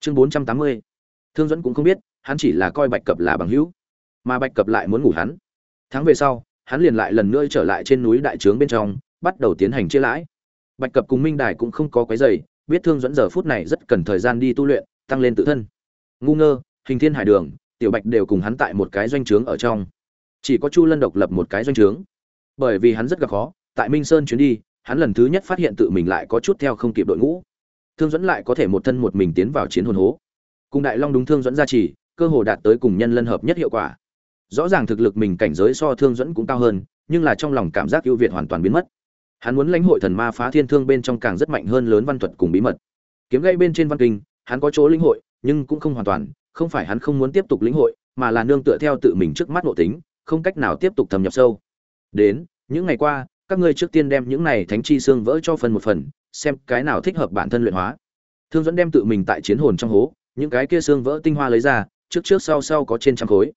chương bốn trăm tám mươi. Thương dẫn cũng không biết, hắn chỉ là coi bạch cập là bằng hữu, mà bạch cập lại muốn ngủ hắn. Tháng về sau, hắn liền lại lần nữa trở lại trên núi đại trướng bên trong, bắt đầu tiến hành chia lãi. Bạch cập cùng minh đài cũng không có quấy dày biết thương dẫn giờ phút này rất cần thời gian đi tu luyện, tăng lên tự thân. Ngu ngơ, hình thiên hải đường, tiểu bạch đều cùng hắn tại một cái doanh trướng ở trong. Chỉ có chu lân độc lập một cái doanh trướng. Bởi vì hắn rất gặp khó, tại minh sơn chuyến đi, hắn lần thứ nhất phát hiện tự mình lại có chút theo không kịp đội ngũ thương dẫn lại có thể một thân một mình tiến vào chiến hồn hố. Cùng đại long đúng thương dẫn gia trì cơ hồ đạt tới cùng nhân lân hợp nhất hiệu quả. Rõ ràng thực lực mình cảnh giới so thương dẫn cũng cao hơn, nhưng là trong lòng cảm giác ưu việt hoàn toàn biến mất. Hắn muốn lãnh hội thần ma phá thiên thương bên trong càng rất mạnh hơn lớn văn thuật cùng bí mật. Kiếm gây bên trên văn kinh, hắn có chỗ lĩnh hội, nhưng cũng không hoàn toàn, không phải hắn không muốn tiếp tục lĩnh hội, mà là nương tựa theo tự mình trước mắt nội tính, không cách nào tiếp tục thâm nhập sâu. Đến, những ngày qua, các ngươi trước tiên đem những này thánh chi xương vỡ cho phần một phần xem cái nào thích hợp bản thân luyện hóa. Thương dẫn đem tự mình tại chiến hồn trong hố, những cái kia xương vỡ tinh hoa lấy ra, trước trước sau sau có trên trăm khối.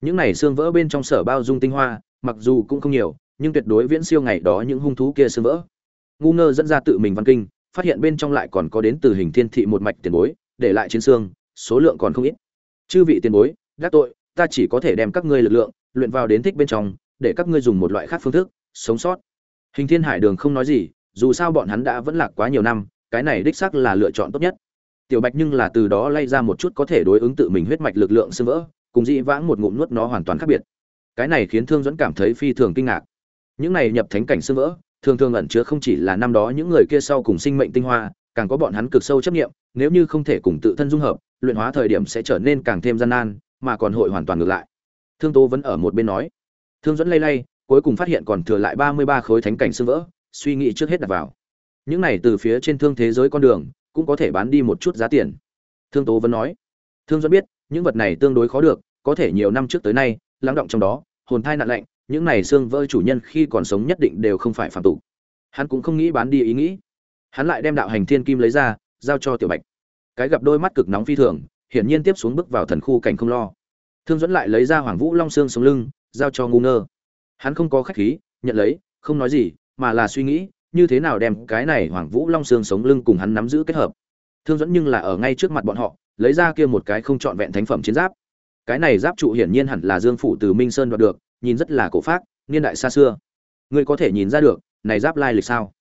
Những này xương vỡ bên trong sở bao dung tinh hoa, mặc dù cũng không nhiều, nhưng tuyệt đối viễn siêu ngày đó những hung thú kia xương vỡ. Ngu ngơ dẫn ra tự mình văn kinh, phát hiện bên trong lại còn có đến từ hình thiên thị một mạch tiền bối, để lại chiến xương, số lượng còn không ít. Chư vị tiền bối gác tội, ta chỉ có thể đem các ngươi lực lượng, luyện vào đến thích bên trong, để các ngươi dùng một loại khác phương thức, sống sót. Hình thiên hải đường không nói gì dù sao bọn hắn đã vẫn lạc quá nhiều năm, cái này đích xác là lựa chọn tốt nhất. Tiểu bạch nhưng là từ đó lay ra một chút có thể đối ứng tự mình huyết mạch lực lượng sưng vỡ, cùng dĩ vãng một ngụm nuốt nó hoàn toàn khác biệt. Cái này khiến thương dẫn cảm thấy phi thường kinh ngạc. Những này nhập thánh cảnh sưng vỡ, thường thường ẩn chứa không chỉ là năm đó những người kia sau cùng sinh mệnh tinh hoa, càng có bọn hắn cực sâu chấp nghiệm nếu như không thể cùng tự thân dung hợp, luyện hóa thời điểm sẽ trở nên càng thêm gian nan, mà còn hội hoàn toàn ngược lại. Thương tố vẫn ở một bên nói. Thương dẫn lay lay, cuối cùng phát hiện còn thừa lại ba mươi ba khối thánh cảnh sưng vỡ suy nghĩ trước hết đặt vào. Những này từ phía trên thương thế giới con đường, cũng có thể bán đi một chút giá tiền. Thương tố vẫn nói. Thương do biết, những vật này tương đối khó được, có thể nhiều năm trước tới nay, lắng động trong đó, hồn thai nạn lạnh, những này xương vỡ chủ nhân khi còn sống nhất định đều không phải phạm tục. Hắn cũng không nghĩ bán đi ý nghĩ. Hắn lại đem đạo hành thiên kim lấy ra, giao cho tiểu bạch. Cái gặp đôi mắt cực nóng phi thường, hiển nhiên tiếp xuống bước vào thần khu cảnh không lo. Thương dẫn lại lấy ra hoàng vũ long xương sống lưng, giao cho ngu ngơ. Hắn không có khách khí, nhận lấy, không nói gì mà là suy nghĩ, như thế nào đem cái này hoàng vũ long xương sống lưng cùng hắn nắm giữ kết hợp. Thương dẫn nhưng là ở ngay trước mặt bọn họ, lấy ra kia một cái không trọn vẹn thánh phẩm chiến giáp. Cái này giáp trụ hiển nhiên hẳn là dương phủ từ minh sơn đoạt được, nhìn rất là cổ phác, niên đại xa xưa. Ngươi có thể nhìn ra được, này giáp lai lịch sao?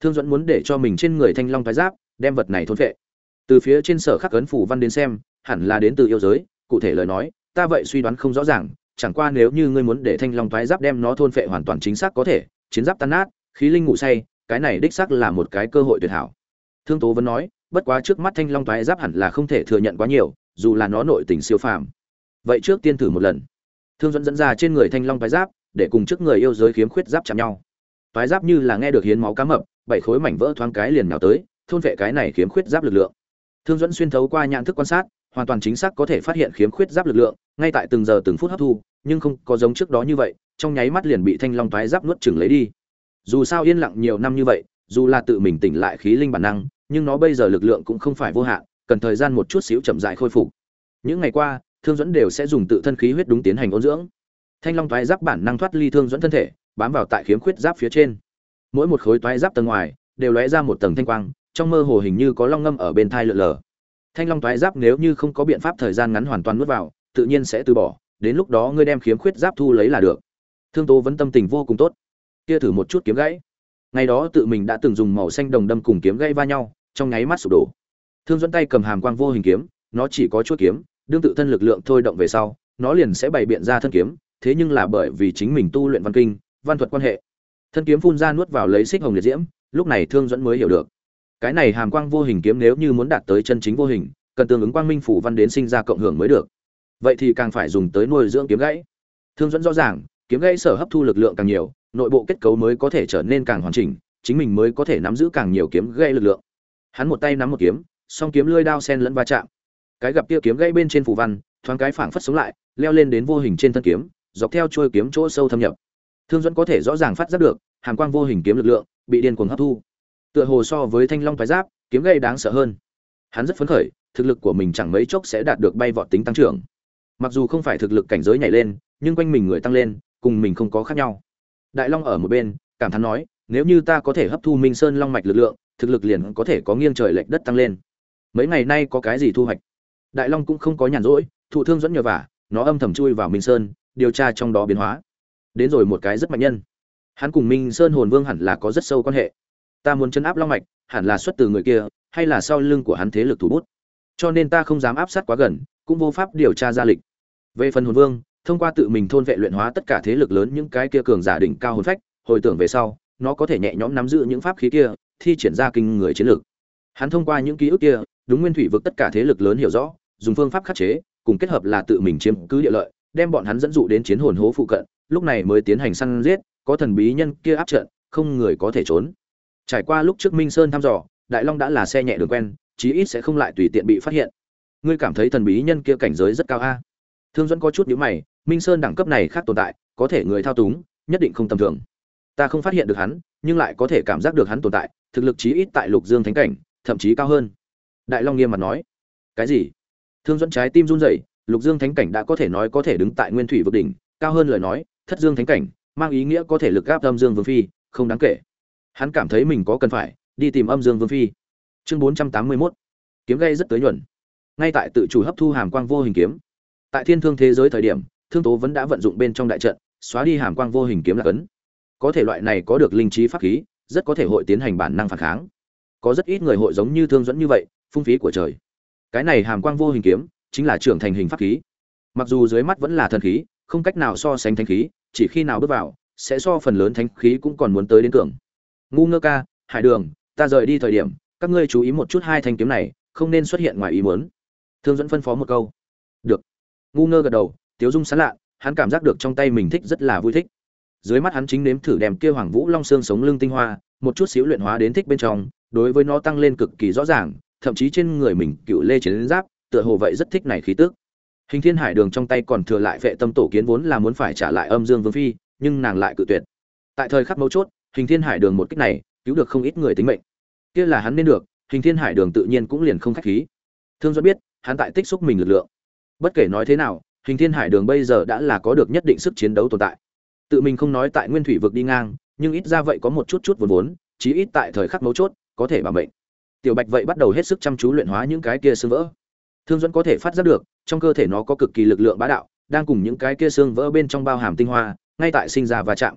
Thương dẫn muốn để cho mình trên người thanh long thái giáp, đem vật này thôn vệ từ phía trên sở khắc ấn phủ văn đến xem, hẳn là đến từ yêu giới, cụ thể lời nói, ta vậy suy đoán không rõ ràng, chẳng qua nếu như ngươi muốn để thanh long thoái giáp đem nó thôn phệ hoàn toàn chính xác có thể, chiến giáp tan nát khí linh ngủ say, cái này đích xác là một cái cơ hội tuyệt hảo. Thương tố vẫn nói, bất quá trước mắt thanh long Toái giáp hẳn là không thể thừa nhận quá nhiều, dù là nó nội tình siêu phàm. Vậy trước tiên thử một lần. Thương dẫn dẫn ra trên người thanh long Toái giáp, để cùng trước người yêu giới khiếm khuyết giáp chạm nhau. Toái giáp như là nghe được hiến máu cá mập, bảy khối mảnh vỡ thoáng cái liền nhào tới, thôn vệ cái này khiếm khuyết giáp lực lượng. Thương dẫn xuyên thấu qua nhãn thức quan sát, hoàn toàn chính xác có thể phát hiện khiếm khuyết giáp lực lượng, ngay tại từng giờ từng phút hấp thu, nhưng không có giống trước đó như vậy, trong nháy mắt liền bị thanh long toái giáp nuốt chửng lấy đi dù sao yên lặng nhiều năm như vậy, dù là tự mình tỉnh lại khí linh bản năng, nhưng nó bây giờ lực lượng cũng không phải vô hạn, cần thời gian một chút xíu chậm dại khôi phục. Những ngày qua, thương dẫn đều sẽ dùng tự thân khí huyết đúng tiến hành ôn dưỡng. Thanh long toái giáp bản năng thoát ly thương dẫn thân thể, bám vào tại khiếm khuyết giáp phía trên. Mỗi một khối toái giáp tầng ngoài, đều lóe ra một tầng thanh quang, trong mơ hồ hình như có long ngâm ở bên thai lượn lờ. Thanh long toái giáp nếu như không có biện pháp thời gian ngắn hoàn toàn nuốt vào, tự nhiên sẽ từ bỏ, đến lúc đó ngươi đem khiếm khuyết giáp thu lấy là được. Thương tố vẫn tâm tình vô cùng tốt kia thử một chút kiếm gãy. Ngày đó tự mình đã từng dùng màu xanh đồng đâm cùng kiếm gãy va nhau, trong nháy mắt sụp đổ. Thương dẫn tay cầm hàm quang vô hình kiếm, nó chỉ có chuôi kiếm, đương tự thân lực lượng thôi động về sau, nó liền sẽ bày biện ra thân kiếm, thế nhưng là bởi vì chính mình tu luyện văn kinh, văn thuật quan hệ. Thân kiếm phun ra nuốt vào lấy xích hồng liệt diễm, lúc này thương dẫn mới hiểu được. Cái này hàm quang vô hình kiếm nếu như muốn đạt tới chân chính vô hình, cần tương ứng quang minh phủ văn đến sinh ra cộng hưởng mới được. Vậy thì càng phải dùng tới nuôi dưỡng kiếm gãy. Thương dẫn rõ ràng, kiếm gãy sở hấp thu lực lượng càng nhiều nội bộ kết cấu mới có thể trở nên càng hoàn chỉnh, chính mình mới có thể nắm giữ càng nhiều kiếm gây lực lượng. Hắn một tay nắm một kiếm, song kiếm lưỡi đao sen lẫn va chạm. Cái gặp kia kiếm gãy bên trên phủ văn, thoáng cái phảng phất sống lại, leo lên đến vô hình trên thân kiếm, dọc theo trôi kiếm chỗ sâu thâm nhập. Thương Duẫn có thể rõ ràng phát giác được hàn quang vô hình kiếm lực lượng bị điên cuồng hấp thu. Tựa hồ so với thanh long phái giáp, kiếm gây đáng sợ hơn. Hắn rất phấn khởi, thực lực của mình chẳng mấy chốc sẽ đạt được bay vọt tính tăng trưởng. Mặc dù không phải thực lực cảnh giới nhảy lên, nhưng quanh mình người tăng lên, cùng mình không có khác nhau đại long ở một bên, cảm thán nói, nếu như ta có thể hấp thu minh sơn long mạch lực lượng, thực lực liền có thể có nghiêng trời lệch đất tăng lên. Mấy ngày nay có cái gì thu hoạch? Đại long cũng không có nhàn rỗi, thụ thương dẫn nhờ vả, nó âm thầm chui vào minh sơn, điều tra trong đó biến hóa. Đến rồi một cái rất mạnh nhân. Hắn cùng minh sơn hồn vương hẳn là có rất sâu quan hệ. Ta muốn chấn áp long mạch, hẳn là xuất từ người kia, hay là sau lưng của hắn thế lực thủ bút. Cho nên ta không dám áp sát quá gần, cũng vô pháp điều tra ra lịch. Về phần hồn vương thông qua tự mình thôn vệ luyện hóa tất cả thế lực lớn những cái kia cường giả đỉnh cao hồn phách, hồi tưởng về sau, nó có thể nhẹ nhõm nắm giữ những pháp khí kia, thi triển ra kinh người chiến lược. Hắn thông qua những ký ức kia, đúng nguyên thủy vực tất cả thế lực lớn hiểu rõ, dùng phương pháp khắc chế, cùng kết hợp là tự mình chiếm cứ địa lợi, đem bọn hắn dẫn dụ đến chiến hồn hố phụ cận, lúc này mới tiến hành săn giết, có thần bí nhân kia áp trận, không người có thể trốn. Trải qua lúc trước minh sơn thăm dò, đại long đã là xe nhẹ đường quen, chí ít sẽ không lại tùy tiện bị phát hiện. Ngươi cảm thấy thần bí nhân kia cảnh giới rất cao a? Thương dẫn có chút nhíu mày, minh sơn đẳng cấp này khác tồn tại, có thể người thao túng, nhất định không tầm thường. Ta không phát hiện được hắn, nhưng lại có thể cảm giác được hắn tồn tại, thực lực chí ít tại lục dương thánh cảnh, thậm chí cao hơn. Đại long nghiêm mặt nói. Cái gì? Thương dẫn trái tim run rẩy, lục dương thánh cảnh đã có thể nói có thể đứng tại nguyên thủy vực đỉnh, cao hơn lời nói, thất dương thánh cảnh, mang ý nghĩa có thể lực gáp âm dương vương phi, không đáng kể. Hắn cảm thấy mình có cần phải, đi tìm âm dương vương phi. Chương bốn trăm tám mươi 481 kiếm gây rất tới nhuận. Ngay tại tự chủ hấp thu hàm quang vô hình kiếm tại thiên thương thế giới thời điểm, thương tố vẫn đã vận dụng bên trong đại trận, xóa đi hàm quang vô hình kiếm là cấn có thể loại này có được linh trí pháp khí, rất có thể hội tiến hành bản năng phản kháng. Có rất ít người hội giống như thương dẫn như vậy, phung phí của trời. Cái này hàm quang vô hình kiếm, chính là trưởng thành hình pháp khí. Mặc dù dưới mắt vẫn là thần khí, không cách nào so sánh thánh khí, chỉ khi nào bước vào, sẽ so phần lớn thánh khí cũng còn muốn tới đến cường. Ngu ngơ ca, hải đường, ta rời đi thời điểm, các ngươi chú ý một chút hai thanh kiếm này, không nên xuất hiện ngoài ý muốn. Thương dẫn phân phó một câu. Được ngu ngơ gật đầu, tiếu dung sán lạ hắn cảm giác được trong tay mình thích rất là vui thích. Dưới mắt hắn chính nếm thử đem kia hoàng vũ long xương sống lưng tinh hoa, một chút xíu luyện hóa đến thích bên trong, đối với nó tăng lên cực kỳ rõ ràng, thậm chí trên người mình cựu lê chiến giáp, tựa hồ vậy rất thích này khí tức. Hình thiên hải đường trong tay còn thừa lại vệ tâm tổ kiến vốn là muốn phải trả lại âm dương vương phi, nhưng nàng lại cự tuyệt. Tại thời khắc mấu chốt, hình thiên hải đường một cách này, cứu được không ít người tính mệnh. Kia là hắn nên được, hình thiên hải đường tự nhiên cũng liền không khách khí. Thương do biết, hắn tại tích xúc mình lực lượng bất kể nói thế nào, hình thiên hải đường bây giờ đã là có được nhất định sức chiến đấu tồn tại. Tự mình không nói tại nguyên thủy vực đi ngang, nhưng ít ra vậy có một chút chút vốn vốn, chí ít tại thời khắc mấu chốt, có thể bảo mệnh. Tiểu bạch vậy bắt đầu hết sức chăm chú luyện hóa những cái kia xương vỡ. Thương dẫn có thể phát giác được, trong cơ thể nó có cực kỳ lực lượng bá đạo, đang cùng những cái kia xương vỡ bên trong bao hàm tinh hoa, ngay tại sinh ra va chạm.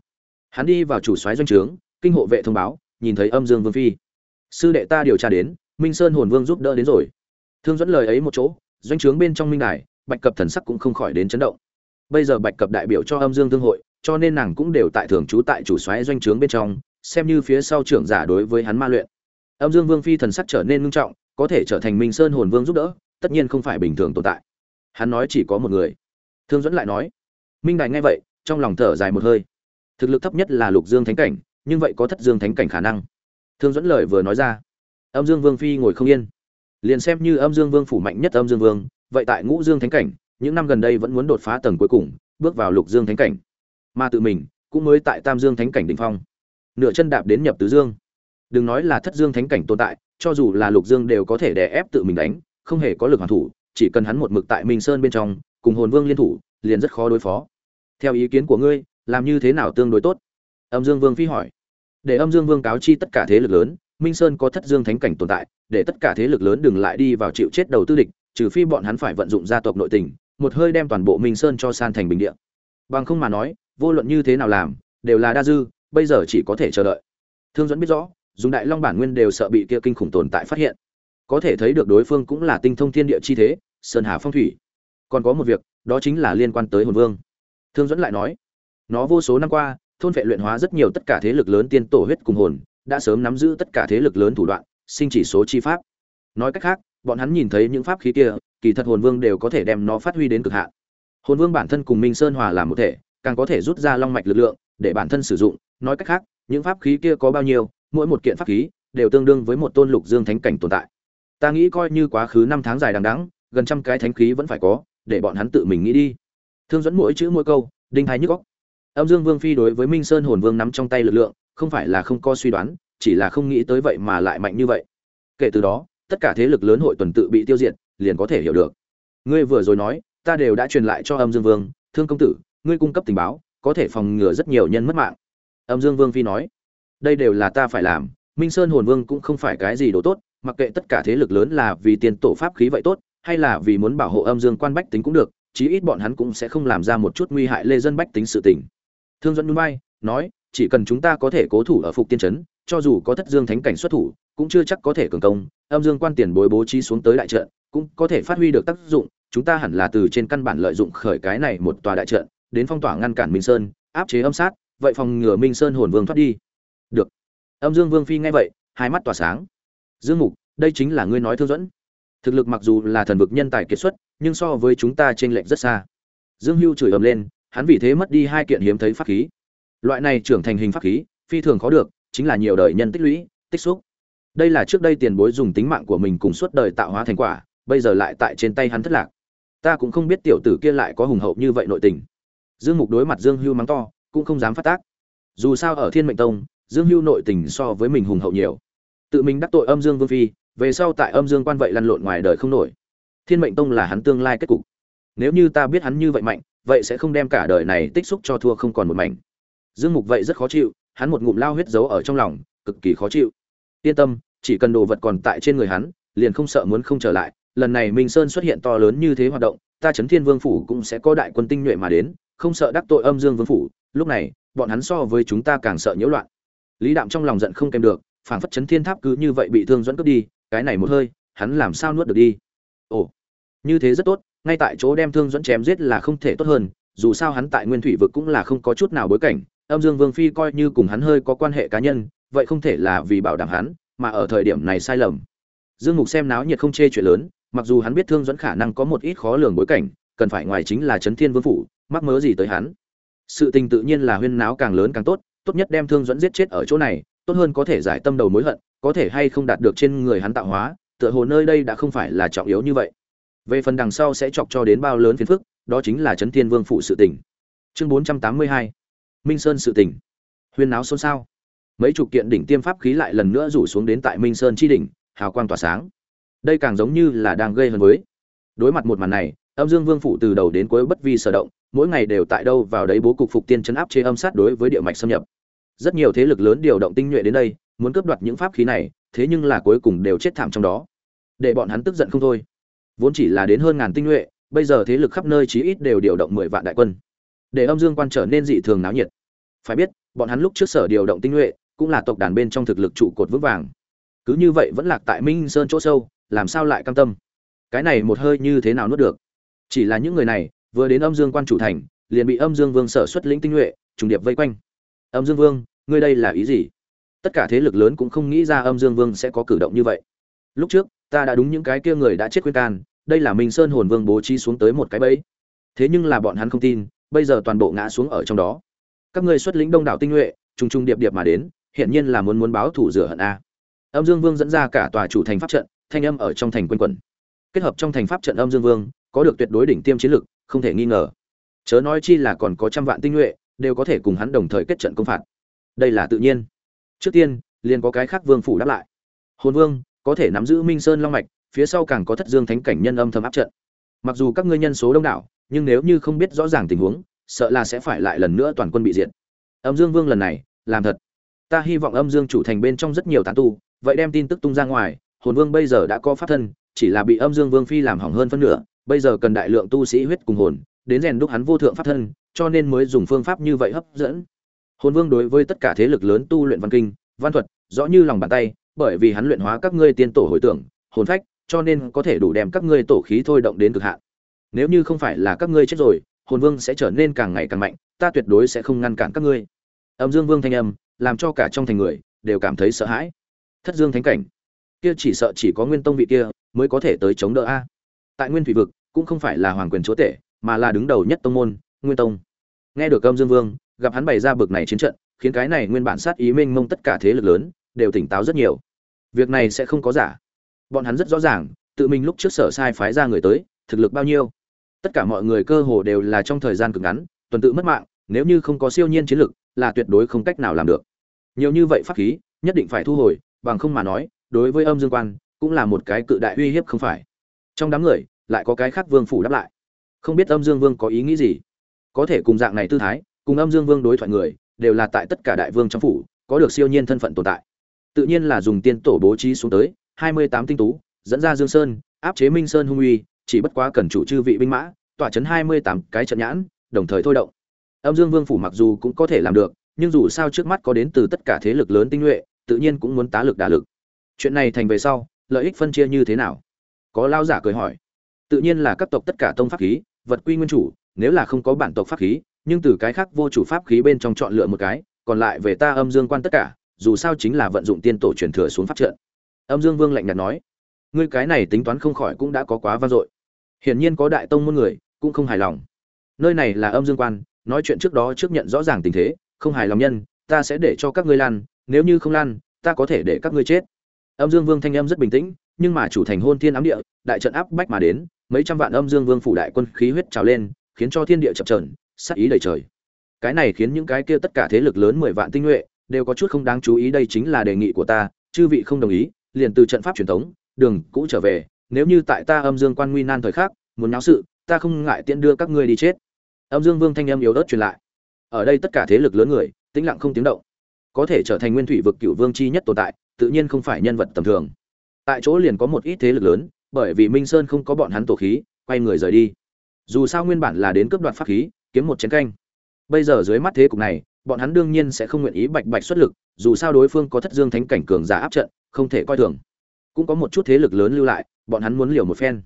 Hắn đi vào chủ soái doanh trướng, kinh hộ vệ thông báo, nhìn thấy âm dương vương phi. Sư đệ ta điều tra đến, minh sơn hồn vương giúp đỡ đến rồi. Thương dẫn lời ấy một chỗ, doanh trướng bên trong minh đài bạch cập thần sắc cũng không khỏi đến chấn động. Bây giờ bạch cập đại biểu cho âm dương thương hội, cho nên nàng cũng đều tại thường trú tại chủ xoáy doanh trướng bên trong, xem như phía sau trưởng giả đối với hắn ma luyện. Âm dương vương phi thần sắc trở nên ngưng trọng, có thể trở thành minh sơn hồn vương giúp đỡ, tất nhiên không phải bình thường tồn tại. Hắn nói chỉ có một người. Thương dẫn lại nói, minh đài nghe vậy, trong lòng thở dài một hơi. Thực lực thấp nhất là lục dương thánh cảnh, nhưng vậy có thất dương thánh cảnh khả năng? Thương dẫn lời vừa nói ra. Âm dương vương phi ngồi không yên. Liền xem như âm dương vương phủ mạnh nhất âm dương vương vậy tại ngũ dương thánh cảnh, những năm gần đây vẫn muốn đột phá tầng cuối cùng, bước vào lục dương thánh cảnh. Mà tự mình cũng mới tại tam dương thánh cảnh đỉnh phong. Nửa chân đạp đến nhập tứ dương. Đừng nói là thất dương thánh cảnh tồn tại, cho dù là lục dương đều có thể đè ép tự mình đánh, không hề có lực hoàn thủ, chỉ cần hắn một mực tại minh sơn bên trong, cùng hồn vương liên thủ, liền rất khó đối phó. Theo ý kiến của ngươi, làm như thế nào tương đối tốt? Âm dương vương phi hỏi. Để âm dương vương cáo chi tất cả thế lực lớn, minh sơn có thất dương thánh cảnh tồn tại, để tất cả thế lực lớn đừng lại đi vào chịu chết đầu tư địch trừ phi bọn hắn phải vận dụng gia tộc nội tình, một hơi đem toàn bộ minh sơn cho san thành bình địa. Bằng không mà nói, vô luận như thế nào làm, đều là đa dư, bây giờ chỉ có thể chờ đợi. Thương dẫn biết rõ, dùng đại long bản nguyên đều sợ bị kia kinh khủng tồn tại phát hiện. Có thể thấy được đối phương cũng là tinh thông thiên địa chi thế, sơn hà phong thủy. Còn có một việc, đó chính là liên quan tới hồn vương. Thương dẫn lại nói, nó vô số năm qua, thôn vệ luyện hóa rất nhiều tất cả thế lực lớn tiên tổ huyết cùng hồn, đã sớm nắm giữ tất cả thế lực lớn thủ đoạn, sinh chỉ số chi pháp. Nói cách khác bọn hắn nhìn thấy những pháp khí kia, kỳ thật hồn vương đều có thể đem nó phát huy đến cực hạn. Hồn vương bản thân cùng minh sơn hòa làm một thể, càng có thể rút ra long mạch lực lượng, để bản thân sử dụng. Nói cách khác, những pháp khí kia có bao nhiêu, mỗi một kiện pháp khí đều tương đương với một tôn lục dương thánh cảnh tồn tại. Ta nghĩ coi như quá khứ năm tháng dài đằng đẵng, gần trăm cái thánh khí vẫn phải có, để bọn hắn tự mình nghĩ đi. Thương dẫn mỗi chữ mỗi câu, đinh thái nhức góc âm dương vương phi đối với minh sơn hồn vương nắm trong tay lực lượng, không phải là không có suy đoán, chỉ là không nghĩ tới vậy mà lại mạnh như vậy. Kể từ đó tất cả thế lực lớn hội tuần tự bị tiêu diệt, liền có thể hiểu được. Ngươi vừa rồi nói, ta đều đã truyền lại cho âm dương vương, thương công tử, ngươi cung cấp tình báo, có thể phòng ngừa rất nhiều nhân mất mạng. Âm dương vương phi nói, đây đều là ta phải làm, minh sơn hồn vương cũng không phải cái gì đồ tốt, mặc kệ tất cả thế lực lớn là vì tiền tổ pháp khí vậy tốt, hay là vì muốn bảo hộ âm dương quan bách tính cũng được, chí ít bọn hắn cũng sẽ không làm ra một chút nguy hại lê dân bách tính sự tình. Thương dẫn nhún bay nói, chỉ cần chúng ta có thể cố thủ ở phục tiên trấn, cho dù có thất dương thánh cảnh xuất thủ cũng chưa chắc có thể cường công, âm dương quan tiền bối bố trí xuống tới đại trận, cũng có thể phát huy được tác dụng, chúng ta hẳn là từ trên căn bản lợi dụng khởi cái này một tòa đại trận, đến phong tỏa ngăn cản minh sơn, áp chế âm sát, vậy phòng ngừa minh sơn hồn vương thoát đi. Được. Âm dương vương phi nghe vậy, hai mắt tỏa sáng. Dương mục, đây chính là ngươi nói thương dẫn. Thực lực mặc dù là thần vực nhân tài kiệt xuất, nhưng so với chúng ta trên lệnh rất xa. Dương hưu chửi ầm lên, hắn vì thế mất đi hai kiện hiếm thấy pháp khí. Loại này trưởng thành hình pháp khí, phi thường khó được, chính là nhiều đời nhân tích lũy, tích xúc đây là trước đây tiền bối dùng tính mạng của mình cùng suốt đời tạo hóa thành quả, bây giờ lại tại trên tay hắn thất lạc. Ta cũng không biết tiểu tử kia lại có hùng hậu như vậy nội tình. Dương mục đối mặt dương hưu mắng to, cũng không dám phát tác. Dù sao ở thiên mệnh tông, dương hưu nội tình so với mình hùng hậu nhiều. Tự mình đắc tội âm dương vương phi, về sau tại âm dương quan vậy lăn lộn ngoài đời không nổi. Thiên mệnh tông là hắn tương lai kết cục. Nếu như ta biết hắn như vậy mạnh, vậy sẽ không đem cả đời này tích xúc cho thua không còn một mảnh. Dương mục vậy rất khó chịu, hắn một ngụm lao huyết giấu ở trong lòng, cực kỳ khó chịu. Yên tâm chỉ cần đồ vật còn tại trên người hắn, liền không sợ muốn không trở lại. Lần này minh sơn xuất hiện to lớn như thế hoạt động, ta chấn thiên vương phủ cũng sẽ có đại quân tinh nhuệ mà đến, không sợ đắc tội âm dương vương phủ. Lúc này, bọn hắn so với chúng ta càng sợ nhiễu loạn. Lý đạm trong lòng giận không kèm được, phảng phất chấn thiên tháp cứ như vậy bị thương dẫn cướp đi, cái này một hơi, hắn làm sao nuốt được đi? Ồ, như thế rất tốt, ngay tại chỗ đem thương dẫn chém giết là không thể tốt hơn, dù sao hắn tại nguyên thủy vực cũng là không có chút nào bối cảnh, âm dương vương phi coi như cùng hắn hơi có quan hệ cá nhân, vậy không thể là vì bảo đảm hắn mà ở thời điểm này sai lầm. Dương mục xem náo nhiệt không chê chuyện lớn, mặc dù hắn biết thương dẫn khả năng có một ít khó lường bối cảnh, cần phải ngoài chính là chấn thiên vương phủ, mắc mớ gì tới hắn. Sự tình tự nhiên là huyên náo càng lớn càng tốt tốt nhất đem thương dẫn giết chết ở chỗ này, tốt hơn có thể giải tâm đầu mối hận, có thể hay không đạt được trên người hắn tạo hóa, tựa hồ nơi đây đã không phải là trọng yếu như vậy. Về phần đằng sau sẽ chọc cho đến bao lớn phiền phức, đó chính là chấn thiên vương phụ sự tình. Chương bốn trăm tám mươi hai, minh sơn sự tỉnh huyên náo xôn xao mấy chục kiện đỉnh tiêm pháp khí lại lần nữa rủ xuống đến tại minh sơn chi đỉnh, hào quang tỏa sáng. Đây càng giống như là đang gây hấn với. Đối mặt một màn này, âm dương vương phủ từ đầu đến cuối bất vi sở động, mỗi ngày đều tại đâu vào đấy bố cục phục tiên chấn áp chế âm sát đối với địa mạch xâm nhập. Rất nhiều thế lực lớn điều động tinh nhuệ đến đây, muốn cướp đoạt những pháp khí này, thế nhưng là cuối cùng đều chết thảm trong đó. Để bọn hắn tức giận không thôi. Vốn chỉ là đến hơn ngàn tinh nhuệ, bây giờ thế lực khắp nơi chí ít đều điều động mười vạn đại quân. Để âm dương quan trở nên dị thường náo nhiệt. Phải biết, bọn hắn lúc trước sở điều động tinh nhuệ cũng là tộc đàn bên trong thực lực trụ cột vững vàng. Cứ như vậy vẫn lạc tại minh sơn chỗ sâu, làm sao lại cam tâm? Cái này một hơi như thế nào nuốt được? Chỉ là những người này, vừa đến âm dương quan chủ thành, liền bị âm dương vương sở xuất lĩnh tinh nhuệ, trùng điệp vây quanh. Âm dương vương, ngươi đây là ý gì? Tất cả thế lực lớn cũng không nghĩ ra âm dương vương sẽ có cử động như vậy. Lúc trước, ta đã đúng những cái kia người đã chết khuyên can, đây là minh sơn hồn vương bố trí xuống tới một cái bẫy. Thế nhưng là bọn hắn không tin, bây giờ toàn bộ ngã xuống ở trong đó. Các ngươi xuất lĩnh đông đảo tinh nhuệ, trùng trùng điệp điệp mà đến hiện nhiên là muốn muốn báo thủ rửa hận a. Âm dương vương dẫn ra cả tòa chủ thành pháp trận, thanh âm ở trong thành quân quẩn. Kết hợp trong thành pháp trận âm dương vương, có được tuyệt đối đỉnh tiêm chiến lực, không thể nghi ngờ. Chớ nói chi là còn có trăm vạn tinh nhuệ, đều có thể cùng hắn đồng thời kết trận công phạt. Đây là tự nhiên. Trước tiên, liền có cái khác vương phủ đáp lại. Hồn vương, có thể nắm giữ minh sơn long mạch, phía sau càng có thất dương thánh cảnh nhân âm thầm áp trận. Mặc dù các ngươi nhân số đông đảo, nhưng nếu như không biết rõ ràng tình huống, sợ là sẽ phải lại lần nữa toàn quân bị diệt. Âm dương vương lần này, làm thật ta hy vọng âm dương chủ thành bên trong rất nhiều tán tu, vậy đem tin tức tung ra ngoài, hồn vương bây giờ đã có pháp thân, chỉ là bị âm dương vương phi làm hỏng hơn phân nửa, bây giờ cần đại lượng tu sĩ huyết cùng hồn, đến rèn đúc hắn vô thượng pháp thân, cho nên mới dùng phương pháp như vậy hấp dẫn. Hồn vương đối với tất cả thế lực lớn tu luyện văn kinh, văn thuật, rõ như lòng bàn tay, bởi vì hắn luyện hóa các ngươi tiên tổ hồi tưởng, hồn phách, cho nên có thể đủ đem các ngươi tổ khí thôi động đến cực hạn. Nếu như không phải là các ngươi chết rồi, hồn vương sẽ trở nên càng ngày càng mạnh, ta tuyệt đối sẽ không ngăn cản các ngươi. Âm dương vương thanh âm làm cho cả trong thành người đều cảm thấy sợ hãi. Thất dương thánh cảnh. Kia chỉ sợ chỉ có nguyên tông vị kia mới có thể tới chống đỡ a. Tại nguyên thủy vực, cũng không phải là hoàng quyền chúa tể, mà là đứng đầu nhất tông môn, nguyên tông. Nghe được âm dương vương, gặp hắn bày ra bực này chiến trận, khiến cái này nguyên bản sát ý minh mông tất cả thế lực lớn đều tỉnh táo rất nhiều. Việc này sẽ không có giả. Bọn hắn rất rõ ràng, tự mình lúc trước sở sai phái ra người tới, thực lực bao nhiêu. Tất cả mọi người cơ hồ đều là trong thời gian cực ngắn, tuần tự mất mạng, nếu như không có siêu nhiên chiến lực là tuyệt đối không cách nào làm được. Nhiều như vậy pháp khí, nhất định phải thu hồi, bằng không mà nói, đối với âm dương quan, cũng là một cái cự đại uy hiếp không phải. Trong đám người, lại có cái khác vương phủ đáp lại. Không biết âm dương vương có ý nghĩ gì? Có thể cùng dạng này tư thái, cùng âm dương vương đối thoại người, đều là tại tất cả đại vương trong phủ, có được siêu nhiên thân phận tồn tại. Tự nhiên là dùng tiên tổ bố trí xuống tới, hai mươi tám tinh tú, dẫn ra dương sơn, áp chế minh sơn hung uy, chỉ bất quá cần chủ chư vị binh mã, tỏa chấn hai mươi tám cái trận nhãn, đồng thời thôi động âm dương vương phủ mặc dù cũng có thể làm được, nhưng dù sao trước mắt có đến từ tất cả thế lực lớn tinh nhuệ, tự nhiên cũng muốn tá lực đả lực. Chuyện này thành về sau, lợi ích phân chia như thế nào? Có lao giả cười hỏi. Tự nhiên là các tộc tất cả tông pháp khí, vật quy nguyên chủ, nếu là không có bản tộc pháp khí, nhưng từ cái khác vô chủ pháp khí bên trong chọn lựa một cái, còn lại về ta âm dương quan tất cả, dù sao chính là vận dụng tiên tổ truyền thừa xuống pháp trận. Âm dương vương lạnh nhạt nói. Ngươi cái này tính toán không khỏi cũng đã có quá vang dội. Hiển nhiên có đại tông môn người, cũng không hài lòng. Nơi này là âm dương quan nói chuyện trước đó trước nhận rõ ràng tình thế, không hài lòng nhân, ta sẽ để cho các ngươi lan nếu như không lan ta có thể để các ngươi chết. Âm dương vương thanh âm rất bình tĩnh, nhưng mà chủ thành hôn thiên ám địa, đại trận áp bách mà đến, mấy trăm vạn âm dương vương phủ đại quân khí huyết trào lên, khiến cho thiên địa chập trờn sát ý đầy trời. Cái này khiến những cái kia tất cả thế lực lớn mười vạn tinh nhuệ đều có chút không đáng chú ý, đây chính là đề nghị của ta, chư vị không đồng ý, liền từ trận pháp truyền thống, đường, cũ trở về, nếu như tại ta âm dương quan nguy nan thời khắc, muốn náo sự, ta không ngại tiện đưa các ngươi đi chết âm dương vương thanh âm yếu ớt truyền lại. Ở đây tất cả thế lực lớn người, tĩnh lặng không tiếng động. Có thể trở thành nguyên thủy vực cựu vương chi nhất tồn tại, tự nhiên không phải nhân vật tầm thường. Tại chỗ liền có một ít thế lực lớn, bởi vì minh sơn không có bọn hắn tổ khí, quay người rời đi. Dù sao nguyên bản là đến cướp đoạt pháp khí, kiếm một chén canh. Bây giờ dưới mắt thế cục này, bọn hắn đương nhiên sẽ không nguyện ý bạch bạch xuất lực, dù sao đối phương có thất dương thánh cảnh cường giả áp trận, không thể coi thường. Cũng có một chút thế lực lớn lưu lại, bọn hắn muốn liều một phen.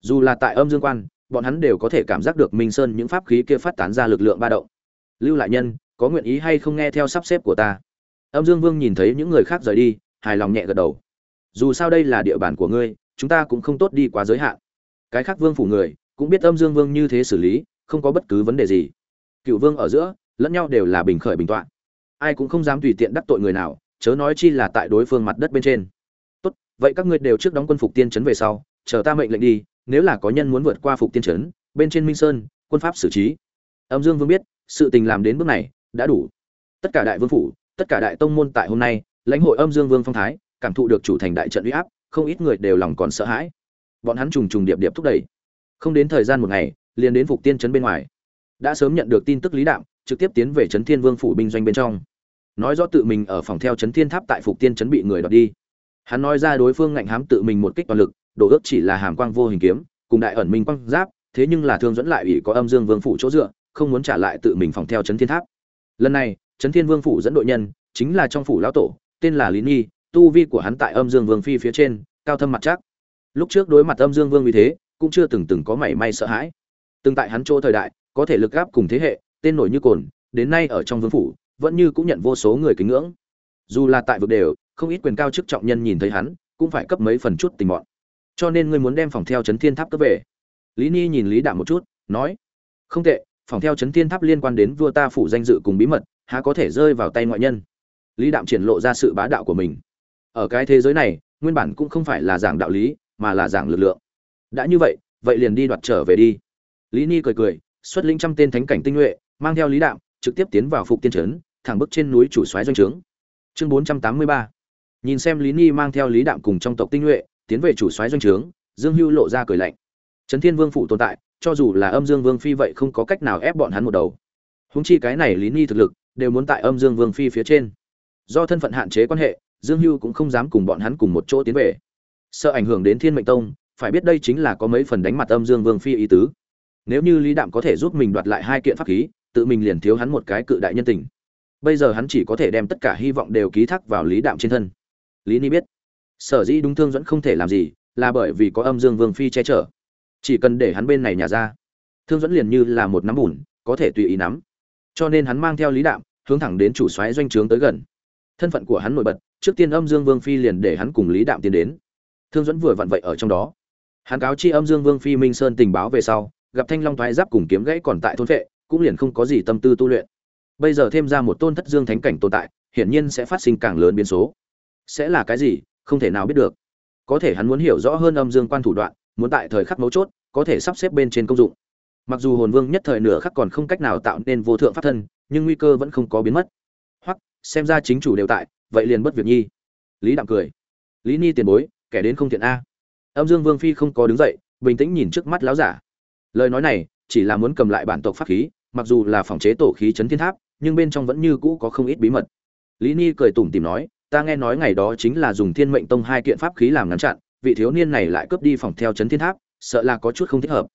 Dù là tại âm dương quan bọn hắn đều có thể cảm giác được minh sơn những pháp khí kia phát tán ra lực lượng ba động. Lưu lại nhân, có nguyện ý hay không nghe theo sắp xếp của ta? Âm dương vương nhìn thấy những người khác rời đi, hài lòng nhẹ gật đầu. Dù sao đây là địa bàn của ngươi, chúng ta cũng không tốt đi quá giới hạn. Cái khác vương phủ người, cũng biết âm dương vương như thế xử lý, không có bất cứ vấn đề gì. Cựu vương ở giữa, lẫn nhau đều là bình khởi bình tọa. Ai cũng không dám tùy tiện đắc tội người nào, chớ nói chi là tại đối phương mặt đất bên trên. Tốt, vậy các ngươi đều trước đóng quân phục tiên trấn về sau, chờ ta mệnh lệnh đi nếu là có nhân muốn vượt qua phục tiên trấn, bên trên minh sơn, quân pháp xử trí. Âm dương vương biết, sự tình làm đến bước này, đã đủ. Tất cả đại vương phủ, tất cả đại tông môn tại hôm nay, lãnh hội âm dương vương phong thái, cảm thụ được chủ thành đại trận uy áp, không ít người đều lòng còn sợ hãi. Bọn hắn trùng trùng điệp điệp thúc đẩy. Không đến thời gian một ngày, liền đến phục tiên trấn bên ngoài. Đã sớm nhận được tin tức lý đạm, trực tiếp tiến về trấn thiên vương phủ binh doanh bên trong. Nói rõ tự mình ở phòng theo trấn thiên tháp tại phục tiên trấn bị người đoạt đi hắn nói ra đối phương ngạnh hám tự mình một kích toàn lực, đổ ước chỉ là hàm quang vô hình kiếm, cùng đại ẩn minh quang giáp, thế nhưng là thương dẫn lại ủy có âm dương vương phủ chỗ dựa, không muốn trả lại tự mình phòng theo trấn thiên tháp. Lần này trấn thiên vương phủ dẫn đội nhân, chính là trong phủ lão tổ, tên là lý nhi tu vi của hắn tại âm dương vương phi phía trên, cao thâm mặt chắc. Lúc trước đối mặt âm dương vương vì thế, cũng chưa từng từng có mảy may sợ hãi. Từng tại hắn chỗ thời đại, có thể lực gáp cùng thế hệ, tên nổi như cồn, đến nay ở trong vương phủ, vẫn như cũng nhận vô số người kính ngưỡng. Dù là tại vực đều không ít quyền cao chức trọng nhân nhìn thấy hắn, cũng phải cấp mấy phần chút tình mọn cho nên ngươi muốn đem phòng theo chấn thiên tháp cấp về. Lý ni nhìn lý đạm một chút, nói, không tệ, phòng theo chấn thiên tháp liên quan đến vua ta phủ danh dự cùng bí mật, há có thể rơi vào tay ngoại nhân? Lý đạm triển lộ ra sự bá đạo của mình. Ở cái thế giới này, nguyên bản cũng không phải là giảng đạo lý, mà là giảng lực lượng. Đã như vậy vậy liền đi đoạt trở về đi. Lý ni cười cười, xuất linh trăm tên thánh cảnh tinh nhuệ, mang theo lý đạm, trực tiếp tiến vào phục tiên trấn, thẳng bước trên núi chủ soái doanh trướng. Chương bốn trăm tám mươi ba nhìn xem lý ni mang theo lý đạm cùng trong tộc tinh nhuệ, tiến về chủ soái doanh trướng, dương hưu lộ ra cười lạnh. Trấn thiên vương phụ tồn tại, cho dù là âm dương vương phi vậy không có cách nào ép bọn hắn một đầu. Húng chi cái này lý ni thực lực, đều muốn tại âm dương vương phi phía trên. Do thân phận hạn chế quan hệ, dương hưu cũng không dám cùng bọn hắn cùng một chỗ tiến về. Sợ ảnh hưởng đến thiên mệnh tông, phải biết đây chính là có mấy phần đánh mặt âm dương vương phi ý tứ. Nếu như lý đạm có thể giúp mình đoạt lại hai kiện pháp khí, tự mình liền thiếu hắn một cái cự đại nhân tình. Bây giờ hắn chỉ có thể đem tất cả hy vọng đều ký thác vào lý đạm trên thân lý ni biết. Sở dĩ đúng thương dẫn không thể làm gì là bởi vì có âm dương vương phi che chở. Chỉ cần để hắn bên này nhà ra, thương dẫn liền như là một nắm bùn, có thể tùy ý nắm. Cho nên hắn mang theo lý đạm, hướng thẳng đến chủ xoáy doanh trướng tới gần. Thân phận của hắn nổi bật, trước tiên âm dương vương phi liền để hắn cùng lý đạm tiến đến. Thương dẫn vừa vặn vậy ở trong đó. Hắn cáo chi âm dương vương phi minh sơn tình báo về sau, gặp thanh long thoái giáp cùng kiếm gãy còn tại thôn vệ, cũng liền không có gì tâm tư tu luyện. Bây giờ thêm ra một tôn thất dương thánh cảnh tồn tại, hiển nhiên sẽ phát sinh càng lớn biến số sẽ là cái gì, không thể nào biết được. Có thể hắn muốn hiểu rõ hơn âm dương quan thủ đoạn, muốn tại thời khắc mấu chốt, có thể sắp xếp bên trên công dụng. Mặc dù hồn vương nhất thời nửa khắc còn không cách nào tạo nên vô thượng pháp thân, nhưng nguy cơ vẫn không có biến mất. Hoặc, xem ra chính chủ đều tại, vậy liền bất việc nhi. Lý đạm cười. Lý ni tiền bối, kẻ đến không thiện a. Âm dương vương phi không có đứng dậy, bình tĩnh nhìn trước mắt láo giả. Lời nói này, chỉ là muốn cầm lại bản tộc pháp khí, mặc dù là phòng chế tổ khí chấn thiên tháp, nhưng bên trong vẫn như cũ có không ít bí mật. Lý ni cười tủm tìm nói ta nghe nói ngày đó chính là dùng thiên mệnh tông hai kiện pháp khí làm ngăn chặn, vị thiếu niên này lại cướp đi phòng theo chấn thiên tháp, sợ là có chút không thích hợp.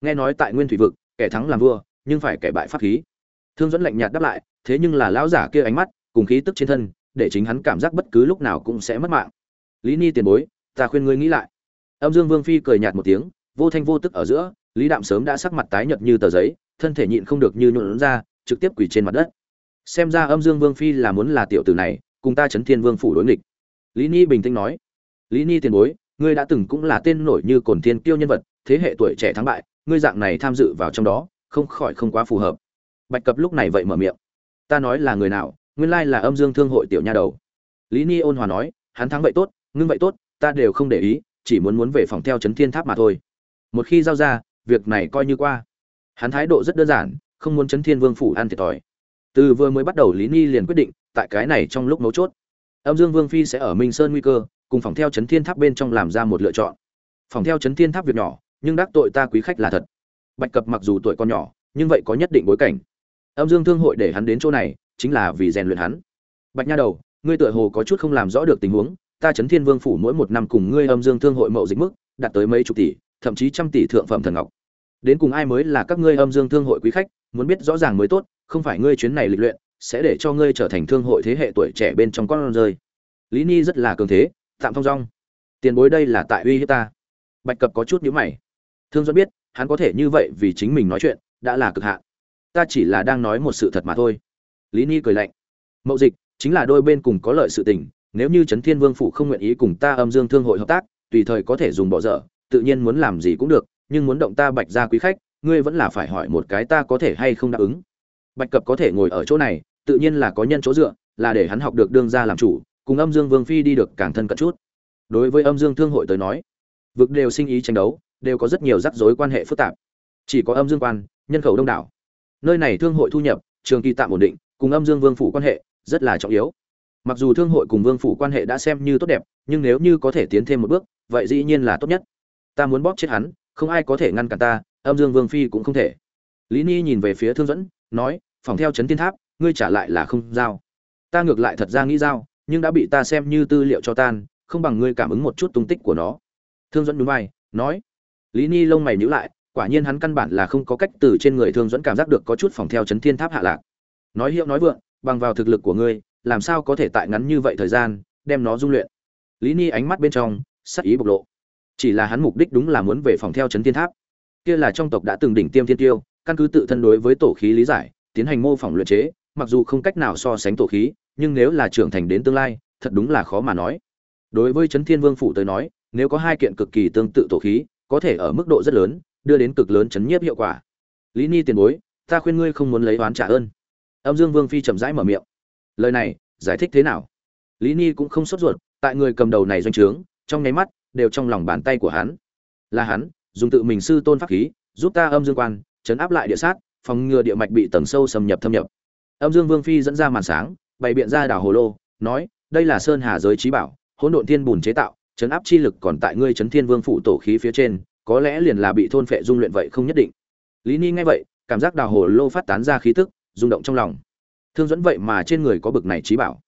Nghe nói tại nguyên thủy vực, kẻ thắng làm vua, nhưng phải kẻ bại pháp khí. Thương dẫn lạnh nhạt đáp lại, thế nhưng là lão giả kia ánh mắt, cùng khí tức trên thân, để chính hắn cảm giác bất cứ lúc nào cũng sẽ mất mạng. Lý ni tiền bối, ta khuyên ngươi nghĩ lại. Âm dương vương phi cười nhạt một tiếng, vô thanh vô tức ở giữa, lý đạm sớm đã sắc mặt tái nhợt như tờ giấy, thân thể nhịn không được như nhuộn ra, trực tiếp quỳ trên mặt đất. Xem ra âm dương vương phi là muốn là tiểu tử này cùng ta chấn thiên vương phủ đối nghịch. Lý ni bình tĩnh nói. Lý ni tiền bối, ngươi đã từng cũng là tên nổi như cồn thiên kiêu nhân vật, thế hệ tuổi trẻ thắng bại, ngươi dạng này tham dự vào trong đó, không khỏi không quá phù hợp. Bạch cập lúc này vậy mở miệng. Ta nói là người nào, nguyên lai là âm dương thương hội tiểu nha đầu. Lý ni ôn hòa nói, hắn thắng vậy tốt, ngưng vậy tốt, ta đều không để ý, chỉ muốn muốn về phòng theo chấn thiên tháp mà thôi. Một khi giao ra, việc này coi như qua. Hắn thái độ rất đơn giản, không muốn chấn thiên vương phủ ăn thiệt thòi. Từ vừa mới bắt đầu lý ni liền quyết định tại cái này trong lúc mấu chốt. Âm dương vương phi sẽ ở minh sơn nguy cơ, cùng phòng theo chấn thiên tháp bên trong làm ra một lựa chọn. Phòng theo chấn thiên tháp việc nhỏ, nhưng đắc tội ta quý khách là thật. Bạch cập mặc dù tuổi còn nhỏ, nhưng vậy có nhất định bối cảnh. Âm dương thương hội để hắn đến chỗ này, chính là vì rèn luyện hắn. Bạch nha đầu, ngươi tựa hồ có chút không làm rõ được tình huống, ta chấn thiên vương phủ mỗi một năm cùng ngươi âm dương thương hội mậu dịch mức, đạt tới mấy chục tỷ, thậm chí trăm tỷ thượng phẩm thần ngọc. Đến cùng ai mới là các ngươi âm dương thương hội quý khách, muốn biết rõ ràng mới tốt, không phải ngươi chuyến này lịch luyện sẽ để cho ngươi trở thành thương hội thế hệ tuổi trẻ bên trong con rơi. Lý ni rất là cường thế, tạm thông dong. Tiền bối đây là tại uy hiếp ta. Bạch cập có chút nhíu mày. Thương do biết, hắn có thể như vậy vì chính mình nói chuyện, đã là cực hạn. Ta chỉ là đang nói một sự thật mà thôi. Lý ni cười lạnh. Mậu dịch, chính là đôi bên cùng có lợi sự tình, nếu như trấn thiên vương phủ không nguyện ý cùng ta âm dương thương hội hợp tác, tùy thời có thể dùng bỏ dở, tự nhiên muốn làm gì cũng được, nhưng muốn động ta bạch ra quý khách, ngươi vẫn là phải hỏi một cái ta có thể hay không đáp ứng. Bạch cập có thể ngồi ở chỗ này tự nhiên là có nhân chỗ dựa, là để hắn học được đương ra làm chủ, cùng âm dương vương phi đi được càng thân cận chút. Đối với âm dương thương hội tới nói, vực đều sinh ý tranh đấu, đều có rất nhiều rắc rối quan hệ phức tạp. Chỉ có âm dương quan, nhân khẩu đông đảo. Nơi này thương hội thu nhập, trường kỳ tạm ổn định, cùng âm dương vương phủ quan hệ rất là trọng yếu. Mặc dù thương hội cùng vương phủ quan hệ đã xem như tốt đẹp, nhưng nếu như có thể tiến thêm một bước, vậy dĩ nhiên là tốt nhất. Ta muốn bóp chết hắn, không ai có thể ngăn cản ta, âm dương vương phi cũng không thể. Lý ni nhìn về phía thương dẫn nói, phòng theo trấn tiên tháp ngươi trả lại là không giao. Ta ngược lại thật ra nghĩ giao, nhưng đã bị ta xem như tư liệu cho tan, không bằng ngươi cảm ứng một chút tung tích của nó. Thương dẫn núi vai, nói. Lý ni lông mày nhíu lại, quả nhiên hắn căn bản là không có cách từ trên người thương dẫn cảm giác được có chút phòng theo chấn thiên tháp hạ lạc. Nói hiệu nói vượng, bằng vào thực lực của ngươi, làm sao có thể tại ngắn như vậy thời gian, đem nó dung luyện? Lý ni ánh mắt bên trong, sắc ý bộc lộ. Chỉ là hắn mục đích đúng là muốn về phòng theo chấn thiên tháp. Kia là trong tộc đã từng đỉnh tiêm thiên tiêu, căn cứ tự thân đối với tổ khí lý giải, tiến hành mô phỏng luyện chế mặc dù không cách nào so sánh tổ khí, nhưng nếu là trưởng thành đến tương lai, thật đúng là khó mà nói. Đối với chấn thiên vương phủ tới nói, nếu có hai kiện cực kỳ tương tự tổ khí, có thể ở mức độ rất lớn, đưa đến cực lớn chấn nhiếp hiệu quả. Lý ni tiền bối, ta khuyên ngươi không muốn lấy oán trả ơn. Âm dương vương phi chậm rãi mở miệng. Lời này, giải thích thế nào? Lý ni cũng không sốt ruột, tại người cầm đầu này doanh trướng, trong nháy mắt, đều trong lòng bàn tay của hắn. Là hắn, dùng tự mình sư tôn pháp khí, giúp ta âm dương quan, chấn áp lại địa sát, phòng ngừa địa mạch bị tầng sâu xâm nhập thâm nhập âm dương vương phi dẫn ra màn sáng, bày biện ra đảo hồ lô, nói, đây là sơn hà giới trí bảo, hỗn độn thiên bùn chế tạo, chấn áp chi lực còn tại ngươi chấn thiên vương phủ tổ khí phía trên, có lẽ liền là bị thôn phệ dung luyện vậy không nhất định. Lý ni nghe vậy, cảm giác đào hồ lô phát tán ra khí tức, rung động trong lòng. Thương dẫn vậy mà trên người có bực này trí bảo.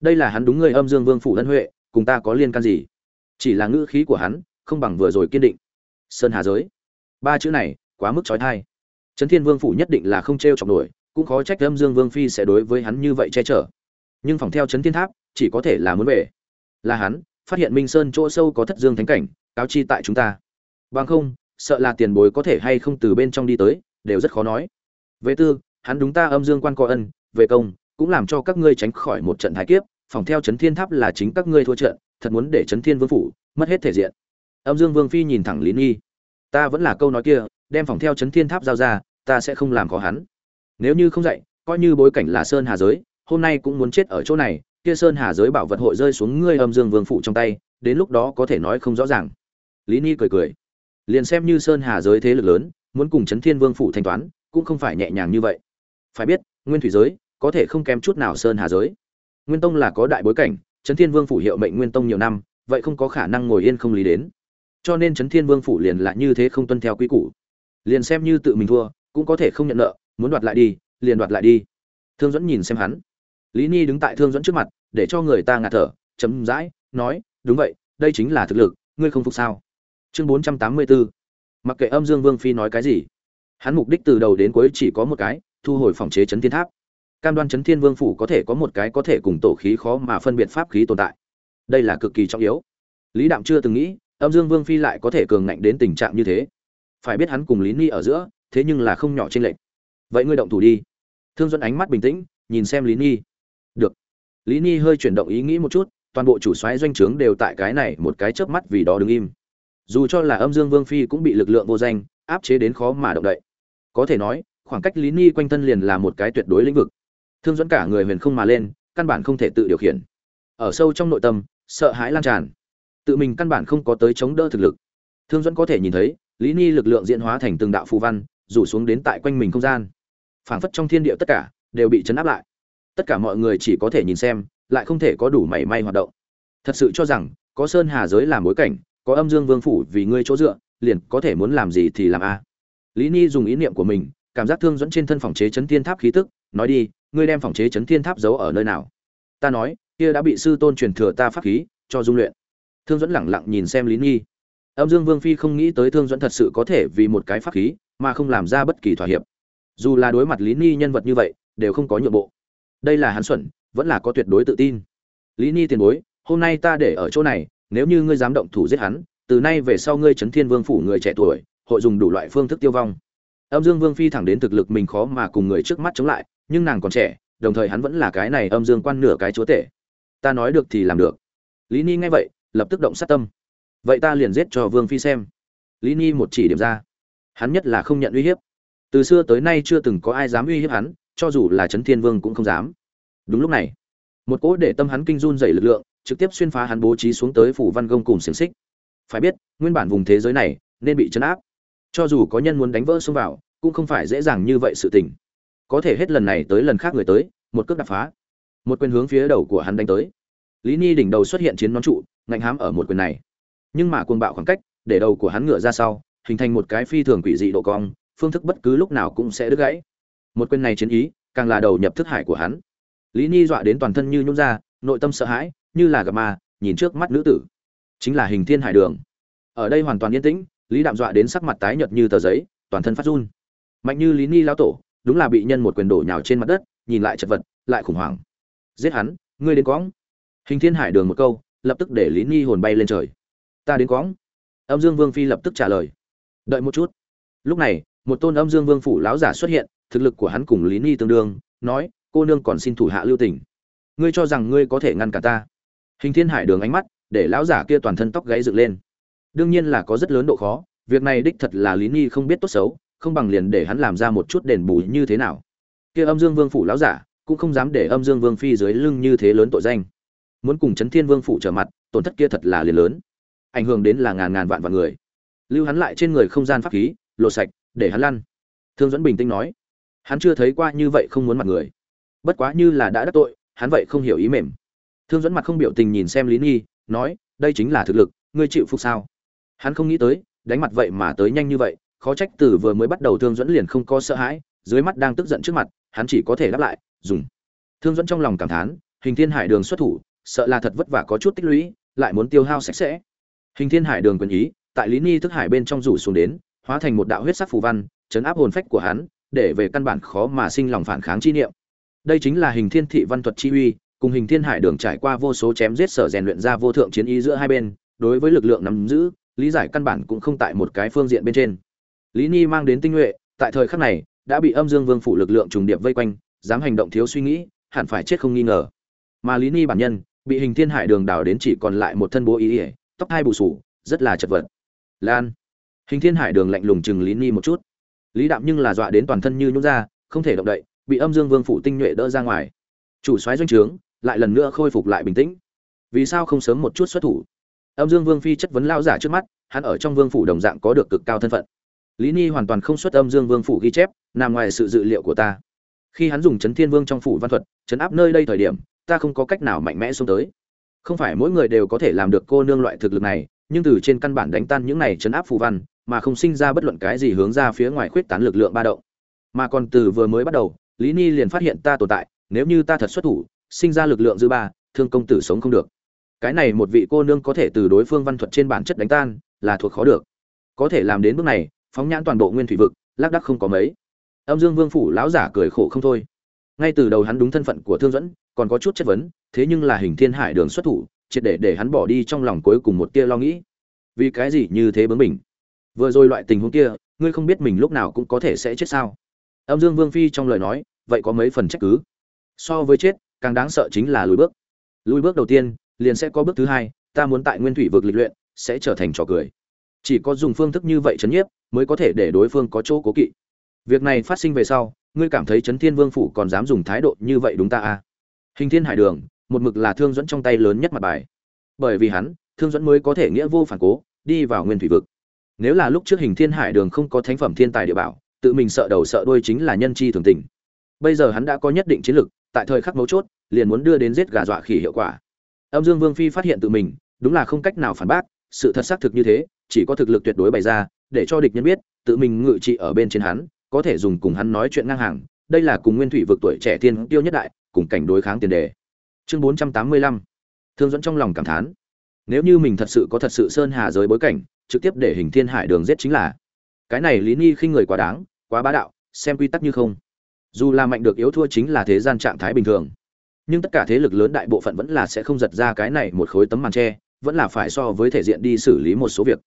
Đây là hắn đúng người âm dương vương phủ ân huệ, cùng ta có liên can gì? Chỉ là ngữ khí của hắn, không bằng vừa rồi kiên định. Sơn hà giới. Ba chữ này, quá mức trói thai. Trấn thiên vương phủ nhất định là không t r e o chọc nổi cũng khó trách âm dương vương phi sẽ đối với hắn như vậy che chở. Nhưng phòng theo chấn thiên tháp, chỉ có thể là muốn về. Là hắn, phát hiện minh sơn chỗ sâu có thất dương thánh cảnh, cáo chi tại chúng ta. Bằng không, sợ là tiền bối có thể hay không từ bên trong đi tới, đều rất khó nói. Về tư, hắn đúng ta âm dương quan có ân, về công, cũng làm cho các ngươi tránh khỏi một trận thái kiếp, phòng theo chấn thiên tháp là chính các ngươi thua trận, thật muốn để chấn thiên vương phủ mất hết thể diện. Âm dương vương phi nhìn thẳng lý nghi. Ta vẫn là câu nói kia, đem phòng theo chấn thiên tháp giao ra, ta sẽ không làm khó hắn nếu như không dạy, coi như bối cảnh là sơn hà giới, hôm nay cũng muốn chết ở chỗ này, kia sơn hà giới bảo vật hội rơi xuống ngươi âm dương vương phụ trong tay, đến lúc đó có thể nói không rõ ràng. Lý ni cười cười. Liền xem như sơn hà giới thế lực lớn, muốn cùng chấn thiên vương phụ thanh toán, cũng không phải nhẹ nhàng như vậy. Phải biết, nguyên thủy giới, có thể không kém chút nào sơn hà giới. Nguyên tông là có đại bối cảnh, chấn thiên vương phủ hiệu mệnh nguyên tông nhiều năm, vậy không có khả năng ngồi yên không lý đến. Cho nên chấn thiên vương phủ liền là như thế không tuân theo quy củ. Liền xem như tự mình thua, cũng có thể không nhận nợ muốn đoạt lại đi, liền đoạt lại đi. Thương dẫn nhìn xem hắn. Lý ni đứng tại thương dẫn trước mặt, để cho người ta ngạt thở, chấm dãi, nói, đúng vậy, đây chính là thực lực, ngươi không phục sao? Chương bốn trăm tám mươi bốn mặc kệ âm dương vương phi nói cái gì, hắn mục đích từ đầu đến cuối chỉ có một cái, thu hồi phòng chế chấn thiên tháp. Cam đoan chấn thiên vương phủ có thể có một cái có thể cùng tổ khí khó mà phân biệt pháp khí tồn tại. Đây là cực kỳ trọng yếu. Lý đạm chưa từng nghĩ, âm dương vương phi lại có thể cường ngạnh đến tình trạng như thế. Phải biết hắn cùng lý ni ở giữa, thế nhưng là không nhỏ trên lệnh vậy ngươi động thủ đi. Thương duẫn ánh mắt bình tĩnh, nhìn xem lý ni được. Lý ni hơi chuyển động ý nghĩ một chút, toàn bộ chủ xoáy doanh trướng đều tại cái này một cái chớp mắt vì đó đứng im. Dù cho là âm dương vương phi cũng bị lực lượng vô danh, áp chế đến khó mà động đậy. Có thể nói, khoảng cách lý ni quanh thân liền là một cái tuyệt đối lĩnh vực. Thương dẫn cả người huyền không mà lên, căn bản không thể tự điều khiển. Ở sâu trong nội tâm, sợ hãi lan tràn. Tự mình căn bản không có tới chống đỡ thực lực. Thương dẫn có thể nhìn thấy, lý ni lực lượng diễn hóa thành từng đạo phù văn, rủ xuống đến tại quanh mình không gian phảng phất trong thiên địa tất cả đều bị chấn áp lại. Tất cả mọi người chỉ có thể nhìn xem, lại không thể có đủ mảy may hoạt động. Thật sự cho rằng, có sơn hà giới làm bối cảnh, có âm dương vương phủ vì ngươi chỗ dựa, liền có thể muốn làm gì thì làm a. Lý ni dùng ý niệm của mình, cảm giác thương dẫn trên thân phòng chế chấn thiên tháp khí tức, nói đi, ngươi đem phòng chế chấn thiên tháp giấu ở nơi nào? Ta nói, kia đã bị sư tôn truyền thừa ta pháp khí, cho dung luyện. Thương dẫn lẳng lặng nhìn xem lý ni. Âm dương vương phi không nghĩ tới thương dẫn thật sự có thể vì một cái pháp khí, mà không làm ra bất kỳ thỏa hiệp dù là đối mặt lý ni nhân vật như vậy, đều không có nhượng bộ. Đây là hắn xuẩn, vẫn là có tuyệt đối tự tin. Lý ni tiền bối, hôm nay ta để ở chỗ này, nếu như ngươi dám động thủ giết hắn, từ nay về sau ngươi trấn thiên vương phủ người trẻ tuổi, hội dùng đủ loại phương thức tiêu vong. Âm dương vương phi thẳng đến thực lực mình khó mà cùng người trước mắt chống lại, nhưng nàng còn trẻ, đồng thời hắn vẫn là cái này âm dương quan nửa cái chúa tể. Ta nói được thì làm được. Lý ni nghe vậy, lập tức động sát tâm. Vậy ta liền giết cho vương phi xem. Lý ni một chỉ điểm ra. Hắn nhất là không nhận uy hiếp từ xưa tới nay chưa từng có ai dám uy hiếp hắn, cho dù là trấn thiên vương cũng không dám. Đúng lúc này, một cỗ để tâm hắn kinh run dày lực lượng, trực tiếp xuyên phá hắn bố trí xuống tới phủ văn gông cùng xiềng xích. Phải biết, nguyên bản vùng thế giới này, nên bị chấn áp. Cho dù có nhân muốn đánh vỡ xông vào, cũng không phải dễ dàng như vậy sự tình. Có thể hết lần này tới lần khác người tới, một cước đập phá. Một quyền hướng phía đầu của hắn đánh tới. Lý ni đỉnh đầu xuất hiện chiến nón trụ, ngạnh hám ở một quyền này. Nhưng mà cuồng bạo khoảng cách, để đầu của hắn ngựa ra sau, hình thành một cái phi thường quỷ dị độ cong phương thức bất cứ lúc nào cũng sẽ đứt gãy. Một quyền này chiến ý, càng là đầu nhập thức hải của hắn. Lý ni dọa đến toàn thân như nhún ra, nội tâm sợ hãi, như là gặp ma, nhìn trước mắt nữ tử. Chính là hình thiên hải đường. Ở đây hoàn toàn yên tĩnh, lý đạm dọa đến sắc mặt tái nhợt như tờ giấy, toàn thân phát run. Mạnh như lý ni lao tổ, đúng là bị nhân một quyền đổ nhào trên mặt đất, nhìn lại chật vật, lại khủng hoảng. Giết hắn, ngươi đến quõng hình thiên hải đường một câu, lập tức để lý ni hồn bay lên trời. Ta đến quõng âm dương vương phi lập tức trả lời. Đợi một chút. Lúc này một tôn âm dương vương phủ lão giả xuất hiện, thực lực của hắn cùng lý ni tương đương, nói, cô nương còn xin thủ hạ lưu tình. Ngươi cho rằng ngươi có thể ngăn cả ta? Hình thiên hải đường ánh mắt, để lão giả kia toàn thân tóc gáy dựng lên. Đương nhiên là có rất lớn độ khó, việc này đích thật là lý ni không biết tốt xấu, không bằng liền để hắn làm ra một chút đền bù như thế nào. Kia âm dương vương phủ lão giả, cũng không dám để âm dương vương phi dưới lưng như thế lớn tội danh. Muốn cùng chấn thiên vương phủ trở mặt, tổn thất kia thật là liền lớn. Ảnh hưởng đến là ngàn ngàn vạn vạn người. Lưu hắn lại trên người không gian pháp khí lộ sạch để hắn lăn. Thương dẫn bình tĩnh nói, hắn chưa thấy qua như vậy không muốn mặt người. Bất quá như là đã đắc tội, hắn vậy không hiểu ý mềm. Thương dẫn mặt không biểu tình nhìn xem lý nhi, nói, đây chính là thực lực, ngươi chịu phục sao? Hắn không nghĩ tới, đánh mặt vậy mà tới nhanh như vậy, khó trách từ vừa mới bắt đầu thương dẫn liền không có sợ hãi, dưới mắt đang tức giận trước mặt, hắn chỉ có thể đáp lại, dùng. Thương dẫn trong lòng cảm thán, hình thiên hải đường xuất thủ, sợ là thật vất vả có chút tích lũy, lại muốn tiêu hao sạch sẽ. Hình thiên hải đường quyền ý, tại lý ni thức hải bên trong rủ xuống đến hóa thành một đạo huyết sắc phù văn, chấn áp hồn phách của hắn, để về căn bản khó mà sinh lòng phản kháng chi niệm. Đây chính là hình thiên thị văn thuật chi uy, cùng hình thiên hải đường trải qua vô số chém giết sở rèn luyện ra vô thượng chiến ý giữa hai bên, đối với lực lượng nắm giữ, lý giải căn bản cũng không tại một cái phương diện bên trên. Lý ni mang đến tinh nhuệ, tại thời khắc này, đã bị âm dương vương phủ lực lượng trùng điệp vây quanh, dám hành động thiếu suy nghĩ, hẳn phải chết không nghi ngờ. Mà lý ni bản nhân, bị hình thiên hải đường đào đến chỉ còn lại một thân bố ý ỉa, tóc hai bù sù, rất là chật vật. Lan hình thiên hải đường lạnh lùng chừng lý ni một chút. Lý đạm nhưng là dọa đến toàn thân như nhún ra, không thể động đậy, bị âm dương vương phủ tinh nhuệ đỡ ra ngoài. Chủ soái doanh trướng, lại lần nữa khôi phục lại bình tĩnh. Vì sao không sớm một chút xuất thủ? Âm dương vương phi chất vấn lao giả trước mắt, hắn ở trong vương phủ đồng dạng có được cực cao thân phận. Lý ni hoàn toàn không xuất âm dương vương phủ ghi chép, nằm ngoài sự dự liệu của ta. Khi hắn dùng chấn thiên vương trong phủ văn thuật, chấn áp nơi đây thời điểm, ta không có cách nào mạnh mẽ xuống tới. Không phải mỗi người đều có thể làm được cô nương loại thực lực này nhưng từ trên căn bản đánh tan những này chấn áp phù văn, mà không sinh ra bất luận cái gì hướng ra phía ngoài khuyết tán lực lượng ba động. Mà còn từ vừa mới bắt đầu, lý ni liền phát hiện ta tồn tại, nếu như ta thật xuất thủ, sinh ra lực lượng dư ba, thương công tử sống không được. Cái này một vị cô nương có thể từ đối phương văn thuật trên bản chất đánh tan, là thuộc khó được. Có thể làm đến bước này, phóng nhãn toàn bộ nguyên thủy vực, lác đắc không có mấy. Âm dương vương phủ lão giả cười khổ không thôi. Ngay từ đầu hắn đúng thân phận của thương dẫn còn có chút chất vấn, thế nhưng là hình thiên hải đường xuất thủ triệt để để hắn bỏ đi trong lòng cuối cùng một tia lo nghĩ. Vì cái gì như thế bướng mình vừa rồi loại tình huống kia, ngươi không biết mình lúc nào cũng có thể sẽ chết sao? Âm dương vương phi trong lời nói, vậy có mấy phần trách cứ? So với chết, càng đáng sợ chính là lùi bước. Lùi bước đầu tiên, liền sẽ có bước thứ hai, ta muốn tại nguyên thủy vực lịch luyện, sẽ trở thành trò cười. Chỉ có dùng phương thức như vậy chấn nhiếp, mới có thể để đối phương có chỗ cố kỵ. Việc này phát sinh về sau, ngươi cảm thấy chấn thiên vương phủ còn dám dùng thái độ như vậy đúng ta à? Hình thiên hải đường một mực là thương dẫn trong tay lớn nhất mặt bài. Bởi vì hắn, thương dẫn mới có thể nghĩa vô phản cố, đi vào nguyên thủy vực. Nếu là lúc trước hình thiên hải đường không có thánh phẩm thiên tài địa bảo, tự mình sợ đầu sợ đuôi chính là nhân chi thường tình. Bây giờ hắn đã có nhất định chiến lực, tại thời khắc mấu chốt, liền muốn đưa đến giết gà dọa khỉ hiệu quả. Âm dương vương phi phát hiện tự mình, đúng là không cách nào phản bác, sự thật xác thực như thế, chỉ có thực lực tuyệt đối bày ra, để cho địch nhân biết, tự mình ngự trị ở bên trên hắn, có thể dùng cùng hắn nói chuyện ngang hàng, đây là cùng nguyên thủy vực tuổi trẻ thiên tiêu nhất đại, cùng cảnh đối kháng tiền đề chương bốn trăm tám mươi lăm. Thương dẫn trong lòng cảm thán. Nếu như mình thật sự có thật sự sơn hà giới bối cảnh, trực tiếp để hình thiên hải đường giết chính là. Cái này lý ni khinh người quá đáng, quá bá đạo, xem quy tắc như không. Dù là mạnh được yếu thua chính là thế gian trạng thái bình thường. Nhưng tất cả thế lực lớn đại bộ phận vẫn là sẽ không giật ra cái này một khối tấm màn tre vẫn là phải so với thể diện đi xử lý một số việc.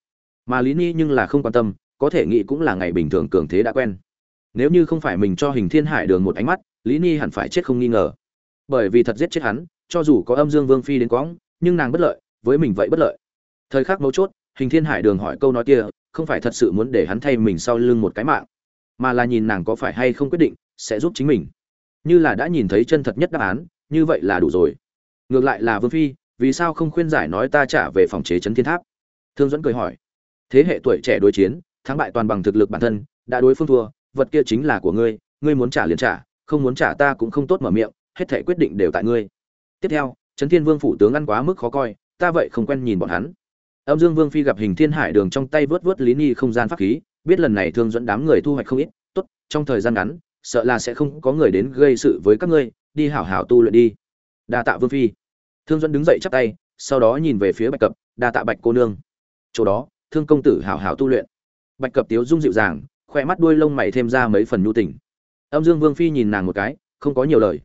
Mà lý ni nhưng là không quan tâm, có thể nghĩ cũng là ngày bình thường cường thế đã quen. Nếu như không phải mình cho hình thiên hải đường một ánh mắt, lý ni hẳn phải chết không nghi ngờ bởi vì thật giết chết hắn, cho dù có âm dương vương phi đến quãng nhưng nàng bất lợi, với mình vậy bất lợi. Thời khắc mấu chốt, hình thiên hải đường hỏi câu nói kia, không phải thật sự muốn để hắn thay mình sau lưng một cái mạng, mà là nhìn nàng có phải hay không quyết định, sẽ giúp chính mình. Như là đã nhìn thấy chân thật nhất đáp án, như vậy là đủ rồi. Ngược lại là vương phi, vì sao không khuyên giải nói ta trả về phòng chế chấn thiên tháp? Thương dẫn cười hỏi. Thế hệ tuổi trẻ đối chiến, thắng bại toàn bằng thực lực bản thân, đã đối phương thua, vật kia chính là của ngươi ngươi muốn trả liền trả, không muốn trả ta cũng không tốt mở miệng hết thể quyết định đều tại ngươi. Tiếp theo, trấn thiên vương phủ tướng ăn quá mức khó coi, ta vậy không quen nhìn bọn hắn. Âm dương vương phi gặp hình thiên hải đường trong tay vớt vớt lý ni không gian pháp khí, biết lần này thương dẫn đám người thu hoạch không ít, tốt, trong thời gian ngắn, sợ là sẽ không có người đến gây sự với các ngươi, đi hảo hảo tu luyện đi. Đa tạ vương phi. Thương dẫn đứng dậy chắp tay, sau đó nhìn về phía bạch cập, đa tạ bạch cô nương. Chỗ đó, thương công tử hảo hảo tu luyện. Bạch cập tiếu dung dịu dàng, khoe mắt đuôi lông mày thêm ra mấy phần nhu tình. Âm dương vương phi nhìn nàng một cái, không có nhiều lời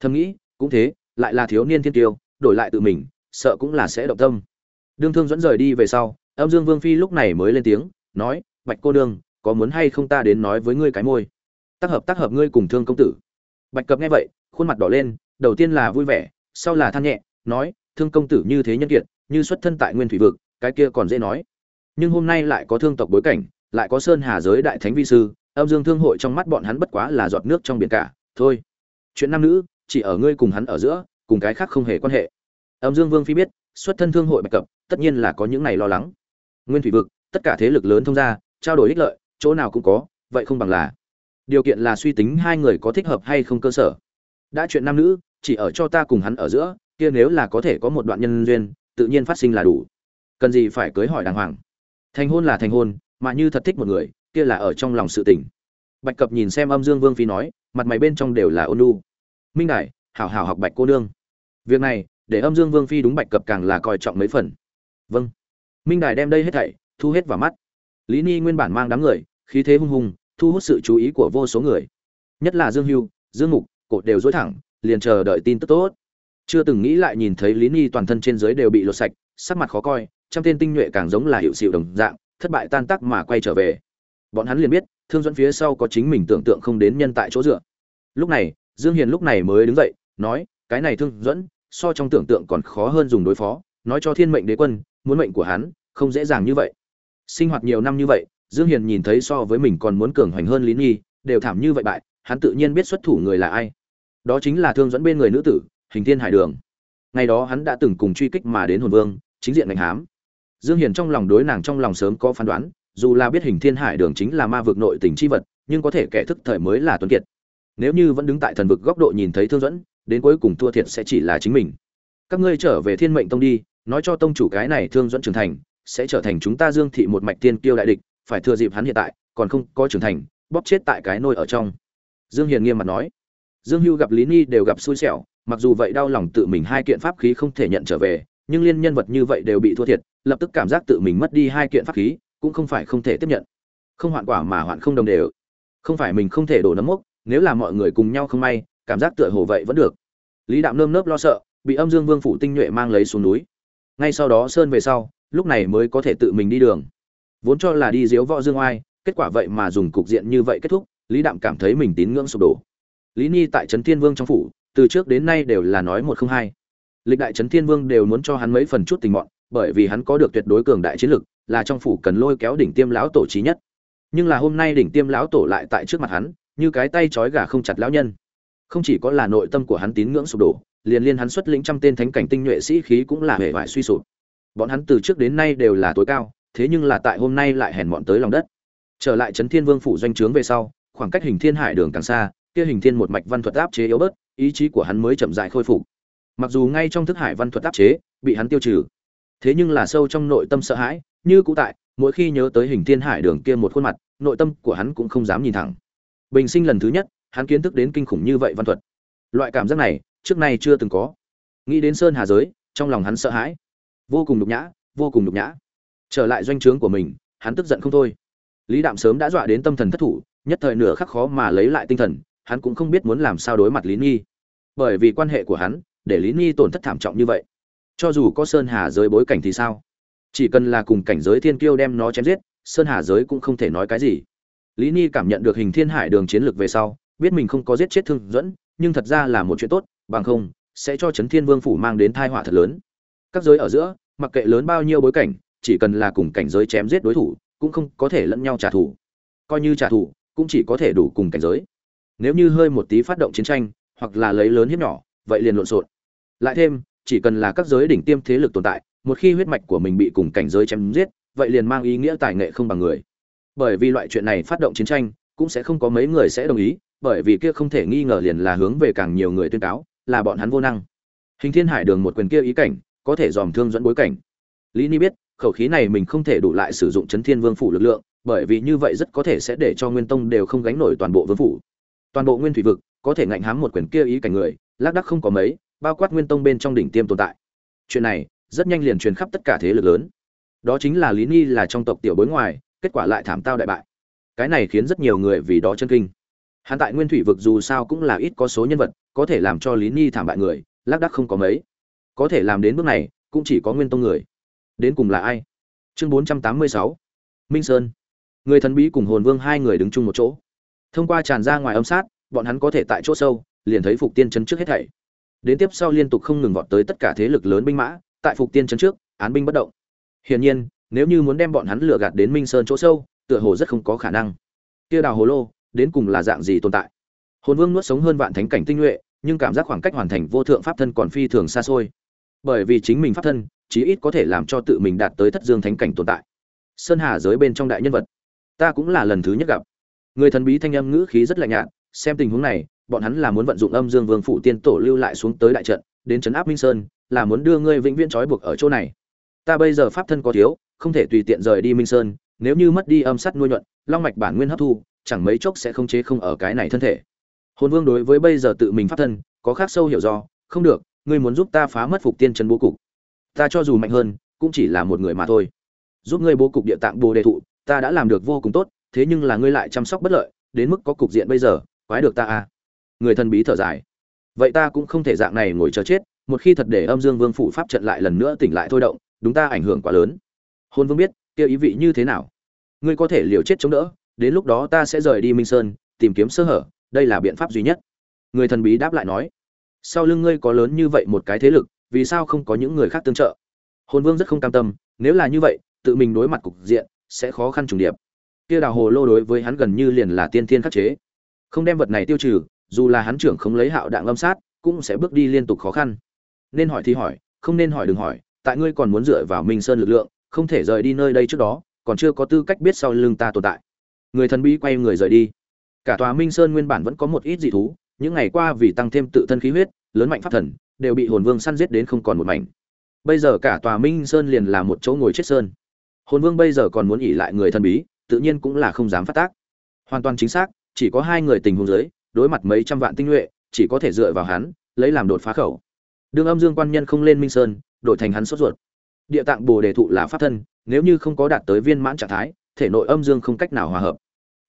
thầm nghĩ, cũng thế, lại là thiếu niên thiên tiêu, đổi lại tự mình, sợ cũng là sẽ động tâm. Đương thương dẫn rời đi về sau, âm dương vương phi lúc này mới lên tiếng, nói, bạch cô đương có muốn hay không ta đến nói với ngươi cái môi? Tác hợp tác hợp ngươi cùng thương công tử. Bạch cập nghe vậy, khuôn mặt đỏ lên, đầu tiên là vui vẻ, sau là than nhẹ, nói, thương công tử như thế nhân kiệt, như xuất thân tại nguyên thủy vực, cái kia còn dễ nói. Nhưng hôm nay lại có thương tộc bối cảnh, lại có sơn hà giới đại thánh vi sư, âm dương thương hội trong mắt bọn hắn bất quá là giọt nước trong biển cả, thôi. Chuyện nam nữ chỉ ở ngươi cùng hắn ở giữa, cùng cái khác không hề quan hệ. Âm dương vương phi biết, xuất thân thương hội bạch cập, tất nhiên là có những này lo lắng. Nguyên thủy vực, tất cả thế lực lớn thông ra trao đổi ích lợi, chỗ nào cũng có, vậy không bằng là. Điều kiện là suy tính hai người có thích hợp hay không cơ sở. Đã chuyện nam nữ, chỉ ở cho ta cùng hắn ở giữa, kia nếu là có thể có một đoạn nhân duyên, tự nhiên phát sinh là đủ. Cần gì phải cưới hỏi đàng hoàng. Thành hôn là thành hôn, mà như thật thích một người, kia là ở trong lòng sự tình. Bạch cập nhìn xem âm dương vương phi nói, mặt mày bên trong đều là ôn lu minh đại hảo hảo học bạch cô nương. Việc này, để âm dương vương phi đúng bạch cập càng là coi trọng mấy phần. Vâng. Minh đài đem đây hết thảy, thu hết vào mắt. Lý ni nguyên bản mang đám người, khí thế hung hùng, thu hút sự chú ý của vô số người. Nhất là dương hưu, dương mục cột đều dối thẳng, liền chờ đợi tin tức tốt. Chưa từng nghĩ lại nhìn thấy lý ni toàn thân trên dưới đều bị lột sạch, sắc mặt khó coi, trăm tên tinh nhuệ càng giống là hiệu xịu đồng dạng, thất bại tan tác mà quay trở về. Bọn hắn liền biết, thương dẫn phía sau có chính mình tưởng tượng không đến nhân tại chỗ dựa. Lúc này dương hiền lúc này mới đứng dậy, nói, cái này thương dẫn, so trong tưởng tượng còn khó hơn dùng đối phó. Nói cho thiên mệnh đế quân, muốn mệnh của hắn, không dễ dàng như vậy. Sinh hoạt nhiều năm như vậy, dương hiền nhìn thấy so với mình còn muốn cường hoành hơn lý nghi đều thảm như vậy bại, hắn tự nhiên biết xuất thủ người là ai. Đó chính là thương dẫn bên người nữ tử, hình thiên hải đường. Ngày đó hắn đã từng cùng truy kích mà đến hồn vương, chính diện ngành hám. Dương hiền trong lòng đối nàng trong lòng sớm có phán đoán, dù là biết hình thiên hải đường chính là ma vực nội tình chi vật, nhưng có thể kẻ thức thời mới là tuấn kiệt nếu như vẫn đứng tại thần vực góc độ nhìn thấy thương dẫn, đến cuối cùng thua thiệt sẽ chỉ là chính mình. Các ngươi trở về thiên mệnh tông đi, nói cho tông chủ cái này thương dẫn trưởng thành, sẽ trở thành chúng ta dương thị một mạch tiên kiêu đại địch, phải thừa dịp hắn hiện tại, còn không có trưởng thành, bóp chết tại cái nôi ở trong. Dương hiền nghiêm mặt nói. Dương hưu gặp lý ni đều gặp xui xẻo, mặc dù vậy đau lòng tự mình hai kiện pháp khí không thể nhận trở về, nhưng liên nhân vật như vậy đều bị thua thiệt, lập tức cảm giác tự mình mất đi hai kiện pháp khí, cũng không phải không thể tiếp nhận. Không hoạn quả mà hoạn không đồng đều. Không phải mình không thể đổ nấm mốc nếu là mọi người cùng nhau không may, cảm giác tựa hồ vậy vẫn được. Lý đạm nơm nớp lo sợ, bị âm dương vương phủ tinh nhuệ mang lấy xuống núi. Ngay sau đó sơn về sau, lúc này mới có thể tự mình đi đường. Vốn cho là đi diếu võ dương oai, kết quả vậy mà dùng cục diện như vậy kết thúc, lý đạm cảm thấy mình tín ngưỡng sụp đổ. Lý ni tại trấn thiên vương trong phủ, từ trước đến nay đều là nói một không hai. Lịch đại trấn thiên vương đều muốn cho hắn mấy phần chút tình mọn, bởi vì hắn có được tuyệt đối cường đại chiến lực, là trong phủ cần lôi kéo đỉnh tiêm lão tổ trí nhất. Nhưng là hôm nay đỉnh tiêm lão tổ lại tại trước mặt hắn như cái tay trói gà không chặt lão nhân. Không chỉ có là nội tâm của hắn tín ngưỡng sụp đổ, liền liên hắn xuất lĩnh trăm tên thánh cảnh tinh nhuệ sĩ khí cũng là hề vải suy sụp. Bọn hắn từ trước đến nay đều là tối cao, thế nhưng là tại hôm nay lại hèn mọn tới lòng đất. Trở lại trấn thiên vương phủ doanh trướng về sau, khoảng cách hình thiên hải đường càng xa, kia hình thiên một mạch văn thuật áp chế yếu bớt, ý chí của hắn mới chậm dại khôi phục. Mặc dù ngay trong thức hải văn thuật áp chế, bị hắn tiêu trừ, thế nhưng là sâu trong nội tâm sợ hãi, như cũ tại, mỗi khi nhớ tới hình thiên hải đường kia một khuôn mặt, nội tâm của hắn cũng không dám nhìn thẳng bình sinh lần thứ nhất, hắn kiến thức đến kinh khủng như vậy văn thuật. Loại cảm giác này, trước nay chưa từng có. Nghĩ đến sơn hà giới, trong lòng hắn sợ hãi. Vô cùng nhục nhã, vô cùng nhục nhã. Trở lại doanh trướng của mình, hắn tức giận không thôi. Lý đạm sớm đã dọa đến tâm thần thất thủ, nhất thời nửa khắc khó mà lấy lại tinh thần, hắn cũng không biết muốn làm sao đối mặt lý nghi bởi vì quan hệ của hắn, để lý nghi tổn thất thảm trọng như vậy. Cho dù có sơn hà giới bối cảnh thì sao? Chỉ cần là cùng cảnh giới thiên kiêu đem nó chém giết, sơn hà giới cũng không thể nói cái gì lý ni cảm nhận được hình thiên hải đường chiến lược về sau, biết mình không có giết chết thương dẫn nhưng thật ra là một chuyện tốt, bằng không, sẽ cho trấn thiên vương phủ mang đến thai họa thật lớn. Các giới ở giữa, mặc kệ lớn bao nhiêu bối cảnh, chỉ cần là cùng cảnh giới chém giết đối thủ, cũng không có thể lẫn nhau trả thù. Coi như trả thù, cũng chỉ có thể đủ cùng cảnh giới. Nếu như hơi một tí phát động chiến tranh, hoặc là lấy lớn hiếp nhỏ, vậy liền lộn xộn. Lại thêm, chỉ cần là các giới đỉnh tiêm thế lực tồn tại, một khi huyết mạch của mình bị cùng cảnh giới chém giết, vậy liền mang ý nghĩa tài nghệ không bằng người bởi vì loại chuyện này phát động chiến tranh, cũng sẽ không có mấy người sẽ đồng ý, bởi vì kia không thể nghi ngờ liền là hướng về càng nhiều người tuyên cáo, là bọn hắn vô năng. Hình thiên hải đường một quyền kia ý cảnh, có thể dòm thương dẫn bối cảnh. Lý ni biết, khẩu khí này mình không thể đủ lại sử dụng chấn thiên vương phủ lực lượng, bởi vì như vậy rất có thể sẽ để cho nguyên tông đều không gánh nổi toàn bộ vương phủ. Toàn bộ nguyên thủy vực, có thể ngạnh hám một quyền kia ý cảnh người, lác đắc không có mấy, bao quát nguyên tông bên trong đỉnh tiêm tồn tại. Chuyện này, rất nhanh liền truyền khắp tất cả thế lực lớn. Đó chính là lý ni là trong tộc tiểu bối ngoài kết quả lại thảm tao đại bại. Cái này khiến rất nhiều người vì đó chân kinh. Hắn tại nguyên thủy vực dù sao cũng là ít có số nhân vật, có thể làm cho lý ni thảm bại người, lác đắc không có mấy. Có thể làm đến bước này, cũng chỉ có nguyên tông người. Đến cùng là ai? Chương bốn trăm tám mươi sáu. Minh sơn. Người thần bí cùng hồn vương hai người đứng chung một chỗ. Thông qua tràn ra ngoài âm sát, bọn hắn có thể tại chỗ sâu, liền thấy phục tiên chấn trước hết thảy. Đến tiếp sau liên tục không ngừng vọt tới tất cả thế lực lớn binh mã, tại phục tiên chấn trước, án binh bất động. Hiển nhiên nếu như muốn đem bọn hắn lừa gạt đến minh sơn chỗ sâu, tựa hồ rất không có khả năng. Kia đào hồ lô, đến cùng là dạng gì tồn tại? Hồn vương nuốt sống hơn vạn thánh cảnh tinh nhuệ, nhưng cảm giác khoảng cách hoàn thành vô thượng pháp thân còn phi thường xa xôi. Bởi vì chính mình pháp thân, chí ít có thể làm cho tự mình đạt tới thất dương thánh cảnh tồn tại. Sơn hà giới bên trong đại nhân vật, ta cũng là lần thứ nhất gặp. Người thần bí thanh âm ngữ khí rất lạnh nhạt, xem tình huống này, bọn hắn là muốn vận dụng âm dương vương phụ tiên tổ lưu lại xuống tới đại trận, đến trấn áp minh sơn, là muốn đưa ngươi vĩnh viễn trói buộc ở chỗ này ta bây giờ pháp thân có thiếu, không thể tùy tiện rời đi minh sơn, nếu như mất đi âm sắt nuôi nhuận, long mạch bản nguyên hấp thu, chẳng mấy chốc sẽ không chế không ở cái này thân thể. Hồn vương đối với bây giờ tự mình pháp thân, có khác sâu hiểu do, không được, ngươi muốn giúp ta phá mất phục tiên chân bố cục. Ta cho dù mạnh hơn, cũng chỉ là một người mà thôi. Giúp ngươi bố cục địa tạng bồ đề thụ, ta đã làm được vô cùng tốt, thế nhưng là ngươi lại chăm sóc bất lợi, đến mức có cục diện bây giờ, quái được ta à. Người thần bí thở dài. Vậy ta cũng không thể dạng này ngồi chờ chết, một khi thật để âm dương vương phủ pháp trận lại lần nữa tỉnh lại thôi động đúng ta ảnh hưởng quá lớn. Hôn vương biết, kia ý vị như thế nào? Ngươi có thể liều chết chống đỡ, đến lúc đó ta sẽ rời đi minh sơn, tìm kiếm sơ hở, đây là biện pháp duy nhất. Người thần bí đáp lại nói, sau lưng ngươi có lớn như vậy một cái thế lực, vì sao không có những người khác tương trợ? Hồn vương rất không cam tâm, nếu là như vậy, tự mình đối mặt cục diện, sẽ khó khăn trùng điệp. Kia đào hồ lô đối với hắn gần như liền là tiên thiên khắc chế. Không đem vật này tiêu trừ, dù là hắn trưởng không lấy hạo đạn lâm sát, cũng sẽ bước đi liên tục khó khăn. Nên hỏi thì hỏi, không nên hỏi đừng hỏi tại ngươi còn muốn dựa vào minh sơn lực lượng không thể rời đi nơi đây trước đó còn chưa có tư cách biết sau lưng ta tồn tại. Người thần bí quay người rời đi. Cả tòa minh sơn nguyên bản vẫn có một ít dị thú những ngày qua vì tăng thêm tự thân khí huyết lớn mạnh pháp thần đều bị hồn vương săn giết đến không còn một mảnh. Bây giờ cả tòa minh sơn liền là một chỗ ngồi chết sơn. Hồn vương bây giờ còn muốn ỉ lại người thần bí tự nhiên cũng là không dám phát tác. Hoàn toàn chính xác chỉ có hai người tình huống dưới, đối mặt mấy trăm vạn tinh nhuệ chỉ có thể dựa vào hắn lấy làm đột phá khẩu. Đường âm dương quan nhân không lên minh sơn đổi thành hắn sốt ruột. Địa tạng bồ đề thụ là pháp thân, nếu như không có đạt tới viên mãn trạng thái, thể nội âm dương không cách nào hòa hợp.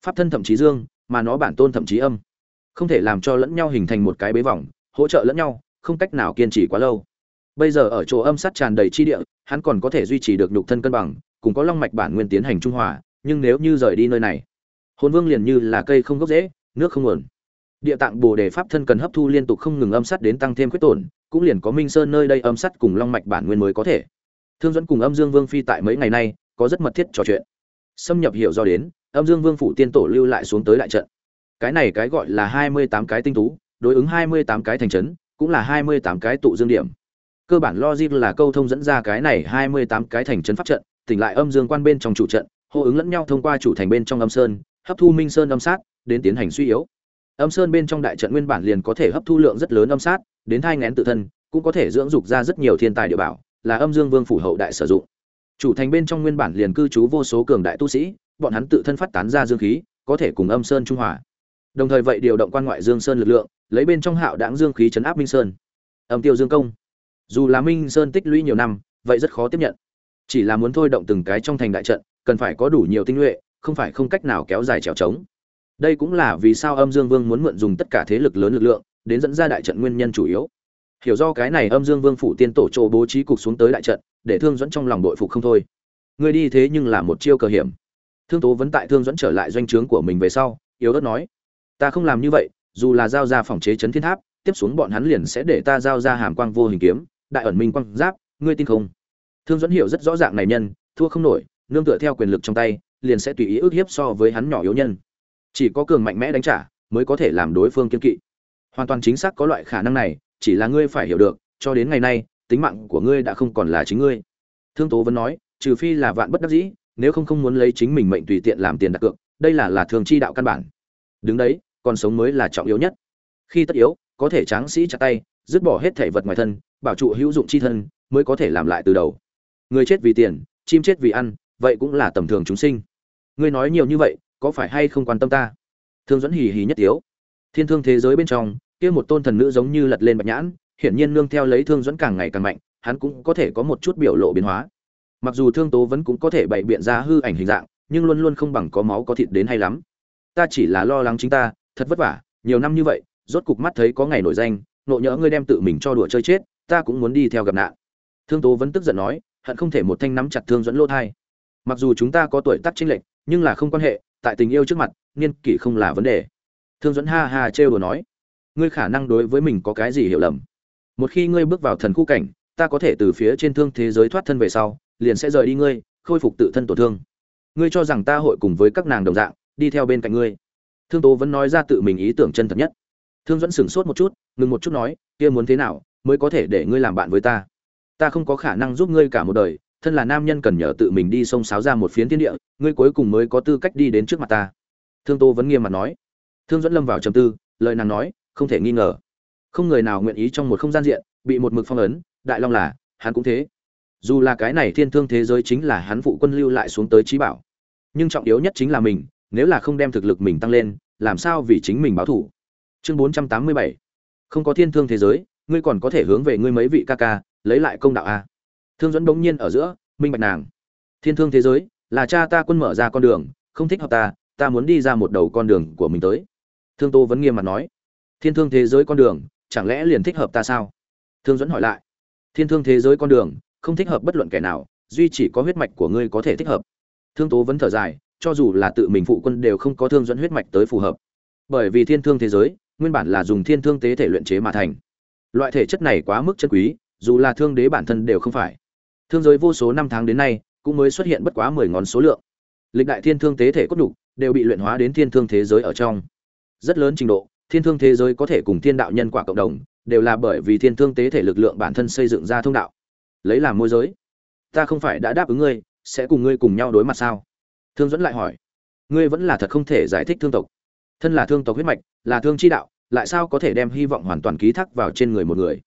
Pháp thân thậm chí dương, mà nó bản tôn thậm chí âm. Không thể làm cho lẫn nhau hình thành một cái bế vòng, hỗ trợ lẫn nhau, không cách nào kiên trì quá lâu. Bây giờ ở chỗ âm sát tràn đầy chi địa, hắn còn có thể duy trì được nhục thân cân bằng, cùng có long mạch bản nguyên tiến hành trung hòa, nhưng nếu như rời đi nơi này, hồn vương liền như là cây không gốc rễ, nước không nguồn địa tạng bồ đề pháp thân cần hấp thu liên tục không ngừng âm sắt đến tăng thêm khuyết tổn, cũng liền có minh sơn nơi đây âm sắt cùng long mạch bản nguyên mới có thể. Thương dẫn cùng âm dương vương phi tại mấy ngày nay, có rất mật thiết trò chuyện. Xâm nhập hiểu do đến, âm dương vương phủ tiên tổ lưu lại xuống tới đại trận. Cái này cái gọi là hai mươi tám cái tinh tú, đối ứng hai mươi tám cái thành trấn, cũng là hai mươi tám cái tụ dương điểm. Cơ bản logic là câu thông dẫn ra cái này hai mươi tám cái thành trấn pháp trận, tỉnh lại âm dương quan bên trong chủ trận, hô ứng lẫn nhau thông qua chủ thành bên trong âm sơn, hấp thu minh sơn âm sát, đến tiến hành suy yếu âm sơn bên trong đại trận nguyên bản liền có thể hấp thu lượng rất lớn âm sát, đến thai ngén tự thân, cũng có thể dưỡng dục ra rất nhiều thiên tài địa bảo, là âm dương vương phủ hậu đại sử dụng. Chủ thành bên trong nguyên bản liền cư trú vô số cường đại tu sĩ, bọn hắn tự thân phát tán ra dương khí, có thể cùng âm sơn trung hòa. Đồng thời vậy điều động quan ngoại dương sơn lực lượng, lấy bên trong hạo đáng dương khí chấn áp minh sơn. Âm tiêu dương công. Dù là minh sơn tích lũy nhiều năm, vậy rất khó tiếp nhận. Chỉ là muốn thôi động từng cái trong thành đại trận, cần phải có đủ nhiều tinh nhuệ, không phải không cách nào kéo dài trèo trống đây cũng là vì sao âm dương vương muốn mượn dùng tất cả thế lực lớn lực lượng, đến dẫn ra đại trận nguyên nhân chủ yếu. Hiểu do cái này âm dương vương phủ tiên tổ chỗ bố trí cục xuống tới đại trận, để thương dẫn trong lòng đội phục không thôi. Người đi thế nhưng là một chiêu cờ hiểm. Thương tố vẫn tại thương dẫn trở lại doanh trướng của mình về sau, yếu ớt nói, ta không làm như vậy, dù là giao ra phòng chế chấn thiên tháp, tiếp xuống bọn hắn liền sẽ để ta giao ra hàm quang vô hình kiếm, đại ẩn minh quang giáp, ngươi tin không? Thương dẫn hiểu rất rõ ràng này nhân, thua không nổi, nương tựa theo quyền lực trong tay, liền sẽ tùy ý ước hiếp so với hắn nhỏ yếu nhân chỉ có cường mạnh mẽ đánh trả mới có thể làm đối phương kiên kỵ. Hoàn toàn chính xác có loại khả năng này, chỉ là ngươi phải hiểu được, cho đến ngày nay, tính mạng của ngươi đã không còn là chính ngươi. Thương tố vẫn nói, trừ phi là vạn bất đắc dĩ, nếu không không muốn lấy chính mình mệnh tùy tiện làm tiền đặt cược, đây là là thường chi đạo căn bản. Đứng đấy, còn sống mới là trọng yếu nhất. Khi tất yếu, có thể tráng sĩ chặt tay, dứt bỏ hết thể vật ngoài thân, bảo trụ hữu dụng chi thân, mới có thể làm lại từ đầu. Người chết vì tiền, chim chết vì ăn, vậy cũng là tầm thường chúng sinh. Ngươi nói nhiều như vậy có phải hay không quan tâm ta? Thương dẫn hì hì nhất tiếu. Thiên thương thế giới bên trong, kia một tôn thần nữ giống như lật lên bạch nhãn, hiển nhiên nương theo lấy thương dẫn càng ngày càng mạnh, hắn cũng có thể có một chút biểu lộ biến hóa. Mặc dù thương tố vẫn cũng có thể bày biện ra hư ảnh hình dạng, nhưng luôn luôn không bằng có máu có thịt đến hay lắm. Ta chỉ là lo lắng chính ta, thật vất vả, nhiều năm như vậy, rốt cục mắt thấy có ngày nổi danh, nộ nhỡ ngươi đem tự mình cho đùa chơi chết, ta cũng muốn đi theo gặp nạn. Thương tố vẫn tức giận nói, hận không thể một thanh nắm chặt thương dẫn lỗ thai. Mặc dù chúng ta có tuổi tác chênh lệch, nhưng là không quan hệ tại tình yêu trước mặt, niên kỷ không là vấn đề. Thương dẫn ha ha trêu đồ nói, ngươi khả năng đối với mình có cái gì hiểu lầm? Một khi ngươi bước vào thần khu cảnh, ta có thể từ phía trên thương thế giới thoát thân về sau, liền sẽ rời đi ngươi, khôi phục tự thân tổn thương. Ngươi cho rằng ta hội cùng với các nàng đồng dạng, đi theo bên cạnh ngươi. Thương tố vẫn nói ra tự mình ý tưởng chân thật nhất. Thương dẫn sửng sốt một chút, ngừng một chút nói, kia muốn thế nào, mới có thể để ngươi làm bạn với ta? Ta không có khả năng giúp ngươi cả một đời thân là nam nhân cần nhờ tự mình đi sông sáo ra một phiến thiên địa, ngươi cuối cùng mới có tư cách đi đến trước mặt ta. Thương tô vẫn nghiêm mặt nói. Thương dẫn lâm vào trầm tư, lời nàng nói, không thể nghi ngờ. Không người nào nguyện ý trong một không gian diện, bị một mực phong ấn, đại long là, hắn cũng thế. Dù là cái này thiên thương thế giới chính là hắn phụ quân lưu lại xuống tới trí bảo, nhưng trọng yếu nhất chính là mình, nếu là không đem thực lực mình tăng lên, làm sao vì chính mình báo thủ? Chương bốn trăm tám mươi bảy. Không có thiên thương thế giới, ngươi còn có thể hướng về ngươi mấy vị ca ca, lấy lại công đạo a thương dẫn bỗng nhiên ở giữa, minh bạch nàng. Thiên thương thế giới, là cha ta quân mở ra con đường, không thích hợp ta ta muốn đi ra một đầu con đường của mình tới. Thương tô vẫn nghiêm mặt nói. Thiên thương thế giới con đường, chẳng lẽ liền thích hợp ta sao? Thương dẫn hỏi lại. Thiên thương thế giới con đường, không thích hợp bất luận kẻ nào, duy chỉ có huyết mạch của ngươi có thể thích hợp. Thương tố vẫn thở dài, cho dù là tự mình phụ quân đều không có thương dẫn huyết mạch tới phù hợp. Bởi vì thiên thương thế giới, nguyên bản là dùng thiên thương tế thể luyện chế mà thành. Loại thể chất này quá mức chân quý, dù là thương đế bản thân đều không phải thương giới vô số năm tháng đến nay, cũng mới xuất hiện bất quá mười ngón số lượng. Lịch đại thiên thương tế thể cốt đục đều bị luyện hóa đến thiên thương thế giới ở trong. Rất lớn trình độ, thiên thương thế giới có thể cùng thiên đạo nhân quả cộng đồng, đều là bởi vì thiên thương tế thể lực lượng bản thân xây dựng ra thông đạo. Lấy làm môi giới, ta không phải đã đáp ứng ngươi, sẽ cùng ngươi cùng nhau đối mặt sao? Thương dẫn lại hỏi. Ngươi vẫn là thật không thể giải thích thương tộc. Thân là thương tộc huyết mạch, là thương chi đạo, lại sao có thể đem hy vọng hoàn toàn ký thác vào trên người một người?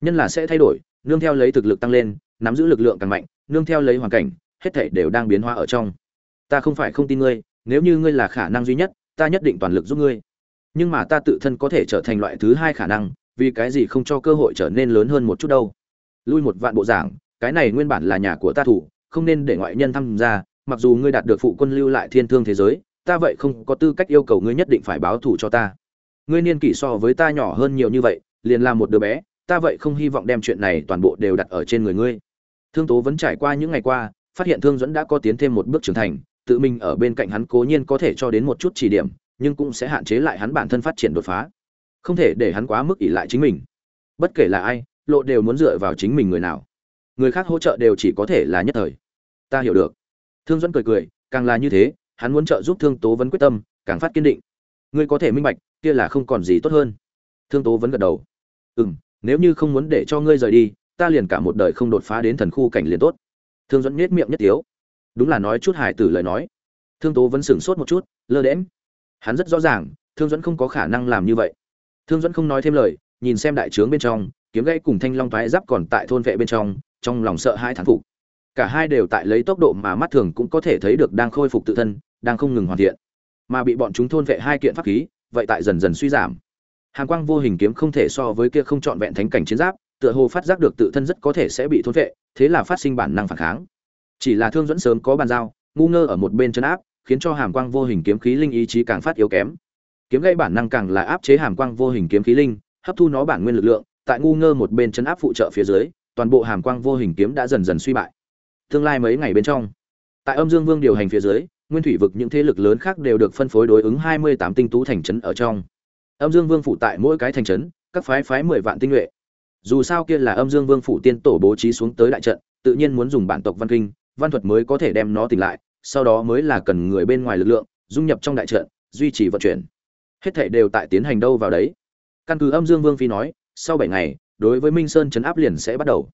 Nhân là sẽ thay đổi nương theo lấy thực lực tăng lên, nắm giữ lực lượng càng mạnh, nương theo lấy hoàn cảnh, hết thảy đều đang biến hóa ở trong. Ta không phải không tin ngươi, nếu như ngươi là khả năng duy nhất, ta nhất định toàn lực giúp ngươi. Nhưng mà ta tự thân có thể trở thành loại thứ hai khả năng, vì cái gì không cho cơ hội trở nên lớn hơn một chút đâu? Lui một vạn bộ giảng, cái này nguyên bản là nhà của ta thủ, không nên để ngoại nhân tham gia, mặc dù ngươi đạt được phụ quân lưu lại thiên thương thế giới, ta vậy không có tư cách yêu cầu ngươi nhất định phải báo thù cho ta. Ngươi niên kỷ so với ta nhỏ hơn nhiều như vậy, liền là một đứa bé ta vậy không hy vọng đem chuyện này toàn bộ đều đặt ở trên người ngươi. Thương tố vẫn trải qua những ngày qua, phát hiện thương dẫn đã có tiến thêm một bước trưởng thành, tự mình ở bên cạnh hắn cố nhiên có thể cho đến một chút chỉ điểm, nhưng cũng sẽ hạn chế lại hắn bản thân phát triển đột phá. Không thể để hắn quá mức ỷ lại chính mình. Bất kể là ai, lộ đều muốn dựa vào chính mình người nào. Người khác hỗ trợ đều chỉ có thể là nhất thời. Ta hiểu được. Thương dẫn cười cười, càng là như thế, hắn muốn trợ giúp thương tố vấn quyết tâm, càng phát kiên định. Ngươi có thể minh bạch, kia là không còn gì tốt hơn. Thương tố vấn gật đầu. Ừ m nếu như không muốn để cho ngươi rời đi, ta liền cả một đời không đột phá đến thần khu cảnh liền tốt. Thương dẫn nhếch miệng nhất tiếu. Đúng là nói chút hài tử lời nói. Thương tố vẫn sửng sốt một chút, lơ đễm hắn rất rõ ràng, thương dẫn không có khả năng làm như vậy. Thương dẫn không nói thêm lời, nhìn xem đại trướng bên trong, kiếm gãy cùng thanh long thoái giáp còn tại thôn vệ bên trong trong lòng sợ hai thán phục. Cả hai đều tại lấy tốc độ mà mắt thường cũng có thể thấy được đang khôi phục tự thân, đang không ngừng hoàn thiện. Mà bị bọn chúng thôn vệ hai kiện pháp khí, vậy tại dần dần suy giảm hàng quang vô hình kiếm không thể so với kia không trọn vẹn thánh cảnh chiến giáp, tựa hồ phát giác được tự thân rất có thể sẽ bị thôn vệ, thế là phát sinh bản năng phản kháng. Chỉ là thương dẫn sớm có bàn giao, ngu ngơ ở một bên chân áp, khiến cho hàm quang vô hình kiếm khí linh ý chí càng phát yếu kém. Kiếm gây bản năng càng là áp chế hàm quang vô hình kiếm khí linh, hấp thu nó bản nguyên lực lượng, tại ngu ngơ một bên chân áp phụ trợ phía dưới, toàn bộ hàm quang vô hình kiếm đã dần dần suy bại. Tương lai mấy ngày bên trong, tại âm dương vương điều hành phía dưới, nguyên thủy vực những thế lực lớn khác đều được phân phối đối ứng hai mươi tám tinh tú thành trấn ở trong âm dương vương phụ tại mỗi cái thành trấn, các phái phái mười vạn tinh nhuệ. Dù sao kia là âm dương vương phủ tiên tổ bố trí xuống tới đại trận, tự nhiên muốn dùng bản tộc văn kinh, văn thuật mới có thể đem nó tỉnh lại, sau đó mới là cần người bên ngoài lực lượng, dung nhập trong đại trận, duy trì vận chuyển. Hết thảy đều tại tiến hành đâu vào đấy. Căn cứ âm dương vương phi nói, sau bảy ngày, đối với minh sơn chấn áp liền sẽ bắt đầu.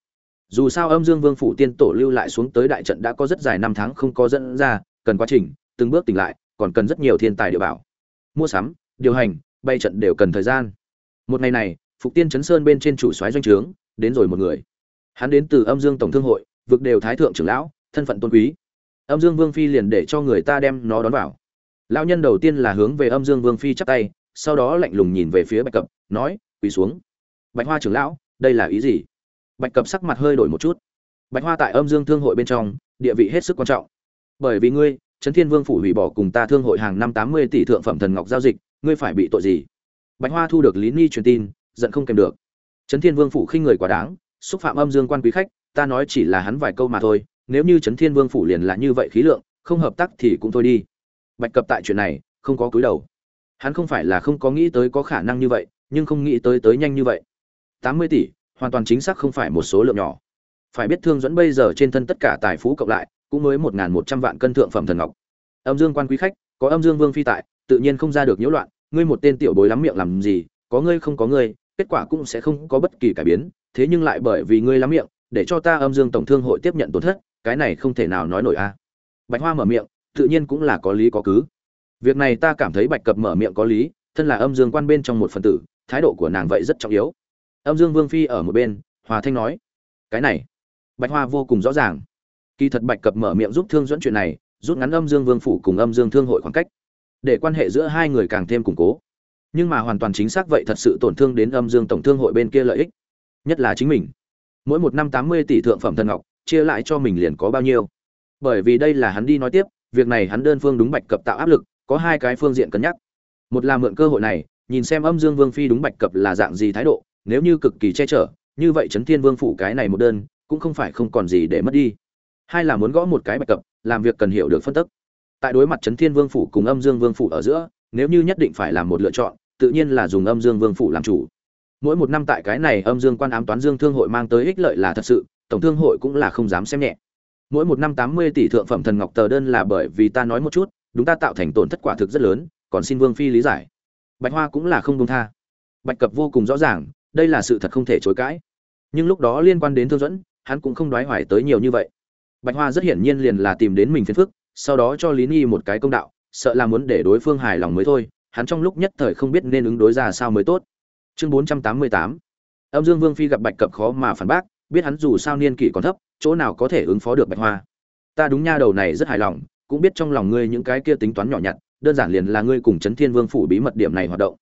Dù sao âm dương vương phủ tiên tổ lưu lại xuống tới đại trận đã có rất dài năm tháng không có dẫn ra, cần quá trình, từng bước tỉnh lại, còn cần rất nhiều thiên tài địa bảo. Mua sắm, điều hành bay trận đều cần thời gian. Một ngày này, phục tiên chấn sơn bên trên chủ soái doanh trướng, đến rồi một người. Hắn đến từ âm dương tổng thương hội, vực đều thái thượng trưởng lão, thân phận tôn quý. Âm dương vương phi liền để cho người ta đem nó đón vào. Lão nhân đầu tiên là hướng về âm dương vương phi chắp tay, sau đó lạnh lùng nhìn về phía bạch cập, nói, quỳ xuống. Bạch hoa trưởng lão, đây là ý gì? Bạch cập sắc mặt hơi đổi một chút. Bạch hoa tại âm dương thương hội bên trong, địa vị hết sức quan trọng. Bởi vì ngươi trấn thiên vương phủ hủy bỏ cùng ta thương hội hàng năm tám mươi tỷ thượng phẩm thần ngọc giao dịch ngươi phải bị tội gì? Bạch hoa thu được lý ni truyền tin, giận không kèm được. Trấn thiên vương phủ khinh người quá đáng, xúc phạm âm dương quan quý khách, ta nói chỉ là hắn vài câu mà thôi, nếu như trấn thiên vương phủ liền là như vậy khí lượng, không hợp tác thì cũng thôi đi. Bạch cập tại chuyện này, không có cúi đầu. Hắn không phải là không có nghĩ tới có khả năng như vậy, nhưng không nghĩ tới tới nhanh như vậy. Tám mươi tỷ, hoàn toàn chính xác không phải một số lượng nhỏ. Phải biết thương dẫn bây giờ trên thân tất cả tài phú cộng lại, cũng mới một một trăm vạn cân thượng phẩm thần ngọc. Âm dương quan quý khách, có âm dương vương phi tại tự nhiên không ra được nhiễu loạn, ngươi một tên tiểu bối lắm miệng làm gì, có ngươi không có ngươi, kết quả cũng sẽ không có bất kỳ cải biến, thế nhưng lại bởi vì ngươi lắm miệng, để cho ta âm dương tổng thương hội tiếp nhận tổn thất, cái này không thể nào nói nổi a. Bạch hoa mở miệng, tự nhiên cũng là có lý có cứ. Việc này ta cảm thấy bạch cập mở miệng có lý, thân là âm dương quan bên trong một phần tử, thái độ của nàng vậy rất trọng yếu. Âm dương vương phi ở một bên, hòa thanh nói, cái này. Bạch hoa vô cùng rõ ràng. Kỳ thật bạch cập mở miệng giúp thương dẫn chuyện này, rút ngắn âm dương vương phủ cùng âm dương thương hội khoảng cách để quan hệ giữa hai người càng thêm củng cố. Nhưng mà hoàn toàn chính xác vậy thật sự tổn thương đến âm dương tổng thương hội bên kia lợi ích, nhất là chính mình. Mỗi một năm tám mươi tỷ thượng phẩm thần ngọc, chia lại cho mình liền có bao nhiêu? Bởi vì đây là hắn đi nói tiếp, việc này hắn đơn phương đúng bạch cập tạo áp lực, có hai cái phương diện cân nhắc. Một là mượn cơ hội này, nhìn xem âm dương vương phi đúng bạch cập là dạng gì thái độ, nếu như cực kỳ che chở, như vậy trấn thiên vương phủ cái này một đơn, cũng không phải không còn gì để mất đi. Hai là muốn gõ một cái bạch cập, làm việc cần hiểu được phân tức tại đối mặt trấn thiên vương phủ cùng âm dương vương phủ ở giữa, nếu như nhất định phải làm một lựa chọn, tự nhiên là dùng âm dương vương phủ làm chủ. Mỗi một năm tại cái này âm dương quan ám toán dương thương hội mang tới ích lợi là thật sự, tổng thương hội cũng là không dám xem nhẹ. Mỗi một năm tám mươi tỷ thượng phẩm thần ngọc tờ đơn là bởi vì ta nói một chút, đúng ta tạo thành tổn thất quả thực rất lớn, còn xin vương phi lý giải. Bạch hoa cũng là không công tha. Bạch cập vô cùng rõ ràng, đây là sự thật không thể chối cãi. Nhưng lúc đó liên quan đến thương dẫn, hắn cũng không đoái hoài tới nhiều như vậy. Bạch hoa rất hiển nhiên liền là tìm đến mình phiền phức sau đó cho lý nhi một cái công đạo, sợ là muốn để đối phương hài lòng mới thôi, hắn trong lúc nhất thời không biết nên ứng đối ra sao mới tốt. Chương bốn trăm tám mươi tám. Âm dương vương phi gặp bạch cập khó mà phản bác, biết hắn dù sao niên kỷ còn thấp, chỗ nào có thể ứng phó được bạch hoa. Ta đúng nha đầu này rất hài lòng, cũng biết trong lòng ngươi những cái kia tính toán nhỏ nhặt, đơn giản liền là ngươi cùng chấn thiên vương phủ bí mật điểm này hoạt động.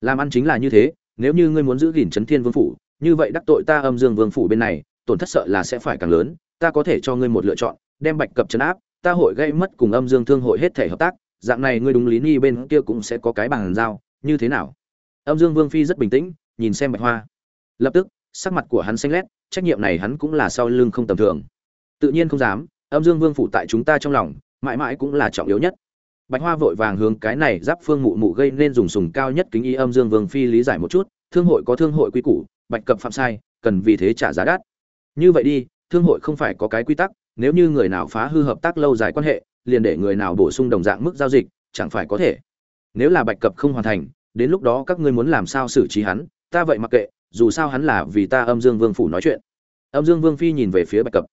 Làm ăn chính là như thế, nếu như ngươi muốn giữ gìn chấn thiên vương phủ, như vậy đắc tội ta âm dương vương phủ bên này, tổn thất sợ là sẽ phải càng lớn, ta có thể cho ngươi một lựa chọn, đem bạch cập chấn áp ta hội gây mất cùng âm dương thương hội hết thể hợp tác, dạng này ngươi đúng lý ni bên kia cũng sẽ có cái bàn giao, như thế nào? Âm dương vương phi rất bình tĩnh, nhìn xem bạch hoa. Lập tức, sắc mặt của hắn xanh lét, trách nhiệm này hắn cũng là sau lưng không tầm thường. Tự nhiên không dám, âm dương vương phụ tại chúng ta trong lòng, mãi mãi cũng là trọng yếu nhất. Bạch hoa vội vàng hướng cái này giáp phương mụ mụ gây nên dùng sùng cao nhất kính y âm dương vương phi lý giải một chút, thương hội có thương hội quy củ, bạch cập phạm sai, cần vì thế trả giá đắt. Như vậy đi thương hội không phải có cái quy tắc, nếu như người nào phá hư hợp tác lâu dài quan hệ, liền để người nào bổ sung đồng dạng mức giao dịch, chẳng phải có thể. Nếu là bạch cập không hoàn thành, đến lúc đó các ngươi muốn làm sao xử trí hắn, ta vậy mặc kệ, dù sao hắn là vì ta âm dương vương phủ nói chuyện. Âm dương vương phi nhìn về phía bạch cập.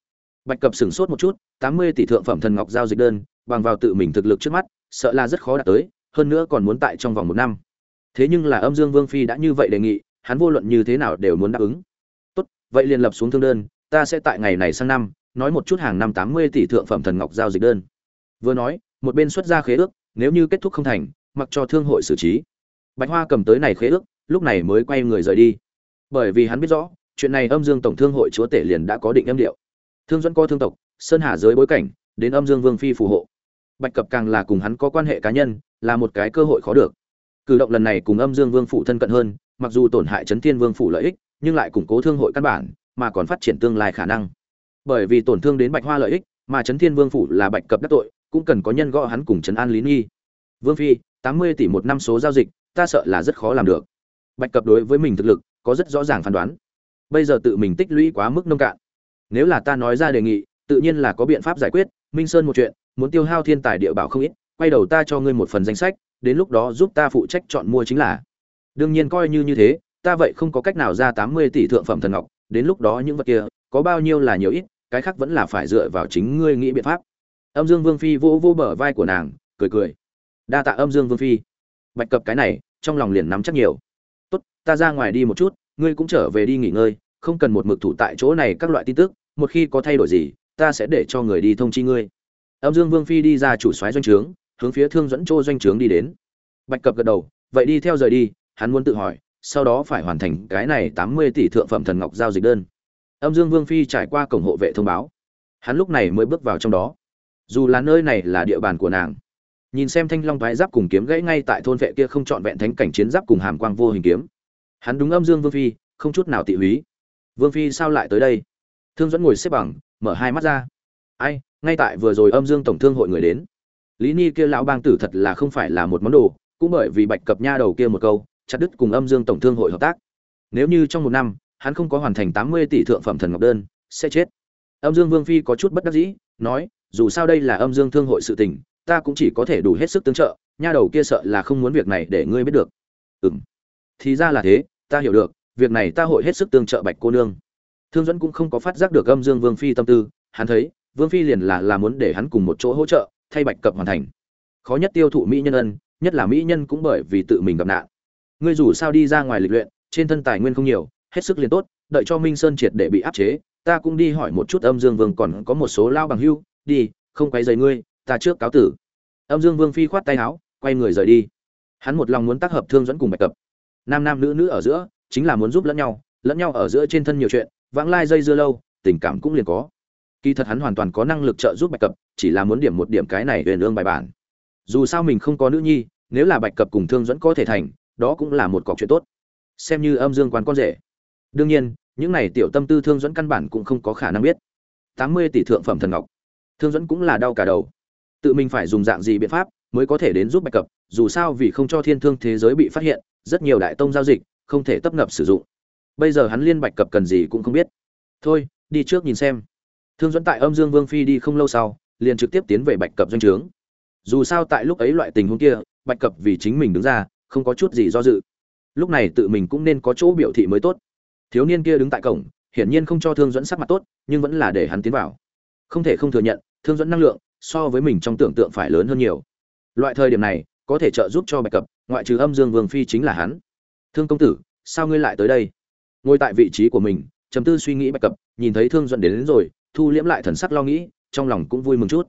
Bạch cập sửng sốt một chút, tám mươi tỷ thượng phẩm thần ngọc giao dịch đơn, bằng vào tự mình thực lực trước mắt, sợ là rất khó đạt tới, hơn nữa còn muốn tại trong vòng một năm. Thế nhưng là âm dương vương phi đã như vậy đề nghị, hắn vô luận như thế nào đều muốn đáp ứng. Tốt, vậy liền lập xuống thương đơn ta sẽ tại ngày này sang năm, nói một chút hàng năm tám mươi tỷ thượng phẩm thần ngọc giao dịch đơn. Vừa nói, một bên xuất ra khế ước, nếu như kết thúc không thành, mặc cho thương hội xử trí. Bạch hoa cầm tới này khế ước, lúc này mới quay người rời đi. Bởi vì hắn biết rõ, chuyện này âm dương tổng thương hội chúa tể liền đã có định âm điệu. Thương dẫn co thương tộc, sơn hà giới bối cảnh, đến âm dương vương phi phù hộ. Bạch cập càng là cùng hắn có quan hệ cá nhân, là một cái cơ hội khó được. Cử động lần này cùng âm dương vương phủ thân cận hơn, mặc dù tổn hại chấn thiên vương phủ lợi ích, nhưng lại củng cố thương hội căn bản mà còn phát triển tương lai khả năng. Bởi vì tổn thương đến bạch hoa lợi ích, mà chấn thiên vương phủ là bạch cập đắc tội, cũng cần có nhân gõ hắn cùng trấn an lý nghi. Vương phi, tám mươi tỷ một năm số giao dịch, ta sợ là rất khó làm được. Bạch cập đối với mình thực lực, có rất rõ ràng phán đoán. Bây giờ tự mình tích lũy quá mức nông cạn. Nếu là ta nói ra đề nghị, tự nhiên là có biện pháp giải quyết, minh sơn một chuyện, muốn tiêu hao thiên tài địa bảo không ít, quay đầu ta cho ngươi một phần danh sách, đến lúc đó giúp ta phụ trách chọn mua chính là. Đương nhiên coi như như thế, ta vậy không có cách nào ra tám mươi tỷ thượng phẩm thần ngọc đến lúc đó những vật kia có bao nhiêu là nhiều ít, cái khác vẫn là phải dựa vào chính ngươi nghĩ biện pháp. Âm dương vương phi vỗ vỗ bờ vai của nàng, cười cười. Đa tạ âm dương vương phi. Bạch cập cái này, trong lòng liền nắm chắc nhiều. Tốt, ta ra ngoài đi một chút, ngươi cũng trở về đi nghỉ ngơi, không cần một mực thủ tại chỗ này các loại tin tức, một khi có thay đổi gì, ta sẽ để cho người đi thông chi ngươi. Âm dương vương phi đi ra chủ soái doanh trướng, hướng phía thương dẫn chỗ doanh trướng đi đến. Bạch cập gật đầu, vậy đi theo rời đi, hắn muốn tự hỏi sau đó phải hoàn thành cái này tám mươi tỷ thượng phẩm thần ngọc giao dịch đơn. Âm dương vương phi trải qua cổng hộ vệ thông báo. Hắn lúc này mới bước vào trong đó. Dù là nơi này là địa bàn của nàng, nhìn xem thanh long thoái giáp cùng kiếm gãy ngay tại thôn vệ kia không chọn vẹn thánh cảnh chiến giáp cùng hàm quang vô hình kiếm. Hắn đúng âm dương vương phi, không chút nào tị húy. Vương phi sao lại tới đây? Thương dẫn ngồi xếp bằng, mở hai mắt ra. Ai, ngay tại vừa rồi âm dương tổng thương hội người đến. Lý ni kia lão bang tử thật là không phải là một món đồ, cũng bởi vì bạch cập nha đầu kia một câu chặt đứt cùng âm dương tổng thương hội hợp tác. Nếu như trong một năm, hắn không có hoàn thành tám mươi tỷ thượng phẩm thần ngọc đơn, sẽ chết. Âm dương vương phi có chút bất đắc dĩ, nói, dù sao đây là âm dương thương hội sự tình, ta cũng chỉ có thể đủ hết sức tương trợ, nha đầu kia sợ là không muốn việc này để ngươi biết được. Ừ m thì ra là thế, ta hiểu được, việc này ta hội hết sức tương trợ bạch cô nương. Thương dẫn cũng không có phát giác được âm dương vương phi tâm tư, hắn thấy, vương phi liền là là muốn để hắn cùng một chỗ hỗ trợ, thay bạch cập hoàn thành. Khó nhất tiêu thụ mỹ nhân ân, nhất là mỹ nhân cũng bởi vì tự mình gặp nạn ngươi dù sao đi ra ngoài lịch luyện, trên thân tài nguyên không nhiều, hết sức liền tốt, đợi cho minh sơn triệt để bị áp chế, ta cũng đi hỏi một chút âm dương vương còn có một số lao bằng hưu, đi, không quay dày ngươi, ta trước cáo tử. Âm dương vương phi khoát tay áo, quay người rời đi. Hắn một lòng muốn tác hợp thương dẫn cùng bạch cập nam nam nữ nữ ở giữa, chính là muốn giúp lẫn nhau lẫn nhau ở giữa trên thân nhiều chuyện, vãng lai dây dưa lâu, tình cảm cũng liền có. Kỳ thật hắn hoàn toàn có năng lực trợ giúp bạch cập chỉ là muốn điểm một điểm cái này huyền ương bài bản. Dù sao mình không có nữ nhi, nếu là bạch cập cùng thương dẫn có thể thành đó cũng là một cọc chuyện tốt. Xem như âm dương quán con rể. Đương nhiên, những này tiểu tâm tư thương dẫn căn bản cũng không có khả năng biết. Tám mươi tỷ thượng phẩm thần ngọc. Thương dẫn cũng là đau cả đầu. Tự mình phải dùng dạng gì biện pháp mới có thể đến giúp bạch cập, dù sao vì không cho thiên thương thế giới bị phát hiện, rất nhiều đại tông giao dịch không thể tấp nập sử dụng. Bây giờ hắn liên bạch cập cần gì cũng không biết. Thôi, đi trước nhìn xem. Thương dẫn tại âm dương vương phi đi không lâu sau, liền trực tiếp tiến về bạch cập doanh trướng. Dù sao tại lúc ấy loại tình huống kia, bạch cập vì chính mình đứng ra không có chút gì do dự. Lúc này tự mình cũng nên có chỗ biểu thị mới tốt. Thiếu niên kia đứng tại cổng hiển nhiên không cho thương dẫn sắc mặt tốt nhưng vẫn là để hắn tiến vào. Không thể không thừa nhận thương dẫn năng lượng so với mình trong tưởng tượng phải lớn hơn nhiều. Loại thời điểm này có thể trợ giúp cho bạch cập ngoại trừ âm dương vương phi chính là hắn. Thương công tử sao ngươi lại tới đây? Ngồi tại vị trí của mình trầm tư suy nghĩ bạch cập nhìn thấy thương dẫn đến, đến rồi thu liễm lại thần sắc lo nghĩ trong lòng cũng vui mừng chút.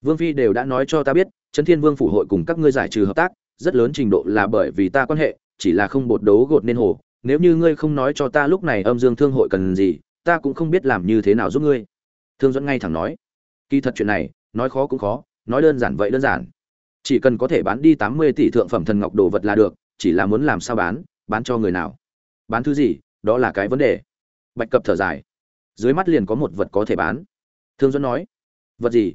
Vương phi đều đã nói cho ta biết trấn thiên vương phủ hội cùng các ngươi giải trừ hợp tác rất lớn trình độ là bởi vì ta quan hệ, chỉ là không bột đấu gột nên hồ. Nếu như ngươi không nói cho ta lúc này âm dương thương hội cần gì, ta cũng không biết làm như thế nào giúp ngươi. Thương dẫn ngay thẳng nói. Kỳ thật chuyện này, nói khó cũng khó, nói đơn giản vậy đơn giản. Chỉ cần có thể bán đi tám mươi tỷ thượng phẩm thần ngọc đồ vật là được, chỉ là muốn làm sao bán bán cho người nào? Bán thứ gì, đó là cái vấn đề. Bạch cập thở dài. Dưới mắt liền có một vật có thể bán. Thương dẫn nói. Vật gì?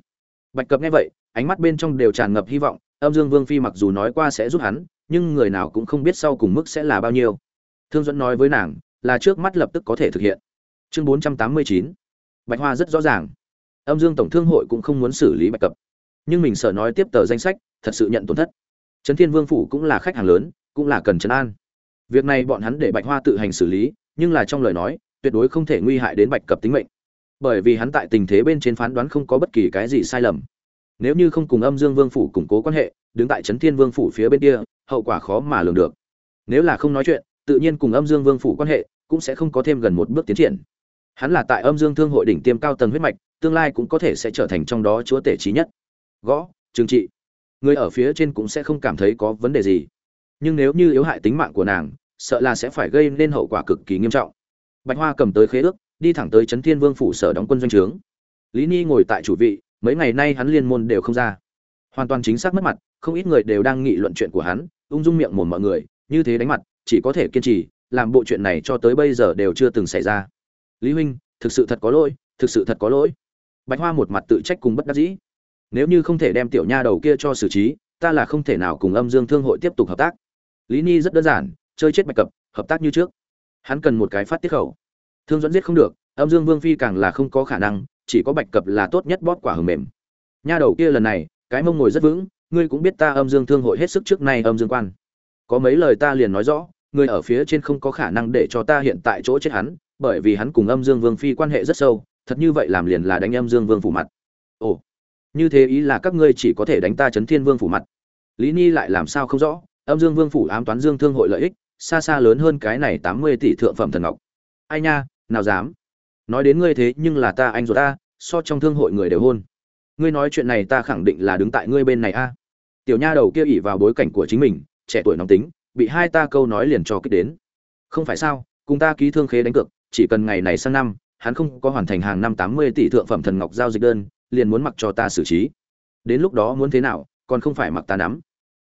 Bạch cập nghe vậy, ánh mắt bên trong đều tràn ngập hy vọng âm dương vương phi mặc dù nói qua sẽ giúp hắn, nhưng người nào cũng không biết sau cùng mức sẽ là bao nhiêu. Thương dẫn nói với nàng là trước mắt lập tức có thể thực hiện. Chương bốn trăm tám mươi chín. Bạch hoa rất rõ ràng. Âm dương tổng thương hội cũng không muốn xử lý bạch cập. Nhưng mình sợ nói tiếp tờ danh sách, thật sự nhận tổn thất. Trấn thiên vương phủ cũng là khách hàng lớn, cũng là cần trấn an. Việc này bọn hắn để bạch hoa tự hành xử lý, nhưng là trong lời nói, tuyệt đối không thể nguy hại đến bạch cập tính mệnh. Bởi vì hắn tại tình thế bên trên phán đoán không có bất kỳ cái gì sai lầm nếu như không cùng âm dương vương phủ củng cố quan hệ, đứng tại trấn thiên vương phủ phía bên kia, hậu quả khó mà lường được. Nếu là không nói chuyện, tự nhiên cùng âm dương vương phủ quan hệ cũng sẽ không có thêm gần một bước tiến triển. Hắn là tại âm dương thương hội đỉnh tiêm cao tầng huyết mạch, tương lai cũng có thể sẽ trở thành trong đó chúa tể trí nhất. Gõ, trừng trị. Người ở phía trên cũng sẽ không cảm thấy có vấn đề gì. Nhưng nếu như yếu hại tính mạng của nàng, sợ là sẽ phải gây nên hậu quả cực kỳ nghiêm trọng. Bạch hoa cầm tới khế ước, đi thẳng tới trấn thiên vương phủ sở đóng quân doanh trướng. Lý ni ngồi tại chủ vị mấy ngày nay hắn liên môn đều không ra. Hoàn toàn chính xác mất mặt, không ít người đều đang nghị luận chuyện của hắn, ung dung miệng mồm mọi người, như thế đánh mặt, chỉ có thể kiên trì, làm bộ chuyện này cho tới bây giờ đều chưa từng xảy ra. Lý huynh, thực sự thật có lỗi, thực sự thật có lỗi. Bạch hoa một mặt tự trách cùng bất đắc dĩ. Nếu như không thể đem tiểu nha đầu kia cho xử trí, ta là không thể nào cùng âm dương thương hội tiếp tục hợp tác. Lý ni rất đơn giản, chơi chết bạch cập, hợp tác như trước. Hắn cần một cái phát tiết khẩu. Thương dẫn giết không được, âm dương vương phi càng là không có khả năng chỉ có bạch cập là tốt nhất bóp quả hầm mềm. Nha đầu kia lần này, cái mông ngồi rất vững, ngươi cũng biết ta âm dương thương hội hết sức trước nay âm dương quan. Có mấy lời ta liền nói rõ người ở phía trên không có khả năng để cho ta hiện tại chỗ chết hắn, bởi vì hắn cùng âm dương vương phi quan hệ rất sâu, thật như vậy làm liền là đánh âm dương vương phủ mặt. Ồ, như thế ý là các ngươi chỉ có thể đánh ta chấn thiên vương phủ mặt. Lý ni lại làm sao không rõ, âm dương vương phủ ám toán dương thương hội lợi ích, xa xa lớn hơn cái này tám mươi tỷ thượng phẩm thần ngọc. Ai nha, nào dám nói đến ngươi thế nhưng là ta anh ruột ta, so trong thương hội người đều hôn. Ngươi nói chuyện này ta khẳng định là đứng tại ngươi bên này a. Tiểu nha đầu kia ỉ vào bối cảnh của chính mình, trẻ tuổi nóng tính, bị hai ta câu nói liền cho kích đến. Không phải sao, cùng ta ký thương khế đánh cược, chỉ cần ngày này sang năm, hắn không có hoàn thành hàng năm tám mươi tỷ thượng phẩm thần ngọc giao dịch đơn, liền muốn mặc cho ta xử trí. Đến lúc đó muốn thế nào, còn không phải mặc ta nắm.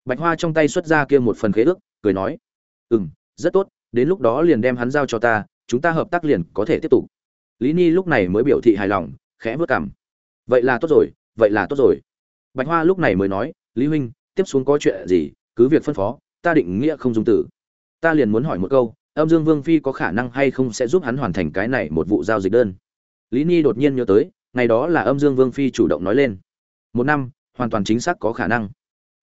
Bạch hoa trong tay xuất ra kia một phần khế ước, cười nói ừ m rất tốt, đến lúc đó liền đem hắn giao cho ta, chúng ta hợp tác liền có thể tiếp tục lý ni lúc này mới biểu thị hài lòng, khẽ vớt cảm vậy là tốt rồi, vậy là tốt rồi. Bạch hoa lúc này mới nói, lý huynh, tiếp xuống có chuyện gì, cứ việc phân phó, ta định nghĩa không dung tử. Ta liền muốn hỏi một câu, âm dương vương phi có khả năng hay không sẽ giúp hắn hoàn thành cái này một vụ giao dịch đơn? Lý ni đột nhiên nhớ tới, ngày đó là âm dương vương phi chủ động nói lên. Một năm, hoàn toàn chính xác có khả năng.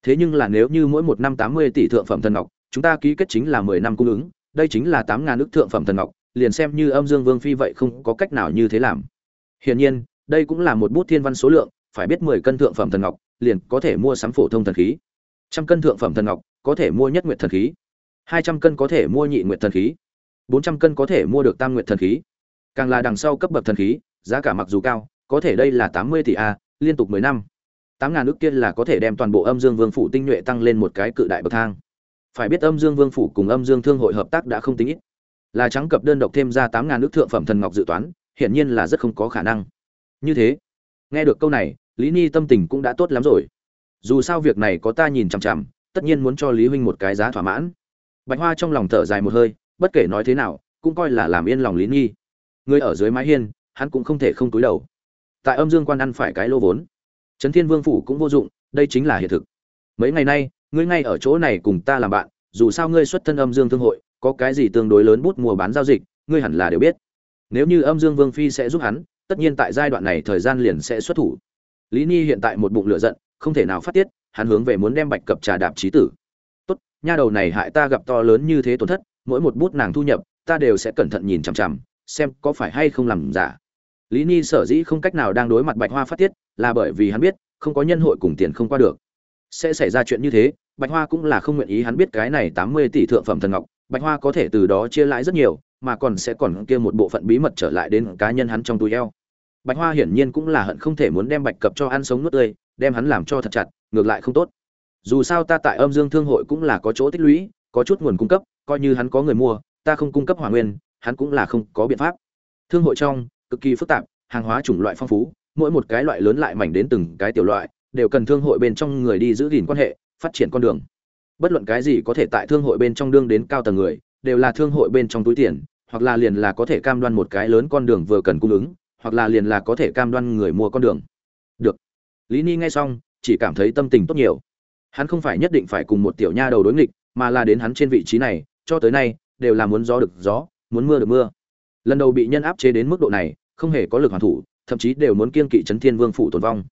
Thế nhưng là nếu như mỗi một năm tám mươi tỷ thượng phẩm thần ngọc, chúng ta ký kết chính là mười năm cung ứng, đây chính là tám ngàn ước thượng phẩm thần ngọc liền xem như âm dương vương phi vậy không có cách nào như thế làm. Hiển nhiên, đây cũng là một bút thiên văn số lượng, phải biết mười cân thượng phẩm thần ngọc, liền có thể mua sắm phổ thông thần khí. Trăm cân thượng phẩm thần ngọc, có thể mua nhất nguyện thần khí. Hai trăm cân có thể mua nhị nguyện thần khí. Bốn trăm cân có thể mua được tam nguyện thần khí. Càng là đằng sau cấp bậc thần khí, giá cả mặc dù cao, có thể đây là tám mươi tỷ a, liên tục mười năm. Tám ngàn ước kia là có thể đem toàn bộ âm dương vương phủ tinh nhuệ tăng lên một cái cự đại bậc thang. Phải biết âm dương vương phủ cùng âm dương thương hội hợp tác đã không tính ít là trắng cập đơn độc thêm ra tám ngàn nước thượng phẩm thần ngọc dự toán, hiển nhiên là rất không có khả năng. Như thế, nghe được câu này, lý ni tâm tình cũng đã tốt lắm rồi. Dù sao việc này có ta nhìn chằm chằm, tất nhiên muốn cho lý huynh một cái giá thỏa mãn. Bạch hoa trong lòng thở dài một hơi, bất kể nói thế nào, cũng coi là làm yên lòng lý nghi người ở dưới mái hiên, hắn cũng không thể không túi đầu. Tại âm dương quan ăn phải cái lô vốn, trấn thiên vương phủ cũng vô dụng, đây chính là hiện thực. Mấy ngày nay, ngươi ngay ở chỗ này cùng ta làm bạn, dù sao ngươi xuất thân âm dương thương hội có cái gì tương đối lớn bút mua bán giao dịch, ngươi hẳn là đều biết. Nếu như âm dương vương phi sẽ giúp hắn, tất nhiên tại giai đoạn này thời gian liền sẽ xuất thủ. Lý ni hiện tại một bụng lửa giận, không thể nào phát tiết, hắn hướng về muốn đem bạch cập trà đạp chí tử. Tốt, nha đầu này hại ta gặp to lớn như thế tổn thất, mỗi một bút nàng thu nhập, ta đều sẽ cẩn thận nhìn chằm chằm, xem có phải hay không làm giả. Lý ni sở dĩ không cách nào đang đối mặt bạch hoa phát tiết, là bởi vì hắn biết, không có nhân hội cùng tiền không qua được. Sẽ xảy ra chuyện như thế, bạch hoa cũng là không nguyện ý hắn biết cái này tám mươi tỷ thượng phẩm thần ngọc bạch hoa có thể từ đó chia lãi rất nhiều, mà còn sẽ còn kia một bộ phận bí mật trở lại đến cá nhân hắn trong túi eo. Bạch hoa hiển nhiên cũng là hận không thể muốn đem bạch cập cho ăn sống nuốt tươi, đem hắn làm cho thật chặt, ngược lại không tốt. Dù sao ta tại âm dương thương hội cũng là có chỗ tích lũy, có chút nguồn cung cấp, coi như hắn có người mua, ta không cung cấp hỏa nguyên, hắn cũng là không có biện pháp. Thương hội trong, cực kỳ phức tạp, hàng hóa chủng loại phong phú, mỗi một cái loại lớn lại mảnh đến từng cái tiểu loại, đều cần thương hội bên trong người đi giữ gìn quan hệ, phát triển con đường bất luận cái gì có thể tại thương hội bên trong đương đến cao tầng người, đều là thương hội bên trong túi tiền, hoặc là liền là có thể cam đoan một cái lớn con đường vừa cần cung ứng, hoặc là liền là có thể cam đoan người mua con đường. Được. Lý ni nghe xong, chỉ cảm thấy tâm tình tốt nhiều. Hắn không phải nhất định phải cùng một tiểu nha đầu đối nghịch, mà là đến hắn trên vị trí này, cho tới nay, đều là muốn gió được gió, muốn mưa được mưa. Lần đầu bị nhân áp chế đến mức độ này, không hề có lực hoàn thủ, thậm chí đều muốn kiên kỵ chấn thiên vương phủ tồn vong.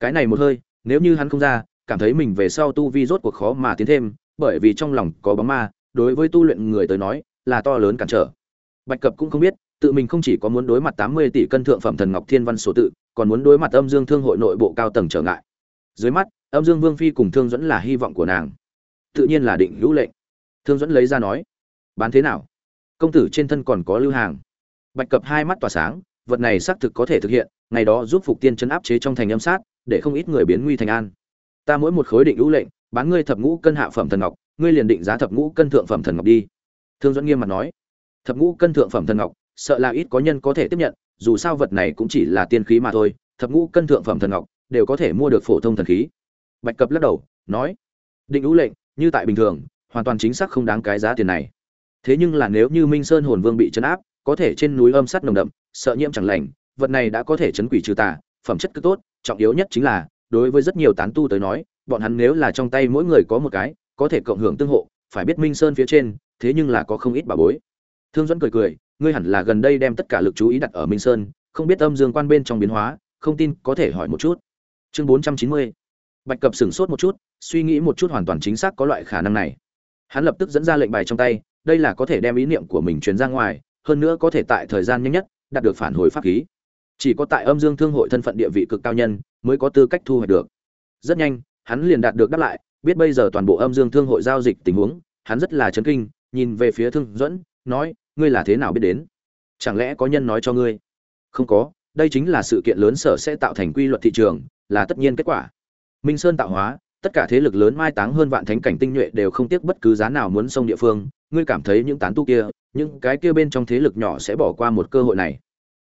Cái này một hơi, nếu như hắn không ra cảm thấy mình về sau tu vi rốt cuộc khó mà tiến thêm, bởi vì trong lòng có bóng ma, đối với tu luyện người tới nói, là to lớn cản trở. Bạch cập cũng không biết, tự mình không chỉ có muốn đối mặt tám mươi tỷ cân thượng phẩm thần ngọc thiên văn số tự, còn muốn đối mặt âm dương thương hội nội bộ cao tầng trở ngại. Dưới mắt, âm dương vương phi cùng thương dẫn là hy vọng của nàng. Tự nhiên là định hữu lệnh. Thương dẫn lấy ra nói, bán thế nào? Công tử trên thân còn có lưu hàng. Bạch cập hai mắt tỏa sáng, vật này xác thực có thể thực hiện, ngày đó giúp phục tiên chấn áp chế trong thành âm sát, để không ít người biến nguy thành an ta mỗi một khối định ưu lệnh, bán ngươi thập ngũ cân hạ phẩm thần ngọc, ngươi liền định giá thập ngũ cân thượng phẩm thần ngọc đi. Thương dẫn nghiêm mặt nói. Thập ngũ cân thượng phẩm thần ngọc, sợ là ít có nhân có thể tiếp nhận, dù sao vật này cũng chỉ là tiên khí mà thôi, thập ngũ cân thượng phẩm thần ngọc, đều có thể mua được phổ thông thần khí. Bạch cập lắc đầu, nói, định ưu lệnh, như tại bình thường, hoàn toàn chính xác không đáng cái giá tiền này. Thế nhưng là nếu như minh sơn hồn vương bị chấn áp, có thể trên núi âm sắt nồng đậm, sợ nhiễm chẳng lành, vật này đã có thể chấn quỷ trừ tà, phẩm chất cứ tốt, trọng yếu nhất chính là đối với rất nhiều tán tu tới nói, bọn hắn nếu là trong tay mỗi người có một cái, có thể cộng hưởng tương hộ, phải biết minh sơn phía trên, thế nhưng là có không ít bà bối. Thương dẫn cười cười, ngươi hẳn là gần đây đem tất cả lực chú ý đặt ở minh sơn, không biết âm dương quan bên trong biến hóa, không tin có thể hỏi một chút. Chương bốn trăm chín mươi. Bạch cập sửng sốt một chút, suy nghĩ một chút hoàn toàn chính xác có loại khả năng này. Hắn lập tức dẫn ra lệnh bài trong tay, đây là có thể đem ý niệm của mình truyền ra ngoài, hơn nữa có thể tại thời gian nhanh nhất đạt được phản hồi pháp khí chỉ có tại âm dương thương hội thân phận địa vị cực cao nhân mới có tư cách thu hoạch được. Rất nhanh, hắn liền đạt được đáp lại, biết bây giờ toàn bộ âm dương thương hội giao dịch tình huống, hắn rất là chấn kinh, nhìn về phía thương dẫn, nói, ngươi là thế nào biết đến? Chẳng lẽ có nhân nói cho ngươi? Không có, đây chính là sự kiện lớn sở sẽ tạo thành quy luật thị trường, là tất nhiên kết quả. Minh sơn tạo hóa, tất cả thế lực lớn mai táng hơn vạn thánh cảnh tinh nhuệ đều không tiếc bất cứ giá nào muốn xông địa phương, ngươi cảm thấy những tán tu kia, những cái kia bên trong thế lực nhỏ sẽ bỏ qua một cơ hội này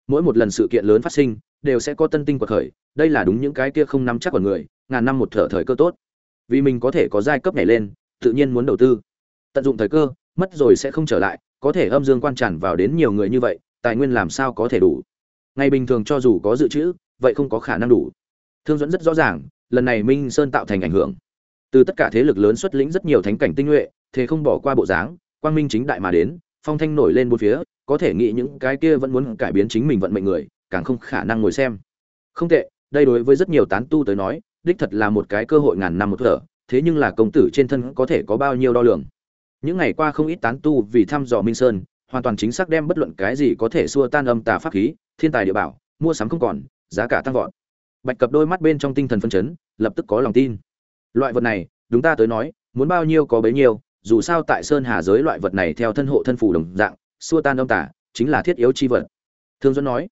mỗi một lần sự kiện lớn phát sinh, đều sẽ có tân tinh quật khởi, đây là đúng những cái kia không nắm chắc của người, ngàn năm một thở thời cơ tốt. Vì mình có thể có giai cấp này lên, tự nhiên muốn đầu tư. Tận dụng thời cơ, mất rồi sẽ không trở lại, có thể âm dương quan tràn vào đến nhiều người như vậy, tài nguyên làm sao có thể đủ? Ngày bình thường cho dù có dự trữ, vậy không có khả năng đủ. Thương dẫn rất rõ ràng, lần này minh sơn tạo thành ảnh hưởng. Từ tất cả thế lực lớn xuất lĩnh rất nhiều thánh cảnh tinh nhuệ, thế không bỏ qua bộ dáng, quang minh chính đại mà đến, phong thanh nổi lên bốn phía có thể nghĩ những cái kia vẫn muốn cải biến chính mình vận mệnh người, càng không khả năng ngồi xem. Không tệ, đây đối với rất nhiều tán tu tới nói, đích thật là một cái cơ hội ngàn năm một thở, thế nhưng là công tử trên thân có thể có bao nhiêu đo lường. Những ngày qua không ít tán tu vì thăm dò minh sơn, hoàn toàn chính xác đem bất luận cái gì có thể xua tan âm tà pháp khí, thiên tài địa bảo, mua sắm không còn, giá cả tăng vọt. Bạch cập đôi mắt bên trong tinh thần phân chấn, lập tức có lòng tin. Loại vật này, đúng ta tới nói, muốn bao nhiêu có bấy nhiêu, dù sao tại sơn hà giới loại vật này theo thân hộ thân phủ đồng dạng xua tan âm tả, chính là thiết yếu chi vật. Thương dẫn nói,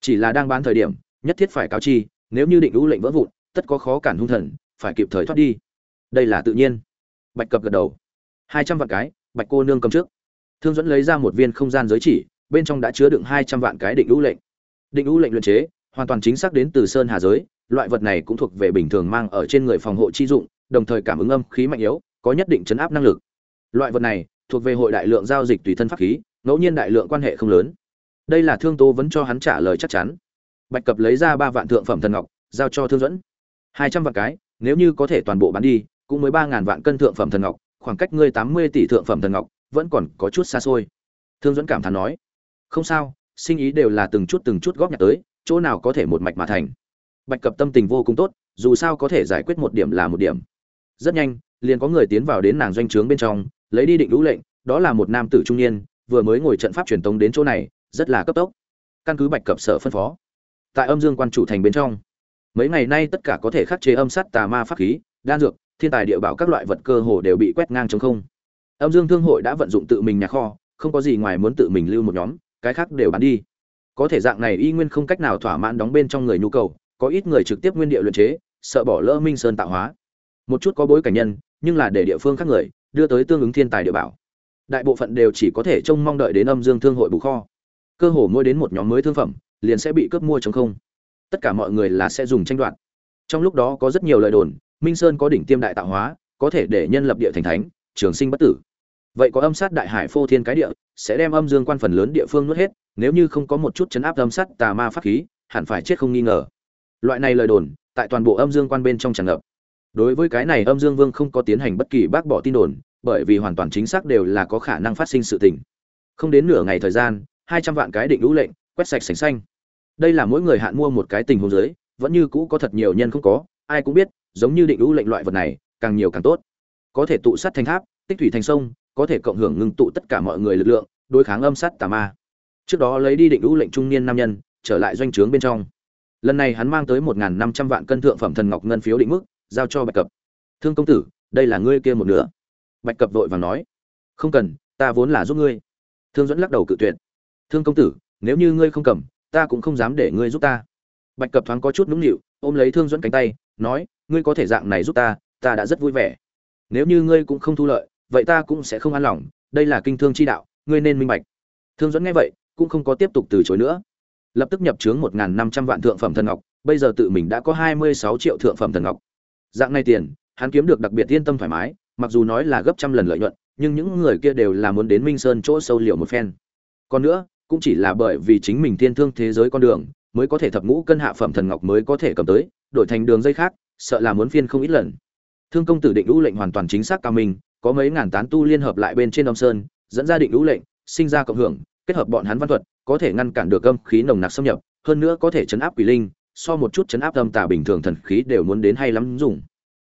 chỉ là đang bán thời điểm, nhất thiết phải cáo chi, nếu như định lũ lệnh vỡ vụn, tất có khó cản hung thần, phải kịp thời thoát đi. Đây là tự nhiên. Bạch cập gật đầu. Hai trăm vạn cái, bạch cô nương cầm trước. Thương dẫn lấy ra một viên không gian giới chỉ, bên trong đã chứa đựng hai trăm vạn cái định lũ lệnh. Định lũ lệnh luyện chế, hoàn toàn chính xác đến từ sơn hà giới, loại vật này cũng thuộc về bình thường mang ở trên người phòng hộ chi dụng, đồng thời cảm ứng âm khí mạnh yếu, có nhất định chấn áp năng lực. Loại vật này thuộc về hội đại lượng giao dịch tùy thân pháp khí ngẫu nhiên đại lượng quan hệ không lớn. Đây là thương tố vẫn cho hắn trả lời chắc chắn. Bạch cập lấy ra ba vạn thượng phẩm thần ngọc, giao cho thương dẫn hai trăm vạn cái, nếu như có thể toàn bộ bán đi, cũng mới ba ngàn vạn cân thượng phẩm thần ngọc, khoảng cách ngươi tám mươi tỷ thượng phẩm thần ngọc, vẫn còn có chút xa xôi. Thương dẫn cảm thán nói, không sao, sinh ý đều là từng chút từng chút góp nhặt tới, chỗ nào có thể một mạch mà thành. Bạch cập tâm tình vô cùng tốt, dù sao có thể giải quyết một điểm là một điểm. Rất nhanh, liền có người tiến vào đến nàng doanh trướng bên trong, lấy đi định lũ lệnh, đó là một nam tử trung niên vừa mới ngồi trận pháp truyền tống đến chỗ này, rất là cấp tốc. Căn cứ bạch cập sở phân phó, tại âm dương quan chủ thành bên trong, mấy ngày nay tất cả có thể khắc chế âm sát tà ma pháp khí, đan dược, thiên tài địa bảo các loại vật cơ hồ đều bị quét ngang chống không. Âm dương thương hội đã vận dụng tự mình nhà kho, không có gì ngoài muốn tự mình lưu một nhóm, cái khác đều bán đi. Có thể dạng này y nguyên không cách nào thỏa mãn đóng bên trong người nhu cầu, có ít người trực tiếp nguyên địa luyện chế, sợ bỏ lỡ minh sơn tạo hóa. Một chút có bối cảnh nhân, nhưng là để địa phương khác người, đưa tới tương ứng thiên tài địa bảo đại bộ phận đều chỉ có thể trông mong đợi đến âm dương thương hội bù kho. Cơ hồ mua đến một nhóm mới thương phẩm, liền sẽ bị cướp mua chống không. Tất cả mọi người là sẽ dùng tranh đoạt. Trong lúc đó có rất nhiều lời đồn, minh sơn có đỉnh tiêm đại tạo hóa, có thể để nhân lập địa thành thánh, trường sinh bất tử. Vậy có âm sát đại hải phô thiên cái địa, sẽ đem âm dương quan phần lớn địa phương nuốt hết, nếu như không có một chút chấn áp âm sát tà ma pháp khí, hẳn phải chết không nghi ngờ. Loại này lời đồn, tại toàn bộ âm dương quan bên trong tràn ngập. Đối với cái này âm dương vương không có tiến hành bất kỳ bác bỏ tin đồn bởi vì hoàn toàn chính xác đều là có khả năng phát sinh sự tình. Không đến nửa ngày thời gian hai trăm vạn cái định lũ lệnh quét sạch sành xanh. Đây là mỗi người hạn mua một cái tình huống dưới, vẫn như cũ có thật nhiều nhân không có ai cũng biết giống như định lũ lệnh loại vật này càng nhiều càng tốt. Có thể tụ sát thành tháp tích thủy thành sông có thể cộng hưởng ngưng tụ tất cả mọi người lực lượng đối kháng âm sát tà ma. Trước đó lấy đi định lũ lệnh trung niên nam nhân trở lại doanh trướng bên trong. Lần này hắn mang tới một năm trăm vạn cân thượng phẩm thần ngọc ngân phiếu định mức giao cho bạch cập. Thương công tử đây là ngươi kia một nửa bạch cập vội vàng nói, không cần, ta vốn là giúp ngươi. Thương dẫn lắc đầu cự tuyệt, thương công tử, nếu như ngươi không cầm, ta cũng không dám để ngươi giúp ta. Bạch cập thoáng có chút nũng nịu, ôm lấy thương dẫn cánh tay, nói, ngươi có thể dạng này giúp ta ta đã rất vui vẻ. Nếu như ngươi cũng không thu lợi, vậy ta cũng sẽ không an lòng, đây là kinh thương chi đạo, ngươi nên minh bạch. Thương dẫn nghe vậy, cũng không có tiếp tục từ chối nữa. Lập tức nhập chướng một năm trăm vạn thượng phẩm thần ngọc, bây giờ tự mình đã có hai mươi sáu triệu thượng phẩm thần ngọc. Dạng này tiền, hắn kiếm được đặc biệt yên tâm thoải mái mặc dù nói là gấp trăm lần lợi nhuận, nhưng những người kia đều là muốn đến minh sơn chỗ sâu liều một phen. Còn nữa, cũng chỉ là bởi vì chính mình thiên thương thế giới con đường, mới có thể thập ngũ cân hạ phẩm thần ngọc mới có thể cầm tới, đổi thành đường dây khác, sợ là muốn phiên không ít lần. Thương công tử định lũ lệnh hoàn toàn chính xác cao minh, có mấy ngàn tán tu liên hợp lại bên trên đông sơn, dẫn ra định lũ lệnh, sinh ra cộng hưởng, kết hợp bọn hắn văn thuật, có thể ngăn cản được âm khí nồng nặc xâm nhập, hơn nữa có thể chấn áp quỷ linh, so một chút chấn áp âm tà bình thường thần khí đều muốn đến hay lắm dùng.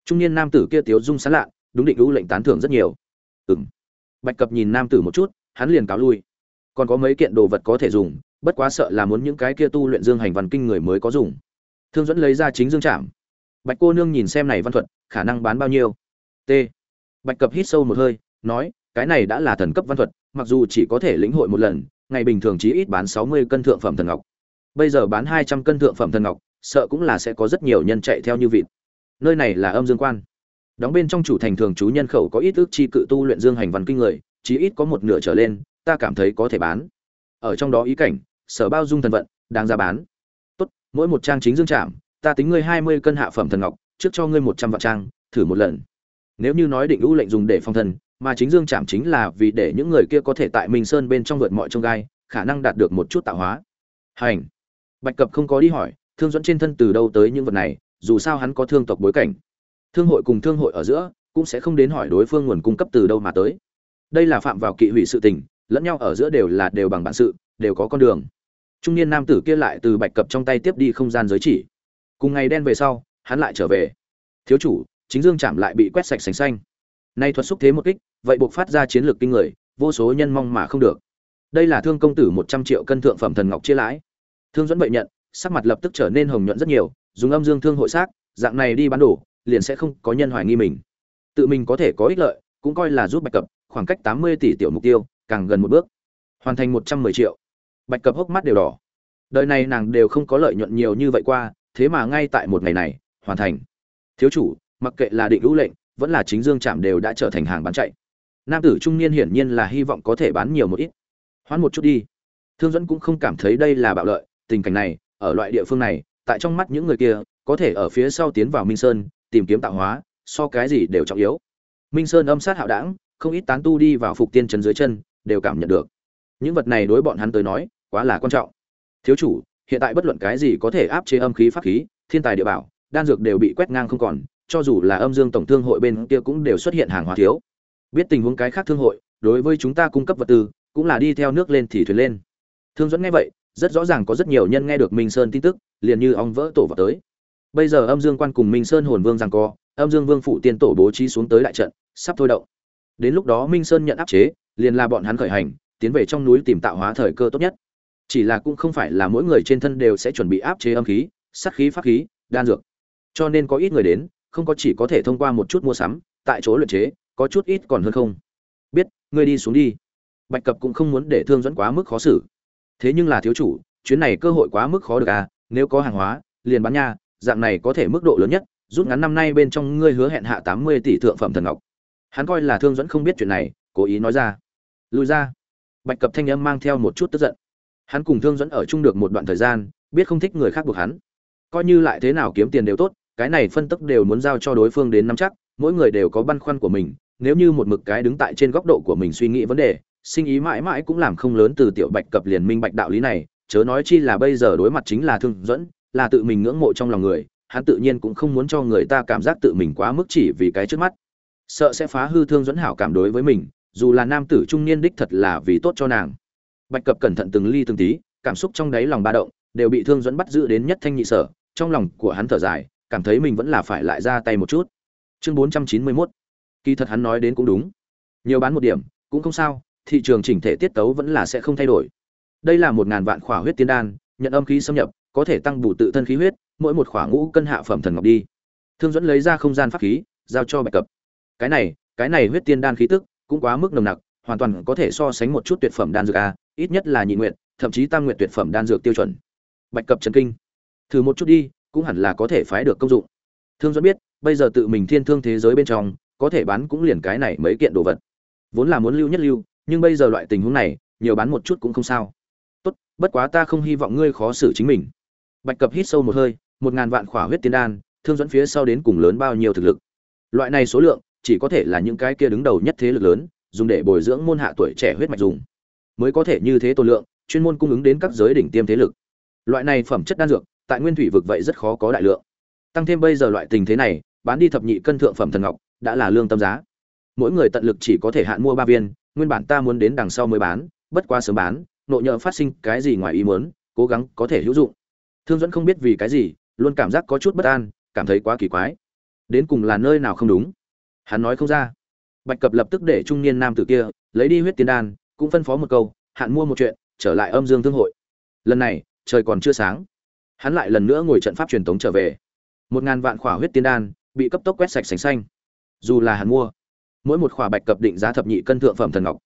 Trung niên nam tử kia tiếu dung sán lạ đúng định lũ lệnh tán thưởng rất nhiều. Ừm. Bạch cập nhìn nam tử một chút, hắn liền cáo lui. Còn có mấy kiện đồ vật có thể dùng, bất quá sợ là muốn những cái kia tu luyện dương hành văn kinh người mới có dùng. Thương dẫn lấy ra chính dương trạm bạch cô nương nhìn xem này văn thuật, khả năng bán bao nhiêu? T. Bạch cập hít sâu một hơi, nói, cái này đã là thần cấp văn thuật, mặc dù chỉ có thể lĩnh hội một lần, ngày bình thường chỉ ít bán sáu mươi cân thượng phẩm thần ngọc. Bây giờ bán hai trăm cân thượng phẩm thần ngọc, sợ cũng là sẽ có rất nhiều nhân chạy theo như vịt. Nơi này là âm dương quan đóng bên trong chủ thành thường chú nhân khẩu có ít ước chi cự tu luyện dương hành văn kinh người, chí ít có một nửa trở lên, ta cảm thấy có thể bán. Ở trong đó ý cảnh, sở bao dung thần vận đang ra bán. Tốt, mỗi một trang chính dương trạm ta tính ngươi hai mươi cân hạ phẩm thần ngọc, trước cho ngươi một trăm vạn trang, thử một lần. Nếu như nói định ưu lệnh dùng để phong thần, mà chính dương trạm chính là vì để những người kia có thể tại minh sơn bên trong vượt mọi trông gai, khả năng đạt được một chút tạo hóa. Hành. Bạch cập không có đi hỏi, thương dẫn trên thân từ đâu tới những vật này, dù sao hắn có thương tộc bối cảnh thương hội cùng thương hội ở giữa cũng sẽ không đến hỏi đối phương nguồn cung cấp từ đâu mà tới. Đây là phạm vào kỵ hủy sự tình, lẫn nhau ở giữa đều là đều bằng bản sự, đều có con đường. Trung niên nam tử kia lại từ bạch cập trong tay tiếp đi không gian giới chỉ. Cùng ngày đen về sau, hắn lại trở về. Thiếu chủ, chính dương chạm lại bị quét sạch sành xanh. Nay thuật xúc thế một kích, vậy buộc phát ra chiến lược kinh người, vô số nhân mong mà không được. Đây là thương công tử một trăm triệu cân thượng phẩm thần ngọc chia lãi. Thương dẫn vậy nhận, sắc mặt lập tức trở nên hồng nhuận rất nhiều, dùng âm dương thương hội xác, dạng này đi bán đồ liền sẽ không có nhân hoài nghi mình. Tự mình có thể có ích lợi, cũng coi là giúp bạch cập khoảng cách tám mươi tỷ tiểu mục tiêu, càng gần một bước. Hoàn thành một trăm mười triệu. Bạch cập hốc mắt đều đỏ. Đời này nàng đều không có lợi nhuận nhiều như vậy qua, thế mà ngay tại một ngày này, hoàn thành. Thiếu chủ, mặc kệ là định lũ lệnh, vẫn là chính dương trạm đều đã trở thành hàng bán chạy. Nam tử trung niên hiển nhiên là hy vọng có thể bán nhiều một ít. Hoãn một chút đi. Thương dẫn cũng không cảm thấy đây là bạo lợi, tình cảnh này, ở loại địa phương này, tại trong mắt những người kia, có thể ở phía sau tiến vào minh sơn tìm kiếm tạo hóa, so cái gì đều trọng yếu. Minh sơn âm sát hạo đảng, không ít tán tu đi vào phục tiên chân dưới chân, đều cảm nhận được. Những vật này đối bọn hắn tới nói, quá là quan trọng. Thiếu chủ, hiện tại bất luận cái gì có thể áp chế âm khí pháp khí, thiên tài địa bảo, đan dược đều bị quét ngang không còn, cho dù là âm dương tổng thương hội bên kia cũng đều xuất hiện hàng hóa thiếu. Biết tình huống cái khác thương hội, đối với chúng ta cung cấp vật tư, cũng là đi theo nước lên thì thuyền lên. Thương dẫn nghe vậy, rất rõ ràng có rất nhiều nhân nghe được minh sơn tin tức, liền như ong vỡ tổ vào tới bây giờ âm dương quan cùng minh sơn hồn vương rằng co, âm dương vương phụ tiên tổ bố trí xuống tới đại trận, sắp thôi động. Đến lúc đó minh sơn nhận áp chế, liền là bọn hắn khởi hành, tiến về trong núi tìm tạo hóa thời cơ tốt nhất. Chỉ là cũng không phải là mỗi người trên thân đều sẽ chuẩn bị áp chế âm khí sắc khí, pháp khí, đan dược. Cho nên có ít người đến, không có chỉ có thể thông qua một chút mua sắm, tại chỗ luyện chế, có chút ít còn hơn không. Biết, ngươi đi xuống đi. Bạch cập cũng không muốn để thương dẫn quá mức khó xử. Thế nhưng là thiếu chủ, chuyến này cơ hội quá mức khó được à nếu có hàng hóa, liền bán nha dạng này có thể mức độ lớn nhất, rút ngắn năm nay bên trong ngươi hứa hẹn hạ tám mươi tỷ thượng phẩm thần ngọc. Hắn coi là thương dẫn không biết chuyện này, cố ý nói ra. Lùi ra. Bạch cập thanh âm mang theo một chút tức giận. Hắn cùng thương dẫn ở chung được một đoạn thời gian, biết không thích người khác buộc hắn. Coi như lại thế nào kiếm tiền đều tốt, cái này phân tức đều muốn giao cho đối phương đến nắm chắc, mỗi người đều có băn khoăn của mình, nếu như một mực cái đứng tại trên góc độ của mình suy nghĩ vấn đề, sinh ý mãi mãi cũng làm không lớn từ tiểu bạch cập liền minh bạch đạo lý này, chớ nói chi là bây giờ đối mặt chính là thương dẫn là tự mình ngưỡng mộ trong lòng người, hắn tự nhiên cũng không muốn cho người ta cảm giác tự mình quá mức chỉ vì cái trước mắt. Sợ sẽ phá hư thương dẫn hảo cảm đối với mình, dù là nam tử trung niên đích thật là vì tốt cho nàng. Bạch cập cẩn thận từng ly từng tí, cảm xúc trong đáy lòng ba động, đều bị thương dẫn bắt giữ đến nhất thanh nhị sở, trong lòng của hắn thở dài, cảm thấy mình vẫn là phải lại ra tay một chút. Chương bốn trăm chín mươi 491 kỳ thật hắn nói đến cũng đúng. Nhiều bán một điểm, cũng không sao, thị trường chỉnh thể tiết tấu vẫn là sẽ không thay đổi. Đây là một ngàn vạn khỏa huyết tiên đan, nhận âm khí xâm nhập có thể tăng bù tự thân khí huyết, mỗi một khỏa ngũ cân hạ phẩm thần ngọc đi. Thương dẫn lấy ra không gian pháp khí, giao cho bạch cập. Cái này cái này huyết tiên đan khí tức cũng quá mức nồng nặc, hoàn toàn có thể so sánh một chút tuyệt phẩm đan dược a, ít nhất là nhị nguyện thậm chí tam nguyện tuyệt phẩm đan dược tiêu chuẩn. Bạch cập trần kinh. Thử một chút đi, cũng hẳn là có thể phái được công dụng. Thương dẫn biết, bây giờ tự mình thiên thương thế giới bên trong, có thể bán cũng liền cái này mấy kiện đồ vật. Vốn là muốn lưu nhất lưu, nhưng bây giờ loại tình huống này, nhiều bán một chút cũng không sao. Tốt, bất quá ta không hy vọng ngươi khó xử chính mình bạch cập hít sâu một hơi, một ngàn vạn khỏa huyết tiên đan, thương dẫn phía sau đến cùng lớn bao nhiêu thực lực. Loại này số lượng, chỉ có thể là những cái kia đứng đầu nhất thế lực lớn, dùng để bồi dưỡng môn hạ tuổi trẻ huyết mạch dùng. Mới có thể như thế tổ lượng, chuyên môn cung ứng đến các giới đỉnh tiêm thế lực. Loại này phẩm chất đan dược, tại nguyên thủy vực vậy rất khó có đại lượng. Tăng thêm bây giờ loại tình thế này, bán đi thập nhị cân thượng phẩm thần ngọc, đã là lương tâm giá. Mỗi người tận lực chỉ có thể hạn mua ba viên, nguyên bản ta muốn đến đằng sau mới bán, bất quá sớm bán, nộ nhờ phát sinh cái gì ngoài ý muốn, cố gắng có thể hữu dụng thương dẫn không biết vì cái gì, luôn cảm giác có chút bất an, cảm thấy quá kỳ quái. Đến cùng là nơi nào không đúng? Hắn nói không ra. Bạch cập lập tức để trung niên nam tử kia lấy đi huyết tiên đan, cũng phân phó một câu, hạn mua một chuyện, trở lại âm dương thương hội. Lần này, trời còn chưa sáng. Hắn lại lần nữa ngồi trận pháp truyền tống trở về. Một ngàn vạn khỏa huyết tiên đan bị cấp tốc quét sạch sành xanh. Dù là hắn mua, mỗi một khỏa bạch cập định giá thập nhị cân thượng phẩm thần ngọc.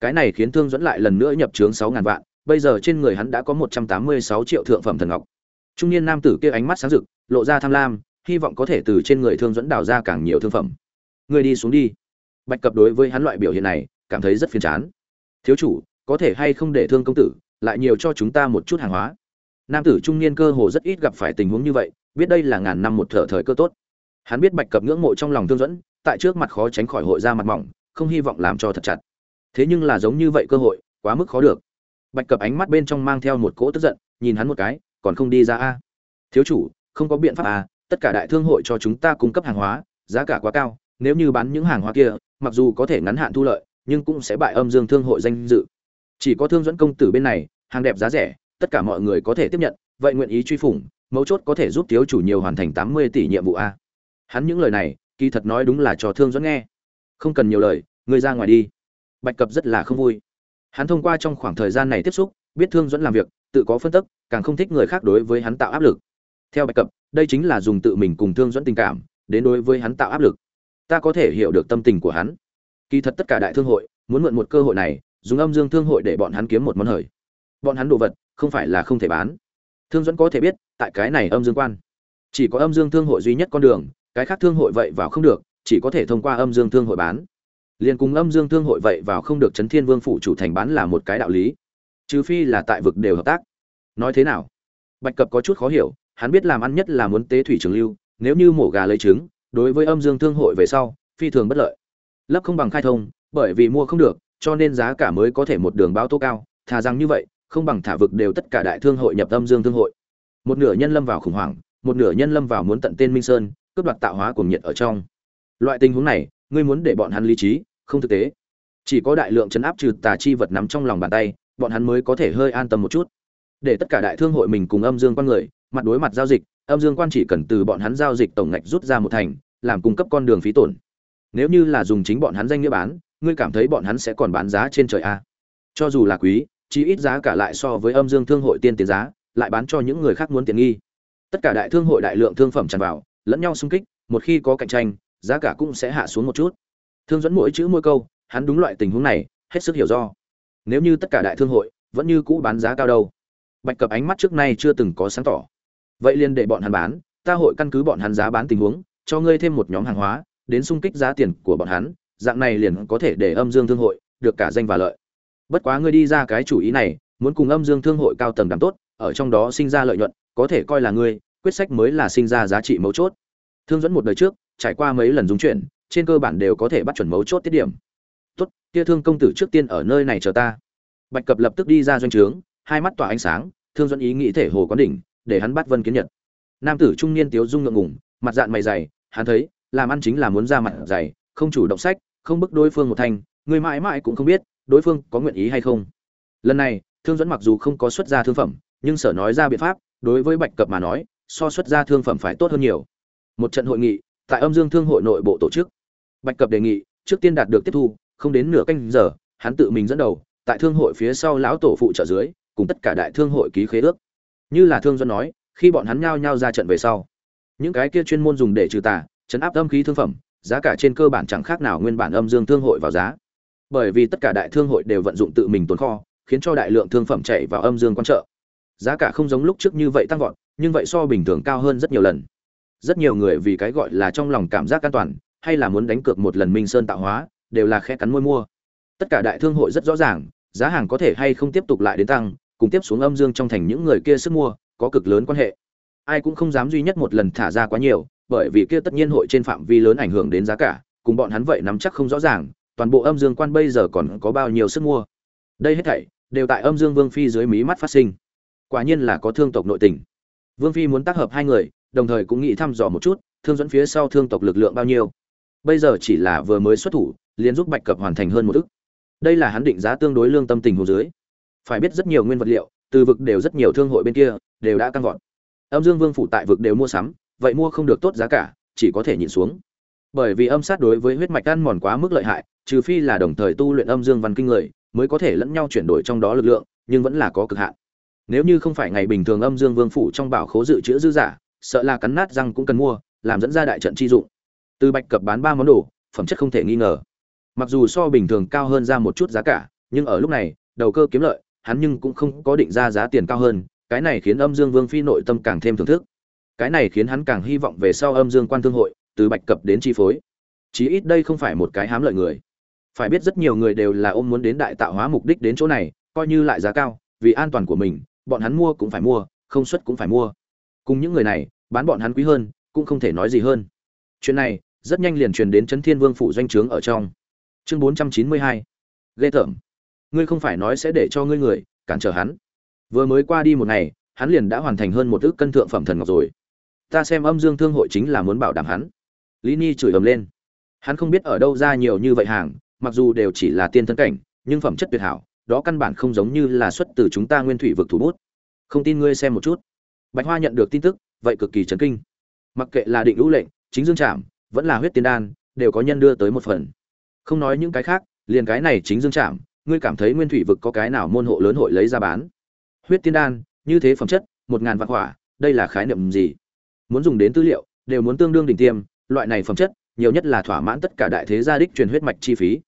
Cái này khiến thương dẫn lại lần nữa nhập trướng sáu ngàn vạn, bây giờ trên người hắn đã có một trăm tám mươi sáu triệu thượng phẩm thần ngọc trung niên nam tử kia ánh mắt sáng rực, lộ ra tham lam, hy vọng có thể từ trên người thương dẫn đào ra càng nhiều thương phẩm. Người đi xuống đi. Bạch cập đối với hắn loại biểu hiện này, cảm thấy rất phiền chán. Thiếu chủ, có thể hay không để thương công tử lại nhiều cho chúng ta một chút hàng hóa? Nam tử trung niên cơ hồ rất ít gặp phải tình huống như vậy, biết đây là ngàn năm một thở thời cơ tốt. Hắn biết bạch cập ngưỡng mộ trong lòng thương dẫn tại trước mặt khó tránh khỏi hội ra mặt mỏng, không hy vọng làm cho thật chặt. Thế nhưng là giống như vậy cơ hội, quá mức khó được. Bạch cập ánh mắt bên trong mang theo một cỗ tức giận, nhìn hắn một cái còn không đi ra a? Thiếu chủ, không có biện pháp à tất cả đại thương hội cho chúng ta cung cấp hàng hóa, giá cả quá cao, nếu như bán những hàng hóa kia, mặc dù có thể ngắn hạn thu lợi, nhưng cũng sẽ bại âm dương thương hội danh dự. Chỉ có thương dẫn công tử bên này, hàng đẹp giá rẻ, tất cả mọi người có thể tiếp nhận, vậy nguyện ý truy phủng, mấu chốt có thể giúp thiếu chủ nhiều hoàn thành tám mươi tỷ nhiệm vụ a. Hắn những lời này, kỳ thật nói đúng là cho thương dẫn nghe. Không cần nhiều lời người ra ngoài đi. Bạch cập rất là không vui. Hắn thông qua trong khoảng thời gian này tiếp xúc biết thương dẫn làm việc, tự có phân tích càng không thích người khác đối với hắn tạo áp lực. Theo bạch cập, đây chính là dùng tự mình cùng thương dẫn tình cảm, đến đối với hắn tạo áp lực. Ta có thể hiểu được tâm tình của hắn. Kỳ thật tất cả đại thương hội, muốn mượn một cơ hội này, dùng âm dương thương hội để bọn hắn kiếm một món hời. Bọn hắn đồ vật, không phải là không thể bán. Thương dẫn có thể biết, tại cái này âm dương quan. Chỉ có âm dương thương hội duy nhất con đường, cái khác thương hội vậy vào không được, chỉ có thể thông qua âm dương thương hội bán. Liền cùng âm dương thương hội vậy vào không được chấn thiên vương phủ chủ thành bán là một cái đạo lý trừ phi là tại vực đều hợp tác. Nói thế nào? Bạch cập có chút khó hiểu, hắn biết làm ăn nhất là muốn tế thủy trường lưu, nếu như mổ gà lấy trứng, đối với âm dương thương hội về sau, phi thường bất lợi. Lấp không bằng khai thông, bởi vì mua không được, cho nên giá cả mới có thể một đường báo tố cao, thà rằng như vậy, không bằng thả vực đều tất cả đại thương hội nhập âm dương thương hội. Một nửa nhân lâm vào khủng hoảng, một nửa nhân lâm vào muốn tận tên minh sơn, cướp đoạt tạo hóa cùng nhiệt ở trong. Loại tình huống này, ngươi muốn để bọn hắn lý trí, không thực tế. Chỉ có đại lượng chấn áp trừ tà chi vật nắm trong lòng bàn tay bọn hắn mới có thể hơi an tâm một chút. Để tất cả đại thương hội mình cùng âm dương quan người, mặt đối mặt giao dịch, âm dương quan chỉ cần từ bọn hắn giao dịch tổng ngạch rút ra một thành, làm cung cấp con đường phí tổn. Nếu như là dùng chính bọn hắn danh nghĩa bán, ngươi cảm thấy bọn hắn sẽ còn bán giá trên trời a? Cho dù là quý chỉ ít giá cả lại so với âm dương thương hội tiên tiến giá, lại bán cho những người khác muốn tiện nghi. Tất cả đại thương hội đại lượng thương phẩm tràn vào, lẫn nhau xung kích, một khi có cạnh tranh, giá cả cũng sẽ hạ xuống một chút. Thương dẫn mỗi chữ mỗi câu, hắn đúng loại tình huống này, hết sức hiểu do nếu như tất cả đại thương hội vẫn như cũ bán giá cao đâu. Bạch cập ánh mắt trước nay chưa từng có sáng tỏ. Vậy liền để bọn hắn bán, ta hội căn cứ bọn hắn giá bán tình huống, cho ngươi thêm một nhóm hàng hóa, đến sung kích giá tiền của bọn hắn, dạng này liền có thể để âm dương thương hội được cả danh và lợi. Bất quá ngươi đi ra cái chủ ý này, muốn cùng âm dương thương hội cao tầng đàm tốt, ở trong đó sinh ra lợi nhuận, có thể coi là ngươi, quyết sách mới là sinh ra giá trị mấu chốt. Thương dẫn một đời trước, trải qua mấy lần dung chuyển, trên cơ bản đều có thể bắt chuẩn mấu chốt tiết điểm tốt kia thương công tử trước tiên ở nơi này chờ ta. Bạch cập lập tức đi ra doanh trướng, hai mắt tỏa ánh sáng, thương dẫn ý nghĩ thể hồ quán đỉnh, để hắn bắt vân kiến nhật. Nam tử trung niên tiếu dung ngượng ngùng, mặt dạng mày dày, hắn thấy, làm ăn chính là muốn ra mặt dày, không chủ động sách, không bức đối phương một thành, người mãi mãi cũng không biết, đối phương có nguyện ý hay không. Lần này, thương dẫn mặc dù không có xuất ra thương phẩm, nhưng sở nói ra biện pháp, đối với bạch cập mà nói, so xuất ra thương phẩm phải tốt hơn nhiều. Một trận hội nghị, tại âm dương thương hội nội bộ tổ chức. Bạch cập đề nghị, trước tiên đạt được tiếp thu không đến nửa canh giờ, hắn tự mình dẫn đầu, tại thương hội phía sau lão tổ phụ trợ dưới, cùng tất cả đại thương hội ký khế ước. Như là thương dẫn nói, khi bọn hắn nhao nhao ra trận về sau, những cái kia chuyên môn dùng để trừ tà, chấn áp âm khí thương phẩm, giá cả trên cơ bản chẳng khác nào nguyên bản âm dương thương hội vào giá. Bởi vì tất cả đại thương hội đều vận dụng tự mình tồn kho, khiến cho đại lượng thương phẩm chạy vào âm dương quan trợ. Giá cả không giống lúc trước như vậy tăng vọt, nhưng vậy so bình thường cao hơn rất nhiều lần. Rất nhiều người vì cái gọi là trong lòng cảm giác an toàn, hay là muốn đánh cược một lần minh sơn tạo hóa đều là khe cắn môi mua. Tất cả đại thương hội rất rõ ràng, giá hàng có thể hay không tiếp tục lại đến tăng, cùng tiếp xuống âm dương trong thành những người kia sức mua, có cực lớn quan hệ. Ai cũng không dám duy nhất một lần thả ra quá nhiều, bởi vì kia tất nhiên hội trên phạm vi lớn ảnh hưởng đến giá cả, cùng bọn hắn vậy nắm chắc không rõ ràng, toàn bộ âm dương quan bây giờ còn có bao nhiêu sức mua. Đây hết thảy, đều tại âm dương vương phi dưới mí mắt phát sinh. Quả nhiên là có thương tộc nội tình. Vương phi muốn tác hợp hai người, đồng thời cũng nghĩ thăm dò một chút, thương dẫn phía sau thương tộc lực lượng bao nhiêu bây giờ chỉ là vừa mới xuất thủ, liền giúp bạch cập hoàn thành hơn một ức. Đây là hắn định giá tương đối lương tâm tình hồ dưới. Phải biết rất nhiều nguyên vật liệu, từ vực đều rất nhiều thương hội bên kia, đều đã căng vọt. Âm dương vương phủ tại vực đều mua sắm, vậy mua không được tốt giá cả, chỉ có thể nhìn xuống. Bởi vì âm sát đối với huyết mạch ăn mòn quá mức lợi hại, trừ phi là đồng thời tu luyện âm dương văn kinh người, mới có thể lẫn nhau chuyển đổi trong đó lực lượng, nhưng vẫn là có cực hạn. Nếu như không phải ngày bình thường âm dương vương phủ trong bảo khố dự trữ dư giả, sợ là cắn nát răng cũng cần mua, làm dẫn ra đại trận chi dụng từ bạch cập bán ba món đồ, phẩm chất không thể nghi ngờ. Mặc dù so bình thường cao hơn ra một chút giá cả, nhưng ở lúc này, đầu cơ kiếm lợi, hắn nhưng cũng không có định ra giá tiền cao hơn, cái này khiến âm dương vương phi nội tâm càng thêm thưởng thức. Cái này khiến hắn càng hy vọng về sau âm dương quan thương hội, từ bạch cập đến chi phối. Chí ít đây không phải một cái hám lợi người. Phải biết rất nhiều người đều là ôm muốn đến đại tạo hóa mục đích đến chỗ này, coi như lại giá cao, vì an toàn của mình, bọn hắn mua cũng phải mua, không xuất cũng phải mua. Cùng những người này, bán bọn hắn quý hơn, cũng không thể nói gì hơn. Chuyện này rất nhanh liền truyền đến chấn thiên vương phủ doanh trướng ở trong. Chương bốn trăm chín mươi hai. Ghê tởm. Ngươi không phải nói sẽ để cho ngươi người, cản trở hắn. Vừa mới qua đi một ngày, hắn liền đã hoàn thành hơn một ước cân thượng phẩm thần ngọc rồi. Ta xem âm dương thương hội chính là muốn bảo đảm hắn. Lý ni chửi ầm lên. Hắn không biết ở đâu ra nhiều như vậy hàng, mặc dù đều chỉ là tiên thân cảnh, nhưng phẩm chất tuyệt hảo, đó căn bản không giống như là xuất từ chúng ta nguyên thủy vực thủ bút. Không tin ngươi xem một chút. Bạch hoa nhận được tin tức, vậy cực kỳ chấn kinh. Mặc kệ là định lũ lệnh, chính dương trạm vẫn là huyết tiên đan, đều có nhân đưa tới một phần. Không nói những cái khác, liền cái này chính dương trạm ngươi cảm thấy nguyên thủy vực có cái nào môn hộ lớn hội lấy ra bán? Huyết tiên đan, như thế phẩm chất, một ngàn vạn hỏa, đây là khái niệm gì? Muốn dùng đến tư liệu, đều muốn tương đương đỉnh tiêm, loại này phẩm chất, nhiều nhất là thỏa mãn tất cả đại thế gia đích truyền huyết mạch chi phí.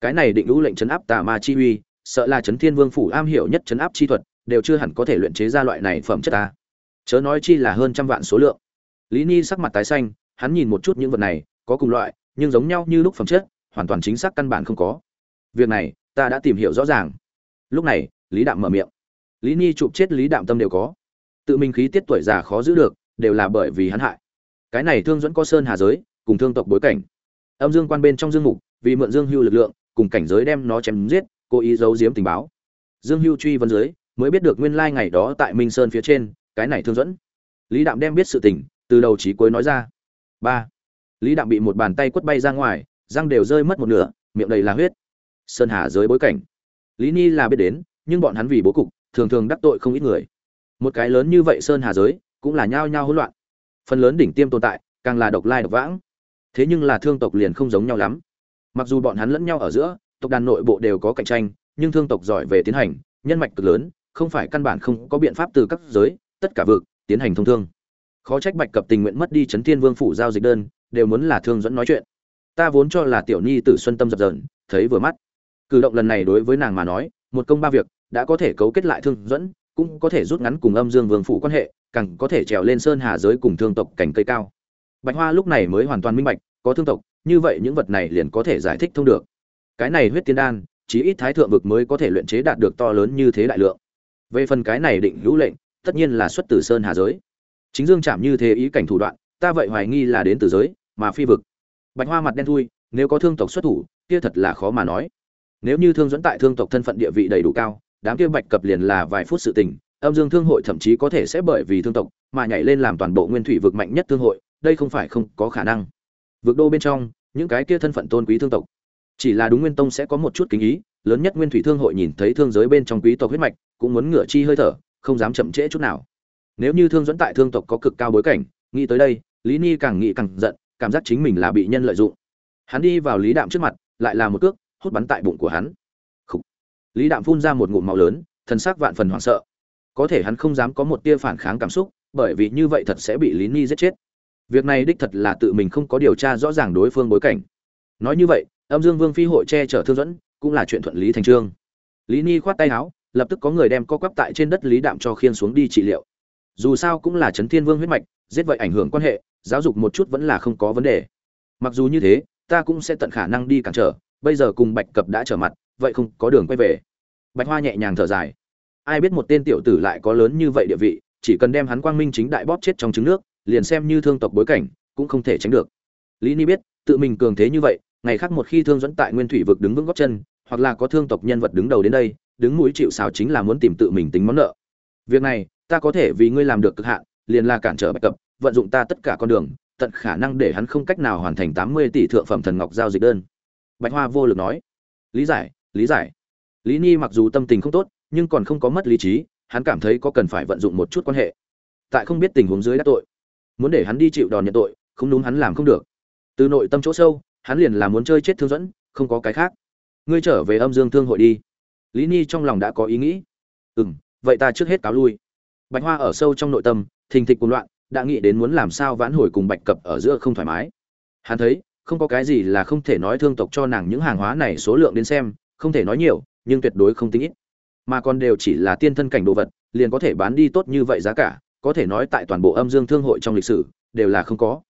Cái này định lũ lệnh chấn áp tà ma chi uy, sợ là chấn thiên vương phủ am hiểu nhất chấn áp chi thuật, đều chưa hẳn có thể luyện chế ra loại này phẩm chất ta. Chớ nói chi là hơn trăm vạn số lượng. Lý ni sắc mặt tái xanh hắn nhìn một chút những vật này, có cùng loại, nhưng giống nhau như lúc phẩm chất, hoàn toàn chính xác căn bản không có. Việc này, ta đã tìm hiểu rõ ràng. Lúc này, lý đạm mở miệng. Lý ni chụp chết lý đạm tâm đều có. Tự mình khí tiết tuổi già khó giữ được, đều là bởi vì hắn hại. Cái này thương dẫn có sơn hà giới, cùng thương tộc bối cảnh. Âm dương quan bên trong dương mục, vì mượn dương hưu lực lượng, cùng cảnh giới đem nó chém giết, cố ý giấu giếm tình báo. Dương hưu truy vấn dưới mới biết được nguyên lai ngày đó tại minh sơn phía trên, cái này thương dẫn. Lý đạm đem biết sự tình, từ đầu chí cuối nói ra ba. Lý đạm bị một bàn tay quất bay ra ngoài, răng đều rơi mất một nửa, miệng đầy là huyết. Sơn hà giới bối cảnh. Lý ni là biết đến, nhưng bọn hắn vì bố cục, thường thường đắc tội không ít người. Một cái lớn như vậy sơn hà giới, cũng là nhao nhao hỗn loạn. Phần lớn đỉnh tiêm tồn tại, càng là độc lai độc vãng. Thế nhưng là thương tộc liền không giống nhau lắm. Mặc dù bọn hắn lẫn nhau ở giữa, tộc đàn nội bộ đều có cạnh tranh, nhưng thương tộc giỏi về tiến hành, nhân mạch cực lớn, không phải căn bản không có biện pháp từ các giới, tất cả vực, tiến hành thông thương khó trách bạch cập tình nguyện mất đi chấn thiên vương phủ giao dịch đơn, đều muốn là thương dẫn nói chuyện. Ta vốn cho là tiểu nhi tử xuân tâm dập dờn, thấy vừa mắt. Cử động lần này đối với nàng mà nói, một công ba việc, đã có thể cấu kết lại thương dẫn, cũng có thể rút ngắn cùng âm dương vương phủ quan hệ, càng có thể trèo lên sơn hà giới cùng thương tộc cảnh cây cao. Bạch hoa lúc này mới hoàn toàn minh bạch, có thương tộc, như vậy những vật này liền có thể giải thích thông được. Cái này huyết tiên đan, chí ít thái thượng vực mới có thể luyện chế đạt được to lớn như thế đại lượng. Về phần cái này định hữu lệnh, tất nhiên là xuất từ sơn hà giới chính dương chạm như thế ý cảnh thủ đoạn, ta vậy hoài nghi là đến từ giới, mà phi vực. Bạch hoa mặt đen thui, nếu có thương tộc xuất thủ, kia thật là khó mà nói. Nếu như thương dẫn tại thương tộc thân phận địa vị đầy đủ cao, đám kia bạch cập liền là vài phút sự tình, âm dương thương hội thậm chí có thể sẽ bởi vì thương tộc mà nhảy lên làm toàn bộ nguyên thủy vực mạnh nhất thương hội, đây không phải không có khả năng. Vực đô bên trong, những cái kia thân phận tôn quý thương tộc, chỉ là đúng nguyên tông sẽ có một chút kính ý, lớn nhất nguyên thủy thương hội nhìn thấy thương giới bên trong quý tộc huyết mạch, cũng muốn ngửa chi hơi thở, không dám chậm trễ chút nào nếu như thương dẫn tại thương tộc có cực cao bối cảnh, nghĩ tới đây, lý ni càng nghĩ càng giận, cảm giác chính mình là bị nhân lợi dụng. Hắn đi vào lý đạm trước mặt, lại là một cước, hút bắn tại bụng của hắn. Khủ. lý đạm phun ra một ngụm máu lớn thân xác vạn phần hoảng sợ. Có thể hắn không dám có một tia phản kháng cảm xúc, bởi vì như vậy thật sẽ bị lý ni giết chết. Việc này đích thật là tự mình không có điều tra rõ ràng đối phương bối cảnh. Nói như vậy, âm dương vương phi hội che chở thương dẫn cũng là chuyện thuận lý thành trương. Lý ni khoát tay áo, lập tức có người đem co quắp tại trên đất lý đạm cho khiên xuống đi trị liệu dù sao cũng là trấn thiên vương huyết mạch, giết vậy ảnh hưởng quan hệ, giáo dục một chút vẫn là không có vấn đề. Mặc dù như thế, ta cũng sẽ tận khả năng đi cản trở, bây giờ cùng bạch cập đã trở mặt, vậy không có đường quay về. Bạch hoa nhẹ nhàng thở dài. Ai biết một tên tiểu tử lại có lớn như vậy địa vị, chỉ cần đem hắn quang minh chính đại bóp chết trong trứng nước, liền xem như thương tộc bối cảnh, cũng không thể tránh được. Lý ni biết, tự mình cường thế như vậy, ngày khác một khi thương dẫn tại nguyên thủy vực đứng vững góc chân, hoặc là có thương tộc nhân vật đứng đầu đến đây, đứng mũi chịu xào chính là muốn tìm tự mình tính món nợ việc này, ta có thể vì ngươi làm được cực hạn, liền là cản trở bạch cập vận dụng ta tất cả con đường, tận khả năng để hắn không cách nào hoàn thành tám mươi tỷ thượng phẩm thần ngọc giao dịch đơn. Bạch hoa vô lực nói. Lý giải lý giải. Lý ni mặc dù tâm tình không tốt, nhưng còn không có mất lý trí, hắn cảm thấy có cần phải vận dụng một chút quan hệ. Tại không biết tình huống dưới đã tội. Muốn để hắn đi chịu đòn nhận tội, không đúng hắn làm không được. Từ nội tâm chỗ sâu, hắn liền là muốn chơi chết thương dẫn không có cái khác. Ngươi trở về âm dương thương hội đi. Lý ni trong lòng đã có ý nghĩ. Ừ m vậy ta trước hết cáo lui. Bạch hoa ở sâu trong nội tâm, thình thịch cuồng loạn, đã nghĩ đến muốn làm sao vãn hồi cùng bạch cập ở giữa không thoải mái. Hắn thấy, không có cái gì là không thể nói thương tộc cho nàng những hàng hóa này số lượng đến xem, không thể nói nhiều, nhưng tuyệt đối không tính ít. Mà còn đều chỉ là tiên thân cảnh đồ vật, liền có thể bán đi tốt như vậy giá cả, có thể nói tại toàn bộ âm dương thương hội trong lịch sử, đều là không có.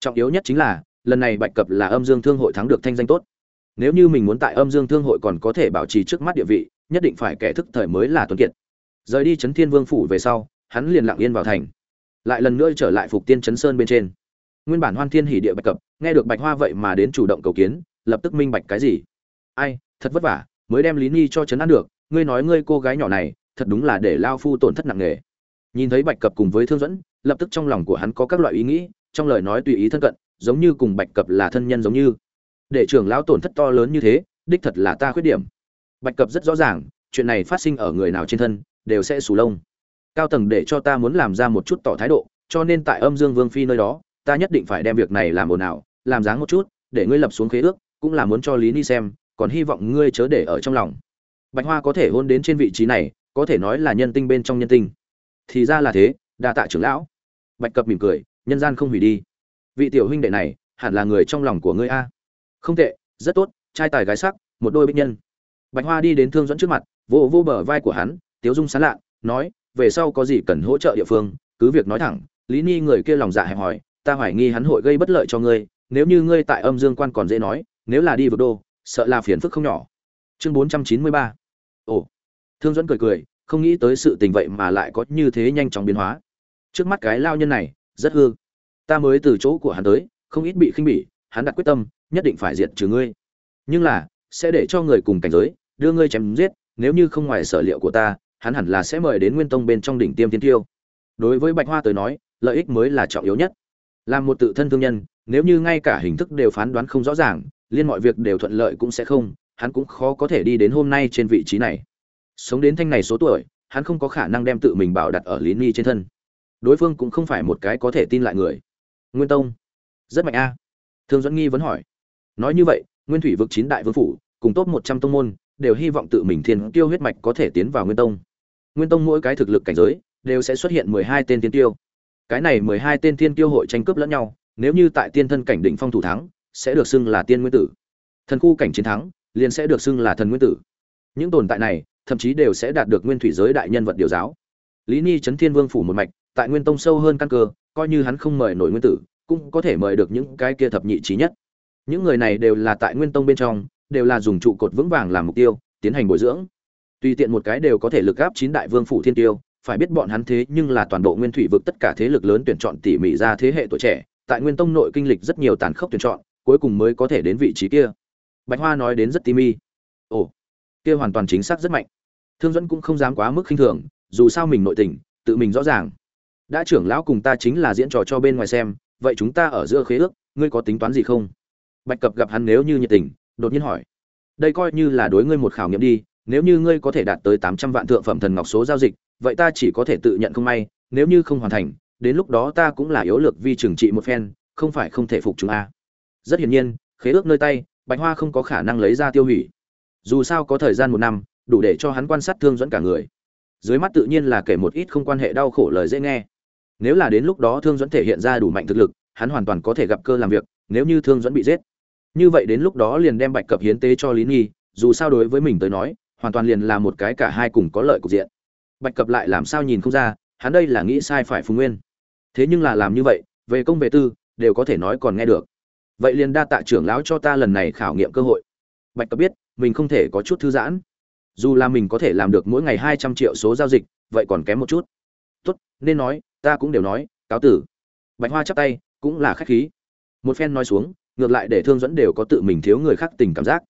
Trọng yếu nhất chính là, lần này bạch cập là âm dương thương hội thắng được thanh danh tốt. Nếu như mình muốn tại âm dương thương hội còn có thể bảo trì trước mắt địa vị, nhất định phải kẻ thức thời mới là tuấn kiệt rời đi chấn thiên vương phủ về sau, hắn liền lặng yên vào thành. Lại lần nữa trở lại phục tiên chấn sơn bên trên. Nguyên bản hoan thiên hỉ địa bạch cập, nghe được bạch hoa vậy mà đến chủ động cầu kiến, lập tức minh bạch cái gì. Ai, thật vất vả, mới đem lý nghi cho chấn an được, ngươi nói ngươi cô gái nhỏ này, thật đúng là để lao phu tổn thất nặng nề. Nhìn thấy bạch cập cùng với thương dẫn lập tức trong lòng của hắn có các loại ý nghĩ, trong lời nói tùy ý thân cận, giống như cùng bạch cập là thân nhân giống như. Để trưởng lão tổn thất to lớn như thế, đích thật là ta khuyết điểm. Bạch cập rất rõ ràng, chuyện này phát sinh ở người nào trên thân đều sẽ sù lông. Cao tầng để cho ta muốn làm ra một chút tỏ thái độ, cho nên tại âm dương vương phi nơi đó, ta nhất định phải đem việc này làm ồn ào, làm dáng một chút, để ngươi lập xuống khế ước, cũng là muốn cho lý ni xem, còn hy vọng ngươi chớ để ở trong lòng. Bạch hoa có thể hôn đến trên vị trí này, có thể nói là nhân tinh bên trong nhân tinh. Thì ra là thế, đa tạ trưởng lão. Bạch cập mỉm cười, nhân gian không hủy đi. Vị tiểu huynh đệ này, hẳn là người trong lòng của ngươi a. Không tệ, rất tốt, trai tài gái sắc, một đôi bích nhân. Bạch hoa đi đến thương dẫn trước mặt, vỗ vỗ bờ vai của hắn tiếu dung sán lạ nói, về sau có gì cần hỗ trợ địa phương, cứ việc nói thẳng. Lý ni người kia lòng dạ hẹp hòi, ta hoài nghi hắn hội gây bất lợi cho ngươi, nếu như ngươi tại âm dương quan còn dễ nói, nếu là đi vượt đô, sợ là phiền phức không nhỏ. Chương bốn trăm chín mươi ba. Ồ. Thương dẫn cười cười, không nghĩ tới sự tình vậy mà lại có như thế nhanh chóng biến hóa. Trước mắt cái lao nhân này, rất hư. Ta mới từ chỗ của hắn tới, không ít bị khinh bỉ, hắn đặt quyết tâm, nhất định phải diệt trừ ngươi. Nhưng là, sẽ để cho người cùng cảnh giới, đưa ngươi chém giết, nếu như không ngoài sở liệu của ta hắn hẳn là sẽ mời đến nguyên tông bên trong đỉnh tiêm tiên tiêu. Đối với bạch hoa tới nói, lợi ích mới là trọng yếu nhất. Làm một tự thân thương nhân, nếu như ngay cả hình thức đều phán đoán không rõ ràng, liên mọi việc đều thuận lợi cũng sẽ không, hắn cũng khó có thể đi đến hôm nay trên vị trí này. Sống đến thanh này số tuổi, hắn không có khả năng đem tự mình bảo đặt ở lý ni trên thân. Đối phương cũng không phải một cái có thể tin lại người. Nguyên tông, rất mạnh a. Thương dẫn nghi vẫn hỏi. Nói như vậy, nguyên thủy vực chín đại vương phủ, cùng top một trăm tông môn đều hy vọng tự mình thiên tiêu huyết mạch có thể tiến vào nguyên tông. Nguyên tông mỗi cái thực lực cảnh giới đều sẽ xuất hiện mười hai tên tiên tiêu cái này mười hai tên tiên tiêu hội tranh cướp lẫn nhau, nếu như tại tiên thân cảnh đỉnh phong thủ thắng, sẽ được xưng là tiên nguyên tử. Thần khu cảnh chiến thắng, liền sẽ được xưng là thần nguyên tử. Những tồn tại này, thậm chí đều sẽ đạt được nguyên thủy giới đại nhân vật điều giáo. Lý ni trấn thiên vương phủ một mạch, tại nguyên tông sâu hơn căn cơ, coi như hắn không mời nổi nguyên tử, cũng có thể mời được những cái kia thập nhị trí nhất. Những người này đều là tại nguyên tông bên trong đều là dùng trụ cột vững vàng làm mục tiêu, tiến hành bồi dưỡng. Tùy tiện một cái đều có thể lực gáp chín đại vương phủ thiên tiêu, phải biết bọn hắn thế nhưng là toàn bộ nguyên thủy vực tất cả thế lực lớn tuyển chọn tỉ mỉ ra thế hệ tuổi trẻ, tại nguyên tông nội kinh lịch rất nhiều tàn khốc tuyển chọn, cuối cùng mới có thể đến vị trí kia. Bạch hoa nói đến rất timi ồ, kia hoàn toàn chính xác rất mạnh. Thương dẫn cũng không dám quá mức khinh thường, dù sao mình nội tình, tự mình rõ ràng. Đã trưởng lão cùng ta chính là diễn trò cho bên ngoài xem, vậy chúng ta ở giữa khế ước, ngươi có tính toán gì không? Bạch cập gặp hắn nếu như nhiệt tình đột nhiên hỏi, đây coi như là đối ngươi một khảo nghiệm đi, nếu như ngươi có thể đạt tới tám trăm vạn thượng phẩm thần ngọc số giao dịch, vậy ta chỉ có thể tự nhận không may, nếu như không hoàn thành, đến lúc đó ta cũng là yếu lược vi trừng trị một phen, không phải không thể phục chúng a. Rất hiển nhiên, khế ước nơi tay, bạch hoa không có khả năng lấy ra tiêu hủy. Dù sao có thời gian một năm, đủ để cho hắn quan sát thương dẫn cả người. Dưới mắt tự nhiên là kể một ít không quan hệ đau khổ lời dễ nghe. Nếu là đến lúc đó thương dẫn thể hiện ra đủ mạnh thực lực, hắn hoàn toàn có thể gặp cơ làm việc, nếu như thương dẫn bị giết như vậy đến lúc đó liền đem bạch cập hiến tế cho lý nghi dù sao đối với mình tới nói, hoàn toàn liền là một cái cả hai cùng có lợi cục diện. Bạch cập lại làm sao nhìn không ra, hắn đây là nghĩ sai phải phùng nguyên. Thế nhưng là làm như vậy, về công về tư, đều có thể nói còn nghe được. Vậy liền đa tạ trưởng lão cho ta lần này khảo nghiệm cơ hội. Bạch cập biết, mình không thể có chút thư giãn. Dù là mình có thể làm được mỗi ngày hai trăm triệu số giao dịch, vậy còn kém một chút. Tốt, nên nói, ta cũng đều nói, cáo tử. Bạch hoa chắp tay, cũng là khách khí. Một phen nói xuống ngược lại để thương dẫn đều có tự mình thiếu người khác tình cảm giác.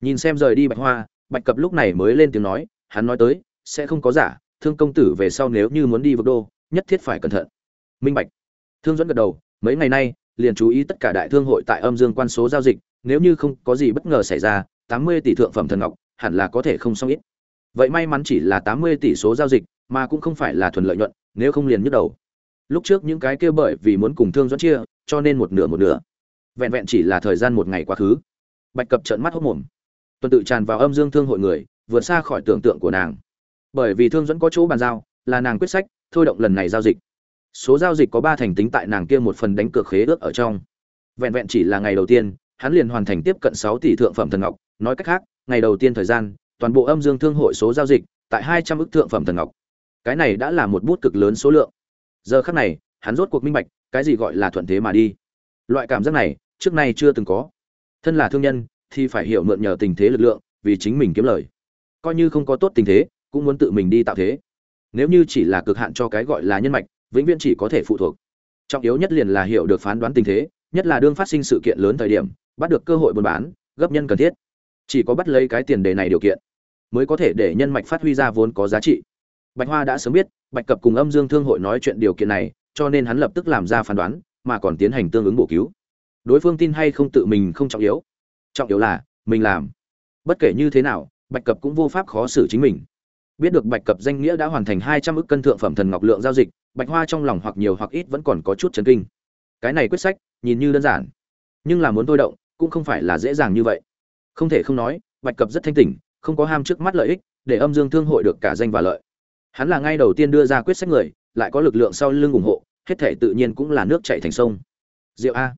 Nhìn xem rời đi bạch hoa, bạch cập lúc này mới lên tiếng nói, hắn nói tới, sẽ không có giả, thương công tử về sau nếu như muốn đi vực đô, nhất thiết phải cẩn thận. Minh bạch. Thương dẫn gật đầu, mấy ngày nay, liền chú ý tất cả đại thương hội tại âm dương quan số giao dịch, nếu như không có gì bất ngờ xảy ra, tám mươi tỷ thượng phẩm thần ngọc, hẳn là có thể không xong ít. Vậy may mắn chỉ là tám mươi tỷ số giao dịch, mà cũng không phải là thuần lợi nhuận, nếu không liền nhức đầu. Lúc trước những cái kia bởi vì muốn cùng thương dẫn chia, cho nên một nửa một nửa vẹn vẹn chỉ là thời gian một ngày quá khứ. Bạch cập trợn mắt hốc mồm. Tuần tự tràn vào âm dương thương hội người, vượt xa khỏi tưởng tượng của nàng. Bởi vì thương dẫn có chỗ bàn giao, là nàng quyết sách, thôi động lần này giao dịch. Số giao dịch có ba thành tính tại nàng kia một phần đánh cược khế ước ở trong. Vẹn vẹn chỉ là ngày đầu tiên, hắn liền hoàn thành tiếp cận sáu tỷ thượng phẩm thần ngọc. Nói cách khác, ngày đầu tiên thời gian, toàn bộ âm dương thương hội số giao dịch, tại hai trăm ức thượng phẩm thần ngọc. Cái này đã là một bút cực lớn số lượng. Giờ khắc này, hắn rốt cuộc minh bạch, cái gì gọi là thuận thế mà đi. Loại cảm giác này trước nay chưa từng có. Thân là thương nhân, thì phải hiểu mượn nhờ tình thế lực lượng, vì chính mình kiếm lời. Coi như không có tốt tình thế, cũng muốn tự mình đi tạo thế. Nếu như chỉ là cực hạn cho cái gọi là nhân mạch, vĩnh viễn chỉ có thể phụ thuộc. Trọng yếu nhất liền là hiểu được phán đoán tình thế, nhất là đương phát sinh sự kiện lớn thời điểm, bắt được cơ hội buôn bán, gấp nhân cần thiết. Chỉ có bắt lấy cái tiền đề này điều kiện, mới có thể để nhân mạch phát huy ra vốn có giá trị. Bạch hoa đã sớm biết, bạch cập cùng âm dương thương hội nói chuyện điều kiện này, cho nên hắn lập tức làm ra phán đoán, mà còn tiến hành tương ứng bổ cứu đối phương tin hay không tự mình không trọng yếu. Trọng yếu là, mình làm. Bất kể như thế nào, bạch cập cũng vô pháp khó xử chính mình. Biết được bạch cập danh nghĩa đã hoàn thành hai trăm ức cân thượng phẩm thần ngọc lượng giao dịch, bạch hoa trong lòng hoặc nhiều hoặc ít vẫn còn có chút chấn kinh. Cái này quyết sách, nhìn như đơn giản. Nhưng là muốn tôi động, cũng không phải là dễ dàng như vậy. Không thể không nói, bạch cập rất thanh tỉnh, không có ham trước mắt lợi ích, để âm dương thương hội được cả danh và lợi. Hắn là ngay đầu tiên đưa ra quyết sách người, lại có lực lượng sau lưng ủng hộ, hết thể tự nhiên cũng là nước chảy thành sông. Diệu a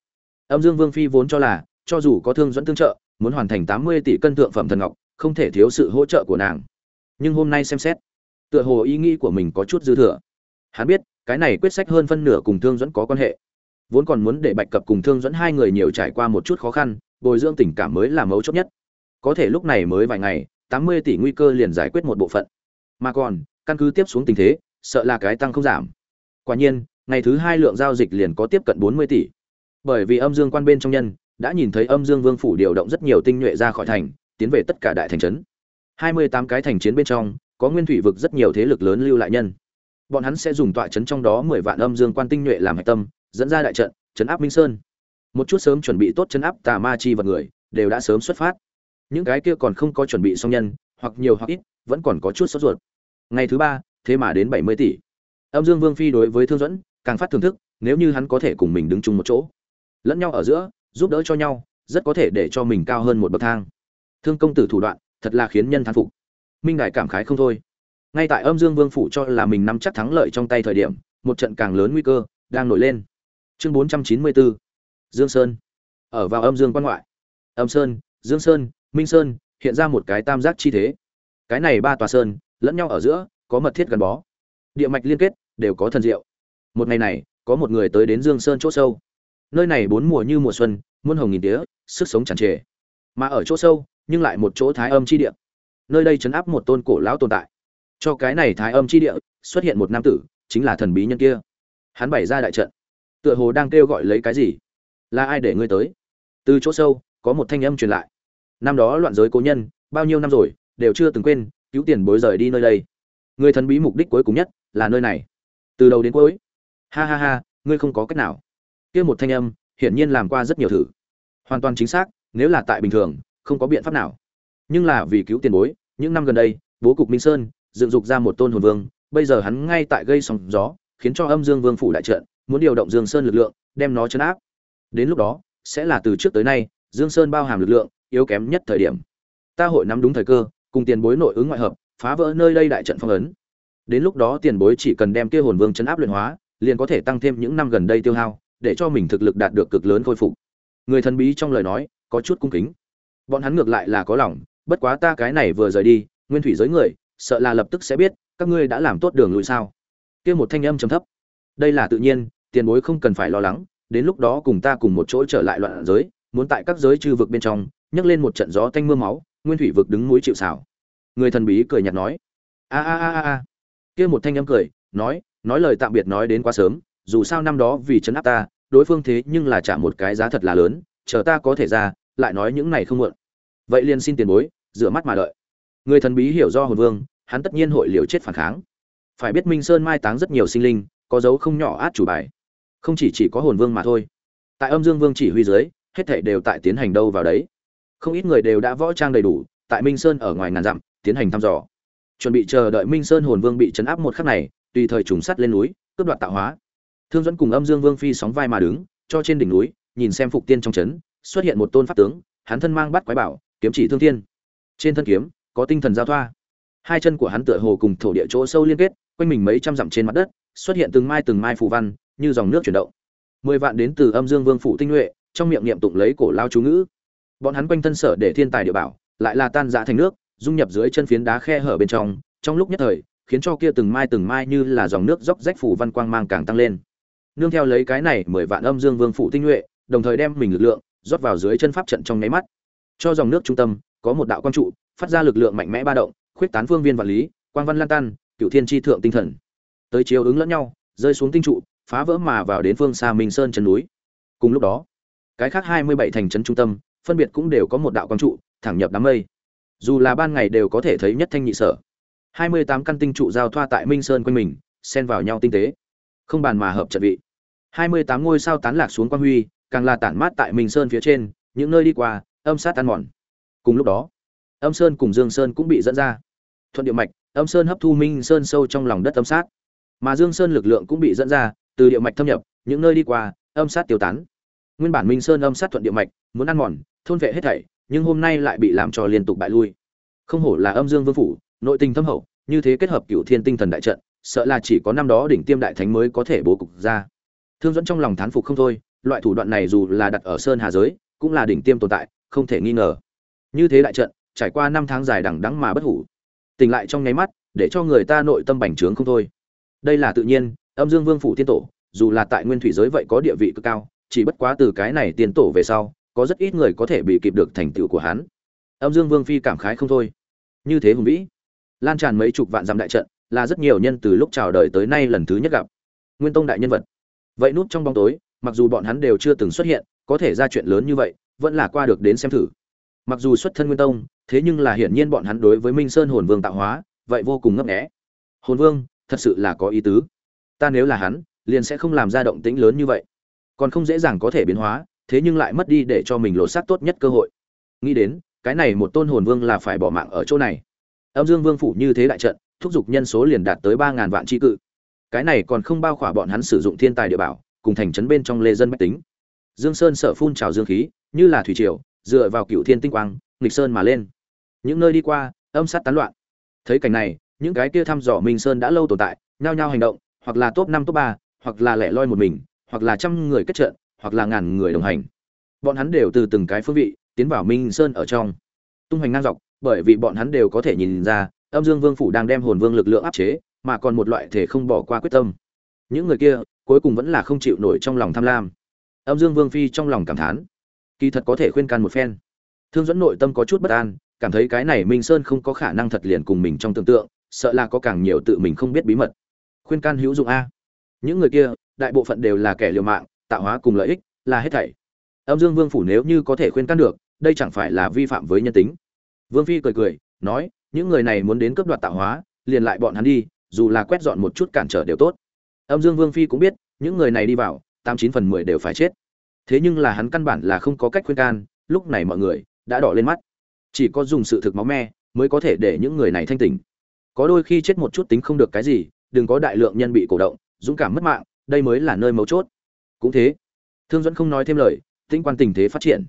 âm dương vương phi vốn cho là, cho dù có thương dẫn tương trợ, muốn hoàn thành tám mươi tỷ cân thượng phẩm thần ngọc, không thể thiếu sự hỗ trợ của nàng. Nhưng hôm nay xem xét, tựa hồ ý nghĩ của mình có chút dư thừa. Hắn biết, cái này quyết sách hơn phân nửa cùng thương dẫn có quan hệ. Vốn còn muốn để bạch cập cùng thương dẫn hai người nhiều trải qua một chút khó khăn, bồi dưỡng tình cảm mới là mấu chốt nhất. Có thể lúc này mới vài ngày, tám mươi tỷ nguy cơ liền giải quyết một bộ phận. Mà còn, căn cứ tiếp xuống tình thế, sợ là cái tăng không giảm. Quả nhiên, ngày thứ hai lượng giao dịch liền có tiếp cận bốn mươi tỷ bởi vì âm dương quan bên trong nhân đã nhìn thấy âm dương vương phủ điều động rất nhiều tinh nhuệ ra khỏi thành, tiến về tất cả đại thành trấn. Hai mươi tám cái thành chiến bên trong, có nguyên thủy vực rất nhiều thế lực lớn lưu lại nhân. Bọn hắn sẽ dùng tọa trấn trong đó mười vạn âm dương quan tinh nhuệ làm hạch tâm, dẫn ra đại trận, trấn áp minh sơn. Một chút sớm chuẩn bị tốt chấn áp tà ma chi vật người, đều đã sớm xuất phát. Những cái kia còn không có chuẩn bị xong nhân, hoặc nhiều hoặc ít, vẫn còn có chút sốt ruột. Ngày thứ ba, thế mà đến bảy mươi tỷ. Âm dương vương phi đối với thương dẫn càng phát thưởng thức, nếu như hắn có thể cùng mình đứng chung một chỗ lẫn nhau ở giữa, giúp đỡ cho nhau, rất có thể để cho mình cao hơn một bậc thang. Thương công tử thủ đoạn, thật là khiến nhân thán phục. Minh đại cảm khái không thôi. Ngay tại âm dương vương phủ cho là mình nắm chắc thắng lợi trong tay thời điểm, một trận càng lớn nguy cơ đang nổi lên. Chương bốn trăm chín mươi bốn dương sơn. Ở vào âm dương quan ngoại. Âm sơn, dương sơn, minh sơn, hiện ra một cái tam giác chi thế. Cái này ba tòa sơn, lẫn nhau ở giữa, có mật thiết gắn bó. Địa mạch liên kết, đều có thần diệu. Một ngày này, có một người tới đến dương sơn chỗ sâu nơi này bốn mùa như mùa xuân, muôn hồng nghìn tía, sức sống tràn trề. Mà ở chỗ sâu, nhưng lại một chỗ thái âm chi địa. Nơi đây chấn áp một tôn cổ lão tồn tại. Cho cái này thái âm chi địa, xuất hiện một nam tử, chính là thần bí nhân kia. Hắn bày ra đại trận. Tựa hồ đang kêu gọi lấy cái gì? Là ai để ngươi tới? Từ chỗ sâu, có một thanh âm truyền lại. Năm đó loạn giới cố nhân, bao nhiêu năm rồi, đều chưa từng quên, cứu tiền bối rời đi nơi đây. Người thần bí mục đích cuối cùng nhất là nơi này. Từ đầu đến cuối. Ha ha ha, ngươi không có cách nào kia một thanh âm, hiển nhiên làm qua rất nhiều thử. Hoàn toàn chính xác, nếu là tại bình thường, không có biện pháp nào. Nhưng là vì cứu tiền bối, những năm gần đây, bố cục minh sơn, dựng dục ra một tôn hồn vương, bây giờ hắn ngay tại gây sóng gió, khiến cho âm dương vương phủ đại trận, muốn điều động dương sơn lực lượng, đem nó chấn áp. Đến lúc đó, sẽ là từ trước tới nay, dương sơn bao hàm lực lượng, yếu kém nhất thời điểm. Ta hội nắm đúng thời cơ, cùng tiền bối nội ứng ngoại hợp, phá vỡ nơi đây đại trận phong ấn. Đến lúc đó tiền bối chỉ cần đem kia hồn vương chấn áp luyện hóa, liền có thể tăng thêm những năm gần đây tiêu hao để cho mình thực lực đạt được cực lớn khôi phục. Người thần bí trong lời nói, có chút cung kính. Bọn hắn ngược lại là có lòng, bất quá ta cái này vừa rời đi, nguyên thủy giới người, sợ là lập tức sẽ biết, các ngươi đã làm tốt đường lùi sao? Kia một thanh âm trầm thấp. Đây là tự nhiên, tiền bối không cần phải lo lắng, đến lúc đó cùng ta cùng một chỗ trở lại loạn giới, muốn tại các giới chư vực bên trong, nhấc lên một trận gió tanh mưa máu, nguyên thủy vực đứng núi chịu xảo người thần bí cười nhạt nói. A a a a. Kia một thanh âm cười, nói nói lời tạm biệt nói đến quá sớm dù sao năm đó vì chấn áp ta, đối phương thế nhưng là trả một cái giá thật là lớn, chờ ta có thể ra, lại nói những này không muộn. Vậy liền xin tiền bối, rửa mắt mà đợi. Người thần bí hiểu do hồn vương, hắn tất nhiên hội liều chết phản kháng. Phải biết minh sơn mai táng rất nhiều sinh linh, có dấu không nhỏ át chủ bài. Không chỉ chỉ có hồn vương mà thôi. Tại âm dương vương chỉ huy dưới, hết thảy đều tại tiến hành đâu vào đấy. Không ít người đều đã võ trang đầy đủ, tại minh sơn ở ngoài ngàn dặm, tiến hành thăm dò. Chuẩn bị chờ đợi minh sơn hồn vương bị chấn áp một khắc này, tùy thời trùng sắt lên núi, cướp đoạt tạo hóa thương dẫn cùng âm dương vương phi sóng vai mà đứng, cho trên đỉnh núi, nhìn xem phục tiên trong trấn, xuất hiện một tôn pháp tướng, hắn thân mang bắt quái bảo, kiếm chỉ thương thiên. Trên thân kiếm, có tinh thần giao thoa. Hai chân của hắn tựa hồ cùng thổ địa chỗ sâu liên kết, quanh mình mấy trăm dặm trên mặt đất, xuất hiện từng mai từng mai phù văn, như dòng nước chuyển động. Mười vạn đến từ âm dương vương phủ tinh nhuệ, trong miệng niệm tụng lấy cổ lao chú ngữ. Bọn hắn quanh thân sở để thiên tài địa bảo, lại là tan dã thành nước, dung nhập dưới chân phiến đá khe hở bên trong trong lúc nhất thời, khiến cho kia từng mai từng mai như là dòng nước róc rách phủ văn quang mang càng tăng lên nương theo lấy cái này mười vạn âm dương vương phủ tinh nhuệ, đồng thời đem mình lực lượng rót vào dưới chân pháp trận trong nháy mắt. Cho dòng nước trung tâm, có một đạo quang trụ, phát ra lực lượng mạnh mẽ ba động, khuyết tán phương viên vật lý, quang văn lan tan cựu thiên tri thượng tinh thần. Tới chiếu ứng lẫn nhau, rơi xuống tinh trụ, phá vỡ mà vào đến phương xa minh sơn chân núi. Cùng lúc đó, cái khác hai mươi bảy thành trấn trung tâm, phân biệt cũng đều có một đạo quang trụ, thẳng nhập đám mây. Dù là ban ngày đều có thể thấy nhất thanh nhị sở. Hai mươi tám căn tinh trụ giao thoa tại minh sơn quanh mình, xen vào nhau tinh tế không bàn mà hợp trận vị. Hai mươi tám ngôi sao tán lạc xuống quang huy, càng là tản mát tại minh sơn phía trên, những nơi đi qua, âm sát tan mòn. Cùng lúc đó, âm sơn cùng dương sơn cũng bị dẫn ra. Thuận địa mạch, âm sơn hấp thu minh sơn sâu trong lòng đất âm sát. Mà dương sơn lực lượng cũng bị dẫn ra, từ địa mạch thâm nhập, những nơi đi qua, âm sát tiêu tán. Nguyên bản minh sơn âm sát thuận địa mạch, muốn ăn mòn, thôn vệ hết thảy, nhưng hôm nay lại bị làm cho liên tục bại lui. Không hổ là âm dương vương phủ, nội tình thâm hậu, như thế kết hợp cựu thiên tinh thần đại trận sợ là chỉ có năm đó đỉnh tiêm đại thánh mới có thể bố cục ra. Thương dẫn trong lòng thán phục không thôi, loại thủ đoạn này dù là đặt ở sơn hà giới, cũng là đỉnh tiêm tồn tại, không thể nghi ngờ. Như thế đại trận, trải qua năm tháng dài đằng đẵng mà bất hủ. Tỉnh lại trong nháy mắt, để cho người ta nội tâm bành trướng không thôi. Đây là tự nhiên, âm dương vương phủ tiên tổ, dù là tại nguyên thủy giới vậy có địa vị cực cao, chỉ bất quá từ cái này tiên tổ về sau, có rất ít người có thể bị kịp được thành tựu của hắn. Âm dương vương phi cảm khái không thôi. Như thế hùng vĩ. Lan tràn mấy chục vạn dặm đại trận là rất nhiều nhân từ lúc chào đời tới nay lần thứ nhất gặp. Nguyên tông đại nhân vật. Vậy nút trong bóng tối, mặc dù bọn hắn đều chưa từng xuất hiện, có thể ra chuyện lớn như vậy, vẫn là qua được đến xem thử. Mặc dù xuất thân nguyên tông, thế nhưng là hiển nhiên bọn hắn đối với minh sơn hồn vương tạo hóa, vậy vô cùng ngấp nghẽ hồn vương, thật sự là có ý tứ. Ta nếu là hắn, liền sẽ không làm ra động tĩnh lớn như vậy. Còn không dễ dàng có thể biến hóa, thế nhưng lại mất đi để cho mình lột xác tốt nhất cơ hội. Nghĩ đến, cái này một tôn hồn vương là phải bỏ mạng ở chỗ này. Âm dương vương phủ như thế đại trận thúc giục nhân số liền đạt tới ba ngàn vạn tri cự. Cái này còn không bao khỏa bọn hắn sử dụng thiên tài địa bảo, cùng thành trấn bên trong lê dân mách tính. Dương sơn sở phun trào dương khí, như là thủy triều, dựa vào cựu thiên tinh quang, nghịch sơn mà lên. Những nơi đi qua, âm sát tán loạn. Thấy cảnh này, những cái kia thăm dò minh sơn đã lâu tồn tại, nhao nhao hành động, hoặc là top năm, top ba, hoặc là lẻ loi một mình, hoặc là trăm người kết trận, hoặc là ngàn người đồng hành. Bọn hắn đều từ từng cái phương vị, tiến vào minh sơn ở trong. Tung hoành ngang dọc, bởi vì bọn hắn đều có thể nhìn ra âm dương vương phủ đang đem hồn vương lực lượng áp chế, mà còn một loại thể không bỏ qua quyết tâm. Những người kia, cuối cùng vẫn là không chịu nổi trong lòng tham lam. Âm dương vương phi trong lòng cảm thán. Kỳ thật có thể khuyên can một phen. Thương dẫn nội tâm có chút bất an, cảm thấy cái này minh sơn không có khả năng thật liền cùng mình trong tưởng tượng, sợ là có càng nhiều tự mình không biết bí mật. Khuyên can hữu dụng a. Những người kia, đại bộ phận đều là kẻ liều mạng, tạo hóa cùng lợi ích, là hết thảy. Âm dương vương phủ nếu như có thể khuyên can được, đây chẳng phải là vi phạm với nhân tính. Vương phi cười cười, nói những người này muốn đến cướp đoạt tạo hóa, liền lại bọn hắn đi, dù là quét dọn một chút cản trở đều tốt. Âm dương vương phi cũng biết, những người này đi vào, tám chín phần mười đều phải chết. Thế nhưng là hắn căn bản là không có cách khuyên can, lúc này mọi người đã đỏ lên mắt. Chỉ có dùng sự thực máu me mới có thể để những người này thanh tỉnh. Có đôi khi chết một chút tính không được cái gì, đừng có đại lượng nhân bị cổ động, dũng cảm mất mạng, đây mới là nơi mấu chốt. Cũng thế, thương dẫn không nói thêm lời tinh quan tình thế phát triển.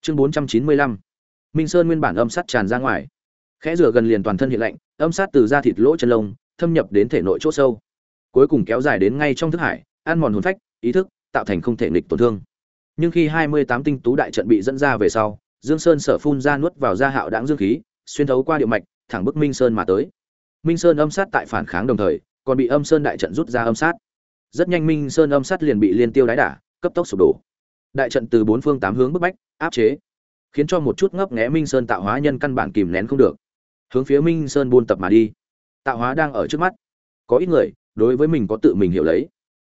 Chương bốn trăm chín mươi lăm. Minh sơn nguyên bản âm sắt tràn ra ngoài khẽ rửa gần liền toàn thân hiện lạnh, âm sát từ da thịt lỗ chân lông, thâm nhập đến thể nội chỗ sâu. Cuối cùng kéo dài đến ngay trong thức hải, ăn mòn hồn phách, ý thức, tạo thành không thể nghịch tổn thương. Nhưng khi hai mươi tám tinh tú đại trận bị dẫn ra về sau, dương sơn sở phun ra nuốt vào da hạo đáng dương khí, xuyên thấu qua địa mạch, thẳng bức minh sơn mà tới. Minh sơn âm sát tại phản kháng đồng thời, còn bị âm sơn đại trận rút ra âm sát. Rất nhanh minh sơn âm sát liền bị liên tiêu đái đả, cấp tốc sụp đổ. Đại trận từ bốn phương tám hướng bức bách, áp chế, khiến cho một chút ngấp nghé minh sơn tạo hóa nhân căn bản kìm nén không được hướng phía minh sơn buôn tập mà đi. Tạo hóa đang ở trước mắt. Có ít người, đối với mình có tự mình hiểu lấy.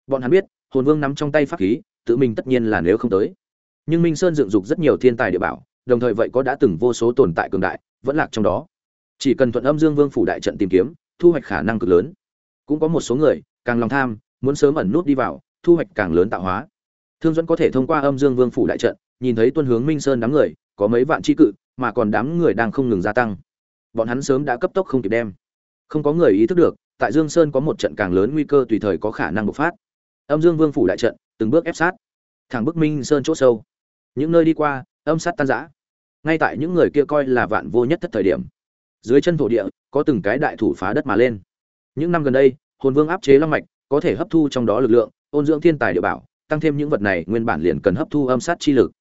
Bọn hắn biết, hồn vương nắm trong tay pháp khí, tự mình tất nhiên là nếu không tới. Nhưng minh sơn dựng dục rất nhiều thiên tài địa bảo, đồng thời vậy có đã từng vô số tồn tại cường đại, vẫn lạc trong đó. Chỉ cần thuận âm dương vương phủ đại trận tìm kiếm, thu hoạch khả năng cực lớn. Cũng có một số người, càng lòng tham, muốn sớm ẩn nút đi vào, thu hoạch càng lớn tạo hóa. Thương dẫn có thể thông qua âm dương vương phủ đại trận, nhìn thấy tuân hướng minh sơn đám người, có mấy vạn tri cự, mà còn đám người đang không ngừng gia tăng bọn hắn sớm đã cấp tốc không kịp đem. Không có người ý thức được, tại dương sơn có một trận càng lớn nguy cơ tùy thời có khả năng bộc phát. Âm dương vương phủ đại trận, từng bước ép sát. Thẳng bức minh sơn chỗ sâu. Những nơi đi qua, âm sát tan rã. Ngay tại những người kia coi là vạn vô nhất thất thời điểm, dưới chân thổ địa, có từng cái đại thủ phá đất mà lên. Những năm gần đây, hồn vương áp chế long mạch, có thể hấp thu trong đó lực lượng, ôn dưỡng thiên tài địa bảo, tăng thêm những vật này, nguyên bản liền cần hấp thu âm sát chi lực.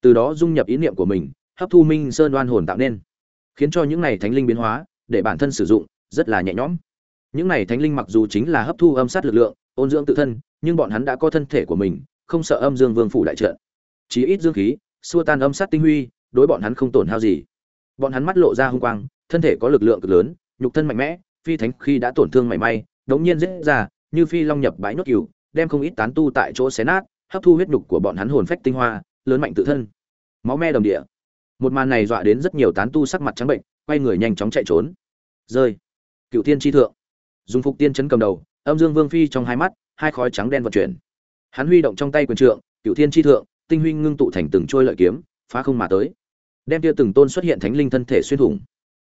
Từ đó dung nhập ý niệm của mình, hấp thu minh sơn đoan hồn tạo nên khiến cho những này thánh linh biến hóa, để bản thân sử dụng, rất là nhẹ nhõm. Những này thánh linh mặc dù chính là hấp thu âm sát lực lượng, ôn dưỡng tự thân, nhưng bọn hắn đã có thân thể của mình, không sợ âm dương vương phủ đại trận. Chí ít dương khí, xua tan âm sát tinh huy, đối bọn hắn không tổn hao gì. Bọn hắn mắt lộ ra hung quang, thân thể có lực lượng cực lớn, nhục thân mạnh mẽ, phi thánh khi đã tổn thương mảy may, đống nhiên dễ ra, như phi long nhập bãi nốt cừu, đem không ít tán tu tại chỗ xé nát, hấp thu huyết nhục của bọn hắn hồn phách tinh hoa, lớn mạnh tự thân. Máu me đồng địa một màn này dọa đến rất nhiều tán tu sắc mặt trắng bệnh, quay người nhanh chóng chạy trốn. Rơi. Cựu tiên tri thượng. Dùng phục tiên chấn cầm đầu, âm dương vương phi trong hai mắt, hai khói trắng đen vận chuyển. Hắn huy động trong tay quyền trượng, cựu thiên tri thượng, tinh huy ngưng tụ thành từng trôi lợi kiếm, phá không mà tới. Đem kia từng tôn xuất hiện thánh linh thân thể xuyên thủng.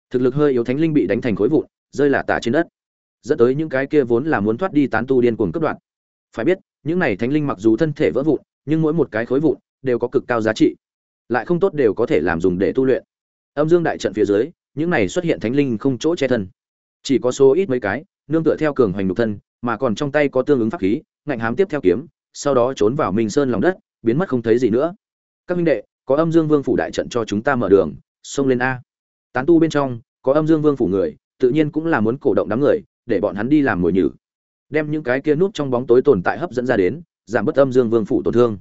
Thực lực hơi yếu thánh linh bị đánh thành khối vụn, rơi lả tả trên đất. Dẫn tới những cái kia vốn là muốn thoát đi tán tu điên cuồng cấp đoạn. Phải biết, những này thánh linh mặc dù thân thể vỡ vụn, nhưng mỗi một cái khối vụn đều có cực cao giá trị lại không tốt đều có thể làm dùng để tu luyện. Âm dương đại trận phía dưới, những này xuất hiện thánh linh không chỗ che thân. Chỉ có số ít mấy cái, nương tựa theo cường hoành nhục thân, mà còn trong tay có tương ứng pháp khí, ngạnh hám tiếp theo kiếm, sau đó trốn vào minh sơn lòng đất, biến mất không thấy gì nữa. Các minh đệ, có âm dương vương phủ đại trận cho chúng ta mở đường, xông lên a. Tán tu bên trong, có âm dương vương phủ người, tự nhiên cũng là muốn cổ động đám người, để bọn hắn đi làm mồi nhử. Đem những cái kia núp trong bóng tối tồn tại hấp dẫn ra đến, giảm bớt âm dương vương phủ tổn thương.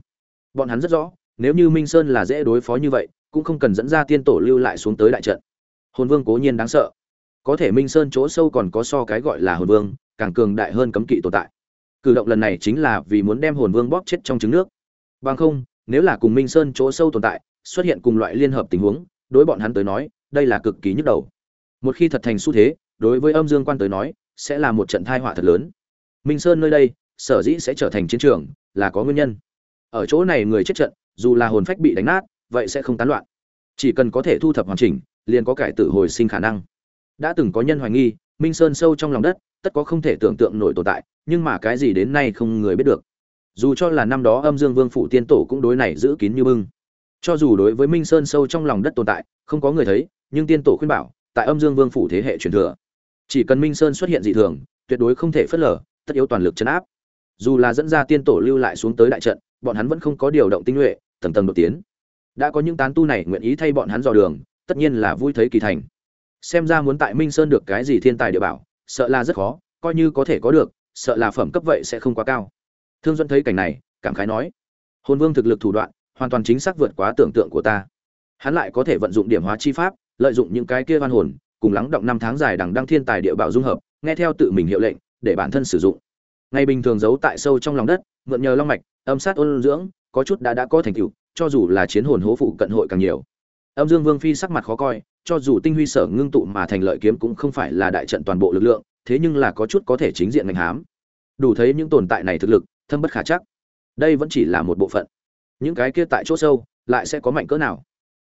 Bọn hắn rất rõ nếu như minh sơn là dễ đối phó như vậy, cũng không cần dẫn ra tiên tổ lưu lại xuống tới đại trận. Hồn vương cố nhiên đáng sợ. Có thể minh sơn chỗ sâu còn có so cái gọi là hồn vương, càng cường đại hơn cấm kỵ tồn tại. Cử động lần này chính là vì muốn đem hồn vương bóp chết trong trứng nước. Bằng không, nếu là cùng minh sơn chỗ sâu tồn tại, xuất hiện cùng loại liên hợp tình huống, đối bọn hắn tới nói, đây là cực kỳ nhức đầu. Một khi thật thành xu thế, đối với âm dương quan tới nói, sẽ là một trận thai họa thật lớn. Minh sơn nơi đây, sở dĩ sẽ trở thành chiến trường, là có nguyên nhân ở chỗ này người chết trận, dù là hồn phách bị đánh nát, vậy sẽ không tán loạn. Chỉ cần có thể thu thập hoàn chỉnh, liền có cải tử hồi sinh khả năng. Đã từng có nhân hoài nghi, minh sơn sâu trong lòng đất, tất có không thể tưởng tượng nổi tồn tại, nhưng mà cái gì đến nay không người biết được. Dù cho là năm đó âm dương vương phủ tiên tổ cũng đối này giữ kín như bưng. Cho dù đối với minh sơn sâu trong lòng đất tồn tại, không có người thấy, nhưng tiên tổ khuyên bảo, tại âm dương vương phủ thế hệ truyền thừa. Chỉ cần minh sơn xuất hiện dị thường, tuyệt đối không thể phớt lờ, tất yếu toàn lực chấn áp. Dù là dẫn ra tiên tổ lưu lại xuống tới đại trận bọn hắn vẫn không có điều động tinh nhuệ, tầng tầng đột tiến. Đã có những tán tu này nguyện ý thay bọn hắn dò đường, tất nhiên là vui thấy kỳ thành. Xem ra muốn tại minh sơn được cái gì thiên tài địa bảo, sợ là rất khó, coi như có thể có được, sợ là phẩm cấp vậy sẽ không quá cao. Thương duẫn thấy cảnh này, cảm khái nói, hồn vương thực lực thủ đoạn, hoàn toàn chính xác vượt quá tưởng tượng của ta. Hắn lại có thể vận dụng điểm hóa chi pháp, lợi dụng những cái kia văn hồn, cùng lắng động năm tháng dài đằng đăng thiên tài địa bảo dung hợp, nghe theo tự mình hiệu lệnh, để bản thân sử dụng. Ngày bình thường giấu tại sâu trong lòng đất, mượn nhờ long mạch âm sát ôn dưỡng, có chút đã đã có thành tựu, cho dù là chiến hồn hố phụ cận hội càng nhiều. Âm dương vương phi sắc mặt khó coi, cho dù tinh huy sở ngưng tụ mà thành lợi kiếm cũng không phải là đại trận toàn bộ lực lượng, thế nhưng là có chút có thể chính diện ngành hám. Đủ thấy những tồn tại này thực lực, thâm bất khả chắc. Đây vẫn chỉ là một bộ phận. Những cái kia tại chỗ sâu, lại sẽ có mạnh cỡ nào?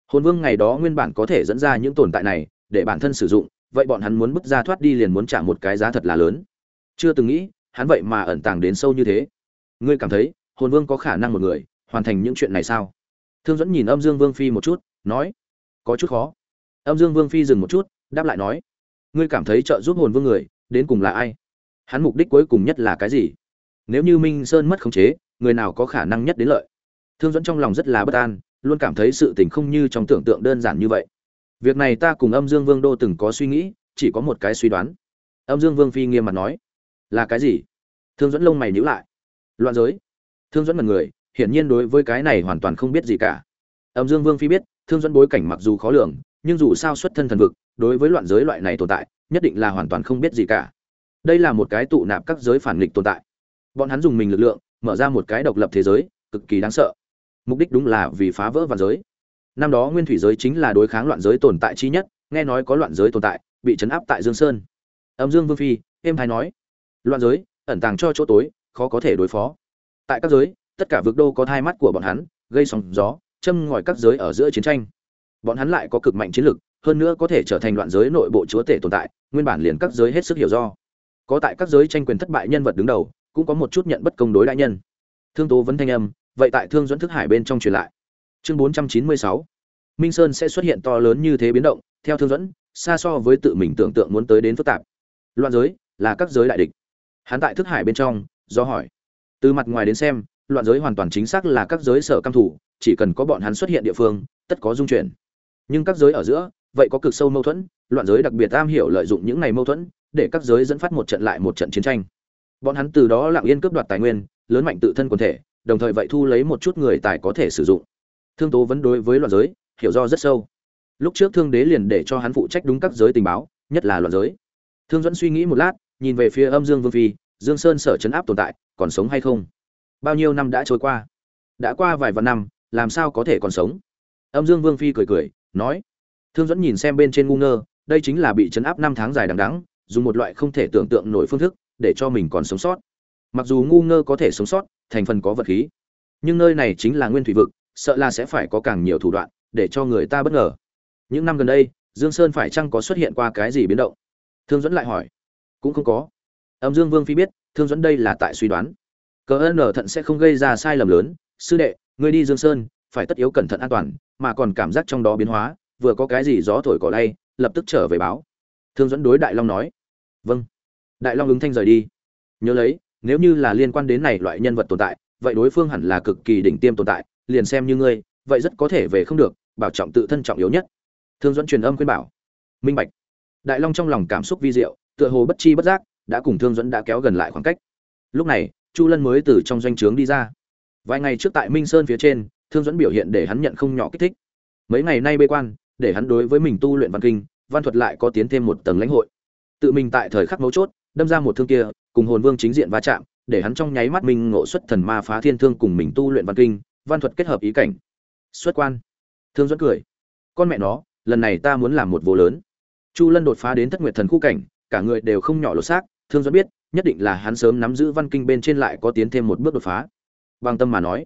Hồn vương ngày đó nguyên bản có thể dẫn ra những tồn tại này, để bản thân sử dụng, vậy bọn hắn muốn bước ra thoát đi liền muốn trả một cái giá thật là lớn. Chưa từng nghĩ, hắn vậy mà ẩn tàng đến sâu như thế. Ngươi cảm thấy hồn vương có khả năng một người, hoàn thành những chuyện này sao? Thương dẫn nhìn âm dương vương phi một chút, nói, có chút khó. Âm dương vương phi dừng một chút, đáp lại nói, ngươi cảm thấy trợ giúp hồn vương người, đến cùng là ai? Hắn mục đích cuối cùng nhất là cái gì? Nếu như minh sơn mất khống chế, người nào có khả năng nhất đến lợi? Thương dẫn trong lòng rất là bất an, luôn cảm thấy sự tình không như trong tưởng tượng đơn giản như vậy. Việc này ta cùng âm dương vương đô từng có suy nghĩ, chỉ có một cái suy đoán. Âm dương vương phi nghiêm mặt nói, là cái gì? Thương dẫn lông mày nhíu lại. Loạn giới thương dẫn mật người, hiển nhiên đối với cái này hoàn toàn không biết gì cả. Âm dương vương phi biết, thương dẫn bối cảnh mặc dù khó lường, nhưng dù sao xuất thân thần vực, đối với loạn giới loại này tồn tại, nhất định là hoàn toàn không biết gì cả. Đây là một cái tụ nạp các giới phản nghịch tồn tại. Bọn hắn dùng mình lực lượng, mở ra một cái độc lập thế giới, cực kỳ đáng sợ. Mục đích đúng là vì phá vỡ vạn giới. Năm đó nguyên thủy giới chính là đối kháng loạn giới tồn tại chi nhất, nghe nói có loạn giới tồn tại, bị chấn áp tại dương sơn. Âm dương vương phi, êm hay nói, loạn giới, ẩn tàng cho chỗ tối, khó có thể đối phó tại các giới, tất cả vực đô có thai mắt của bọn hắn, gây sóng gió, châm ngòi các giới ở giữa chiến tranh. Bọn hắn lại có cực mạnh chiến lực, hơn nữa có thể trở thành loạn giới nội bộ chúa tể tồn tại, nguyên bản liền các giới hết sức hiểu do. Có tại các giới tranh quyền thất bại nhân vật đứng đầu, cũng có một chút nhận bất công đối đại nhân. Thương tố vấn thanh âm, vậy tại thương dẫn thức hải bên trong truyền lại. Chương bốn trăm chín mươi sáu. Minh sơn sẽ xuất hiện to lớn như thế biến động, theo thương dẫn xa so với tự mình tưởng tượng muốn tới đến phức tạp. Loạn giới là các giới đại địch. Hắn tại thức hải bên trong, do hỏi từ mặt ngoài đến xem, loạn giới hoàn toàn chính xác là các giới sở căm thủ, chỉ cần có bọn hắn xuất hiện địa phương, tất có dung chuyển. Nhưng các giới ở giữa, vậy có cực sâu mâu thuẫn, loạn giới đặc biệt am hiểu lợi dụng những này mâu thuẫn, để các giới dẫn phát một trận lại một trận chiến tranh. Bọn hắn từ đó lặng yên cướp đoạt tài nguyên, lớn mạnh tự thân quần thể, đồng thời vậy thu lấy một chút người tài có thể sử dụng. Thương tố vẫn đối với loạn giới, hiểu do rất sâu. Lúc trước thương đế liền để cho hắn phụ trách đúng các giới tình báo, nhất là loạn giới. Thương dẫn suy nghĩ một lát, nhìn về phía âm dương vương phi, dương sơn sở chấn áp tồn tại còn sống hay không? Bao nhiêu năm đã trôi qua? Đã qua vài vạn năm, làm sao có thể còn sống? Âm dương vương phi cười cười, nói, thương dẫn nhìn xem bên trên ngu ngơ, đây chính là bị chấn áp năm tháng dài đằng đắng dùng một loại không thể tưởng tượng nổi phương thức, để cho mình còn sống sót. Mặc dù ngu ngơ có thể sống sót, thành phần có vật khí, nhưng nơi này chính là nguyên thủy vực, sợ là sẽ phải có càng nhiều thủ đoạn, để cho người ta bất ngờ. Những năm gần đây, dương sơn phải chăng có xuất hiện qua cái gì biến động? Thương dẫn lại hỏi, cũng không có. Âm dương vương phi biết thương dẫn đây là tại suy đoán. Cờ ân ở thận sẽ không gây ra sai lầm lớn. Sư đệ, ngươi đi dương sơn, phải tất yếu cẩn thận an toàn, mà còn cảm giác trong đó biến hóa, vừa có cái gì gió thổi cỏ lay, lập tức trở về báo. Thương dẫn đối đại long nói. Vâng. Đại long ứng thanh rời đi. Nhớ lấy, nếu như là liên quan đến này loại nhân vật tồn tại, vậy đối phương hẳn là cực kỳ đỉnh tiêm tồn tại, liền xem như ngươi, vậy rất có thể về không được, bảo trọng tự thân trọng yếu nhất. Thương dẫn truyền âm khuyên bảo. Minh bạch. Đại long trong lòng cảm xúc vi diệu, tựa hồ bất chi bất giác đã cùng thương dẫn đã kéo gần lại khoảng cách. Lúc này, chu lân mới từ trong doanh trướng đi ra. Vài ngày trước tại minh sơn phía trên, thương dẫn biểu hiện để hắn nhận không nhỏ kích thích. Mấy ngày nay bê quan, để hắn đối với mình tu luyện văn kinh, văn thuật lại có tiến thêm một tầng lãnh hội. Tự mình tại thời khắc mấu chốt, đâm ra một thương kia, cùng hồn vương chính diện va chạm, để hắn trong nháy mắt mình ngộ xuất thần ma phá thiên thương cùng mình tu luyện văn kinh, văn thuật kết hợp ý cảnh. Xuất quan. Thương dẫn cười. Con mẹ nó, lần này ta muốn làm một vô lớn. Chu lân đột phá đến thất nguyệt thần khu cảnh, cả người đều không nhỏ lột xác thương dẫn biết, nhất định là hắn sớm nắm giữ văn kinh bên trên lại có tiến thêm một bước đột phá. Bằng tâm mà nói,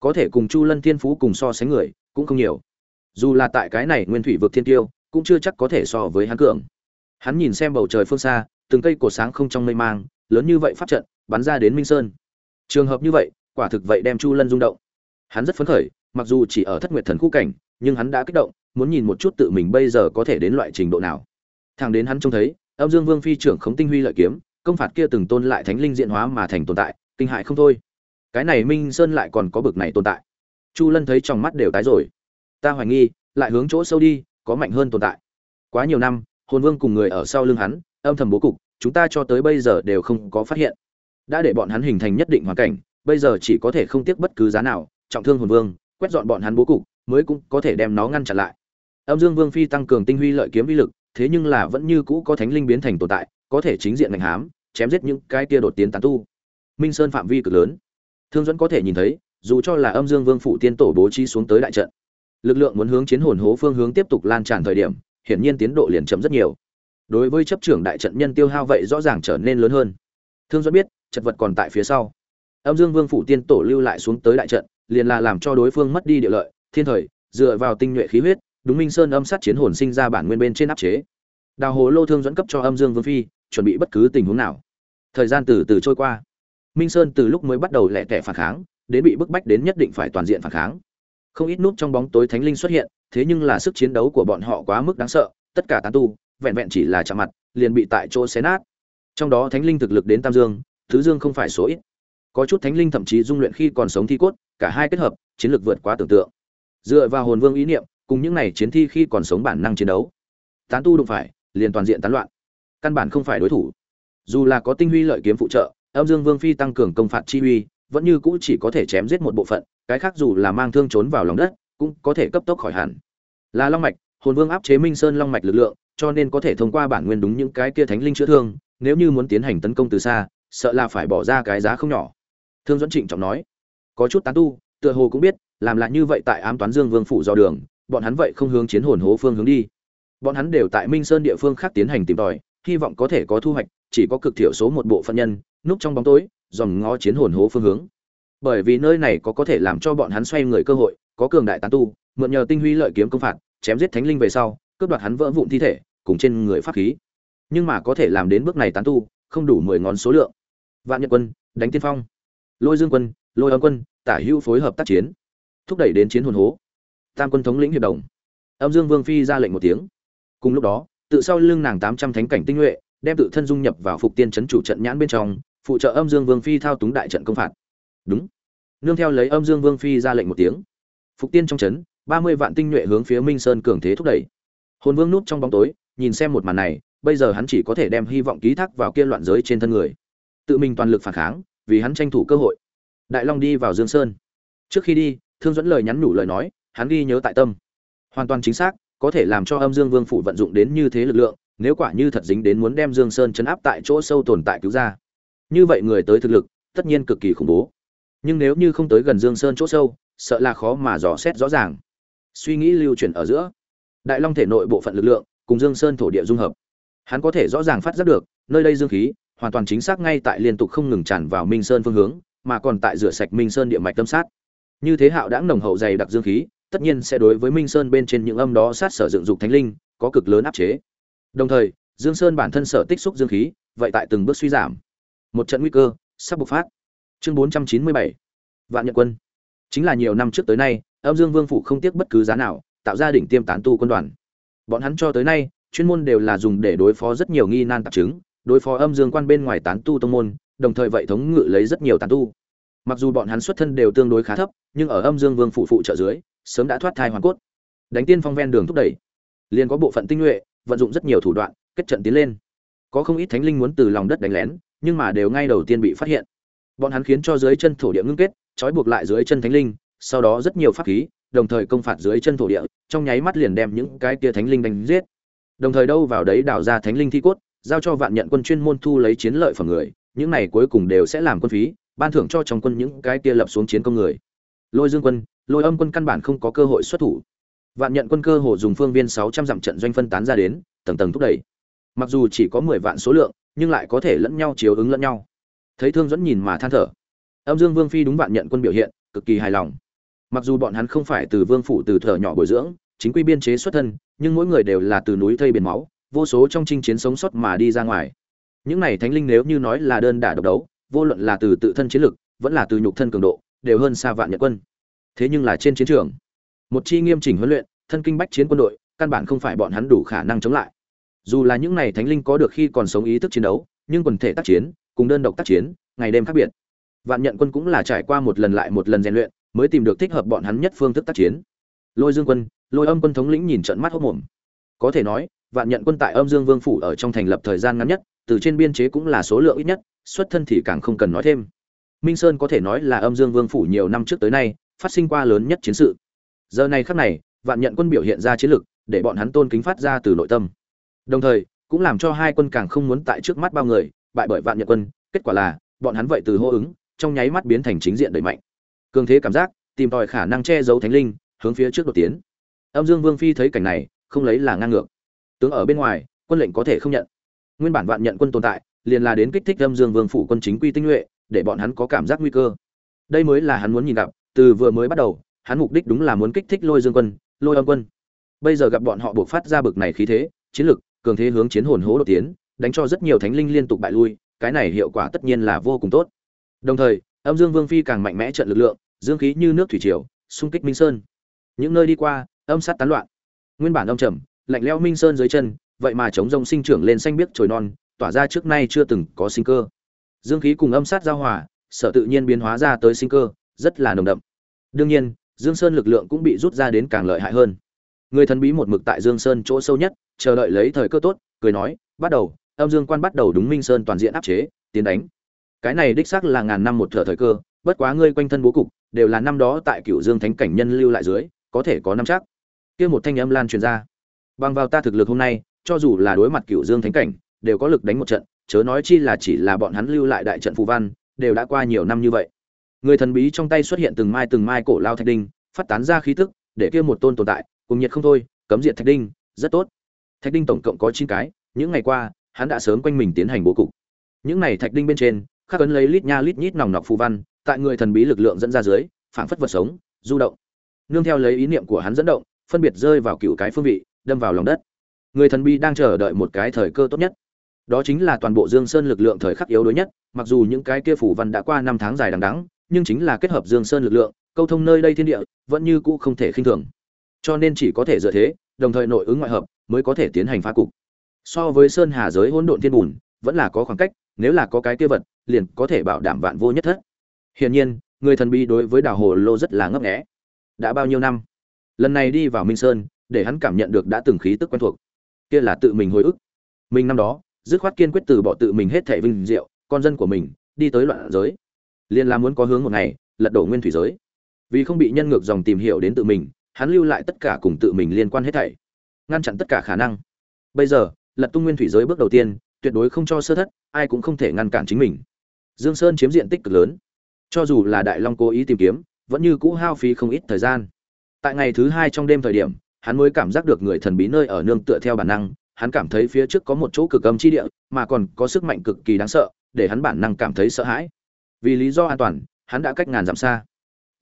có thể cùng chu lân thiên phú cùng so sánh người, cũng không nhiều. Dù là tại cái này nguyên thủy vực thiên tiêu, cũng chưa chắc có thể so với hắn cường. Hắn nhìn xem bầu trời phương xa, từng cây cột sáng không trong mây mang, lớn như vậy phát trận, bắn ra đến minh sơn. Trường hợp như vậy, quả thực vậy đem chu lân rung động. Hắn rất phấn khởi, mặc dù chỉ ở thất nguyệt thần khu cảnh, nhưng hắn đã kích động, muốn nhìn một chút tự mình bây giờ có thể đến loại trình độ nào. Thằng đến hắn trông thấy âm dương vương phi trưởng khống tinh huy lợi kiếm, công phạt kia từng tôn lại thánh linh diện hóa mà thành tồn tại, kinh hại không thôi. Cái này minh sơn lại còn có bực này tồn tại. Chu lân thấy trong mắt đều tái rồi. Ta hoài nghi, lại hướng chỗ sâu đi, có mạnh hơn tồn tại. Quá nhiều năm, hồn vương cùng người ở sau lưng hắn, âm thầm bố cục, chúng ta cho tới bây giờ đều không có phát hiện. Đã để bọn hắn hình thành nhất định hoàn cảnh, bây giờ chỉ có thể không tiếc bất cứ giá nào, trọng thương hồn vương, quét dọn bọn hắn bố cục, mới cũng có thể đem nó ngăn chặn lại. Âm dương vương phi tăng cường tinh huy lợi kiếm vi lực thế nhưng là vẫn như cũ có thánh linh biến thành tồn tại, có thể chính diện ngành hám, chém giết những cái kia đột tiến tán tu. Minh sơn phạm vi cực lớn. Thương dẫn có thể nhìn thấy, dù cho là âm dương vương phủ tiên tổ bố trí xuống tới đại trận, lực lượng muốn hướng chiến hồn hố phương hướng tiếp tục lan tràn thời điểm, hiển nhiên tiến độ liền chậm rất nhiều. Đối với chấp trưởng đại trận nhân tiêu hao vậy rõ ràng trở nên lớn hơn. Thương dẫn biết, chật vật còn tại phía sau. Âm dương vương phủ tiên tổ lưu lại xuống tới đại trận, liền là làm cho đối phương mất đi địa lợi, thiên thời, dựa vào tinh nhuệ khí huyết đúng minh sơn âm sát chiến hồn sinh ra bản nguyên bên trên áp chế. Đào hồ lô thương dẫn cấp cho âm dương vương phi, chuẩn bị bất cứ tình huống nào. Thời gian từ từ trôi qua. Minh sơn từ lúc mới bắt đầu lẹ tẻ phản kháng, đến bị bức bách đến nhất định phải toàn diện phản kháng. Không ít nút trong bóng tối thánh linh xuất hiện, thế nhưng là sức chiến đấu của bọn họ quá mức đáng sợ, tất cả tán tu, vẹn vẹn chỉ là chạm mặt, liền bị tại chỗ xé nát. Trong đó thánh linh thực lực đến tam dương thứ dương không phải số ít. Có chút thánh linh thậm chí dung luyện khi còn sống thi cốt, cả hai kết hợp, chiến lược vượt quá tưởng tượng. Dựa vào hồn vương ý niệm cùng những này chiến thi khi còn sống bản năng chiến đấu. Tán tu đụng phải, liền toàn diện tán loạn. Căn bản không phải đối thủ. Dù là có tinh huy lợi kiếm phụ trợ, âm dương vương phi tăng cường công phạt chi uy, vẫn như cũ chỉ có thể chém giết một bộ phận, cái khác dù là mang thương trốn vào lòng đất, cũng có thể cấp tốc khỏi hẳn. Là long mạch, hồn vương áp chế minh sơn long mạch lực lượng, cho nên có thể thông qua bản nguyên đúng những cái kia thánh linh chữa thương, nếu như muốn tiến hành tấn công từ xa, sợ là phải bỏ ra cái giá không nhỏ. Thương dẫn trịnh trọng nói, có chút tán tu, tựa hồ cũng biết, làm lại như vậy tại ám toán dương vương phủ do đường bọn hắn vậy không hướng chiến hồn hố phương hướng đi. Bọn hắn đều tại minh sơn địa phương khác tiến hành tìm tòi, hy vọng có thể có thu hoạch, chỉ có cực thiểu số một bộ phận nhân, núp trong bóng tối, dòm ngó chiến hồn hố phương hướng. Bởi vì nơi này có có thể làm cho bọn hắn xoay người cơ hội, có cường đại tán tu, mượn nhờ tinh huy lợi kiếm công phạt, chém giết thánh linh về sau, cướp đoạt hắn vỡ vụn thi thể, cùng trên người pháp khí. Nhưng mà có thể làm đến bước này tán tu, không đủ mười ngón số lượng. Vạn nhật quân, đánh tiên phong. Lôi dương quân, lôi âm quân, tả hữu phối hợp tác chiến. Thúc đẩy đến chiến hồn hố tam quân thống lĩnh hiệp đồng. Âm dương vương phi ra lệnh một tiếng. Cùng lúc đó, tự sau lưng nàng tám trăm thánh cảnh tinh nhuệ, đem tự thân dung nhập vào phục tiên chấn chủ trận nhãn bên trong, phụ trợ âm dương vương phi thao túng đại trận công phạt. Đúng. Nương theo lấy âm dương vương phi ra lệnh một tiếng. Phục tiên trong chấn ba mươi vạn tinh nhuệ hướng phía minh sơn cường thế thúc đẩy. Hồn vương núp trong bóng tối, nhìn xem một màn này, bây giờ hắn chỉ có thể đem hy vọng ký thác vào kia loạn giới trên thân người. Tự mình toàn lực phản kháng, vì hắn tranh thủ cơ hội. Đại long đi vào dương sơn. Trước khi đi, thương dẫn lời nhắn nhủ lời nói hắn ghi nhớ tại tâm. Hoàn toàn chính xác, có thể làm cho âm dương vương phủ vận dụng đến như thế lực lượng, nếu quả như thật dính đến muốn đem dương sơn chấn áp tại chỗ sâu tồn tại cứu ra. Như vậy người tới thực lực, tất nhiên cực kỳ khủng bố. Nhưng nếu như không tới gần dương sơn chỗ sâu, sợ là khó mà dò xét rõ ràng. Suy nghĩ lưu chuyển ở giữa. Đại long thể nội bộ phận lực lượng, cùng dương sơn thổ địa dung hợp. Hắn có thể rõ ràng phát giác được, nơi đây dương khí, hoàn toàn chính xác ngay tại liên tục không ngừng tràn vào minh sơn phương hướng, mà còn tại rửa sạch minh sơn địa mạch tâm sát. Như thế hạo đã nồng hậu dày đặc dương khí tất nhiên sẽ đối với minh sơn bên trên những âm đó sát sở dựng dục thánh linh, có cực lớn áp chế. Đồng thời, dương sơn bản thân sở tích xúc dương khí, vậy tại từng bước suy giảm. Một trận nguy cơ, sắp bộc phát. Chương bốn trăm chín mươi bảy, vạn nhật quân. Chính là nhiều năm trước tới nay, âm dương vương phủ không tiếc bất cứ giá nào, tạo ra đỉnh tiêm tán tu quân đoàn. Bọn hắn cho tới nay, chuyên môn đều là dùng để đối phó rất nhiều nghi nan tạp chứng, đối phó âm dương quan bên ngoài tán tu tông môn, đồng thời vậy thống ngự lấy rất nhiều tán tu. Mặc dù bọn hắn xuất thân đều tương đối khá thấp nhưng ở âm dương vương phụ phụ trợ dưới, sớm đã thoát thai hoàn cốt. Đánh tiên phong ven đường thúc đẩy, liền có bộ phận tinh nhuệ, vận dụng rất nhiều thủ đoạn, kết trận tiến lên. Có không ít thánh linh muốn từ lòng đất đánh lén, nhưng mà đều ngay đầu tiên bị phát hiện. Bọn hắn khiến cho dưới chân thổ địa ngưng kết, trói buộc lại dưới chân thánh linh, sau đó rất nhiều pháp khí, đồng thời công phạt dưới chân thổ địa, trong nháy mắt liền đem những cái tia thánh linh đánh giết. Đồng thời đâu vào đấy đào ra thánh linh thi cốt, giao cho vạn nhận quân chuyên môn thu lấy chiến lợi phẩm người, những này cuối cùng đều sẽ làm quân phí, ban thưởng cho trong quân những cái tia lập xuống chiến công người lôi dương quân, lôi âm quân căn bản không có cơ hội xuất thủ. Vạn nhận quân cơ hồ dùng phương viên sáu trăm dặm trận doanh phân tán ra đến, tầng tầng thúc đẩy. Mặc dù chỉ có mười vạn số lượng, nhưng lại có thể lẫn nhau chiếu ứng lẫn nhau. Thấy thương dẫn nhìn mà than thở. Âm dương vương phi đúng vạn nhận quân biểu hiện, cực kỳ hài lòng. Mặc dù bọn hắn không phải từ vương phủ từ thở nhỏ bồi dưỡng, chính quy biên chế xuất thân, nhưng mỗi người đều là từ núi thây biển máu, vô số trong chinh chiến sống sót mà đi ra ngoài. Những này thánh linh nếu như nói là đơn đả độc đấu, vô luận là từ tự thân chiến lực, vẫn là từ nhục thân cường độ đều hơn xa vạn nhật quân. Thế nhưng là trên chiến trường, một chi nghiêm chỉnh huấn luyện, thân kinh bách chiến quân đội, căn bản không phải bọn hắn đủ khả năng chống lại. Dù là những này thánh linh có được khi còn sống ý thức chiến đấu, nhưng quần thể tác chiến, cùng đơn độc tác chiến, ngày đêm khác biệt. Vạn nhận quân cũng là trải qua một lần lại một lần rèn luyện, mới tìm được thích hợp bọn hắn nhất phương thức tác chiến. Lôi dương quân, lôi âm quân thống lĩnh nhìn trận mắt hốc mồm. Có thể nói, vạn nhận quân tại âm dương vương phủ ở trong thành lập thời gian ngắn nhất, từ trên biên chế cũng là số lượng ít nhất, xuất thân thì càng không cần nói thêm minh sơn có thể nói là âm dương vương phủ nhiều năm trước tới nay, phát sinh qua lớn nhất chiến sự. Giờ này khắc này, vạn nhận quân biểu hiện ra chiến lực, để bọn hắn tôn kính phát ra từ nội tâm. Đồng thời, cũng làm cho hai quân càng không muốn tại trước mắt bao người, bại bởi vạn nhận quân, kết quả là, bọn hắn vậy từ hô ứng, trong nháy mắt biến thành chính diện đẩy mạnh. Cường thế cảm giác, tìm tòi khả năng che giấu thánh linh, hướng phía trước đột tiến. Âm dương vương phi thấy cảnh này, không lấy là ngang ngược. Tướng ở bên ngoài, quân lệnh có thể không nhận. Nguyên bản vạn nhận quân tồn tại, liền là đến kích thích âm dương vương phủ quân chính quy tinh nhuệ để bọn hắn có cảm giác nguy cơ. Đây mới là hắn muốn nhìn gặp, từ vừa mới bắt đầu, hắn mục đích đúng là muốn kích thích lôi dương quân, lôi âm quân. Bây giờ gặp bọn họ buộc phát ra bực này khí thế, chiến lực, cường thế hướng chiến hồn hố đột tiến, đánh cho rất nhiều thánh linh liên tục bại lui, cái này hiệu quả tất nhiên là vô cùng tốt. Đồng thời, âm dương vương phi càng mạnh mẽ trận lực lượng, dương khí như nước thủy triều, xung kích minh sơn. Những nơi đi qua, âm sát tán loạn. Nguyên bản âm trầm, lạnh leo minh sơn dưới chân, vậy mà chống rông sinh trưởng lên xanh biếc trồi non, tỏa ra trước nay chưa từng có sinh cơ dương khí cùng âm sát giao hòa, sở tự nhiên biến hóa ra tới sinh cơ, rất là nồng đậm. Đương nhiên, dương sơn lực lượng cũng bị rút ra đến càng lợi hại hơn. Người thần bí một mực tại dương sơn chỗ sâu nhất, chờ đợi lấy thời cơ tốt, cười nói, bắt đầu, âm dương quan bắt đầu đúng minh sơn toàn diện áp chế, tiến đánh. Cái này đích xác là ngàn năm một thở thời cơ, bất quá ngươi quanh thân bố cục, đều là năm đó tại cựu dương thánh cảnh nhân lưu lại dưới, có thể có năm chắc. Kia một thanh âm lan truyền ra. Bằng vào ta thực lực hôm nay, cho dù là đối mặt cựu dương thánh cảnh, đều có lực đánh một trận chớ nói chi là chỉ là bọn hắn lưu lại đại trận phù văn, đều đã qua nhiều năm như vậy. Người thần bí trong tay xuất hiện từng mai từng mai cổ lao thạch đinh, phát tán ra khí tức, để kia một tôn tồn tại, cùng nhiệt không thôi, cấm diệt thạch đinh, rất tốt. Thạch đinh tổng cộng có chín cái, những ngày qua, hắn đã sớm quanh mình tiến hành bố cục. Những này thạch đinh bên trên, khắc ấn lấy lít nha lít nhít nòng nọc phù văn, tại người thần bí lực lượng dẫn ra dưới, phảng phất vật sống, du động. Nương theo lấy ý niệm của hắn dẫn động, phân biệt rơi vào cựu cái phương vị, đâm vào lòng đất. Người thần bí đang chờ đợi một cái thời cơ tốt nhất đó chính là toàn bộ dương sơn lực lượng thời khắc yếu đuối nhất, mặc dù những cái kia phủ văn đã qua năm tháng dài đằng đẵng, nhưng chính là kết hợp dương sơn lực lượng, câu thông nơi đây thiên địa, vẫn như cũ không thể khinh thường. Cho nên chỉ có thể dựa thế, đồng thời nội ứng ngoại hợp, mới có thể tiến hành phá cục. So với sơn hà giới hỗn độn thiên bùn, vẫn là có khoảng cách, nếu là có cái kia vật, liền có thể bảo đảm vạn vô nhất thất. Hiển nhiên, người thần bí đối với đảo hồ lô rất là ngấp nghé. Đã bao nhiêu năm? Lần này đi vào minh sơn, để hắn cảm nhận được đã từng khí tức quen thuộc. Kia là tự mình hồi ức. Mình năm đó dứt khoát kiên quyết từ bỏ tự mình hết thảy vinh diệu, con dân của mình, đi tới loạn giới. Liền là muốn có hướng một ngày, lật đổ nguyên thủy giới. Vì không bị nhân ngược dòng tìm hiểu đến tự mình, hắn lưu lại tất cả cùng tự mình liên quan hết thảy, ngăn chặn tất cả khả năng. Bây giờ, lật tung nguyên thủy giới bước đầu tiên, tuyệt đối không cho sơ thất, ai cũng không thể ngăn cản chính mình. Dương sơn chiếm diện tích cực lớn. Cho dù là đại long cố ý tìm kiếm, vẫn như cũ hao phí không ít thời gian. Tại ngày thứ hai trong đêm thời điểm, hắn mới cảm giác được người thần bí nơi ở nương tựa theo bản năng hắn cảm thấy phía trước có một chỗ cực âm chi địa, mà còn có sức mạnh cực kỳ đáng sợ, để hắn bản năng cảm thấy sợ hãi. Vì lý do an toàn, hắn đã cách ngàn dặm xa.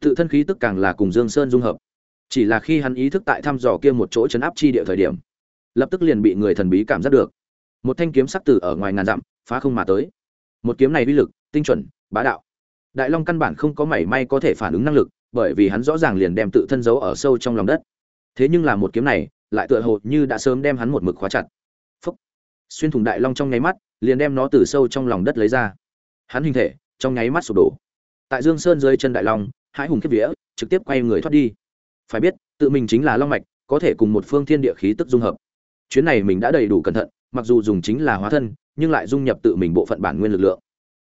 Tự thân khí tức càng là cùng dương sơn dung hợp. Chỉ là khi hắn ý thức tại thăm dò kia một chỗ chấn áp chi địa thời điểm, lập tức liền bị người thần bí cảm giác được. Một thanh kiếm sắc tử ở ngoài ngàn dặm, phá không mà tới. Một kiếm này uy lực, tinh chuẩn, bá đạo. Đại long căn bản không có mảy may có thể phản ứng năng lực, bởi vì hắn rõ ràng liền đem tự thân giấu ở sâu trong lòng đất. Thế nhưng là một kiếm này lại tựa hồ như đã sớm đem hắn một mực khóa chặt. Phúc. xuyên thủng đại long trong nháy mắt, liền đem nó từ sâu trong lòng đất lấy ra. Hắn hình thể, trong nháy mắt sụp đổ. Tại dương sơn dưới chân đại long, hãi hùng kiếp vía, trực tiếp quay người thoát đi. Phải biết, tự mình chính là long mạch, có thể cùng một phương thiên địa khí tức dung hợp. Chuyến này mình đã đầy đủ cẩn thận, mặc dù dùng chính là hóa thân, nhưng lại dung nhập tự mình bộ phận bản nguyên lực lượng.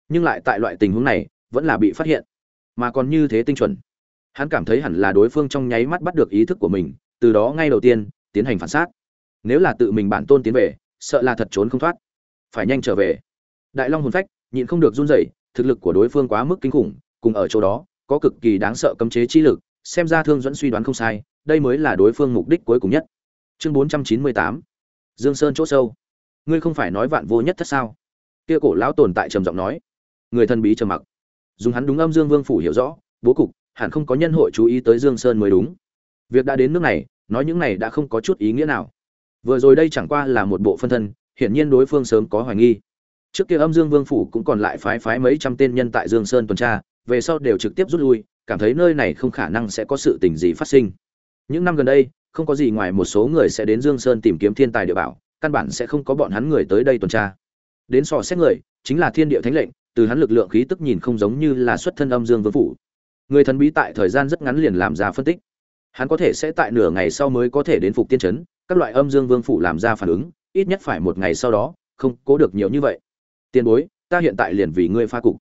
Nhưng lại tại loại tình huống này, vẫn là bị phát hiện. Mà còn như thế tinh chuẩn. Hắn cảm thấy hẳn là đối phương trong nháy mắt bắt được ý thức của mình, từ đó ngay đầu tiên tiến hành phản sát. Nếu là tự mình bản tôn tiến về, sợ là thật trốn không thoát. Phải nhanh trở về. Đại long hồn phách, nhịn không được run rẩy, thực lực của đối phương quá mức kinh khủng, cùng ở chỗ đó, có cực kỳ đáng sợ cấm chế chi lực, xem ra thương dẫn suy đoán không sai, đây mới là đối phương mục đích cuối cùng nhất. Chương bốn trăm chín mươi tám, dương sơn chỗ sâu. Ngươi không phải nói vạn vô nhất thất sao? Kia cổ lão tồn tại trầm giọng nói. Người thân bí trầm mặc. Dùng hắn đúng âm dương vương phủ hiểu rõ, bố cục, hẳn không có nhân hội chú ý tới dương sơn mới đúng. Việc đã đến nước này nói những này đã không có chút ý nghĩa nào. Vừa rồi đây chẳng qua là một bộ phân thân, hiển nhiên đối phương sớm có hoài nghi. Trước kia âm dương vương phủ cũng còn lại phái phái mấy trăm tên nhân tại dương sơn tuần tra, về sau đều trực tiếp rút lui, cảm thấy nơi này không khả năng sẽ có sự tình gì phát sinh. Những năm gần đây, không có gì ngoài một số người sẽ đến dương sơn tìm kiếm thiên tài địa bảo, căn bản sẽ không có bọn hắn người tới đây tuần tra. Đến sò xét người, chính là thiên địa thánh lệnh, từ hắn lực lượng khí tức nhìn không giống như là xuất thân âm dương vương phủ. Người thần bí tại thời gian rất ngắn liền làm ra phân tích hắn có thể sẽ tại nửa ngày sau mới có thể đến phục tiên trấn, các loại âm dương vương phủ làm ra phản ứng, ít nhất phải một ngày sau đó, không cố được nhiều như vậy. Tiền bối, ta hiện tại liền vì ngươi pha cục.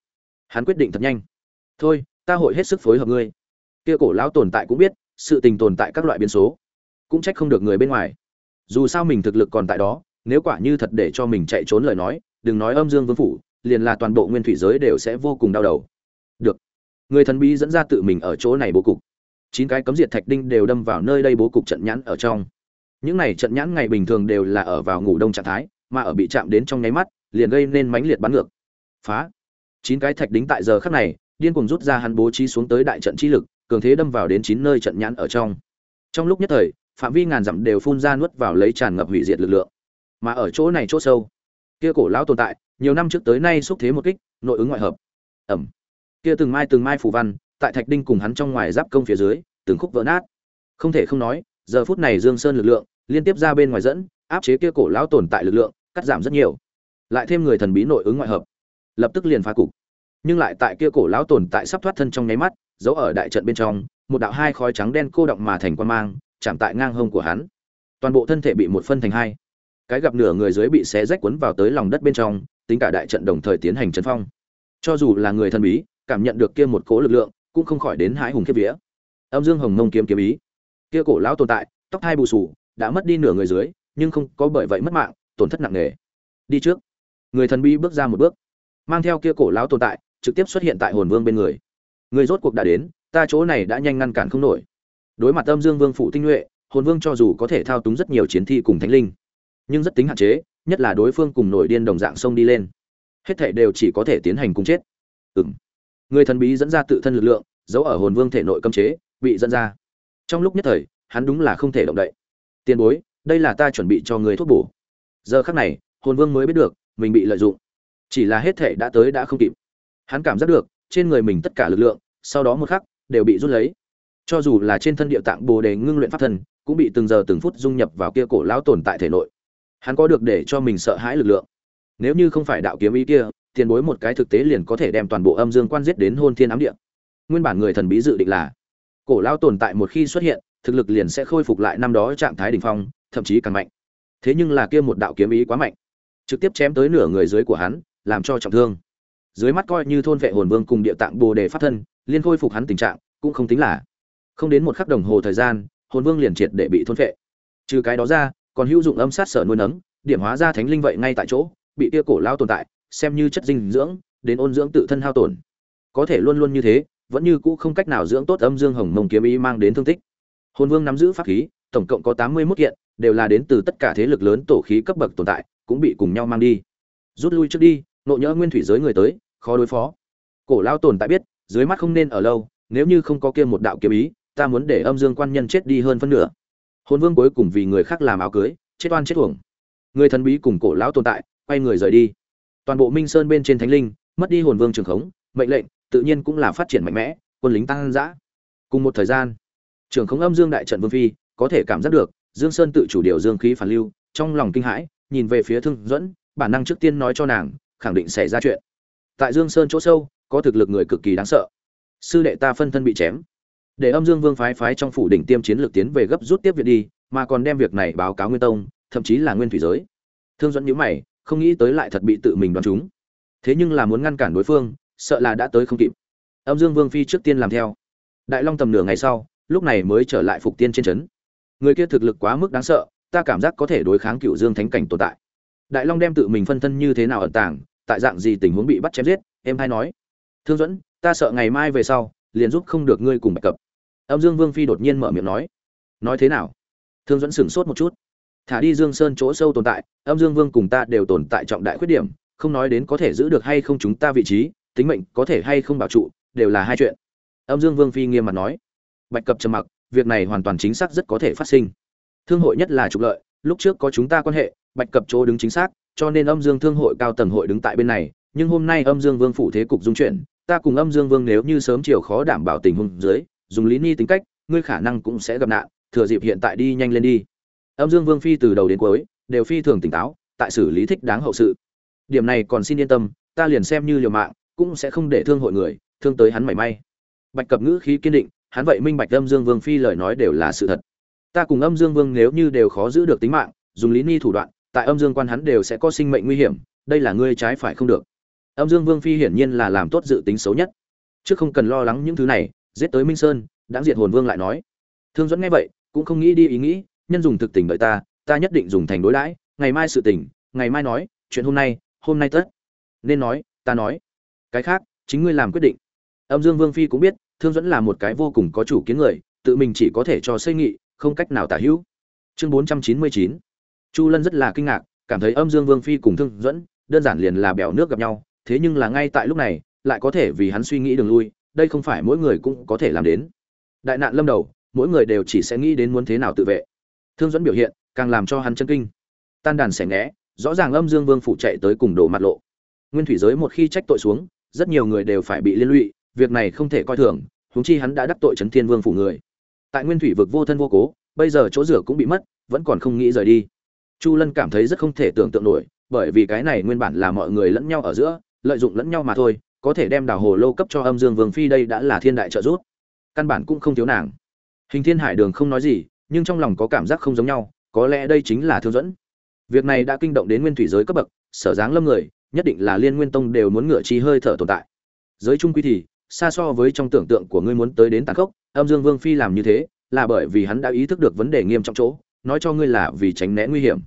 Hắn quyết định thật nhanh. Thôi, ta hội hết sức phối hợp ngươi. Kia cổ lão tồn tại cũng biết, sự tình tồn tại các loại biến số. Cũng trách không được người bên ngoài. Dù sao mình thực lực còn tại đó, nếu quả như thật để cho mình chạy trốn lời nói, đừng nói âm dương vương phủ, liền là toàn bộ nguyên thủy giới đều sẽ vô cùng đau đầu. Được. Người thần bí dẫn ra tự mình ở chỗ này bố cục chín cái cấm diệt thạch đinh đều đâm vào nơi đây bố cục trận nhãn ở trong. Những này trận nhãn ngày bình thường đều là ở vào ngủ đông trạng thái, mà ở bị chạm đến trong nháy mắt, liền gây nên mãnh liệt bắn ngược. Phá. Chín cái thạch đính tại giờ khắc này, điên cuồng rút ra hắn bố trí xuống tới đại trận chi lực, cường thế đâm vào đến chín nơi trận nhãn ở trong. Trong lúc nhất thời, phạm vi ngàn dặm đều phun ra nuốt vào lấy tràn ngập hủy diệt lực lượng. Mà ở chỗ này chỗ sâu, kia cổ lão tồn tại, nhiều năm trước tới nay xúc thế một kích, nội ứng ngoại hợp. Ẩm. Kia từng mai từng mai phù văn tại thạch đinh cùng hắn trong ngoài giáp công phía dưới, từng khúc vỡ nát. Không thể không nói, giờ phút này dương sơn lực lượng liên tiếp ra bên ngoài dẫn, áp chế kia cổ lão tồn tại lực lượng, cắt giảm rất nhiều. Lại thêm người thần bí nội ứng ngoại hợp, lập tức liền phá cục. Nhưng lại tại kia cổ lão tồn tại sắp thoát thân trong nháy mắt, giấu ở đại trận bên trong, một đạo hai khói trắng đen cô động mà thành quan mang, chạm tại ngang hông của hắn. Toàn bộ thân thể bị một phân thành hai. Cái gặp nửa người dưới bị xé rách cuốn vào tới lòng đất bên trong, tính cả đại trận đồng thời tiến hành chấn phong. Cho dù là người thần bí, cảm nhận được kia một cố lực lượng cũng không khỏi đến hãi hùng kiếp vía. Âm dương hồng mông kiếm kiếm ý. Kia cổ lão tồn tại, tóc hai bù sù đã mất đi nửa người dưới, nhưng không có bởi vậy mất mạng, tổn thất nặng nề. Đi trước. Người thần bí bước ra một bước. Mang theo kia cổ lão tồn tại, trực tiếp xuất hiện tại hồn vương bên người. Người rốt cuộc đã đến, ta chỗ này đã nhanh ngăn cản không nổi. Đối mặt âm dương vương phụ tinh nhuệ, hồn vương cho dù có thể thao túng rất nhiều chiến thi cùng thánh linh, nhưng rất tính hạn chế, nhất là đối phương cùng nổi điên đồng dạng sông đi lên. Hết thảy đều chỉ có thể tiến hành cùng chết. Ừng người thần bí dẫn ra tự thân lực lượng, giấu ở hồn vương thể nội cấm chế, bị dẫn ra. Trong lúc nhất thời, hắn đúng là không thể động đậy. Tiền bối, đây là ta chuẩn bị cho người thuốc bổ. Giờ khắc này, hồn vương mới biết được, mình bị lợi dụng. Chỉ là hết thể đã tới đã không kịp. Hắn cảm giác được, trên người mình tất cả lực lượng, sau đó một khắc, đều bị rút lấy. Cho dù là trên thân địa tạng bồ đề ngưng luyện pháp thần, cũng bị từng giờ từng phút dung nhập vào kia cổ lão tồn tại thể nội. Hắn có được để cho mình sợ hãi lực lượng. Nếu như không phải đạo kiếm ý kia tiền bối một cái thực tế liền có thể đem toàn bộ âm dương quan giết đến hôn thiên ám địa. Nguyên bản người thần bí dự định là, cổ lao tồn tại một khi xuất hiện, thực lực liền sẽ khôi phục lại năm đó trạng thái đỉnh phong, thậm chí càng mạnh. Thế nhưng là kia một đạo kiếm ý quá mạnh, trực tiếp chém tới nửa người dưới của hắn, làm cho trọng thương. Dưới mắt coi như thôn vệ hồn vương cùng địa tạng bồ đề phát thân, liên khôi phục hắn tình trạng, cũng không tính là. Không đến một khắc đồng hồ thời gian, hồn vương liền triệt để bị thôn vệ. Trừ cái đó ra, còn hữu dụng âm sát sở nuôi nấng, điểm hóa ra thánh linh vậy ngay tại chỗ, bị tia cổ lao tồn tại xem như chất dinh dưỡng, đến ôn dưỡng tự thân hao tổn. Có thể luôn luôn như thế, vẫn như cũ không cách nào dưỡng tốt âm dương hồng mông kiếm ý mang đến thương tích. Hồn vương nắm giữ pháp khí, tổng cộng có tám mươi mốt kiện, đều là đến từ tất cả thế lực lớn tổ khí cấp bậc tồn tại, cũng bị cùng nhau mang đi. Rút lui trước đi, nộ nhỡ nguyên thủy giới người tới, khó đối phó. Cổ lao tồn tại biết, dưới mắt không nên ở lâu, nếu như không có kia một đạo kiếm ý, ta muốn để âm dương quan nhân chết đi hơn phân nửa. Hồn vương cuối cùng vì người khác làm áo cưới, chết oan chết uổng. Người thần bí cùng cổ lão tồn tại, quay người rời đi toàn bộ minh sơn bên trên thánh linh, mất đi hồn vương trường khống, mệnh lệnh, tự nhiên cũng là phát triển mạnh mẽ, quân lính tăng dã. Cùng một thời gian, trường khống âm dương đại trận vương phi có thể cảm giác được, dương sơn tự chủ điều dương khí phản lưu, trong lòng kinh hãi, nhìn về phía thương dẫn bản năng trước tiên nói cho nàng, khẳng định xảy ra chuyện. Tại dương sơn chỗ sâu, có thực lực người cực kỳ đáng sợ. Sư đệ ta phân thân bị chém. Để âm dương vương phái phái trong phủ đỉnh tiêm chiến lược tiến về gấp rút tiếp việc đi, mà còn đem việc này báo cáo nguyên tông, thậm chí là nguyên thủy giới. Thương dẫn nhíu mày không nghĩ tới lại thật bị tự mình đoán chúng. Thế nhưng là muốn ngăn cản đối phương, sợ là đã tới không kịp. Âm dương vương phi trước tiên làm theo. Đại long tầm nửa ngày sau, lúc này mới trở lại phục tiên trên trấn. Người kia thực lực quá mức đáng sợ, ta cảm giác có thể đối kháng cựu dương thánh cảnh tồn tại. Đại long đem tự mình phân thân như thế nào ẩn tàng, tại dạng gì tình huống bị bắt chém giết, em hay nói. Thương dẫn ta sợ ngày mai về sau, liền giúp không được ngươi cùng bạch cập. Âm dương vương phi đột nhiên mở miệng nói. Nói thế nào? Thương dẫn sửng sốt một chút thả đi dương sơn chỗ sâu tồn tại, âm dương vương cùng ta đều tồn tại trọng đại khuyết điểm, không nói đến có thể giữ được hay không chúng ta vị trí, tính mệnh có thể hay không bảo trụ, đều là hai chuyện. Âm dương vương phi nghiêm mặt nói. Bạch cập trầm mặc, việc này hoàn toàn chính xác rất có thể phát sinh. Thương hội nhất là trục lợi, lúc trước có chúng ta quan hệ, bạch cập chỗ đứng chính xác, cho nên âm dương thương hội cao tầng hội đứng tại bên này, nhưng hôm nay âm dương vương phủ thế cục dung chuyển, ta cùng âm dương vương nếu như sớm chiều khó đảm bảo tình huống dưới, dùng lý ni tính cách, ngươi khả năng cũng sẽ gặp nạn, thừa dịp hiện tại đi nhanh lên đi âm dương vương phi từ đầu đến cuối đều phi thường tỉnh táo, tại xử lý thích đáng hậu sự. Điểm này còn xin yên tâm, ta liền xem như liều mạng, cũng sẽ không để thương hội người, thương tới hắn mảy may. Bạch cập ngữ khí kiên định, hắn vậy minh bạch âm dương vương phi lời nói đều là sự thật. Ta cùng âm dương vương nếu như đều khó giữ được tính mạng, dùng lý ni thủ đoạn, tại âm dương quan hắn đều sẽ có sinh mệnh nguy hiểm, đây là ngươi trái phải không được. Âm dương vương phi hiển nhiên là làm tốt dự tính xấu nhất. Chứ không cần lo lắng những thứ này, giết tới minh sơn đã diệt hồn vương lại nói. Thương dẫn nghe vậy, cũng không nghĩ đi ý nghĩ nhân dùng thực tình đợi ta ta nhất định dùng thành đối đãi, ngày mai sự tình, ngày mai nói, chuyện hôm nay hôm nay tất. Nên nói, ta nói. Cái khác, chính ngươi làm quyết định. Âm dương vương phi cũng biết, thương dẫn là một cái vô cùng có chủ kiến người, tự mình chỉ có thể cho xây nghị, không cách nào tả hữu. Chương bốn trăm chín mươi chín. Chu lân rất là kinh ngạc, cảm thấy âm dương vương phi cùng thương dẫn đơn giản liền là bèo nước gặp nhau, thế nhưng là ngay tại lúc này, lại có thể vì hắn suy nghĩ đường lui, đây không phải mỗi người cũng có thể làm đến. Đại nạn lâm đầu, mỗi người đều chỉ sẽ nghĩ đến muốn thế nào tự vệ thương dẫn biểu hiện càng làm cho hắn chân kinh. Tan đàn xẻ ngẽ rõ ràng âm dương vương phụ chạy tới cùng đổ mặt lộ. Nguyên thủy giới một khi trách tội xuống, rất nhiều người đều phải bị liên lụy, việc này không thể coi thường, huống chi hắn đã đắc tội trấn thiên vương phủ người. Tại nguyên thủy vực vô thân vô cố, bây giờ chỗ rửa cũng bị mất, vẫn còn không nghĩ rời đi. Chu lân cảm thấy rất không thể tưởng tượng nổi, bởi vì cái này nguyên bản là mọi người lẫn nhau ở giữa, lợi dụng lẫn nhau mà thôi, có thể đem đào hồ lô cấp cho âm dương vương phi đây đã là thiên đại trợ giúp. Căn bản cũng không thiếu nàng. Hình thiên hải đường không nói gì nhưng trong lòng có cảm giác không giống nhau, có lẽ đây chính là thương dẫn. Việc này đã kinh động đến nguyên thủy giới cấp bậc, sở dáng lâm người, nhất định là liên nguyên tông đều muốn ngựa chi hơi thở tồn tại. Giới trung quy thì, xa so với trong tưởng tượng của ngươi muốn tới đến tàn khốc, âm dương vương phi làm như thế, là bởi vì hắn đã ý thức được vấn đề nghiêm trọng chỗ, nói cho ngươi là vì tránh né nguy hiểm.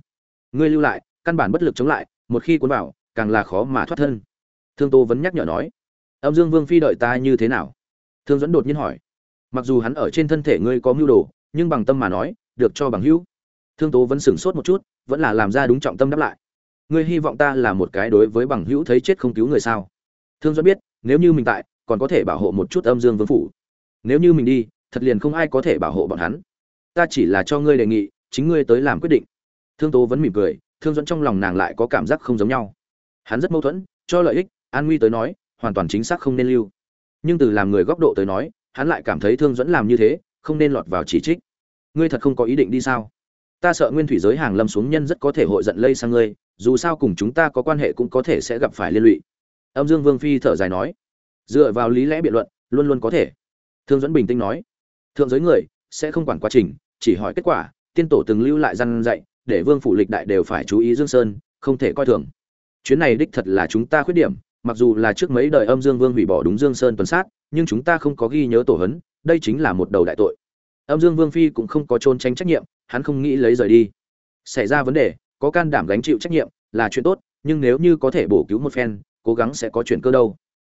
Ngươi lưu lại, căn bản bất lực chống lại, một khi cuốn vào, càng là khó mà thoát thân. Thương tô vẫn nhắc nhở nói, âm dương vương phi đợi ta như thế nào? Thương dẫn đột nhiên hỏi, mặc dù hắn ở trên thân thể ngươi có mưu đồ nhưng bằng tâm mà nói, được cho bằng hữu. Thương tố vẫn sửng sốt một chút, vẫn là làm ra đúng trọng tâm đáp lại. Ngươi hy vọng ta là một cái đối với bằng hữu thấy chết không cứu người sao? Thương do biết, nếu như mình tại, còn có thể bảo hộ một chút âm dương vương phủ. Nếu như mình đi, thật liền không ai có thể bảo hộ bọn hắn. Ta chỉ là cho ngươi đề nghị, chính ngươi tới làm quyết định. Thương tố vẫn mỉm cười, thương dẫn trong lòng nàng lại có cảm giác không giống nhau. Hắn rất mâu thuẫn, cho lợi ích, an nguy tới nói, hoàn toàn chính xác không nên lưu. Nhưng từ làm người góc độ tới nói, hắn lại cảm thấy thương dẫn làm như thế không nên lọt vào chỉ trích. Ngươi thật không có ý định đi sao? Ta sợ nguyên thủy giới hàng lâm xuống nhân rất có thể hội giận lây sang ngươi, dù sao cùng chúng ta có quan hệ cũng có thể sẽ gặp phải liên lụy. Âm dương vương phi thở dài nói. Dựa vào lý lẽ biện luận, luôn luôn có thể. Thương dẫn bình tĩnh nói. Thượng giới người sẽ không quản quá trình, chỉ hỏi kết quả, tiên tổ từng lưu lại răn dạy, để vương phủ lịch đại đều phải chú ý dương sơn, không thể coi thường. Chuyến này đích thật là chúng ta khuyết điểm, mặc dù là trước mấy đời âm dương vương hủy bỏ đúng dương sơn tuần sát, nhưng chúng ta không có ghi nhớ tổ hấn đây chính là một đầu đại tội. Âm dương vương phi cũng không có trốn tránh trách nhiệm, hắn không nghĩ lấy rời đi. Xảy ra vấn đề, có can đảm gánh chịu trách nhiệm là chuyện tốt, nhưng nếu như có thể bổ cứu một phen, cố gắng sẽ có chuyện cơ đâu.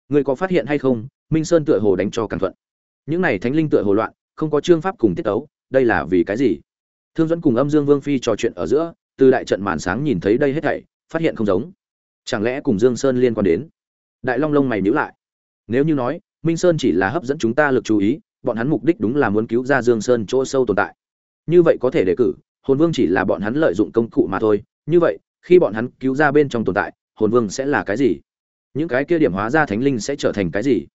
Người có phát hiện hay không, minh sơn tựa hồ đánh cho cẩn thuận. Những này thánh linh tựa hồ loạn, không có chương pháp cùng tiết tấu, đây là vì cái gì? Thương dẫn cùng âm dương vương phi trò chuyện ở giữa, từ đại trận màn sáng nhìn thấy đây hết thảy, phát hiện không giống. Chẳng lẽ cùng dương sơn liên quan đến? Đại long lông mày nhíu lại. Nếu như nói, minh sơn chỉ là hấp dẫn chúng ta lực chú ý bọn hắn mục đích đúng là muốn cứu ra dương sơn chỗ sâu tồn tại. Như vậy có thể đề cử, hồn vương chỉ là bọn hắn lợi dụng công cụ mà thôi. Như vậy, khi bọn hắn cứu ra bên trong tồn tại, hồn vương sẽ là cái gì? Những cái kia điểm hóa ra thánh linh sẽ trở thành cái gì?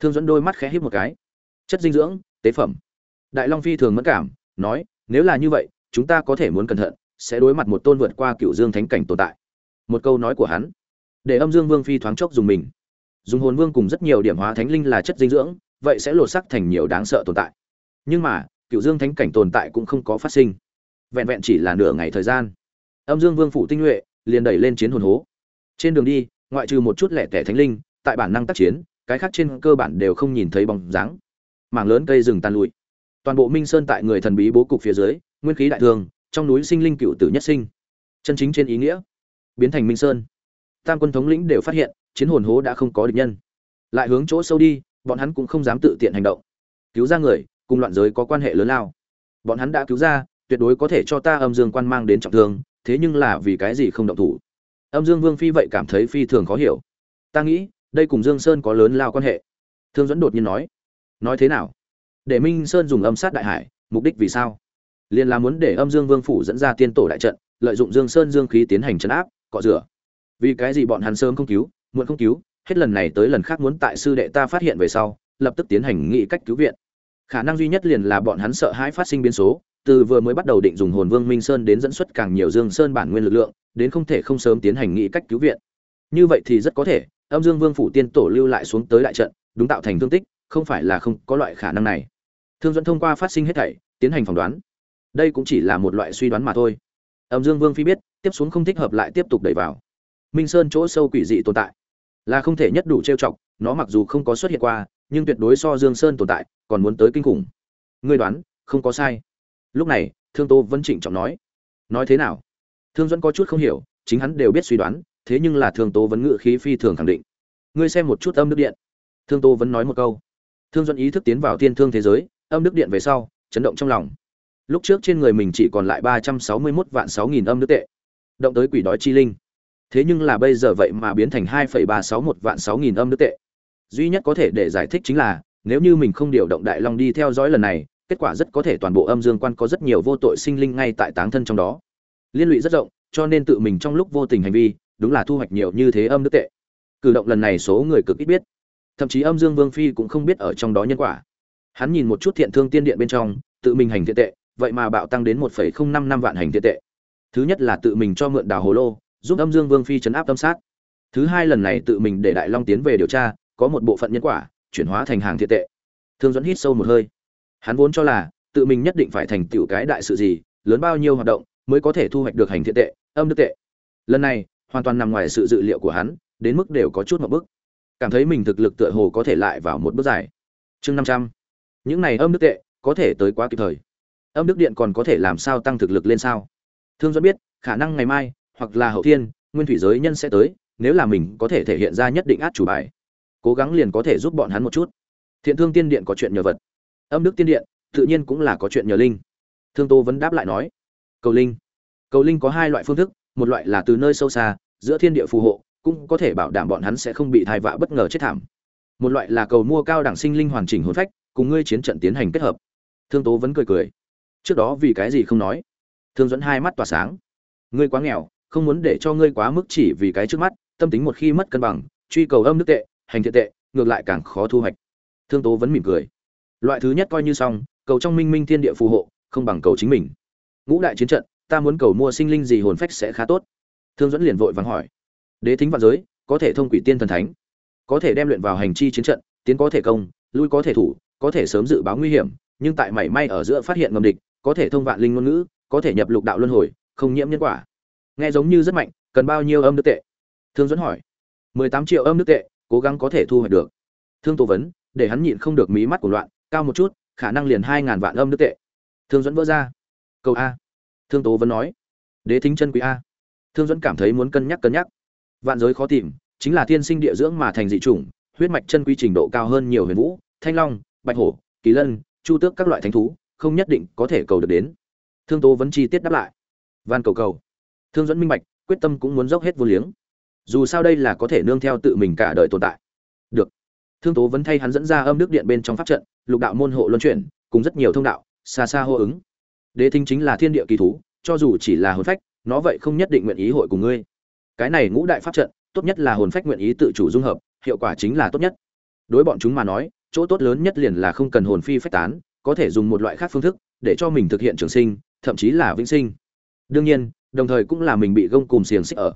Thương dẫn đôi mắt khẽ híp một cái. Chất dinh dưỡng, tế phẩm. Đại long phi thường mất cảm, nói, nếu là như vậy, chúng ta có thể muốn cẩn thận, sẽ đối mặt một tôn vượt qua cựu dương thánh cảnh tồn tại. Một câu nói của hắn. Để âm dương vương phi thoáng chốc dùng mình. Dùng hồn vương cùng rất nhiều điểm hóa thánh linh là chất dinh dưỡng vậy sẽ lột sắc thành nhiều đáng sợ tồn tại. Nhưng mà, cựu dương thánh cảnh tồn tại cũng không có phát sinh. Vẹn vẹn chỉ là nửa ngày thời gian. Âm dương vương phủ tinh nhuệ liền đẩy lên chiến hồn hố. Trên đường đi, ngoại trừ một chút lẻ tẻ thánh linh, tại bản năng tác chiến, cái khác trên cơ bản đều không nhìn thấy bóng dáng. Mảng lớn cây rừng tan lụi. Toàn bộ minh sơn tại người thần bí bố cục phía dưới, nguyên khí đại thường, trong núi sinh linh cựu tử nhất sinh. Chân chính trên ý nghĩa, biến thành minh sơn. Tam quân thống lĩnh đều phát hiện, chiến hồn hố đã không có địch nhân. Lại hướng chỗ sâu đi bọn hắn cũng không dám tự tiện hành động. Cứu ra người, cùng loạn giới có quan hệ lớn lao. Bọn hắn đã cứu ra, tuyệt đối có thể cho ta âm dương quan mang đến trọng thương, thế nhưng là vì cái gì không động thủ? Âm dương vương phi vậy cảm thấy phi thường khó hiểu. Ta nghĩ, đây cùng dương sơn có lớn lao quan hệ. Thương dẫn đột nhiên nói nói thế nào? Để minh sơn dùng âm sát đại hải, mục đích vì sao? Liền là muốn để âm dương vương phủ dẫn ra tiên tổ đại trận, lợi dụng dương sơn dương khí tiến hành chấn áp, cọ rửa. Vì cái gì bọn hắn sớm không cứu, muộn không cứu hết lần này tới lần khác muốn tại sư đệ ta phát hiện về sau, lập tức tiến hành nghị cách cứu viện. Khả năng duy nhất liền là bọn hắn sợ hãi phát sinh biến số, từ vừa mới bắt đầu định dùng hồn vương minh sơn đến dẫn xuất càng nhiều dương sơn bản nguyên lực lượng, đến không thể không sớm tiến hành nghị cách cứu viện. Như vậy thì rất có thể, âm dương vương phủ tiên tổ lưu lại xuống tới đại trận, đúng tạo thành thương tích, không phải là không có loại khả năng này. Thương dẫn thông qua phát sinh hết thảy, tiến hành phỏng đoán. Đây cũng chỉ là một loại suy đoán mà thôi. Âm dương vương phi biết, tiếp xuống không thích hợp lại tiếp tục đẩy vào. Minh sơn chỗ sâu quỷ dị tồn tại là không thể nhất đủ trêu chọc, nó mặc dù không có xuất hiện qua, nhưng tuyệt đối so dương sơn tồn tại, còn muốn tới kinh khủng. Ngươi đoán, không có sai. Lúc này, thương Tô vẫn trịnh trọng nói. Nói thế nào? Thương dẫn có chút không hiểu, chính hắn đều biết suy đoán, thế nhưng là thương Tô vẫn ngự khí phi thường khẳng định. Ngươi xem một chút âm nước điện. Thương Tô vẫn nói một câu. Thương dẫn ý thức tiến vào thiên thương thế giới, âm nước điện về sau, chấn động trong lòng. Lúc trước trên người mình chỉ còn lại ba trăm sáu mươi mốt vạn sáu nghìn âm nước tệ. Động tới quỷ đói chi linh thế nhưng là bây giờ vậy mà biến thành hai phẩy ba sáu một vạn sáu nghìn âm nước tệ. Duy nhất có thể để giải thích chính là, nếu như mình không điều động đại long đi theo dõi lần này, kết quả rất có thể toàn bộ âm dương quan có rất nhiều vô tội sinh linh ngay tại táng thân trong đó. Liên lụy rất rộng, cho nên tự mình trong lúc vô tình hành vi, đúng là thu hoạch nhiều như thế âm nước tệ. Cử động lần này số người cực ít biết. Thậm chí âm dương vương phi cũng không biết ở trong đó nhân quả. Hắn nhìn một chút thiện thương tiên điện bên trong, tự mình hành thiện tệ, vậy mà bạo tăng đến một phẩy không năm năm vạn hành thiện tệ. Thứ nhất là tự mình cho mượn đào hồ lô giúp âm dương vương phi chấn áp tâm sát. Thứ hai lần này tự mình để đại long tiến về điều tra, có một bộ phận nhân quả, chuyển hóa thành hàng thiệt tệ. Thương dẫn hít sâu một hơi. Hắn vốn cho là, tự mình nhất định phải thành tựu cái đại sự gì, lớn bao nhiêu hoạt động, mới có thể thu hoạch được hành thiện tệ, âm đức tệ. Lần này, hoàn toàn nằm ngoài sự dự liệu của hắn, đến mức đều có chút một bước. Cảm thấy mình thực lực tựa hồ có thể lại vào một bước dài. Chương năm trăm. Những này âm đức tệ, có thể tới quá kịp thời. Âm đức điện còn có thể làm sao tăng thực lực lên sao? Thương dẫn biết, khả năng ngày mai hoặc là hậu thiên, nguyên thủy giới nhân sẽ tới, nếu là mình có thể thể hiện ra nhất định át chủ bài, cố gắng liền có thể giúp bọn hắn một chút. Thiện thương tiên điện có chuyện nhờ vật. Âm đức tiên điện, tự nhiên cũng là có chuyện nhờ linh. Thương tô vẫn đáp lại nói, cầu linh. Cầu linh có hai loại phương thức, một loại là từ nơi sâu xa, giữa thiên địa phù hộ, cũng có thể bảo đảm bọn hắn sẽ không bị thai vạ bất ngờ chết thảm. Một loại là cầu mua cao đẳng sinh linh hoàn chỉnh hồn phách, cùng ngươi chiến trận tiến hành kết hợp. Thương tố vẫn cười cười. Trước đó vì cái gì không nói? Thương dẫn hai mắt tỏa sáng. Ngươi quá nghèo không muốn để cho ngươi quá mức chỉ vì cái trước mắt, tâm tính một khi mất cân bằng, truy cầu âm nước tệ, hành thiện tệ, ngược lại càng khó thu hoạch. Thương tố vẫn mỉm cười. Loại thứ nhất coi như xong, cầu trong minh minh thiên địa phù hộ, không bằng cầu chính mình. Ngũ đại chiến trận, ta muốn cầu mua sinh linh gì hồn phách sẽ khá tốt. Thương dẫn liền vội vàng hỏi. Đế thính vạn giới, có thể thông quỷ tiên thần thánh, có thể đem luyện vào hành chi chiến trận, tiến có thể công, lui có thể thủ, có thể sớm dự báo nguy hiểm, nhưng tại mảy may ở giữa phát hiện ngầm địch, có thể thông vạn linh ngôn ngữ, có thể nhập lục đạo luân hồi, không nhiễm nhân quả nghe giống như rất mạnh, cần bao nhiêu âm nước tệ? Thương dẫn hỏi. Mười tám triệu âm nước tệ, cố gắng có thể thu hoạch được. Thương tô vấn, để hắn nhịn không được mí mắt của loạn, cao một chút, khả năng liền hai ngàn vạn âm nước tệ. Thương dẫn vỡ ra. Câu a. Thương tố vẫn nói. Đế thính chân quý a. Thương dẫn cảm thấy muốn cân nhắc cân nhắc. Vạn giới khó tìm, chính là thiên sinh địa dưỡng mà thành dị chủng, huyết mạch chân quý trình độ cao hơn nhiều huyền vũ, thanh long, bạch hổ, kỳ lân, chu tước các loại thánh thú, không nhất định có thể cầu được đến. Thương tố vẫn chi tiết đáp lại. Van cầu cầu thương dẫn minh bạch, quyết tâm cũng muốn dốc hết vô liếng. Dù sao đây là có thể nương theo tự mình cả đời tồn tại. Được. Thương tố vẫn thay hắn dẫn ra âm đức điện bên trong pháp trận, lục đạo môn hộ luân chuyển, cùng rất nhiều thông đạo, xa xa hô ứng. Đế thính chính là thiên địa kỳ thú, cho dù chỉ là hồn phách, nó vậy không nhất định nguyện ý hội cùng ngươi. Cái này ngũ đại pháp trận, tốt nhất là hồn phách nguyện ý tự chủ dung hợp, hiệu quả chính là tốt nhất. Đối bọn chúng mà nói, chỗ tốt lớn nhất liền là không cần hồn phi phách tán, có thể dùng một loại khác phương thức, để cho mình thực hiện trường sinh, thậm chí là vĩnh sinh. Đương nhiên đồng thời cũng là mình bị gông cùng xiềng xích ở.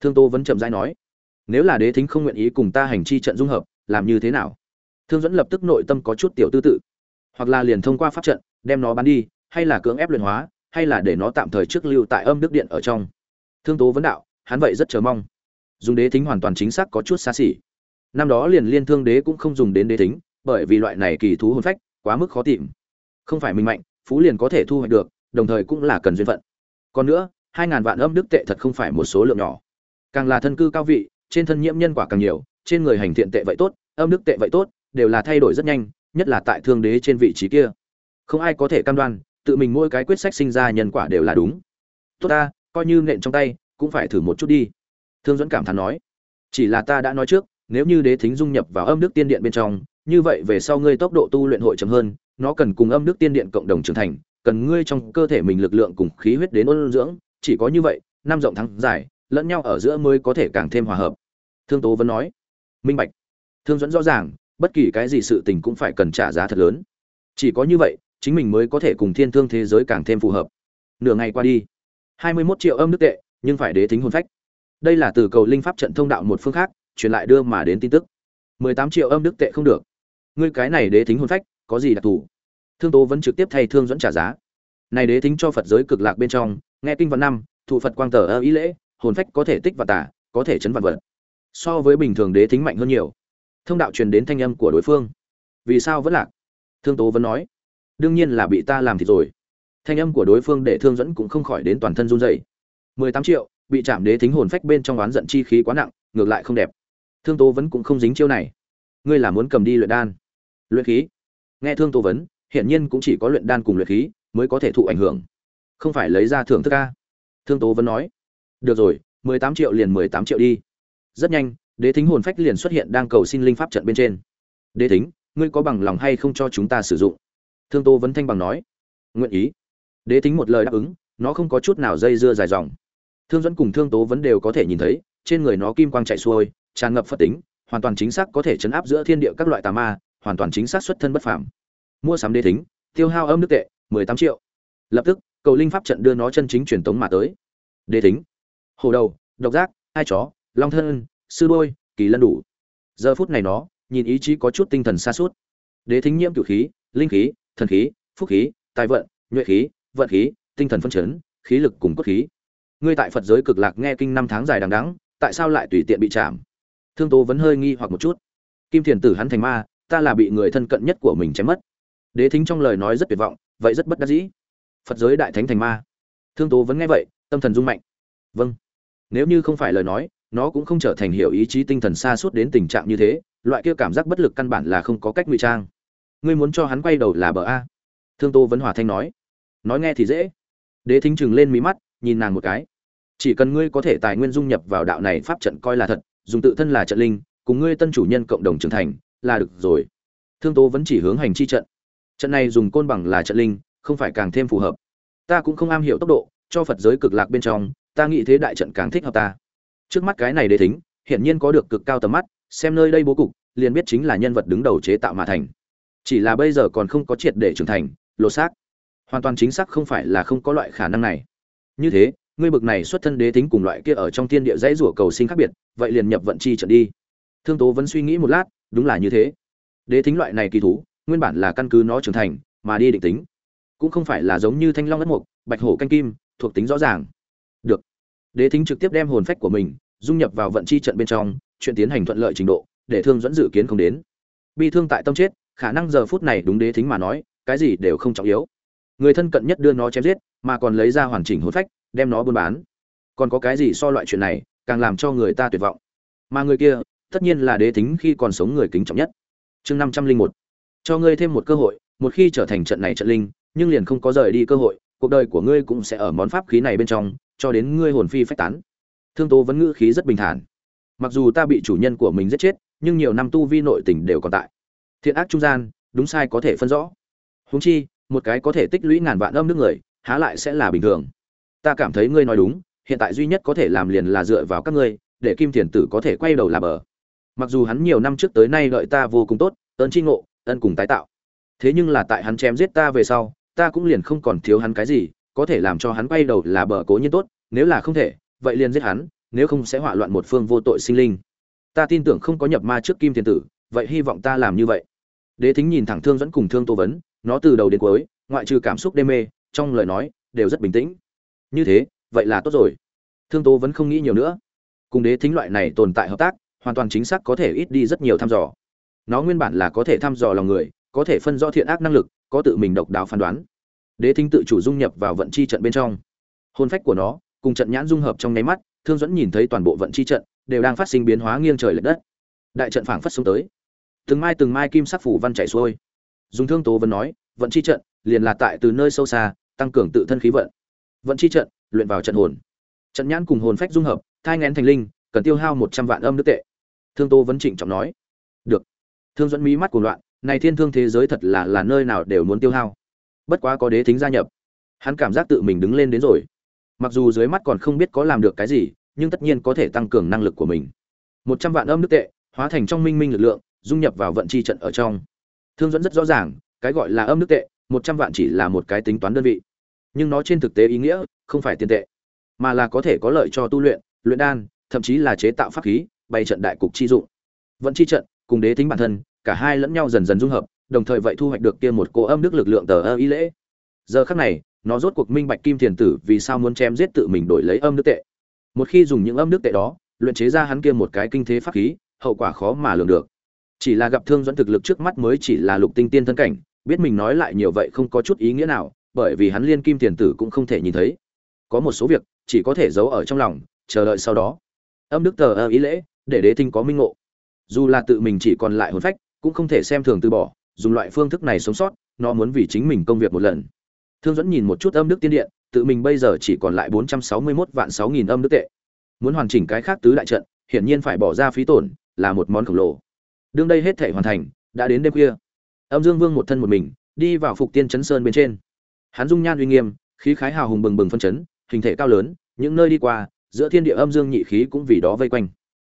Thương tô vẫn chậm rãi nói, nếu là đế thính không nguyện ý cùng ta hành chi trận dung hợp, làm như thế nào? Thương dẫn lập tức nội tâm có chút tiểu tư tự. Hoặc là liền thông qua pháp trận, đem nó bán đi, hay là cưỡng ép luyện hóa, hay là để nó tạm thời trước lưu tại âm đức điện ở trong. Thương tố vấn đạo, hắn vậy rất chờ mong. Dùng đế thính hoàn toàn chính xác có chút xa xỉ. Năm đó liền liên thương đế cũng không dùng đến đế thính, bởi vì loại này kỳ thú hồn phách, quá mức khó tìm. Không phải mình mạnh, phú liền có thể thu hoạch được, đồng thời cũng là cần duyên phận. Còn nữa hai ngàn vạn âm đức tệ thật không phải một số lượng nhỏ. Càng là thân cư cao vị, trên thân nhiễm nhân quả càng nhiều, trên người hành thiện tệ vậy tốt, âm đức tệ vậy tốt, đều là thay đổi rất nhanh, nhất là tại thương đế trên vị trí kia. Không ai có thể cam đoan, tự mình mỗi cái quyết sách sinh ra nhân quả đều là đúng. Tốt ta, coi như nện trong tay, cũng phải thử một chút đi. Thương dẫn cảm thán nói, chỉ là ta đã nói trước, nếu như đế thính dung nhập vào âm đức tiên điện bên trong, như vậy về sau ngươi tốc độ tu luyện hội chậm hơn, nó cần cùng âm đức tiên điện cộng đồng trưởng thành, cần ngươi trong cơ thể mình lực lượng cùng khí huyết đến ôn dưỡng chỉ có như vậy, năm rộng thắng dài, lẫn nhau ở giữa mới có thể càng thêm hòa hợp. Thương tố vẫn nói, minh bạch, thương dẫn rõ ràng, bất kỳ cái gì sự tình cũng phải cần trả giá thật lớn. Chỉ có như vậy, chính mình mới có thể cùng thiên thương thế giới càng thêm phù hợp. Nửa ngày qua đi, hai mươi 21 triệu âm nước tệ, nhưng phải đế thính hồn phách. Đây là từ cầu linh pháp trận thông đạo một phương khác, truyền lại đưa mà đến tin tức. mười tám triệu âm đức tệ không được. Ngươi cái này đế thính hồn phách, có gì đặc thù? Thương tố vẫn trực tiếp thay thương dẫn trả giá. Này đế thính cho phật giới cực lạc bên trong nghe kinh văn năm, thụ phật quang tờ ơ ý lễ, hồn phách có thể tích và tả, có thể chấn vạn vật. So với bình thường đế thính mạnh hơn nhiều. Thông đạo truyền đến thanh âm của đối phương. Vì sao vẫn lạc? Thương tố vẫn nói. Đương nhiên là bị ta làm thì rồi. Thanh âm của đối phương để thương dẫn cũng không khỏi đến toàn thân run rẩy. Mười tám triệu, bị chạm đế thính hồn phách bên trong oán giận chi khí quá nặng, ngược lại không đẹp. Thương tố vẫn cũng không dính chiêu này. Ngươi là muốn cầm đi luyện đan. Luyện khí. Nghe thương tố vấn, hiển nhiên cũng chỉ có luyện đan cùng luyện khí mới có thể thụ ảnh hưởng không phải lấy ra thưởng thức ca. Thương tố vấn nói, được rồi, mười tám triệu liền mười tám triệu đi. Rất nhanh, đế thính hồn phách liền xuất hiện đang cầu xin linh pháp trận bên trên. Đế thính, ngươi có bằng lòng hay không cho chúng ta sử dụng? Thương tố vấn thanh bằng nói, nguyện ý. Đế thính một lời đáp ứng, nó không có chút nào dây dưa dài dòng. Thương dẫn cùng thương tố vấn đều có thể nhìn thấy, trên người nó kim quang chạy xuôi, tràn ngập phật tính, hoàn toàn chính xác có thể chấn áp giữa thiên địa các loại tà ma, hoàn toàn chính xác xuất thân bất phàm. Mua sắm đế thính, tiêu hao âm nước tệ, mười tám triệu. Lập tức cầu linh pháp trận đưa nó chân chính truyền tống mà tới. Đế thính, hồ đầu, độc giác, hai chó, long thân, sư đôi kỳ lân đủ. Giờ phút này nó, nhìn ý chí có chút tinh thần xa suốt đế thính nhiễm cửu khí, linh khí, thần khí, phúc khí, tài vận, nhuệ khí, vận khí, tinh thần phân chấn, khí lực cùng cốt khí. Ngươi tại phật giới cực lạc nghe kinh năm tháng dài đằng đẵng, tại sao lại tùy tiện bị chạm? Thương tố vẫn hơi nghi hoặc một chút. Kim thiền tử hắn thành ma, ta là bị người thân cận nhất của mình chém mất. Đế thính trong lời nói rất tuyệt vọng, vậy rất bất đắc dĩ phật giới đại thánh thành ma. Thương tố vẫn nghe vậy, tâm thần rung mạnh. Vâng. Nếu như không phải lời nói, nó cũng không trở thành hiểu ý chí tinh thần xa suốt đến tình trạng như thế, loại kia cảm giác bất lực căn bản là không có cách ngụy trang. Ngươi muốn cho hắn quay đầu là bờ a. Thương tô vấn hòa thanh nói. Nói nghe thì dễ. Đế thính chừng lên mí mắt, nhìn nàng một cái. Chỉ cần ngươi có thể tài nguyên dung nhập vào đạo này pháp trận coi là thật, dùng tự thân là trận linh, cùng ngươi tân chủ nhân cộng đồng trưởng thành, là được rồi. Thương tố vẫn chỉ hướng hành chi trận. Trận này dùng côn bằng là trận linh không phải càng thêm phù hợp. Ta cũng không am hiểu tốc độ, cho phật giới cực lạc bên trong, ta nghĩ thế đại trận càng thích hợp ta. Trước mắt cái này đế thính, hiển nhiên có được cực cao tầm mắt, xem nơi đây bố cục, liền biết chính là nhân vật đứng đầu chế tạo mà thành. Chỉ là bây giờ còn không có triệt để trưởng thành, lột xác. Hoàn toàn chính xác không phải là không có loại khả năng này. Như thế, ngươi bực này xuất thân đế tính cùng loại kia ở trong thiên địa dãy rủa cầu sinh khác biệt, vậy liền nhập vận chi trận đi. Thương tố vẫn suy nghĩ một lát, đúng là như thế. Đế tính loại này kỳ thú, nguyên bản là căn cứ nó trưởng thành, mà đi định tính cũng không phải là giống như thanh long ất mục bạch hổ canh kim, thuộc tính rõ ràng. Được. Đế thính trực tiếp đem hồn phách của mình dung nhập vào vận chi trận bên trong, chuyện tiến hành thuận lợi trình độ, để thương dẫn dự kiến không đến. Bi thương tại tâm chết, khả năng giờ phút này đúng đế thính mà nói, cái gì đều không trọng yếu. Người thân cận nhất đưa nó chém giết, mà còn lấy ra hoàn chỉnh hồn phách, đem nó buôn bán. Còn có cái gì so loại chuyện này, càng làm cho người ta tuyệt vọng. Mà người kia, tất nhiên là đế thính khi còn sống người kính trọng nhất. Chương năm trăm linh một. Cho ngươi thêm một cơ hội, một khi trở thành trận này trận linh nhưng liền không có rời đi cơ hội, cuộc đời của ngươi cũng sẽ ở món pháp khí này bên trong, cho đến ngươi hồn phi phách tán. Thương tố vẫn ngữ khí rất bình thản. Mặc dù ta bị chủ nhân của mình giết chết, nhưng nhiều năm tu vi nội tình đều còn tại. Thiện ác trung gian, đúng sai có thể phân rõ. Huống chi, một cái có thể tích lũy ngàn vạn âm nước người, há lại sẽ là bình thường. Ta cảm thấy ngươi nói đúng, hiện tại duy nhất có thể làm liền là dựa vào các ngươi, để kim thiền tử có thể quay đầu là bờ. Mặc dù hắn nhiều năm trước tới nay đợi ta vô cùng tốt, ơn chi ngộ, ân cùng tái tạo. Thế nhưng là tại hắn chém giết ta về sau ta cũng liền không còn thiếu hắn cái gì, có thể làm cho hắn quay đầu là bờ cố nhiên tốt, nếu là không thể, vậy liền giết hắn, nếu không sẽ hỏa loạn một phương vô tội sinh linh. Ta tin tưởng không có nhập ma trước kim thiên tử, vậy hy vọng ta làm như vậy. Đế thính nhìn thẳng thương dẫn cùng thương tô vấn, nó từ đầu đến cuối, ngoại trừ cảm xúc đê mê, trong lời nói, đều rất bình tĩnh. Như thế, vậy là tốt rồi. Thương tô vẫn không nghĩ nhiều nữa. Cùng đế thính loại này tồn tại hợp tác, hoàn toàn chính xác có thể ít đi rất nhiều thăm dò. Nó nguyên bản là có thể thăm dò lòng người, có thể phân rõ thiện ác năng lực, có tự mình độc đáo phán đoán đế thính tự chủ dung nhập vào vận chi trận bên trong. Hôn phách của nó, cùng trận nhãn dung hợp trong nháy mắt, thương dẫn nhìn thấy toàn bộ vận chi trận đều đang phát sinh biến hóa nghiêng trời lệch đất. Đại trận phảng phất xuống tới. Từng mai từng mai kim sắc phủ văn chảy xuôi. Dùng thương tố vẫn nói, vận chi trận liền là tại từ nơi sâu xa, tăng cường tự thân khí vận. Vận chi trận, luyện vào trận hồn. Trận nhãn cùng hồn phách dung hợp, thai ngén thành linh, cần tiêu hao một trăm vạn âm nước tệ. Thương tô vấn trịnh trọng nói. Được. Thương dẫn mí mắt của loạn, này thiên thương thế giới thật là là nơi nào đều muốn tiêu hao bất quá có đế thính gia nhập. Hắn cảm giác tự mình đứng lên đến rồi. Mặc dù dưới mắt còn không biết có làm được cái gì, nhưng tất nhiên có thể tăng cường năng lực của mình. Một trăm vạn âm nước tệ, hóa thành trong minh minh lực lượng, dung nhập vào vận chi trận ở trong. Thương dẫn rất rõ ràng, cái gọi là âm nước tệ, một trăm vạn chỉ là một cái tính toán đơn vị. Nhưng nó trên thực tế ý nghĩa, không phải tiền tệ, mà là có thể có lợi cho tu luyện luyện đan, thậm chí là chế tạo pháp khí, bày trận đại cục chi dụng. Vận chi trận, cùng đế tính bản thân, cả hai lẫn nhau dần dần dung hợp đồng thời vậy thu hoạch được kia một cô âm đức lực lượng tờ ơ ý lễ. Giờ khắc này, nó rốt cuộc minh bạch kim thiền tử vì sao muốn chém giết tự mình đổi lấy âm đức tệ. Một khi dùng những âm đức tệ đó, luyện chế ra hắn kia một cái kinh thế pháp khí, hậu quả khó mà lường được. Chỉ là gặp thương dẫn thực lực trước mắt mới chỉ là lục tinh tiên thân cảnh, biết mình nói lại nhiều vậy không có chút ý nghĩa nào, bởi vì hắn liên kim tiền tử cũng không thể nhìn thấy. Có một số việc, chỉ có thể giấu ở trong lòng, chờ đợi sau đó. Âm đức tờ ơ ý lễ, để đế tinh có minh ngộ. Dù là tự mình chỉ còn lại hồn phách, cũng không thể xem thường từ bỏ dùng loại phương thức này sống sót, nó muốn vì chính mình công việc một lần. Thương dẫn nhìn một chút âm đức tiên điện, tự mình bây giờ chỉ còn lại bốn trăm sáu mươi 461 vạn sáu nghìn âm đức tệ. Muốn hoàn chỉnh cái khác tứ đại trận, hiển nhiên phải bỏ ra phí tổn, là một món khổng lồ. Đương đây hết thể hoàn thành, đã đến đêm khuya. Âm dương vương một thân một mình, đi vào phục tiên chấn sơn bên trên. Hắn dung nhan uy nghiêm, khí khái hào hùng bừng bừng phân chấn, hình thể cao lớn, những nơi đi qua, giữa thiên địa âm dương nhị khí cũng vì đó vây quanh.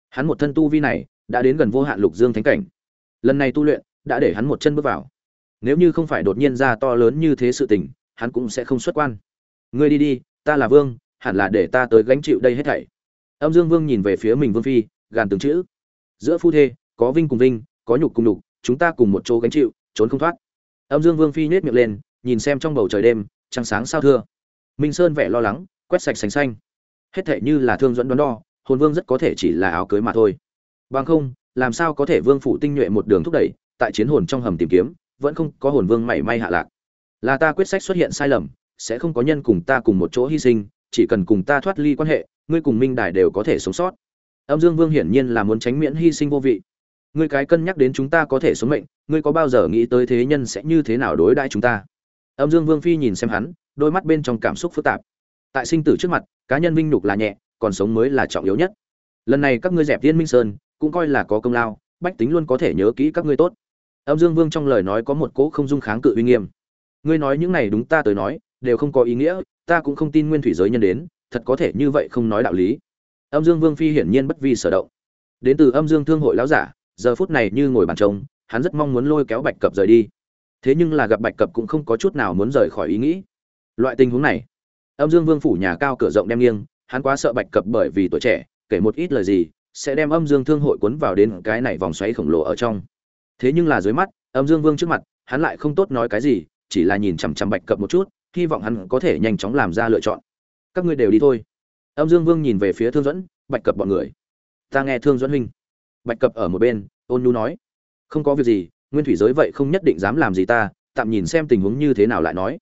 Hắn một thân tu vi này, đã đến gần vô hạn lục dương thánh cảnh. Lần này tu luyện đã để hắn một chân bước vào. Nếu như không phải đột nhiên ra to lớn như thế sự tình, hắn cũng sẽ không xuất quan. Ngươi đi đi, ta là vương, hẳn là để ta tới gánh chịu đây hết thảy. Âm dương vương nhìn về phía mình vương phi, gàn từng chữ. Giữa phu thê, có vinh cùng vinh, có nhục cùng nhục, chúng ta cùng một chỗ gánh chịu, trốn không thoát. Âm dương vương phi nhếch miệng lên, nhìn xem trong bầu trời đêm, trăng sáng sao thưa. Minh sơn vẻ lo lắng, quét sạch sành xanh. Hết thảy như là thương dẫn đoán đo, hồn vương rất có thể chỉ là áo cưới mà thôi. Bằng không, làm sao có thể vương phủ tinh nhuệ một đường thúc đẩy tại chiến hồn trong hầm tìm kiếm, vẫn không có hồn vương mảy may hạ lạc. Là ta quyết sách xuất hiện sai lầm, sẽ không có nhân cùng ta cùng một chỗ hy sinh, chỉ cần cùng ta thoát ly quan hệ, ngươi cùng minh đài đều có thể sống sót. Âm dương vương hiển nhiên là muốn tránh miễn hy sinh vô vị. Ngươi cái cân nhắc đến chúng ta có thể sống mệnh, ngươi có bao giờ nghĩ tới thế nhân sẽ như thế nào đối đãi chúng ta? Âm dương vương phi nhìn xem hắn, đôi mắt bên trong cảm xúc phức tạp. Tại sinh tử trước mặt, cá nhân minh nhục là nhẹ, còn sống mới là trọng yếu nhất. Lần này các ngươi dẹp tiên minh sơn, cũng coi là có công lao, bách tính luôn có thể nhớ kỹ các ngươi tốt âm dương vương trong lời nói có một cỗ không dung kháng cự uy nghiêm. Ngươi nói những này đúng ta tới nói, đều không có ý nghĩa, ta cũng không tin nguyên thủy giới nhân đến, thật có thể như vậy không nói đạo lý. Âm dương vương phi hiển nhiên bất vi sở động. Đến từ âm dương thương hội lão giả, giờ phút này như ngồi bàn trông hắn rất mong muốn lôi kéo bạch cập rời đi. Thế nhưng là gặp bạch cập cũng không có chút nào muốn rời khỏi ý nghĩ. Loại tình huống này, âm dương vương phủ nhà cao cửa rộng đem nghiêng, hắn quá sợ bạch cập bởi vì tuổi trẻ, kể một ít lời gì, sẽ đem âm dương thương hội cuốn vào đến cái này vòng xoáy khổng lồ ở trong thế nhưng là dưới mắt, âm dương vương trước mặt, hắn lại không tốt nói cái gì, chỉ là nhìn chằm chằm bạch cập một chút, hy vọng hắn có thể nhanh chóng làm ra lựa chọn. Các ngươi đều đi thôi. Âm dương vương nhìn về phía thương dẫn bạch cập bọn người. Ta nghe thương dẫn huynh. Bạch cập ở một bên, ôn nhu nói. Không có việc gì, nguyên thủy giới vậy không nhất định dám làm gì ta, tạm nhìn xem tình huống như thế nào lại nói.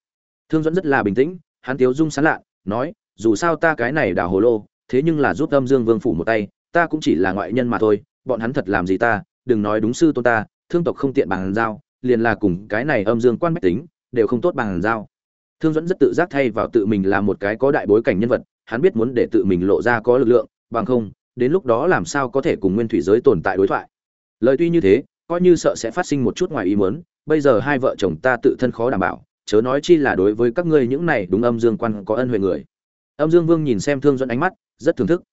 Thương dẫn rất là bình tĩnh, hắn tiếu dung sán lạ, nói, dù sao ta cái này đào hồ lô, thế nhưng là giúp âm dương vương phủ một tay, ta cũng chỉ là ngoại nhân mà thôi, bọn hắn thật làm gì ta, đừng nói đúng sư tôn ta thương tộc không tiện bàn giao, liền là cùng cái này âm dương quan bách tính, đều không tốt bàn giao. Thương dẫn rất tự giác thay vào tự mình là một cái có đại bối cảnh nhân vật, hắn biết muốn để tự mình lộ ra có lực lượng, bằng không, đến lúc đó làm sao có thể cùng nguyên thủy giới tồn tại đối thoại. Lời tuy như thế, coi như sợ sẽ phát sinh một chút ngoài ý muốn, bây giờ hai vợ chồng ta tự thân khó đảm bảo, chớ nói chi là đối với các ngươi những này đúng âm dương quan có ân huệ người. Âm dương vương nhìn xem thương dẫn ánh mắt, rất thưởng thức.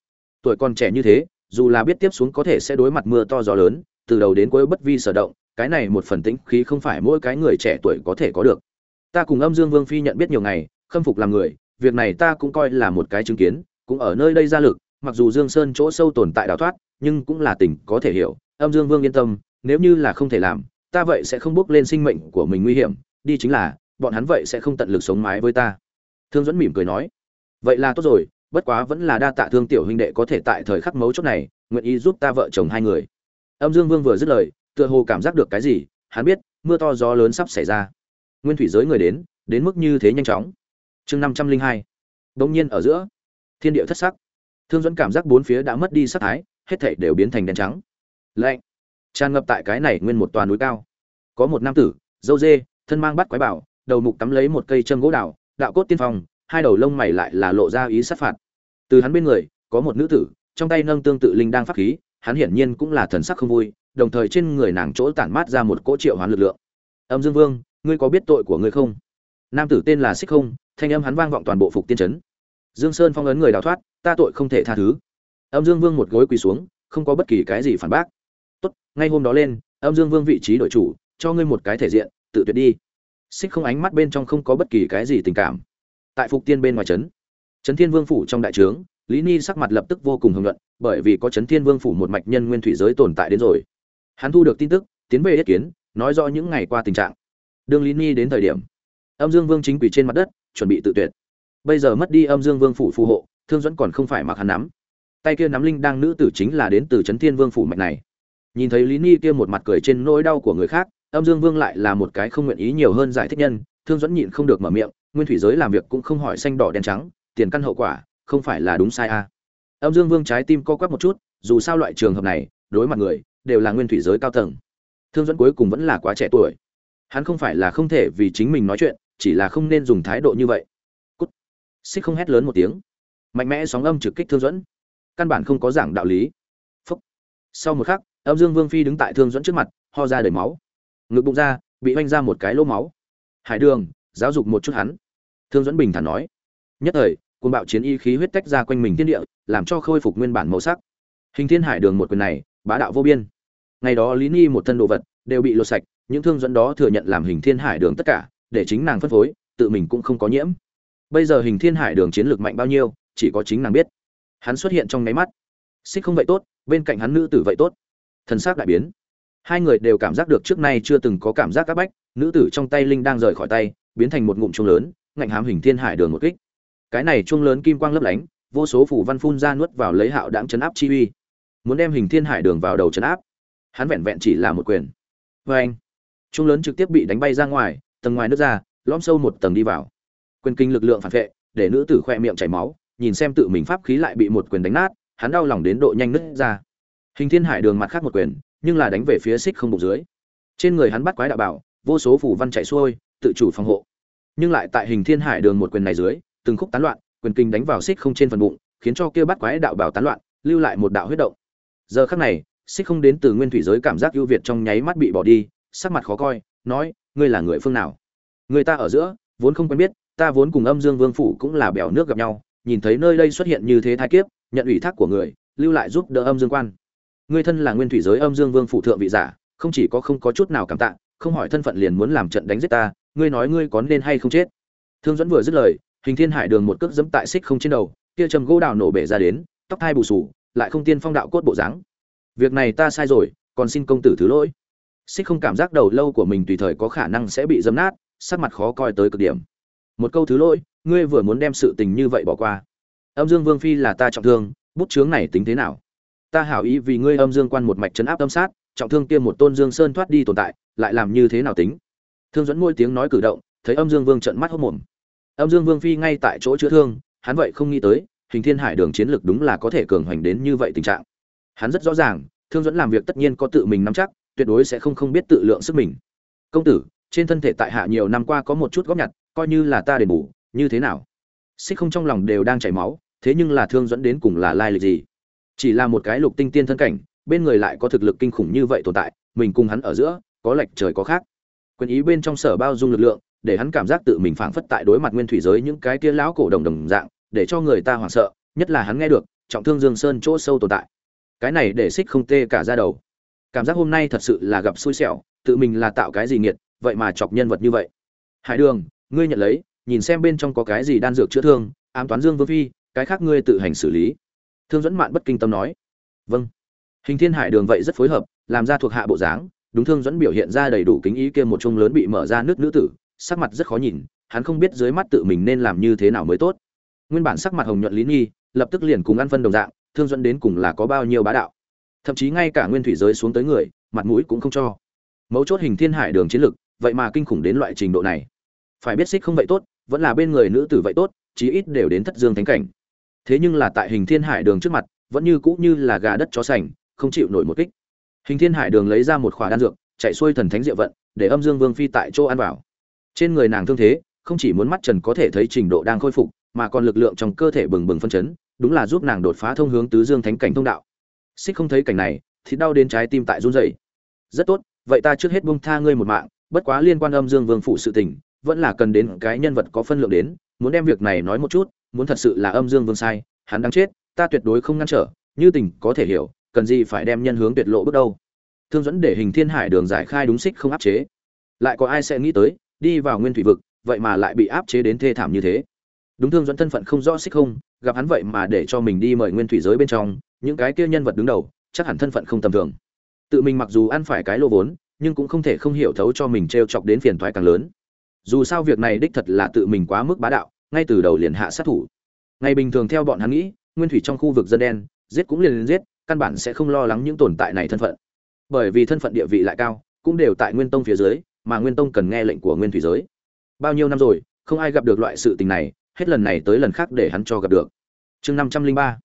Tuổi còn trẻ như thế, dù là biết tiếp xuống có thể sẽ đối mặt mưa to gió lớn từ đầu đến cuối bất vi sở động, cái này một phần tĩnh khí không phải mỗi cái người trẻ tuổi có thể có được. Ta cùng âm dương vương phi nhận biết nhiều ngày, khâm phục làm người, việc này ta cũng coi là một cái chứng kiến, cũng ở nơi đây ra lực, mặc dù dương sơn chỗ sâu tồn tại đào thoát, nhưng cũng là tình có thể hiểu. Âm dương vương yên tâm, nếu như là không thể làm, ta vậy sẽ không bước lên sinh mệnh của mình nguy hiểm, đi chính là, bọn hắn vậy sẽ không tận lực sống mái với ta. Thương dẫn mỉm cười nói, vậy là tốt rồi, bất quá vẫn là đa tạ thương tiểu huynh đệ có thể tại thời khắc mấu chốt này, nguyện ý giúp ta vợ chồng hai người âm dương vương vừa dứt lời, tựa hồ cảm giác được cái gì, hắn biết, mưa to gió lớn sắp xảy ra. Nguyên thủy giới người đến đến mức như thế nhanh chóng. Chương năm trăm linh hai. Nhiên ở giữa, thiên địa thất sắc. Thương dẫn cảm giác bốn phía đã mất đi sắc thái, hết thảy đều biến thành đen trắng. Lạnh. Tràn ngập tại cái này nguyên một toàn núi cao. Có một nam tử, dâu dê, thân mang bắt quái bảo, đầu mục cắm lấy một cây châm gỗ đào, đạo cốt tiên phong, hai đầu lông mày lại là lộ ra ý sát phạt. Từ hắn bên người, có một nữ tử, trong tay nâng tương tự linh đang pháp khí hắn hiển nhiên cũng là thần sắc không vui, đồng thời trên người nàng chỗ tản mát ra một cỗ triệu hoán lực lượng. Âm dương vương, ngươi có biết tội của ngươi không? Nam tử tên là xích không, thanh âm hắn vang vọng toàn bộ phục tiên trấn. Dương sơn phong ấn người đào thoát, ta tội không thể tha thứ. Âm dương vương một gối quỳ xuống, không có bất kỳ cái gì phản bác. Tốt, ngay hôm đó lên, âm dương vương vị trí đội chủ, cho ngươi một cái thể diện, tự tuyệt đi. Xích không ánh mắt bên trong không có bất kỳ cái gì tình cảm. Tại phục tiên bên ngoài trấn trấn thiên vương phủ trong đại trướng lý ni sắc mặt lập tức vô cùng hưng luận, bởi vì có trấn thiên vương phủ một mạch nhân nguyên thủy giới tồn tại đến rồi. Hắn thu được tin tức, tiến về yết kiến, nói rõ những ngày qua tình trạng. Đương lý ni đến thời điểm, âm dương vương chính quỷ trên mặt đất, chuẩn bị tự tuyệt. Bây giờ mất đi âm dương vương phủ phù hộ, thương dẫn còn không phải mặc hắn nắm. Tay kia nắm linh đang nữ tử chính là đến từ trấn thiên vương phủ mạch này. Nhìn thấy lý ni kia một mặt cười trên nỗi đau của người khác, âm dương vương lại là một cái không nguyện ý nhiều hơn giải thích nhân, thương dẫn nhịn không được mở miệng, nguyên thủy giới làm việc cũng không hỏi xanh đỏ đen trắng, tiền căn hậu quả không phải là đúng sai à. âm dương vương trái tim co quắp một chút, dù sao loại trường hợp này, đối mặt người, đều là nguyên thủy giới cao tầng. Thương dẫn cuối cùng vẫn là quá trẻ tuổi. Hắn không phải là không thể vì chính mình nói chuyện, chỉ là không nên dùng thái độ như vậy. Cút. Xích không hét lớn một tiếng. Mạnh mẽ sóng âm trực kích thương dẫn căn bản không có giảng đạo lý. Phúc. sau một khắc, âm dương vương phi đứng tại thương dẫn trước mặt, ho ra đầy máu. Ngực bụng ra, bị oanh ra một cái lỗ máu. Hải đường, giáo dục một chút hắn. Thương dẫn bình thản nói. Nhất thời cuồng bạo chiến y khí huyết tách ra quanh mình thiên địa, làm cho khôi phục nguyên bản màu sắc. Hình thiên hải đường một quyền này, bá đạo vô biên. Ngày đó lý ni một thân đồ vật, đều bị lột sạch, những thương dẫn đó thừa nhận làm hình thiên hải đường tất cả, để chính nàng phân phối, tự mình cũng không có nhiễm. Bây giờ hình thiên hải đường chiến lược mạnh bao nhiêu, chỉ có chính nàng biết. Hắn xuất hiện trong ngáy mắt. Xích không vậy tốt, bên cạnh hắn nữ tử vậy tốt. Thần sắc đại biến. Hai người đều cảm giác được trước nay chưa từng có cảm giác các bách, nữ tử trong tay linh đang rời khỏi tay, biến thành một ngụm chuông lớn, ngạnh hám hình thiên hải đường một kích cái này chuông lớn kim quang lấp lánh, vô số phủ văn phun ra nuốt vào lấy hạo đáng chấn áp chi uy. Muốn đem hình thiên hải đường vào đầu chấn áp, hắn vẹn vẹn chỉ là một quyền. Vê anh, chuông lớn trực tiếp bị đánh bay ra ngoài, tầng ngoài nước ra, lõm sâu một tầng đi vào. Quyền kinh lực lượng phản vệ, để nữ tử khoe miệng chảy máu, nhìn xem tự mình pháp khí lại bị một quyền đánh nát, hắn đau lòng đến độ nhanh nứt ra. Hình thiên hải đường mặt khác một quyền, nhưng là đánh về phía xích không bụng dưới. Trên người hắn bắt quái đạo bảo, vô số phủ văn chạy xuôi, tự chủ phòng hộ. Nhưng lại tại hình thiên hải đường một quyền này dưới từng khúc tán loạn, quyền kinh đánh vào xích không trên phần bụng, khiến cho kia bắt quái đạo bảo tán loạn, lưu lại một đạo huyết động. Giờ khắc này, xích không đến từ nguyên thủy giới cảm giác ưu việt trong nháy mắt bị bỏ đi, sắc mặt khó coi, nói, ngươi là người phương nào? Người ta ở giữa, vốn không quen biết, ta vốn cùng âm dương vương phủ cũng là bèo nước gặp nhau, nhìn thấy nơi đây xuất hiện như thế thái kiếp, nhận ủy thác của người, lưu lại giúp đỡ âm dương quan. Ngươi thân là nguyên thủy giới âm dương vương phủ thượng vị giả, không chỉ có không có chút nào cảm tạ, không hỏi thân phận liền muốn làm trận đánh giết ta, ngươi nói ngươi có nên hay không chết? Thương dẫn vừa dứt lời hình thiên hải đường một cước dẫm tại xích không trên đầu, kia trầm gỗ đào nổ bể ra đến, tóc thai bù sù, lại không tiên phong đạo cốt bộ dáng. Việc này ta sai rồi, còn xin công tử thứ lỗi. Xích không cảm giác đầu lâu của mình tùy thời có khả năng sẽ bị dấm nát, sắc mặt khó coi tới cực điểm. Một câu thứ lỗi, ngươi vừa muốn đem sự tình như vậy bỏ qua. Âm dương vương phi là ta trọng thương, bút chướng này tính thế nào? Ta hảo ý vì ngươi âm dương quan một mạch chấn áp âm sát, trọng thương kia một tôn dương sơn thoát đi tồn tại, lại làm như thế nào tính? Thương dẫn ngôi tiếng nói cử động, thấy âm dương vương trận mắt hốc mồm âm dương vương phi ngay tại chỗ chữa thương, hắn vậy không nghĩ tới, hình thiên hải đường chiến lực đúng là có thể cường hoành đến như vậy tình trạng. Hắn rất rõ ràng, thương dẫn làm việc tất nhiên có tự mình nắm chắc, tuyệt đối sẽ không không biết tự lượng sức mình. Công tử, trên thân thể tại hạ nhiều năm qua có một chút góp nhặt, coi như là ta đền bù, như thế nào? Xích không trong lòng đều đang chảy máu, thế nhưng là thương dẫn đến cùng là lai lịch gì? Chỉ là một cái lục tinh tiên thân cảnh, bên người lại có thực lực kinh khủng như vậy tồn tại, mình cùng hắn ở giữa, có lệch trời có khác. Quyền ý bên trong sở bao dung lực lượng để hắn cảm giác tự mình phảng phất tại đối mặt nguyên thủy giới những cái kia lão cổ đồng đồng dạng, để cho người ta hoảng sợ, nhất là hắn nghe được, trọng thương dương sơn chỗ sâu tồn tại. Cái này để xích không tê cả ra đầu. Cảm giác hôm nay thật sự là gặp xui xẻo, tự mình là tạo cái gì nghiệt, vậy mà chọc nhân vật như vậy. Hải đường, ngươi nhận lấy, nhìn xem bên trong có cái gì đan dược chữa thương, ám toán dương vương phi, cái khác ngươi tự hành xử lý. Thương dẫn mạn bất kinh tâm nói. Vâng. Hình thiên hải đường vậy rất phối hợp, làm ra thuộc hạ bộ dáng, đúng thương dẫn biểu hiện ra đầy đủ kính ý kia một chung lớn bị mở ra nước nữ tử sắc mặt rất khó nhìn, hắn không biết dưới mắt tự mình nên làm như thế nào mới tốt. Nguyên bản sắc mặt hồng nhuận lý nghi, lập tức liền cùng ăn phân đồng dạng, thương dẫn đến cùng là có bao nhiêu bá đạo. Thậm chí ngay cả nguyên thủy giới xuống tới người, mặt mũi cũng không cho. Mấu chốt hình thiên hải đường chiến lực, vậy mà kinh khủng đến loại trình độ này. Phải biết xích không vậy tốt, vẫn là bên người nữ tử vậy tốt, chí ít đều đến thất dương thánh cảnh. Thế nhưng là tại hình thiên hải đường trước mặt, vẫn như cũ như là gà đất chó sành, không chịu nổi một kích. Hình thiên hải đường lấy ra một khỏa đan dược, chạy xuôi thần thánh diệu vận, để âm dương vương phi tại chỗ ăn vào trên người nàng thương thế, không chỉ muốn mắt trần có thể thấy trình độ đang khôi phục, mà còn lực lượng trong cơ thể bừng bừng phân chấn, đúng là giúp nàng đột phá thông hướng tứ dương thánh cảnh thông đạo. Xích không thấy cảnh này, thì đau đến trái tim tại run rẩy. Rất tốt, vậy ta trước hết buông tha ngươi một mạng, bất quá liên quan âm dương vương phụ sự tình, vẫn là cần đến cái nhân vật có phân lượng đến, muốn đem việc này nói một chút, muốn thật sự là âm dương vương sai, hắn đang chết, ta tuyệt đối không ngăn trở, như tình có thể hiểu, cần gì phải đem nhân hướng tuyệt lộ bước đâu. Thương dẫn để hình thiên hải đường giải khai đúng xích không áp chế. Lại có ai sẽ nghĩ tới đi vào nguyên thủy vực, vậy mà lại bị áp chế đến thê thảm như thế. Đúng thương dẫn thân phận không rõ xích không, gặp hắn vậy mà để cho mình đi mời nguyên thủy giới bên trong, những cái kia nhân vật đứng đầu, chắc hẳn thân phận không tầm thường. Tự mình mặc dù ăn phải cái lô vốn, nhưng cũng không thể không hiểu thấu cho mình t r e o chọc đến phiền thoái càng lớn. Dù sao việc này đích thật là tự mình quá mức bá đạo, ngay từ đầu liền hạ sát thủ. Ngày bình thường theo bọn hắn nghĩ, nguyên thủy trong khu vực dân đen, giết cũng liền giết, căn bản sẽ không lo lắng những tồn tại này thân phận. Bởi vì thân phận địa vị lại cao, cũng đều tại nguyên tông phía dưới mà nguyên tông cần nghe lệnh của nguyên thủy giới. Bao nhiêu năm rồi, không ai gặp được loại sự tình này, hết lần này tới lần khác để hắn cho gặp được. Chương năm trăm linh ba.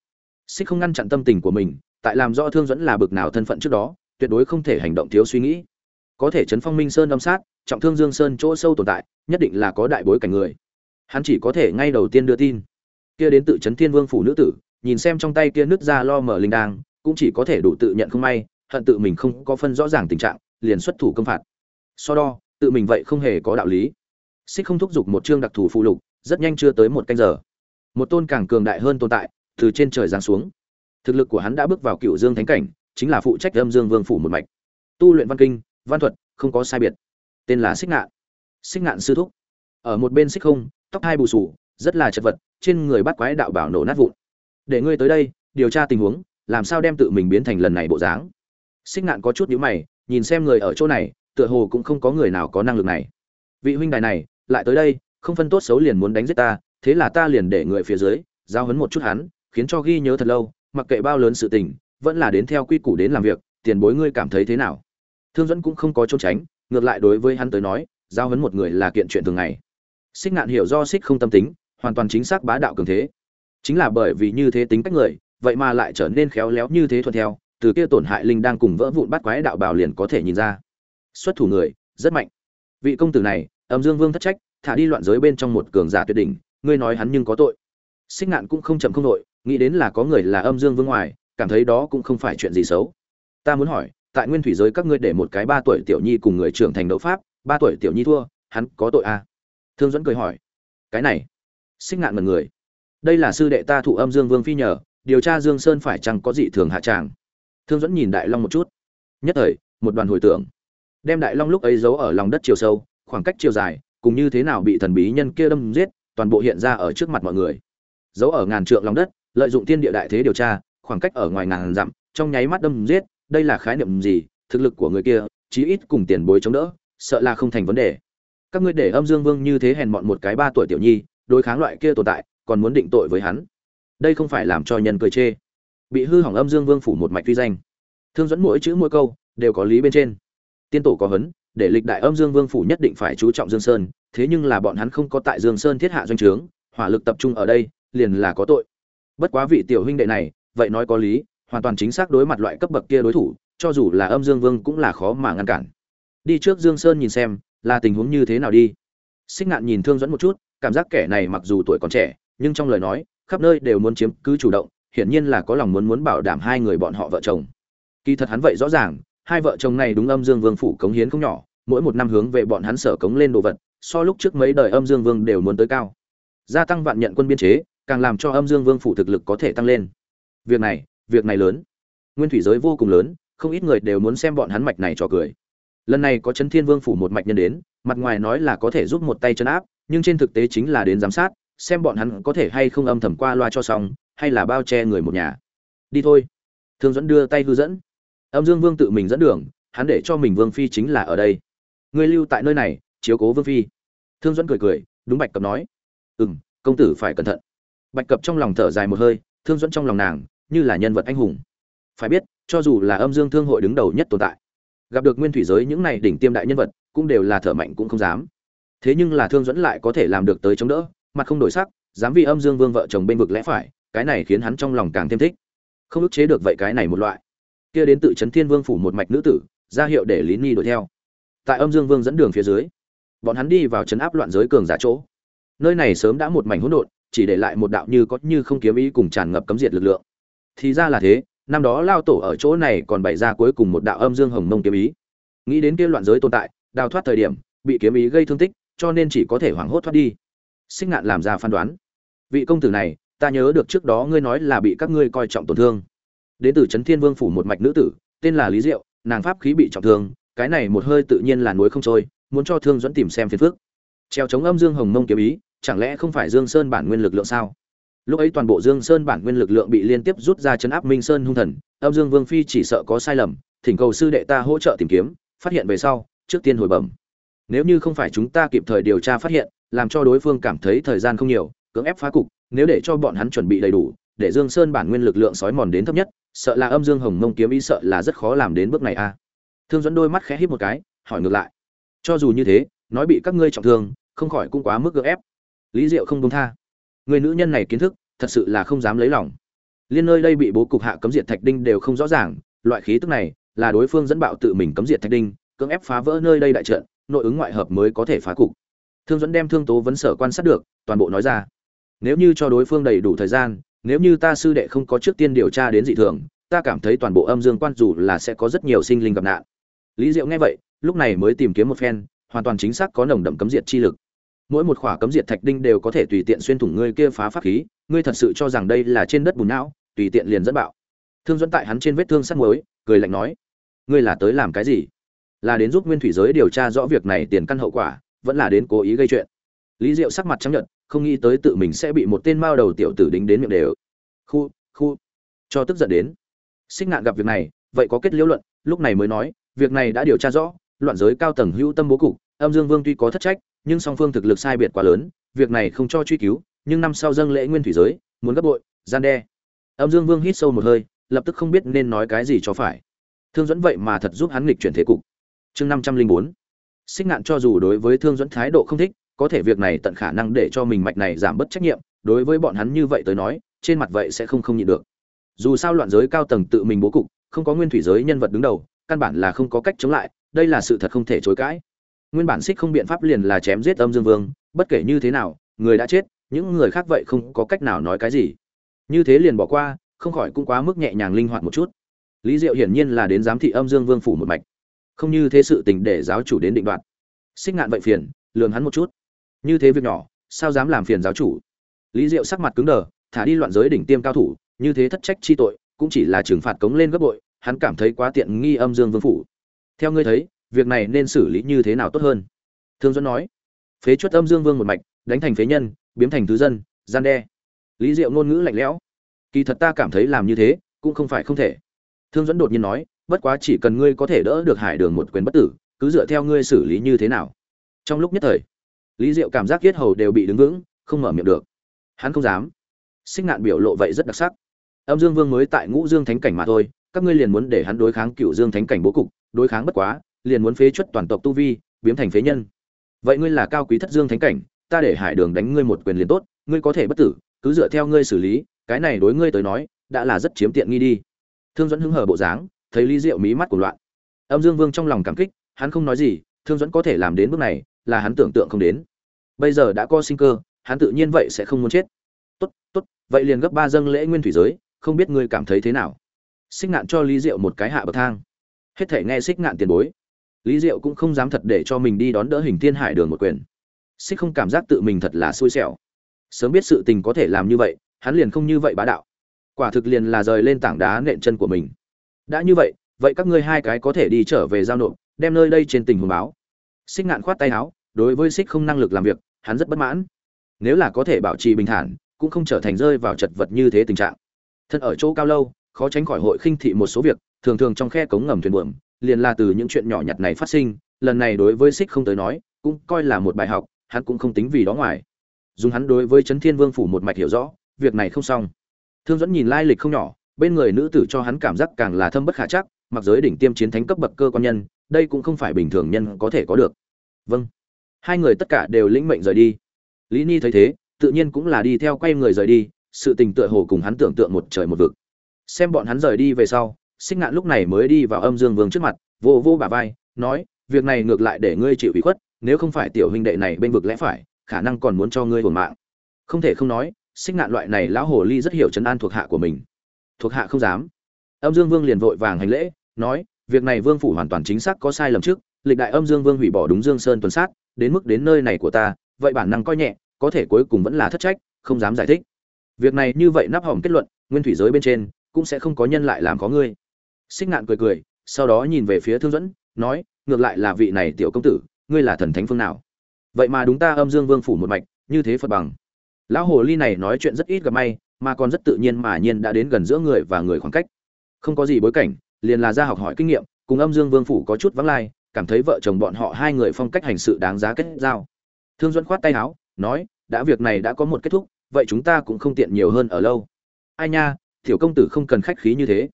Xích không ngăn chặn tâm tình của mình, tại làm rõ thương dẫn là bực nào thân phận trước đó, tuyệt đối không thể hành động thiếu suy nghĩ. Có thể chấn phong minh sơn âm sát, trọng thương dương sơn chỗ sâu tồn tại, nhất định là có đại bối cảnh người. Hắn chỉ có thể ngay đầu tiên đưa tin. Kia đến tự chấn thiên vương phủ nữ tử, nhìn xem trong tay kia nứt ra lo mở linh đang cũng chỉ có thể đủ tự nhận không may, hận tự mình không có phân rõ ràng tình trạng, liền xuất thủ công phạt so đo, tự mình vậy không hề có đạo lý. Xích không thúc giục một chương đặc thù phụ lục, rất nhanh chưa tới một canh giờ. Một tôn càng cường đại hơn tồn tại, từ trên trời giáng xuống. Thực lực của hắn đã bước vào cựu dương thánh cảnh, chính là phụ trách âm dương vương phủ một mạch. Tu luyện văn kinh, văn thuật, không có sai biệt. Tên là xích ngạn. Xích ngạn sư thúc. Ở một bên xích không, tóc hai bù sù, rất là chật vật, trên người bắt quái đạo bảo nổ nát vụn. Để ngươi tới đây, điều tra tình huống, làm sao đem tự mình biến thành lần này bộ dáng. Xích ngạn có chút nhíu mày, nhìn xem người ở chỗ này tựa hồ cũng không có người nào có năng lực này. Vị huynh đài này, lại tới đây, không phân tốt xấu liền muốn đánh giết ta, thế là ta liền để người phía dưới, giao hấn một chút hắn, khiến cho ghi nhớ thật lâu, mặc kệ bao lớn sự tình, vẫn là đến theo quy củ đến làm việc, tiền bối ngươi cảm thấy thế nào? Thương dẫn cũng không có trốn tránh, ngược lại đối với hắn tới nói, giao hấn một người là kiện chuyện thường ngày. Xích ngạn hiểu do xích không tâm tính, hoàn toàn chính xác bá đạo cường thế. Chính là bởi vì như thế tính cách người, vậy mà lại trở nên khéo léo như thế thuận theo, từ kia tổn hại linh đang cùng vỡ vụn bắt quái đạo bảo liền có thể nhìn ra xuất thủ người, rất mạnh. Vị công tử này, âm dương vương thất trách, thả đi loạn giới bên trong một cường giả tuyệt đỉnh, ngươi nói hắn nhưng có tội. Xích ngạn cũng không chậm không nội nghĩ đến là có người là âm dương vương ngoài, cảm thấy đó cũng không phải chuyện gì xấu. Ta muốn hỏi, tại nguyên thủy giới các ngươi để một cái ba tuổi tiểu nhi cùng người trưởng thành đấu pháp, ba tuổi tiểu nhi thua, hắn có tội à? thương dẫn cười hỏi. Cái này. Xích ngạn mật người. Đây là sư đệ ta thụ âm dương vương phi nhờ, điều tra dương sơn phải chăng có dị thường hạ tràng? Thương dẫn nhìn đại long một chút. Nhất thời, một đoàn hồi tưởng đem đại long lúc ấy giấu ở lòng đất chiều sâu, khoảng cách chiều dài, cùng như thế nào bị thần bí nhân kia đâm giết, toàn bộ hiện ra ở trước mặt mọi người. Giấu ở ngàn trượng lòng đất, lợi dụng thiên địa đại thế điều tra, khoảng cách ở ngoài ngàn dặm, trong nháy mắt đâm giết, đây là khái niệm gì? Thực lực của người kia, chí ít cùng tiền bối chống đỡ, sợ là không thành vấn đề. Các ngươi để âm dương vương như thế hèn mọn một cái ba tuổi tiểu nhi, đối kháng loại kia tồn tại, còn muốn định tội với hắn? Đây không phải làm cho nhân cười chê. Bị hư hỏng âm dương vương phủ một mạch tuy danh. Thương dẫn mỗi chữ mỗi câu, đều có lý bên trên tiên tổ có hấn, để lịch đại âm dương vương phủ nhất định phải chú trọng dương sơn, thế nhưng là bọn hắn không có tại dương sơn thiết hạ doanh trướng, hỏa lực tập trung ở đây, liền là có tội. Bất quá vị tiểu huynh đệ này, vậy nói có lý, hoàn toàn chính xác đối mặt loại cấp bậc kia đối thủ, cho dù là âm dương vương cũng là khó mà ngăn cản. Đi trước dương sơn nhìn xem, là tình huống như thế nào đi. Xích ngạn nhìn thương dẫn một chút, cảm giác kẻ này mặc dù tuổi còn trẻ, nhưng trong lời nói, khắp nơi đều muốn chiếm cứ chủ động, hiển nhiên là có lòng muốn muốn bảo đảm hai người bọn họ vợ chồng. Kỳ thật hắn vậy rõ ràng hai vợ chồng này đúng âm dương vương phủ cống hiến không nhỏ, mỗi một năm hướng về bọn hắn sở cống lên đồ vật, so lúc trước mấy đời âm dương vương đều muốn tới cao. Gia tăng vạn nhận quân biên chế, càng làm cho âm dương vương phủ thực lực có thể tăng lên. Việc này việc này lớn. Nguyên thủy giới vô cùng lớn, không ít người đều muốn xem bọn hắn mạch này cho cười. Lần này có chấn thiên vương phủ một mạch nhân đến, mặt ngoài nói là có thể giúp một tay chân áp, nhưng trên thực tế chính là đến giám sát, xem bọn hắn có thể hay không âm thầm qua loa cho xong, hay là bao che người một nhà. Đi thôi. Thương dẫn đưa tay hư dẫn âm dương vương tự mình dẫn đường, hắn để cho mình vương phi chính là ở đây. Ngươi lưu tại nơi này, chiếu cố vương phi. Thương dẫn cười cười, đúng bạch cập nói. Ừ m công tử phải cẩn thận. Bạch cập trong lòng thở dài một hơi, thương dẫn trong lòng nàng, như là nhân vật anh hùng. Phải biết, cho dù là âm dương thương hội đứng đầu nhất tồn tại, gặp được nguyên thủy giới những này đỉnh tiêm đại nhân vật, cũng đều là thở mạnh cũng không dám. Thế nhưng là thương dẫn lại có thể làm được tới chống đỡ, mặt không đổi sắc, dám vì âm dương vương vợ chồng bên vực lẽ phải, cái này khiến hắn trong lòng càng thêm thích. Không ức chế được vậy cái này một loại kia đến tự chấn thiên vương phủ một mạch nữ tử, ra hiệu để lý ni đuổi theo. Tại âm dương vương dẫn đường phía dưới, bọn hắn đi vào chấn áp loạn giới cường giả chỗ. Nơi này sớm đã một mảnh hỗn độn, chỉ để lại một đạo như có như không kiếm ý cùng tràn ngập cấm diệt lực lượng. Thì ra là thế, năm đó lao tổ ở chỗ này còn bày ra cuối cùng một đạo âm dương hồng mông kiếm ý. Nghĩ đến kia loạn giới tồn tại, đào thoát thời điểm, bị kiếm ý gây thương tích, cho nên chỉ có thể hoảng hốt thoát đi. Xích ngạn làm ra phán đoán. Vị công tử này, ta nhớ được trước đó ngươi nói là bị các ngươi coi trọng tổn thương đến từ trấn thiên vương phủ một mạch nữ tử, tên là lý diệu, nàng pháp khí bị trọng thương, cái này một hơi tự nhiên là núi không trôi, muốn cho thương dẫn tìm xem phiền phước treo chống âm dương hồng mông kiếm ý, chẳng lẽ không phải dương sơn bản nguyên lực lượng sao? Lúc ấy toàn bộ dương sơn bản nguyên lực lượng bị liên tiếp rút ra chấn áp minh sơn hung thần, âm dương vương phi chỉ sợ có sai lầm, thỉnh cầu sư đệ ta hỗ trợ tìm kiếm, phát hiện về sau, trước tiên hồi bẩm. Nếu như không phải chúng ta kịp thời điều tra phát hiện, làm cho đối phương cảm thấy thời gian không nhiều, cưỡng ép phá cục, nếu để cho bọn hắn chuẩn bị đầy đủ, để dương sơn bản nguyên lực lượng sói mòn đến thấp nhất sợ là âm dương hồng mông kiếm ý sợ là rất khó làm đến bước này a. Thương dẫn đôi mắt khẽ híp một cái, hỏi ngược lại. Cho dù như thế, nói bị các ngươi trọng thương, không khỏi cũng quá mức gượng ép. Lý diệu không đúng tha. Người nữ nhân này kiến thức, thật sự là không dám lấy lòng. Liên nơi đây bị bố cục hạ cấm diệt thạch đinh đều không rõ ràng, loại khí tức này là đối phương dẫn bạo tự mình cấm diệt thạch đinh, cưỡng ép phá vỡ nơi đây đại trận, nội ứng ngoại hợp mới có thể phá cục. Thương dẫn đem thương tố vấn sở quan sát được, toàn bộ nói ra. Nếu như cho đối phương đầy đủ thời gian nếu như ta sư đệ không có trước tiên điều tra đến dị thường, ta cảm thấy toàn bộ âm dương quan dù là sẽ có rất nhiều sinh linh gặp nạn. Lý diệu nghe vậy, lúc này mới tìm kiếm một phen, hoàn toàn chính xác có nồng đậm cấm diệt chi lực. Mỗi một khỏa cấm diệt thạch đinh đều có thể tùy tiện xuyên thủng ngươi kia phá pháp khí, ngươi thật sự cho rằng đây là trên đất bùn não, tùy tiện liền dẫn bạo. Thương dẫn tại hắn trên vết thương sắt muối, cười lạnh nói, ngươi là tới làm cái gì? Là đến giúp nguyên thủy giới điều tra rõ việc này tiền căn hậu quả, vẫn là đến cố ý gây chuyện? Lý diệu sắc mặt chấp nhận không nghĩ tới tự mình sẽ bị một tên mao đầu tiểu tử đính đến miệng đều. Khu khu. Cho tức giận đến. Xích ngạn gặp việc này, vậy có kết liễu luận, lúc này mới nói, việc này đã điều tra rõ, loạn giới cao tầng hữu tâm bố cục, âm dương vương tuy có thất trách, nhưng song phương thực lực sai biệt quá lớn, việc này không cho truy cứu, nhưng năm sau dâng lễ nguyên thủy giới, muốn gấp bội, gian đe. Âm dương vương hít sâu một hơi, lập tức không biết nên nói cái gì cho phải. Thương dẫn vậy mà thật giúp hắn nghịch chuyển thế cục. Chương năm trăm linh bốn. Xích ngạn cho dù đối với thương dẫn thái độ không thích có thể việc này tận khả năng để cho mình mạch này giảm bớt trách nhiệm, đối với bọn hắn như vậy tới nói, trên mặt vậy sẽ không không nhịn được. Dù sao loạn giới cao tầng tự mình bố cục, không có nguyên thủy giới nhân vật đứng đầu, căn bản là không có cách chống lại, đây là sự thật không thể chối cãi. Nguyên bản xích không biện pháp liền là chém giết âm dương vương, bất kể như thế nào, người đã chết, những người khác vậy không có cách nào nói cái gì. Như thế liền bỏ qua, không khỏi cũng quá mức nhẹ nhàng linh hoạt một chút. Lý diệu hiển nhiên là đến giám thị âm dương vương phủ một mạch. Không như thế sự tình để giáo chủ đến định đoạt. Xích ngạn vậy phiền, lường hắn một chút như thế việc nhỏ, sao dám làm phiền giáo chủ? Lý diệu sắc mặt cứng đờ, thả đi loạn giới đỉnh tiêm cao thủ, như thế thất trách chi tội, cũng chỉ là trừng phạt cống lên gấp bội, hắn cảm thấy quá tiện nghi âm dương vương phủ. Theo ngươi thấy, việc này nên xử lý như thế nào tốt hơn? Thương dẫn nói. Phế chuất âm dương vương một mạch, đánh thành phế nhân, biến thành thứ dân, gian đe. Lý diệu ngôn ngữ lạnh lẽo. Kỳ thật ta cảm thấy làm như thế, cũng không phải không thể. Thương dẫn đột nhiên nói, bất quá chỉ cần ngươi có thể đỡ được hải đường một quyền bất tử, cứ dựa theo ngươi xử lý như thế nào. Trong lúc nhất thời lý diệu cảm giác yết hầu đều bị đứng vững, không mở miệng được. Hắn không dám. Xích nạn biểu lộ vậy rất đặc sắc. Âm dương vương mới tại ngũ dương thánh cảnh mà thôi, các ngươi liền muốn để hắn đối kháng cựu dương thánh cảnh bố cục, đối kháng bất quá, liền muốn phế chuất toàn tộc tu vi, biến thành phế nhân. Vậy ngươi là cao quý thất dương thánh cảnh, ta để hải đường đánh ngươi một quyền liền tốt, ngươi có thể bất tử, cứ dựa theo ngươi xử lý, cái này đối ngươi tới nói, đã là rất chiếm tiện nghi đi. Thương dẫn hứng hở bộ dáng, thấy lý diệu mí mắt của loạn. Âm dương vương trong lòng cảm kích, hắn không nói gì, thương dẫn có thể làm đến bước này là hắn tưởng tượng không đến. Bây giờ đã có sinh cơ, hắn tự nhiên vậy sẽ không muốn chết. Tốt tốt, vậy liền gấp ba dâng lễ nguyên thủy giới, không biết ngươi cảm thấy thế nào? Xích ngạn cho lý diệu một cái hạ bậc thang. Hết thể nghe xích ngạn tiền bối. Lý diệu cũng không dám thật để cho mình đi đón đỡ hình thiên hải đường một quyền. Xích không cảm giác tự mình thật là xui xẻo. Sớm biết sự tình có thể làm như vậy, hắn liền không như vậy bá đạo. Quả thực liền là rời lên tảng đá nện chân của mình. Đã như vậy vậy các ngươi hai cái có thể đi trở về giao nộp, đem nơi đây trên tình huống báo xích ngạn khoát tay áo, đối với xích không năng lực làm việc, hắn rất bất mãn. Nếu là có thể bảo trì bình thản, cũng không trở thành rơi vào chật vật như thế tình trạng. Thân ở chỗ cao lâu, khó tránh khỏi hội khinh thị một số việc, thường thường trong khe cống ngầm thuyền buồm, liền là từ những chuyện nhỏ nhặt này phát sinh, lần này đối với xích không tới nói, cũng coi là một bài học, hắn cũng không tính vì đó ngoài. Dùng hắn đối với trấn thiên vương phủ một mạch hiểu rõ, việc này không xong. Thương dẫn nhìn lai lịch không nhỏ, bên người nữ tử cho hắn cảm giác càng là thâm bất khả chắc, mặc giới đỉnh tiêm chiến thánh cấp bậc cơ quan nhân đây cũng không phải bình thường nhân có thể có được. Vâng. Hai người tất cả đều lĩnh mệnh rời đi. Lý ni thấy thế, tự nhiên cũng là đi theo quay người rời đi, sự tình tựa hồ cùng hắn tưởng tượng một trời một vực. Xem bọn hắn rời đi về sau, xích ngạn lúc này mới đi vào âm dương vương trước mặt, vô vô bà vai, nói, việc này ngược lại để ngươi chịu ủy khuất, nếu không phải tiểu huynh đệ này bên vực lẽ phải, khả năng còn muốn cho ngươi hồn mạng. Không thể không nói, xích ngạn loại này lão hồ ly rất hiểu chấn an thuộc hạ của mình. Thuộc hạ không dám. Âm dương vương liền vội vàng hành lễ, nói việc này vương phủ hoàn toàn chính xác có sai lầm trước, lịch đại âm dương vương hủy bỏ đúng dương sơn tuần sát, đến mức đến nơi này của ta, vậy bản năng coi nhẹ, có thể cuối cùng vẫn là thất trách, không dám giải thích. Việc này như vậy nắp hỏng kết luận, nguyên thủy giới bên trên, cũng sẽ không có nhân lại làm có ngươi. Xích ngạn cười cười, sau đó nhìn về phía thương dẫn nói, ngược lại là vị này tiểu công tử, ngươi là thần thánh phương nào? Vậy mà đúng ta âm dương vương phủ một mạch, như thế phật bằng. Lão hồ ly này nói chuyện rất ít gặp may, mà còn rất tự nhiên mà nhiên đã đến gần giữa người và người khoảng cách. Không có gì bối cảnh liền là ra học hỏi kinh nghiệm, cùng âm dương vương phủ có chút vắng lai, cảm thấy vợ chồng bọn họ hai người phong cách hành sự đáng giá kết giao. Thương duẫn khoát tay áo, nói, đã việc này đã có một kết thúc, vậy chúng ta cũng không tiện nhiều hơn ở lâu. Ai nha, tiểu công tử không cần khách khí như thế.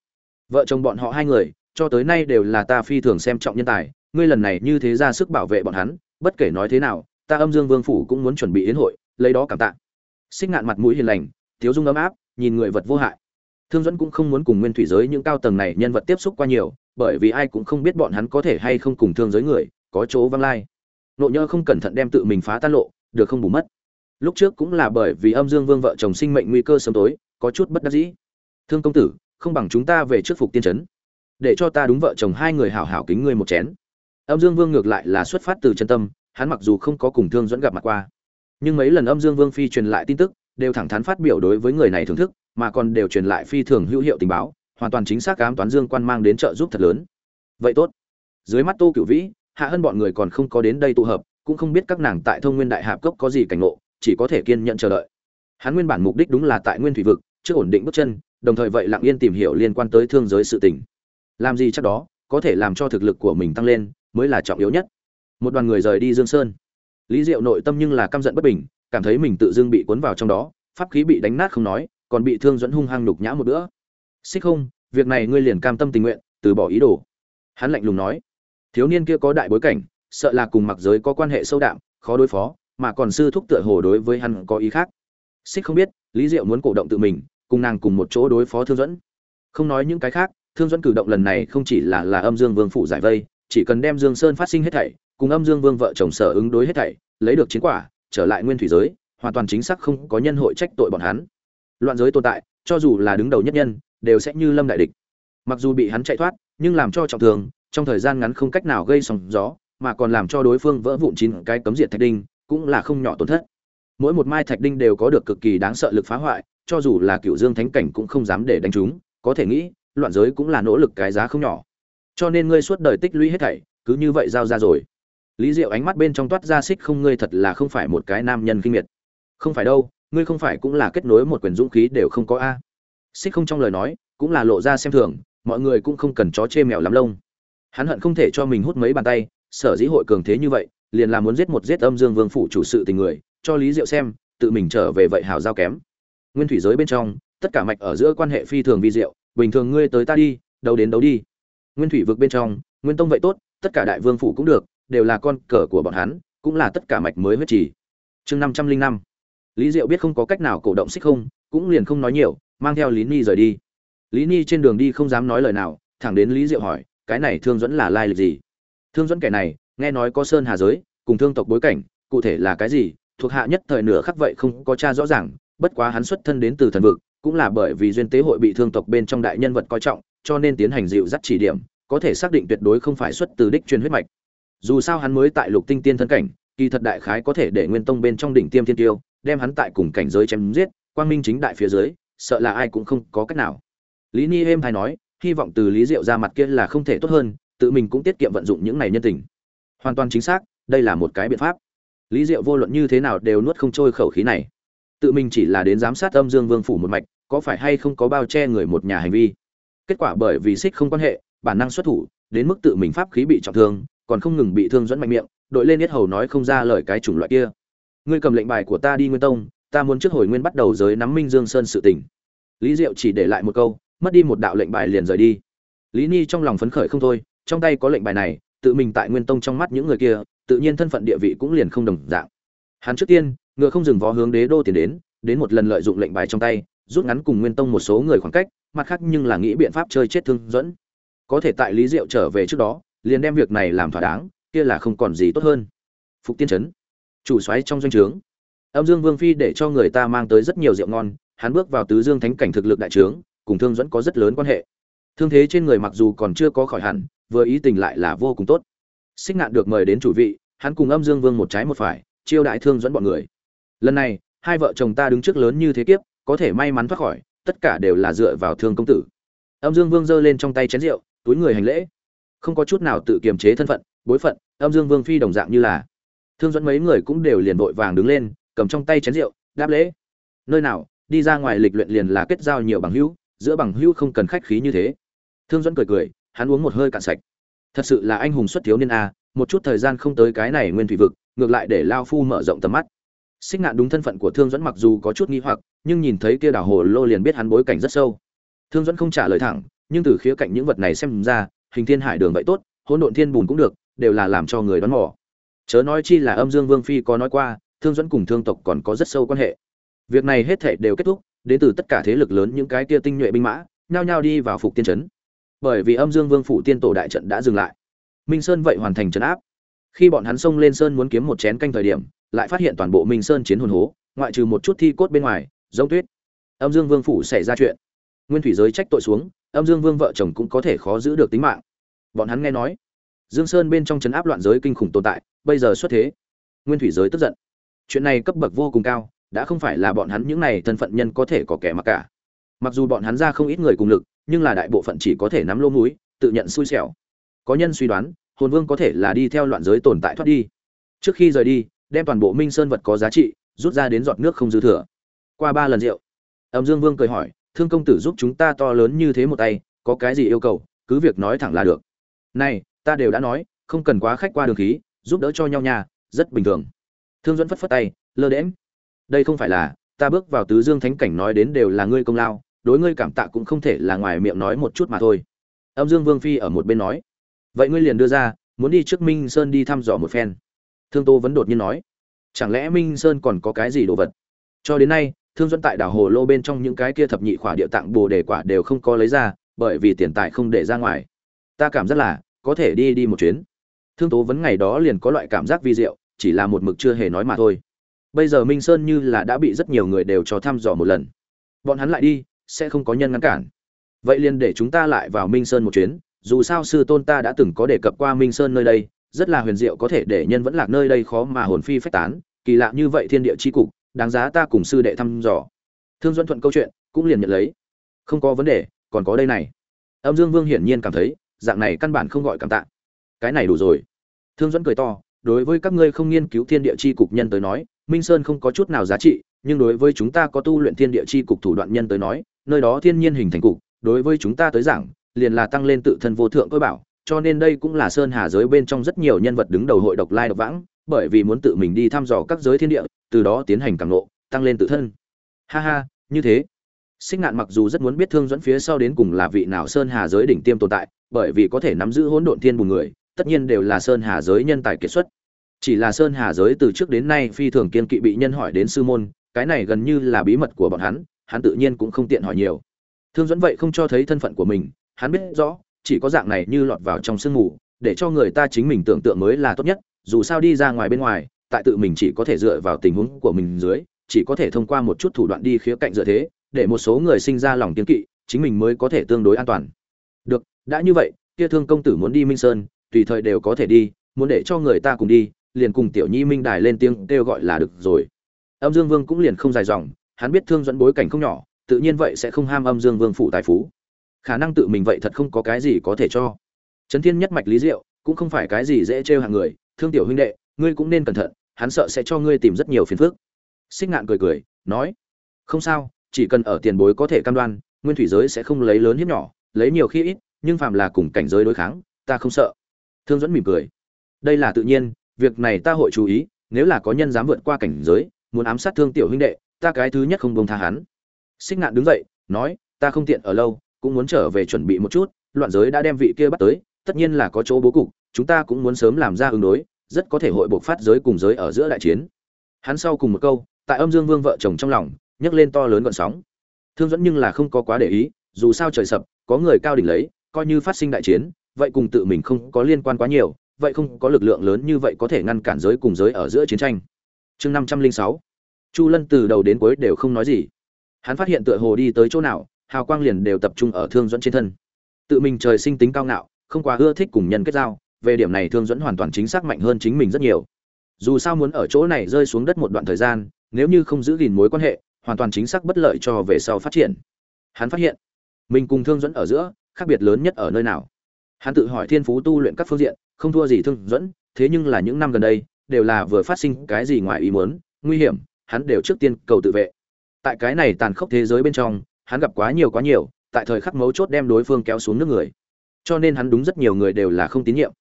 Vợ chồng bọn họ hai người, cho tới nay đều là ta phi thường xem trọng nhân tài, ngươi lần này như thế ra sức bảo vệ bọn hắn, bất kể nói thế nào, ta âm dương vương phủ cũng muốn chuẩn bị yến hội, lấy đó cảm tạ. Xích ngạn mặt mũi hiền lành, thiếu dung ấm áp, nhìn người vật vô hại thương dẫn cũng không muốn cùng nguyên thủy giới những cao tầng này nhân vật tiếp xúc qua nhiều, bởi vì ai cũng không biết bọn hắn có thể hay không cùng thương giới người, có chỗ văng lai. Nộ nhơ không cẩn thận đem tự mình phá tan lộ, được không bù mất. Lúc trước cũng là bởi vì âm dương vương vợ chồng sinh mệnh nguy cơ sớm tối, có chút bất đắc dĩ. Thương công tử, không bằng chúng ta về trước phục tiên trấn, để cho ta đúng vợ chồng hai người hảo hảo kính ngươi một chén. Âm dương vương ngược lại là xuất phát từ chân tâm, hắn mặc dù không có cùng thương dẫn gặp mặt qua, nhưng mấy lần âm dương vương phi truyền lại tin tức đều thẳng thắn phát biểu đối với người này thưởng thức, mà còn đều truyền lại phi thường hữu hiệu tình báo, hoàn toàn chính xác cám toán dương quan mang đến trợ giúp thật lớn. Vậy tốt. Dưới mắt tô cửu vĩ, hạ Hân bọn người còn không có đến đây tụ hợp, cũng không biết các nàng tại thông nguyên đại hạp cốc có gì cảnh ngộ, chỉ có thể kiên nhẫn chờ đợi. Hắn nguyên bản mục đích đúng là tại nguyên thủy vực, trước ổn định bước chân, đồng thời vậy lặng yên tìm hiểu liên quan tới thương giới sự tình. Làm gì chắc đó, có thể làm cho thực lực của mình tăng lên, mới là trọng yếu nhất. Một đoàn người rời đi dương sơn. Lý diệu nội tâm nhưng là căm giận bất bình cảm thấy mình tự dưng bị cuốn vào trong đó, pháp khí bị đánh nát không nói, còn bị thương dẫn hung hăng nhục nhã một bữa. Xích không việc này ngươi liền cam tâm tình nguyện, từ bỏ ý đồ. Hắn lạnh lùng nói. Thiếu niên kia có đại bối cảnh, sợ là cùng mặc giới có quan hệ sâu đậm khó đối phó, mà còn sư thúc tựa hồ đối với hắn có ý khác. Xích không biết, lý diệu muốn cổ động tự mình, cùng nàng cùng một chỗ đối phó thương dẫn. Không nói những cái khác, thương dẫn cử động lần này không chỉ là là âm dương vương phủ giải vây, chỉ cần đem dương sơn phát sinh hết thảy, cùng âm dương vương vợ chồng sở ứng đối hết thảy, lấy được chiến quả trở lại nguyên thủy giới, hoàn toàn chính xác không có nhân hội trách tội bọn hắn. Loạn giới tồn tại, cho dù là đứng đầu nhất nhân, đều sẽ như lâm đại địch. Mặc dù bị hắn chạy thoát, nhưng làm cho trọng thương, trong thời gian ngắn không cách nào gây sóng gió, mà còn làm cho đối phương vỡ vụn chín cái cấm diệt thạch đinh, cũng là không nhỏ tổn thất. Mỗi một mai thạch đinh đều có được cực kỳ đáng sợ lực phá hoại, cho dù là cựu dương thánh cảnh cũng không dám để đánh chúng, có thể nghĩ, loạn giới cũng là nỗ lực cái giá không nhỏ. Cho nên ngươi suốt đời tích lũy hết thảy, cứ như vậy giao ra rồi lý diệu ánh mắt bên trong toát ra xích không ngươi thật là không phải một cái nam nhân kinh miệt. Không phải đâu, ngươi không phải cũng là kết nối một quyền dũng khí đều không có a. Xích không trong lời nói, cũng là lộ ra xem thường, mọi người cũng không cần chó chê mèo lắm lông. Hắn hận không thể cho mình hút mấy bàn tay, sở dĩ hội cường thế như vậy, liền là muốn giết một giết âm dương vương phủ chủ sự tình người, cho lý diệu xem, tự mình trở về vậy hào giao kém. Nguyên thủy giới bên trong, tất cả mạch ở giữa quan hệ phi thường vi diệu, bình thường ngươi tới ta đi, đâu đến đấu đi. Nguyên thủy vực bên trong, nguyên tông vậy tốt, tất cả đại vương phủ cũng được đều là con cờ của bọn hắn, cũng là tất cả mạch mới huyết trì. Chương năm trăm linh năm. Lý diệu biết không có cách nào cổ động xích không, cũng liền không nói nhiều, mang theo lý ni rời đi. Lý ni trên đường đi không dám nói lời nào, thẳng đến lý diệu hỏi, cái này thương dẫn là lai lịch gì? Thương dẫn kẻ này, nghe nói có sơn hà giới, cùng thương tộc bối cảnh, cụ thể là cái gì, thuộc hạ nhất thời nửa khắc vậy không có cha rõ ràng, bất quá hắn xuất thân đến từ thần vực, cũng là bởi vì duyên tế hội bị thương tộc bên trong đại nhân vật coi trọng, cho nên tiến hành dịu dắt chỉ điểm, có thể xác định tuyệt đối không phải xuất từ đích truyền huyết mạch dù sao hắn mới tại lục tinh tiên thân cảnh, kỳ thật đại khái có thể để nguyên tông bên trong đỉnh tiêm thiên tiêu, đem hắn tại cùng cảnh giới chém giết, quang minh chính đại phía dưới, sợ là ai cũng không có cách nào. Lý ni êm hay nói, hy vọng từ lý diệu ra mặt kia là không thể tốt hơn, tự mình cũng tiết kiệm vận dụng những này nhân tình. Hoàn toàn chính xác, đây là một cái biện pháp. Lý diệu vô luận như thế nào đều nuốt không trôi khẩu khí này. Tự mình chỉ là đến giám sát âm dương vương phủ một mạch, có phải hay không có bao che người một nhà hành vi. Kết quả bởi vì xích không quan hệ, bản năng xuất thủ, đến mức tự mình pháp khí bị trọng thương còn không ngừng bị thương dẫn mạnh miệng, đội lên yết hầu nói không ra lời cái chủng loại kia. Ngươi cầm lệnh bài của ta đi nguyên tông, ta muốn trước hồi nguyên bắt đầu giới nắm minh dương sơn sự tình. Lý diệu chỉ để lại một câu, mất đi một đạo lệnh bài liền rời đi. Lý ni trong lòng phấn khởi không thôi, trong tay có lệnh bài này, tự mình tại nguyên tông trong mắt những người kia, tự nhiên thân phận địa vị cũng liền không đồng dạng. Hắn trước tiên, ngựa không dừng vó hướng đế đô tiến đến đến một lần lợi dụng lệnh bài trong tay, rút ngắn cùng nguyên tông một số người khoảng cách, mặt khác nhưng là nghĩ biện pháp chơi chết thương dẫn. Có thể tại lý diệu trở về trước đó liền đem việc này làm thỏa đáng, kia là không còn gì tốt hơn. Phục tiên trấn, chủ xoáy trong doanh trướng. Âm dương vương phi để cho người ta mang tới rất nhiều rượu ngon, hắn bước vào tứ dương thánh cảnh thực lực đại trướng, cùng thương dẫn có rất lớn quan hệ. Thương thế trên người mặc dù còn chưa có khỏi hẳn, vừa ý tình lại là vô cùng tốt. Xích ngạn được mời đến chủ vị, hắn cùng âm dương vương một trái một phải, chiêu đại thương dẫn bọn người. Lần này, hai vợ chồng ta đứng trước lớn như thế kiếp, có thể may mắn thoát khỏi, tất cả đều là dựa vào thương công tử. Âm dương vương giơ lên trong tay chén rượu, túi người hành lễ không có chút nào tự kiềm chế thân phận, bối phận, âm dương vương phi đồng dạng như là. Thương dẫn mấy người cũng đều liền vội vàng đứng lên, cầm trong tay chén rượu, đáp lễ. Nơi nào, đi ra ngoài lịch luyện liền là kết giao nhiều bằng hữu, giữa bằng hữu không cần khách khí như thế. Thương dẫn cười cười, hắn uống một hơi cạn sạch. Thật sự là anh hùng xuất thiếu niên a, một chút thời gian không tới cái này nguyên thủy vực, ngược lại để lao phu mở rộng tầm mắt. Xích ngạn đúng thân phận của thương dẫn mặc dù có chút nghi hoặc, nhưng nhìn thấy kia đảo hồ lô liền biết hắn bối cảnh rất sâu. Thương dẫn không trả lời thẳng, nhưng từ khía cạnh những vật này xem ra hình thiên hải đường vậy tốt, hỗn độn thiên bùn cũng được, đều là làm cho người đoán mò. Chớ nói chi là âm dương vương phi có nói qua, thương dẫn cùng thương tộc còn có rất sâu quan hệ. Việc này hết thể đều kết thúc, đến từ tất cả thế lực lớn những cái kia tinh nhuệ binh mã, nhao nhao đi vào phục tiên trấn. Bởi vì âm dương vương phủ tiên tổ đại trận đã dừng lại. Minh sơn vậy hoàn thành trấn áp. Khi bọn hắn xông lên sơn muốn kiếm một chén canh thời điểm, lại phát hiện toàn bộ minh sơn chiến hồn hố, ngoại trừ một chút thi cốt bên ngoài, giống tuyết. Âm dương vương phủ xảy ra chuyện. Nguyên thủy giới trách tội xuống âm dương vương vợ chồng cũng có thể khó giữ được tính mạng. Bọn hắn nghe nói, dương sơn bên trong trấn áp loạn giới kinh khủng tồn tại, bây giờ xuất thế. Nguyên thủy giới tức giận. Chuyện này cấp bậc vô cùng cao, đã không phải là bọn hắn những này thân phận nhân có thể có kẻ mặc cả. Mặc dù bọn hắn ra không ít người cùng lực, nhưng là đại bộ phận chỉ có thể nắm lô múi tự nhận xui xẻo. Có nhân suy đoán, hồn vương có thể là đi theo loạn giới tồn tại thoát đi. Trước khi rời đi, đem toàn bộ minh sơn vật có giá trị rút ra đến giọt nước không dư thừa. Qua ba lần rượu, âm dương vương cười hỏi thương công tử giúp chúng ta to lớn như thế một tay, có cái gì yêu cầu, cứ việc nói thẳng là được. Này, ta đều đã nói, không cần quá khách qua đường khí, giúp đỡ cho nhau nha, rất bình thường. Thương dẫn phất phất tay, lơ đễm đây không phải là, ta bước vào tứ dương thánh cảnh nói đến đều là ngươi công lao, đối ngươi cảm tạ cũng không thể là ngoài miệng nói một chút mà thôi. Âm dương vương phi ở một bên nói. Vậy ngươi liền đưa ra, muốn đi trước minh sơn đi thăm dò một phen. Thương tô vẫn đột nhiên nói. Chẳng lẽ minh sơn còn có cái gì đồ vật? Cho đến nay thương dẫn tại đảo hồ lô bên trong những cái kia thập nhị khỏa địa tạng bồ đề quả đều không có lấy ra, bởi vì tiền tài không để ra ngoài. Ta cảm giác là, có thể đi đi một chuyến. Thương tố vấn ngày đó liền có loại cảm giác vi diệu, chỉ là một mực chưa hề nói mà thôi. Bây giờ minh sơn như là đã bị rất nhiều người đều cho thăm dò một lần. Bọn hắn lại đi, sẽ không có nhân ngăn cản. Vậy liền để chúng ta lại vào minh sơn một chuyến, dù sao sư tôn ta đã từng có đề cập qua minh sơn nơi đây, rất là huyền diệu có thể để nhân vẫn lạc nơi đây khó mà hồn phi phách tán, kỳ lạ như vậy thiên địa c h i cục đáng giá ta cùng sư đệ thăm dò. Thương duẫn thuận câu chuyện cũng liền nhận lấy. Không có vấn đề, còn có đây này. Âm dương vương hiển nhiên cảm thấy, dạng này căn bản không gọi cảm tạ. Cái này đủ rồi. Thương duẫn cười to, đối với các ngươi không nghiên cứu thiên địa c h i cục nhân tới nói, minh sơn không có chút nào giá trị, nhưng đối với chúng ta có tu luyện thiên địa c h i cục thủ đoạn nhân tới nói, nơi đó thiên nhiên hình thành cục, đối với chúng ta tới giảng, liền là tăng lên tự thân vô thượng tôi bảo, cho nên đây cũng là sơn hà giới bên trong rất nhiều nhân vật đứng đầu hội độc lai độc vãng bởi vì muốn tự mình đi thăm dò các giới thiên địa, từ đó tiến hành cảm nộ tăng lên tự thân. Ha ha, như thế. Xích ngạn mặc dù rất muốn biết thương dẫn phía sau đến cùng là vị nào sơn hà giới đỉnh tiêm tồn tại, bởi vì có thể nắm giữ hỗn độn thiên bùn người, tất nhiên đều là sơn hà giới nhân tài kiệt xuất. Chỉ là sơn hà giới từ trước đến nay phi thường kiên kỵ bị nhân hỏi đến sư môn, cái này gần như là bí mật của bọn hắn hắn tự nhiên cũng không tiện hỏi nhiều. Thương dẫn vậy không cho thấy thân phận của mình, hắn biết rõ, chỉ có dạng này như lọt vào trong sương mù, để cho người ta chính mình tưởng tượng mới là tốt nhất dù sao đi ra ngoài bên ngoài, tại tự mình chỉ có thể dựa vào tình huống của mình dưới, chỉ có thể thông qua một chút thủ đoạn đi khía cạnh dựa thế, để một số người sinh ra lòng kiên kỵ, chính mình mới có thể tương đối an toàn. Được, đã như vậy, kia thương công tử muốn đi minh sơn, tùy thời đều có thể đi, muốn để cho người ta cùng đi, liền cùng tiểu nhi minh đài lên tiếng kêu gọi là được rồi. Âm dương vương cũng liền không dài dòng, hắn biết thương dẫn bối cảnh không nhỏ, tự nhiên vậy sẽ không ham âm dương vương phụ tài phú. Khả năng tự mình vậy thật không có cái gì có thể cho. Trấn thiên nhất mạch lý diệu cũng không phải cái gì dễ trêu hàng người thương tiểu huynh đệ, ngươi cũng nên cẩn thận, hắn sợ sẽ cho ngươi tìm rất nhiều phiền phức. Xích ngạn cười cười, nói, không sao, chỉ cần ở tiền bối có thể cam đoan, nguyên thủy giới sẽ không lấy lớn hiếp nhỏ, lấy nhiều khi ít, nhưng phàm là cùng cảnh giới đối kháng, ta không sợ. Thương dẫn mỉm cười, đây là tự nhiên, việc này ta hội chú ý, nếu là có nhân dám vượt qua cảnh giới, muốn ám sát thương tiểu huynh đệ, ta cái thứ nhất không bông tha hắn. Xích ngạn đứng dậy, nói, ta không tiện ở lâu, cũng muốn trở về chuẩn bị một chút, loạn giới đã đem vị kia bắt tới tất nhiên là có chỗ bố cục, chúng ta cũng muốn sớm làm ra ứng đối, rất có thể hội buộc phát giới cùng giới ở giữa đại chiến. Hắn sau cùng một câu, tại âm dương vương vợ chồng trong lòng, nhấc lên to lớn gọn sóng. Thương dẫn nhưng là không có quá để ý, dù sao trời sập, có người cao đỉnh lấy, coi như phát sinh đại chiến, vậy cùng tự mình không có liên quan quá nhiều, vậy không có lực lượng lớn như vậy có thể ngăn cản giới cùng giới ở giữa chiến tranh. Chương năm trăm linh sáu, chu lân từ đầu đến cuối đều không nói gì. Hắn phát hiện tựa hồ đi tới chỗ nào, hào quang liền đều tập trung ở thương dẫn trên thân. Tự mình trời sinh tính cao ngạo không quá ưa thích cùng nhân kết giao, về điểm này thương dẫn hoàn toàn chính xác mạnh hơn chính mình rất nhiều. Dù sao muốn ở chỗ này rơi xuống đất một đoạn thời gian, nếu như không giữ gìn mối quan hệ, hoàn toàn chính xác bất lợi cho về sau phát triển. Hắn phát hiện, mình cùng thương dẫn ở giữa, khác biệt lớn nhất ở nơi nào? Hắn tự hỏi thiên phú tu luyện các phương diện, không thua gì thương dẫn thế nhưng là những năm gần đây, đều là vừa phát sinh cái gì ngoài ý muốn, nguy hiểm, hắn đều trước tiên cầu tự vệ. Tại cái này tàn khốc thế giới bên trong, hắn gặp quá nhiều quá nhiều, tại thời khắc mấu chốt đem đối phương kéo xuống nước người cho nên hắn đúng rất nhiều người đều là không tín nhiệm.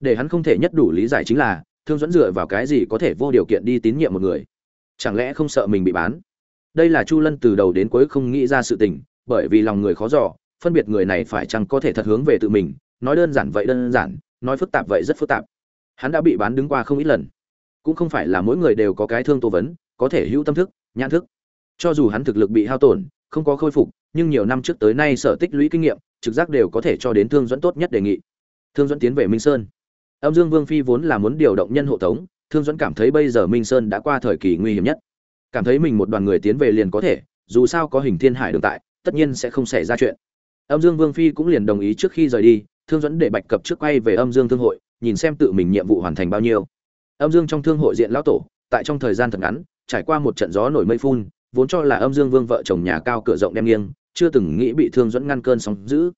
Để hắn không thể nhất đủ lý giải chính là, thương dẫn dựa vào cái gì có thể vô điều kiện đi tín nhiệm một người? Chẳng lẽ không sợ mình bị bán? Đây là chu lân từ đầu đến cuối không nghĩ ra sự tình, bởi vì lòng người khó dò, phân biệt người này phải chăng có thể thật hướng về tự mình, nói đơn giản vậy đơn giản, nói phức tạp vậy rất phức tạp. Hắn đã bị bán đứng qua không ít lần. Cũng không phải là mỗi người đều có cái thương tô vấn, có thể hữu tâm thức, nhãn thức. Cho dù hắn thực lực bị hao tổn, không có khôi phục, nhưng nhiều năm trước tới nay sở tích lũy kinh nghiệm trực giác đều có thể cho đến thương dẫn tốt nhất đề nghị. Thương dẫn tiến về minh sơn. Âm dương vương phi vốn là muốn điều động nhân hộ tống, thương dẫn cảm thấy bây giờ minh sơn đã qua thời kỳ nguy hiểm nhất. Cảm thấy mình một đoàn người tiến về liền có thể, dù sao có hình thiên hải đường tại, tất nhiên sẽ không xảy ra chuyện. Âm dương vương phi cũng liền đồng ý trước khi rời đi, thương dẫn để bạch cập trước quay về âm dương thương hội, nhìn xem tự mình nhiệm vụ hoàn thành bao nhiêu. Âm dương trong thương hội diện lão tổ, tại trong thời gian thật ngắn, trải qua một trận gió nổi mây phun, vốn cho là âm dương vương vợ chồng nhà cao cửa rộng đem nghiêng chưa từng nghĩ bị thương dẫn ngăn cơn sóng dữ.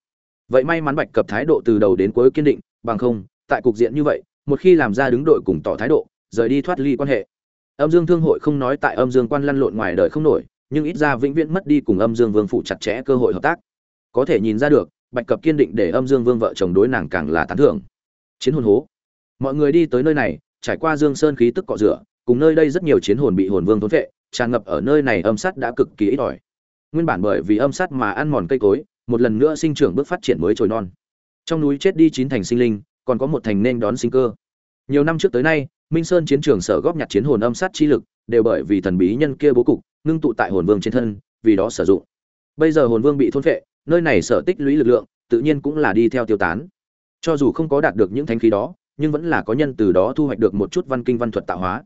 Vậy may mắn bạch cập thái độ từ đầu đến cuối kiên định, bằng không, tại cục diện như vậy, một khi làm ra đứng đội cùng tỏ thái độ, rời đi thoát ly quan hệ. Âm dương thương hội không nói tại âm dương quan lăn lộn ngoài đời không nổi, nhưng ít ra vĩnh viễn mất đi cùng âm dương vương phụ chặt chẽ cơ hội hợp tác. Có thể nhìn ra được, bạch cập kiên định để âm dương vương vợ chồng đối nàng càng là tán thưởng. Chiến hồn hố. Mọi người đi tới nơi này, trải qua dương sơn khí tức cọ rửa, cùng nơi đây rất nhiều chiến hồn bị hồn vương thốn vệ tràn ngập ở nơi này âm sát đã cực kỳ ít ỏi nguyên bản bởi vì âm sát mà ăn mòn cây cối, một lần nữa sinh trưởng bước phát triển mới trồi non. Trong núi chết đi chín thành sinh linh, còn có một thành nên đón sinh cơ. Nhiều năm trước tới nay, minh sơn chiến trường sở góp nhặt chiến hồn âm sát chi lực, đều bởi vì thần bí nhân kia bố cục, ngưng tụ tại hồn vương trên thân, vì đó sử dụng. Bây giờ hồn vương bị thôn phệ, nơi này sở tích lũy lực lượng, tự nhiên cũng là đi theo tiêu tán. Cho dù không có đạt được những thánh khí đó, nhưng vẫn là có nhân từ đó thu hoạch được một chút văn kinh văn thuật tạo hóa.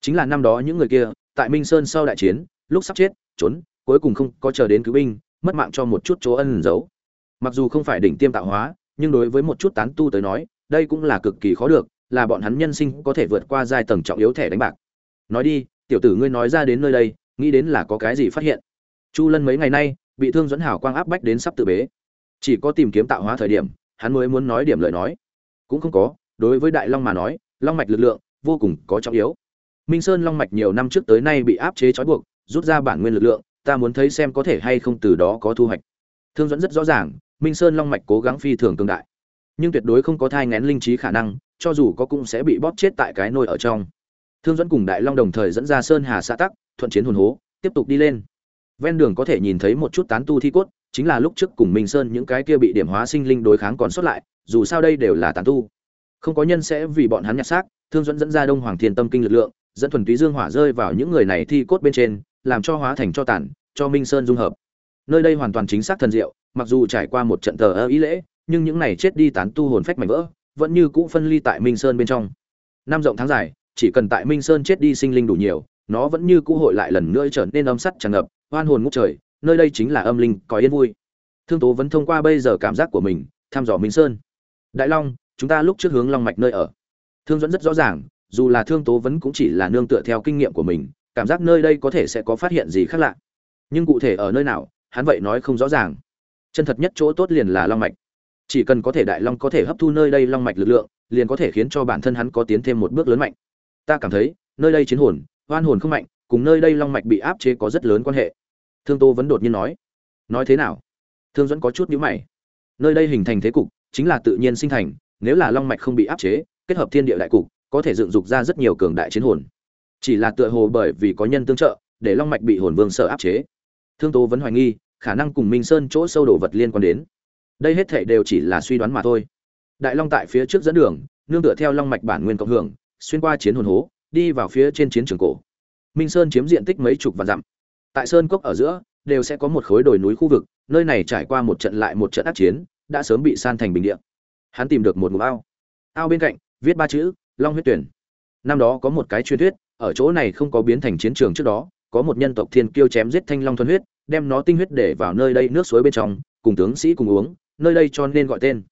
Chính là năm đó những người kia, tại minh sơn sau đại chiến, lúc sắp chết, trốn cuối cùng không có chờ đến cứu binh, mất mạng cho một chút chỗ ân giấu. Mặc dù không phải đỉnh tiêm tạo hóa, nhưng đối với một chút tán tu tới nói, đây cũng là cực kỳ khó được, là bọn hắn nhân sinh có thể vượt qua giai tầng trọng yếu thẻ đánh bạc. Nói đi, tiểu tử ngươi nói ra đến nơi đây, nghĩ đến là có cái gì phát hiện? Chu lân mấy ngày nay, bị thương dẫn hảo quang áp bách đến sắp tự bế. Chỉ có tìm kiếm tạo hóa thời điểm, hắn mới muốn nói điểm lời nói. Cũng không có, đối với đại long mà nói, long mạch lực lượng vô cùng có trọng yếu. Minh sơn long mạch nhiều năm trước tới nay bị áp chế trói buộc, rút ra bản nguyên lực lượng ta muốn thấy xem có thể hay không từ đó có thu hoạch. Thương dẫn rất rõ ràng, minh sơn long mạch cố gắng phi thường tương đại. Nhưng tuyệt đối không có thai ngén linh trí khả năng, cho dù có cũng sẽ bị bóp chết tại cái nôi ở trong. Thương dẫn cùng đại long đồng thời dẫn ra sơn hà xã tắc, thuận chiến hồn hố, tiếp tục đi lên. Ven đường có thể nhìn thấy một chút tán tu thi cốt, chính là lúc trước cùng minh sơn những cái kia bị điểm hóa sinh linh đối kháng còn xuất lại, dù sao đây đều là tán tu. Không có nhân sẽ vì bọn hắn nhặt xác, thương dẫn dẫn ra đông hoàng thiên tâm kinh lực lượng, dẫn thuần túy dương hỏa rơi vào những người này thi cốt bên trên làm cho hóa thành cho tàn, cho minh sơn dung hợp. Nơi đây hoàn toàn chính xác thần diệu mặc dù trải qua một trận tờ ơ ý lễ nhưng những này chết đi tán tu hồn phách mảnh vỡ vẫn như cũ phân ly tại minh sơn bên trong. Năm rộng tháng dài chỉ cần tại minh sơn chết đi sinh linh đủ nhiều nó vẫn như cũ hội lại lần nữa trở nên âm sắt tràn ngập oan hồn ngút trời nơi đây chính là âm linh có yên vui. Thương tố vẫn thông qua bây giờ cảm giác của mình thăm dò minh sơn. Đại long chúng ta lúc trước hướng long mạch nơi ở. Thương dẫn rất rõ ràng dù là thương tố vẫn cũng chỉ là nương tựa theo kinh nghiệm của mình cảm giác nơi đây có thể sẽ có phát hiện gì khác lạ. Nhưng cụ thể ở nơi nào, hắn vậy nói không rõ ràng. Chân thật nhất chỗ tốt liền là long mạch. Chỉ cần có thể đại long có thể hấp thu nơi đây long mạch lực lượng, liền có thể khiến cho bản thân hắn có tiến thêm một bước lớn mạnh. Ta cảm thấy, nơi đây chiến hồn hoan hồn không mạnh, cùng nơi đây long mạch bị áp chế có rất lớn quan hệ. Thương tô vẫn đột nhiên nói. Nói thế nào? Thương dẫn có chút nhíu mày. Nơi đây hình thành thế cục, chính là tự nhiên sinh thành, nếu là long mạch không bị áp chế, kết hợp thiên địa đại cục, có thể dựng dục ra rất nhiều cường đại chiến hồn chỉ là tựa hồ bởi vì có nhân tương trợ, để long mạch bị hồn vương sợ áp chế. Thương tố vẫn hoài nghi, khả năng cùng minh sơn chỗ sâu đổ vật liên quan đến. Đây hết thảy đều chỉ là suy đoán mà thôi. Đại long tại phía trước dẫn đường, nương tựa theo long mạch bản nguyên cộng hưởng, xuyên qua chiến hồn hố, đi vào phía trên chiến trường cổ. Minh sơn chiếm diện tích mấy chục vạn dặm. Tại sơn cốc ở giữa, đều sẽ có một khối đồi núi khu vực, nơi này trải qua một trận lại một trận ác chiến, đã sớm bị san thành bình địa. Hắn tìm được một ngụm ao. Ao bên cạnh, viết ba chữ, long huyết tuyển. Năm đó có một cái truyền thuyết ở chỗ này không có biến thành chiến trường trước đó, có một nhân tộc thiên kiêu chém giết thanh long thuần huyết, đem nó tinh huyết để vào nơi đây nước suối bên trong, cùng tướng sĩ cùng uống, nơi đây cho nên gọi tên.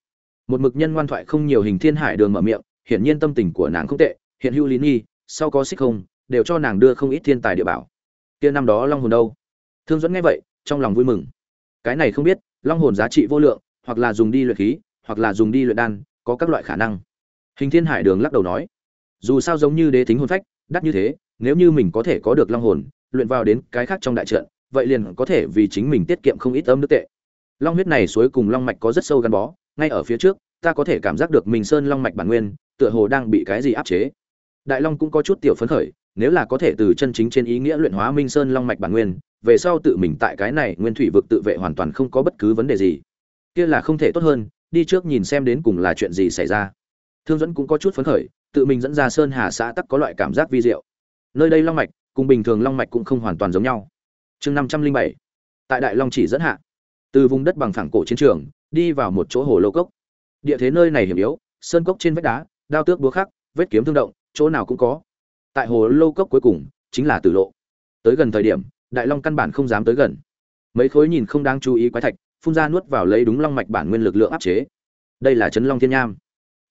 Một mực nhân ngoan thoại không nhiều hình thiên hải đường mở miệng, hiển nhiên tâm tình của nàng không tệ, hiện hữu lý nghi, sau có xích không, đều cho nàng đưa không ít thiên tài địa bảo. Kia năm đó long hồn đâu? Thương dẫn nghe vậy, trong lòng vui mừng. Cái này không biết, long hồn giá trị vô lượng, hoặc là dùng đi luyện khí, hoặc là dùng đi luyện đan, có các loại khả năng. Hình thiên hải đường lắc đầu nói. Dù sao giống như đế thính hồn phách đắt như thế, nếu như mình có thể có được long hồn, luyện vào đến cái khác trong đại trận, vậy liền có thể vì chính mình tiết kiệm không ít âm nước tệ. Long huyết này suối cùng long mạch có rất sâu gắn bó, ngay ở phía trước, ta có thể cảm giác được mình sơn long mạch bản nguyên, tựa hồ đang bị cái gì áp chế. Đại long cũng có chút tiểu phấn khởi, nếu là có thể từ chân chính trên ý nghĩa luyện hóa minh sơn long mạch bản nguyên, về sau tự mình tại cái này nguyên thủy vực tự vệ hoàn toàn không có bất cứ vấn đề gì. Kia là không thể tốt hơn, đi trước nhìn xem đến cùng là chuyện gì xảy ra. Thương dẫn cũng có chút phấn khởi tự mình dẫn ra sơn hà xã tắc có loại cảm giác vi diệu. Nơi đây long mạch cùng bình thường long mạch cũng không hoàn toàn giống nhau. Chương năm trăm linh bảy, tại đại long chỉ dẫn hạ. Từ vùng đất bằng phẳng cổ chiến trường, đi vào một chỗ hồ lô cốc. Địa thế nơi này hiểm yếu, sơn cốc trên vách đá, đao tước búa khắc, vết kiếm thương động, chỗ nào cũng có. Tại hồ lô cốc cuối cùng, chính là tử lộ. Tới gần thời điểm, đại long căn bản không dám tới gần. Mấy khối nhìn không đáng chú ý quái thạch, phun ra nuốt vào lấy đúng long mạch bản nguyên lực lượng áp chế. Đây là chấn long thiên nham.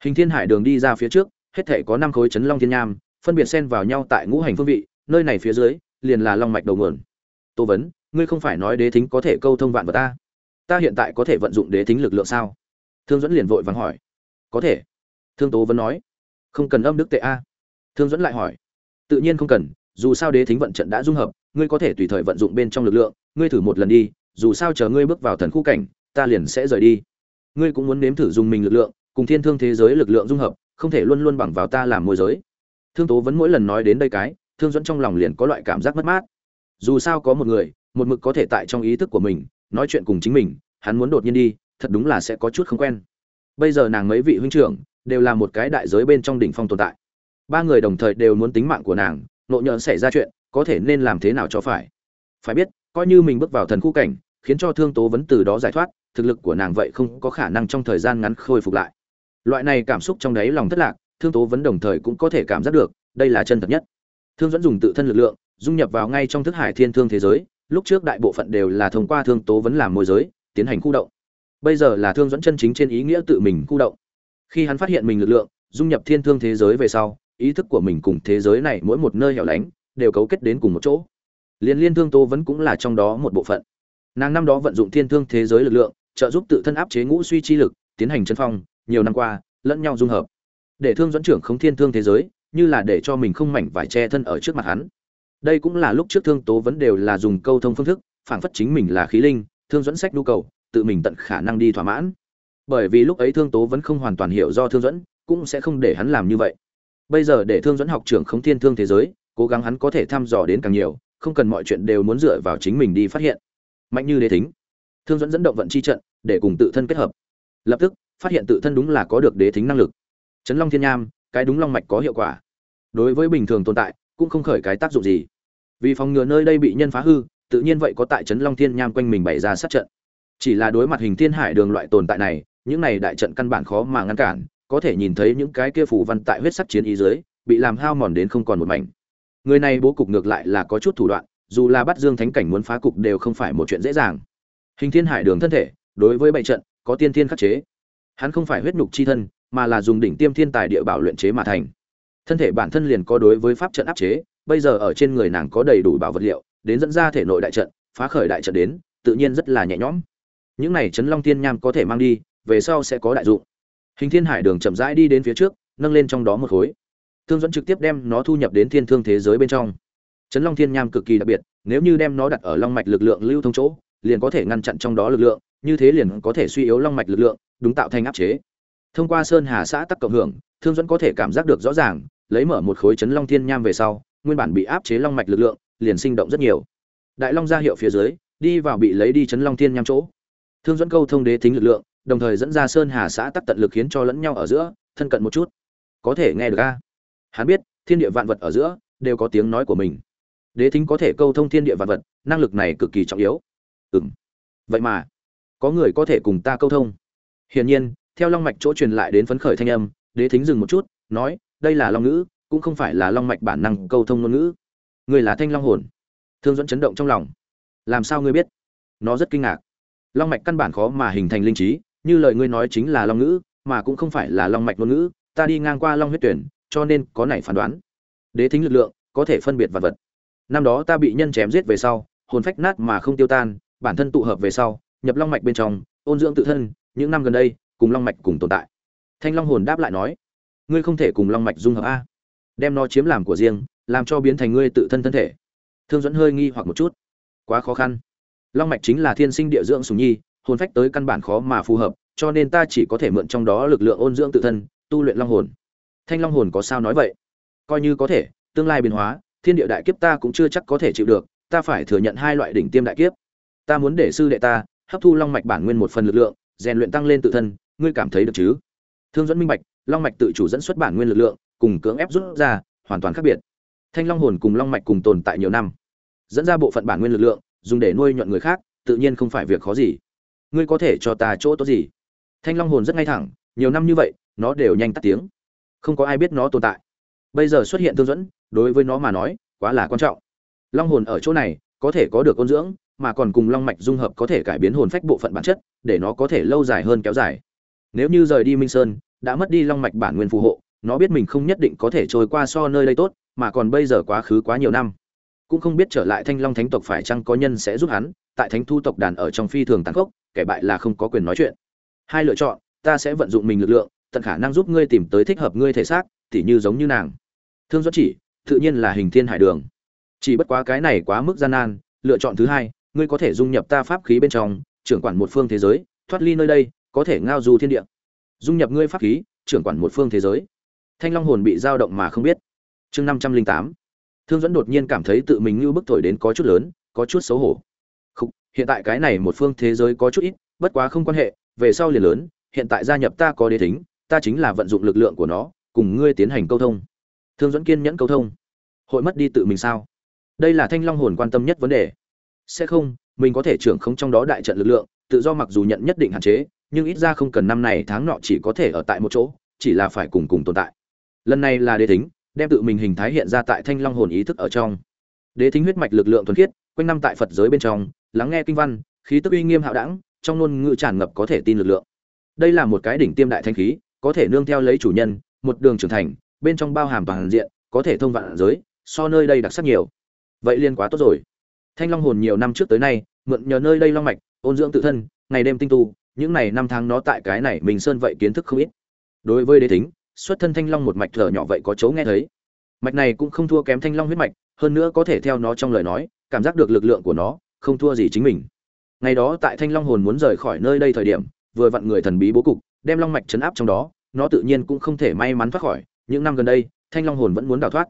Hình thiên hải đường đi ra phía trước hết thể có năm khối chấn long thiên nham, phân biệt xen vào nhau tại ngũ hành phương vị, nơi này phía dưới, liền là long mạch đầu nguồn. Tô vấn, ngươi không phải nói đế thính có thể câu thông vạn vật ta? Ta hiện tại có thể vận dụng đế thính lực lượng sao? Thương dẫn liền vội vàng hỏi. Có thể. Thương tố vấn nói. Không cần âm đức tệ a. Thương dẫn lại hỏi. Tự nhiên không cần, dù sao đế thính vận trận đã dung hợp, ngươi có thể tùy thời vận dụng bên trong lực lượng, ngươi thử một lần đi, dù sao chờ ngươi bước vào thần khu cảnh, ta liền sẽ rời đi. Ngươi cũng muốn nếm thử dùng mình lực lượng, cùng thiên thương thế giới lực lượng dung hợp không thể luôn luôn bằng vào ta làm môi giới. Thương tố vẫn mỗi lần nói đến đây cái, thương dẫn trong lòng liền có loại cảm giác mất mát. Dù sao có một người, một mực có thể tại trong ý thức của mình, nói chuyện cùng chính mình, hắn muốn đột nhiên đi, thật đúng là sẽ có chút không quen. Bây giờ nàng mấy vị huynh trưởng, đều là một cái đại giới bên trong đỉnh phong tồn tại. Ba người đồng thời đều muốn tính mạng của nàng, nộ nhỡ xảy ra chuyện, có thể nên làm thế nào cho phải? Phải biết, coi như mình bước vào thần khu cảnh, khiến cho thương tố vấn từ đó giải thoát, thực lực của nàng vậy không có khả năng trong thời gian ngắn khôi phục lại loại này cảm xúc trong đáy lòng thất lạc, thương tố vấn đồng thời cũng có thể cảm giác được, đây là chân thật nhất. Thương dẫn dùng tự thân lực lượng, dung nhập vào ngay trong thức hải thiên thương thế giới, lúc trước đại bộ phận đều là thông qua thương tố vấn làm môi giới, tiến hành khu động. Bây giờ là thương dẫn chân chính trên ý nghĩa tự mình khu động. Khi hắn phát hiện mình lực lượng, dung nhập thiên thương thế giới về sau, ý thức của mình cùng thế giới này mỗi một nơi hẻo lánh, đều cấu kết đến cùng một chỗ. Liên liên thương tố vẫn cũng là trong đó một bộ phận. Nàng năm đó vận dụng thiên thương thế giới lực lượng, trợ giúp tự thân áp chế ngũ suy chi lực, tiến hành chân phong nhiều năm qua, lẫn nhau dung hợp. Để thương dẫn trưởng không thiên thương thế giới, như là để cho mình không mảnh vải che thân ở trước mặt hắn. Đây cũng là lúc trước thương tố vẫn đều là dùng câu thông phương thức, phảng phất chính mình là khí linh, thương dẫn sách nhu cầu, tự mình tận khả năng đi thỏa mãn. Bởi vì lúc ấy thương tố vẫn không hoàn toàn hiểu do thương dẫn cũng sẽ không để hắn làm như vậy. Bây giờ để thương dẫn học trưởng không thiên thương thế giới, cố gắng hắn có thể thăm dò đến càng nhiều, không cần mọi chuyện đều muốn dựa vào chính mình đi phát hiện. Mạnh như đế thính. Thương dẫn dẫn động vận chi trận, để cùng tự thân kết hợp. Lập tức phát hiện tự thân đúng là có được đế thính năng lực. Chấn long thiên nham, cái đúng long mạch có hiệu quả. Đối với bình thường tồn tại, cũng không khởi cái tác dụng gì. Vì phòng ngừa nơi đây bị nhân phá hư, tự nhiên vậy có tại chấn long thiên nham quanh mình bày ra sát trận. Chỉ là đối mặt hình thiên hải đường loại tồn tại này, những này đại trận căn bản khó mà ngăn cản, có thể nhìn thấy những cái kia phủ văn tại huyết sắc chiến ý dưới, bị làm hao mòn đến không còn một mảnh. Người này bố cục ngược lại là có chút thủ đoạn, dù là bắt dương thánh cảnh muốn phá cục đều không phải một chuyện dễ dàng. Hình thiên hải đường thân thể, đối với bảy trận, có tiên thiên khắc chế hắn không phải huyết nhục chi thân, mà là dùng đỉnh tiêm thiên tài địa bảo luyện chế mà thành. Thân thể bản thân liền có đối với pháp trận áp chế, bây giờ ở trên người nàng có đầy đủ bảo vật liệu, đến dẫn ra thể nội đại trận, phá khởi đại trận đến, tự nhiên rất là nhẹ nhõm. Những này chấn long tiên nham có thể mang đi, về sau sẽ có đại dụng. Hình thiên hải đường chậm rãi đi đến phía trước, nâng lên trong đó một khối. Thương dẫn trực tiếp đem nó thu nhập đến thiên thương thế giới bên trong. Chấn long thiên nham cực kỳ đặc biệt, nếu như đem nó đặt ở long mạch lực lượng lưu thông chỗ, liền có thể ngăn chặn trong đó lực lượng như thế liền có thể suy yếu long mạch lực lượng, đúng tạo thành áp chế. Thông qua sơn hà xã tắc cộng hưởng, thương dẫn có thể cảm giác được rõ ràng, lấy mở một khối chấn long thiên nham về sau, nguyên bản bị áp chế long mạch lực lượng, liền sinh động rất nhiều. Đại long ra hiệu phía dưới, đi vào bị lấy đi chấn long thiên nham chỗ. Thương dẫn câu thông đế thính lực lượng, đồng thời dẫn ra sơn hà xã tắc tận lực khiến cho lẫn nhau ở giữa, thân cận một chút. Có thể nghe được a? Hắn biết, thiên địa vạn vật ở giữa, đều có tiếng nói của mình. Đế thính có thể câu thông thiên địa vạn vật, năng lực này cực kỳ trọng yếu. Ừ vậy mà có người có thể cùng ta câu thông. Hiển nhiên, theo long mạch chỗ truyền lại đến phấn khởi thanh âm, đế thính dừng một chút, nói, đây là long ngữ, cũng không phải là long mạch bản năng câu thông ngôn ngữ. Người là thanh long hồn. Thương dẫn chấn động trong lòng. Làm sao ngươi biết? Nó rất kinh ngạc. Long mạch căn bản khó mà hình thành linh trí, như lời ngươi nói chính là long ngữ, mà cũng không phải là long mạch ngôn ngữ, ta đi ngang qua long huyết tuyển, cho nên có này phán đoán. Đế thính lực lượng, có thể phân biệt vật vật. Năm đó ta bị nhân chém giết về sau, hồn phách nát mà không tiêu tan, bản thân tụ hợp về sau nhập long mạch bên trong, ôn dưỡng tự thân, những năm gần đây, cùng long mạch cùng tồn tại. Thanh long hồn đáp lại nói, ngươi không thể cùng long mạch dung hợp a. Đem nó chiếm làm của riêng, làm cho biến thành ngươi tự thân thân thể. Thương dẫn hơi nghi hoặc một chút. Quá khó khăn. Long mạch chính là thiên sinh địa dưỡng sùng nhi, hồn phách tới căn bản khó mà phù hợp, cho nên ta chỉ có thể mượn trong đó lực lượng ôn dưỡng tự thân, tu luyện long hồn. Thanh long hồn có sao nói vậy? Coi như có thể, tương lai biến hóa, thiên địa đại kiếp ta cũng chưa chắc có thể chịu được, ta phải thừa nhận hai loại đỉnh tiêm đại kiếp. Ta muốn để sư đệ ta hấp thu long mạch bản nguyên một phần lực lượng, rèn luyện tăng lên tự thân, ngươi cảm thấy được chứ? Thương dẫn minh bạch, long mạch tự chủ dẫn xuất bản nguyên lực lượng, cùng cưỡng ép rút ra, hoàn toàn khác biệt. Thanh long hồn cùng long mạch cùng tồn tại nhiều năm, dẫn ra bộ phận bản nguyên lực lượng, dùng để nuôi nhuận người khác, tự nhiên không phải việc khó gì. Ngươi có thể cho ta chỗ tốt gì? Thanh long hồn rất ngay thẳng, nhiều năm như vậy, nó đều nhanh tắt tiếng. Không có ai biết nó tồn tại. Bây giờ xuất hiện thương dẫn đối với nó mà nói, quá là quan trọng. Long hồn ở chỗ này, có thể có được ôn dưỡng mà còn cùng long mạch dung hợp có thể cải biến hồn phách bộ phận bản chất, để nó có thể lâu dài hơn kéo dài. Nếu như rời đi minh sơn, đã mất đi long mạch bản nguyên phù hộ, nó biết mình không nhất định có thể trôi qua so nơi đây tốt, mà còn bây giờ quá khứ quá nhiều năm. Cũng không biết trở lại thanh long thánh tộc phải chăng có nhân sẽ giúp hắn, tại thánh thu tộc đàn ở trong phi thường tàn khốc, kẻ bại là không có quyền nói chuyện. Hai lựa chọn, ta sẽ vận dụng mình lực lượng, tận khả năng giúp ngươi tìm tới thích hợp ngươi thể xác, tỉ như giống như nàng. Thương Duẫn chỉ, tự nhiên là hình thiên hải đường. Chỉ bất quá cái này quá mức gian nan, lựa chọn thứ hai ngươi có thể dung nhập ta pháp khí bên trong trưởng quản một phương thế giới thoát ly nơi đây có thể ngao du thiên địa. Dung nhập ngươi pháp khí trưởng quản một phương thế giới. Thanh long hồn bị dao động mà không biết. Chương năm trăm linh tám. Thương dẫn đột nhiên cảm thấy tự mình như bức thổi đến có chút lớn có chút xấu hổ. Khúc, hiện tại cái này một phương thế giới có chút ít bất quá không quan hệ về sau liền lớn hiện tại gia nhập ta có đế thính ta chính là vận dụng lực lượng của nó cùng ngươi tiến hành câu thông. Thương dẫn kiên nhẫn câu thông. Hội mất đi tự mình sao? Đây là thanh long hồn quan tâm nhất vấn đề sẽ không, mình có thể trưởng không trong đó đại trận lực lượng, tự do mặc dù nhận nhất định hạn chế, nhưng ít ra không cần năm này tháng nọ chỉ có thể ở tại một chỗ, chỉ là phải cùng cùng tồn tại. Lần này là đế thính, đem tự mình hình thái hiện ra tại thanh long hồn ý thức ở trong. Đế thính huyết mạch lực lượng thuần khiết, quanh năm tại phật giới bên trong, lắng nghe kinh văn, khí tức uy nghiêm hạo đẳng, trong ngôn ngữ tràn ngập có thể tin lực lượng. Đây là một cái đỉnh tiêm đại thanh khí, có thể nương theo lấy chủ nhân, một đường trưởng thành, bên trong bao hàm toàn diện, có thể thông vạn giới, so nơi đây đặc sắc nhiều. Vậy liên quá tốt rồi thanh long hồn nhiều năm trước tới nay, mượn nhờ nơi đây long mạch, ôn dưỡng tự thân, ngày đêm tinh tu, những này năm tháng nó tại cái này mình sơn vậy kiến thức không ít. Đối với đế tính xuất thân thanh long một mạch thở nhỏ vậy có chỗ nghe thấy. Mạch này cũng không thua kém thanh long huyết mạch, hơn nữa có thể theo nó trong lời nói, cảm giác được lực lượng của nó, không thua gì chính mình. Ngày đó tại thanh long hồn muốn rời khỏi nơi đây thời điểm, vừa vặn người thần bí bố cục, đem long mạch chấn áp trong đó, nó tự nhiên cũng không thể may mắn thoát khỏi. Những năm gần đây, thanh long hồn vẫn muốn đào thoát.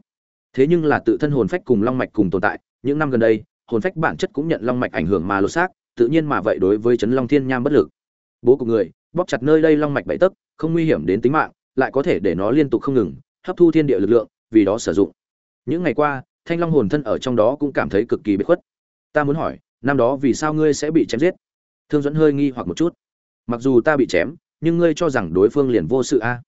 Thế nhưng là tự thân hồn phách cùng long mạch cùng tồn tại, những năm gần đây hồn phách bản chất cũng nhận long mạch ảnh hưởng mà lột xác, tự nhiên mà vậy đối với chấn long thiên nham bất lực. Bố cục người, bóp chặt nơi đây long mạch bảy tấc, không nguy hiểm đến tính mạng, lại có thể để nó liên tục không ngừng, hấp thu thiên địa lực lượng, vì đó sử dụng. Những ngày qua, thanh long hồn thân ở trong đó cũng cảm thấy cực kỳ bất khuất. Ta muốn hỏi, năm đó vì sao ngươi sẽ bị chém giết? Thương dẫn hơi nghi hoặc một chút. Mặc dù ta bị chém, nhưng ngươi cho rằng đối phương liền vô sự a?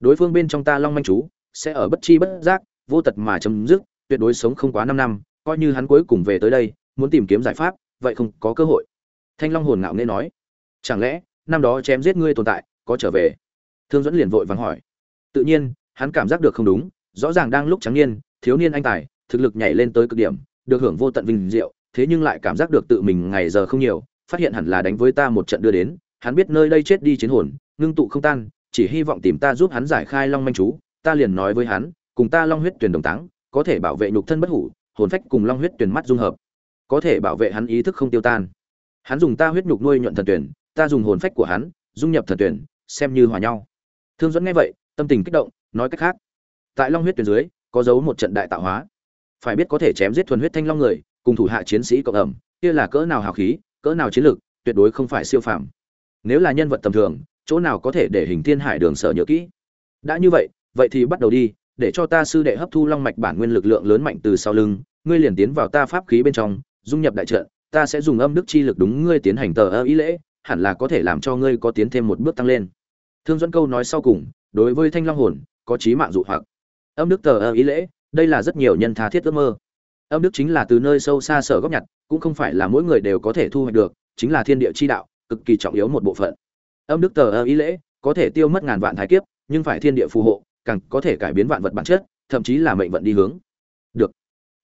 Đối phương bên trong ta long manh chú, sẽ ở bất chi bất giác, vô tật mà chấm dứt, tuyệt đối sống không quá năm năm coi như hắn cuối cùng về tới đây, muốn tìm kiếm giải pháp, vậy không có cơ hội. Thanh long hồn ngạo nghễ nói, chẳng lẽ, năm đó chém giết ngươi tồn tại, có trở về? Thương dẫn liền vội vắng hỏi. Tự nhiên, hắn cảm giác được không đúng, rõ ràng đang lúc trắng niên, thiếu niên anh tài, thực lực nhảy lên tới cực điểm, được hưởng vô tận vinh diệu, thế nhưng lại cảm giác được tự mình ngày giờ không nhiều, phát hiện hẳn là đánh với ta một trận đưa đến, hắn biết nơi đây chết đi chiến hồn, ngưng tụ không tan, chỉ hy vọng tìm ta giúp hắn giải khai long manh chú, ta liền nói với hắn, cùng ta long huyết tuyển đồng táng, có thể bảo vệ nhục thân bất hủ hồn phách cùng long huyết tuyển mắt dung hợp. Có thể bảo vệ hắn ý thức không tiêu tan. Hắn dùng ta huyết nhục nuôi nhuận thần tuyển ta dùng hồn phách của hắn dung nhập thần tuyển xem như hòa nhau. Thương dẫn nghe vậy tâm tình kích động nói cách khác. Tại long huyết tuyển dưới có dấu một trận đại tạo hóa. Phải biết có thể chém giết thuần huyết thanh long người cùng thủ hạ chiến sĩ cộng ẩm kia là cỡ nào hào khí cỡ nào chiến lực, tuyệt đối không phải siêu phàm. Nếu là nhân vật tầm thường chỗ nào có thể để hình thiên hải đường sở nhớ kỹ? Đã như vậy vậy thì bắt đầu đi để cho ta sư đệ hấp thu long mạch bản nguyên lực lượng lớn mạnh từ sau lưng, ngươi liền tiến vào ta pháp khí bên trong, dung nhập đại trận, ta sẽ dùng âm đức chi lực đúng ngươi tiến hành tờ ơ ý lễ, hẳn là có thể làm cho ngươi có tiến thêm một bước tăng lên. Thương dẫn câu nói sau cùng, đối với thanh long hồn, có trí mạng dụ hoặc. Âm đức tờ ơ ý lễ, đây là rất nhiều nhân tha thiết ước mơ. Âm đức chính là từ nơi sâu xa sở góp nhặt, cũng không phải là mỗi người đều có thể thu hoạch được, chính là thiên địa chi đạo, cực kỳ trọng yếu một bộ phận. Âm đức tờ ơ ý lễ, có thể tiêu mất ngàn vạn thái kiếp, nhưng phải thiên địa phù hộ càng có thể cải biến vạn vật bản chất, thậm chí là mệnh vận đi hướng. Được.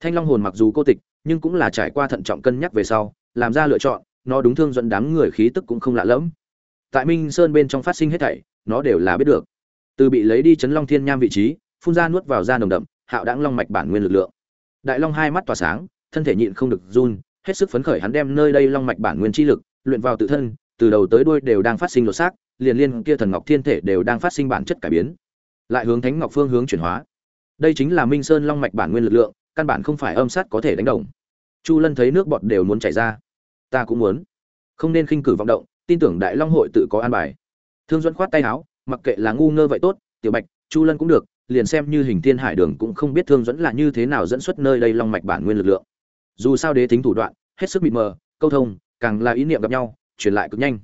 Thanh long hồn mặc dù cô tịch, nhưng cũng là trải qua thận trọng cân nhắc về sau, làm ra lựa chọn, nó đúng thương dẫn đám người khí tức cũng không lạ lẫm. Tại minh sơn bên trong phát sinh hết thảy, nó đều là biết được. Từ bị lấy đi chấn long thiên nham vị trí, phun ra nuốt vào da nồng đậm, hạo đãng long mạch bản nguyên lực lượng. Đại long hai mắt tỏa sáng, thân thể nhịn không được run, hết sức phấn khởi hắn đem nơi đây long mạch bản nguyên chi lực, luyện vào tự thân, từ đầu tới đuôi đều đang phát sinh lỗ xác, liền liên kia thần ngọc thiên thể đều đang phát sinh bản chất cải biến lại hướng thánh ngọc phương hướng chuyển hóa. Đây chính là minh sơn long mạch bản nguyên lực lượng, căn bản không phải âm sát có thể đánh đồng. Chu lân thấy nước bọt đều muốn chảy ra. Ta cũng muốn. Không nên khinh cử vọng động, tin tưởng đại long hội tự có an bài. Thương dẫn khoát tay áo, mặc kệ là ngu ngơ vậy tốt, tiểu bạch, chu lân cũng được, liền xem như hình thiên hải đường cũng không biết thương dẫn là như thế nào dẫn xuất nơi đây long mạch bản nguyên lực lượng. Dù sao đế tính thủ đoạn, hết sức mịt mờ, câu thông, càng là ý niệm gặp nhau, truyền lại cực nhanh.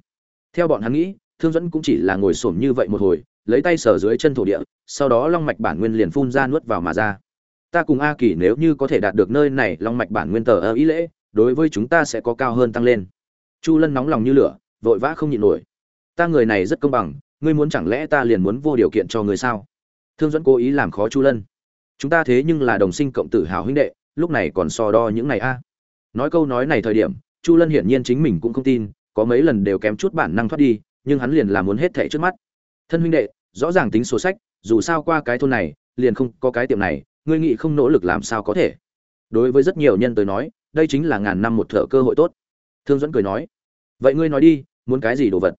Theo bọn hắn nghĩ, thương dẫn cũng chỉ là ngồi xổm như vậy một hồi lấy tay sờ dưới chân thổ địa, sau đó long mạch bản nguyên liền phun ra nuốt vào mà ra. Ta cùng a kỳ nếu như có thể đạt được nơi này, long mạch bản nguyên tờ ở ý lễ, đối với chúng ta sẽ có cao hơn tăng lên. Chu lân nóng lòng như lửa, vội vã không nhịn nổi. Ta người này rất công bằng, ngươi muốn chẳng lẽ ta liền muốn vô điều kiện cho người sao? Thương dẫn cố ý làm khó chu lân. Chúng ta thế nhưng là đồng sinh cộng tử hào huynh đệ, lúc này còn so đo những này a. Nói câu nói này thời điểm, chu lân hiển nhiên chính mình cũng không tin, có mấy lần đều kém chút bản năng thoát đi, nhưng hắn liền là muốn hết thẻ trước mắt. Thân huynh đệ rõ ràng tính sổ sách, dù sao qua cái thôn này, liền không có cái tiệm này, ngươi nghĩ không nỗ lực làm sao có thể? Đối với rất nhiều nhân tới nói, đây chính là ngàn năm một thợ cơ hội tốt. Thương dẫn cười nói, vậy ngươi nói đi, muốn cái gì đồ vật?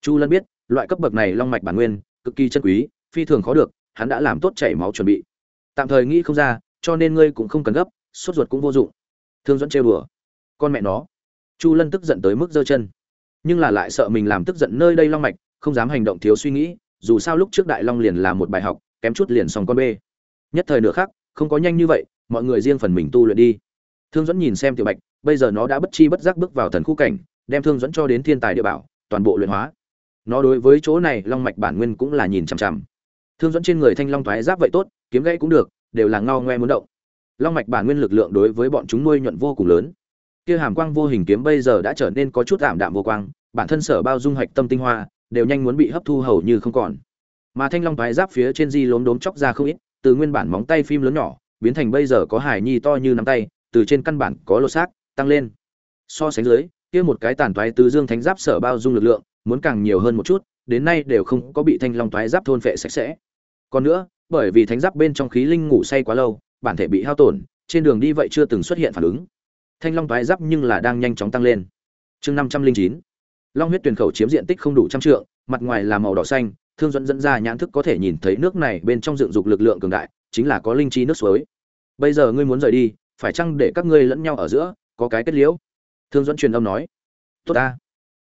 Chu lân biết, loại cấp bậc này long mạch bản nguyên, cực kỳ chân quý, phi thường khó được, hắn đã làm tốt chảy máu chuẩn bị. Tạm thời nghĩ không ra, cho nên ngươi cũng không cần gấp, sốt ruột cũng vô dụng. Thương dẫn trêu đùa, con mẹ nó. Chu lân tức giận tới mức giơ chân. Nhưng là lại sợ mình làm tức giận nơi đây long mạch, không dám hành động thiếu suy nghĩ dù sao lúc trước đại long liền là một bài học, kém chút liền xong con bê. Nhất thời nửa khác không có nhanh như vậy, mọi người riêng phần mình tu luyện đi. Thương dẫn nhìn xem tiểu bạch, bây giờ nó đã bất chi bất giác bước vào thần khu cảnh, đem thương dẫn cho đến thiên tài địa bảo, toàn bộ luyện hóa. Nó đối với chỗ này, long mạch bản nguyên cũng là nhìn chằm chằm. Thương dẫn trên người thanh long thoái giáp vậy tốt, kiếm gãy cũng được, đều là ngao ngoe muốn động. Long mạch bản nguyên lực lượng đối với bọn chúng nuôi nhuận vô cùng lớn. Kia hàm quang vô hình kiếm bây giờ đã trở nên có chút ảm đạm vô quang, bản thân sở bao dung hạch tâm tinh hoa đều nhanh muốn bị hấp thu hầu như không còn. Mà thanh long thái giáp phía trên di lốm đốm chóc ra không ít, từ nguyên bản móng tay phim lớn nhỏ, biến thành bây giờ có hải nhi to như nắm tay, từ trên căn bản có lô xác, tăng lên. So sánh dưới, kia một cái tàn toái từ dương thánh giáp sở bao dung lực lượng, muốn càng nhiều hơn một chút, đến nay đều không có bị thanh long toái giáp thôn phệ sạch sẽ. Còn nữa, bởi vì thánh giáp bên trong khí linh ngủ say quá lâu, bản thể bị hao tổn, trên đường đi vậy chưa từng xuất hiện phản ứng. Thanh long toái giáp nhưng là đang nhanh chóng tăng lên. Chương năm trăm linh chín long huyết tuyển khẩu chiếm diện tích không đủ trăm trượng, mặt ngoài là màu đỏ xanh, thương dẫn dẫn ra nhãn thức có thể nhìn thấy nước này bên trong dựng dục lực lượng cường đại, chính là có linh chi nước suối. Bây giờ ngươi muốn rời đi, phải chăng để các ngươi lẫn nhau ở giữa, có cái kết liễu? Thương dẫn truyền âm nói. Tốt ta.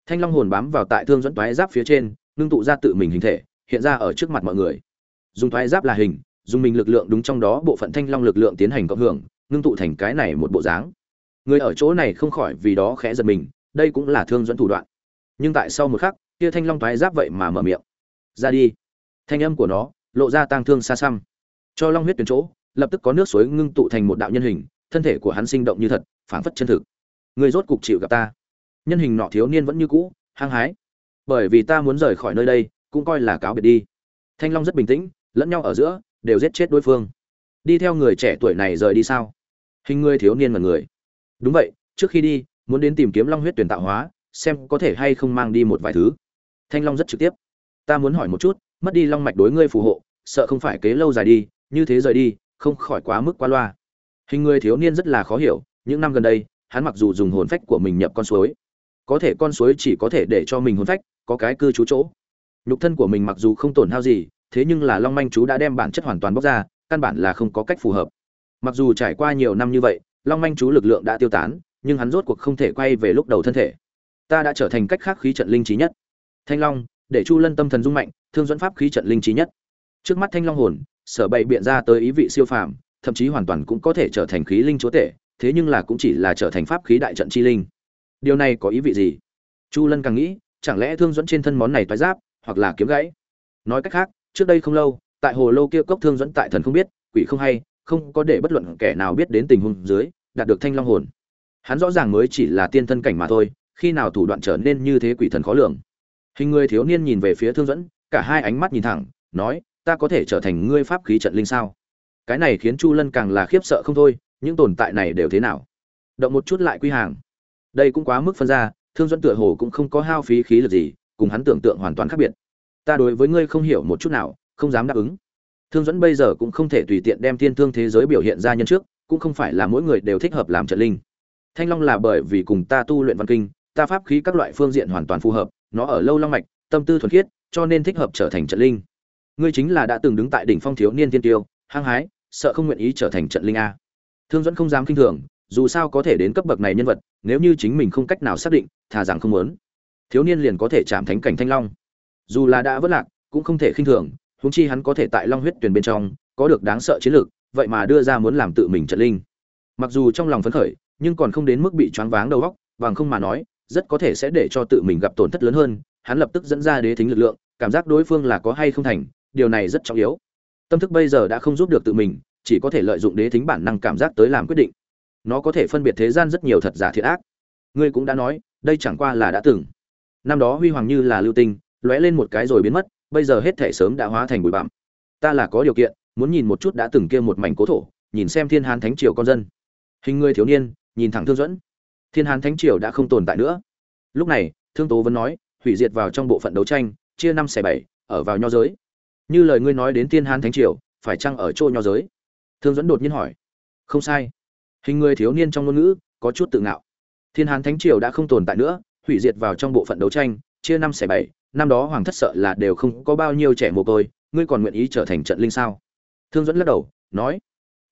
Thanh long hồn bám vào tại thương dẫn toái giáp phía trên, ngưng tụ ra tự mình hình thể, hiện ra ở trước mặt mọi người. Dùng toái giáp là hình, dùng mình lực lượng đúng trong đó bộ phận thanh long lực lượng tiến hành cộng hưởng, ngưng tụ thành cái này một bộ dáng. Người ở chỗ này không khỏi vì đó khẽ giật mình, đây cũng là thương dẫn thủ đoạn nhưng tại sau một khắc, kia thanh long thoái giáp vậy mà mở miệng. Ra đi. Thanh âm của nó lộ ra tang thương xa xăm. Cho long huyết tuyển chỗ, lập tức có nước suối ngưng tụ thành một đạo nhân hình, thân thể của hắn sinh động như thật, phảng phất chân thực. Người rốt cục chịu gặp ta. Nhân hình nọ thiếu niên vẫn như cũ, hăng hái. Bởi vì ta muốn rời khỏi nơi đây, cũng coi là cáo biệt đi. Thanh long rất bình tĩnh, lẫn nhau ở giữa, đều giết chết đối phương. Đi theo người trẻ tuổi này rời đi sao? Hình người thiếu niên mật người. Đúng vậy, trước khi đi, muốn đến tìm kiếm long huyết tuyển tạo hóa xem có thể hay không mang đi một vài thứ. Thanh long rất trực tiếp. Ta muốn hỏi một chút, mất đi long mạch đối ngươi phù hộ, sợ không phải kế lâu dài đi, như thế rời đi, không khỏi quá mức qua loa. Hình người thiếu niên rất là khó hiểu, những năm gần đây, hắn mặc dù dùng hồn phách của mình nhập con suối, có thể con suối chỉ có thể để cho mình hồn phách, có cái cư trú chỗ. Nhục thân của mình mặc dù không tổn hao gì, thế nhưng là long manh chú đã đem bản chất hoàn toàn bóc ra, căn bản là không có cách phù hợp. Mặc dù trải qua nhiều năm như vậy, long manh chú lực lượng đã tiêu tán, nhưng hắn rốt cuộc không thể quay về lúc đầu thân thể ta đã trở thành cách khác khí trận linh trí nhất. Thanh long, để chu lân tâm thần dung mạnh, thương dẫn pháp khí trận linh trí nhất. Trước mắt thanh long hồn, sở bày biện ra tới ý vị siêu phàm, thậm chí hoàn toàn cũng có thể trở thành khí linh chúa tể, thế nhưng là cũng chỉ là trở thành pháp khí đại trận chi linh. Điều này có ý vị gì? Chu lân càng nghĩ, chẳng lẽ thương dẫn trên thân món này toái giáp, hoặc là kiếm gãy? Nói cách khác, trước đây không lâu, tại hồ lâu kia cốc thương dẫn tại thần không biết, quỷ không hay, không có để bất luận kẻ nào biết đến tình huống dưới, đạt được thanh long hồn. Hắn rõ ràng mới chỉ là tiên thân cảnh mà thôi khi nào thủ đoạn trở nên như thế quỷ thần khó lường. Hình người thiếu niên nhìn về phía thương dẫn cả hai ánh mắt nhìn thẳng, nói, ta có thể trở thành ngươi pháp khí trận linh sao? Cái này khiến chu lân càng là khiếp sợ không thôi, những tồn tại này đều thế nào? Động một chút lại quy hàng. Đây cũng quá mức phân ra, thương dẫn tựa hồ cũng không có hao phí khí lực gì, cùng hắn tưởng tượng hoàn toàn khác biệt. Ta đối với ngươi không hiểu một chút nào, không dám đáp ứng. Thương dẫn bây giờ cũng không thể tùy tiện đem thiên thương thế giới biểu hiện ra nhân trước, cũng không phải là mỗi người đều thích hợp làm trận linh. Thanh long là bởi vì cùng ta tu luyện văn kinh ta pháp khí các loại phương diện hoàn toàn phù hợp, nó ở lâu long mạch, tâm tư thuần khiết, cho nên thích hợp trở thành trận linh. Ngươi chính là đã từng đứng tại đỉnh phong thiếu niên tiên tiêu, hăng hái, sợ không nguyện ý trở thành trận linh a. Thương dẫn không dám kinh thường, dù sao có thể đến cấp bậc này nhân vật, nếu như chính mình không cách nào xác định, thà rằng không muốn. Thiếu niên liền có thể chạm thánh cảnh thanh long. Dù là đã vất lạc, cũng không thể khinh thường, huống chi hắn có thể tại long huyết tuyển bên trong, có được đáng sợ chiến lược vậy mà đưa ra muốn làm tự mình trận linh. Mặc dù trong lòng phấn khởi, nhưng còn không đến mức bị choáng váng đầu óc bằng không mà nói rất có thể sẽ để cho tự mình gặp tổn thất lớn hơn, hắn lập tức dẫn ra đế thính lực lượng, cảm giác đối phương là có hay không thành, điều này rất trọng yếu. Tâm thức bây giờ đã không giúp được tự mình, chỉ có thể lợi dụng đế thính bản năng cảm giác tới làm quyết định. Nó có thể phân biệt thế gian rất nhiều thật giả thiệt ác. Ngươi cũng đã nói, đây chẳng qua là đã từng. Năm đó huy hoàng như là lưu tinh, lóe lên một cái rồi biến mất, bây giờ hết thể sớm đã hóa thành bụi bặm. Ta là có điều kiện, muốn nhìn một chút đã từng kia một mảnh cố thổ, nhìn xem thiên hán thánh triều con dân. Hình người thiếu niên, nhìn thẳng thương dẫn thiên hán thánh triều đã không tồn tại nữa. Lúc này, thương tố vẫn nói, hủy diệt vào trong bộ phận đấu tranh, chia năm xẻ bảy, ở vào nho giới. Như lời ngươi nói đến thiên hán thánh triều, phải chăng ở chỗ nho giới? Thương dẫn đột nhiên hỏi. Không sai. Hình người thiếu niên trong ngôn ngữ, có chút tự ngạo. Thiên hán thánh triều đã không tồn tại nữa, hủy diệt vào trong bộ phận đấu tranh, chia năm xẻ bảy, năm đó hoàng thất sợ là đều không có bao nhiêu trẻ mồ côi, ngươi còn nguyện ý trở thành trận linh sao? Thương dẫn lắc đầu, nói.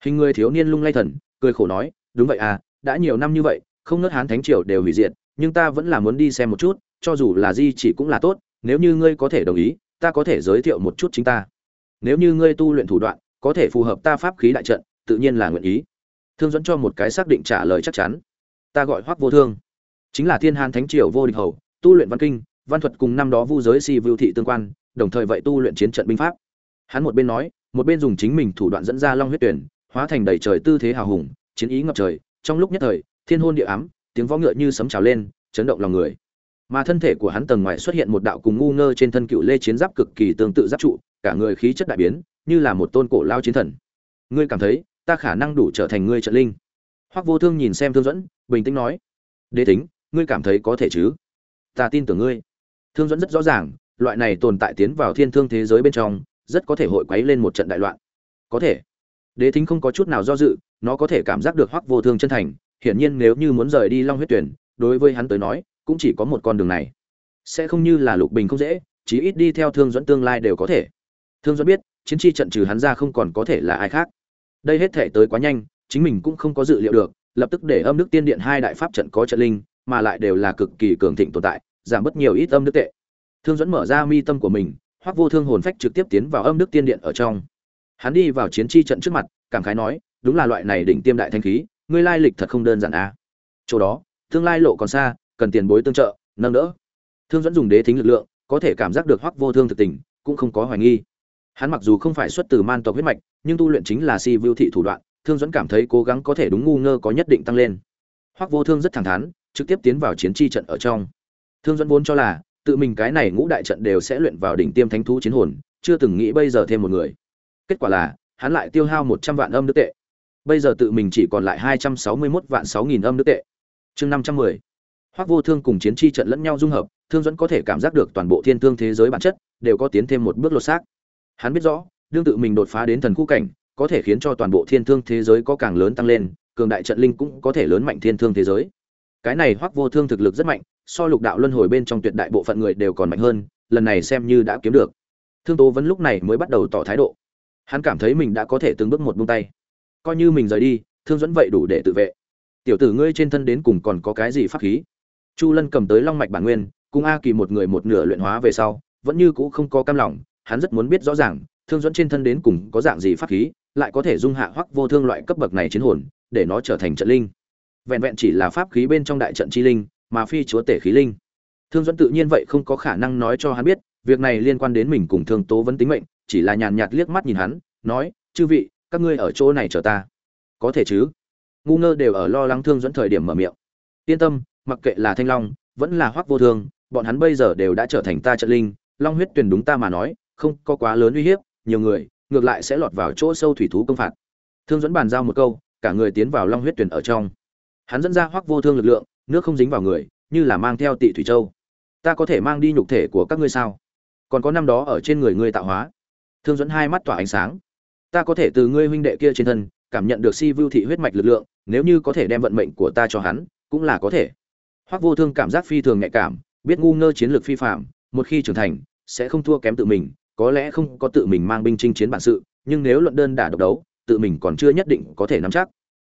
Hình người thiếu niên lung lay thần, cười khổ nói, đúng vậy à đã nhiều năm như vậy không nớt hán thánh triều đều hủy diệt, nhưng ta vẫn là muốn đi xem một chút, cho dù là di chỉ cũng là tốt, nếu như ngươi có thể đồng ý, ta có thể giới thiệu một chút chính ta. Nếu như ngươi tu luyện thủ đoạn, có thể phù hợp ta pháp khí đại trận, tự nhiên là nguyện ý. Thương dẫn cho một cái xác định trả lời chắc chắn. Ta gọi hoắc vô thương. Chính là thiên hàn thánh triều vô địch hầu, tu luyện văn kinh, văn thuật cùng năm đó vu giới si vưu thị tương quan, đồng thời vậy tu luyện chiến trận binh pháp. Hắn một bên nói, một bên dùng chính mình thủ đoạn dẫn ra long huyết tuyển, hóa thành đầy trời tư thế hào hùng, chiến ý ngập trời, trong lúc nhất thời thiên hôn địa ám, tiếng võ ngựa như sấm trào lên, chấn động lòng người. Mà thân thể của hắn tầng ngoài xuất hiện một đạo cùng ngu ngơ trên thân cựu lê chiến giáp cực kỳ tương tự giáp trụ, cả người khí chất đại biến, như là một tôn cổ lao chiến thần. Ngươi cảm thấy, ta khả năng đủ trở thành ngươi trận linh. Hoắc vô thương nhìn xem thương dẫn bình tĩnh nói. Đế tính, ngươi cảm thấy có thể chứ? Ta tin tưởng ngươi. Thương dẫn rất rõ ràng, loại này tồn tại tiến vào thiên thương thế giới bên trong, rất có thể hội quấy lên một trận đại loạn. Có thể. Đế thính không có chút nào do dự, nó có thể cảm giác được hoắc vô thương chân thành hiển nhiên nếu như muốn rời đi long huyết tuyển đối với hắn tới nói, cũng chỉ có một con đường này. Sẽ không như là lục bình không dễ, chí ít đi theo thương dẫn tương lai đều có thể. Thương dẫn biết, chiến tri trận trừ hắn ra không còn có thể là ai khác. Đây hết thể tới quá nhanh, chính mình cũng không có dự liệu được, lập tức để âm đức tiên điện hai đại pháp trận có trận linh, mà lại đều là cực kỳ cường thịnh tồn tại, giảm bớt nhiều ít âm đức tệ. Thương dẫn mở ra mi tâm của mình, hoắc vô thương hồn phách trực tiếp tiến vào âm đức tiên điện ở trong. Hắn đi vào chiến tri trận trước mặt, cảm khái nói, đúng là loại này đỉnh tiêm đại thanh khí ngươi lai lịch thật không đơn giản à. chỗ đó, tương lai lộ còn xa, cần tiền bối tương trợ, nâng đỡ. Thương dẫn dùng đế thính lực lượng, có thể cảm giác được hoắc vô thương thực tình, cũng không có hoài nghi. Hắn mặc dù không phải xuất từ man tộc huyết mạch, nhưng tu luyện chính là si view thị thủ đoạn, thương dẫn cảm thấy cố gắng có thể đúng ngu ngơ có nhất định tăng lên. Hoắc vô thương rất thẳng thắn, trực tiếp tiến vào chiến tri trận ở trong. Thương dẫn vốn cho là, tự mình cái này ngũ đại trận đều sẽ luyện vào đỉnh tiêm thánh thú chiến hồn, chưa từng nghĩ bây giờ thêm một người. Kết quả là, hắn lại tiêu hao một trăm vạn âm đức tệ bây giờ tự mình chỉ còn lại hai trăm sáu mươi 261 vạn sáu nghìn âm nước tệ. Chương năm trăm mười. Hoắc vô thương cùng chiến chi trận lẫn nhau dung hợp, thương dẫn có thể cảm giác được toàn bộ thiên thương thế giới bản chất đều có tiến thêm một bước lột xác. Hắn biết rõ, đương tự mình đột phá đến thần khu cảnh, có thể khiến cho toàn bộ thiên thương thế giới có càng lớn tăng lên, cường đại trận linh cũng có thể lớn mạnh thiên thương thế giới. Cái này hoắc vô thương thực lực rất mạnh, so lục đạo luân hồi bên trong tuyệt đại bộ phận người đều còn mạnh hơn, lần này xem như đã kiếm được. Thương tố vẫn lúc này mới bắt đầu tỏ thái độ. Hắn cảm thấy mình đã có thể từng bước một buông tay coi như mình rời đi, thương dẫn vậy đủ để tự vệ. Tiểu tử ngươi trên thân đến cùng còn có cái gì pháp khí? Chu lân cầm tới long mạch bản nguyên, cùng a kỳ một người một nửa luyện hóa về sau, vẫn như cũ không có cam lòng, hắn rất muốn biết rõ ràng, thương dẫn trên thân đến cùng có dạng gì pháp khí, lại có thể dung hạ hoắc vô thương loại cấp bậc này chiến hồn, để nó trở thành trận linh. Vẹn vẹn chỉ là pháp khí bên trong đại trận chi linh, mà phi chúa tể khí linh. Thương dẫn tự nhiên vậy không có khả năng nói cho hắn biết, việc này liên quan đến mình cùng thương tố vấn tính mệnh, chỉ là nhàn nhạt liếc mắt nhìn hắn, nói, chư vị các ngươi ở chỗ này chờ ta. Có thể chứ? Ngu ngơ đều ở lo lắng thương dẫn thời điểm mở miệng. Yên tâm, mặc kệ là thanh long, vẫn là hoắc vô thương, bọn hắn bây giờ đều đã trở thành ta trận linh. Long huyết tuyền đúng ta mà nói, không có quá lớn uy hiếp, nhiều người, ngược lại sẽ lọt vào chỗ sâu thủy thú công phạt. Thương dẫn bàn giao một câu, cả người tiến vào long huyết tuyển ở trong. Hắn dẫn ra hoắc vô thương lực lượng, nước không dính vào người, như là mang theo tị thủy châu. Ta có thể mang đi nhục thể của các ngươi sao? Còn có năm đó ở trên người ngươi tạo hóa. Thương dẫn hai mắt tỏa ánh sáng ta có thể từ ngươi huynh đệ kia trên thân, cảm nhận được si vưu thị huyết mạch lực lượng, nếu như có thể đem vận mệnh của ta cho hắn, cũng là có thể. Hoắc vô thương cảm giác phi thường nhạy cảm, biết ngu ngơ chiến lược phi phạm, một khi trưởng thành, sẽ không thua kém tự mình, có lẽ không có tự mình mang binh chinh chiến bản sự, nhưng nếu luận đơn đả độc đấu, tự mình còn chưa nhất định có thể nắm chắc.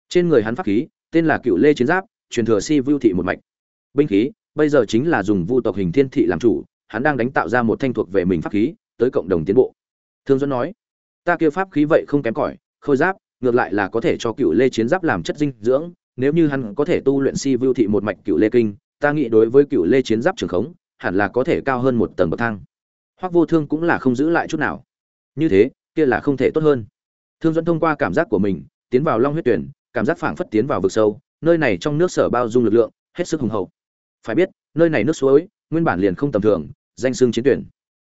Trên người hắn pháp khí, tên là cựu lê chiến giáp, truyền thừa si vưu thị một mạch. Binh khí, bây giờ chính là dùng vu tộc hình thiên thị làm chủ, hắn đang đánh tạo ra một thanh thuộc về mình pháp khí, tới cộng đồng tiến bộ. Thương dẫn nói ta kia pháp khí vậy không kém cỏi, khôi giáp, ngược lại là có thể cho cựu lê chiến giáp làm chất dinh dưỡng, nếu như hắn có thể tu luyện si vưu thị một mạch cựu lê kinh, ta nghĩ đối với cựu lê chiến giáp trường khống, hẳn là có thể cao hơn một tầng bậc thang. Hoắc vô thương cũng là không giữ lại chút nào. Như thế, kia là không thể tốt hơn. Thương dẫn thông qua cảm giác của mình, tiến vào long huyết tuyển, cảm giác phảng phất tiến vào vực sâu, nơi này trong nước sở bao dung lực lượng, hết sức hùng hậu. Phải biết, nơi này nước suối, nguyên bản liền không tầm thường, danh xưng chiến tuyển.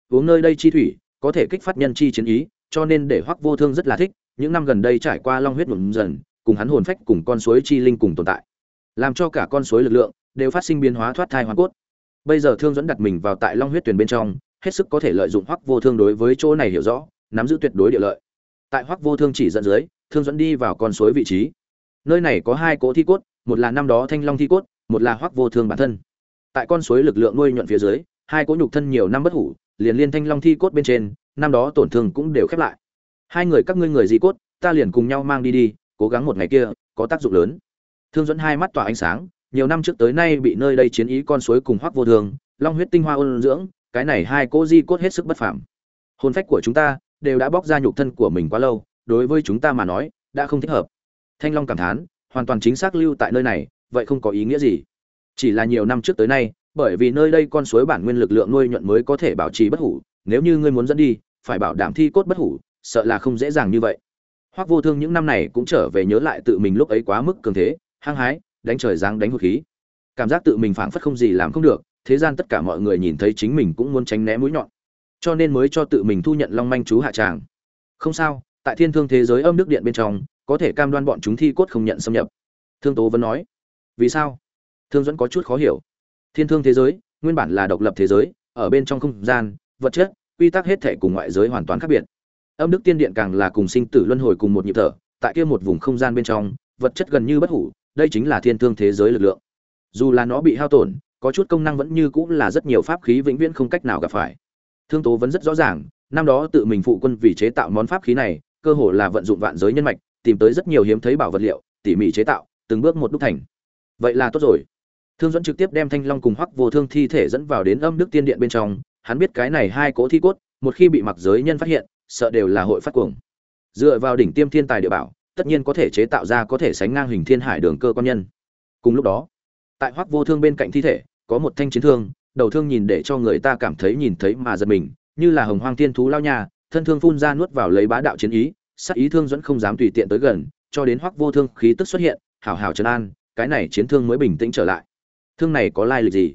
Uống nơi đây chi thủy, có thể kích phát nhân chi chiến ý cho nên để hoắc vô thương rất là thích, những năm gần đây trải qua long huyết nhuộm dần, cùng hắn hồn phách, cùng con suối chi linh cùng tồn tại. Làm cho cả con suối lực lượng đều phát sinh biến hóa thoát thai hoàn cốt. Bây giờ thương dẫn đặt mình vào tại long huyết truyền bên trong, hết sức có thể lợi dụng hoắc vô thương đối với chỗ này hiểu rõ, nắm giữ tuyệt đối địa lợi. Tại hoắc vô thương chỉ dẫn dưới, thương dẫn đi vào con suối vị trí. Nơi này có hai cỗ thi cốt, một là năm đó thanh long thi cốt, một là hoắc vô thương bản thân. Tại con suối lực lượng nuôi nhuận phía dưới, hai cỗ nhục thân nhiều năm bất hủ, liền liên thanh long thi cốt bên trên năm đó tổn thương cũng đều khép lại. Hai người các ngươi người di cốt, ta liền cùng nhau mang đi đi, cố gắng một ngày kia, có tác dụng lớn. Thương dẫn hai mắt tỏa ánh sáng, nhiều năm trước tới nay bị nơi đây chiến ý con suối cùng hoắc vô thường, long huyết tinh hoa ôn dưỡng, cái này hai cô di cốt hết sức bất phàm. Hồn phách của chúng ta đều đã bóc ra nhục thân của mình quá lâu, đối với chúng ta mà nói, đã không thích hợp. Thanh long cảm thán, hoàn toàn chính xác lưu tại nơi này, vậy không có ý nghĩa gì. Chỉ là nhiều năm trước tới nay, bởi vì nơi đây con suối bản nguyên lực lượng nuôi nhuận mới có thể bảo trì bất hủ nếu như ngươi muốn dẫn đi, phải bảo đảm thi cốt bất hủ, sợ là không dễ dàng như vậy. Hoắc vô thương những năm này cũng trở về nhớ lại tự mình lúc ấy quá mức cường thế, hăng hái, đánh trời giáng đánh hụt khí. Cảm giác tự mình phảng phất không gì làm không được, thế gian tất cả mọi người nhìn thấy chính mình cũng muốn tránh né mũi nhọn. Cho nên mới cho tự mình thu nhận long manh chú hạ tràng. Không sao, tại thiên thương thế giới âm đức điện bên trong, có thể cam đoan bọn chúng thi cốt không nhận xâm nhập. Thương tố vẫn nói, vì sao? Thương dẫn có chút khó hiểu. Thiên thương thế giới, nguyên bản là độc lập thế giới, ở bên trong không gian vật chất, quy tắc hết thể cùng ngoại giới hoàn toàn khác biệt. Âm đức tiên điện càng là cùng sinh tử luân hồi cùng một nhịp thở, tại kia một vùng không gian bên trong, vật chất gần như bất hủ, đây chính là thiên thương thế giới lực lượng. Dù là nó bị hao tổn, có chút công năng vẫn như cũng là rất nhiều pháp khí vĩnh viễn không cách nào gặp phải. Thương tố vẫn rất rõ ràng, năm đó tự mình phụ quân vì chế tạo món pháp khí này, cơ hồ là vận dụng vạn giới nhân mạch, tìm tới rất nhiều hiếm thấy bảo vật liệu, tỉ mỉ chế tạo, từng bước một đúc thành. Vậy là tốt rồi. Thương dẫn trực tiếp đem thanh long cùng hoắc vô thương thi thể dẫn vào đến âm đức tiên điện bên trong hắn biết cái này hai cỗ thi cốt, một khi bị mặc giới nhân phát hiện, sợ đều là hội phát cuồng. Dựa vào đỉnh tiêm thiên tài địa bảo, tất nhiên có thể chế tạo ra có thể sánh ngang hình thiên hải đường cơ quan nhân. Cùng lúc đó, tại hoắc vô thương bên cạnh thi thể, có một thanh chiến thương, đầu thương nhìn để cho người ta cảm thấy nhìn thấy mà giật mình, như là hồng hoang thiên thú lao nhà thân thương phun ra nuốt vào lấy bá đạo chiến ý, sát ý thương dẫn không dám tùy tiện tới gần, cho đến hoắc vô thương khí tức xuất hiện, hảo hảo trấn an, cái này chiến thương mới bình tĩnh trở lại. Thương này có lai lịch gì?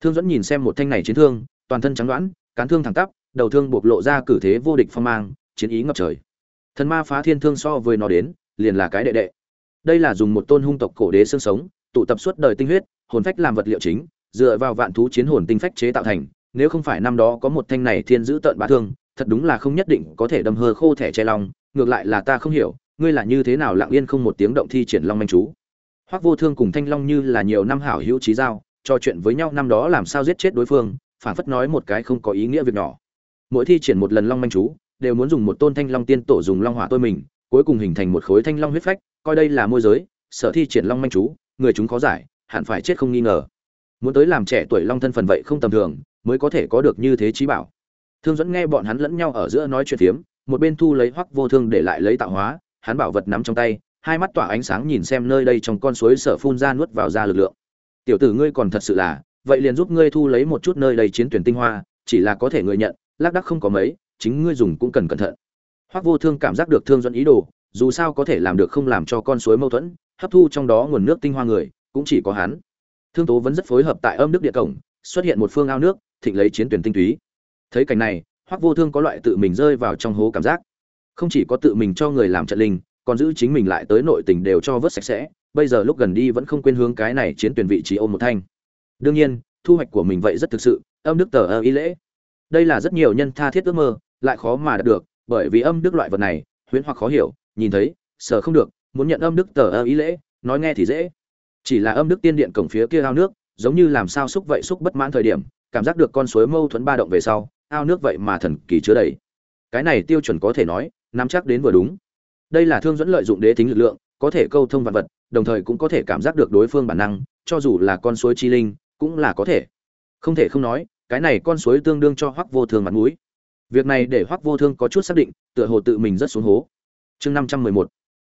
Thương dẫn nhìn xem một thanh này chiến thương toàn thân trắng đoán cán thương thẳng tắp, đầu thương bộc lộ ra cử thế vô địch phong mang, chiến ý ngập trời. Thần ma phá thiên thương so với nó đến, liền là cái đệ đệ. Đây là dùng một tôn hung tộc cổ đế xương sống, tụ tập suốt đời tinh huyết, hồn phách làm vật liệu chính, dựa vào vạn thú chiến hồn tinh phách chế tạo thành, nếu không phải năm đó có một thanh này thiên giữ tận bá thương, thật đúng là không nhất định có thể đâm hơ khô thẻ che long ngược lại là ta không hiểu, ngươi là như thế nào lặng yên không một tiếng động thi triển long manh chú. Hoắc vô thương cùng thanh long như là nhiều năm hảo hữu trí giao, trò chuyện với nhau năm đó làm sao giết chết đối phương phản phất nói một cái không có ý nghĩa việc nhỏ. Mỗi thi triển một lần long manh chú, đều muốn dùng một tôn thanh long tiên tổ dùng long hỏa tôi mình, cuối cùng hình thành một khối thanh long huyết phách, coi đây là môi giới, sở thi triển long manh chú, người chúng khó giải, hẳn phải chết không nghi ngờ. Muốn tới làm trẻ tuổi long thân phần vậy không tầm thường, mới có thể có được như thế trí bảo. Thương dẫn nghe bọn hắn lẫn nhau ở giữa nói chuyện phiếm, một bên thu lấy hoắc vô thương để lại lấy tạo hóa, hắn bảo vật nắm trong tay, hai mắt tỏa ánh sáng nhìn xem nơi đây trong con suối sở phun ra nuốt vào ra lực lượng. Tiểu tử ngươi còn thật sự là vậy liền giúp ngươi thu lấy một chút nơi đầy chiến tuyển tinh hoa, chỉ là có thể người nhận, lác đắc không có mấy, chính ngươi dùng cũng cần cẩn thận. Hoắc vô thương cảm giác được thương dẫn ý đồ, dù sao có thể làm được không làm cho con suối mâu thuẫn, hấp thu trong đó nguồn nước tinh hoa người, cũng chỉ có hắn. Thương tố vẫn rất phối hợp tại âm nước địa cổng, xuất hiện một phương ao nước, thịnh lấy chiến tuyển tinh túy. Thấy cảnh này, hoắc vô thương có loại tự mình rơi vào trong hố cảm giác. Không chỉ có tự mình cho người làm trận linh, còn giữ chính mình lại tới nội tình đều cho vớt sạch sẽ, bây giờ lúc gần đi vẫn không quên hướng cái này chiến tuyển vị trí ôm một thanh đương nhiên, thu hoạch của mình vậy rất thực sự, âm đức tờ ơ ý lễ. Đây là rất nhiều nhân tha thiết ước mơ, lại khó mà đạt được, bởi vì âm đức loại vật này, huyễn hoặc khó hiểu, nhìn thấy, sợ không được, muốn nhận âm đức tờ ơ ý lễ, nói nghe thì dễ. Chỉ là âm đức tiên điện cổng phía kia ao nước, giống như làm sao xúc vậy xúc bất mãn thời điểm, cảm giác được con suối mâu thuẫn ba động về sau, ao nước vậy mà thần kỳ chứa đầy. Cái này tiêu chuẩn có thể nói, nắm chắc đến vừa đúng. Đây là thương dẫn lợi dụng đế tính lực lượng, có thể câu thông vạn vật, đồng thời cũng có thể cảm giác được đối phương bản năng, cho dù là con suối chi linh cũng là có thể. Không thể không nói, cái này con suối tương đương cho hoắc vô thương mặt mũi. Việc này để hoắc vô thương có chút xác định, tựa hồ tự mình rất xuống hố. Chương năm trăm mười một.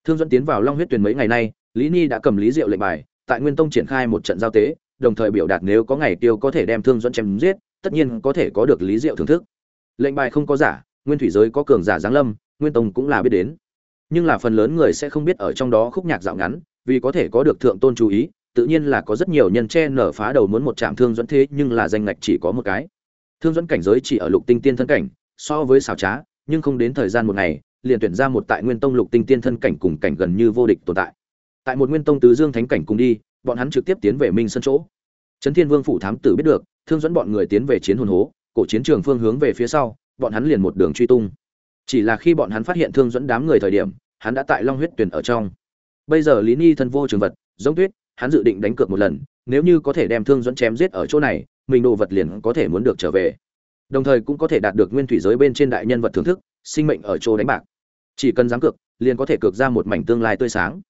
Thương dẫn tiến vào long huyết tuyền mấy ngày nay, lý ni đã cầm lý diệu lệnh bài, tại nguyên tông triển khai một trận giao tế, đồng thời biểu đạt nếu có ngày tiêu có thể đem thương dẫn chém giết, tất nhiên có thể có được lý diệu thưởng thức. Lệnh bài không có giả, nguyên thủy giới có cường giả giáng lâm, nguyên tông cũng là biết đến. Nhưng là phần lớn người sẽ không biết ở trong đó khúc nhạc dạo ngắn, vì có thể có được thượng tôn chú ý tự nhiên là có rất nhiều nhân che nở phá đầu muốn một trạm thương dẫn thế, nhưng là danh ngạch chỉ có một cái. Thương dẫn cảnh giới chỉ ở lục tinh tiên thân cảnh, so với xảo trá, nhưng không đến thời gian một ngày, liền tuyển ra một tại nguyên tông lục tinh tiên thân cảnh cùng cảnh gần như vô địch tồn tại. Tại một nguyên tông tứ dương thánh cảnh cùng đi, bọn hắn trực tiếp tiến về minh sân chỗ. Trấn thiên vương phủ thám tử biết được, thương dẫn bọn người tiến về chiến hồn hố, cổ chiến trường phương hướng về phía sau, bọn hắn liền một đường truy tung. Chỉ là khi bọn hắn phát hiện thương dẫn đám người thời điểm, hắn đã tại long huyết tuyển ở trong. Bây giờ lý ni thân vô trường vật, giống tuyết hắn dự định đánh cược một lần, nếu như có thể đem thương dẫn chém giết ở chỗ này, mình đồ vật liền có thể muốn được trở về. Đồng thời cũng có thể đạt được nguyên thủy giới bên trên đại nhân vật thưởng thức, sinh mệnh ở chỗ đánh bạc. Chỉ cần dám cược, liền có thể cược ra một mảnh tương lai tươi sáng.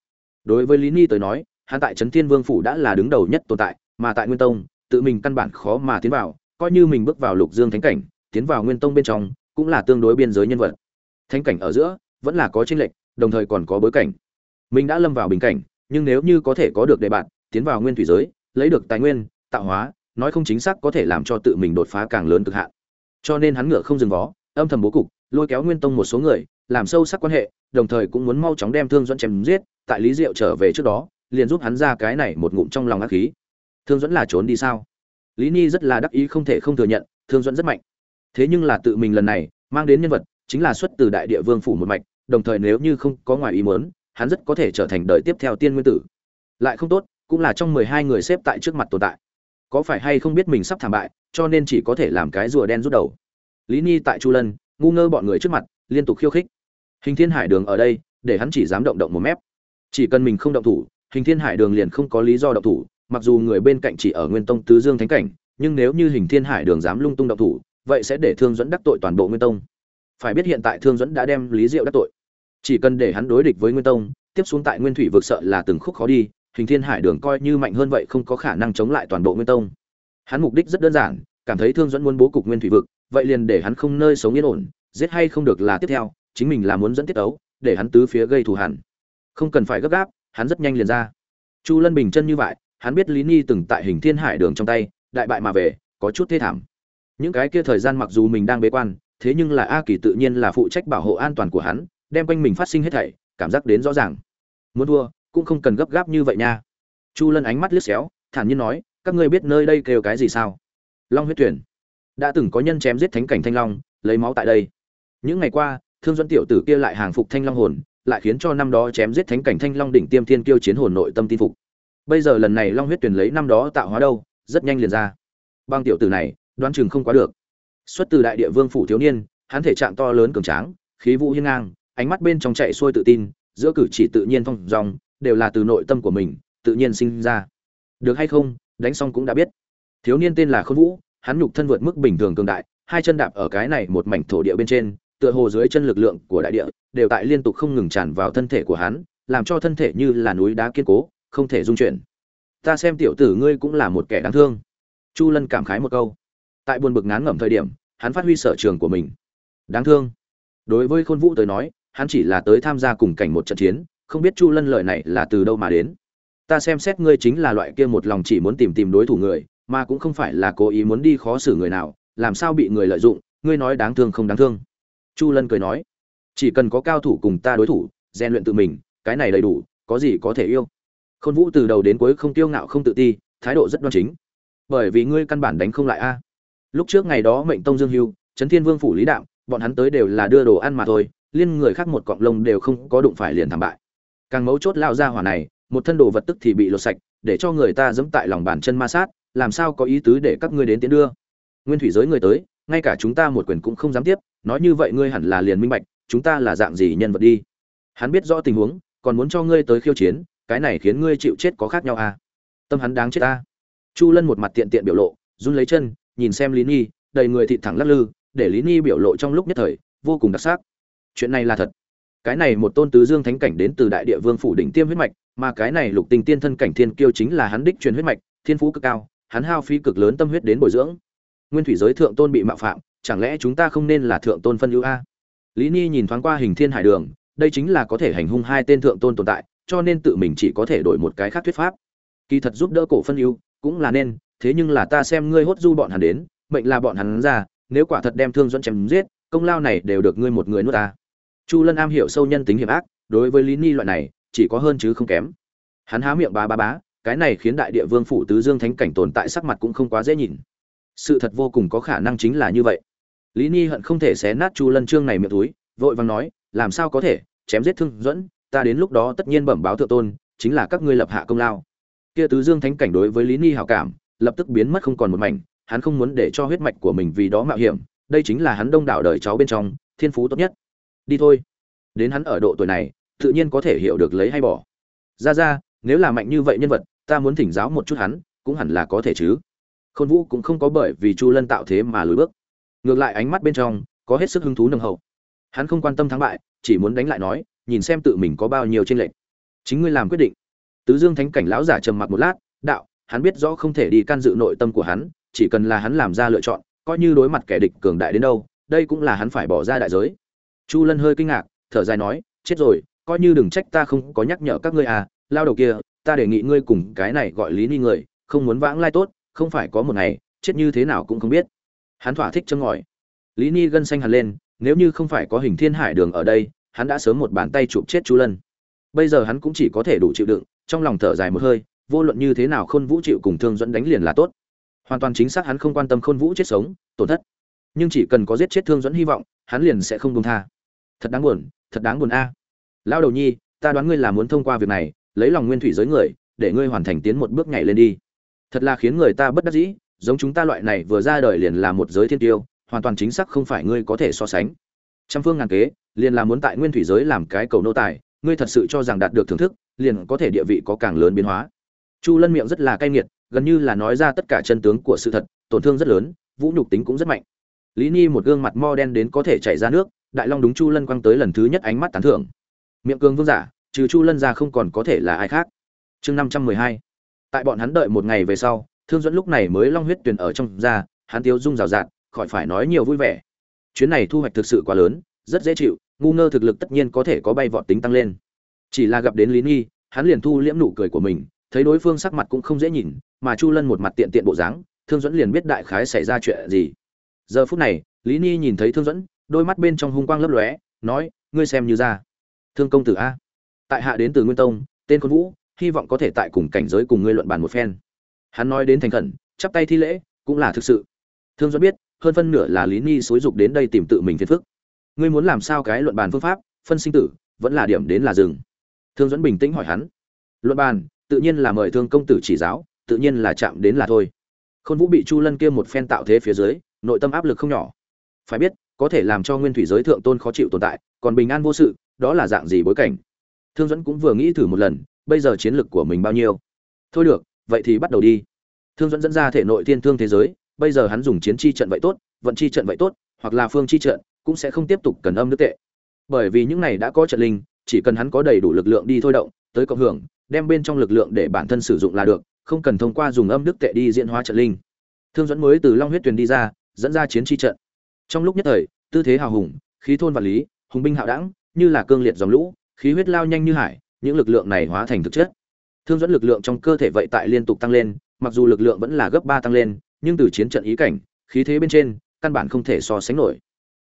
Đối với lý ni tới nói, hắn tại trấn thiên vương phủ đã là đứng đầu nhất tồn tại, mà tại nguyên tông, tự mình căn bản khó mà tiến vào, coi như mình bước vào lục dương thánh cảnh, tiến vào nguyên tông bên trong, cũng là tương đối biên giới nhân vật. Thánh cảnh ở giữa, vẫn là có tranh lệch, đồng thời còn có bối cảnh. Mình đã lâm vào bình cảnh nhưng nếu như có thể có được đề bạn, tiến vào nguyên thủy giới, lấy được tài nguyên, tạo hóa, nói không chính xác có thể làm cho tự mình đột phá càng lớn cực hạn. Cho nên hắn ngựa không dừng vó, âm thầm bố cục, lôi kéo nguyên tông một số người, làm sâu sắc quan hệ, đồng thời cũng muốn mau chóng đem thương dẫn chém giết, tại lý diệu trở về trước đó, liền giúp hắn ra cái này một ngụm trong lòng ác khí. Thương dẫn là trốn đi sao? Lý ni rất là đắc ý không thể không thừa nhận, thương dẫn rất mạnh. Thế nhưng là tự mình lần này, mang đến nhân vật, chính là xuất từ đại địa vương phủ một mạch, đồng thời nếu như không có ngoài ý muốn hắn rất có thể trở thành đời tiếp theo tiên nguyên tử. Lại không tốt, cũng là trong mười hai người xếp tại trước mặt tồn tại. Có phải hay không biết mình sắp thảm bại, cho nên chỉ có thể làm cái rùa đen rút đầu. Lý ni tại chu lân, ngu ngơ bọn người trước mặt, liên tục khiêu khích. Hình thiên hải đường ở đây, để hắn chỉ dám động động một mép. Chỉ cần mình không động thủ, hình thiên hải đường liền không có lý do động thủ, mặc dù người bên cạnh chỉ ở nguyên tông tứ dương thánh cảnh, nhưng nếu như hình thiên hải đường dám lung tung động thủ, vậy sẽ để thương dẫn đắc tội toàn bộ nguyên tông. Phải biết hiện tại thương dẫn đã đem lý diệu đắc tội chỉ cần để hắn đối địch với nguyên tông, tiếp xuống tại nguyên thủy vực sợ là từng khúc khó đi, hình thiên hải đường coi như mạnh hơn vậy không có khả năng chống lại toàn bộ nguyên tông. Hắn mục đích rất đơn giản, cảm thấy thương dẫn muốn bố cục nguyên thủy vực, vậy liền để hắn không nơi sống yên ổn, giết hay không được là tiếp theo, chính mình là muốn dẫn tiết ấu, để hắn tứ phía gây thù hẳn không cần phải gấp gáp, hắn rất nhanh liền ra. Chu lân bình chân như vậy, hắn biết lý ni từng tại hình thiên hải đường trong tay, đại bại mà về, có chút thê thảm. Những cái kia thời gian mặc dù mình đang bế quan, thế nhưng là a kỳ tự nhiên là phụ trách bảo hộ an toàn của hắn đem quanh mình phát sinh hết thảy, cảm giác đến rõ ràng. Muốn thua, cũng không cần gấp gáp như vậy nha. Chu lân ánh mắt liếc xéo, thản nhiên nói, các ngươi biết nơi đây kêu cái gì sao? Long huyết tuyển đã từng có nhân chém giết thánh cảnh thanh long, lấy máu tại đây. Những ngày qua, thương dẫn tiểu tử kia lại hàng phục thanh long hồn, lại khiến cho năm đó chém giết thánh cảnh thanh long đỉnh tiêm thiên kiêu chiến hồn nội tâm tin phục. Bây giờ lần này long huyết tuyển lấy năm đó tạo hóa đâu, rất nhanh liền ra. Băng tiểu tử này, đoán chừng không quá được. Xuất từ đại địa vương phủ thiếu niên, hắn thể trạng to lớn cường tráng, khí vũ hiên ngang ánh mắt bên trong chạy xuôi tự tin, giữa cử chỉ tự nhiên phong dòng, đều là từ nội tâm của mình, tự nhiên sinh ra. Được hay không, đánh xong cũng đã biết. Thiếu niên tên là khôn vũ, hắn nhục thân vượt mức bình thường cường đại, hai chân đạp ở cái này một mảnh thổ địa bên trên, tựa hồ dưới chân lực lượng của đại địa, đều tại liên tục không ngừng tràn vào thân thể của hắn, làm cho thân thể như là núi đá kiên cố, không thể dung chuyển. Ta xem tiểu tử ngươi cũng là một kẻ đáng thương. Chu lân cảm khái một câu. Tại buồn bực ngán ngẩm thời điểm, hắn phát huy sở trường của mình. Đáng thương. Đối với khôn vũ tới nói hắn chỉ là tới tham gia cùng cảnh một trận chiến, không biết chu lân lợi này là từ đâu mà đến. Ta xem xét ngươi chính là loại kia một lòng chỉ muốn tìm tìm đối thủ người, mà cũng không phải là cố ý muốn đi khó xử người nào, làm sao bị người lợi dụng, ngươi nói đáng thương không đáng thương. Chu lân cười nói, chỉ cần có cao thủ cùng ta đối thủ, rèn luyện tự mình, cái này đầy đủ, có gì có thể yêu. Khôn vũ từ đầu đến cuối không tiêu ngạo không tự ti, thái độ rất đoan chính. Bởi vì ngươi căn bản đánh không lại a. Lúc trước ngày đó mệnh tông dương hưu trấn thiên vương phủ lý đạo bọn hắn tới đều là đưa đồ ăn mà thôi liên người khác một cọng lông đều không có đụng phải liền thảm bại. Càng mấu chốt lao ra hỏa này, một thân đồ vật tức thì bị lột sạch, để cho người ta dẫm tại lòng bàn chân ma sát, làm sao có ý tứ để các ngươi đến tiến đưa? Nguyên thủy giới người tới, ngay cả chúng ta một quyền cũng không dám tiếp, nói như vậy ngươi hẳn là liền minh bạch, chúng ta là dạng gì nhân vật đi? Hắn biết rõ tình huống, còn muốn cho ngươi tới khiêu chiến, cái này khiến ngươi chịu chết có khác nhau à? Tâm hắn đáng chết ta. Chu lân một mặt tiện tiện biểu lộ, run lấy chân, nhìn xem lý nhi đầy người thịt thẳng lắc lư, để lý nhi biểu lộ trong lúc nhất thời, vô cùng đặc sắc chuyện này là thật. Cái này một tôn tứ dương thánh cảnh đến từ đại địa vương phủ đỉnh tiêm huyết mạch, mà cái này lục tình tiên thân cảnh thiên kiêu chính là hắn đích truyền huyết mạch, thiên phú cực cao, hắn hao phí cực lớn tâm huyết đến bồi dưỡng. Nguyên thủy giới thượng tôn bị mạo phạm, chẳng lẽ chúng ta không nên là thượng tôn phân ưu a? Lý ni nhìn thoáng qua hình thiên hải đường, đây chính là có thể hành hung hai tên thượng tôn tồn tại, cho nên tự mình chỉ có thể đổi một cái khác thuyết pháp. Kỳ thật giúp đỡ cổ phân ưu cũng là nên, thế nhưng là ta xem ngươi hốt du bọn hắn đến, mệnh là bọn hắn ra, nếu quả thật đem thương dẫn chém giết, công lao này đều được ngươi một người nuốt ta chu lân am hiểu sâu nhân tính hiểm ác, đối với lý ni loại này, chỉ có hơn chứ không kém. Hắn há miệng ba ba bá, cái này khiến đại địa vương phủ tứ dương thánh cảnh tồn tại sắc mặt cũng không quá dễ nhìn. Sự thật vô cùng có khả năng chính là như vậy. Lý ni hận không thể xé nát chu lân trương này miệng túi, vội vàng nói, làm sao có thể, chém giết thương dẫn ta đến lúc đó tất nhiên bẩm báo thượng tôn, chính là các ngươi lập hạ công lao. Kia tứ dương thánh cảnh đối với lý ni hảo cảm, lập tức biến mất không còn một mảnh, hắn không muốn để cho huyết mạch của mình vì đó mạo hiểm, đây chính là hắn đông đảo đời cháu bên trong, thiên phú tốt nhất đi thôi. Đến hắn ở độ tuổi này, tự nhiên có thể hiểu được lấy hay bỏ. Ra ra, nếu là mạnh như vậy nhân vật, ta muốn thỉnh giáo một chút hắn, cũng hẳn là có thể chứ. Khôn vũ cũng không có bởi vì chu lân tạo thế mà lùi bước. Ngược lại ánh mắt bên trong, có hết sức hứng thú nồng hậu. Hắn không quan tâm thắng bại, chỉ muốn đánh lại nói, nhìn xem tự mình có bao nhiêu tranh lệch. Chính ngươi làm quyết định. Tứ dương thánh cảnh lão giả trầm mặc một lát, đạo, hắn biết rõ không thể đi can dự nội tâm của hắn, chỉ cần là hắn làm ra lựa chọn, coi như đối mặt kẻ địch cường đại đến đâu, đây cũng là hắn phải bỏ ra đại giới chu lân hơi kinh ngạc, thở dài nói, chết rồi, coi như đừng trách ta không có nhắc nhở các ngươi à lao đầu kia, ta đề nghị ngươi cùng cái này gọi lý ni người, không muốn vãng lai tốt, không phải có một ngày, chết như thế nào cũng không biết. Hắn thỏa thích châm ngòi. Lý ni gân xanh hẳn lên, nếu như không phải có hình thiên hải đường ở đây, hắn đã sớm một bàn tay chụp chết chu lân. Bây giờ hắn cũng chỉ có thể đủ chịu đựng, trong lòng thở dài một hơi, vô luận như thế nào khôn vũ chịu cùng thương dẫn đánh liền là tốt. Hoàn toàn chính xác hắn không quan tâm khôn vũ chết sống, tổn thất. Nhưng chỉ cần có giết chết thương dẫn hy vọng, hắn liền sẽ không công tha thật đáng buồn, thật đáng buồn a. À. lão đầu nhi, ta đoán ngươi là muốn thông qua việc này, lấy lòng nguyên thủy giới người, để ngươi hoàn thành tiến một bước nhảy lên đi. Thật là khiến người ta bất đắc dĩ, giống chúng ta loại này vừa ra đời liền là một giới thiên tiêu, hoàn toàn chính xác không phải ngươi có thể so sánh. Trăm phương ngàn kế, liền là muốn tại nguyên thủy giới làm cái cầu nô tài, ngươi thật sự cho rằng đạt được thưởng thức, liền có thể địa vị có càng lớn biến hóa. Chu lân miệng rất là cay nghiệt, gần như là nói ra tất cả chân tướng của sự thật, tổn thương rất lớn, vũ nhục tính cũng rất mạnh. Lý ni một gương mặt mo đen đến có thể chảy ra nước đại long đúng chu lân quăng tới lần thứ nhất ánh mắt tán thưởng. Miệng cường vương giả, trừ chu lân ra không còn có thể là ai khác. Chương năm trăm mười hai. Tại bọn hắn đợi một ngày về sau, thương dẫn lúc này mới long huyết tuyền ở trong ra, hắn tiêu dung rào rạt, khỏi phải nói nhiều vui vẻ. Chuyến này thu hoạch thực sự quá lớn, rất dễ chịu, ngu ngơ thực lực tất nhiên có thể có bay vọt tính tăng lên. Chỉ là gặp đến lý nghi, hắn liền thu liễm nụ cười của mình, thấy đối phương sắc mặt cũng không dễ nhìn, mà chu lân một mặt tiện tiện bộ dáng, thương dẫn liền biết đại khái xảy ra chuyện gì. Giờ phút này, lý ni nhìn thấy thương dẫn đôi mắt bên trong hung quang lấp lóe, nói, ngươi xem như ra. Thương công tử a. Tại hạ đến từ nguyên tông, tên con vũ, hy vọng có thể tại cùng cảnh giới cùng ngươi luận bàn một phen. Hắn nói đến thành khẩn, chắp tay thi lễ, cũng là thực sự. Thương dẫn biết, hơn phân nửa là lý ni xúi dục đến đây tìm tự mình phiền phức. Ngươi muốn làm sao cái luận bàn phương pháp, phân sinh tử, vẫn là điểm đến là rừng thương dẫn bình tĩnh hỏi hắn. Luận bàn, tự nhiên là mời thương công tử chỉ giáo, tự nhiên là chạm đến là thôi. Khôn vũ bị chu lân kia một phen tạo thế phía dưới, nội tâm áp lực không nhỏ. Phải biết có thể làm cho nguyên thủy giới thượng tôn khó chịu tồn tại, còn bình an vô sự, đó là dạng gì bối cảnh? Thương dẫn cũng vừa nghĩ thử một lần, bây giờ chiến lực của mình bao nhiêu? Thôi được, vậy thì bắt đầu đi. Thương dẫn dẫn ra thể nội thiên thương thế giới, bây giờ hắn dùng chiến chi trận vậy tốt, vận chi trận vậy tốt, hoặc là phương chi trận, cũng sẽ không tiếp tục cần âm nước tệ. Bởi vì những này đã có trận linh, chỉ cần hắn có đầy đủ lực lượng đi thôi động, tới cộng hưởng, đem bên trong lực lượng để bản thân sử dụng là được, không cần thông qua dùng âm đức tệ đi diễn hóa trận linh. Thương dẫn mới từ long huyết tuyền đi ra, dẫn ra chiến chi trận trong lúc nhất thời, tư thế hào hùng, khí thôn và lý, hùng binh hạo đẳng như là cương liệt dòng lũ, khí huyết lao nhanh như hải, những lực lượng này hóa thành thực chất. Thương dẫn lực lượng trong cơ thể vậy tại liên tục tăng lên, mặc dù lực lượng vẫn là gấp ba tăng lên, nhưng từ chiến trận ý cảnh, khí thế bên trên, căn bản không thể so sánh nổi.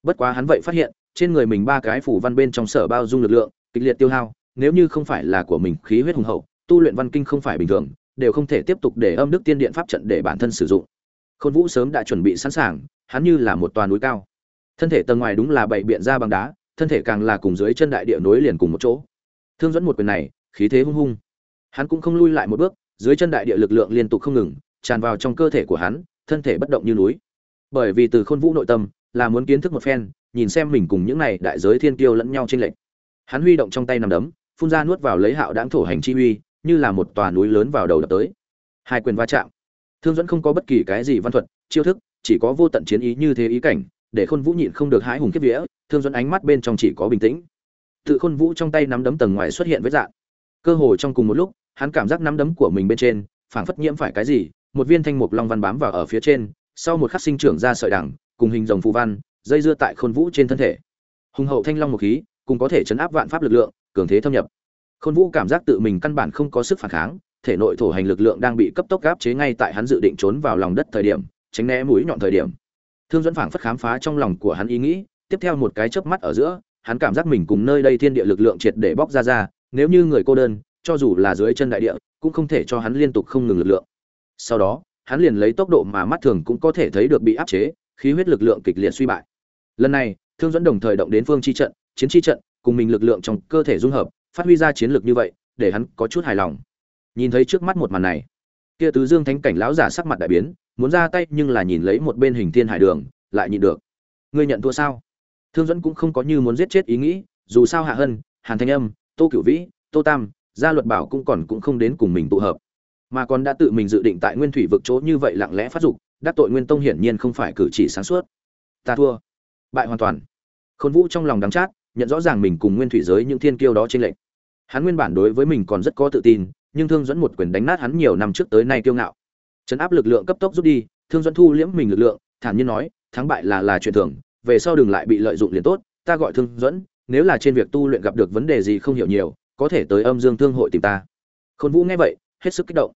Bất quá hắn vậy phát hiện, trên người mình ba cái phủ văn bên trong sở bao dung lực lượng, kịch liệt tiêu hao, nếu như không phải là của mình khí huyết hùng hậu, tu luyện văn kinh không phải bình thường, đều không thể tiếp tục để âm đức tiên điện pháp trận để bản thân sử dụng. Khôn vũ sớm đã chuẩn bị sẵn sàng hắn như là một toàn núi cao. Thân thể tầng ngoài đúng là bảy biện ra bằng đá, thân thể càng là cùng dưới chân đại địa nối liền cùng một chỗ. Thương dẫn một quyền này, khí thế hung hung. Hắn cũng không lui lại một bước, dưới chân đại địa lực lượng liên tục không ngừng, tràn vào trong cơ thể của hắn, thân thể bất động như núi. Bởi vì từ khôn vũ nội tâm, là muốn kiến thức một phen, nhìn xem mình cùng những này đại giới thiên kiêu lẫn nhau trên lệnh hắn huy động trong tay nằm đấm, phun ra nuốt vào lấy hạo đáng thổ hành chi uy, như là một tòa núi lớn vào đầu đập tới. Hai quyền va chạm. Thương dẫn không có bất kỳ cái gì văn thuật, chiêu thức chỉ có vô tận chiến ý như thế ý cảnh, để khôn vũ nhịn không được hãi hùng kiếp vía, thương dẫn ánh mắt bên trong chỉ có bình tĩnh. Tự khôn vũ trong tay nắm đấm tầng ngoài xuất hiện với dạng cơ hồ trong cùng một lúc, hắn cảm giác nắm đấm của mình bên trên, phảng phất nhiễm phải cái gì, một viên thanh mục long văn bám vào ở phía trên, sau một khắc sinh trưởng ra sợi đằng cùng hình rồng phù văn, dây dưa tại khôn vũ trên thân thể. Hùng hậu thanh long một khí cùng có thể chấn áp vạn pháp lực lượng, cường thế thâm nhập. Khôn vũ cảm giác tự mình căn bản không có sức phản kháng, thể nội thổ hành lực lượng đang bị cấp tốc gáp chế ngay tại hắn dự định trốn vào lòng đất thời điểm tránh né mũi nhọn thời điểm. Thương dẫn phảng phất khám phá trong lòng của hắn ý nghĩ, tiếp theo một cái chớp mắt ở giữa, hắn cảm giác mình cùng nơi đây thiên địa lực lượng triệt để bóc ra ra, nếu như người cô đơn, cho dù là dưới chân đại địa, cũng không thể cho hắn liên tục không ngừng lực lượng. Sau đó, hắn liền lấy tốc độ mà mắt thường cũng có thể thấy được bị áp chế, khí huyết lực lượng kịch liệt suy bại. Lần này, thương dẫn đồng thời động đến phương chi trận, chiến chi trận, cùng mình lực lượng trong cơ thể dung hợp, phát huy ra chiến lược như vậy, để hắn có chút hài lòng. Nhìn thấy trước mắt một màn này, kia tứ dương thánh cảnh lão giả sắc mặt đại biến muốn ra tay nhưng là nhìn lấy một bên hình thiên hải đường, lại nhịn được. Ngươi nhận thua sao? Thương dẫn cũng không có như muốn giết chết ý nghĩ, dù sao hạ hân, hàn thanh âm, tô cửu vĩ, tô tam, gia luật bảo cũng còn cũng không đến cùng mình tụ hợp. Mà còn đã tự mình dự định tại nguyên thủy vực chỗ như vậy lặng lẽ phát dục, đắc tội nguyên tông hiển nhiên không phải cử chỉ sáng suốt. Ta thua. Bại hoàn toàn. Khôn vũ trong lòng đắng chát, nhận rõ ràng mình cùng nguyên thủy giới những thiên kiêu đó trên lệnh hắn nguyên bản đối với mình còn rất có tự tin, nhưng thương dẫn một quyền đánh nát hắn nhiều năm trước tới nay kiêu ngạo chấn áp lực lượng cấp tốc rút đi, thương dẫn thu liễm mình lực lượng, thản nhiên nói, thắng bại là là chuyện thường, về sau đừng lại bị lợi dụng liền tốt, ta gọi thương dẫn nếu là trên việc tu luyện gặp được vấn đề gì không hiểu nhiều, có thể tới âm dương thương hội tìm ta. Khôn vũ nghe vậy, hết sức kích động.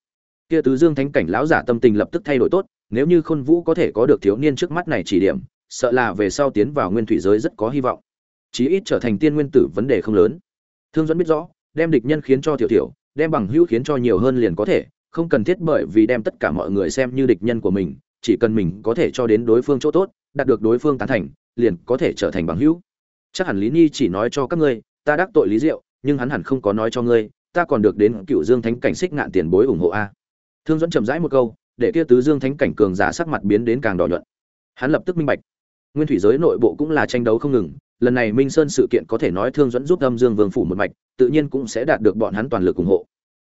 Kia tứ dương thánh cảnh lão giả tâm tình lập tức thay đổi tốt, nếu như khôn vũ có thể có được thiếu niên trước mắt này chỉ điểm, sợ là về sau tiến vào nguyên thủy giới rất có hy vọng. Chí ít trở thành tiên nguyên tử vấn đề không lớn. Thương dẫn biết rõ, đem địch nhân khiến cho tiểu tiểu, đem bằng hữu khiến cho nhiều hơn liền có thể không cần thiết bởi vì đem tất cả mọi người xem như địch nhân của mình, chỉ cần mình có thể cho đến đối phương chỗ tốt, đạt được đối phương tán thành, liền có thể trở thành bằng hữu. Chắc hẳn lý nhi chỉ nói cho các ngươi, ta đắc tội lý diệu, nhưng hắn hẳn không có nói cho ngươi, ta còn được đến cựu dương thánh cảnh xích ngạn tiền bối ủng hộ a. Thương dẫn chậm rãi một câu, để kia tứ dương thánh cảnh cường giả sắc mặt biến đến càng đỏ nhuận. Hắn lập tức minh bạch. Nguyên thủy giới nội bộ cũng là tranh đấu không ngừng, lần này minh sơn sự kiện có thể nói thương dẫn giúp âm dương vương phủ một mạch, tự nhiên cũng sẽ đạt được bọn hắn toàn lực ủng hộ.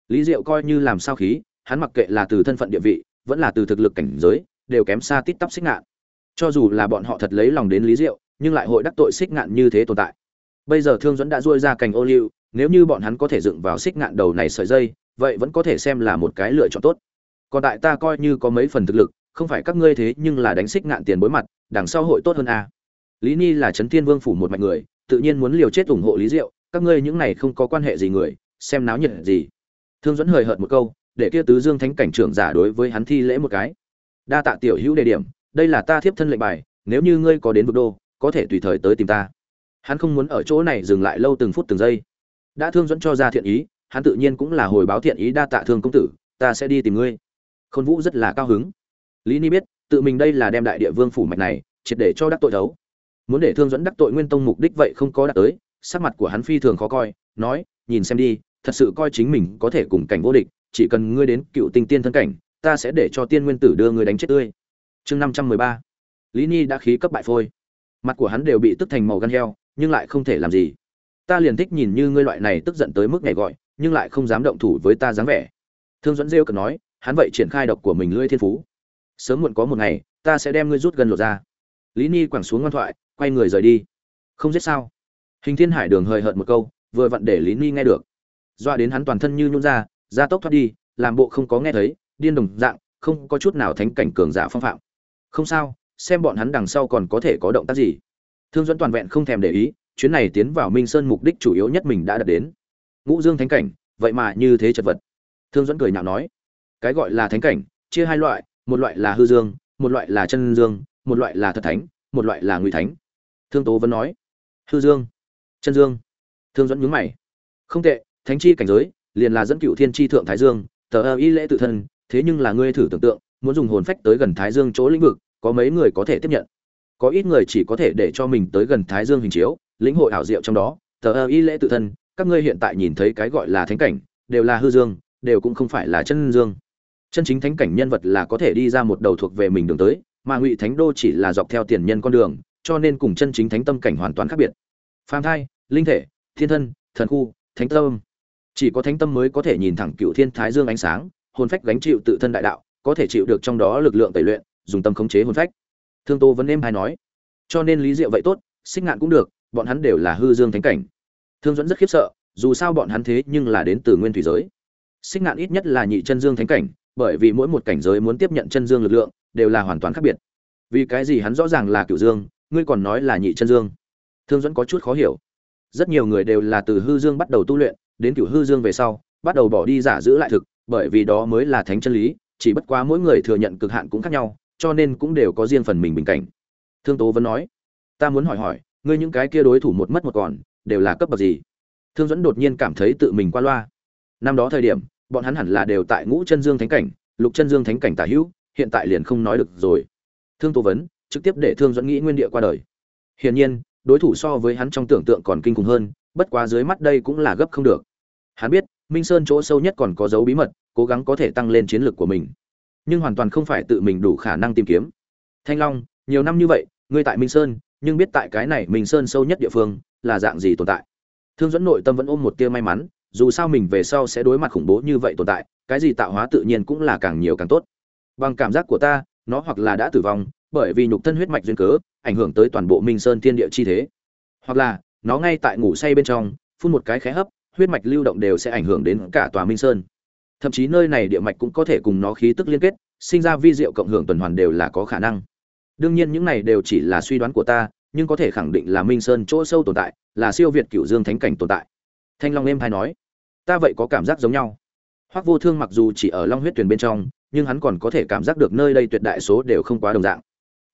Lý diệu coi như làm sao khí hắn mặc kệ là từ thân phận địa vị, vẫn là từ thực lực cảnh giới, đều kém xa tít tắp xích ngạn. Cho dù là bọn họ thật lấy lòng đến lý diệu, nhưng lại hội đắc tội xích ngạn như thế tồn tại. Bây giờ thương dẫn đã duỗi ra cành ô liu, nếu như bọn hắn có thể dựng vào xích ngạn đầu này sợi dây, vậy vẫn có thể xem là một cái lựa chọn tốt. Còn tại ta coi như có mấy phần thực lực, không phải các ngươi thế nhưng là đánh xích ngạn tiền bối mặt, đằng sau hội tốt hơn a lý ni là trấn thiên vương phủ một mạnh người, tự nhiên muốn liều chết ủng hộ lý diệu, các ngươi những này không có quan hệ gì người, xem náo nhiệt gì. Thương dẫn hời hợt một câu để kia tứ dương thánh cảnh trưởng giả đối với hắn thi lễ một cái. Đa tạ tiểu hữu đề điểm, đây là ta thiếp thân lệnh bài, nếu như ngươi có đến vực đô, có thể tùy thời tới tìm ta. Hắn không muốn ở chỗ này dừng lại lâu từng phút từng giây. Đã thương dẫn cho ra thiện ý, hắn tự nhiên cũng là hồi báo thiện ý đa tạ thương công tử, ta sẽ đi tìm ngươi. Khôn vũ rất là cao hứng. Lý ni biết, tự mình đây là đem đại địa vương phủ mạch này, triệt để cho đắc tội đấu. Muốn để thương dẫn đắc tội nguyên tông mục đích vậy không có đạt tới, sắc mặt của hắn phi thường khó coi, nói, nhìn xem đi, thật sự coi chính mình có thể cùng cảnh vô địch chỉ cần ngươi đến cựu tinh tiên thân cảnh, ta sẽ để cho tiên nguyên tử đưa ngươi đánh chết tươi. Chương năm trăm mười ba. Lý ni đã khí cấp bại phôi. Mặt của hắn đều bị tức thành màu gan heo, nhưng lại không thể làm gì. Ta liền thích nhìn như ngươi loại này tức giận tới mức ngày gọi, nhưng lại không dám động thủ với ta dáng vẻ. Thương dẫn rêu cần nói, hắn vậy triển khai độc của mình lưỡi thiên phú. Sớm muộn có một ngày, ta sẽ đem ngươi rút gần lột ra. Lý ni quẳng xuống ngoan thoại, quay người rời đi. Không giết sao? Hình thiên hải đường hời hợt một câu, vừa vặn để lý ni nghe được. Doa đến hắn toàn thân như nhún ra ra tốc thoát đi, làm bộ không có nghe thấy, điên đồng dạng, không có chút nào thánh cảnh cường giả phong phạm. Không sao, xem bọn hắn đằng sau còn có thể có động tác gì. Thương dẫn toàn vẹn không thèm để ý, chuyến này tiến vào minh sơn mục đích chủ yếu nhất mình đã đạt đến. Ngũ dương thánh cảnh, vậy mà như thế chật vật. Thương dẫn cười nhạo nói, cái gọi là thánh cảnh, chia hai loại, một loại là hư dương, một loại là chân dương, một loại là thật thánh, một loại là nguy thánh. Thương tố vẫn nói, hư dương, chân dương. Thương dẫn nhướng mày, không tệ, thánh chi cảnh giới liền là dẫn cựu thiên chi thượng thái dương, tờ ơ y lễ tự thân, thế nhưng là ngươi thử tưởng tượng, muốn dùng hồn phách tới gần thái dương chỗ lĩnh vực, có mấy người có thể tiếp nhận? Có ít người chỉ có thể để cho mình tới gần thái dương hình chiếu, lĩnh hội ảo diệu trong đó, tờ ơ y lễ tự thân, các ngươi hiện tại nhìn thấy cái gọi là thánh cảnh, đều là hư dương, đều cũng không phải là chân dương. Chân chính thánh cảnh nhân vật là có thể đi ra một đầu thuộc về mình đường tới, mà ngụy thánh đô chỉ là dọc theo tiền nhân con đường, cho nên cùng chân chính thánh tâm cảnh hoàn toàn khác biệt. Phàm thai, linh thể, thiên thân, thần khu, thánh tâm chỉ có thánh tâm mới có thể nhìn thẳng cựu thiên thái dương ánh sáng, hồn phách gánh chịu tự thân đại đạo, có thể chịu được trong đó lực lượng tẩy luyện, dùng tâm khống chế hồn phách. Thương tô vẫn êm hay nói, cho nên lý diệu vậy tốt, xích ngạn cũng được, bọn hắn đều là hư dương thánh cảnh. Thương dẫn rất khiếp sợ, dù sao bọn hắn thế nhưng là đến từ nguyên thủy giới. Xích ngạn ít nhất là nhị chân dương thánh cảnh, bởi vì mỗi một cảnh giới muốn tiếp nhận chân dương lực lượng, đều là hoàn toàn khác biệt. Vì cái gì hắn rõ ràng là cựu dương, ngươi còn nói là nhị chân dương? Thương dẫn có chút khó hiểu. Rất nhiều người đều là từ hư dương bắt đầu tu luyện đến cựu hư dương về sau, bắt đầu bỏ đi giả giữ lại thực, bởi vì đó mới là thánh chân lý, chỉ bất quá mỗi người thừa nhận cực hạn cũng khác nhau, cho nên cũng đều có riêng phần mình bình cảnh. Thương tố vẫn nói, ta muốn hỏi hỏi, ngươi những cái kia đối thủ một mất một còn, đều là cấp bậc gì? Thương dẫn đột nhiên cảm thấy tự mình qua loa. Năm đó thời điểm, bọn hắn hẳn là đều tại ngũ chân dương thánh cảnh, lục chân dương thánh cảnh tả hữu, hiện tại liền không nói được rồi. Thương tố vấn trực tiếp để thương dẫn nghĩ nguyên địa qua đời. Hiển nhiên, đối thủ so với hắn trong tưởng tượng còn kinh khủng hơn, bất quá dưới mắt đây cũng là gấp không được hắn biết, minh sơn chỗ sâu nhất còn có dấu bí mật, cố gắng có thể tăng lên chiến lược của mình. Nhưng hoàn toàn không phải tự mình đủ khả năng tìm kiếm. Thanh long, nhiều năm như vậy, ngươi tại minh sơn, nhưng biết tại cái này minh sơn sâu nhất địa phương, là dạng gì tồn tại? Thương dẫn nội tâm vẫn ôm một tia may mắn, dù sao mình về sau sẽ đối mặt khủng bố như vậy tồn tại, cái gì tạo hóa tự nhiên cũng là càng nhiều càng tốt. Bằng cảm giác của ta, nó hoặc là đã tử vong, bởi vì nhục thân huyết mạch duyên cớ, ảnh hưởng tới toàn bộ minh sơn thiên địa chi thế. Hoặc là, nó ngay tại ngủ say bên trong, phun một cái khé hấp huyết mạch lưu động đều sẽ ảnh hưởng đến cả tòa minh sơn. Thậm chí nơi này địa mạch cũng có thể cùng nó khí tức liên kết, sinh ra vi diệu cộng hưởng tuần hoàn đều là có khả năng. Đương nhiên những này đều chỉ là suy đoán của ta, nhưng có thể khẳng định là minh sơn chỗ sâu tồn tại, là siêu việt cựu dương thánh cảnh tồn tại. Thanh long êm hay nói, ta vậy có cảm giác giống nhau. Hoắc vô thương mặc dù chỉ ở long huyết tuyển bên trong, nhưng hắn còn có thể cảm giác được nơi đây tuyệt đại số đều không quá đồng dạng.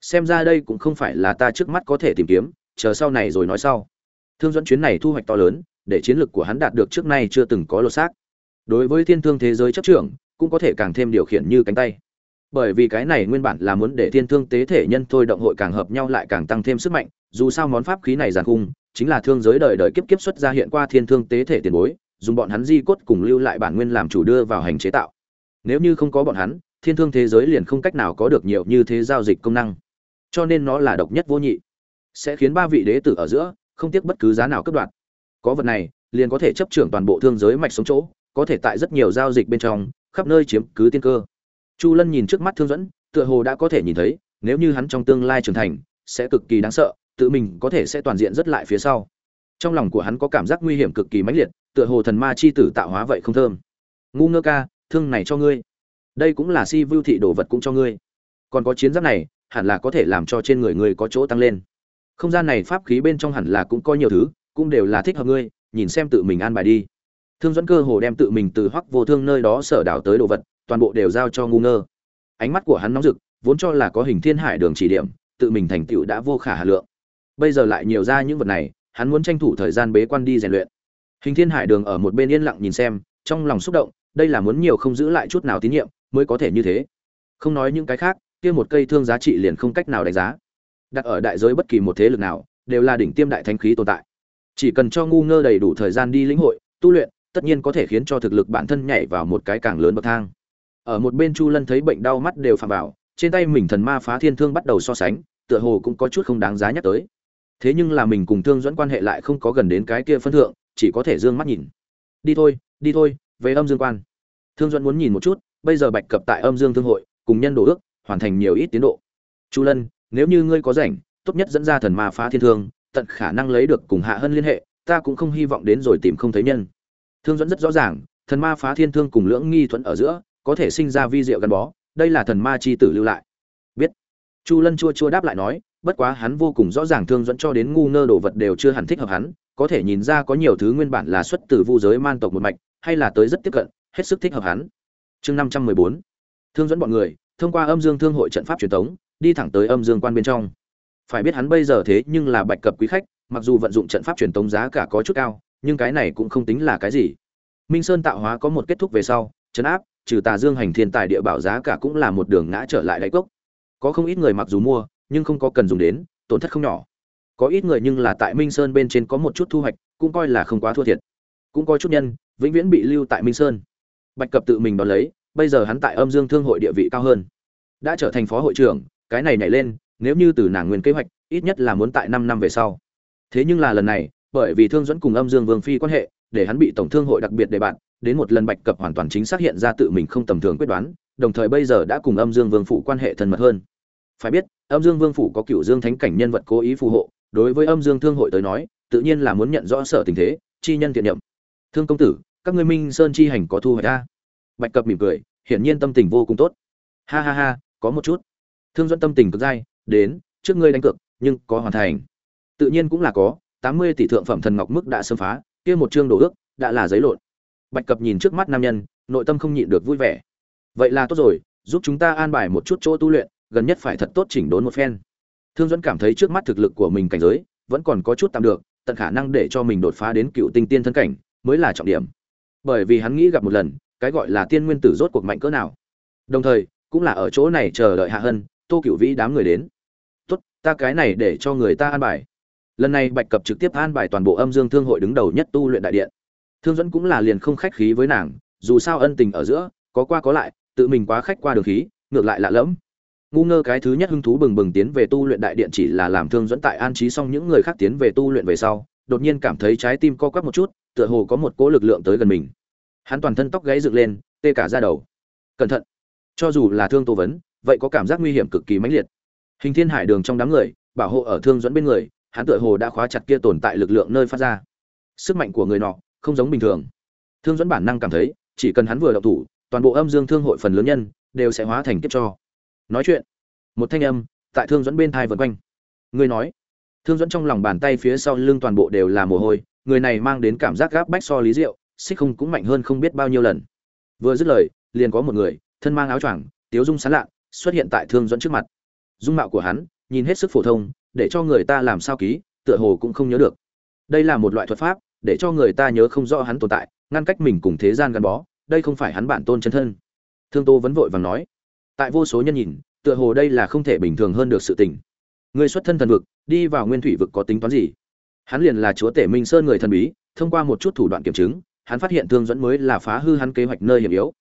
Xem ra đây cũng không phải là ta trước mắt có thể tìm kiếm, chờ sau này rồi nói sau. Thương dẫn chuyến này thu hoạch to lớn để chiến lược của hắn đạt được trước nay chưa từng có lột xác. Đối với thiên thương thế giới chấp trưởng, cũng có thể càng thêm điều khiển như cánh tay. Bởi vì cái này nguyên bản là muốn để thiên thương tế thể nhân thôi động hội càng hợp nhau lại càng tăng thêm sức mạnh, dù sao món pháp khí này giàn khung, chính là thương giới đời đời kiếp kiếp xuất ra hiện qua thiên thương tế thể tiền bối, dùng bọn hắn di cốt cùng lưu lại bản nguyên làm chủ đưa vào hành chế tạo. Nếu như không có bọn hắn, thiên thương thế giới liền không cách nào có được nhiều như thế giao dịch công năng. Cho nên nó là độc nhất vô nhị. Sẽ khiến ba vị đế tử ở giữa, không tiếc bất cứ giá nào cấp đoạt có vật này, liền có thể chấp trưởng toàn bộ thương giới mạch sống chỗ, có thể tại rất nhiều giao dịch bên trong, khắp nơi chiếm cứ tiên cơ. Chu lân nhìn trước mắt thương dẫn, tựa hồ đã có thể nhìn thấy, nếu như hắn trong tương lai trưởng thành, sẽ cực kỳ đáng sợ, tự mình có thể sẽ toàn diện rất lại phía sau. Trong lòng của hắn có cảm giác nguy hiểm cực kỳ mãnh liệt, tựa hồ thần ma chi tử tạo hóa vậy không thơm. Ngu ngơ ca, thương này cho ngươi. Đây cũng là si vưu thị đồ vật cũng cho ngươi. Còn có chiến giáp này, hẳn là có thể làm cho trên người ngươi có chỗ tăng lên. Không gian này pháp khí bên trong hẳn là cũng có nhiều thứ cũng đều là thích hợp ngươi, nhìn xem tự mình an bài đi. Thương dẫn cơ hồ đem tự mình từ hoắc vô thương nơi đó sở đảo tới đồ vật, toàn bộ đều giao cho ngu ngơ. Ánh mắt của hắn nóng rực, vốn cho là có hình thiên hải đường chỉ điểm, tự mình thành tựu đã vô khả hà lượng. Bây giờ lại nhiều ra những vật này, hắn muốn tranh thủ thời gian bế quan đi rèn luyện. Hình thiên hải đường ở một bên yên lặng nhìn xem, trong lòng xúc động, đây là muốn nhiều không giữ lại chút nào tín nhiệm, mới có thể như thế. Không nói những cái khác, kia một cây thương giá trị liền không cách nào đánh giá. Đặt ở đại giới bất kỳ một thế lực nào, đều là đỉnh tiêm đại thanh khí tồn tại chỉ cần cho ngu ngơ đầy đủ thời gian đi lĩnh hội, tu luyện, tất nhiên có thể khiến cho thực lực bản thân nhảy vào một cái càng lớn bậc thang. Ở một bên chu lân thấy bệnh đau mắt đều phạm vào, trên tay mình thần ma phá thiên thương bắt đầu so sánh, tựa hồ cũng có chút không đáng giá nhắc tới. Thế nhưng là mình cùng thương dẫn quan hệ lại không có gần đến cái kia phân thượng, chỉ có thể d ư ơ n g mắt nhìn. Đi thôi đi thôi, về âm dương quan. Thương dẫn muốn nhìn một chút, bây giờ bạch cập tại âm dương thương hội, cùng nhân đồ ước, hoàn thành nhiều ít tiến độ. Chu lân, nếu như ngươi có rảnh, tốt nhất dẫn ra thần ma phá thiên thương tận khả năng lấy được cùng hạ hơn liên hệ, ta cũng không hy vọng đến rồi tìm không thấy nhân. Thương dẫn rất rõ ràng, thần ma phá thiên thương cùng lưỡng nghi thuẫn ở giữa, có thể sinh ra vi diệu gắn bó, đây là thần ma chi tử lưu lại. Biết. Chu lân chua chua đáp lại nói, bất quá hắn vô cùng rõ ràng thương dẫn cho đến ngu ngơ đồ vật đều chưa hẳn thích hợp hắn, có thể nhìn ra có nhiều thứ nguyên bản là xuất từ vu giới man tộc một mạch, hay là tới rất tiếp cận, hết sức thích hợp hắn. Chương năm trăm mười bốn. Thương dẫn bọn người, thông qua âm dương thương hội trận pháp truyền thống đi thẳng tới âm dương quan bên trong phải biết hắn bây giờ thế nhưng là bạch cập quý khách, mặc dù vận dụng trận pháp truyền tống giá cả có chút cao, nhưng cái này cũng không tính là cái gì. Minh sơn tạo hóa có một kết thúc về sau chấn áp, trừ tà dương hành thiên tài địa bảo giá cả cũng là một đường ngã trở lại đáy cốc. Có không ít người mặc dù mua, nhưng không có cần dùng đến, tổn thất không nhỏ. Có ít người nhưng là tại minh sơn bên trên có một chút thu hoạch, cũng coi là không quá thua thiệt. Cũng có chút nhân, vĩnh viễn bị lưu tại minh sơn. Bạch cập tự mình đón lấy, bây giờ hắn tại âm dương thương hội địa vị cao hơn. Đã trở thành phó hội trưởng, cái này nhảy lên nếu như từ nàng nguyên kế hoạch, ít nhất là muốn tại năm năm về sau. Thế nhưng là lần này, bởi vì thương dẫn cùng âm dương vương phi quan hệ, để hắn bị tổng thương hội đặc biệt đề bạn đến một lần bạch cập hoàn toàn chính xác hiện ra tự mình không tầm thường quyết đoán, đồng thời bây giờ đã cùng âm dương vương phụ quan hệ thân mật hơn. Phải biết, âm dương vương phủ có cựu dương thánh cảnh nhân vật cố ý phù hộ, đối với âm dương thương hội tới nói, tự nhiên là muốn nhận rõ sở tình thế, chi nhân thiện nhậm thương công tử, các ngươi minh sơn chi hành có thu hoạch ta bạch cập mỉm cười, hiển nhiên tâm tình vô cùng tốt. Ha ha ha, có một chút. Thương dẫn tâm tình cực dai đến, trước ngươi đánh cược, nhưng có hoàn thành. Tự nhiên cũng là có, tám mươi tỷ thượng phẩm thần ngọc mức đã xâm phá, kia một chương đồ ước, đã là giấy lộn. Bạch cập nhìn trước mắt nam nhân, nội tâm không nhịn được vui vẻ. Vậy là tốt rồi, giúp chúng ta an bài một chút chỗ tu luyện, gần nhất phải thật tốt chỉnh đốn một phen. Thương dẫn cảm thấy trước mắt thực lực của mình cảnh giới, vẫn còn có chút tạm được, tận khả năng để cho mình đột phá đến cựu tinh tiên thân cảnh, mới là trọng điểm. Bởi vì hắn nghĩ gặp một lần, cái gọi là tiên nguyên tử rốt cuộc mạnh cỡ nào. Đồng thời, cũng là ở chỗ này chờ đợi hạ hân, tô cựu vĩ đám người đến tốt, ta cái này để cho người ta an bài. Lần này bạch cập trực tiếp an bài toàn bộ âm dương thương hội đứng đầu nhất tu luyện đại điện. Thương dẫn cũng là liền không khách khí với nàng, dù sao ân tình ở giữa, có qua có lại, tự mình quá khách qua đường khí, ngược lại lạ lẫm. Ngu ngơ cái thứ nhất hứng thú bừng bừng tiến về tu luyện đại điện chỉ là làm thương dẫn tại an trí xong những người khác tiến về tu luyện về sau, đột nhiên cảm thấy trái tim co quắp một chút, tựa hồ có một cỗ lực lượng tới gần mình. Hắn toàn thân tóc gáy dựng lên, tê cả ra đầu. Cẩn thận, cho dù là thương tô vấn, vậy có cảm giác nguy hiểm cực kỳ mãnh liệt hình thiên hải đường trong đám người, bảo hộ ở thương dẫn bên người, hắn tựa hồ đã khóa chặt kia tồn tại lực lượng nơi phát ra. Sức mạnh của người nọ, không giống bình thường. Thương dẫn bản năng cảm thấy, chỉ cần hắn vừa động thủ, toàn bộ âm dương thương hội phần lớn nhân, đều sẽ hóa thành kiếp cho. Nói chuyện, một thanh âm, tại thương dẫn bên thai vần quanh. Người nói, thương dẫn trong lòng bàn tay phía sau lưng toàn bộ đều là mồ hôi, người này mang đến cảm giác gáp bách so lý diệu, xích không cũng mạnh hơn không biết bao nhiêu lần. Vừa dứt lời, liền có một người, thân mang áo choàng, tiếu dung sán lạ xuất hiện tại thương dẫn trước mặt dung mạo của hắn, nhìn hết sức phổ thông, để cho người ta làm sao ký, tựa hồ cũng không nhớ được. Đây là một loại thuật pháp, để cho người ta nhớ không rõ hắn tồn tại, ngăn cách mình cùng thế gian gắn bó, đây không phải hắn bản tôn chân thân. Thương tô vẫn vội vàng nói. Tại vô số nhân nhìn, tựa hồ đây là không thể bình thường hơn được sự tình. Người xuất thân thần vực, đi vào nguyên thủy vực có tính toán gì? Hắn liền là chúa tể minh sơn người thần bí, thông qua một chút thủ đoạn kiểm chứng, hắn phát hiện thương dẫn mới là phá hư hắn kế hoạch nơi hiểm yếu.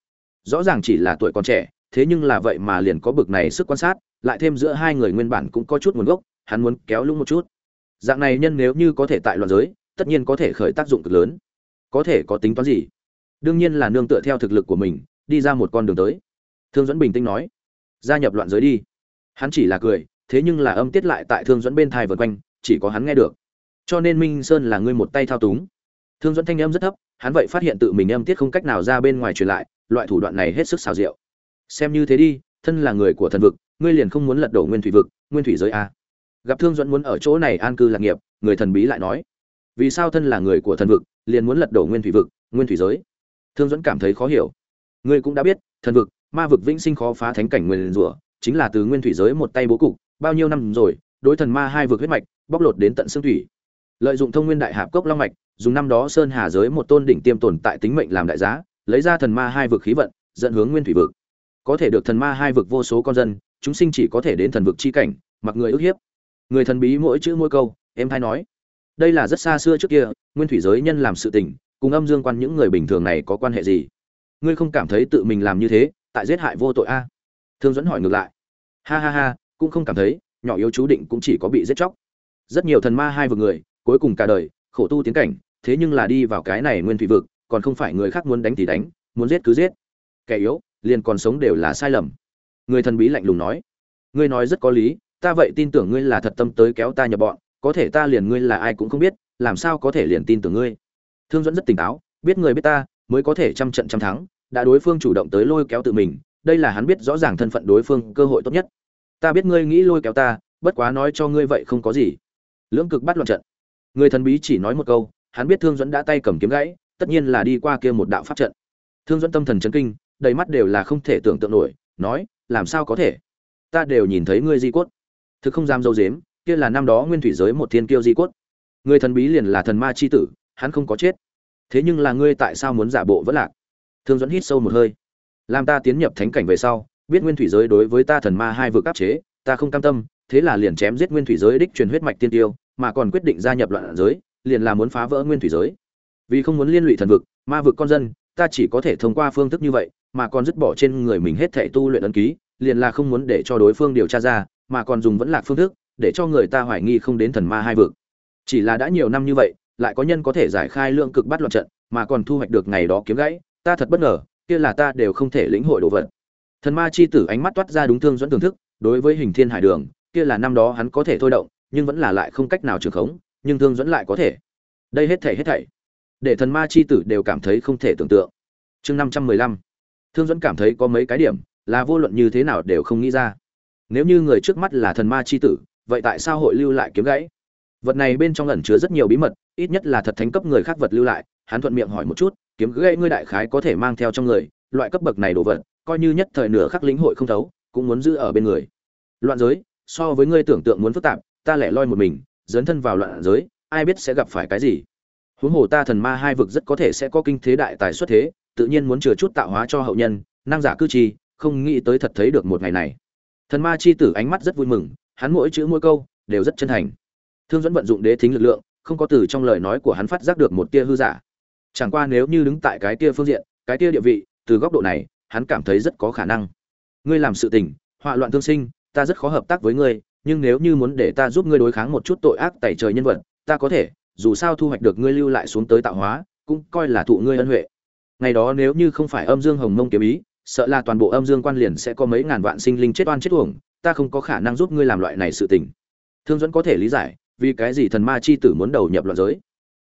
Rõ ràng chỉ là tuổi còn trẻ thế nhưng là vậy mà liền có bực này sức quan sát, lại thêm giữa hai người nguyên bản cũng có chút nguồn gốc, hắn muốn kéo lung một chút. Dạng này nhân nếu như có thể tại loạn giới, tất nhiên có thể khởi tác dụng cực lớn. Có thể có tính toán gì? Đương nhiên là nương tựa theo thực lực của mình, đi ra một con đường tới. Thương dẫn bình tĩnh nói, gia nhập loạn giới đi. Hắn chỉ là cười, thế nhưng là âm tiết lại tại thương dẫn bên thai vần quanh, chỉ có hắn nghe được. Cho nên minh sơn là ngươi một tay thao túng. Thương dẫn thanh âm rất thấp, hắn vậy phát hiện tự mình âm tiết không cách nào ra bên ngoài truyền lại, loại thủ đoạn này hết sức xào rượu xem như thế đi, thân là người của thần vực, ngươi liền không muốn lật đổ nguyên thủy vực, nguyên thủy giới a gặp thương dẫn muốn ở chỗ này an cư lạc nghiệp, người thần bí lại nói, vì sao thân là người của thần vực, liền muốn lật đổ nguyên thủy vực, nguyên thủy giới? Thương dẫn cảm thấy khó hiểu. Ngươi cũng đã biết, thần vực, ma vực vĩnh sinh khó phá thánh cảnh nguyên rủa, chính là từ nguyên thủy giới một tay bố cục, bao nhiêu năm rồi, đối thần ma hai vực huyết mạch, bóc lột đến tận xương thủy. Lợi dụng thông nguyên đại hạp cốc long mạch, dùng năm đó sơn hà giới một tôn đỉnh tiêm tồn tại tính mệnh làm đại giá, lấy ra thần ma hai vực khí vận, dẫn hướng nguyên thủy vực có thể được thần ma hai vực vô số con dân, chúng sinh chỉ có thể đến thần vực chi cảnh, mặc người ức hiếp. Người thần bí mỗi chữ mỗi câu, em thay nói. Đây là rất xa xưa trước kia, nguyên thủy giới nhân làm sự tình, cùng âm dương quan những người bình thường này có quan hệ gì? Ngươi không cảm thấy tự mình làm như thế, tại giết hại vô tội a? Thương dẫn hỏi ngược lại. Ha ha ha, cũng không cảm thấy, nhỏ yếu chú định cũng chỉ có bị giết chóc. Rất nhiều thần ma hai vực người, cuối cùng cả đời, khổ tu tiến cảnh, thế nhưng là đi vào cái này nguyên thủy vực, còn không phải người khác muốn đánh thì đánh, muốn giết cứ giết. Kẻ yếu liền còn sống đều là sai lầm. Người thần bí lạnh lùng nói, ngươi nói rất có lý, ta vậy tin tưởng ngươi là thật tâm tới kéo ta nhập bọn, có thể ta liền ngươi là ai cũng không biết, làm sao có thể liền tin tưởng ngươi? Thương dẫn rất tỉnh táo, biết người biết ta, mới có thể trăm trận trăm thắng, đã đối phương chủ động tới lôi kéo tự mình, đây là hắn biết rõ ràng thân phận đối phương cơ hội tốt nhất. Ta biết ngươi nghĩ lôi kéo ta, bất quá nói cho ngươi vậy không có gì. Lưỡng cực bắt loạn trận. Người thần bí chỉ nói một câu, hắn biết thương dẫn đã tay cầm kiếm gãy, tất nhiên là đi qua kia một đạo pháp trận. Thương dẫn tâm thần chấn kinh đầy mắt đều là không thể tưởng tượng nổi, nói, làm sao có thể? Ta đều nhìn thấy ngươi di cốt. Thực không dám dâu dếm, kia là năm đó nguyên thủy giới một thiên kiêu di cốt. Người thần bí liền là thần ma chi tử, hắn không có chết. Thế nhưng là ngươi tại sao muốn giả bộ vẫn lạc? Thương dẫn hít sâu một hơi. Làm ta tiến nhập thánh cảnh về sau, biết nguyên thủy giới đối với ta thần ma hai vực áp chế, ta không cam tâm, thế là liền chém giết nguyên thủy giới đích truyền huyết mạch tiên tiêu, mà còn quyết định gia nhập loạn giới, liền là muốn phá vỡ nguyên thủy giới. Vì không muốn liên lụy thần vực, ma vực con dân, ta chỉ có thể thông qua phương thức như vậy mà còn dứt bỏ trên người mình hết thảy tu luyện ấn ký, liền là không muốn để cho đối phương điều tra ra, mà còn dùng vẫn lạc phương thức, để cho người ta hoài nghi không đến thần ma hai vực. Chỉ là đã nhiều năm như vậy, lại có nhân có thể giải khai lượng cực bắt loạn trận, mà còn thu hoạch được ngày đó kiếm gãy, ta thật bất ngờ, kia là ta đều không thể lĩnh hội đồ vật. Thần ma chi tử ánh mắt toát ra đúng thương dẫn thưởng thức, đối với hình thiên hải đường, kia là năm đó hắn có thể thôi động, nhưng vẫn là lại không cách nào trường khống, nhưng thương dẫn lại có thể. Đây hết thảy hết thảy, để thần ma chi tử đều cảm thấy không thể tưởng tượng. Chương năm trăm mười lăm thương dẫn cảm thấy có mấy cái điểm là vô luận như thế nào đều không nghĩ ra. Nếu như người trước mắt là thần ma chi tử, vậy tại sao hội lưu lại kiếm gãy? Vật này bên trong ẩn chứa rất nhiều bí mật, ít nhất là thật thánh cấp người khác vật lưu lại, hắn thuận miệng hỏi một chút, kiếm gãy ngươi đại khái có thể mang theo trong người, loại cấp bậc này đồ vật, coi như nhất thời nửa khắc lĩnh hội không thấu, cũng muốn giữ ở bên người. Loạn giới, so với ngươi tưởng tượng muốn phức tạp, ta lẻ loi một mình, dấn thân vào loạn giới, ai biết sẽ gặp phải cái gì? Huống hồ ta thần ma hai vực rất có thể sẽ có kinh thế đại tài xuất thế tự nhiên muốn chừa chút tạo hóa cho hậu nhân, năng giả cư chi không nghĩ tới thật thấy được một ngày này. Thần ma chi tử ánh mắt rất vui mừng, hắn mỗi chữ mỗi câu đều rất chân thành. Thương dẫn vận dụng đế thính lực lượng, không có từ trong lời nói của hắn phát giác được một tia hư giả. Chẳng qua nếu như đứng tại cái tia phương diện, cái tia địa vị, từ góc độ này, hắn cảm thấy rất có khả năng. Ngươi làm sự tình, họa loạn thương sinh, ta rất khó hợp tác với ngươi, nhưng nếu như muốn để ta giúp ngươi đối kháng một chút tội ác tẩy trời nhân vật, ta có thể, dù sao thu hoạch được ngươi lưu lại xuống tới tạo hóa, cũng coi là thụ ngươi ân huệ ngày đó nếu như không phải âm dương hồng mông kiếm ý, sợ là toàn bộ âm dương quan liền sẽ có mấy ngàn vạn sinh linh chết oan chết uổng, ta không có khả năng giúp ngươi làm loại này sự tình. Thương dẫn có thể lý giải, vì cái gì thần ma chi tử muốn đầu nhập loạn giới?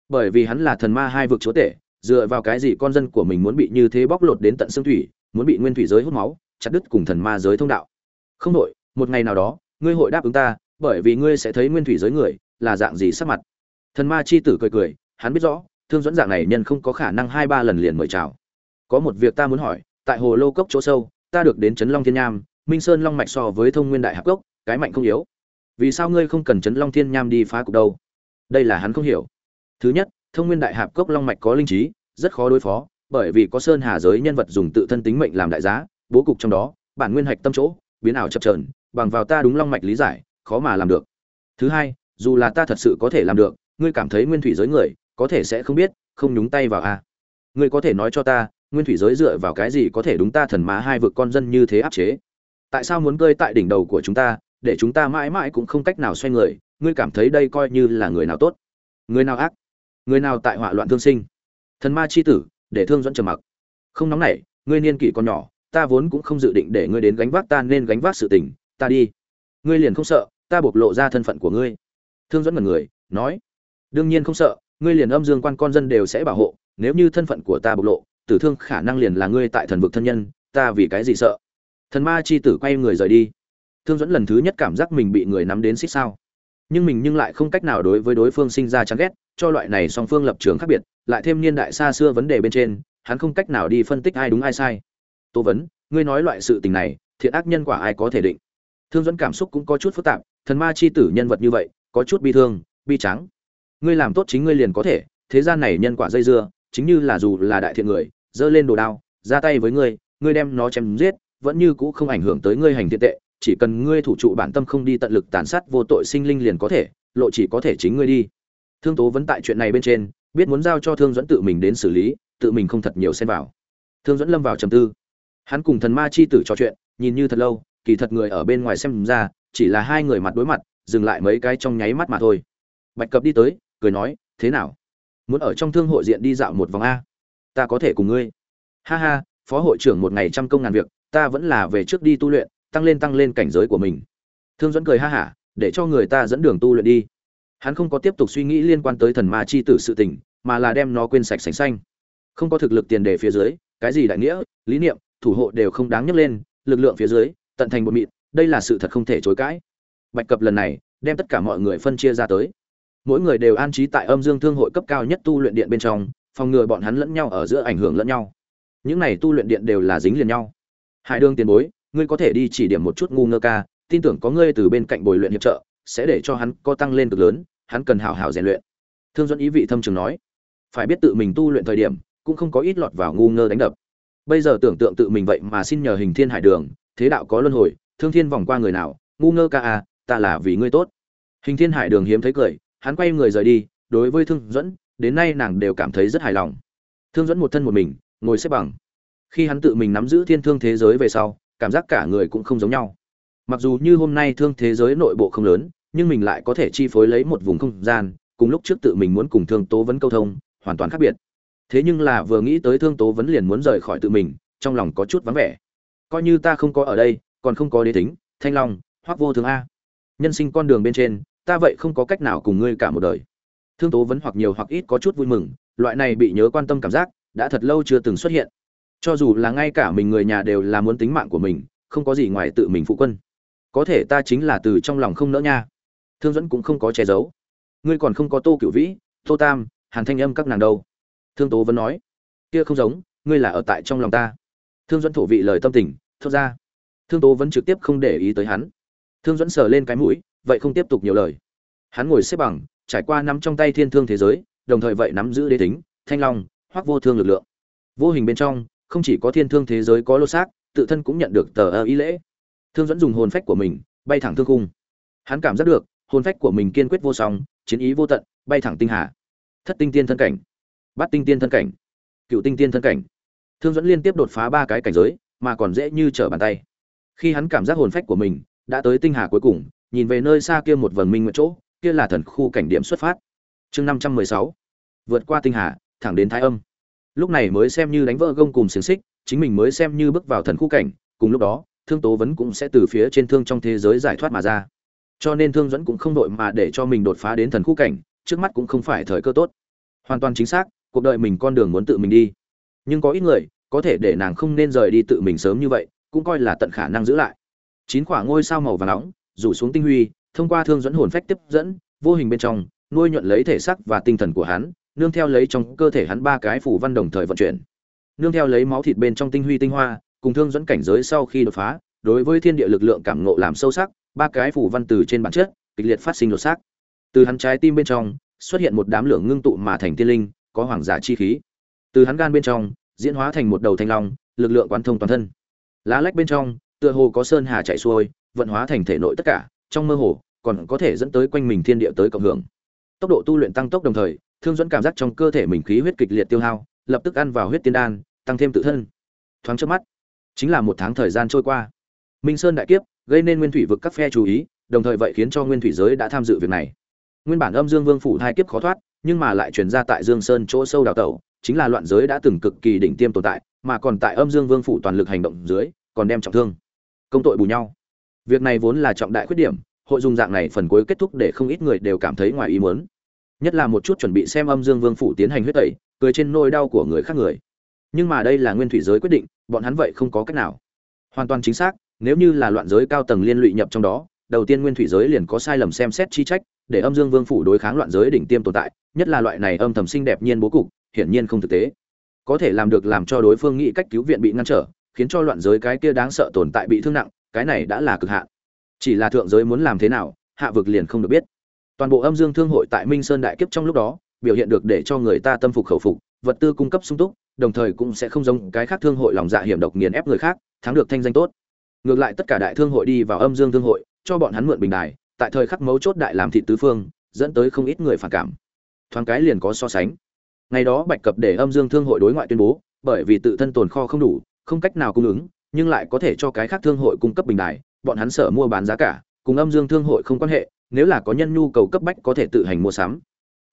Bởi vì hắn là thần ma hai vực chúa tể, dựa vào cái gì con dân của mình muốn bị như thế bóc lột đến tận xương thủy, muốn bị nguyên thủy giới hút máu, chặt đứt cùng thần ma giới thông đạo? Không đội một ngày nào đó, ngươi hội đáp ứng ta, bởi vì ngươi sẽ thấy nguyên thủy giới người là dạng gì sắc mặt. Thần ma chi tử cười cười, hắn biết rõ thương dẫn dạng này nhân không có khả năng hai ba lần liền mời chào. Có một việc ta muốn hỏi, tại hồ lô cốc chỗ sâu, ta được đến chấn long thiên nham, minh sơn long mạch so với thông nguyên đại hạp cốc, cái mạnh không yếu. Vì sao ngươi không cần chấn long thiên nham đi phá cục đâu? Đây là hắn không hiểu. Thứ nhất, thông nguyên đại hạp cốc long mạch có linh trí, rất khó đối phó, bởi vì có sơn hà giới nhân vật dùng tự thân tính mệnh làm đại giá, bố cục trong đó, bản nguyên hạch tâm chỗ, biến ảo chập trờn bằng vào ta đúng long mạch lý giải, khó mà làm được. Thứ hai, dù là ta thật sự có thể làm được, ngươi cảm thấy nguyên thủy giới người có thể sẽ không biết, không nhúng tay vào a à. ngươi có thể nói cho ta, nguyên thủy giới dựa vào cái gì có thể đúng ta thần má hai vực con dân như thế áp chế? Tại sao muốn cơi tại đỉnh đầu của chúng ta, để chúng ta mãi mãi cũng không cách nào xoay người? Ngươi cảm thấy đây coi như là người nào tốt? Người nào ác? Người nào tại họa loạn thương sinh? Thần ma chi tử, để thương dẫn trầm mặc. Không nóng nảy, ngươi niên kỷ còn nhỏ, ta vốn cũng không dự định để ngươi đến gánh vác ta nên gánh vác sự tình. Ta đi. Ngươi liền không sợ, ta bộc lộ ra thân phận của ngươi. Thương dẫn mật người, nói. Đương nhiên không sợ ngươi liền âm dương quan con dân đều sẽ bảo hộ, nếu như thân phận của ta bộc lộ, tử thương khả năng liền là ngươi tại thần vực thân nhân, ta vì cái gì sợ? Thần ma chi tử quay người rời đi. Thương dẫn lần thứ nhất cảm giác mình bị người nắm đến xích sao. Nhưng mình nhưng lại không cách nào đối với đối phương sinh ra chán ghét, cho loại này song phương lập trường khác biệt, lại thêm niên đại xa xưa vấn đề bên trên, hắn không cách nào đi phân tích ai đúng ai sai. Tố vấn, ngươi nói loại sự tình này, thiện ác nhân quả ai có thể định? Thương dẫn cảm xúc cũng có chút phức tạp, thần ma chi tử nhân vật như vậy, có chút bi thương, bi trắng ngươi làm tốt chính ngươi liền có thể, thế gian này nhân quả dây dưa, chính như là dù là đại thiện người, giơ lên đồ đao, ra tay với ngươi ngươi đem nó chém giết, vẫn như cũ không ảnh hưởng tới ngươi hành thiện tệ, chỉ cần ngươi thủ trụ bản tâm không đi tận lực tàn sát vô tội sinh linh liền có thể, lộ chỉ có thể chính ngươi đi. Thương tố vẫn tại chuyện này bên trên, biết muốn giao cho thương dẫn tự mình đến xử lý, tự mình không thật nhiều xen vào. Thương dẫn lâm vào trầm tư. Hắn cùng thần ma chi tử trò chuyện, nhìn như thật lâu, kỳ thật người ở bên ngoài xem ra, chỉ là hai người mặt đối mặt, dừng lại mấy cái trong nháy mắt mà thôi. Bạch cập đi tới cười nói, thế nào? Muốn ở trong thương hội diện đi dạo một vòng a? Ta có thể cùng ngươi. Ha ha, phó hội trưởng một ngày trăm công ngàn việc, ta vẫn là về trước đi tu luyện, tăng lên tăng lên cảnh giới của mình. Thương dẫn cười ha hả, để cho người ta dẫn đường tu luyện đi. Hắn không có tiếp tục suy nghĩ liên quan tới thần ma chi tử sự tình, mà là đem nó quên sạch sành xanh. Không có thực lực tiền đề phía dưới, cái gì đại nghĩa, lý niệm, thủ hộ đều không đáng nhắc lên, lực lượng phía dưới, tận thành một mịn, đây là sự thật không thể chối cãi. Bạch cập lần này đem tất cả mọi người phân chia ra tới mỗi người đều an trí tại âm dương thương hội cấp cao nhất tu luyện điện bên trong, phòng ngừa bọn hắn lẫn nhau ở giữa ảnh hưởng lẫn nhau. Những này tu luyện điện đều là dính liền nhau. Hải đương tiền bối, ngươi có thể đi chỉ điểm một chút ngu ngơ ca, tin tưởng có ngươi từ bên cạnh bồi luyện hiệp trợ, sẽ để cho hắn có tăng lên cực lớn, hắn cần hảo hảo rèn luyện. Thương dẫn ý vị thâm trường nói, phải biết tự mình tu luyện thời điểm, cũng không có ít lọt vào ngu ngơ đánh đập. Bây giờ tưởng tượng tự mình vậy mà xin nhờ hình thiên hải đường, thế đạo có luân hồi, thương thiên vòng qua người nào, ngu ngơ ca à ta là vì ngươi tốt. Hình thiên hải đường hiếm thấy cười hắn quay người rời đi, đối với thương dẫn đến nay nàng đều cảm thấy rất hài lòng. Thương dẫn một thân một mình, ngồi xếp bằng. Khi hắn tự mình nắm giữ thiên thương thế giới về sau, cảm giác cả người cũng không giống nhau. Mặc dù như hôm nay thương thế giới nội bộ không lớn, nhưng mình lại có thể chi phối lấy một vùng không gian, cùng lúc trước tự mình muốn cùng thương tố vấn câu thông, hoàn toàn khác biệt. Thế nhưng là vừa nghĩ tới thương tố vấn liền muốn rời khỏi tự mình, trong lòng có chút vắng vẻ. Coi như ta không có ở đây, còn không có đế tính, thanh long hoặc vô thường a. Nhân sinh con đường bên trên ta vậy không có cách nào cùng ngươi cả một đời. Thương tố vấn hoặc nhiều hoặc ít có chút vui mừng, loại này bị nhớ quan tâm cảm giác đã thật lâu chưa từng xuất hiện. Cho dù là ngay cả mình người nhà đều là muốn tính mạng của mình, không có gì ngoài tự mình phụ quân. Có thể ta chính là từ trong lòng không nỡ nha. Thương dẫn cũng không có che giấu. Ngươi còn không có tô cựu vĩ, tô tam, hàn thanh âm các nàng đâu? Thương tố vẫn nói. Kia không giống, ngươi là ở tại trong lòng ta. Thương dẫn thổ vị lời tâm tình, thốt ra. Thương tố vẫn trực tiếp không để ý tới hắn. Thương dẫn sờ lên cái mũi vậy không tiếp tục nhiều lời. Hắn ngồi xếp bằng, trải qua nắm trong tay thiên thương thế giới, đồng thời vậy nắm giữ đế tính, thanh long hoặc vô thương lực lượng. Vô hình bên trong, không chỉ có thiên thương thế giới có lô xác, tự thân cũng nhận được tờ ơ ý lễ. Thương dẫn dùng hồn phách của mình, bay thẳng thương cung hắn cảm giác được, hồn phách của mình kiên quyết vô song, chiến ý vô tận, bay thẳng tinh hà. Thất tinh tiên thân cảnh. Bát tinh tiên thân cảnh. Cựu tinh tiên thân cảnh. Thương dẫn liên tiếp đột phá ba cái cảnh giới, mà còn dễ như trở bàn tay. Khi hắn cảm giác hồn phách của mình đã tới tinh hà cuối cùng nhìn về nơi xa kia một vầng minh nguyệt chỗ, kia là thần khu cảnh điểm xuất phát. Chương năm trăm mười sáu. Vượt qua tinh hà, thẳng đến thái âm. Lúc này mới xem như đánh vỡ gông cùng xiềng xích, chính mình mới xem như bước vào thần khu cảnh, cùng lúc đó, thương tố vấn cũng sẽ từ phía trên thương trong thế giới giải thoát mà ra. Cho nên thương dẫn cũng không đội mà để cho mình đột phá đến thần khu cảnh, trước mắt cũng không phải thời cơ tốt. Hoàn toàn chính xác, cuộc đời mình con đường muốn tự mình đi. Nhưng có ít người, có thể để nàng không nên rời đi tự mình sớm như vậy, cũng coi là tận khả năng giữ lại. Chín quả ngôi sao màu vàng nóng rủ xuống tinh huy, thông qua thương dẫn hồn phách tiếp dẫn, vô hình bên trong, nuôi nhuận lấy thể xác và tinh thần của hắn, nương theo lấy trong cơ thể hắn ba cái phủ văn đồng thời vận chuyển. Nương theo lấy máu thịt bên trong tinh huy tinh hoa, cùng thương dẫn cảnh giới sau khi đột phá, đối với thiên địa lực lượng cảm ngộ làm sâu sắc, ba cái phủ văn từ trên bản chất, kịch liệt phát sinh đột xác. Từ hắn trái tim bên trong, xuất hiện một đám lượng ngưng tụ mà thành tiên linh, có hoàng giả chi khí. Từ hắn gan bên trong, diễn hóa thành một đầu thanh long, lực lượng quán thông toàn thân. Lá lách bên trong, tựa hồ có sơn hà chảy xuôi vận hóa thành thể nội tất cả, trong mơ hồ, còn có thể dẫn tới quanh mình thiên địa tới cộng hưởng. Tốc độ tu luyện tăng tốc đồng thời, thương dẫn cảm giác trong cơ thể mình khí huyết kịch liệt tiêu hao, lập tức ăn vào huyết tiên đan, tăng thêm tự thân. Thoáng trước mắt, chính là một tháng thời gian trôi qua. Minh sơn đại kiếp, gây nên nguyên thủy vực các phe chú ý, đồng thời vậy khiến cho nguyên thủy giới đã tham dự việc này. Nguyên bản âm dương vương phủ hai kiếp khó thoát, nhưng mà lại truyền ra tại dương sơn chỗ sâu đào tẩu, chính là loạn giới đã từng cực kỳ đỉnh tiêm tồn tại, mà còn tại âm dương vương phủ toàn lực hành động dưới, còn đem trọng thương. Công tội bù nhau việc này vốn là trọng đại khuyết điểm, hội dùng dạng này phần cuối kết thúc để không ít người đều cảm thấy ngoài ý muốn. Nhất là một chút chuẩn bị xem âm dương vương phủ tiến hành huyết tẩy, cười trên nỗi đau của người khác người. Nhưng mà đây là nguyên thủy giới quyết định, bọn hắn vậy không có cách nào. Hoàn toàn chính xác, nếu như là loạn giới cao tầng liên lụy nhập trong đó, đầu tiên nguyên thủy giới liền có sai lầm xem xét chi trách, để âm dương vương phủ đối kháng loạn giới đỉnh tiêm tồn tại, nhất là loại này âm thầm sinh đẹp nhiên bố cục, hiển nhiên không thực tế. Có thể làm được làm cho đối phương nghĩ cách cứu viện bị ngăn trở, khiến cho loạn giới cái kia đáng sợ tồn tại bị thương nặng cái này đã là cực hạn. Chỉ là thượng giới muốn làm thế nào, hạ vực liền không được biết. Toàn bộ âm dương thương hội tại minh sơn đại kiếp trong lúc đó, biểu hiện được để cho người ta tâm phục khẩu phục, vật tư cung cấp sung túc, đồng thời cũng sẽ không giống cái khác thương hội lòng dạ hiểm độc nghiền ép người khác, thắng được thanh danh tốt. Ngược lại tất cả đại thương hội đi vào âm dương thương hội, cho bọn hắn mượn bình đài, tại thời khắc mấu chốt đại làm thị tứ phương, dẫn tới không ít người phản cảm. Thoáng cái liền có so sánh. Ngày đó bạch cập để âm dương thương hội đối ngoại tuyên bố, bởi vì tự thân tồn kho không đủ, không cách nào cung ứng nhưng lại có thể cho cái khác thương hội cung cấp bình đài, bọn hắn sợ mua bán giá cả, cùng âm dương thương hội không quan hệ, nếu là có nhân nhu cầu cấp bách có thể tự hành mua sắm.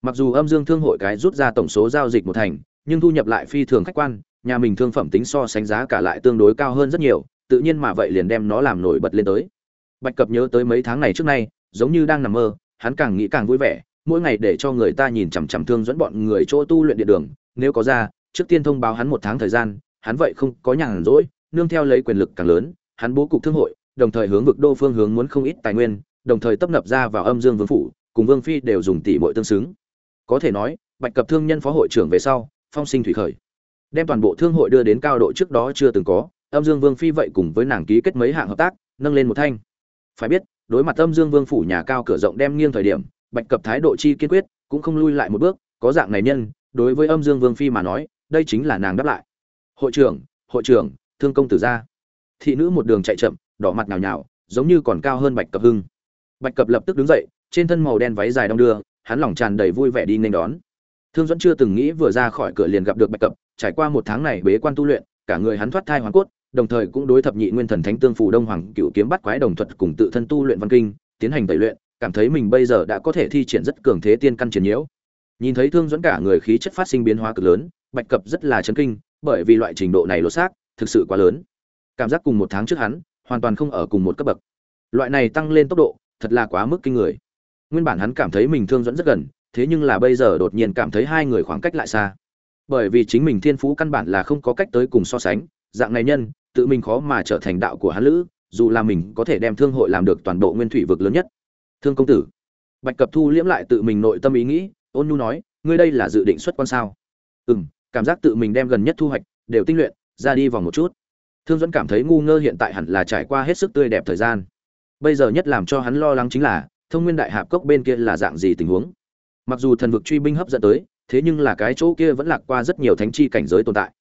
Mặc dù âm dương thương hội cái rút ra tổng số giao dịch một thành, nhưng thu nhập lại phi thường khách quan, nhà mình thương phẩm tính so sánh giá cả lại tương đối cao hơn rất nhiều, tự nhiên mà vậy liền đem nó làm nổi bật lên tới. Bạch cập nhớ tới mấy tháng này trước nay, giống như đang nằm mơ, hắn càng nghĩ càng vui vẻ, mỗi ngày để cho người ta nhìn chằm chằm thương dẫn bọn người chỗ tu luyện địa đường, nếu có ra, trước tiên thông báo hắn một tháng thời gian, hắn vậy không có nhàn rỗi nương theo lấy quyền lực càng lớn, hắn bố cục thương hội, đồng thời hướng vực đô phương hướng muốn không ít tài nguyên, đồng thời tập nập ra vào âm dương vương phủ, cùng vương phi đều dùng tỷ muội tương xứng. Có thể nói, bạch cập thương nhân phó hội trưởng về sau, phong sinh thủy khởi. Đem toàn bộ thương hội đưa đến cao độ trước đó chưa từng có, âm dương vương phi vậy cùng với nàng ký kết mấy hạng hợp tác, nâng lên một thanh. Phải biết, đối mặt âm dương vương phủ nhà cao cửa rộng đem nghiêng thời điểm, bạch cập thái độ chi kiên quyết, cũng không lui lại một bước, có dạng này nhân, đối với âm dương vương phi mà nói, đây chính là nàng đáp lại. Hội trưởng hội trưởng thương công tử ra. Thị nữ một đường chạy chậm, đỏ mặt nhào nhào, giống như còn cao hơn bạch cập hưng. Bạch cập lập tức đứng dậy, trên thân màu đen váy dài đong đưa, hắn lòng tràn đầy vui vẻ đi nên đón. Thương dẫn chưa từng nghĩ vừa ra khỏi cửa liền gặp được bạch cập, trải qua một tháng này bế quan tu luyện, cả người hắn thoát thai hoàn cốt, đồng thời cũng đối thập nhị nguyên thần thánh tương phù đông hoàng cựu kiếm bắt quái đồng thuật cùng tự thân tu luyện văn kinh, tiến hành tẩy luyện, cảm thấy mình bây giờ đã có thể thi triển rất cường thế tiên căn triển nhiễu. Nhìn thấy thương dẫn cả người khí chất phát sinh biến hóa cực lớn, bạch cập rất là chấn kinh, bởi vì loại trình độ này lột xác thực sự quá lớn. Cảm giác cùng một tháng trước hắn, hoàn toàn không ở cùng một cấp bậc. Loại này tăng lên tốc độ, thật là quá mức kinh người. Nguyên bản hắn cảm thấy mình thương dẫn rất gần, thế nhưng là bây giờ đột nhiên cảm thấy hai người khoảng cách lại xa. Bởi vì chính mình thiên phú căn bản là không có cách tới cùng so sánh, dạng này nhân, tự mình khó mà trở thành đạo của hắn lữ, dù là mình có thể đem thương hội làm được toàn bộ nguyên thủy vực lớn nhất. Thương công tử. Bạch cập thu liễm lại tự mình nội tâm ý nghĩ, ôn nhu nói, ngươi đây là dự định xuất quan sao? Ừ m cảm giác tự mình đem gần nhất thu hoạch, đều tinh luyện ra đi vòng một chút. Thương dẫn cảm thấy ngu ngơ hiện tại hẳn là trải qua hết sức tươi đẹp thời gian. Bây giờ nhất làm cho hắn lo lắng chính là, thông nguyên đại hạp cốc bên kia là dạng gì tình huống? Mặc dù thần vực truy binh hấp dẫn tới, thế nhưng là cái chỗ kia vẫn lạc qua rất nhiều thánh chi cảnh giới tồn tại.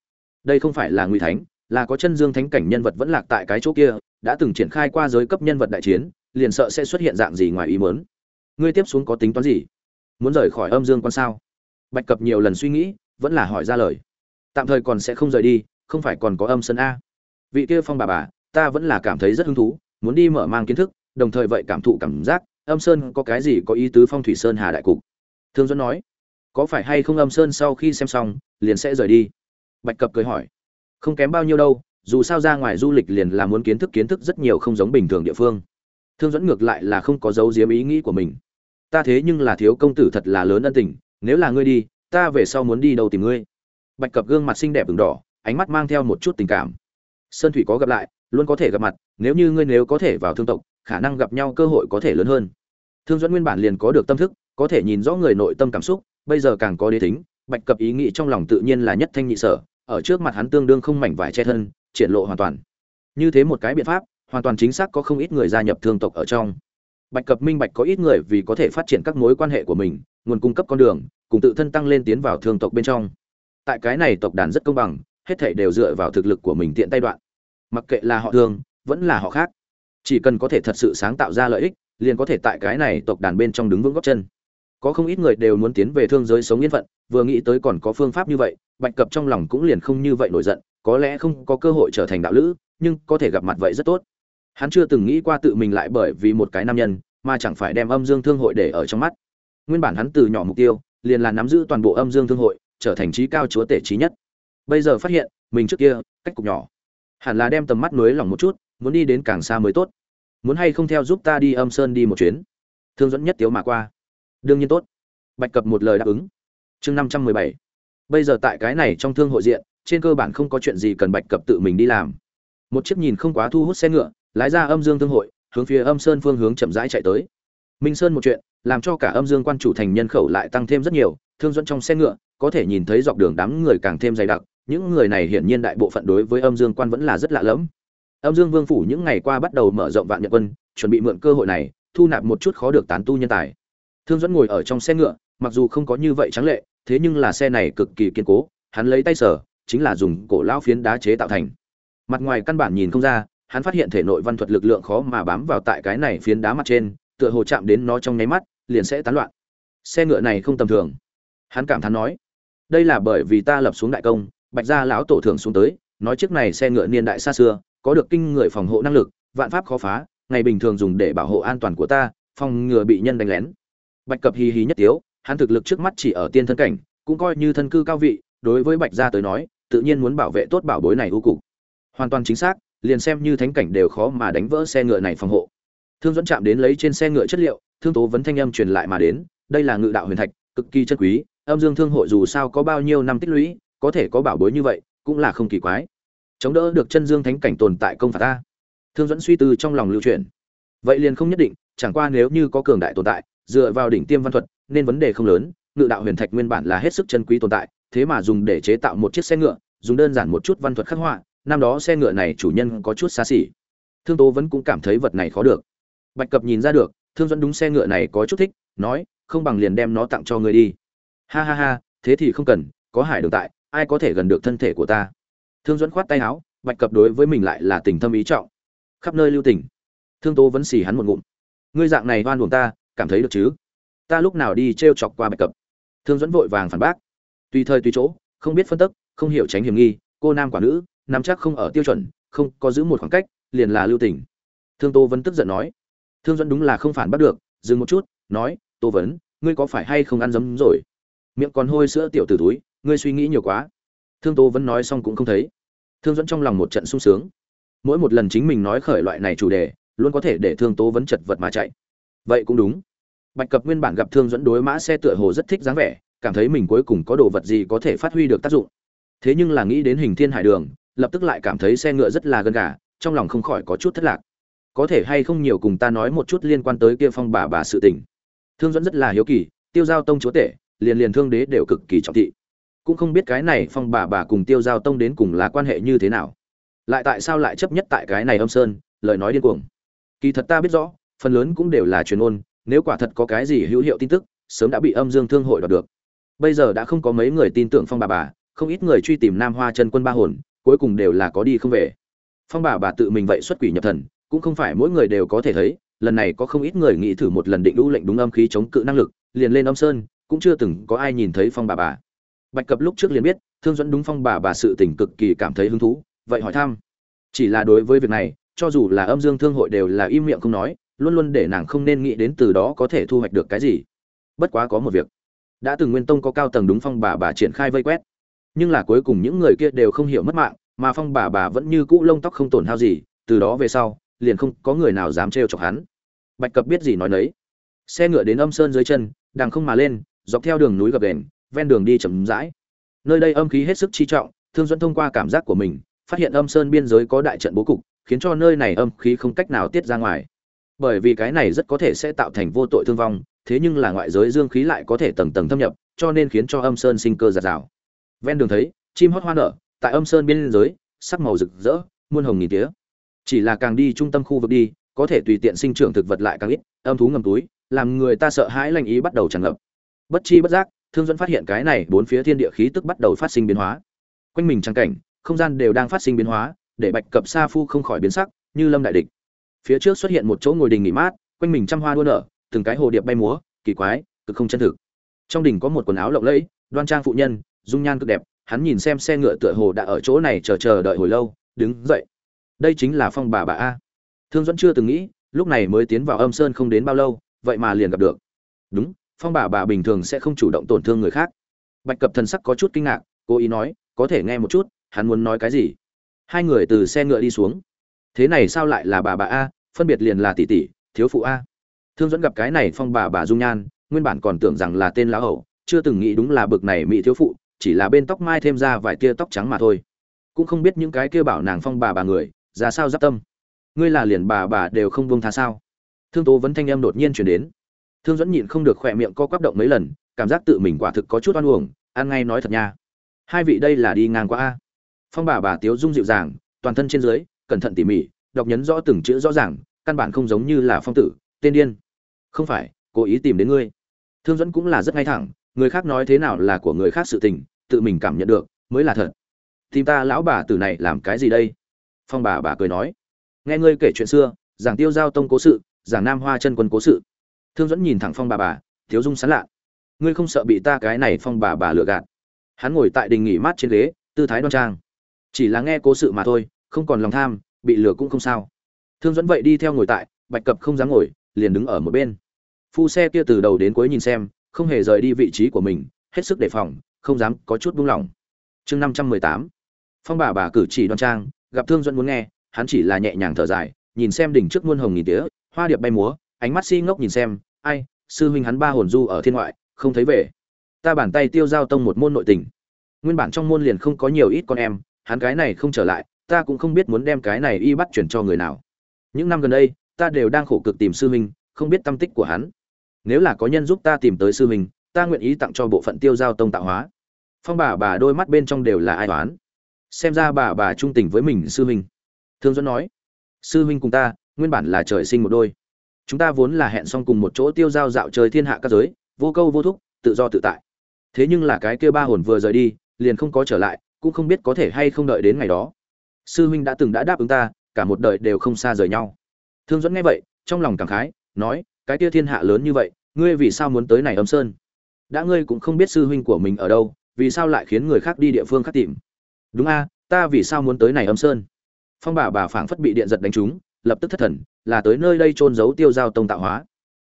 Đây không phải là nguy thánh, là có chân dương thánh cảnh nhân vật vẫn lạc tại cái chỗ kia, đã từng triển khai qua giới cấp nhân vật đại chiến, liền sợ sẽ xuất hiện dạng gì ngoài ý muốn. Ngươi tiếp xuống có tính toán gì? Muốn rời khỏi âm dương quan sao? Bạch cập nhiều lần suy nghĩ, vẫn là hỏi ra lời. Tạm thời còn sẽ không rời đi không phải còn có âm sân a. Vị kia phong bà bà, ta vẫn là cảm thấy rất hứng thú, muốn đi mở mang kiến thức, đồng thời vậy cảm thụ cảm giác, âm sơn có cái gì có ý tứ phong thủy sơn hà đại cục? Thương dẫn nói, có phải hay không âm sơn sau khi xem xong, liền sẽ rời đi? Bạch cập cười hỏi, không kém bao nhiêu đâu, dù sao ra ngoài du lịch liền là muốn kiến thức kiến thức rất nhiều không giống bình thường địa phương. Thương dẫn ngược lại là không có dấu diếm ý nghĩ của mình. Ta thế nhưng là thiếu công tử thật là lớn ân tình, nếu là ngươi đi, ta về sau muốn đi đâu tìm ngươi? Bạch cập gương mặt xinh đẹp ửng đỏ ánh mắt mang theo một chút tình cảm. Sơn thủy có gặp lại, luôn có thể gặp mặt, nếu như ngươi nếu có thể vào thương tộc, khả năng gặp nhau cơ hội có thể lớn hơn. Thương dẫn nguyên bản liền có được tâm thức, có thể nhìn rõ người nội tâm cảm xúc, bây giờ càng có đế tính, bạch cập ý nghĩ trong lòng tự nhiên là nhất thanh nhị sở, ở trước mặt hắn tương đương không mảnh vải che thân, triển lộ hoàn toàn. Như thế một cái biện pháp, hoàn toàn chính xác có không ít người gia nhập thương tộc ở trong. Bạch cập minh bạch có ít người vì có thể phát triển các mối quan hệ của mình, nguồn cung cấp con đường, cùng tự thân tăng lên tiến vào thương tộc bên trong. Tại cái này tộc đàn rất công bằng hết thảy đều dựa vào thực lực của mình tiện tay đoạn. Mặc kệ là họ thương vẫn là họ khác. Chỉ cần có thể thật sự sáng tạo ra lợi ích, liền có thể tại cái này tộc đàn bên trong đứng vững gót chân. Có không ít người đều muốn tiến về thương giới sống yên phận, vừa nghĩ tới còn có phương pháp như vậy, bạch cập trong lòng cũng liền không như vậy nổi giận, có lẽ không có cơ hội trở thành đạo lữ, nhưng có thể gặp mặt vậy rất tốt. Hắn chưa từng nghĩ qua tự mình lại bởi vì một cái nam nhân, mà chẳng phải đem âm dương thương hội để ở trong mắt. Nguyên bản hắn từ nhỏ mục tiêu, liền là nắm giữ toàn bộ âm dương thương hội, trở thành trí cao chúa tể trí nhất bây giờ phát hiện, mình trước kia, cách cục nhỏ. Hẳn là đem tầm mắt nới lòng một chút, muốn đi đến càng xa mới tốt. Muốn hay không theo giúp ta đi âm sơn đi một chuyến? Thương dẫn nhất tiếu mà qua. Đương nhiên tốt. Bạch cập một lời đáp ứng. Chương năm trăm mười bảy. Bây giờ tại cái này trong thương hội diện, trên cơ bản không có chuyện gì cần bạch cập tự mình đi làm. Một chiếc nhìn không quá thu hút xe ngựa, lái ra âm dương thương hội, hướng phía âm sơn phương hướng chậm rãi chạy tới. Minh sơn một chuyện, làm cho cả âm dương quan chủ thành nhân khẩu lại tăng thêm rất nhiều, thương dẫn trong xe ngựa, có thể nhìn thấy dọc đường đám người càng thêm dày đặc những người này hiển nhiên đại bộ phận đối với âm dương quan vẫn là rất lạ lẫm. Âm dương vương phủ những ngày qua bắt đầu mở rộng vạn nhật quân, chuẩn bị mượn cơ hội này, thu nạp một chút khó được tán tu nhân tài. Thương dẫn ngồi ở trong xe ngựa, mặc dù không có như vậy trắng lệ, thế nhưng là xe này cực kỳ kiên cố, hắn lấy tay sở chính là dùng cổ lao phiến đá chế tạo thành. Mặt ngoài căn bản nhìn không ra, hắn phát hiện thể nội văn thuật lực lượng khó mà bám vào tại cái này phiến đá mặt trên, tựa hồ chạm đến nó trong nháy mắt, liền sẽ tán loạn. Xe ngựa này không tầm thường. Hắn cảm thán nói, đây là bởi vì ta lập xuống đại công bạch gia lão tổ thưởng xuống tới, nói chiếc này xe ngựa niên đại xa xưa, có được kinh người phòng hộ năng lực, vạn pháp khó phá, ngày bình thường dùng để bảo hộ an toàn của ta, phòng ngừa bị nhân đánh lén. Bạch cập hì hì nhất tiếu, hắn thực lực trước mắt chỉ ở tiên thân cảnh, cũng coi như thân cư cao vị, đối với bạch gia tới nói, tự nhiên muốn bảo vệ tốt bảo bối này ưu cục. Hoàn toàn chính xác, liền xem như thánh cảnh đều khó mà đánh vỡ xe ngựa này phòng hộ. Thương dẫn chạm đến lấy trên xe ngựa chất liệu, thương tố vấn thanh âm truyền lại mà đến, đây là ngự đạo huyền thạch, cực kỳ chất quý, âm dương thương hội dù sao có bao nhiêu năm tích lũy có thể có bảo bối như vậy, cũng là không kỳ quái. Chống đỡ được chân dương thánh cảnh tồn tại công phạt ta. Thương dẫn suy tư trong lòng lưu truyền vậy liền không nhất định, chẳng qua nếu như có cường đại tồn tại, dựa vào đỉnh tiêm văn thuật, nên vấn đề không lớn, ngự đạo huyền thạch nguyên bản là hết sức chân quý tồn tại, thế mà dùng để chế tạo một chiếc xe ngựa, dùng đơn giản một chút văn thuật khắc họa, năm đó xe ngựa này chủ nhân có chút xa xỉ. Thương tố vẫn cũng cảm thấy vật này khó được. Bạch cập nhìn ra được, thương dẫn đúng xe ngựa này có chút thích, nói, không bằng liền đem nó tặng cho người đi. Ha ha ha, thế thì không cần, có hải đường tại ai có thể gần được thân thể của ta? Thương dẫn khoát tay áo, bạch cập đối với mình lại là tình thâm ý trọng. Khắp nơi lưu tình. Thương tố vẫn xì hắn một ngụm. Ngươi dạng này oan buồn ta, cảm thấy được chứ? Ta lúc nào đi t r e o chọc qua bạch cập? Thương dẫn vội vàng phản bác. Tùy thời tùy chỗ, không biết phân tức, không hiểu tránh hiểm nghi, cô nam quả nữ, nắm chắc không ở tiêu chuẩn, không có giữ một khoảng cách, liền là lưu tình. Thương tô vẫn tức giận nói. Thương dẫn đúng là không phản bắt được, dừng một chút, nói, tô vấn, ngươi có phải hay không ăn dấm rồi? Miệng còn hôi sữa tiểu t ử túi ngươi suy nghĩ nhiều quá. Thương tô vẫn nói xong cũng không thấy. Thương dẫn trong lòng một trận sung sướng. Mỗi một lần chính mình nói khởi loại này chủ đề, luôn có thể để thương tố vẫn chật vật mà chạy. Vậy cũng đúng. Bạch cập nguyên bản gặp thương dẫn đối mã xe tựa hồ rất thích dáng vẻ, cảm thấy mình cuối cùng có đồ vật gì có thể phát huy được tác dụng. Thế nhưng là nghĩ đến hình thiên hải đường, lập tức lại cảm thấy xe ngựa rất là gần gà, trong lòng không khỏi có chút thất lạc. Có thể hay không nhiều cùng ta nói một chút liên quan tới kia phong bà bà sự tình. Thương dẫn rất là hiếu kỳ, tiêu giao tông chúa tể, liền liền thương đế đều cực kỳ trọng thị cũng không biết cái này phong bà bà cùng tiêu giao tông đến cùng là quan hệ như thế nào. Lại tại sao lại chấp nhất tại cái này âm sơn, lời nói điên cuồng. Kỳ thật ta biết rõ, phần lớn cũng đều là truyền ôn, nếu quả thật có cái gì hữu hiệu tin tức, sớm đã bị âm dương thương hội đoạt được. Bây giờ đã không có mấy người tin tưởng phong bà bà, không ít người truy tìm nam hoa chân quân ba hồn, cuối cùng đều là có đi không về. Phong bà bà tự mình vậy xuất quỷ nhập thần, cũng không phải mỗi người đều có thể thấy, lần này có không ít người nghĩ thử một lần định lũ lệnh đúng âm khí chống cự năng lực, liền lên âm sơn, cũng chưa từng có ai nhìn thấy phong bà bà bạch cập lúc trước liền biết, thương dẫn đúng phong bà bà sự tình cực kỳ cảm thấy hứng thú, vậy hỏi thăm. Chỉ là đối với việc này, cho dù là âm dương thương hội đều là im miệng không nói, luôn luôn để nàng không nên nghĩ đến từ đó có thể thu hoạch được cái gì. Bất quá có một việc. Đã từng nguyên tông có cao tầng đúng phong bà bà triển khai vây quét. Nhưng là cuối cùng những người kia đều không hiểu mất mạng, mà phong bà bà vẫn như cũ lông tóc không tổn hao gì, từ đó về sau, liền không có người nào dám trêu chọc hắn. Bạch cập biết gì nói nấy. Xe ngựa đến âm sơn dưới chân, đằng không mà lên, dọc theo đường núi gập đền ven đường đi chậm rãi. Nơi đây âm khí hết sức chi trọng, thương dẫn thông qua cảm giác của mình, phát hiện âm sơn biên giới có đại trận bố cục, khiến cho nơi này âm khí không cách nào tiết ra ngoài. Bởi vì cái này rất có thể sẽ tạo thành vô tội thương vong, thế nhưng là ngoại giới dương khí lại có thể tầng tầng thâm nhập, cho nên khiến cho âm sơn sinh cơ giạt rào. Ven đường thấy, chim hót hoa nở, tại âm sơn biên giới, sắc màu rực rỡ, muôn hồng nghìn tía. Chỉ là càng đi trung tâm khu vực đi, có thể tùy tiện sinh trưởng thực vật lại càng ít, âm thú ngầm túi, làm người ta sợ hãi lanh ý bắt đầu tràn ngập. Bất chi bất giác thương dẫn phát hiện cái này bốn phía thiên địa khí tức bắt đầu phát sinh biến hóa. Quanh mình trang cảnh, không gian đều đang phát sinh biến hóa, để bạch cập sa phu không khỏi biến sắc, như lâm đại địch. Phía trước xuất hiện một chỗ ngồi đình nghỉ mát, quanh mình trăm hoa đua nở, từng cái hồ điệp bay múa, kỳ quái, cực không chân thực. Trong đình có một quần áo lộng lẫy, đoan trang phụ nhân, dung nhan cực đẹp, hắn nhìn xem xe ngựa tựa hồ đã ở chỗ này chờ chờ đợi hồi lâu, đứng dậy. Đây chính là phong bà bà a. Thương dẫn chưa từng nghĩ, lúc này mới tiến vào âm sơn không đến bao lâu, vậy mà liền gặp được. Đúng phong bà bà bình thường sẽ không chủ động tổn thương người khác. Bạch cập thần sắc có chút kinh ngạc, cố ý nói, có thể nghe một chút, hắn muốn nói cái gì? Hai người từ xe ngựa đi xuống. Thế này sao lại là bà bà a, phân biệt liền là tỷ tỷ, thiếu phụ a? Thương dẫn gặp cái này phong bà bà dung nhan, nguyên bản còn tưởng rằng là tên lão hậu chưa từng nghĩ đúng là bực này mỹ thiếu phụ, chỉ là bên tóc mai thêm ra vài tia tóc trắng mà thôi. Cũng không biết những cái kia bảo nàng phong bà bà người, ra sao giáp tâm. Ngươi là liền bà bà đều không buông tha sao? Thương tố vấn thanh em đột nhiên chuyển đến thương dẫn nhịn không được khỏe miệng co quắp động mấy lần, cảm giác tự mình quả thực có chút oan uổng, ăn ngay nói thật nha. Hai vị đây là đi ngang qua a. Phong bà bà tiếu dung dịu dàng, toàn thân trên dưới, cẩn thận tỉ mỉ, đọc nhấn rõ từng chữ rõ ràng, căn bản không giống như là phong tử, tên điên. Không phải, cố ý tìm đến ngươi. Thương dẫn cũng là rất ngay thẳng, người khác nói thế nào là của người khác sự tình, tự mình cảm nhận được, mới là thật. Tìm ta lão bà tử này làm cái gì đây? Phong bà bà cười nói. Nghe ngươi kể chuyện xưa, giảng tiêu giao tông cố sự, giảng nam hoa chân quân cố sự thương dẫn nhìn thẳng phong bà bà, thiếu dung sán lạ. Ngươi không sợ bị ta cái này phong bà bà lừa gạt? Hắn ngồi tại đình nghỉ mát trên ghế, tư thái đoan trang. Chỉ là nghe cố sự mà thôi, không còn lòng tham, bị lừa cũng không sao. Thương dẫn vậy đi theo ngồi tại, bạch cập không dám ngồi, liền đứng ở một bên. Phu xe kia từ đầu đến cuối nhìn xem, không hề rời đi vị trí của mình, hết sức đề phòng, không dám có chút buông lỏng. Chương năm trăm mười tám. Phong bà bà cử chỉ đoan trang, gặp thương dẫn muốn nghe, hắn chỉ là nhẹ nhàng thở dài, nhìn xem đỉnh trước muôn hồng nghìn tía, hoa điệp bay múa ánh mắt si ngốc nhìn xem, ai, sư huynh hắn ba hồn du ở thiên ngoại, không thấy về. Ta bàn tay tiêu giao tông một môn nội tình. Nguyên bản trong môn liền không có nhiều ít con em, hắn cái này không trở lại, ta cũng không biết muốn đem cái này y bắt chuyển cho người nào. Những năm gần đây, ta đều đang khổ cực tìm sư huynh, không biết tâm tích của hắn. Nếu là có nhân giúp ta tìm tới sư huynh, ta nguyện ý tặng cho bộ phận tiêu giao tông tạo hóa. Phong bà bà đôi mắt bên trong đều là ai toán xem ra bà bà trung tình với mình sư huynh. Thương Duẫn nói, sư huynh cùng ta, nguyên bản là trời sinh một đôi chúng ta vốn là hẹn xong cùng một chỗ tiêu giao dạo chơi thiên hạ các giới, vô câu vô thúc, tự do tự tại. Thế nhưng là cái kia ba hồn vừa rời đi, liền không có trở lại, cũng không biết có thể hay không đợi đến ngày đó. Sư huynh đã từng đã đáp ứng ta, cả một đời đều không xa rời nhau. Thương dẫn nghe vậy, trong lòng cảm khái, nói, cái kia thiên hạ lớn như vậy, ngươi vì sao muốn tới này âm sơn? Đã ngươi cũng không biết sư huynh của mình ở đâu, vì sao lại khiến người khác đi địa phương khác tìm? Đúng a, ta vì sao muốn tới này âm sơn? Phong bà bà phảng phất bị điện giật đánh trúng lập tức thất thần, là tới nơi đây trôn giấu tiêu giao tông tạo hóa.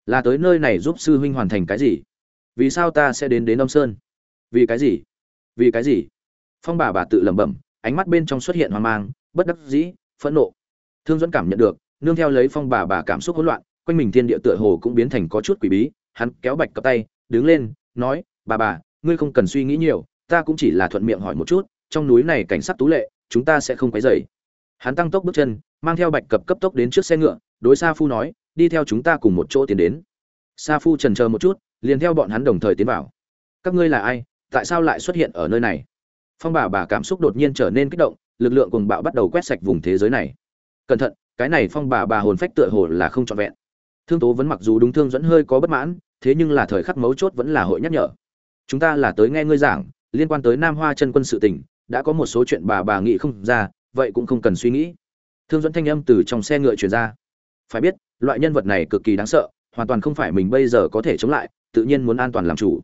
Là tới nơi này giúp sư huynh hoàn thành cái gì? Vì sao ta sẽ đến đến đông sơn? Vì cái gì? Vì cái gì? Phong bà bà tự lẩm bẩm, ánh mắt bên trong xuất hiện hoang mang, bất đắc dĩ, phẫn nộ. Thương dẫn cảm nhận được, nương theo lấy phong bà bà cảm xúc hỗn loạn, quanh mình thiên địa tựa hồ cũng biến thành có chút quỷ bí, hắn kéo bạch cặp tay, đứng lên, nói, bà bà, ngươi không cần suy nghĩ nhiều, ta cũng chỉ là thuận miệng hỏi một chút, trong núi này cảnh sát tú lệ, chúng ta sẽ không quấy rầy. Hắn tăng tốc bước chân mang theo bạch cập cấp tốc đến trước xe ngựa, đối sa phu nói, đi theo chúng ta cùng một chỗ tiến đến. Sa phu trần chờ một chút, liền theo bọn hắn đồng thời tiến vào. Các ngươi là ai? Tại sao lại xuất hiện ở nơi này? Phong bà bà cảm xúc đột nhiên trở nên kích động, lực lượng cùng bạo bắt đầu quét sạch vùng thế giới này. Cẩn thận, cái này phong bà bà hồn phách tựa hồ là không trọn vẹn. Thương tố vẫn mặc dù đúng thương dẫn hơi có bất mãn, thế nhưng là thời khắc mấu chốt vẫn là hội nhắc nhở. Chúng ta là tới nghe ngươi giảng, liên quan tới nam hoa chân quân sự tình, đã có một số chuyện bà bà nghĩ không ra, vậy cũng không cần suy nghĩ thương dẫn thanh âm từ trong xe ngựa truyền ra. Phải biết, loại nhân vật này cực kỳ đáng sợ, hoàn toàn không phải mình bây giờ có thể chống lại, tự nhiên muốn an toàn làm chủ.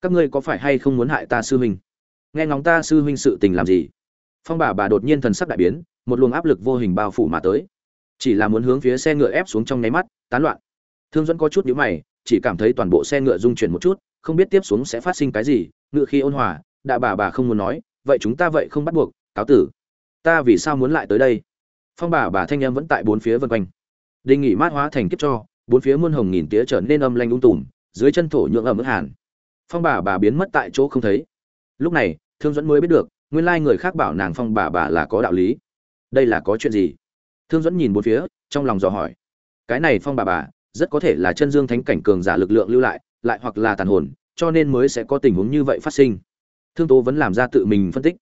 Các ngươi có phải hay không muốn hại ta sư huynh? Nghe ngóng ta sư huynh sự tình làm gì? Phong bà bà đột nhiên thần sắc đại biến, một luồng áp lực vô hình bao phủ mà tới. Chỉ là muốn hướng phía xe ngựa ép xuống trong nháy mắt, tán loạn. Thương dẫn có chút nhíu mày, chỉ cảm thấy toàn bộ xe ngựa rung chuyển một chút, không biết tiếp xuống sẽ phát sinh cái gì, ngựa khi ôn hòa đạ bà bà không muốn nói, vậy chúng ta vậy không bắt buộc, cáo tử. Ta vì sao muốn lại tới đây? Phong bà bà thanh em vẫn tại bốn phía vân quanh. Đình nghỉ mát hóa thành kiếp cho, bốn phía muôn hồng nghìn tía trở nên âm lanh ung tùm, dưới chân thổ nhượng ẩm ướt hàn. Phong bà bà biến mất tại chỗ không thấy. Lúc này, thương dẫn mới biết được, nguyên lai người khác bảo nàng phong bà bà là có đạo lý. Đây là có chuyện gì? Thương dẫn nhìn bốn phía, trong lòng dò hỏi. Cái này phong bà bà, rất có thể là chân dương thánh cảnh cường giả lực lượng lưu lại lại hoặc là tàn hồn, cho nên mới sẽ có tình huống như vậy phát sinh. Thương tố vẫn làm ra tự mình phân tích.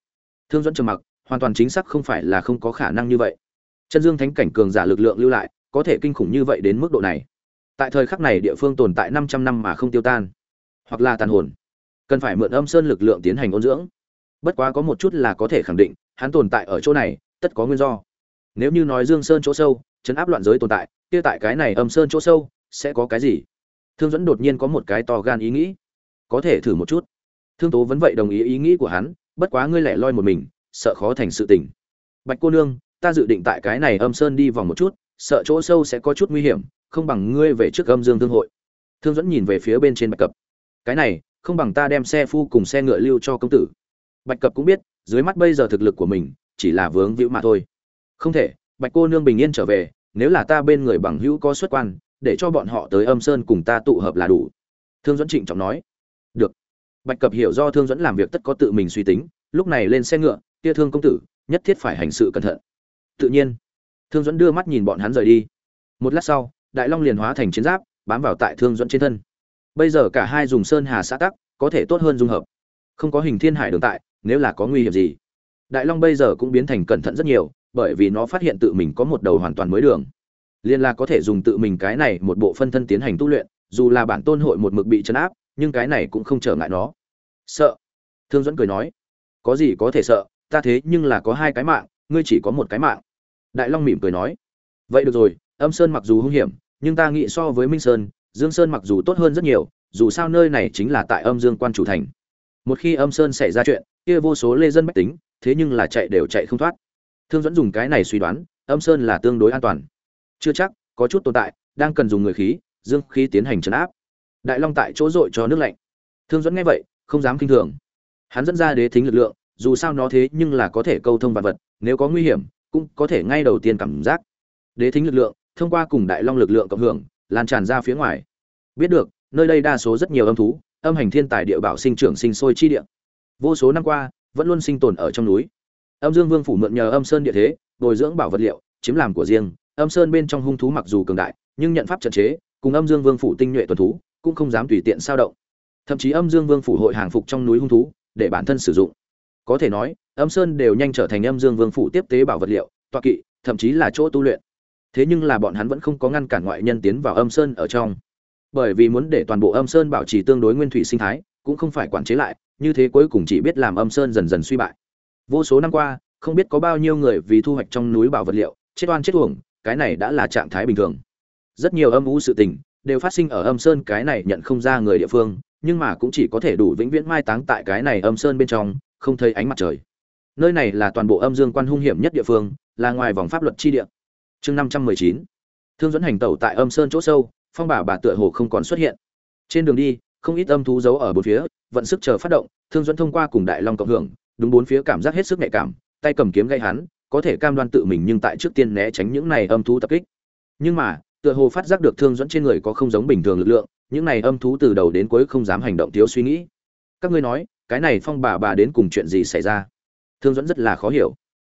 Thương dẫn trầm mặc, hoàn toàn chính xác không phải là không có khả năng như vậy chân dương thánh cảnh cường giả lực lượng lưu lại, có thể kinh khủng như vậy đến mức độ này. Tại thời khắc này địa phương tồn tại 500 năm mà không tiêu tan, hoặc là tàn hồn. Cần phải mượn âm sơn lực lượng tiến hành ôn dưỡng. Bất quá có một chút là có thể khẳng định, hắn tồn tại ở chỗ này, tất có nguyên do. Nếu như nói dương sơn chỗ sâu, chấn áp loạn giới tồn tại, kia tại cái này âm sơn chỗ sâu, sẽ có cái gì? Thương dẫn đột nhiên có một cái to gan ý nghĩ. Có thể thử một chút. Thương tố vẫn vậy đồng ý ý nghĩ của hắn, bất quá ngươi lẻ loi một mình, sợ khó thành sự tình. Bạch cô nương ta dự định tại cái này âm sơn đi vòng một chút, sợ chỗ sâu sẽ có chút nguy hiểm, không bằng ngươi về trước âm dương thương hội. Thương dẫn nhìn về phía bên trên bạch cập. Cái này, không bằng ta đem xe phu cùng xe ngựa lưu cho công tử. Bạch cập cũng biết, dưới mắt bây giờ thực lực của mình chỉ là vướng víu mà thôi. Không thể, bạch cô nương bình yên trở về, nếu là ta bên người bằng hữu có xuất quan, để cho bọn họ tới âm sơn cùng ta tụ hợp là đủ. Thương dẫn trịnh trọng nói. Được. Bạch cập hiểu do thương dẫn làm việc tất có tự mình suy tính, lúc này lên xe ngựa tia thương công tử, nhất thiết phải hành sự cẩn thận tự nhiên. Thương dẫn đưa mắt nhìn bọn hắn rời đi. Một lát sau, đại long liền hóa thành chiến giáp, bám vào tại thương dẫn trên thân. Bây giờ cả hai dùng sơn hà xã tắc, có thể tốt hơn dung hợp. Không có hình thiên hải đường tại, nếu là có nguy hiểm gì. Đại long bây giờ cũng biến thành cẩn thận rất nhiều, bởi vì nó phát hiện tự mình có một đầu hoàn toàn mới đường. Liên là có thể dùng tự mình cái này một bộ phân thân tiến hành tu luyện, dù là bản tôn hội một mực bị chấn áp, nhưng cái này cũng không trở ngại nó. Sợ. Thương dẫn cười nói. Có gì có thể sợ, ta thế nhưng là có hai cái mạng, ngươi chỉ có một cái mạng đại long mỉm cười nói, vậy được rồi, âm sơn mặc dù hung hiểm, nhưng ta nghĩ so với minh sơn, dương sơn mặc dù tốt hơn rất nhiều, dù sao nơi này chính là tại âm dương quan chủ thành. Một khi âm sơn xảy ra chuyện, kia vô số lê dân bách tính, thế nhưng là chạy đều chạy không thoát. Thương dẫn dùng cái này suy đoán, âm sơn là tương đối an toàn. Chưa chắc, có chút tồn tại, đang cần dùng người khí, dương khí tiến hành trấn áp. Đại long tại chỗ dội cho nước lạnh. Thương dẫn nghe vậy, không dám kinh thường. Hắn dẫn ra đế thính lực lượng, dù sao nó thế nhưng là có thể câu thông vạn vật, nếu có nguy hiểm cũng có thể ngay đầu tiên cảm giác. Đế thính lực lượng, thông qua cùng đại long lực lượng cộng hưởng, lan tràn ra phía ngoài. Biết được, nơi đây đa số rất nhiều âm thú, âm hành thiên tài địa bảo sinh trưởng sinh sôi chi địa. Vô số năm qua, vẫn luôn sinh tồn ở trong núi. Âm dương vương phủ mượn nhờ âm sơn địa thế, bồi dưỡng bảo vật liệu, chiếm làm của riêng. Âm sơn bên trong hung thú mặc dù cường đại, nhưng nhận pháp trận chế, cùng âm dương vương phủ tinh nhuệ tuần thú, cũng không dám tùy tiện sao động. Thậm chí âm dương vương phủ hội hàng phục trong núi hung thú, để bản thân sử dụng có thể nói, âm sơn đều nhanh trở thành âm dương vương phủ tiếp tế bảo vật liệu toa kỵ, thậm chí là chỗ tu luyện. Thế nhưng là bọn hắn vẫn không có ngăn cản ngoại nhân tiến vào âm sơn ở trong. Bởi vì muốn để toàn bộ âm sơn bảo trì tương đối nguyên thủy sinh thái, cũng không phải quản chế lại, như thế cuối cùng chỉ biết làm âm sơn dần dần suy bại. Vô số năm qua, không biết có bao nhiêu người vì thu hoạch trong núi bảo vật liệu, chết oan chết uổng, cái này đã là trạng thái bình thường. Rất nhiều âm u sự tình, đều phát sinh ở âm sơn cái này nhận không ra người địa phương, nhưng mà cũng chỉ có thể đủ vĩnh viễn mai táng tại cái này âm sơn bên trong không thấy ánh mặt trời. Nơi này là toàn bộ âm dương quan hung hiểm nhất địa phương, là ngoài vòng pháp luật chi địa. Chương năm trăm mười chín. Thương dẫn hành tẩu tại âm sơn chỗ sâu, phong bà bà tựa hồ không còn xuất hiện. Trên đường đi, không ít âm thú giấu ở bốn phía, vận sức chờ phát động, thương dẫn thông qua cùng đại long cộng hưởng, đúng bốn phía cảm giác hết sức nhạy cảm, tay cầm kiếm gây hắn, có thể cam đoan tự mình nhưng tại trước tiên né tránh những này âm thú tập kích. Nhưng mà, tựa hồ phát giác được thương dẫn trên người có không giống bình thường lực lượng, những này âm thú từ đầu đến cuối không dám hành động thiếu suy nghĩ. Các ngươi nói cái này phong bà bà đến cùng chuyện gì xảy ra? Thương dẫn rất là khó hiểu.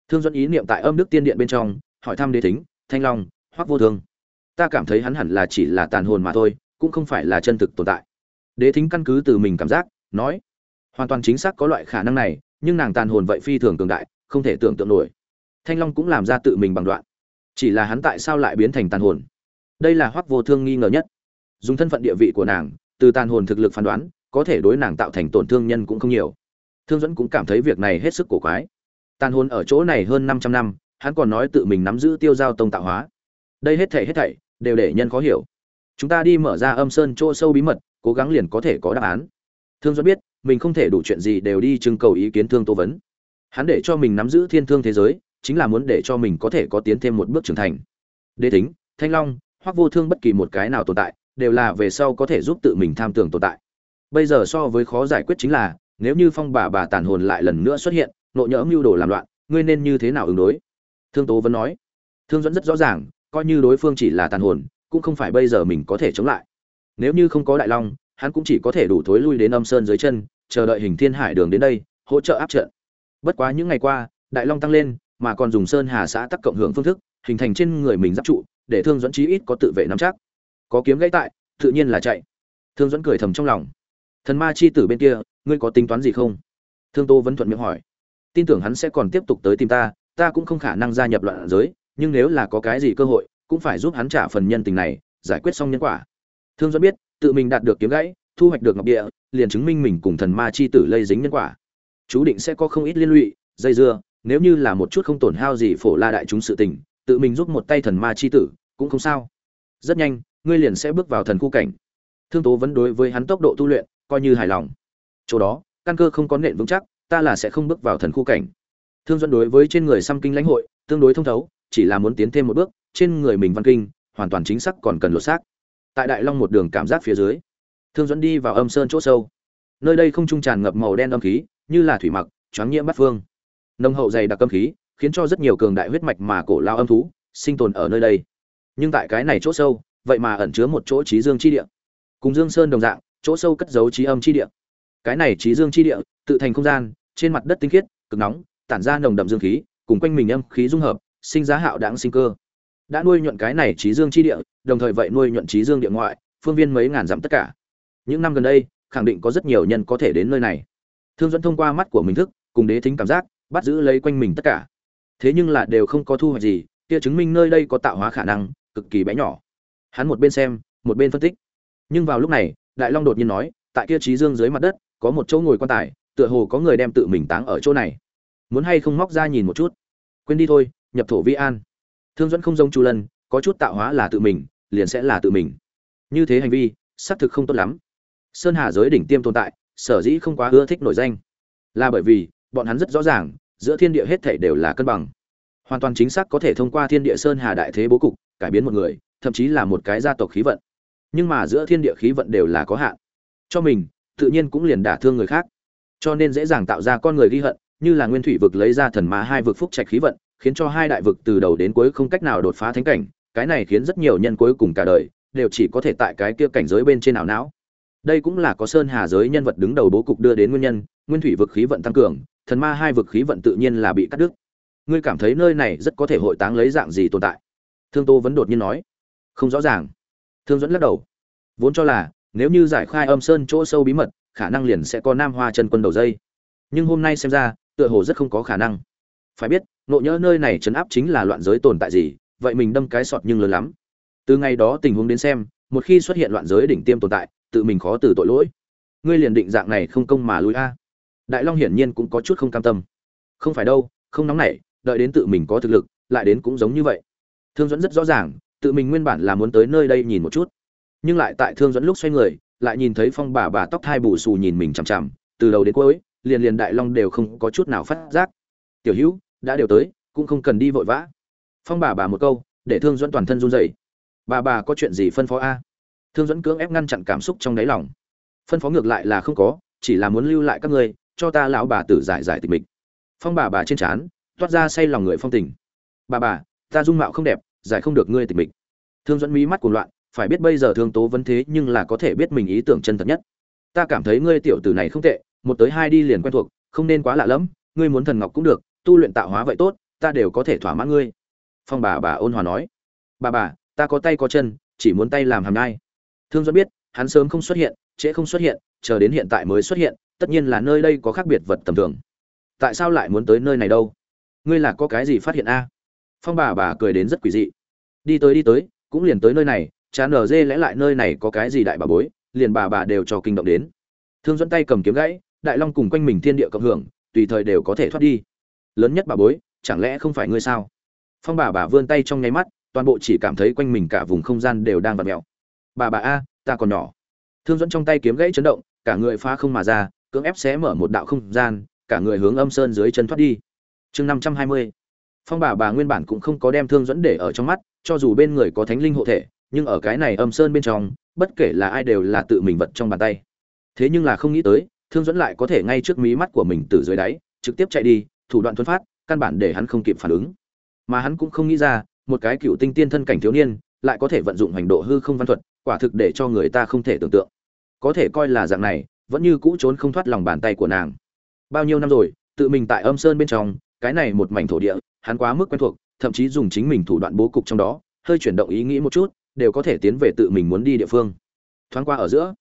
Thương dẫn ý niệm tại âm đức tiên điện bên trong, hỏi thăm đế thính, thanh long, hoắc vô thương. Ta cảm thấy hắn hẳn là chỉ là tàn hồn mà thôi, cũng không phải là chân thực tồn tại. Đế thính căn cứ từ mình cảm giác, nói, hoàn toàn chính xác có loại khả năng này, nhưng nàng tàn hồn vậy phi thường cường đại, không thể tưởng tượng nổi. Thanh long cũng làm ra tự mình bằng đoạn. Chỉ là hắn tại sao lại biến thành tàn hồn? Đây là hoắc vô thương nghi ngờ nhất. Dùng thân phận địa vị của nàng, từ tàn hồn thực lực phán đoán có thể đối nàng tạo thành tổn thương nhân cũng không nhiều. Thương dẫn cũng cảm thấy việc này hết sức cổ quái. Tàn hồn ở chỗ này hơn 500 năm, hắn còn nói tự mình nắm giữ tiêu giao tông tạo hóa. Đây hết thảy hết thảy, đều để nhân khó hiểu. Chúng ta đi mở ra âm sơn chỗ sâu bí mật, cố gắng liền có thể có đáp án. Thương dẫn biết, mình không thể đủ chuyện gì đều đi trưng cầu ý kiến thương tô vấn. Hắn để cho mình nắm giữ thiên thương thế giới, chính là muốn để cho mình có thể có tiến thêm một bước trưởng thành. Đế tính, thanh long hoặc vô thương bất kỳ một cái nào tồn tại, đều là về sau có thể giúp tự mình tham tưởng tồn tại bây giờ so với khó giải quyết chính là, nếu như phong bà bà tàn hồn lại lần nữa xuất hiện, nộ nhỡ mưu đồ làm loạn, ngươi nên như thế nào ứng đối? Thương tố vẫn nói. Thương dẫn rất rõ ràng, coi như đối phương chỉ là tàn hồn, cũng không phải bây giờ mình có thể chống lại. Nếu như không có đại long, hắn cũng chỉ có thể đủ thối lui đến âm sơn dưới chân, chờ đợi hình thiên hải đường đến đây, hỗ trợ áp trận. Bất quá những ngày qua, đại long tăng lên, mà còn dùng sơn hà xã tắc cộng hưởng phương thức, hình thành trên người mình giáp trụ, để thương dẫn chí ít có tự vệ nắm chắc. Có kiếm gãy tại, tự nhiên là chạy. Thương dẫn cười thầm trong lòng thần ma chi tử bên kia, ngươi có tính toán gì không? Thương tô vẫn thuận miệng hỏi. Tin tưởng hắn sẽ còn tiếp tục tới tìm ta ta cũng không khả năng gia nhập loạn giới, nhưng nếu là có cái gì cơ hội, cũng phải giúp hắn trả phần nhân tình này, giải quyết xong nhân quả. Thương dẫn biết, tự mình đạt được kiếm gãy, thu hoạch được ngọc địa, liền chứng minh mình cùng thần ma chi tử lây dính nhân quả. Chú định sẽ có không ít liên lụy, dây dưa, nếu như là một chút không tổn hao gì phổ la đại chúng sự tình, tự mình giúp một tay thần ma chi tử, cũng không sao. Rất nhanh, ngươi liền sẽ bước vào thần khu cảnh. Thương tố vẫn đối với hắn tốc độ tu luyện coi như hài lòng. Chỗ đó, căn cơ không có nện vững chắc, ta là sẽ không bước vào thần khu cảnh. Thương dẫn đối với trên người xăm kinh lãnh hội, tương đối thông thấu, chỉ là muốn tiến thêm một bước, trên người mình văn kinh, hoàn toàn chính xác còn cần lột xác. Tại đại long một đường cảm giác phía dưới, thương dẫn đi vào âm sơn chỗ sâu. Nơi đây không trung tràn ngập màu đen âm khí, như là thủy mặc, choáng nhiễm bắt phương. Nông hậu dày đặc âm khí, khiến cho rất nhiều cường đại huyết mạch mà cổ lao âm thú sinh tồn ở nơi đây. Nhưng tại cái này chỗ sâu, vậy mà ẩn chứa một chỗ trí dương chi địa. Cùng dương sơn đồng dạng chỗ sâu cất giấu trí âm chi địa. Cái này trí dương chi địa, tự thành không gian, trên mặt đất tinh khiết, cực nóng, tản ra nồng đậm dương khí, cùng quanh mình âm khí dung hợp, sinh giá hạo đáng sinh cơ. Đã nuôi nhuận cái này trí dương chi địa, đồng thời vậy nuôi nhuận trí dương địa ngoại, phương viên mấy ngàn dặm tất cả. Những năm gần đây, khẳng định có rất nhiều nhân có thể đến nơi này. Thương dẫn thông qua mắt của mình thức, cùng đế thính cảm giác, bắt giữ lấy quanh mình tất cả. Thế nhưng là đều không có thu hoạch gì, kia chứng minh nơi đây có tạo hóa khả năng, cực kỳ bé nhỏ. Hắn một bên xem, một bên phân tích. Nhưng vào lúc này đại long đột nhiên nói, tại kia trí dương dưới mặt đất, có một chỗ ngồi quan tài, tựa hồ có người đem tự mình táng ở chỗ này. Muốn hay không móc ra nhìn một chút? Quên đi thôi, nhập thổ vi an. Thương dẫn không giống chu lân, có chút tạo hóa là tự mình, liền sẽ là tự mình. Như thế hành vi, xác thực không tốt lắm. Sơn hà giới đỉnh tiêm tồn tại, sở dĩ không quá ưa thích nổi danh. Là bởi vì, bọn hắn rất rõ ràng, giữa thiên địa hết thảy đều là cân bằng. Hoàn toàn chính xác có thể thông qua thiên địa sơn hà đại thế bố cục, cải biến một người, thậm chí là một cái gia tộc khí vận nhưng mà giữa thiên địa khí vận đều là có hạn. Cho mình, tự nhiên cũng liền đả thương người khác. Cho nên dễ dàng tạo ra con người ghi hận, như là nguyên thủy vực lấy ra thần ma hai vực phúc trạch khí vận, khiến cho hai đại vực từ đầu đến cuối không cách nào đột phá thánh cảnh, cái này khiến rất nhiều nhân cuối cùng cả đời đều chỉ có thể tại cái kia cảnh giới bên trên ảo não. Đây cũng là có sơn hà giới nhân vật đứng đầu bố cục đưa đến nguyên nhân, nguyên thủy vực khí vận tăng cường, thần ma hai vực khí vận tự nhiên là bị cắt đứt. Ngươi cảm thấy nơi này rất có thể hội táng lấy dạng gì tồn tại? Thương tô vẫn đột nhiên nói. Không rõ ràng thương dẫn lắc đầu. Vốn cho là, nếu như giải khai âm sơn chỗ sâu bí mật, khả năng liền sẽ có nam hoa chân quân đầu dây. Nhưng hôm nay xem ra, tựa hồ rất không có khả năng. Phải biết, nộ nhỡ nơi này chấn áp chính là loạn giới tồn tại gì, vậy mình đâm cái sọt nhưng lớn lắm. Từ ngày đó tình huống đến xem, một khi xuất hiện loạn giới đỉnh tiêm tồn tại, tự mình khó từ tội lỗi. Ngươi liền định dạng này không công mà lùi a. Đại long hiển nhiên cũng có chút không cam tâm. Không phải đâu, không nóng nảy, đợi đến tự mình có thực lực, lại đến cũng giống như vậy. Thương dẫn rất rõ ràng tự mình nguyên bản là muốn tới nơi đây nhìn một chút. Nhưng lại tại thương dẫn lúc xoay người, lại nhìn thấy phong bà bà tóc thai bù xù nhìn mình chằm chằm, từ đầu đến cuối, liền liền đại long đều không có chút nào phát giác. Tiểu hữu, đã đều tới, cũng không cần đi vội vã. Phong bà bà một câu, để thương dẫn toàn thân run rẩy. Bà bà có chuyện gì phân phó a? Thương dẫn cưỡng ép ngăn chặn cảm xúc trong đáy lòng. Phân phó ngược lại là không có, chỉ là muốn lưu lại các ngươi, cho ta lão bà tử giải giải tình mình. phong bà bà trên trán, toát ra say lòng người phong tình. Bà bà, ta dung mạo không đẹp giải không được ngươi tịch mịch. Thương dẫn mí mắt cuồng loạn, phải biết bây giờ thương tố vấn thế nhưng là có thể biết mình ý tưởng chân thật nhất. Ta cảm thấy ngươi tiểu tử này không tệ, một tới hai đi liền quen thuộc, không nên quá lạ lẫm, ngươi muốn thần ngọc cũng được, tu luyện tạo hóa vậy tốt, ta đều có thể thỏa mãn ngươi. Phong bà bà ôn hòa nói. Bà bà, ta có tay có chân, chỉ muốn tay làm hàm nhai thương dẫn biết, hắn sớm không xuất hiện, trễ không xuất hiện, chờ đến hiện tại mới xuất hiện, tất nhiên là nơi đây có khác biệt vật tầm thường. Tại sao lại muốn tới nơi này đâu? Ngươi là có cái gì phát hiện a? Phong bà bà cười đến rất quỷ dị. Đi tới đi tới, cũng liền tới nơi này, chán ở dê lẽ lại nơi này có cái gì đại bà bối, liền bà bà đều cho kinh động đến. Thương dẫn tay cầm kiếm gãy, đại long cùng quanh mình thiên địa cộng hưởng, tùy thời đều có thể thoát đi. Lớn nhất bà bối, chẳng lẽ không phải ngươi sao? Phong bà bà vươn tay trong nháy mắt, toàn bộ chỉ cảm thấy quanh mình cả vùng không gian đều đang vặt mẹo bà bà a, ta còn nhỏ. Thương dẫn trong tay kiếm gãy chấn động, cả người phá không mà ra, cưỡng ép xé mở một đạo không gian, cả người hướng âm sơn dưới chân thoát đi. Chương năm trăm hai mươi phong bà bà nguyên bản cũng không có đem thương dẫn để ở trong mắt, cho dù bên người có thánh linh hộ thể, nhưng ở cái này âm sơn bên trong, bất kể là ai đều là tự mình vật trong bàn tay. Thế nhưng là không nghĩ tới, thương dẫn lại có thể ngay trước mí mắt của mình từ dưới đáy, trực tiếp chạy đi, thủ đoạn thuần phát, căn bản để hắn không kịp phản ứng. Mà hắn cũng không nghĩ ra, một cái cựu tinh tiên thân cảnh thiếu niên, lại có thể vận dụng hành độ hư không văn thuật, quả thực để cho người ta không thể tưởng tượng. Có thể coi là dạng này, vẫn như cũ trốn không thoát lòng bàn tay của nàng. Bao nhiêu năm rồi, tự mình tại âm sơn bên trong, cái này một mảnh thổ địa hắn quá mức quen thuộc, thậm chí dùng chính mình thủ đoạn bố cục trong đó, hơi chuyển động ý nghĩ một chút, đều có thể tiến về tự mình muốn đi địa phương. Thoáng qua ở giữa,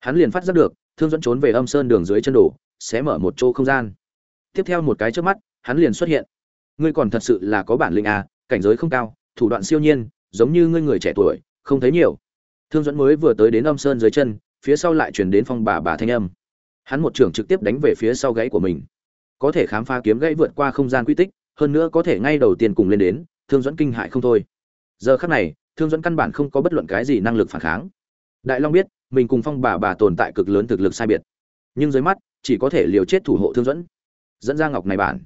hắn liền phát giác được, thương dẫn trốn về âm sơn đường dưới chân đổ, sẽ mở một chỗ không gian. Tiếp theo một cái trước mắt, hắn liền xuất hiện. Ngươi còn thật sự là có bản lĩnh à cảnh giới không cao, thủ đoạn siêu nhiên, giống như ngươi người trẻ tuổi, không thấy nhiều. Thương dẫn mới vừa tới đến âm sơn dưới chân, phía sau lại chuyển đến phong bà bà thanh âm. Hắn một trường trực tiếp đánh về phía sau gãy của mình. Có thể khám phá kiếm gãy vượt qua không gian quy tích hơn nữa có thể ngay đầu tiên cùng lên đến, thương dẫn kinh hại không thôi. Giờ khắc này, thương dẫn căn bản không có bất luận cái gì năng lực phản kháng. Đại long biết, mình cùng phong bà bà tồn tại cực lớn thực lực sai biệt. Nhưng dưới mắt, chỉ có thể liều chết thủ hộ thương dẫn dẫn ra ngọc này bản.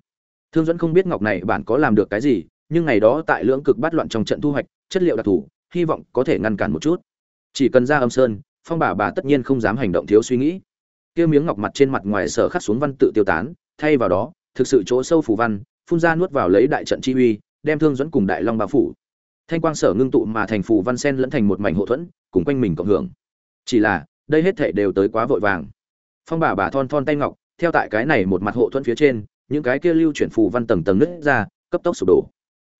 Thương dẫn không biết ngọc này bản có làm được cái gì, nhưng ngày đó tại lưỡng cực bắt loạn trong trận thu hoạch, chất liệu đặc thù, hy vọng có thể ngăn cản một chút. Chỉ cần ra âm sơn, phong bà bà tất nhiên không dám hành động thiếu suy nghĩ. Kia miếng ngọc mặt trên mặt ngoài sở khắc xuống văn tự tiêu tán, thay vào đó, thực sự chỗ sâu phù văn phun ra nuốt vào lấy đại trận chi uy, đem thương dẫn cùng đại long bao phủ. Thanh quang sở ngưng tụ mà thành phù văn sen lẫn thành một mảnh hộ thuẫn, cùng quanh mình cộng hưởng. Chỉ là, đây hết thể đều tới quá vội vàng. Phong bà bà thon thon tay ngọc, theo tại cái này một mặt hộ thuẫn phía trên, những cái kia lưu chuyển phù văn tầng tầng nứt ra, cấp tốc sụp đổ.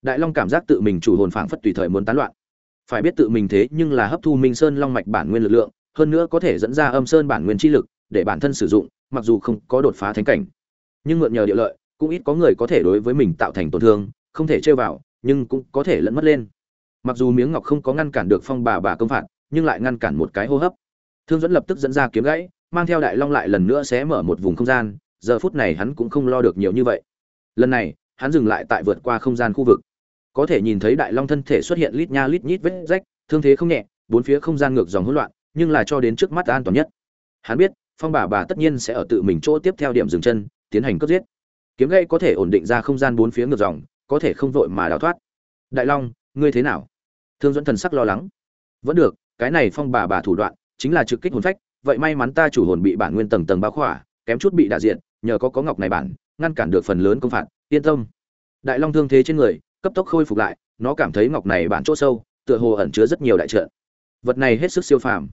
Đại long cảm giác tự mình chủ hồn phảng phất tùy thời muốn tán loạn. Phải biết tự mình thế nhưng là hấp thu minh sơn long mạch bản nguyên lực lượng, hơn nữa có thể dẫn ra âm sơn bản nguyên chi lực, để bản thân sử dụng, mặc dù không có đột phá thánh cảnh. Nhưng mượn nhờ địa lợi cũng ít có người có thể đối với mình tạo thành tổn thương, không thể chơi vào, nhưng cũng có thể lẫn mất lên. Mặc dù miếng ngọc không có ngăn cản được phong bà bà công phạt, nhưng lại ngăn cản một cái hô hấp. Thương dẫn lập tức dẫn ra kiếm gãy, mang theo đại long lại lần nữa sẽ mở một vùng không gian, giờ phút này hắn cũng không lo được nhiều như vậy. Lần này, hắn dừng lại tại vượt qua không gian khu vực. Có thể nhìn thấy đại long thân thể xuất hiện lít nha lít nhít vết rách, thương thế không nhẹ, bốn phía không gian ngược dòng hỗn loạn, nhưng là cho đến trước mắt an toàn nhất. Hắn biết, phong bà bà tất nhiên sẽ ở tự mình chỗ tiếp theo điểm dừng chân, tiến hành cướp giết kiếm gậy có thể ổn định ra không gian bốn phía ngược dòng, có thể không vội mà đào thoát. Đại long, ngươi thế nào? Thương dẫn thần sắc lo lắng. Vẫn được, cái này phong bà bà thủ đoạn, chính là trực kích hồn phách, vậy may mắn ta chủ hồn bị bản nguyên tầng tầng bao khỏa, kém chút bị đả diện nhờ có có ngọc này bản, ngăn cản được phần lớn công phạt, yên tâm. Đại long thương thế trên người, cấp tốc khôi phục lại, nó cảm thấy ngọc này bản chỗ sâu, tựa hồ ẩn chứa rất nhiều đại trợ. Vật này hết sức siêu phàm.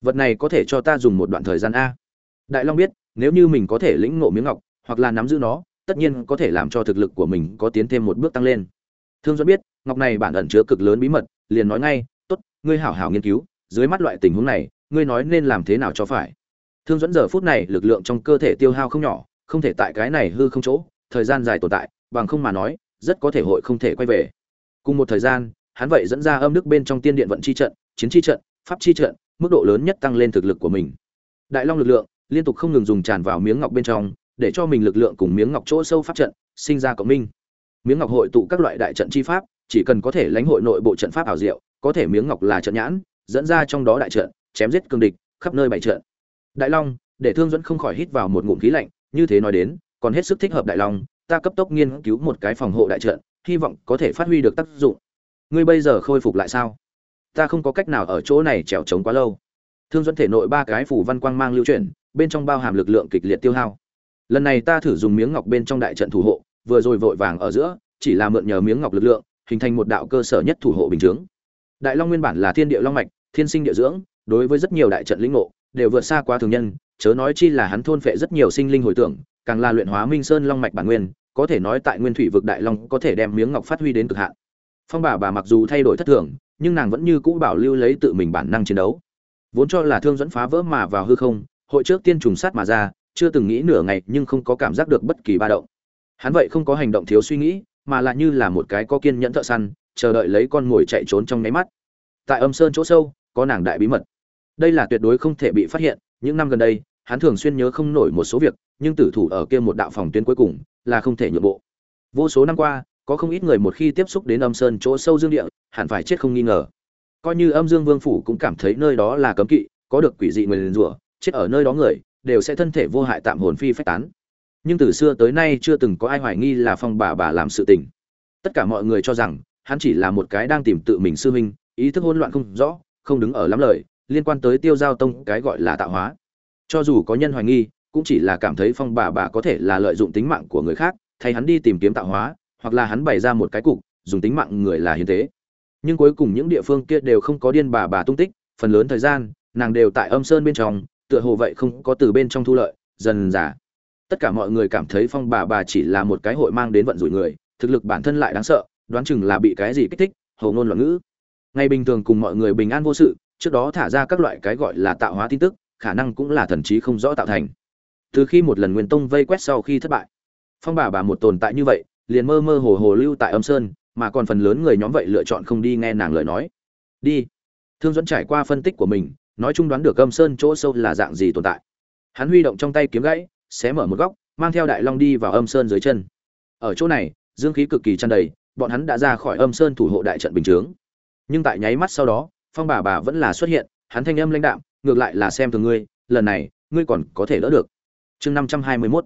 Vật này có thể cho ta dùng một đoạn thời gian a. Đại long biết, nếu như mình có thể lĩnh ngộ miếng ngọc, hoặc là nắm giữ nó tất nhiên có thể làm cho thực lực của mình có tiến thêm một bước tăng lên. Thương dẫn biết, ngọc này bản ẩn chứa cực lớn bí mật, liền nói ngay, tốt, ngươi hảo hảo nghiên cứu, dưới mắt loại tình huống này, ngươi nói nên làm thế nào cho phải? Thương dẫn giờ phút này lực lượng trong cơ thể tiêu hao không nhỏ, không thể tại cái này hư không chỗ, thời gian dài tồn tại, bằng không mà nói, rất có thể hội không thể quay về. Cùng một thời gian, hắn vậy dẫn ra âm đức bên trong tiên điện vận chi trận, chiến chi trận, pháp chi trận, mức độ lớn nhất tăng lên thực lực của mình. Đại long lực lượng liên tục không ngừng dùng tràn vào miếng ngọc bên trong để cho mình lực lượng cùng miếng ngọc chỗ sâu pháp trận sinh ra cộng minh. Miếng ngọc hội tụ các loại đại trận chi pháp, chỉ cần có thể lãnh hội nội bộ trận pháp ảo diệu, có thể miếng ngọc là trận nhãn, dẫn ra trong đó đại trận, chém giết cương địch, khắp nơi bày trận. Đại long, để thương dẫn không khỏi hít vào một ngụm khí lạnh, như thế nói đến, còn hết sức thích hợp đại long, ta cấp tốc nghiên cứu một cái phòng hộ đại trận, hy vọng có thể phát huy được tác dụng. Ngươi bây giờ khôi phục lại sao? Ta không có cách nào ở chỗ này trèo trống quá lâu. Thương dẫn thể nội ba cái phủ văn quang mang lưu chuyển, bên trong bao hàm lực lượng kịch liệt tiêu hao lần này ta thử dùng miếng ngọc bên trong đại trận thủ hộ, vừa rồi vội vàng ở giữa, chỉ là mượn nhờ miếng ngọc lực lượng, hình thành một đạo cơ sở nhất thủ hộ bình chướng. Đại long nguyên bản là thiên địa long mạch, thiên sinh địa dưỡng, đối với rất nhiều đại trận lĩnh ngộ, đều vượt xa quá thường nhân, chớ nói chi là hắn thôn phệ rất nhiều sinh linh hồi tưởng, càng là luyện hóa minh sơn long mạch bản nguyên, có thể nói tại nguyên thủy vực đại long có thể đem miếng ngọc phát huy đến cực hạn. Phong bà bà mặc dù thay đổi thất thường, nhưng nàng vẫn như cũ bảo lưu lấy tự mình bản năng chiến đấu. Vốn cho là thương dẫn phá vỡ mà vào hư không, hội trước tiên trùng sát mà ra chưa từng nghĩ nửa ngày nhưng không có cảm giác được bất kỳ ba động. Hắn vậy không có hành động thiếu suy nghĩ, mà lại như là một cái có kiên nhẫn thợ săn, chờ đợi lấy con mồi chạy trốn trong nháy mắt. Tại âm sơn chỗ sâu, có nàng đại bí mật. Đây là tuyệt đối không thể bị phát hiện, những năm gần đây, hắn thường xuyên nhớ không nổi một số việc, nhưng tử thủ ở kia một đạo phòng tuyến cuối cùng, là không thể nhượng bộ. Vô số năm qua, có không ít người một khi tiếp xúc đến âm sơn chỗ sâu dương địa, hẳn phải chết không nghi ngờ. Coi như âm dương vương phủ cũng cảm thấy nơi đó là cấm kỵ, có được quỷ dị người liền rủa, chết ở nơi đó người đều sẽ thân thể vô hại tạm hồn phi phách tán. Nhưng từ xưa tới nay chưa từng có ai hoài nghi là phong bà bà làm sự tình. Tất cả mọi người cho rằng, hắn chỉ là một cái đang tìm tự mình sư huynh, ý thức hỗn loạn không rõ, không đứng ở lắm lời, liên quan tới tiêu giao tông cái gọi là tạo hóa. Cho dù có nhân hoài nghi, cũng chỉ là cảm thấy phong bà bà có thể là lợi dụng tính mạng của người khác, thay hắn đi tìm kiếm tạo hóa, hoặc là hắn bày ra một cái cục, dùng tính mạng người là hiến tế. Nhưng cuối cùng những địa phương kia đều không có điên bà bà tung tích, phần lớn thời gian, nàng đều tại âm sơn bên trong tựa hồ vậy không có từ bên trong thu lợi, dần giả tất cả mọi người cảm thấy phong bà bà chỉ là một cái hội mang đến vận rủi người, thực lực bản thân lại đáng sợ, đoán chừng là bị cái gì kích thích hầu ngôn loạn ngữ. Ngày bình thường cùng mọi người bình an vô sự, trước đó thả ra các loại cái gọi là tạo hóa tin tức, khả năng cũng là thần trí không rõ tạo thành. Từ khi một lần nguyên tông vây quét sau khi thất bại, phong bà bà một tồn tại như vậy, liền mơ mơ hồ hồ lưu tại âm sơn, mà còn phần lớn người nhóm vậy lựa chọn không đi nghe nàng lời nói. Đi. Thương dẫn trải qua phân tích của mình nói chung đoán được âm sơn chỗ sâu là dạng gì tồn tại. Hắn huy động trong tay kiếm gãy, xé mở một góc, mang theo đại long đi vào âm sơn dưới chân. Ở chỗ này, dương khí cực kỳ tràn đầy, bọn hắn đã ra khỏi âm sơn thủ hộ đại trận bình chướng. Nhưng tại nháy mắt sau đó, phong bà bà vẫn là xuất hiện, hắn thanh âm lãnh đạm, ngược lại là xem thường ngươi, lần này, ngươi còn có thể đỡ được. Chương năm trăm hai mươi mốt.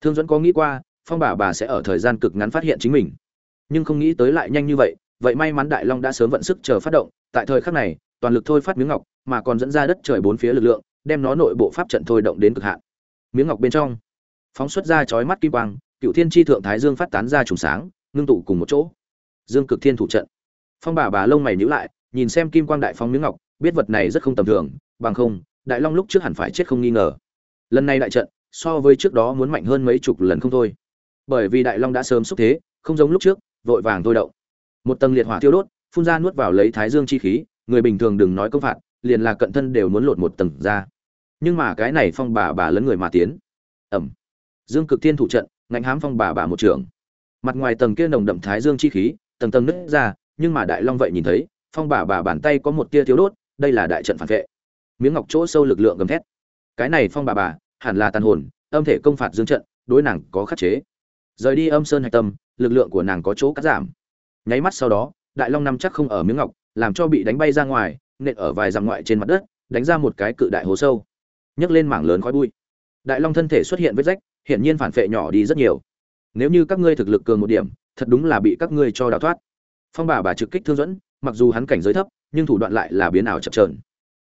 Thương dẫn có nghĩ qua, phong bà bà sẽ ở thời gian cực ngắn phát hiện chính mình. Nhưng không nghĩ tới lại nhanh như vậy vậy may mắn đại long đã sớm vận sức chờ phát động, tại thời khắc này toàn lực thôi phát miếng ngọc, mà còn dẫn ra đất trời bốn phía lực lượng, đem nó nội bộ pháp trận thôi động đến cực hạn. Miếng ngọc bên trong, phóng xuất ra chói mắt kim quang, cựu thiên chi thượng thái dương phát tán ra trùng sáng, ngưng tụ cùng một chỗ. Dương cực thiên thủ trận. Phong bà bà lông mày nhíu lại, nhìn xem kim quang đại phong miếng ngọc, biết vật này rất không tầm thường, bằng không, đại long lúc trước hẳn phải chết không nghi ngờ. Lần này đại trận, so với trước đó muốn mạnh hơn mấy chục lần không thôi. Bởi vì đại long đã sớm xúc thế, không giống lúc trước, vội vàng thôi động. Một tầng liệt hỏa thiêu đốt, phun ra nuốt vào lấy thái dương chi khí người bình thường đừng nói công phạt, liền là cận thân đều muốn lột một tầng ra. Nhưng mà cái này phong bà bà lấn người mà tiến. Ẩm. Dương cực thiên thủ trận, ngạnh hám phong bà bà một trường. Mặt ngoài tầng kia nồng đậm thái dương chi khí, tầng tầng nứt ra, nhưng mà đại long vậy nhìn thấy, phong bà bà bàn tay có một tia thiếu đốt, đây là đại trận phản vệ. Miếng ngọc chỗ sâu lực lượng gầm thét. Cái này phong bà bà, hẳn là tàn hồn, âm thể công phạt dương trận, đối nàng có khắc chế. Rời đi âm sơn hạch tâm, lực lượng của nàng có chỗ cắt giảm. Nháy mắt sau đó, đại long nằm chắc không ở miếng ngọc làm cho bị đánh bay ra ngoài, nện ở vài dặm ngoại trên mặt đất, đánh ra một cái cự đại hố sâu. Nhấc lên mảng lớn khói bụi. Đại long thân thể xuất hiện vết rách, hiển nhiên phản phệ nhỏ đi rất nhiều. Nếu như các ngươi thực lực cường một điểm, thật đúng là bị các ngươi cho đào thoát. Phong bà bà trực kích thương dẫn mặc dù hắn cảnh giới thấp, nhưng thủ đoạn lại là biến ảo chập trờn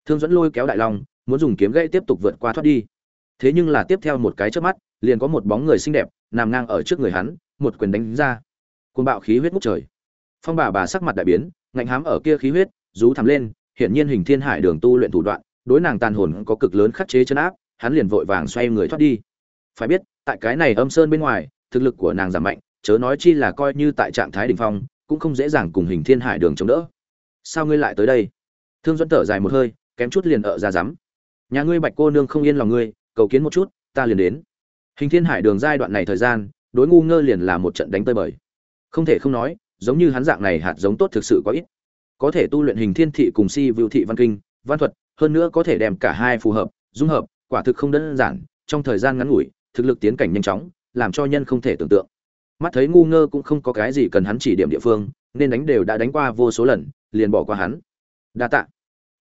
thương dẫn lôi kéo đại long, muốn dùng kiếm gãy tiếp tục vượt qua thoát đi. Thế nhưng là tiếp theo một cái trước mắt, liền có một bóng người xinh đẹp, nằm ngang ở trước người hắn, một quyền đánh ra. Côn bạo khí huyết ngút trời. Phong bà bà sắc mặt đại biến ngạnh hám ở kia khí huyết, rú thắm lên, hiển nhiên hình thiên hải đường tu luyện thủ đoạn, đối nàng tàn hồn có cực lớn khắc chế chân áp, hắn liền vội vàng xoay người thoát đi. Phải biết, tại cái này âm sơn bên ngoài, thực lực của nàng giảm mạnh, chớ nói chi là coi như tại trạng thái đỉnh phong, cũng không dễ dàng cùng hình thiên hải đường chống đỡ. Sao ngươi lại tới đây? Thương dẫn thở dài một hơi, kém chút liền ở ra rắm nhà ngươi bạch cô nương không yên lòng ngươi, cầu kiến một chút, ta liền đến. Hình thiên hải đường giai đoạn này thời gian, đối ngu ngơ liền là một trận đánh tơi bời. Không thể không nói giống như hắn dạng này hạt giống tốt thực sự có ít. Có thể tu luyện hình thiên thị cùng si vưu thị văn kinh, văn thuật, hơn nữa có thể đem cả hai phù hợp, dung hợp, quả thực không đơn giản, trong thời gian ngắn ngủi, thực lực tiến cảnh nhanh chóng, làm cho nhân không thể tưởng tượng. Mắt thấy ngu ngơ cũng không có cái gì cần hắn chỉ điểm địa phương, nên đánh đều đã đánh qua vô số lần, liền bỏ qua hắn. Đa tạ.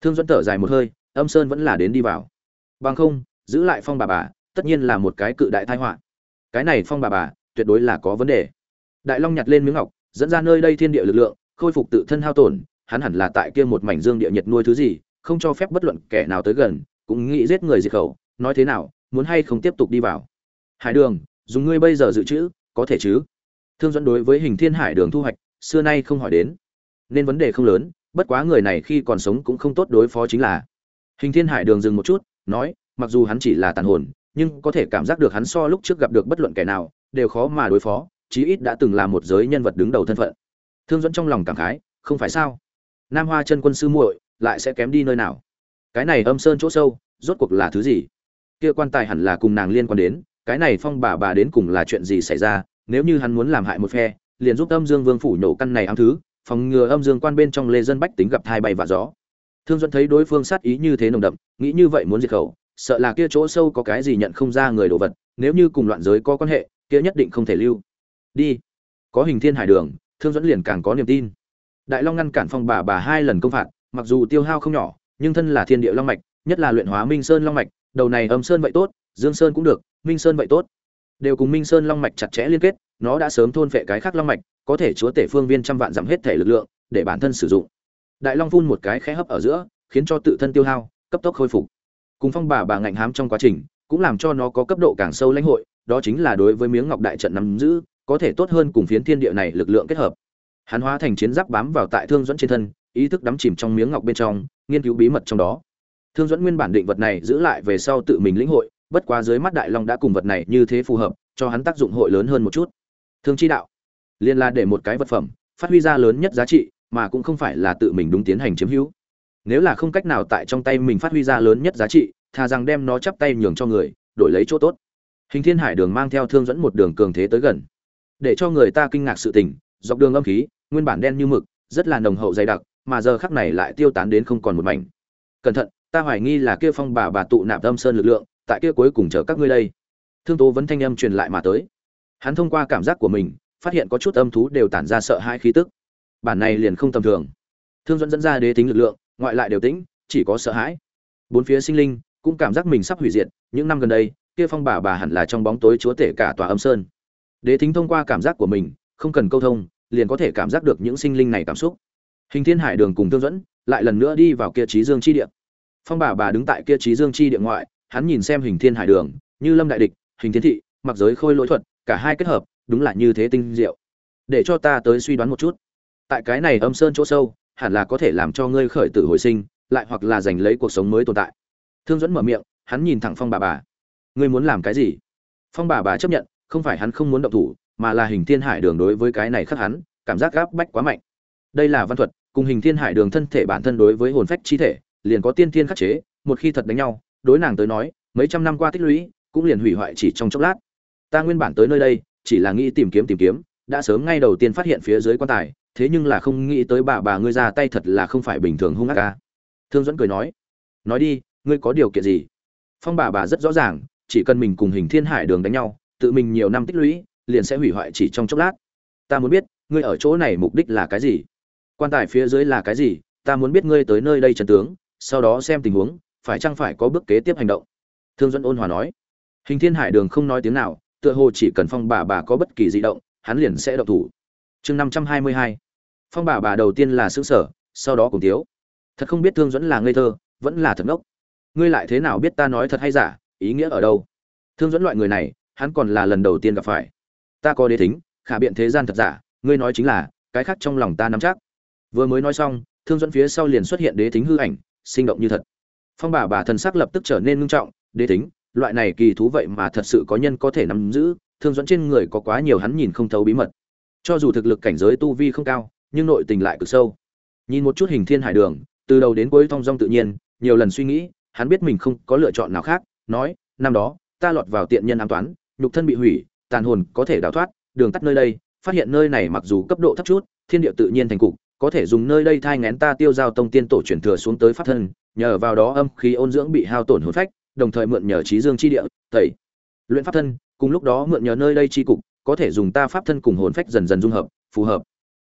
Thương dẫn thở dài một hơi, âm sơn vẫn là đến đi vào. Bằng không, giữ lại phong bà bà, tất nhiên là một cái cự đại tai họa. Cái này phong bà bà, tuyệt đối là có vấn đề. Đại long nhặt lên miếng ngọc dẫn ra nơi đây thiên địa lực lượng, khôi phục tự thân hao tổn, hắn hẳn là tại kia một mảnh dương địa nhiệt nuôi thứ gì, không cho phép bất luận kẻ nào tới gần, cũng nghĩ giết người diệt khẩu, nói thế nào, muốn hay không tiếp tục đi vào. Hải đường, dùng ngươi bây giờ dự trữ, có thể chứ? Thương dẫn đối với hình thiên hải đường thu hoạch, xưa nay không hỏi đến. Nên vấn đề không lớn, bất quá người này khi còn sống cũng không tốt đối phó chính là. Hình thiên hải đường dừng một chút, nói, mặc dù hắn chỉ là tàn hồn, nhưng có thể cảm giác được hắn so lúc trước gặp được bất luận kẻ nào, đều khó mà đối phó chí ít đã từng là một giới nhân vật đứng đầu thân phận. Thương dẫn trong lòng cảm khái, không phải sao? Nam hoa chân quân sư muội lại sẽ kém đi nơi nào? Cái này âm sơn chỗ sâu, rốt cuộc là thứ gì? Kia quan tài hẳn là cùng nàng liên quan đến, cái này phong bà bà đến cùng là chuyện gì xảy ra? Nếu như hắn muốn làm hại một phe, liền giúp âm dương vương phủ nổ căn này ám thứ, phòng ngừa âm dương quan bên trong lê dân bách tính gặp thai bay và gió. Thương dẫn thấy đối phương sát ý như thế nồng đậm, nghĩ như vậy muốn diệt khẩu, sợ là kia chỗ sâu có cái gì nhận không ra người đồ vật, nếu như cùng loạn giới có quan hệ, kia nhất định không thể lưu đi. Có hình thiên hải đường, thương dẫn liền càng có niềm tin. Đại long ngăn cản phong bà bà hai lần công phạt, mặc dù tiêu hao không nhỏ, nhưng thân là thiên địa long mạch, nhất là luyện hóa minh sơn long mạch, đầu này âm sơn vậy tốt, dương sơn cũng được, minh sơn vậy tốt. Đều cùng minh sơn long mạch chặt chẽ liên kết, nó đã sớm thôn phệ cái khác long mạch, có thể chúa tể phương viên trăm vạn giảm hết thể lực lượng, để bản thân sử dụng. Đại long phun một cái khẽ hấp ở giữa, khiến cho tự thân tiêu hao, cấp tốc khôi phục. Cùng phong bà bà ngạnh hám trong quá trình, cũng làm cho nó có cấp độ càng sâu lãnh hội, đó chính là đối với miếng ngọc đại trận nắm giữ có thể tốt hơn cùng phiến thiên địa này lực lượng kết hợp. Hắn hóa thành chiến giáp bám vào tại thương dẫn trên thân, ý thức đắm chìm trong miếng ngọc bên trong, nghiên cứu bí mật trong đó. Thương dẫn nguyên bản định vật này giữ lại về sau tự mình lĩnh hội, bất quá dưới mắt đại long đã cùng vật này như thế phù hợp, cho hắn tác dụng hội lớn hơn một chút. Thương chi đạo, liên là để một cái vật phẩm, phát huy ra lớn nhất giá trị, mà cũng không phải là tự mình đúng tiến hành chiếm hữu. Nếu là không cách nào tại trong tay mình phát huy ra lớn nhất giá trị thà rằng đem nó chắp tay nhường cho người, đổi lấy chỗ tốt. Hình thiên hải đường mang theo thương dẫn một đường cường thế tới gần để cho người ta kinh ngạc sự tình, dọc đường âm khí, nguyên bản đen như mực, rất là nồng hậu dày đặc, mà giờ khắc này lại tiêu tán đến không còn một mảnh. Cẩn thận, ta hoài nghi là kia phong bà bà tụ nạp âm sơn lực lượng, tại kia cuối cùng chờ các ngươi đây. Thương tố vấn thanh âm truyền lại mà tới. Hắn thông qua cảm giác của mình, phát hiện có chút âm thú đều tản ra sợ hãi khí tức. Bản này liền không tầm thường. Thương dẫn dẫn ra đế tính lực lượng, ngoại lại đều tĩnh chỉ có sợ hãi. Bốn phía sinh linh cũng cảm giác mình sắp hủy diệt, những năm gần đây, kia phong bà bà hẳn là trong bóng tối chúa tể cả tòa âm sơn đế thính thông qua cảm giác của mình, không cần câu thông, liền có thể cảm giác được những sinh linh này cảm xúc. Hình thiên hải đường cùng tương dẫn lại lần nữa đi vào kia trí dương chi địa. Phong bà bà đứng tại kia trí dương chi địa ngoại, hắn nhìn xem hình thiên hải đường, như lâm đại địch, hình thiên thị, mặc giới khôi lỗi thuật, cả hai kết hợp, đúng là như thế tinh diệu. Để cho ta tới suy đoán một chút. Tại cái này âm sơn chỗ sâu, hẳn là có thể làm cho ngươi khởi tử hồi sinh, lại hoặc là giành lấy cuộc sống mới tồn tại. Thương dẫn mở miệng, hắn nhìn thẳng phong bà bà. Ngươi muốn làm cái gì? Phong bà bà chấp nhận không phải hắn không muốn động thủ, mà là hình thiên hải đường đối với cái này khắc hắn, cảm giác gáp bách quá mạnh. Đây là văn thuật, cùng hình thiên hải đường thân thể bản thân đối với hồn phách chi thể, liền có tiên thiên khắc chế, một khi thật đánh nhau, đối nàng tới nói, mấy trăm năm qua tích lũy, cũng liền hủy hoại chỉ trong chốc lát. Ta nguyên bản tới nơi đây, chỉ là nghĩ tìm kiếm tìm kiếm, đã sớm ngay đầu tiên phát hiện phía dưới quan tài, thế nhưng là không nghĩ tới bà bà ngươi ra tay thật là không phải bình thường hung ác ca thương dẫn cười nói nói đi, ngươi có điều kiện gì? Phong bà bà rất rõ ràng, chỉ cần mình cùng hình thiên hải đường đánh nhau tự mình nhiều năm tích lũy, liền sẽ hủy hoại chỉ trong chốc lát. Ta muốn biết, ngươi ở chỗ này mục đích là cái gì? Quan tài phía dưới là cái gì? Ta muốn biết ngươi tới nơi đây trần tướng, sau đó xem tình huống, phải chăng phải có bước kế tiếp hành động? Thương dẫn ôn hòa nói. Hình thiên hải đường không nói tiếng nào, tựa hồ chỉ cần phong bà bà có bất kỳ di động, hắn liền sẽ động thủ. Chương năm trăm hai mươi hai. Phong bà bà đầu tiên là xứ sở, sau đó cùng thiếu. Thật không biết thương dẫn là ngây thơ, vẫn là thật ngốc. Ngươi lại thế nào biết ta nói thật hay giả, ý nghĩa ở đâu? Thương dẫn loại người này hắn còn là lần đầu tiên gặp phải. Ta có đế thính, khả biện thế gian thật giả, ngươi nói chính là, cái khác trong lòng ta nắm chắc. Vừa mới nói xong, thương dẫn phía sau liền xuất hiện đế thính hư ảnh, sinh động như thật. Phong bà bà thần sắc lập tức trở nên ngưng trọng, đế thính, loại này kỳ thú vậy mà thật sự có nhân có thể nắm giữ, thương dẫn trên người có quá nhiều hắn nhìn không thấu bí mật. Cho dù thực lực cảnh giới tu vi không cao, nhưng nội tình lại cực sâu. Nhìn một chút hình thiên hải đường, từ đầu đến cuối thong dong tự nhiên, nhiều lần suy nghĩ, hắn biết mình không có lựa chọn nào khác, nói, năm đó, ta lọt vào tiện nhân an toán nhục thân bị hủy, tàn hồn có thể đào thoát, đường tắt nơi đây, phát hiện nơi này mặc dù cấp độ thấp chút, thiên địa tự nhiên thành cục, có thể dùng nơi đây thai ngén ta tiêu giao tông tiên tổ chuyển thừa xuống tới pháp thân, nhờ vào đó âm khí ôn dưỡng bị hao tổn hồn phách, đồng thời mượn nhờ trí dương chi địa, tẩy. Luyện pháp thân, cùng lúc đó mượn nhờ nơi đây chi cục, có thể dùng ta pháp thân cùng hồn phách dần dần dung hợp, phù hợp.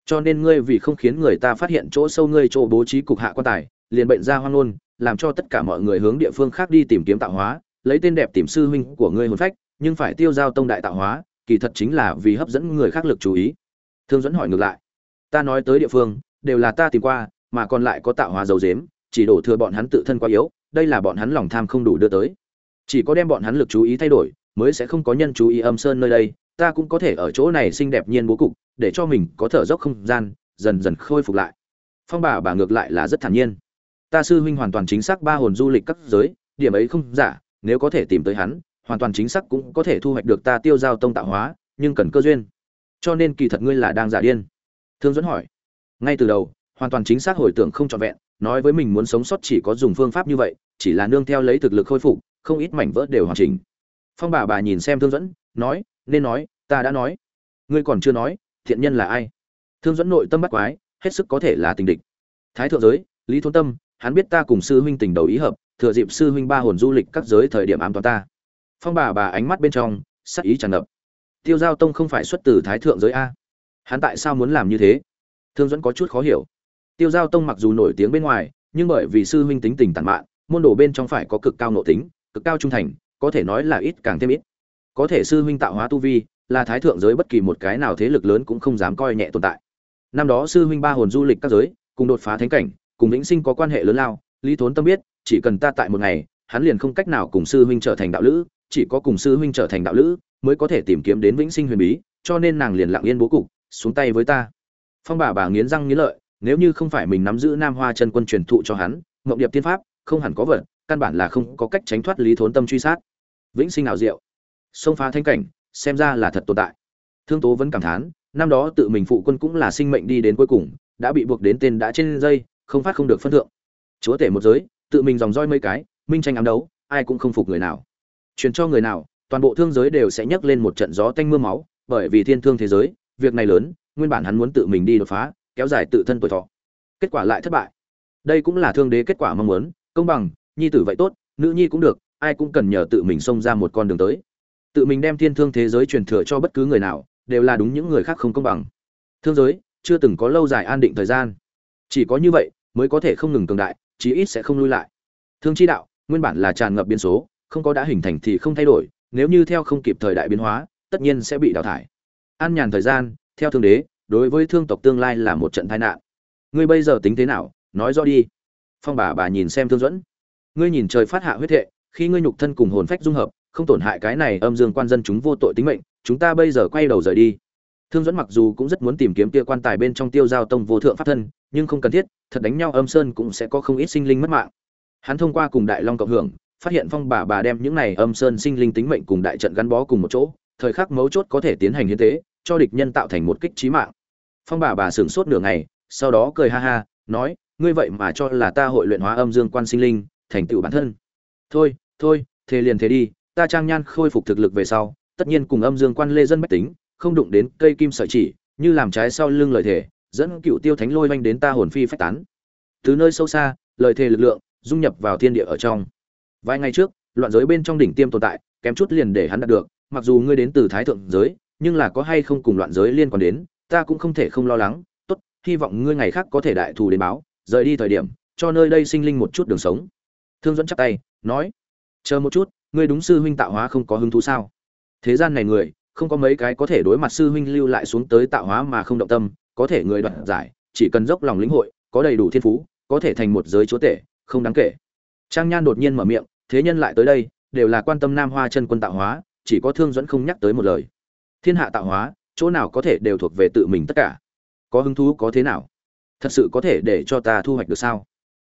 Cho nên ngươi vì không khiến người ta phát hiện chỗ sâu ngươi chỗ bố trí cục hạ quan tài, liền bệnh ra hoang ngôn, làm cho tất cả mọi người hướng địa phương khác đi tìm kiếm tạo hóa, lấy tên đẹp tìm sư huynh của ngươi hồn phách nhưng phải tiêu giao tông đại tạo hóa, kỳ thật chính là vì hấp dẫn người khác lực chú ý. Thương dẫn hỏi ngược lại, ta nói tới địa phương, đều là ta tìm qua, mà còn lại có tạo hóa dầu dếm chỉ đổ thừa bọn hắn tự thân quá yếu, đây là bọn hắn lòng tham không đủ đưa tới. Chỉ có đem bọn hắn lực chú ý thay đổi, mới sẽ không có nhân chú ý âm sơn nơi đây, ta cũng có thể ở chỗ này xinh đẹp nhiên bố cục, để cho mình có thở dốc không gian, dần dần khôi phục lại. Phong bà bà ngược lại là rất thản nhiên. Ta sư huynh hoàn toàn chính xác ba hồn du lịch các giới, điểm ấy không giả, nếu có thể tìm tới hắn hoàn toàn chính xác cũng có thể thu hoạch được ta tiêu giao tông tạo hóa, nhưng cần cơ duyên. Cho nên kỳ thật ngươi là đang giả điên. Thương dẫn hỏi. Ngay từ đầu, hoàn toàn chính xác hồi tưởng không trọn vẹn, nói với mình muốn sống sót chỉ có dùng phương pháp như vậy, chỉ là nương theo lấy thực lực khôi phục, không ít mảnh vỡ đều hoàn chỉnh. Phong bà bà nhìn xem thương dẫn nói, nên nói, ta đã nói. Ngươi còn chưa nói, thiện nhân là ai? Thương dẫn nội tâm bắt quái, hết sức có thể là tình địch. Thái thượng giới, lý thôn tâm, hắn biết ta cùng sư huynh tình đầu ý hợp, thừa dịp sư huynh ba hồn du lịch các giới thời điểm ám toán ta phong bà bà ánh mắt bên trong, sắc ý tràn ngập. Tiêu giao tông không phải xuất từ thái thượng giới a. Hắn tại sao muốn làm như thế? Thương dẫn có chút khó hiểu. Tiêu giao tông mặc dù nổi tiếng bên ngoài, nhưng bởi vì sư huynh tính tình tàn mạn, môn đồ bên trong phải có cực cao nội tính, cực cao trung thành, có thể nói là ít càng thêm ít. Có thể sư huynh tạo hóa tu vi, là thái thượng giới bất kỳ một cái nào thế lực lớn cũng không dám coi nhẹ tồn tại. Năm đó sư huynh ba hồn du lịch các giới, cùng đột phá thánh cảnh, cùng vĩnh sinh có quan hệ lớn lao, lý thốn tâm biết, chỉ cần ta tại một ngày, hắn liền không cách nào cùng sư huynh trở thành đạo lữ chỉ có cùng sư huynh trở thành đạo lữ, mới có thể tìm kiếm đến vĩnh sinh huyền bí, cho nên nàng liền lặng yên bố cục, xuống tay với ta. Phong bà bà nghiến răng nghiến lợi, nếu như không phải mình nắm giữ nam hoa chân quân truyền thụ cho hắn, mộng điệp tiên pháp, không hẳn có vật, căn bản là không có cách tránh thoát lý thốn tâm truy sát. Vĩnh sinh ảo diệu. Xông phá thanh cảnh, xem ra là thật tồn tại. Thương tố vẫn cảm thán, năm đó tự mình phụ quân cũng là sinh mệnh đi đến cuối cùng, đã bị buộc đến tên đã trên dây, không phát không được phân thượng. Chúa tể một giới, tự mình dòng roi mấy cái, minh tranh ám đấu, ai cũng không phục người nào truyền cho người nào, toàn bộ thương giới đều sẽ nhấc lên một trận gió tanh mưa máu, bởi vì thiên thương thế giới, việc này lớn, nguyên bản hắn muốn tự mình đi đột phá, kéo dài tự thân tuổi thọ. Kết quả lại thất bại. Đây cũng là thương đế kết quả mong muốn, công bằng, nhi tử vậy tốt, nữ nhi cũng được, ai cũng cần nhờ tự mình xông ra một con đường tới. Tự mình đem thiên thương thế giới truyền thừa cho bất cứ người nào, đều là đúng những người khác không công bằng. Thương giới, chưa từng có lâu dài an định thời gian. Chỉ có như vậy, mới có thể không ngừng cường đại, chí ít sẽ không lui lại. Thương chi đạo, nguyên bản là tràn ngập biến số không có đã hình thành thì không thay đổi, nếu như theo không kịp thời đại biến hóa, tất nhiên sẽ bị đào thải. An nhàn thời gian, theo thương đế, đối với thương tộc tương lai là một trận tai nạn. Ngươi bây giờ tính thế nào? Nói rõ đi. Phong bà bà nhìn xem thương dẫn ngươi nhìn trời phát hạ huyết thệ, khi ngươi nhục thân cùng hồn phách dung hợp, không tổn hại cái này âm dương quan dân chúng vô tội tính mệnh, chúng ta bây giờ quay đầu rời đi. Thương dẫn mặc dù cũng rất muốn tìm kiếm kia quan tài bên trong tiêu giao tông vô thượng pháp thân, nhưng không cần thiết, thật đánh nhau âm sơn cũng sẽ có không ít sinh linh mất mạng. Hắn thông qua cùng đại long cộng hưởng phát hiện phong bà bà đem những này âm sơn sinh linh tính mệnh cùng đại trận gắn bó cùng một chỗ, thời khắc mấu chốt có thể tiến hành hiến tế, cho địch nhân tạo thành một kích trí mạng. Phong bà bà sửng sốt nửa ngày, sau đó cười ha ha, nói, ngươi vậy mà cho là ta hội luyện hóa âm dương quan sinh linh, thành tựu bản thân. Thôi thôi, thế liền thế đi, ta trang nhan khôi phục thực lực về sau, tất nhiên cùng âm dương quan lê dân bách tính, không đụng đến cây kim sợi chỉ, như làm trái sau lưng lời thề, dẫn cựu tiêu thánh lôi vanh đến ta hồn phi phách tán. Từ nơi sâu xa, lời thề lực lượng dung nhập vào thiên địa ở trong vài ngày trước, loạn giới bên trong đỉnh tiêm tồn tại, kém chút liền để hắn đạt được, mặc dù ngươi đến từ thái thượng giới, nhưng là có hay không cùng loạn giới liên quan đến, ta cũng không thể không lo lắng. Tốt, hy vọng ngươi ngày khác có thể đại thù đến báo, rời đi thời điểm, cho nơi đây sinh linh một chút đường sống. Thương dẫn chắp tay, nói, chờ một chút, ngươi đúng sư huynh tạo hóa không có hứng thú sao? Thế gian này người, không có mấy cái có thể đối mặt sư huynh lưu lại xuống tới tạo hóa mà không động tâm, có thể người đoạt giải, chỉ cần dốc lòng lĩnh hội, có đầy đủ thiên phú, có thể thành một giới chúa tể, không đáng kể. Trang nhan đột nhiên mở miệng thế nhân lại tới đây, đều là quan tâm nam hoa chân quân tạo hóa, chỉ có thương dẫn không nhắc tới một lời. Thiên hạ tạo hóa, chỗ nào có thể đều thuộc về tự mình tất cả. Có hứng thú có thế nào? Thật sự có thể để cho ta thu hoạch được sao?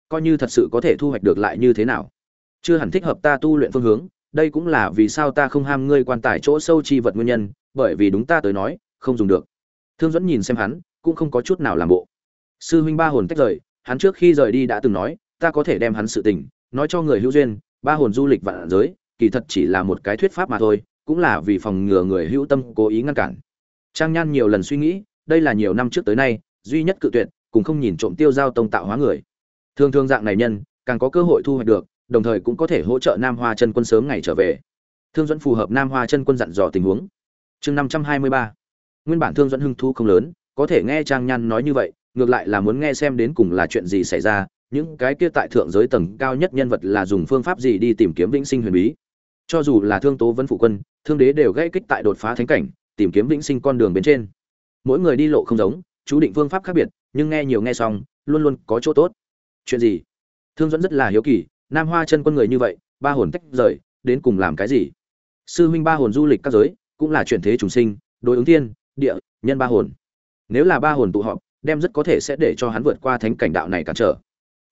Coi như thật sự có thể thu hoạch được lại như thế nào? Chưa hẳn thích hợp ta tu luyện phương hướng, đây cũng là vì sao ta không ham ngươi quan tài chỗ sâu chi vật nguyên nhân, bởi vì đúng ta tới nói, không dùng được. Thương dẫn nhìn xem hắn, cũng không có chút nào làm bộ. Sư huynh ba hồn tách rời, hắn trước khi rời đi đã từng nói, ta có thể đem hắn sự tình, nói cho người hữu duyên ba hồn du lịch vạn giới, kỳ thật chỉ là một cái thuyết pháp mà thôi, cũng là vì phòng ngừa người hữu tâm cố ý ngăn cản. Trang nhan nhiều lần suy nghĩ, đây là nhiều năm trước tới nay, duy nhất cự tuyệt, cùng không nhìn trộm tiêu giao tông tạo hóa người. Thường thường dạng này nhân, càng có cơ hội thu hoạch được, đồng thời cũng có thể hỗ trợ nam hoa chân quân sớm ngày trở về. Thương dẫn phù hợp nam hoa chân quân dặn dò tình huống. Chương năm trăm hai mươi ba. Nguyên bản thương dẫn hưng thu không lớn, có thể nghe trang nhan nói như vậy, ngược lại là muốn nghe xem đến cùng là chuyện gì xảy ra những cái kia tại thượng giới tầng cao nhất nhân vật là dùng phương pháp gì đi tìm kiếm vĩnh sinh huyền bí. Cho dù là thương tố vân phụ quân, thương đế đều gây kích tại đột phá thánh cảnh, tìm kiếm vĩnh sinh con đường bên trên. Mỗi người đi lộ không giống, chú định phương pháp khác biệt, nhưng nghe nhiều nghe xong, luôn luôn có chỗ tốt. Chuyện gì? Thương dẫn rất là hiếu kỳ, nam hoa chân quân người như vậy, ba hồn tách rời, đến cùng làm cái gì? Sư huynh ba hồn du lịch các giới, cũng là chuyển thế trùng sinh, đối ứng thiên, địa, nhân ba hồn. Nếu là ba hồn tụ họp, đem rất có thể sẽ để cho hắn vượt qua thánh cảnh đạo này cản trở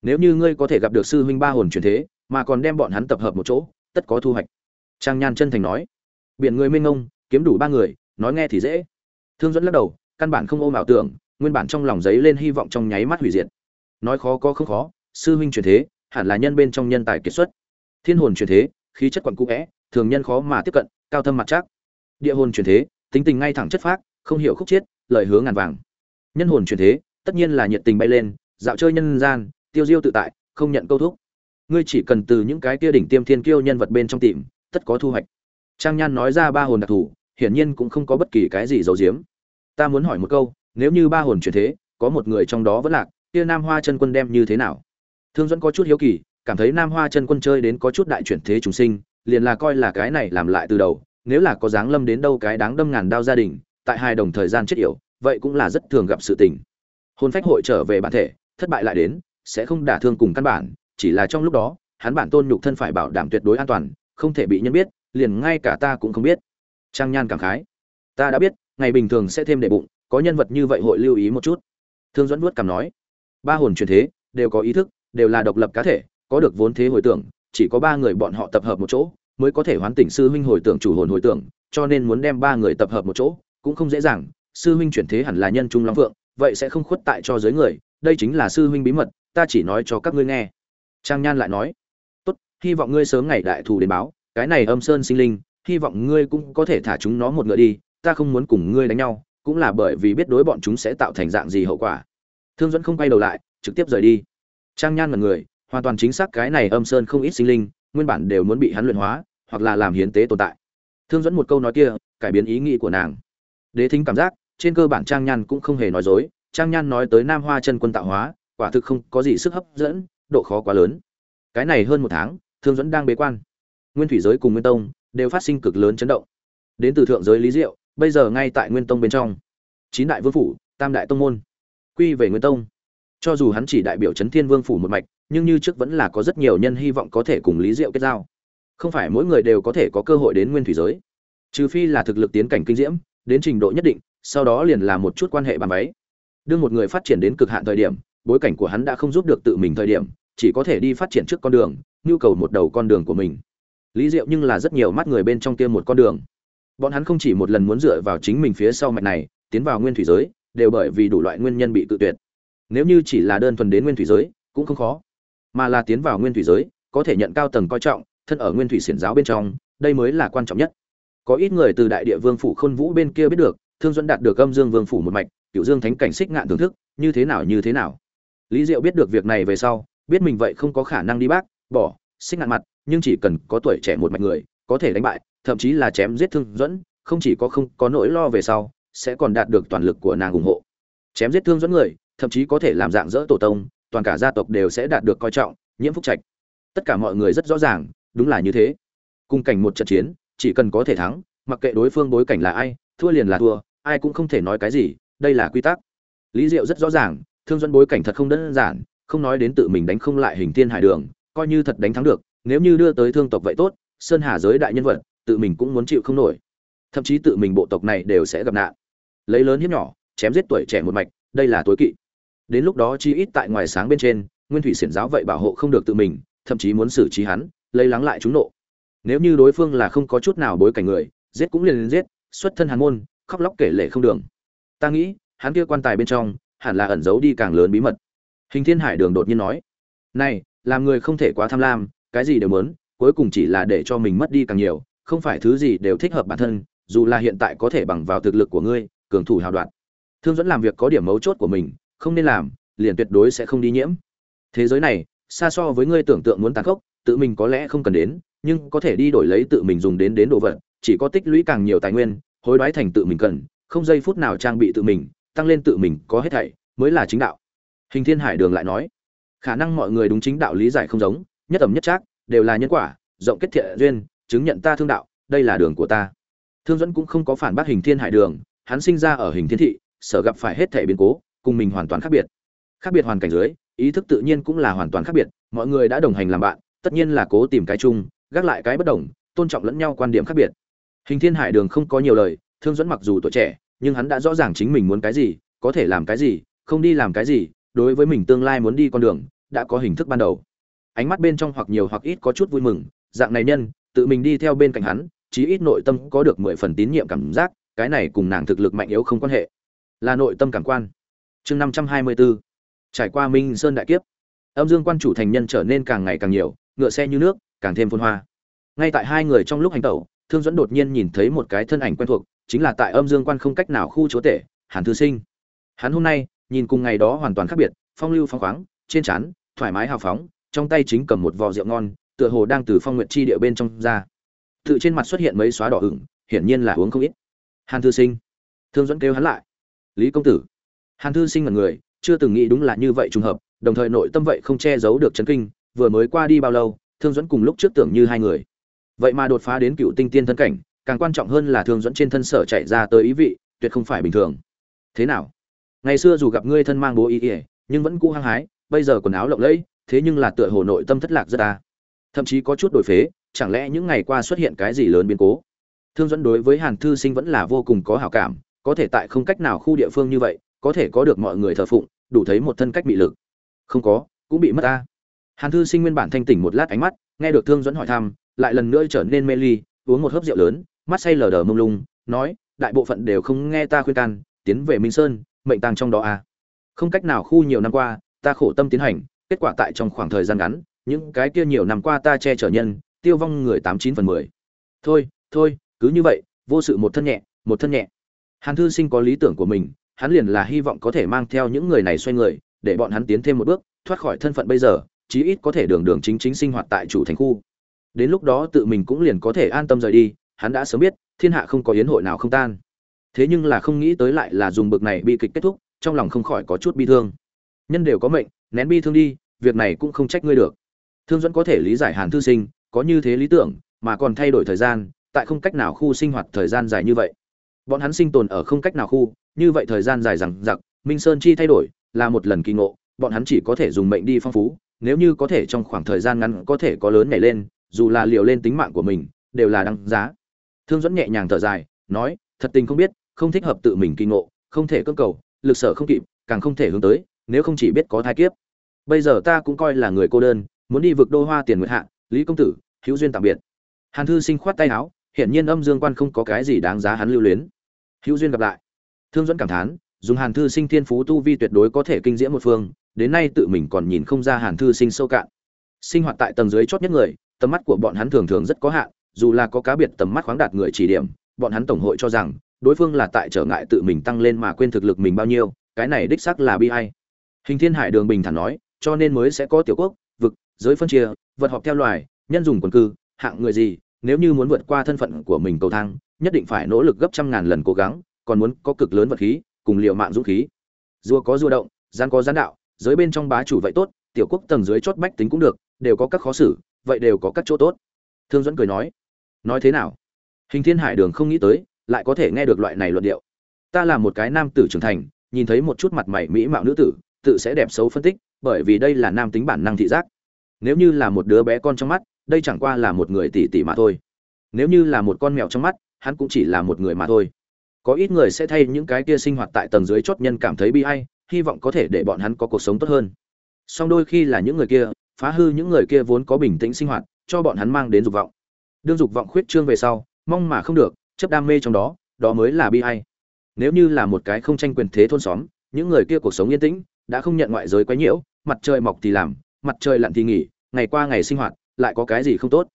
nếu như ngươi có thể gặp được sư huynh ba hồn truyền thế, mà còn đem bọn hắn tập hợp một chỗ, tất có thu hoạch. Trang nhan chân thành nói. Biển người mênh ngông kiếm đủ ba người, nói nghe thì dễ. Thương dẫn lắc đầu, căn bản không ôm ảo tưởng, nguyên bản trong lòng giấy lên hy vọng trong nháy mắt hủy diệt. Nói khó có không khó, sư huynh truyền thế, hẳn là nhân bên trong nhân tài kiệt xuất. Thiên hồn truyền thế, khí chất quặn cũ vẽ, thường nhân khó mà tiếp cận, cao thâm mặt chắc. Địa hồn truyền thế, tính tình ngay thẳng chất phác, không hiểu khúc chiết, lời hướng ngàn vàng. Nhân hồn truyền thế, tất nhiên là nhiệt tình bay lên, dạo chơi nhân gian tiêu diêu tự tại, không nhận câu thúc. Ngươi chỉ cần từ những cái kia đỉnh tiêm thiên kiêu nhân vật bên trong tìm, tất có thu hoạch. Trang nhan nói ra ba hồn đặc thù, hiển nhiên cũng không có bất kỳ cái gì giấu giếm. Ta muốn hỏi một câu, nếu như ba hồn chuyển thế, có một người trong đó vẫn lạc, kia nam hoa chân quân đem như thế nào? Thương dẫn có chút hiếu kỳ, cảm thấy nam hoa chân quân chơi đến có chút đại chuyển thế chúng sinh, liền là coi là cái này làm lại từ đầu, nếu là có dáng lâm đến đâu cái đáng đâm ngàn đao gia đình, tại hai đồng thời gian chết yểu, vậy cũng là rất thường gặp sự tình. Hồn phách hội trở về bản thể, thất bại lại đến sẽ không đả thương cùng căn bản, chỉ là trong lúc đó, hắn bản tôn nhục thân phải bảo đảm tuyệt đối an toàn, không thể bị nhân biết, liền ngay cả ta cũng không biết. Trang nhan cảm khái. Ta đã biết, ngày bình thường sẽ thêm đệ bụng, có nhân vật như vậy hội lưu ý một chút. Thương dẫn vuốt cảm nói. Ba hồn truyền thế, đều có ý thức, đều là độc lập cá thể, có được vốn thế hồi tưởng, chỉ có ba người bọn họ tập hợp một chỗ, mới có thể hoán tỉnh sư huynh hồi tưởng chủ hồn hồi tưởng, cho nên muốn đem ba người tập hợp một chỗ, cũng không dễ dàng. Sư huynh chuyển thế hẳn là nhân trung long vượng vậy sẽ không khuất tại cho giới người, đây chính là sư huynh bí mật ta chỉ nói cho các ngươi nghe. Trang nhan lại nói, tốt, hy vọng ngươi sớm ngày đại thù đến báo, cái này âm sơn sinh linh, hy vọng ngươi cũng có thể thả chúng nó một ngựa đi, ta không muốn cùng ngươi đánh nhau, cũng là bởi vì biết đối bọn chúng sẽ tạo thành dạng gì hậu quả. Thương dẫn không quay đầu lại, trực tiếp rời đi. Trang nhan là người, hoàn toàn chính xác cái này âm sơn không ít sinh linh, nguyên bản đều muốn bị hắn luyện hóa, hoặc là làm hiến tế tồn tại. Thương dẫn một câu nói kia, cải biến ý nghĩ của nàng. Đế thính cảm giác, trên cơ bản trang nhan cũng không hề nói dối, trang nhan nói tới nam hoa chân quân tạo hóa quả thực không có gì sức hấp dẫn, độ khó quá lớn. Cái này hơn một tháng, thương dẫn đang bế quan. Nguyên thủy giới cùng nguyên tông đều phát sinh cực lớn chấn động. Đến từ thượng giới lý diệu, bây giờ ngay tại nguyên tông bên trong. Chín đại vương phủ, tam đại tông môn. Quy về nguyên tông. Cho dù hắn chỉ đại biểu chấn thiên vương phủ một mạch, nhưng như trước vẫn là có rất nhiều nhân hy vọng có thể cùng lý diệu kết giao. Không phải mỗi người đều có thể có cơ hội đến nguyên thủy giới. Trừ phi là thực lực tiến cảnh kinh diễm, đến trình độ nhất định, sau đó liền là một chút quan hệ bàn váy. Đưa một người phát triển đến cực hạn thời điểm bối cảnh của hắn đã không giúp được tự mình thời điểm, chỉ có thể đi phát triển trước con đường, nhu cầu một đầu con đường của mình. Lý diệu nhưng là rất nhiều mắt người bên trong kia một con đường. Bọn hắn không chỉ một lần muốn dựa vào chính mình phía sau mạch này, tiến vào nguyên thủy giới, đều bởi vì đủ loại nguyên nhân bị tự tuyệt. Nếu như chỉ là đơn thuần đến nguyên thủy giới, cũng không khó. Mà là tiến vào nguyên thủy giới, có thể nhận cao tầng coi trọng, thân ở nguyên thủy xiển giáo bên trong, đây mới là quan trọng nhất. Có ít người từ đại địa vương phủ khôn vũ bên kia biết được, thương dẫn đạt được âm dương vương phủ một mạch cựu dương thánh cảnh xích ngạn thưởng thức, như thế nào, như thế nào lý diệu biết được việc này về sau, biết mình vậy không có khả năng đi bác, bỏ, xích ngạn mặt, nhưng chỉ cần có tuổi trẻ một mạch người, có thể đánh bại, thậm chí là chém giết thương dẫn, không chỉ có không có nỗi lo về sau, sẽ còn đạt được toàn lực của nàng ủng hộ. Chém giết thương dẫn người, thậm chí có thể làm dạng dỡ tổ tông, toàn cả gia tộc đều sẽ đạt được coi trọng, nhiễm phúc trạch. Tất cả mọi người rất rõ ràng, đúng là như thế. Cùng cảnh một trận chiến, chỉ cần có thể thắng, mặc kệ đối phương bối cảnh là ai, thua liền là thua, ai cũng không thể nói cái gì, đây là quy tắc. Lý diệu rất rõ ràng thương dẫn bối cảnh thật không đơn giản, không nói đến tự mình đánh không lại hình thiên hải đường, coi như thật đánh thắng được, nếu như đưa tới thương tộc vậy tốt, sơn hà giới đại nhân vật, tự mình cũng muốn chịu không nổi. Thậm chí tự mình bộ tộc này đều sẽ gặp nạn. Lấy lớn hiếp nhỏ, chém giết tuổi trẻ một mạch, đây là tối kỵ. Đến lúc đó chi ít tại ngoài sáng bên trên, nguyên thủy xiển giáo vậy bảo hộ không được tự mình, thậm chí muốn xử trí hắn, lấy lắng lại chúng nộ. Nếu như đối phương là không có chút nào bối cảnh người, giết cũng liền giết, xuất thân hàn môn, khóc lóc kể lệ không đường. Ta nghĩ, hắn kia quan tài bên trong hẳn là ẩn giấu đi càng lớn bí mật. Hình thiên hải đường đột nhiên nói, này, làm người không thể quá tham lam, cái gì đều muốn, cuối cùng chỉ là để cho mình mất đi càng nhiều, không phải thứ gì đều thích hợp bản thân, dù là hiện tại có thể bằng vào thực lực của ngươi, cường thủ hào đoạn. Thương dẫn làm việc có điểm mấu chốt của mình, không nên làm, liền tuyệt đối sẽ không đi nhiễm. Thế giới này, xa so với ngươi tưởng tượng muốn tàn khốc, tự mình có lẽ không cần đến, nhưng có thể đi đổi lấy tự mình dùng đến đến đồ vật, chỉ có tích lũy càng nhiều tài nguyên, hối đoái thành tự mình cần, không giây phút nào trang bị tự mình tăng lên tự mình có hết thảy, mới là chính đạo. Hình thiên hải đường lại nói, khả năng mọi người đúng chính đạo lý giải không giống, nhất ẩm nhất trác, đều là nhân quả, rộng kết thiện duyên, chứng nhận ta thương đạo, đây là đường của ta. Thương dẫn cũng không có phản bác hình thiên hải đường, hắn sinh ra ở hình thiên thị, sở gặp phải hết thảy biến cố, cùng mình hoàn toàn khác biệt. Khác biệt hoàn cảnh dưới, ý thức tự nhiên cũng là hoàn toàn khác biệt, mọi người đã đồng hành làm bạn, tất nhiên là cố tìm cái chung, gác lại cái bất đồng, tôn trọng lẫn nhau quan điểm khác biệt. Hình thiên hải đường không có nhiều lời, thương dẫn mặc dù tuổi trẻ nhưng hắn đã rõ ràng chính mình muốn cái gì, có thể làm cái gì, không đi làm cái gì, đối với mình tương lai muốn đi con đường, đã có hình thức ban đầu. Ánh mắt bên trong hoặc nhiều hoặc ít có chút vui mừng, dạng này nhân, tự mình đi theo bên cạnh hắn, chí ít nội tâm có được mười phần tín nhiệm cảm giác, cái này cùng nàng thực lực mạnh yếu không quan hệ. Là nội tâm cảm quan. Chương năm trăm hai mươi bốn. Trải qua minh sơn đại kiếp, âm dương quan chủ thành nhân trở nên càng ngày càng nhiều, ngựa xe như nước, càng thêm phôn hoa. Ngay tại hai người trong lúc hành tẩu, thương dẫn đột nhiên nhìn thấy một cái thân ảnh quen thuộc chính là tại âm dương quan không cách nào khu chúa tể, hàn thư sinh. Hắn hôm nay, nhìn cùng ngày đó hoàn toàn khác biệt, phong lưu phong khoáng, trên trán, thoải mái hào phóng, trong tay chính cầm một vò rượu ngon, tựa hồ đang từ phong nguyện chi địa bên trong ra. Tự trên mặt xuất hiện mấy xóa đỏ ửng, hiển nhiên là uống không ít. Hàn thư sinh. Thương dẫn kêu hắn lại. Lý công tử. Hàn thư sinh là người, chưa từng nghĩ đúng là như vậy trùng hợp, đồng thời nội tâm vậy không che giấu được chấn kinh, vừa mới qua đi bao lâu, thương dẫn cùng lúc trước tưởng như hai người. Vậy mà đột phá đến cựu tinh tiên thân cảnh càng quan trọng hơn là thương dẫn trên thân sở chạy ra tới ý vị, tuyệt không phải bình thường. Thế nào? Ngày xưa dù gặp ngươi thân mang bố ý ỉa nhưng vẫn cũ hăng hái, bây giờ quần áo lộng lẫy, thế nhưng là tựa hồ nội tâm thất lạc rất ta thậm chí có chút đổi phế, chẳng lẽ những ngày qua xuất hiện cái gì lớn biến cố? Thương dẫn đối với hàn thư sinh vẫn là vô cùng có hảo cảm, có thể tại không cách nào khu địa phương như vậy, có thể có được mọi người thờ phụng, đủ thấy một thân cách bị lực. Không có, cũng bị mất ta hàn thư sinh nguyên bản thanh tỉnh một lát ánh mắt, nghe được thương dẫn hỏi thăm, lại lần nữa trở nên mê ly, uống một hớp rượu lớn mắt say lờ đờ mông lung, nói, đại bộ phận đều không nghe ta khuyên can, tiến về minh sơn, mệnh tàng trong đó à. không cách nào khu nhiều năm qua, ta khổ tâm tiến hành, kết quả tại trong khoảng thời gian ngắn, những cái kia nhiều năm qua ta che chở nhân, tiêu vong người tám chín phần mười. Thôi thôi, cứ như vậy, vô sự một thân nhẹ, một thân nhẹ. Hàn thư sinh có lý tưởng của mình, hắn liền là hy vọng có thể mang theo những người này xoay người, để bọn hắn tiến thêm một bước, thoát khỏi thân phận bây giờ, chí ít có thể đường đường chính chính sinh hoạt tại chủ thành khu. Đến lúc đó tự mình cũng liền có thể an tâm rời đi hắn đã sớm biết, thiên hạ không có yến hội nào không tan. Thế nhưng là không nghĩ tới lại là dùng bực này bi kịch kết thúc, trong lòng không khỏi có chút bi thương. Nhân đều có mệnh, nén bi thương đi, việc này cũng không trách ngươi được. Thương dẫn có thể lý giải hàn thư sinh, có như thế lý tưởng, mà còn thay đổi thời gian, tại không cách nào khu sinh hoạt thời gian dài như vậy. Bọn hắn sinh tồn ở không cách nào khu, như vậy thời gian dài rằng giặc minh sơn chi thay đổi, là một lần kỳ ngộ, bọn hắn chỉ có thể dùng mệnh đi phong phú, nếu như có thể trong khoảng thời gian ngắn có thể có lớn nhảy lên, dù là liều lên tính mạng của mình, đều là đăng giá thương dẫn nhẹ nhàng thở dài, nói, thật tình không biết, không thích hợp tự mình kinh ngộ, không thể cơ cầu, lực sở không kịp, càng không thể hướng tới, nếu không chỉ biết có thai kiếp. Bây giờ ta cũng coi là người cô đơn, muốn đi vực đô hoa tiền nguyệt hạ, lý công tử, hữu duyên tạm biệt. Hàn thư sinh khoát tay áo, hiển nhiên âm dương quan không có cái gì đáng giá hắn lưu luyến. Hữu duyên gặp lại. Thương dẫn cảm thán, dùng hàn thư sinh thiên phú tu vi tuyệt đối có thể kinh diễm một phương, đến nay tự mình còn nhìn không ra hàn thư sinh sâu cạn. Sinh hoạt tại tầng dưới chót nhất người, tầm mắt của bọn hắn thường thường rất có hạn dù là có cá biệt tầm mắt khoáng đạt người chỉ điểm, bọn hắn tổng hội cho rằng, đối phương là tại trở ngại tự mình tăng lên mà quên thực lực mình bao nhiêu, cái này đích xác là bi ai. hình thiên hải đường bình thản nói, cho nên mới sẽ có tiểu quốc, vực, giới phân chia, vật họp theo loài, nhân dùng quần cư, hạng người gì, nếu như muốn vượt qua thân phận của mình cầu thang, nhất định phải nỗ lực gấp trăm ngàn lần cố gắng, còn muốn có cực lớn vật khí, cùng liệu mạng dũng khí rùa có rùa động gian có gian đạo, giới bên trong bá chủ vậy tốt, tiểu quốc tầng dưới chót bách tính cũng được, đều có các khó xử, vậy đều có các chỗ tốt thương dẫn cười nói nói thế nào? Hình thiên hải đường không nghĩ tới, lại có thể nghe được loại này luận điệu. Ta là một cái nam tử trưởng thành, nhìn thấy một chút mặt mày mỹ mạo nữ tử, tự sẽ đẹp xấu phân tích, bởi vì đây là nam tính bản năng thị giác. Nếu như là một đứa bé con trong mắt, đây chẳng qua là một người tỷ tỷ mà thôi. Nếu như là một con mèo trong mắt, hắn cũng chỉ là một người mà thôi. Có ít người sẽ thay những cái kia sinh hoạt tại tầng dưới chót nhân cảm thấy bi ai, hy vọng có thể để bọn hắn có cuộc sống tốt hơn. Song đôi khi là những người kia, phá hư những người kia vốn có bình tĩnh sinh hoạt, cho bọn hắn mang đến dục vọng đương dục vọng khuyết trương về sau, mong mà không được, chấp đam mê trong đó đó mới là bi ai. Nếu như là một cái không tranh quyền thế thôn xóm, những người kia cuộc sống yên tĩnh, đã không nhận ngoại giới quấy nhiễu, mặt trời mọc thì làm, mặt trời lặn thì nghỉ, ngày qua ngày sinh hoạt, lại có cái gì không tốt?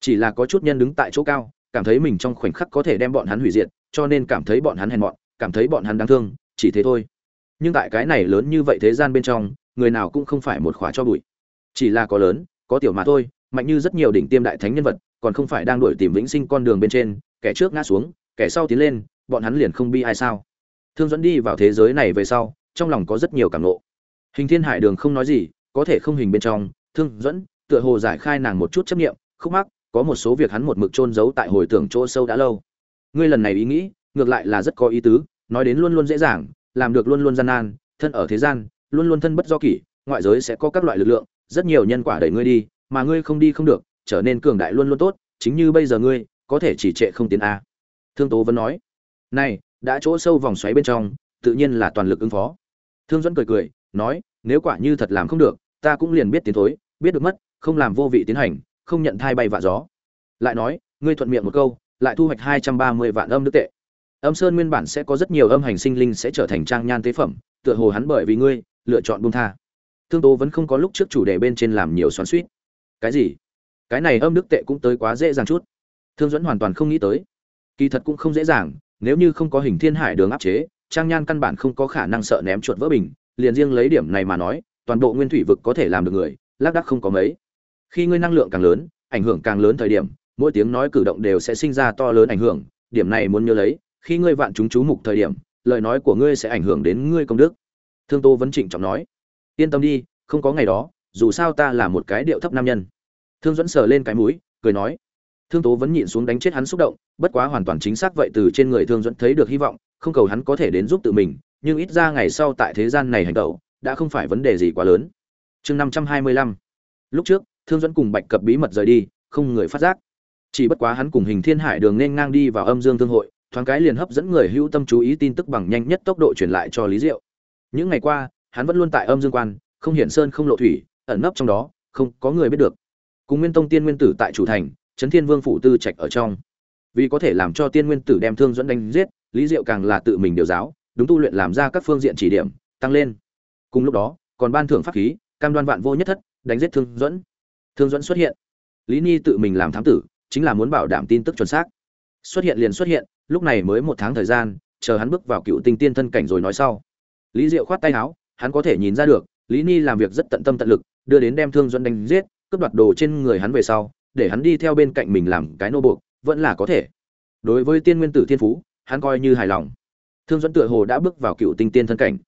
Chỉ là có chút nhân đứng tại chỗ cao, cảm thấy mình trong khoảnh khắc có thể đem bọn hắn hủy diệt, cho nên cảm thấy bọn hắn hèn mọn, cảm thấy bọn hắn đáng thương, chỉ thế thôi. Nhưng tại cái này lớn như vậy thế gian bên trong, người nào cũng không phải một khóa cho bụi. Chỉ là có lớn, có tiểu mà thôi, mạnh như rất nhiều đỉnh tiêm đại thánh nhân vật còn không phải đang đuổi tìm vĩnh sinh con đường bên trên, kẻ trước ngã xuống, kẻ sau tiến lên, bọn hắn liền không bi ai sao? Thương dẫn đi vào thế giới này về sau, trong lòng có rất nhiều cảm nộ hình thiên hải đường không nói gì, có thể không hình bên trong, thương dẫn tựa hồ giải khai nàng một chút chấp nghiệm khúc mắc, có một số việc hắn một mực chôn giấu tại hồi tưởng chỗ sâu đã lâu. Ngươi lần này ý nghĩ, ngược lại là rất có ý tứ, nói đến luôn luôn dễ dàng, làm được luôn luôn gian nan, thân ở thế gian, luôn luôn thân bất do kỷ, ngoại giới sẽ có các loại lực lượng, rất nhiều nhân quả đẩy ngươi đi, mà ngươi không đi không được trở nên cường đại luôn luôn tốt, chính như bây giờ ngươi, có thể chỉ trệ không tiến a. Thương tố vẫn nói, này, đã chỗ sâu vòng xoáy bên trong, tự nhiên là toàn lực ứng phó. Thương dẫn cười cười, nói, nếu quả như thật làm không được, ta cũng liền biết tiến thối, biết được mất, không làm vô vị tiến hành, không nhận thai bay vạ gió. Lại nói, ngươi thuận miệng một câu, lại thu hoạch hai trăm ba mươi vạn âm nước tệ. Âm sơn nguyên bản sẽ có rất nhiều âm hành sinh linh sẽ trở thành trang nhan tế phẩm, tựa hồ hắn bởi vì ngươi, lựa chọn buông tha. Thương tố vẫn không có lúc trước chủ đề bên trên làm nhiều xoắn suýt. Cái gì? Cái này âm đức tệ cũng tới quá dễ dàng chút. Thương dẫn hoàn toàn không nghĩ tới. Kỳ thật cũng không dễ dàng, nếu như không có hình thiên hải đường áp chế, trang nhan căn bản không có khả năng sợ ném chuột vỡ bình, liền riêng lấy điểm này mà nói, toàn bộ nguyên thủy vực có thể làm được người, lác đác không có mấy. Khi ngươi năng lượng càng lớn, ảnh hưởng càng lớn thời điểm, mỗi tiếng nói cử động đều sẽ sinh ra to lớn ảnh hưởng, điểm này muốn nhớ lấy, khi ngươi vạn chúng chú mục thời điểm, lời nói của ngươi sẽ ảnh hưởng đến ngươi công đức. Thương tô vẫn trịnh trọng nói. Yên tâm đi, không có ngày đó, dù sao ta là một cái điệu thấp nam nhân thương dẫn sờ lên cái mũi, cười nói. Thương tố vẫn nhịn xuống đánh chết hắn xúc động, bất quá hoàn toàn chính xác vậy từ trên người thương dẫn thấy được hy vọng, không cầu hắn có thể đến giúp tự mình, nhưng ít ra ngày sau tại thế gian này hành động, đã không phải vấn đề gì quá lớn. Chương năm trăm hai mươi lăm. Lúc trước, thương dẫn cùng bạch cập bí mật rời đi, không người phát giác. Chỉ bất quá hắn cùng hình thiên hải đường nên ngang đi vào âm dương thương hội, thoáng cái liền hấp dẫn người hữu tâm chú ý tin tức bằng nhanh nhất tốc độ truyền lại cho lý diệu. Những ngày qua, hắn vẫn luôn tại âm dương quan, không hiển sơn không lộ thủy, ẩn nấp trong đó, không có người biết được cùng nguyên tông tiên nguyên tử tại chủ thành trấn thiên vương phủ tư trạch ở trong. Vì có thể làm cho tiên nguyên tử đem thương dẫn đánh giết, lý diệu càng là tự mình điều giáo, đúng tu luyện làm ra các phương diện chỉ điểm, tăng lên. Cùng lúc đó, còn ban thưởng pháp khí, cam đoan vạn vô nhất thất, đánh giết thương dẫn. Thương dẫn xuất hiện. Lý ni tự mình làm thám tử, chính là muốn bảo đảm tin tức chuẩn xác. Xuất hiện liền xuất hiện, lúc này mới một tháng thời gian, chờ hắn bước vào cựu tinh tiên thân cảnh rồi nói sau. Lý diệu khoát tay áo, hắn có thể nhìn ra được, lý ni làm việc rất tận tâm tận lực, đưa đến đem thương dẫn đánh giết cướp đoạt đồ trên người hắn về sau, để hắn đi theo bên cạnh mình làm cái nô buộc, vẫn là có thể. Đối với tiên nguyên tử thiên phú, hắn coi như hài lòng. Thương dẫn tựa hồ đã bước vào cựu tinh tiên thân cảnh.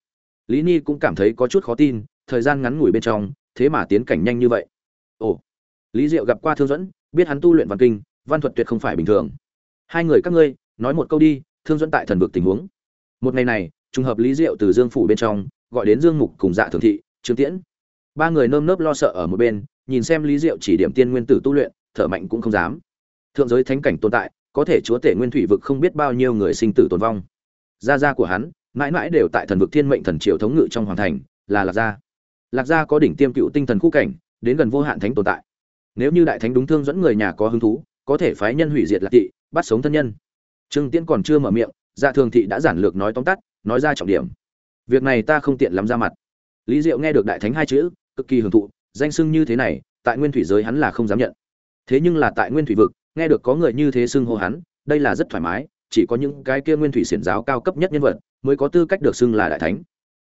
Lý ni cũng cảm thấy có chút khó tin, thời gian ngắn ngủi bên trong, thế mà tiến cảnh nhanh như vậy. Ồ. Lý diệu gặp qua thương dẫn biết hắn tu luyện văn kinh, văn thuật tuyệt không phải bình thường. Hai người các ngươi, nói một câu đi, thương dẫn tại thần vực tình huống. Một ngày này, trùng hợp lý diệu từ dương phủ bên trong, gọi đến dương mục cùng dạ thường thị, trương tiễn. Ba người nơm nớp lo sợ ở một bên nhìn xem lý diệu chỉ điểm tiên nguyên tử tu luyện, thở mạnh cũng không dám. Thượng giới thánh cảnh tồn tại, có thể chúa tể nguyên thủy vực không biết bao nhiêu người sinh tử tồn vong. Gia gia của hắn, mãi mãi đều tại thần vực thiên mệnh thần triều thống ngự trong hoàng thành, là lạc gia. Lạc gia có đỉnh tiêm cựu tinh thần khu cảnh, đến gần vô hạn thánh tồn tại. Nếu như đại thánh đúng thương dẫn người nhà có hứng thú, có thể phái nhân hủy diệt lạc thị, bắt sống thân nhân. Trương tiễn còn chưa mở miệng dạ thường thị đã giản lược nói tóm tắt, nói ra trọng điểm. Việc này ta không tiện lắm ra mặt. Lý diệu nghe được đại thánh hai chữ, cực kỳ hưởng thụ danh xưng như thế này, tại nguyên thủy giới hắn là không dám nhận. Thế nhưng là tại nguyên thủy vực, nghe được có người như thế xưng hô hắn, đây là rất thoải mái, chỉ có những cái kia nguyên thủy xiển giáo cao cấp nhất nhân vật mới có tư cách được xưng là đại thánh.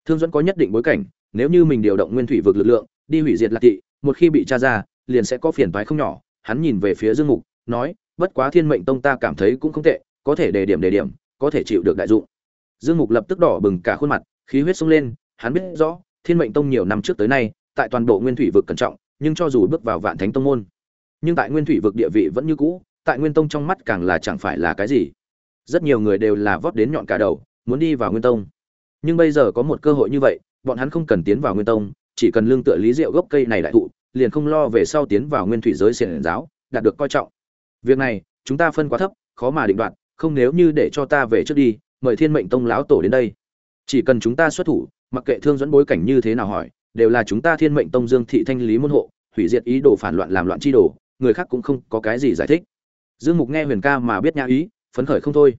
Thương dẫn có nhất định bối cảnh, nếu như mình điều động nguyên thủy vực lực lượng, đi hủy diệt lạc thị, một khi bị tra ra, liền sẽ có phiền toái không nhỏ. Hắn nhìn về phía dương mục, nói, bất quá thiên mệnh tông ta cảm thấy cũng không tệ, có thể đề điểm đề điểm, có thể chịu được đại dụng. Dương mục lập tức đỏ bừng cả khuôn mặt, khí huyết sung lên, hắn biết rõ, thiên mệnh tông nhiều năm trước tới nay tại toàn bộ nguyên thủy vực cẩn trọng, nhưng cho dù bước vào vạn thánh tông môn, nhưng tại nguyên thủy vực địa vị vẫn như cũ, tại nguyên tông trong mắt càng là chẳng phải là cái gì. Rất nhiều người đều là vót đến nhọn cả đầu, muốn đi vào nguyên tông. Nhưng bây giờ có một cơ hội như vậy, bọn hắn không cần tiến vào nguyên tông, chỉ cần lương tựa lý diệu gốc cây này đại thụ, liền không lo về sau tiến vào nguyên thủy giới xiển giáo, đạt được coi trọng. Việc này, chúng ta phân quá thấp, khó mà định đoạt, không nếu như để cho ta về trước đi, mời thiên mệnh tông lão tổ đến đây. Chỉ cần chúng ta xuất thủ, mặc kệ thương dẫn bối cảnh như thế nào hỏi đều là chúng ta thiên mệnh tông dương thị thanh lý môn hộ, hủy diệt ý đồ phản loạn làm loạn chi đồ, người khác cũng không có cái gì giải thích. Dương mục nghe huyền ca mà biết nhã ý, phấn khởi không thôi.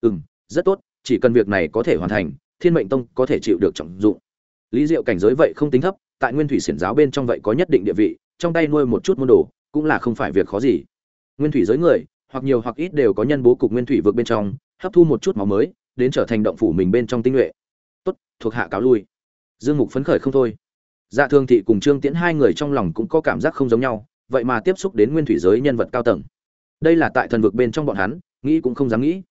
Ừ m rất tốt, chỉ cần việc này có thể hoàn thành, thiên mệnh tông có thể chịu được trọng dụng. Lý diệu cảnh giới vậy không tính thấp, tại nguyên thủy xiển giáo bên trong vậy có nhất định địa vị, trong tay nuôi một chút môn đồ, cũng là không phải việc khó gì. Nguyên thủy giới người, hoặc nhiều hoặc ít đều có nhân bố cục nguyên thủy vượt bên trong, hấp thu một chút máu mới, đến trở thành động phủ mình bên trong tinh nhuệ. Tốt, thuộc hạ cáo lui. Dương mục phấn khởi không thôi dạ thương thị cùng trương tiễn hai người trong lòng cũng có cảm giác không giống nhau, vậy mà tiếp xúc đến nguyên thủy giới nhân vật cao tầng. Đây là tại thần vực bên trong bọn hắn, nghĩ cũng không dám nghĩ.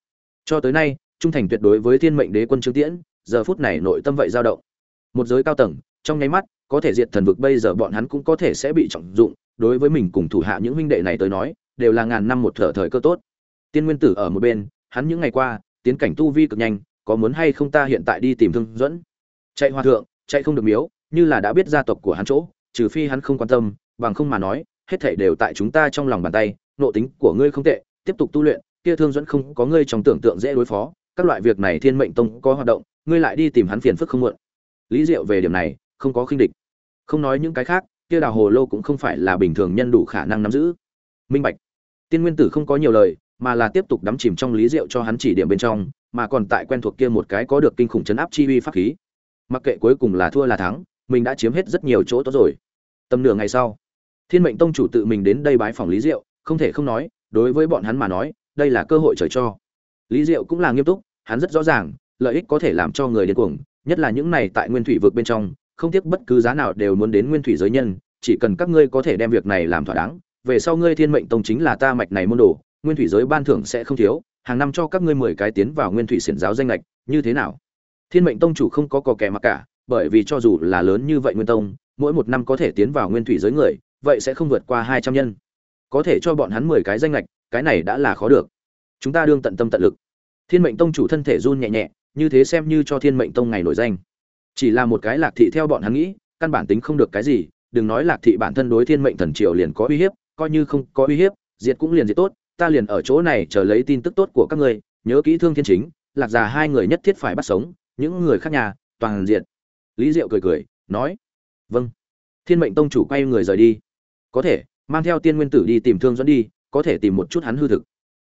Cho tới nay, trung thành tuyệt đối với thiên mệnh đế quân trương tiễn, giờ phút này nội tâm vậy dao động. Một giới cao tầng, trong nháy mắt, có thể diệt thần vực bây giờ bọn hắn cũng có thể sẽ bị trọng dụng, đối với mình cùng thủ hạ những huynh đệ này tới nói, đều là ngàn năm một thở thời cơ tốt. Tiên nguyên tử ở một bên, hắn những ngày qua, tiến cảnh tu vi cực nhanh, có muốn hay không ta hiện tại đi tìm thương dẫn chạy hòa thượng, chạy không được miếu như là đã biết gia tộc của hắn chỗ, trừ phi hắn không quan tâm, bằng không mà nói, hết thảy đều tại chúng ta trong lòng bàn tay, nộ tính của ngươi không tệ, tiếp tục tu luyện, kia thương dẫn không có ngươi trong tưởng tượng dễ đối phó, các loại việc này thiên mệnh tông có hoạt động, ngươi lại đi tìm hắn phiền phức không muộn. Lý diệu về điểm này, không có khinh địch. Không nói những cái khác, kia đào hồ lô cũng không phải là bình thường nhân đủ khả năng nắm giữ. Minh bạch. Tiên nguyên tử không có nhiều lời, mà là tiếp tục đắm chìm trong lý diệu cho hắn chỉ điểm bên trong, mà còn tại quen thuộc kia một cái có được kinh khủng chấn áp chi uy pháp khí. Mặc kệ cuối cùng là thua là thắng mình đã chiếm hết rất nhiều chỗ tốt rồi. Tầm nửa ngày sau, thiên mệnh tông chủ tự mình đến đây bái phòng lý diệu, không thể không nói, đối với bọn hắn mà nói, đây là cơ hội trời cho. Lý diệu cũng là nghiêm túc, hắn rất rõ ràng, lợi ích có thể làm cho người điên cuồng, nhất là những này tại nguyên thủy vực bên trong, không tiếc bất cứ giá nào đều muốn đến nguyên thủy giới nhân, chỉ cần các ngươi có thể đem việc này làm thỏa đáng, về sau ngươi thiên mệnh tông chính là ta mạch này môn đồ, nguyên thủy giới ban thưởng sẽ không thiếu, hàng năm cho các ngươi mười cái tiến vào nguyên thủy xiển giáo danh lệch, như thế nào? Thiên mệnh tông chủ không có cò kẻ mặc cả bởi vì cho dù là lớn như vậy nguyên tông, mỗi một năm có thể tiến vào nguyên thủy giới người, vậy sẽ không vượt qua hai trăm nhân. Có thể cho bọn hắn mười cái danh lệch cái này đã là khó được. Chúng ta đương tận tâm tận lực. Thiên mệnh tông chủ thân thể run nhẹ nhẹ, như thế xem như cho thiên mệnh tông ngày nổi danh. Chỉ là một cái lạc thị theo bọn hắn nghĩ, căn bản tính không được cái gì, đừng nói lạc thị bản thân đối thiên mệnh thần triều liền có uy hiếp, coi như không có uy hiếp, diệt cũng liền diệt tốt, ta liền ở chỗ này chờ lấy tin tức tốt của các ngươi, nhớ kỹ thương thiên chính, lạc già hai người nhất thiết phải bắt sống, những người khác nhà, toàn diện lý diệu cười cười, nói vâng. Thiên mệnh tông chủ quay người rời đi. Có thể, mang theo tiên nguyên tử đi tìm thương dẫn đi, có thể tìm một chút hắn hư thực.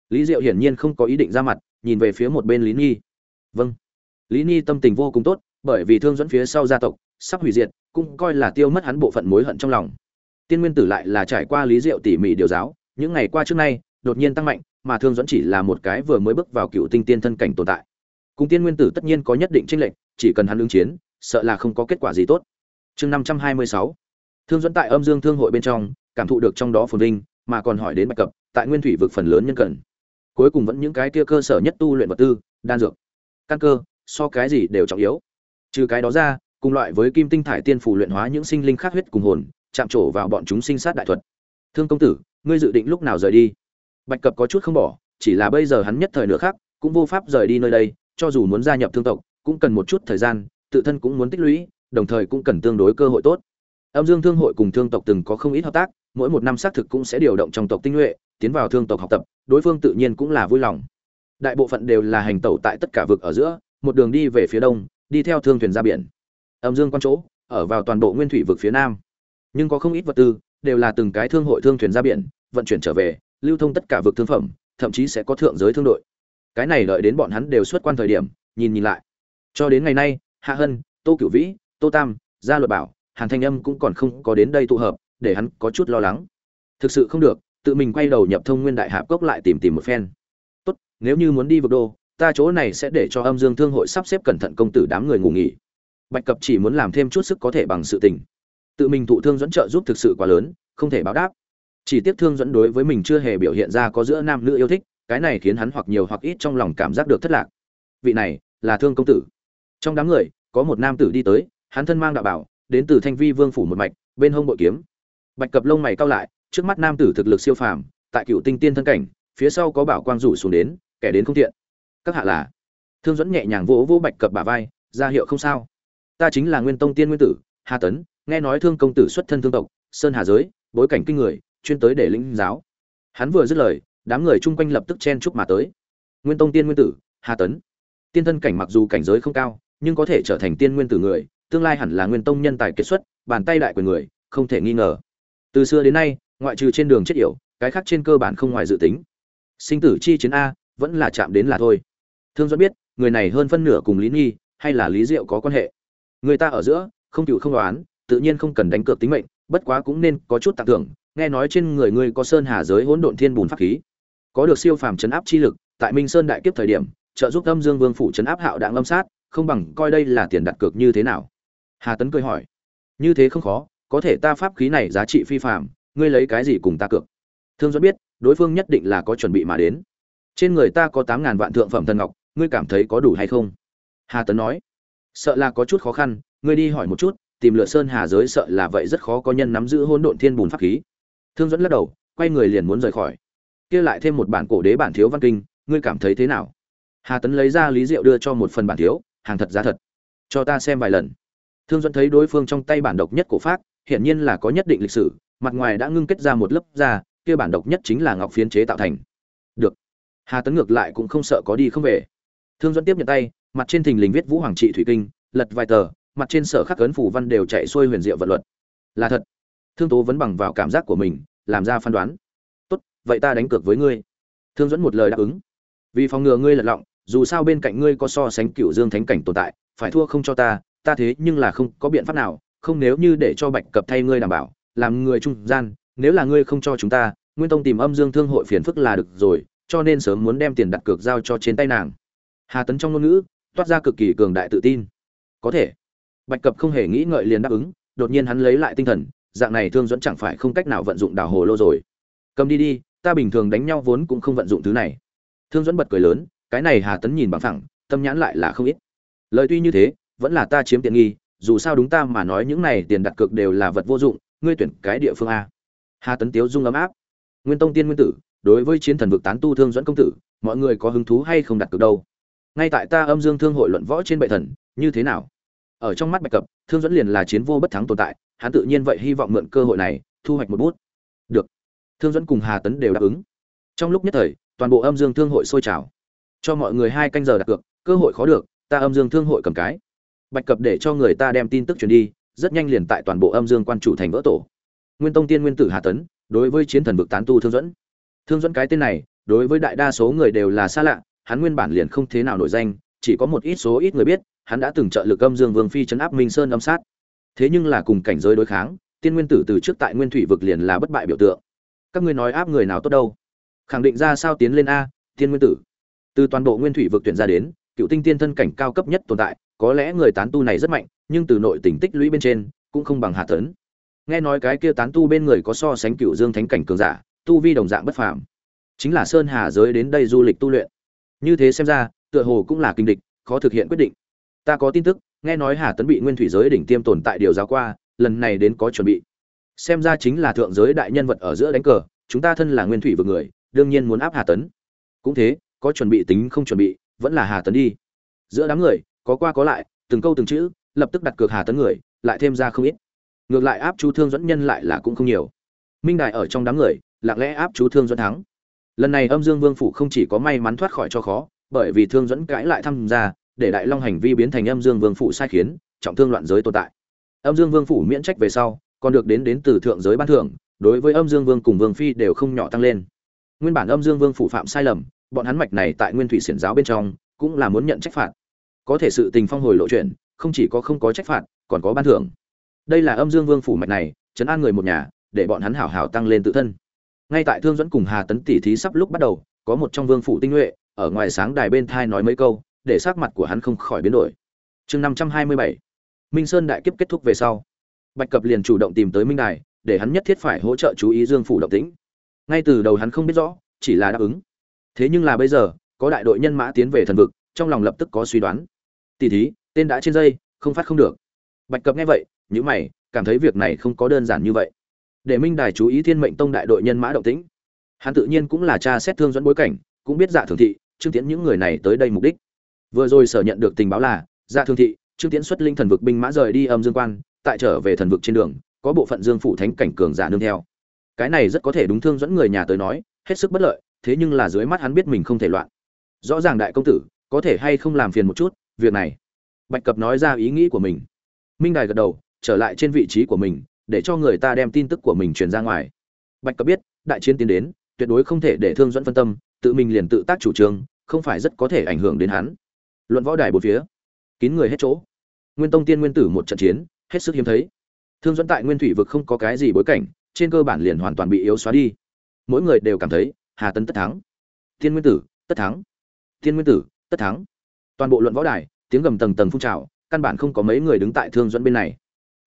Lý diệu hiển nhiên không có ý định ra mặt, nhìn về phía một bên lý nhi vâng. Lý nhi tâm tình vô cùng tốt, bởi vì thương dẫn phía sau gia tộc, sắp hủy diệt, cũng coi là tiêu mất hắn bộ phận mối hận trong lòng. Tiên nguyên tử lại là trải qua lý diệu tỉ mỉ điều giáo, những ngày qua trước nay, đột nhiên tăng mạnh, mà thương dẫn chỉ là một cái vừa mới bước vào cựu tinh tiên thân cảnh tồn tại. Cùng tiên nguyên tử tất nhiên có nhất định tranh lệch, chỉ cần hắn ứng chiến sợ là không có kết quả gì tốt. Chương năm trăm hai mươi sáu. Thương dẫn tại âm dương thương hội bên trong, cảm thụ được trong đó phồn vinh, mà còn hỏi đến bạch cập, tại nguyên thủy vực phần lớn nhân cần. Cuối cùng vẫn những cái kia cơ sở nhất tu luyện vật tư, đan dược, căn cơ, so cái gì đều trọng yếu. Trừ cái đó ra, cùng loại với kim tinh thải tiên phù luyện hóa những sinh linh khác huyết cùng hồn, chạm trổ vào bọn chúng sinh sát đại thuật. Thương công tử, ngươi dự định lúc nào rời đi? Bạch cập có chút không bỏ, chỉ là bây giờ hắn nhất thời nữa khác cũng vô pháp rời đi nơi đây, cho dù muốn gia nhập thương tộc, cũng cần một chút thời gian tự thân cũng muốn tích lũy, đồng thời cũng cần tương đối cơ hội tốt. Âm dương thương hội cùng thương tộc từng có không ít hợp tác, mỗi một năm xác thực cũng sẽ điều động trong tộc tinh nhuệ, tiến vào thương tộc học tập, đối phương tự nhiên cũng là vui lòng. Đại bộ phận đều là hành tẩu tại tất cả vực ở giữa, một đường đi về phía đông, đi theo thương thuyền ra biển. Âm dương quan chỗ, ở vào toàn bộ nguyên thủy vực phía nam. Nhưng có không ít vật tư, đều là từng cái thương hội thương thuyền ra biển, vận chuyển trở về, lưu thông tất cả vực thương phẩm, thậm chí sẽ có thượng giới thương đội. Cái này đợi đến bọn hắn đều xuất quan thời điểm, nhìn nhìn lại. Cho đến ngày nay hạ hân, tô cửu vĩ, tô tam, gia luật bảo, hàn thanh âm cũng còn không có đến đây tụ hợp, để hắn có chút lo lắng. Thực sự không được, tự mình quay đầu nhập thông nguyên đại hạp cốc lại tìm tìm một phen. Tốt, nếu như muốn đi vực đô, ta chỗ này sẽ để cho âm dương thương hội sắp xếp cẩn thận công tử đám người ngủ nghỉ. Bạch cập chỉ muốn làm thêm chút sức có thể bằng sự tình. Tự mình thụ thương dẫn trợ giúp thực sự quá lớn, không thể báo đáp. Chỉ tiếc thương dẫn đối với mình chưa hề biểu hiện ra có giữa nam nữ yêu thích, cái này khiến hắn hoặc nhiều hoặc ít trong lòng cảm giác được thất lạc. Vị này là thương công tử trong đám người, có một nam tử đi tới, hắn thân mang đạo bảo, đến từ thanh vi vương phủ một mạch, bên hông bội kiếm. Bạch cập lông mày cao lại, trước mắt nam tử thực lực siêu phàm, tại cựu tinh tiên thân cảnh, phía sau có bảo quang rủ xuống đến, kẻ đến không thiện các hạ là? Thương dẫn nhẹ nhàng vỗ vỗ bạch cập bả vai, ra hiệu không sao. Ta chính là nguyên tông tiên nguyên tử, hà tấn, nghe nói thương công tử xuất thân thương tộc, sơn hà giới, bối cảnh kinh người, chuyên tới để lĩnh giáo. Hắn vừa dứt lời, đám người chung quanh lập tức chen chúc mà tới. Nguyên tông tiên nguyên tử, hà tấn. Tiên thân cảnh mặc dù cảnh giới không cao nhưng có thể trở thành tiên nguyên tử người, tương lai hẳn là nguyên tông nhân tài kết xuất, bàn tay đại quyền người, không thể nghi ngờ. Từ xưa đến nay, ngoại trừ trên đường chết yểu, cái khác trên cơ bản không ngoài dự tính. Sinh tử chi chiến a, vẫn là chạm đến là thôi. Thương dẫn biết, người này hơn phân nửa cùng lý nghi hay là lý diệu có quan hệ. Người ta ở giữa, không cựu không đoán, tự nhiên không cần đánh cược tính mệnh, bất quá cũng nên có chút tặng tưởng nghe nói trên người ngươi có sơn hà giới hỗn độn thiên bùn pháp khí. Có được siêu phàm chấn áp chi lực, tại minh sơn đại kiếp thời điểm, trợ giúp âm dương vương phủ chấn áp hạo đạn lâm sát không bằng coi đây là tiền đặt cược như thế nào? Hà tấn cười hỏi. Như thế không khó, có thể ta pháp khí này giá trị phi phàm, ngươi lấy cái gì cùng ta cược? Thương dẫn biết, đối phương nhất định là có chuẩn bị mà đến. Trên người ta có tám ngàn vạn thượng phẩm thần ngọc, ngươi cảm thấy có đủ hay không? Hà tấn nói. Sợ là có chút khó khăn, ngươi đi hỏi một chút, tìm lựa sơn hà giới sợ là vậy rất khó có nhân nắm giữ hỗn độn thiên bùn pháp khí. Thương dẫn lắc đầu, quay người liền muốn rời khỏi. Kia lại thêm một bản cổ đế bản thiếu văn kinh, ngươi cảm thấy thế nào? Hà tấn lấy ra lý diệu đưa cho một phần bản thiếu hàng thật giá thật. Cho ta xem vài lần. Thương dẫn thấy đối phương trong tay bản độc nhất của pháp, hiển nhiên là có nhất định lịch sử, mặt ngoài đã ngưng kết ra một lớp da, kia bản độc nhất chính là ngọc phiến chế tạo thành. Được. Hà tấn ngược lại cũng không sợ có đi không về. Thương dẫn tiếp nhận tay, mặt trên thình lình viết vũ hoàng trị thủy kinh, lật vài tờ, mặt trên sở khắc ấn phủ văn đều chạy xuôi huyền diệu vật luật. Là thật. Thương tố vẫn bằng vào cảm giác của mình, làm ra phán đoán. Tốt, vậy ta đánh cược với ngươi. Thương dẫn một lời đáp ứng. Vì phòng ngừa ngươi lật lọng dù sao bên cạnh ngươi có so sánh cựu dương thánh cảnh tồn tại, phải thua không cho ta ta thế nhưng là không có biện pháp nào, không nếu như để cho bạch cập thay ngươi đảm bảo, làm người trung gian, nếu là ngươi không cho chúng ta, nguyên tông tìm âm dương thương hội phiền phức là được rồi, cho nên sớm muốn đem tiền đặt cược giao cho trên tay nàng. Hà tấn trong ngôn ngữ, toát ra cực kỳ cường đại tự tin. Có thể. Bạch cập không hề nghĩ ngợi liền đáp ứng, đột nhiên hắn lấy lại tinh thần, dạng này thương dẫn chẳng phải không cách nào vận dụng đào hồ lô rồi. Cầm đi đi, ta bình thường đánh nhau vốn cũng không vận dụng thứ này. Thương dẫn bật cười lớn cái này hà tấn nhìn bằng thẳng tâm nhãn lại là không ít. Lời tuy như thế, vẫn là ta chiếm tiện nghi, dù sao đúng ta mà nói những này tiền đặt cược đều là vật vô dụng, ngươi tuyển cái địa phương a. Hà tấn tiếu dung ấm áp. Nguyên tông tiên nguyên tử, đối với chiến thần vực tán tu thương dẫn công tử, mọi người có hứng thú hay không đặt cược đâu? Ngay tại ta âm dương thương hội luận võ trên bệ thần, như thế nào? Ở trong mắt bạch cập, thương dẫn liền là chiến vô bất thắng tồn tại, hắn tự nhiên vậy hy vọng mượn cơ hội này, thu hoạch một bút. Được. Thương dẫn cùng hà tấn đều đáp ứng. Trong lúc nhất thời, toàn bộ âm dương thương hội sôi trào cho mọi người hai canh giờ đặt cược, cơ hội khó được, ta âm dương thương hội cầm cái. Bạch cập để cho người ta đem tin tức truyền đi, rất nhanh liền tại toàn bộ âm dương quan chủ thành vỡ tổ. Nguyên tông tiên nguyên tử hà tấn, đối với chiến thần vực tán tu thương dẫn thương dẫn cái tên này, đối với đại đa số người đều là xa lạ, hắn nguyên bản liền không thế nào nổi danh, chỉ có một ít số ít người biết, hắn đã từng trợ lực âm dương vương phi chấn áp minh sơn âm sát. Thế nhưng là cùng cảnh giới đối kháng, tiên nguyên tử từ trước tại nguyên thủy vực liền là bất bại biểu tượng. Các ngươi nói áp người nào tốt đâu? Khẳng định ra sao tiến lên a, tiên nguyên tử? Từ toàn bộ nguyên thủy vực tuyển ra đến, cựu tinh tiên thân cảnh cao cấp nhất tồn tại, có lẽ người tán tu này rất mạnh, nhưng từ nội tình tích lũy bên trên, cũng không bằng hạ tấn. Nghe nói cái kia tán tu bên người có so sánh cựu dương thánh cảnh cường giả, tu vi đồng dạng bất phàm. Chính là sơn hà giới đến đây du lịch tu luyện. Như thế xem ra, tựa hồ cũng là kinh địch, khó thực hiện quyết định. Ta có tin tức, nghe nói hà tấn bị nguyên thủy giới đỉnh tiêm tồn tại điều giáo qua, lần này đến có chuẩn bị. Xem ra chính là thượng giới đại nhân vật ở giữa đánh cờ, chúng ta thân là nguyên thủy vực người, đương nhiên muốn áp hà tấn. Cũng thế có chuẩn bị tính không chuẩn bị, vẫn là hà tấn đi. Giữa đám người, có qua có lại, từng câu từng chữ, lập tức đặt cược hà tấn người, lại thêm ra không ít. Ngược lại áp chú thương dẫn nhân lại là cũng không nhiều. Minh đại ở trong đám người, lặng lẽ áp chú thương dẫn thắng. Lần này âm dương vương phủ không chỉ có may mắn thoát khỏi cho khó, bởi vì thương dẫn cãi lại tham gia, để đại long hành vi biến thành âm dương vương phủ sai khiến, trọng thương loạn giới tồn tại. Âm dương vương phủ miễn trách về sau, còn được đến đến từ thượng giới ban thưởng, đối với âm dương vương cùng vương phi đều không nhỏ tăng lên. Nguyên bản âm dương vương phủ phạm sai lầm bọn hắn mạch này tại nguyên thủy xiển giáo bên trong cũng là muốn nhận trách phạt. Có thể sự tình phong hồi lộ chuyện, không chỉ có không có trách phạt, còn có ban thưởng. Đây là âm dương vương phủ mạch này chấn an người một nhà, để bọn hắn hảo hảo tăng lên tự thân. Ngay tại thương dẫn cùng hà tấn tỷ thí sắp lúc bắt đầu, có một trong vương phủ tinh nhuệ, ở ngoài sáng đài bên thai nói mấy câu, để sắc mặt của hắn không khỏi biến đổi. Chương năm trăm hai mươi bảy, minh sơn đại kiếp kết thúc về sau. Bạch cập liền chủ động tìm tới minh đài, để hắn nhất thiết phải hỗ trợ chú ý dương phủ động tĩnh. Ngay từ đầu hắn không biết rõ, chỉ là đáp ứng thế nhưng là bây giờ, có đại đội nhân mã tiến về thần vực, trong lòng lập tức có suy đoán. Tỷ thí, tên đã trên dây, không phát không được. Bạch cập nghe vậy nhữ mày, cảm thấy việc này không có đơn giản như vậy. Để minh đài chú ý thiên mệnh tông đại đội nhân mã động tĩnh. Hắn tự nhiên cũng là cha xét thương dẫn bối cảnh, cũng biết dạ thường thị, trương tiễn những người này tới đây mục đích. Vừa rồi sở nhận được tình báo là dạ thường thị, trương tiễn xuất linh thần vực binh mã rời đi âm dương quan, tại trở về thần vực trên đường, có bộ phận dương phủ thánh cảnh cường giả nương theo. Cái này rất có thể đúng thương dẫn người nhà tới nói, hết sức bất lợi thế nhưng là dưới mắt hắn biết mình không thể loạn. Rõ ràng đại công tử, có thể hay không làm phiền một chút, việc này. Bạch cập nói ra ý nghĩ của mình. Minh đài gật đầu, trở lại trên vị trí của mình, để cho người ta đem tin tức của mình truyền ra ngoài. Bạch cập biết, đại chiến tiến đến, tuyệt đối không thể để thương dẫn phân tâm, tự mình liền tự tác chủ trương, không phải rất có thể ảnh hưởng đến hắn. Luận võ đài bốn phía, kín người hết chỗ. Nguyên tông tiên nguyên tử một trận chiến, hết sức hiếm thấy. Thương dẫn tại nguyên thủy vực không có cái gì bối cảnh, trên cơ bản liền hoàn toàn bị yếu xóa đi. Mỗi người đều cảm thấy hà tấn tất thắng. Tiên nguyên tử tất thắng. Tiên nguyên tử tất thắng. Toàn bộ luận võ đài, tiếng gầm tầng tầng phun trào, căn bản không có mấy người đứng tại thương dẫn bên này.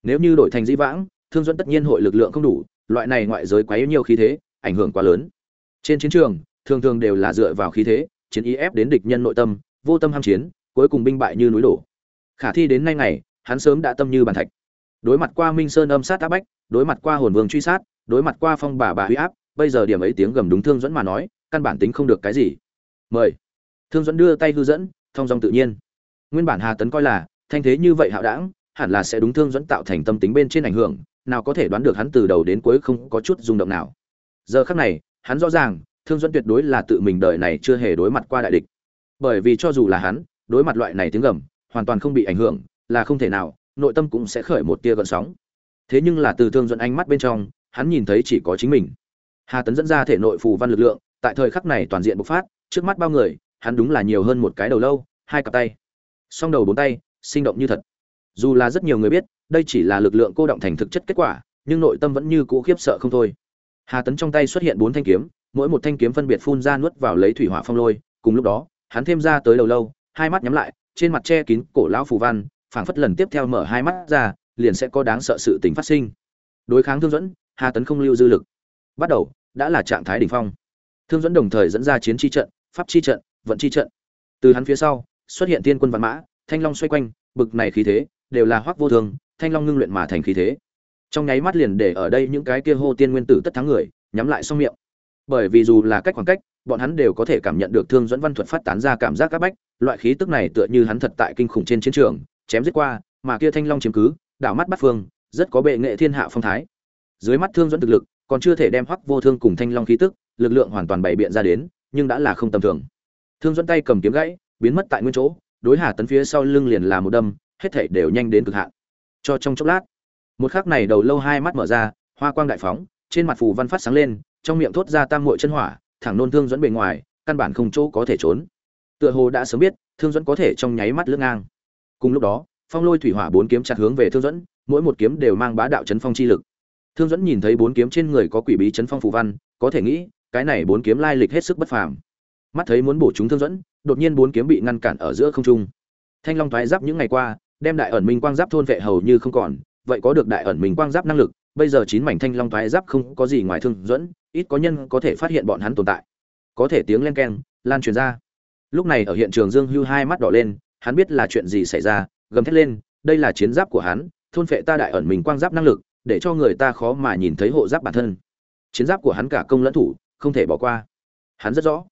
Nếu như đổi thành dĩ vãng, thương dẫn tất nhiên hội lực lượng không đủ, loại này ngoại giới quá yếu nhiều khí thế, ảnh hưởng quá lớn. Trên chiến trường, thường thường đều là dựa vào khí thế, chiến ý ép đến địch nhân nội tâm, vô tâm ham chiến, cuối cùng binh bại như núi đổ. Khả thi đến nay ngày, hắn sớm đã tâm như bàn thạch. Đối mặt qua minh sơn âm sát áp bách, đối mặt qua hồn vương truy sát, đối mặt qua phong bà bà huy áp bây giờ điểm ấy tiếng gầm đúng thương dẫn mà nói, căn bản tính không được cái gì. Mời. Thương dẫn đưa tay hư dẫn, thong dong tự nhiên. Nguyên bản hà tấn coi là, thanh thế như vậy hạo đảng, hẳn là sẽ đúng thương dẫn tạo thành tâm tính bên trên ảnh hưởng, nào có thể đoán được hắn từ đầu đến cuối không có chút rung động nào. Giờ khắc này, hắn rõ ràng, thương dẫn tuyệt đối là tự mình đời này chưa hề đối mặt qua đại địch. Bởi vì cho dù là hắn, đối mặt loại này tiếng gầm, hoàn toàn không bị ảnh hưởng, là không thể nào, nội tâm cũng sẽ khởi một tia gợn sóng. Thế nhưng là từ thương dẫn ánh mắt bên trong, hắn nhìn thấy chỉ có chính mình hà tấn dẫn ra thể nội phù văn lực lượng, tại thời khắc này toàn diện bộc phát, trước mắt bao người, hắn đúng là nhiều hơn một cái đầu lâu, hai cặp tay. Song đầu bốn tay, sinh động như thật. Dù là rất nhiều người biết, đây chỉ là lực lượng cô động thành thực chất kết quả, nhưng nội tâm vẫn như cũ khiếp sợ không thôi. Hà tấn trong tay xuất hiện bốn thanh kiếm, mỗi một thanh kiếm phân biệt phun ra nuốt vào lấy thủy hỏa phong lôi, cùng lúc đó, hắn thêm ra tới đầu lâu, hai mắt nhắm lại, trên mặt che kín cổ lão phù văn, phảng phất lần tiếp theo mở hai mắt ra, liền sẽ có đáng sợ sự tình phát sinh. Đối kháng thương dẫn, hà tấn không lưu dư lực bắt đầu, đã là trạng thái đỉnh phong. Thương dẫn đồng thời dẫn ra chiến chi trận, pháp chi trận, vận chi trận. Từ hắn phía sau, xuất hiện tiên quân văn mã, thanh long xoay quanh, bực này khí thế, đều là hoắc vô thường, thanh long ngưng luyện mà thành khí thế. Trong nháy mắt liền để ở đây những cái kia hô tiên nguyên tử tất thắng người, nhắm lại xong miệng. Bởi vì dù là cách khoảng cách, bọn hắn đều có thể cảm nhận được thương dẫn văn thuật phát tán ra cảm giác các bách, loại khí tức này tựa như hắn thật tại kinh khủng trên chiến trường, chém giết qua, mà kia thanh long chiếm cứ, đảo mắt bắt phương, rất có bệ nghệ thiên hạ phong thái. Dưới mắt thương dẫn thực lực còn chưa thể đem hoắc vô thương cùng thanh long khí tức, lực lượng hoàn toàn bày biện ra đến, nhưng đã là không tầm thường. Thương dẫn tay cầm kiếm gãy, biến mất tại nguyên chỗ, đối hà tấn phía sau lưng liền là một đâm, hết thảy đều nhanh đến cực hạn. Cho trong chốc lát, một khắc này đầu lâu hai mắt mở ra, hoa quang đại phóng, trên mặt phù văn phát sáng lên, trong miệng thốt ra tam muội chân hỏa, thẳng nôn thương dẫn bề ngoài, căn bản không chỗ có thể trốn. Tựa hồ đã sớm biết, thương dẫn có thể trong nháy mắt lướt ngang. Cùng lúc đó, phong lôi thủy hỏa bốn kiếm chặt hướng về thương dẫn mỗi một kiếm đều mang bá đạo chấn phong chi lực thương dẫn nhìn thấy bốn kiếm trên người có quỷ bí chấn phong phù văn, có thể nghĩ, cái này bốn kiếm lai lịch hết sức bất phàm. Mắt thấy muốn bổ chúng thương dẫn đột nhiên bốn kiếm bị ngăn cản ở giữa không trung. Thanh long thoái giáp những ngày qua, đem đại ẩn minh quang giáp thôn vệ hầu như không còn, vậy có được đại ẩn minh quang giáp năng lực, bây giờ chín mảnh thanh long thoái giáp không có gì ngoài thương dẫn ít có nhân có thể phát hiện bọn hắn tồn tại. Có thể tiếng len keng, lan truyền ra. Lúc này ở hiện trường dương hưu hai mắt đỏ lên, hắn biết là chuyện gì xảy ra, gầm thét lên, đây là chiến giáp của hắn, thôn phệ ta đại ẩn mình quang giáp năng lực để cho người ta khó mà nhìn thấy hộ giáp bản thân. Chiến giáp của hắn cả công lẫn thủ, không thể bỏ qua. Hắn rất rõ.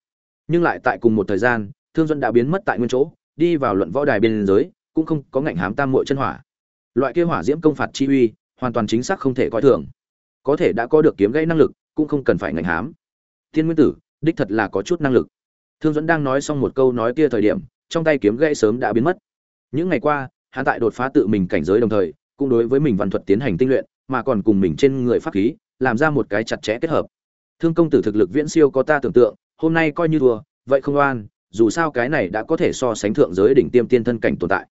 Nhưng lại tại cùng một thời gian, thương duẫn đã biến mất tại nguyên chỗ, đi vào luận võ đài biên giới, cũng không có ngạnh hám tam muội chân hỏa. Loại kia hỏa diễm công phạt chi uy, hoàn toàn chính xác không thể coi thường. Có thể đã có được kiếm gây năng lực, cũng không cần phải ngạnh hám. Thiên nguyên tử, đích thật là có chút năng lực. Thương dẫn đang nói xong một câu nói kia thời điểm, trong tay kiếm gãy sớm đã biến mất. Những ngày qua, hắn tại đột phá tự mình cảnh giới đồng thời, cũng đối với mình văn thuật tiến hành tinh luyện mà còn cùng mình trên người pháp khí, làm ra một cái chặt chẽ kết hợp. Thương công tử thực lực viễn siêu có ta tưởng tượng, hôm nay coi như thua, vậy không oan, dù sao cái này đã có thể so sánh thượng giới đỉnh tiêm tiên thân cảnh tồn tại.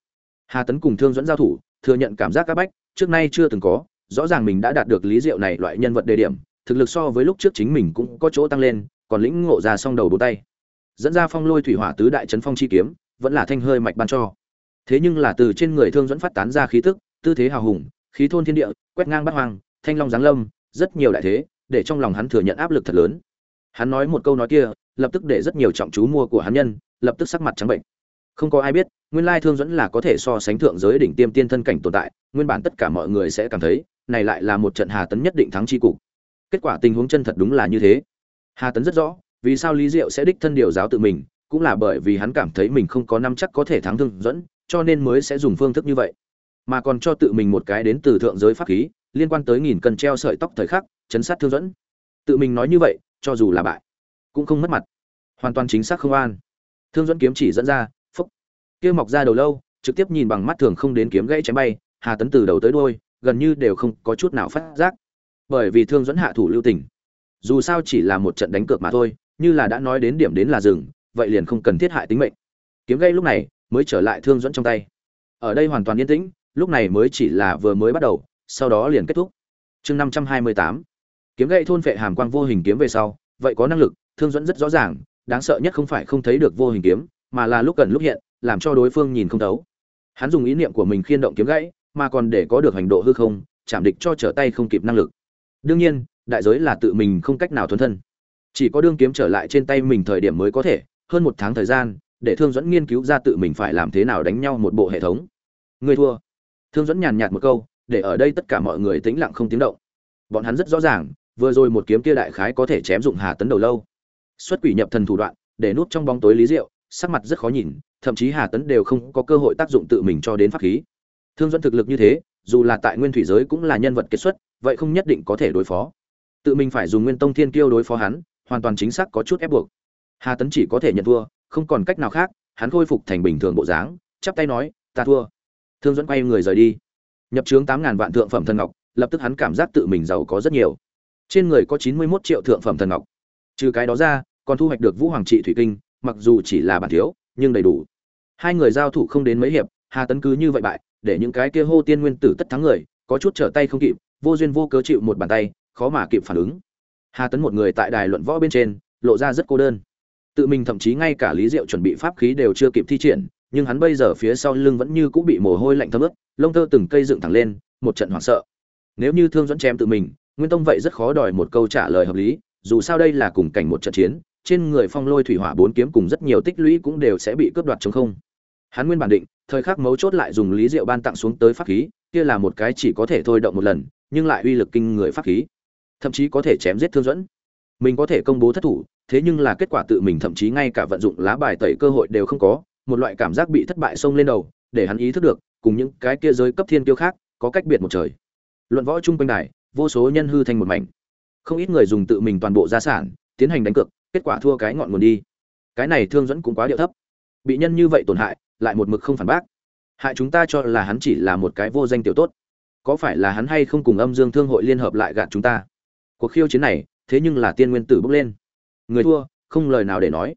Hà tấn cùng thương dẫn giao thủ, thừa nhận cảm giác các bách, trước nay chưa từng có, rõ ràng mình đã đạt được lý diệu này loại nhân vật đề điểm, thực lực so với lúc trước chính mình cũng có chỗ tăng lên, còn lĩnh ngộ ra song đầu bốn tay. Dẫn ra phong lôi thủy hỏa tứ đại trấn phong chi kiếm, vẫn là thanh hơi mạch ban cho. Thế nhưng là từ trên người thương dẫn phát tán ra khí tức, tư thế hào hùng khí thôn thiên địa, quét ngang bát hoang, thanh long giáng lâm, rất nhiều đại thế, để trong lòng hắn thừa nhận áp lực thật lớn. Hắn nói một câu nói kia, lập tức để rất nhiều trọng chú mua của hắn nhân, lập tức sắc mặt trắng bệnh. Không có ai biết, nguyên lai thương dẫn là có thể so sánh thượng giới đỉnh tiêm tiên thân cảnh tồn tại, nguyên bản tất cả mọi người sẽ cảm thấy, này lại là một trận hà tấn nhất định thắng chi cục. Kết quả tình huống chân thật đúng là như thế. Hà tấn rất rõ, vì sao lý diệu sẽ đích thân điều giáo tự mình, cũng là bởi vì hắn cảm thấy mình không có năm chắc có thể thắng thương dẫn, cho nên mới sẽ dùng phương thức như vậy mà còn cho tự mình một cái đến từ thượng giới pháp khí, liên quan tới nghìn cân treo sợi tóc thời khắc, chấn sát thương dẫn. Tự mình nói như vậy, cho dù là bại, cũng không mất mặt. Hoàn toàn chính xác không an. Thương dẫn kiếm chỉ dẫn ra, phúc. Kia mọc ra đầu lâu, trực tiếp nhìn bằng mắt thường không đến kiếm gãy chém bay, hà tấn từ đầu tới đuôi, gần như đều không có chút nào phát giác. Bởi vì thương dẫn hạ thủ lưu tình. Dù sao chỉ là một trận đánh cược mà thôi, như là đã nói đến điểm đến là rừng vậy liền không cần thiết hại tính mệnh. Kiếm gây lúc này mới trở lại thương dẫn trong tay. Ở đây hoàn toàn yên tĩnh lúc này mới chỉ là vừa mới bắt đầu, sau đó liền kết thúc. Chương năm trăm hai mươi tám. Kiếm gậy thôn phệ hàm quang vô hình kiếm về sau, vậy có năng lực, thương dẫn rất rõ ràng, đáng sợ nhất không phải không thấy được vô hình kiếm, mà là lúc cần lúc hiện, làm cho đối phương nhìn không thấu. Hắn dùng ý niệm của mình khiên động kiếm gãy mà còn để có được hành độ hư không, chạm địch cho trở tay không kịp năng lực. Đương nhiên, đại giới là tự mình không cách nào thuần thân. Chỉ có đương kiếm trở lại trên tay mình thời điểm mới có thể, hơn một tháng thời gian, để thương dẫn nghiên cứu ra tự mình phải làm thế nào đánh nhau một bộ hệ thống. Người thua thương dẫn nhàn nhạt một câu, để ở đây tất cả mọi người tĩnh lặng không tiếng động. Bọn hắn rất rõ ràng, vừa rồi một kiếm kia đại khái có thể chém dụng hà tấn đầu lâu. Xuất quỷ nhập thần thủ đoạn, để nút trong bóng tối lý diệu, sắc mặt rất khó nhìn, thậm chí hà tấn đều không có cơ hội tác dụng tự mình cho đến pháp khí. Thương dẫn thực lực như thế, dù là tại nguyên thủy giới cũng là nhân vật kết xuất, vậy không nhất định có thể đối phó. Tự mình phải dùng nguyên tông thiên kiêu đối phó hắn, hoàn toàn chính xác có chút ép buộc. Hà tấn chỉ có thể nhận thua, không còn cách nào khác, hắn khôi phục thành bình thường bộ dáng, chắp tay nói, ta thua thương dẫn quay người rời đi. Nhập trướng tám ngàn vạn thượng phẩm thần ngọc, lập tức hắn cảm giác tự mình giàu có rất nhiều. Trên người có chín mươi 91 triệu thượng phẩm thần ngọc. Trừ cái đó ra, còn thu hoạch được vũ hoàng trị thủy kinh, mặc dù chỉ là bản thiếu, nhưng đầy đủ. Hai người giao thủ không đến mấy hiệp, hà tấn cứ như vậy bại, để những cái kia hô tiên nguyên tử tất thắng người, có chút trở tay không kịp, vô duyên vô cớ chịu một bàn tay, khó mà kịp phản ứng. Hà tấn một người tại đài luận võ bên trên, lộ ra rất cô đơn. Tự mình thậm chí ngay cả lý diệu chuẩn bị pháp khí đều chưa kịp thi triển nhưng hắn bây giờ phía sau lưng vẫn như cũng bị mồ hôi lạnh thấm ướt, lông tơ từng cây dựng thẳng lên, một trận hoảng sợ. Nếu như thương dẫn chém tự mình, nguyên tông vậy rất khó đòi một câu trả lời hợp lý, dù sao đây là cùng cảnh một trận chiến, trên người phong lôi thủy hỏa bốn kiếm cùng rất nhiều tích lũy cũng đều sẽ bị cướp đoạt chống không. Hắn nguyên bản định, thời khắc mấu chốt lại dùng lý diệu ban tặng xuống tới pháp khí, kia là một cái chỉ có thể thôi động một lần, nhưng lại uy lực kinh người pháp khí. Thậm chí có thể chém giết thương dẫn mình có thể công bố thất thủ, thế nhưng là kết quả tự mình thậm chí ngay cả vận dụng lá bài tẩy cơ hội đều không có một loại cảm giác bị thất bại xông lên đầu, để hắn ý thức được, cùng những cái kia giới cấp thiên kiêu khác, có cách biệt một trời. Luận võ chung quanh đài, vô số nhân hư thành một mảnh. Không ít người dùng tự mình toàn bộ gia sản, tiến hành đánh cược, kết quả thua cái ngọn nguồn đi. Cái này thương dẫn cũng quá điệu thấp. Bị nhân như vậy tổn hại, lại một mực không phản bác. Hại chúng ta cho là hắn chỉ là một cái vô danh tiểu tốt. Có phải là hắn hay không cùng âm dương thương hội liên hợp lại gạt chúng ta? Cuộc khiêu chiến này, thế nhưng là tiên nguyên tử bước lên. Người thua, không lời nào để nói.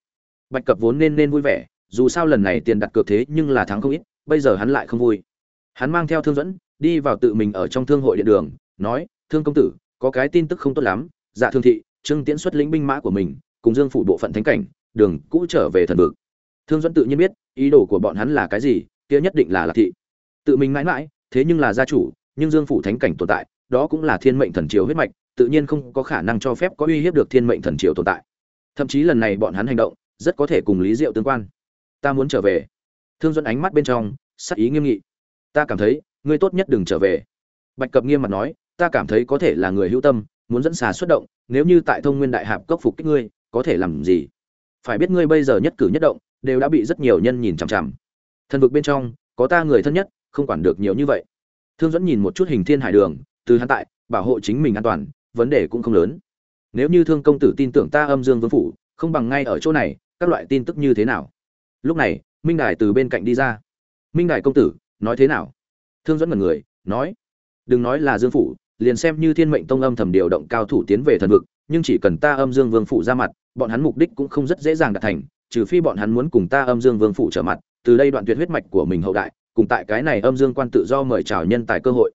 Bạch cập vốn nên nên vui vẻ dù sao lần này tiền đặt cược thế nhưng là thắng không ít, bây giờ hắn lại không vui. Hắn mang theo thương dẫn đi vào tự mình ở trong thương hội điện đường, nói, thương công tử, có cái tin tức không tốt lắm. Dạ thương thị, trương tiễn xuất lĩnh binh mã của mình, cùng dương phủ bộ phận thánh cảnh, đường cũ trở về thần vực. Thương dẫn tự nhiên biết, ý đồ của bọn hắn là cái gì, kia nhất định là lạc thị. Tự mình mãi mãi, thế nhưng là gia chủ, nhưng dương phủ thánh cảnh tồn tại, đó cũng là thiên mệnh thần triều huyết mạch, tự nhiên không có khả năng cho phép có uy hiếp được thiên mệnh thần triều tồn tại. Thậm chí lần này bọn hắn hành động, rất có thể cùng lý diệu tương quan ta muốn trở về. Thương dẫn ánh mắt bên trong, sắc ý nghiêm nghị. Ta cảm thấy, ngươi tốt nhất đừng trở về. Bạch cập nghiêm mặt nói, ta cảm thấy có thể là người hữu tâm, muốn dẫn xà xuất động, nếu như tại thông nguyên đại hạp cốc phục kích ngươi, có thể làm gì? Phải biết ngươi bây giờ nhất cử nhất động, đều đã bị rất nhiều nhân nhìn chằm chằm. Thần vực bên trong, có ta người thân nhất, không quản được nhiều như vậy. Thương dẫn nhìn một chút hình thiên hải đường, từ hắn tại, bảo hộ chính mình an toàn, vấn đề cũng không lớn. Nếu như thương công tử tin tưởng ta âm dương vương phủ, không bằng ngay ở chỗ này, các loại tin tức như thế nào? Lúc này, minh đài từ bên cạnh đi ra. Minh đài công tử, nói thế nào? Thương dẫn mật người, nói, đừng nói là dương phủ, liền xem như thiên mệnh tông âm thầm điều động cao thủ tiến về thần vực, nhưng chỉ cần ta âm dương vương phủ ra mặt, bọn hắn mục đích cũng không rất dễ dàng đạt thành, trừ phi bọn hắn muốn cùng ta âm dương vương phủ trở mặt, từ đây đoạn tuyệt huyết mạch của mình hậu đại, cùng tại cái này âm dương quan tự do mời chào nhân tài cơ hội.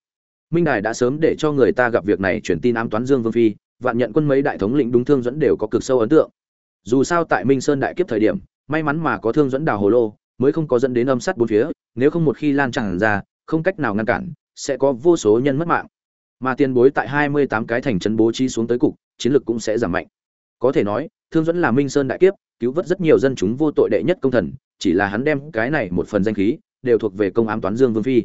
Minh đài đã sớm để cho người ta gặp việc này truyền tin ám toán dương vương phi, vạn nhận quân mấy đại thống lĩnh đúng thương dẫn đều có cực sâu ấn tượng. Dù sao tại minh sơn đại kiếp thời điểm may mắn mà có thương dẫn đào hồ lô, mới không có dẫn đến âm sát bốn phía, nếu không một khi lan tràn ra, không cách nào ngăn cản, sẽ có vô số nhân mất mạng. Mà tiền bối tại hai mươi tám cái thành trấn bố trí xuống tới cục, chiến lược cũng sẽ giảm mạnh. Có thể nói, thương dẫn là minh sơn đại kiếp, cứu vớt rất nhiều dân chúng vô tội đệ nhất công thần, chỉ là hắn đem cái này một phần danh khí, đều thuộc về công ám toán dương vương phi.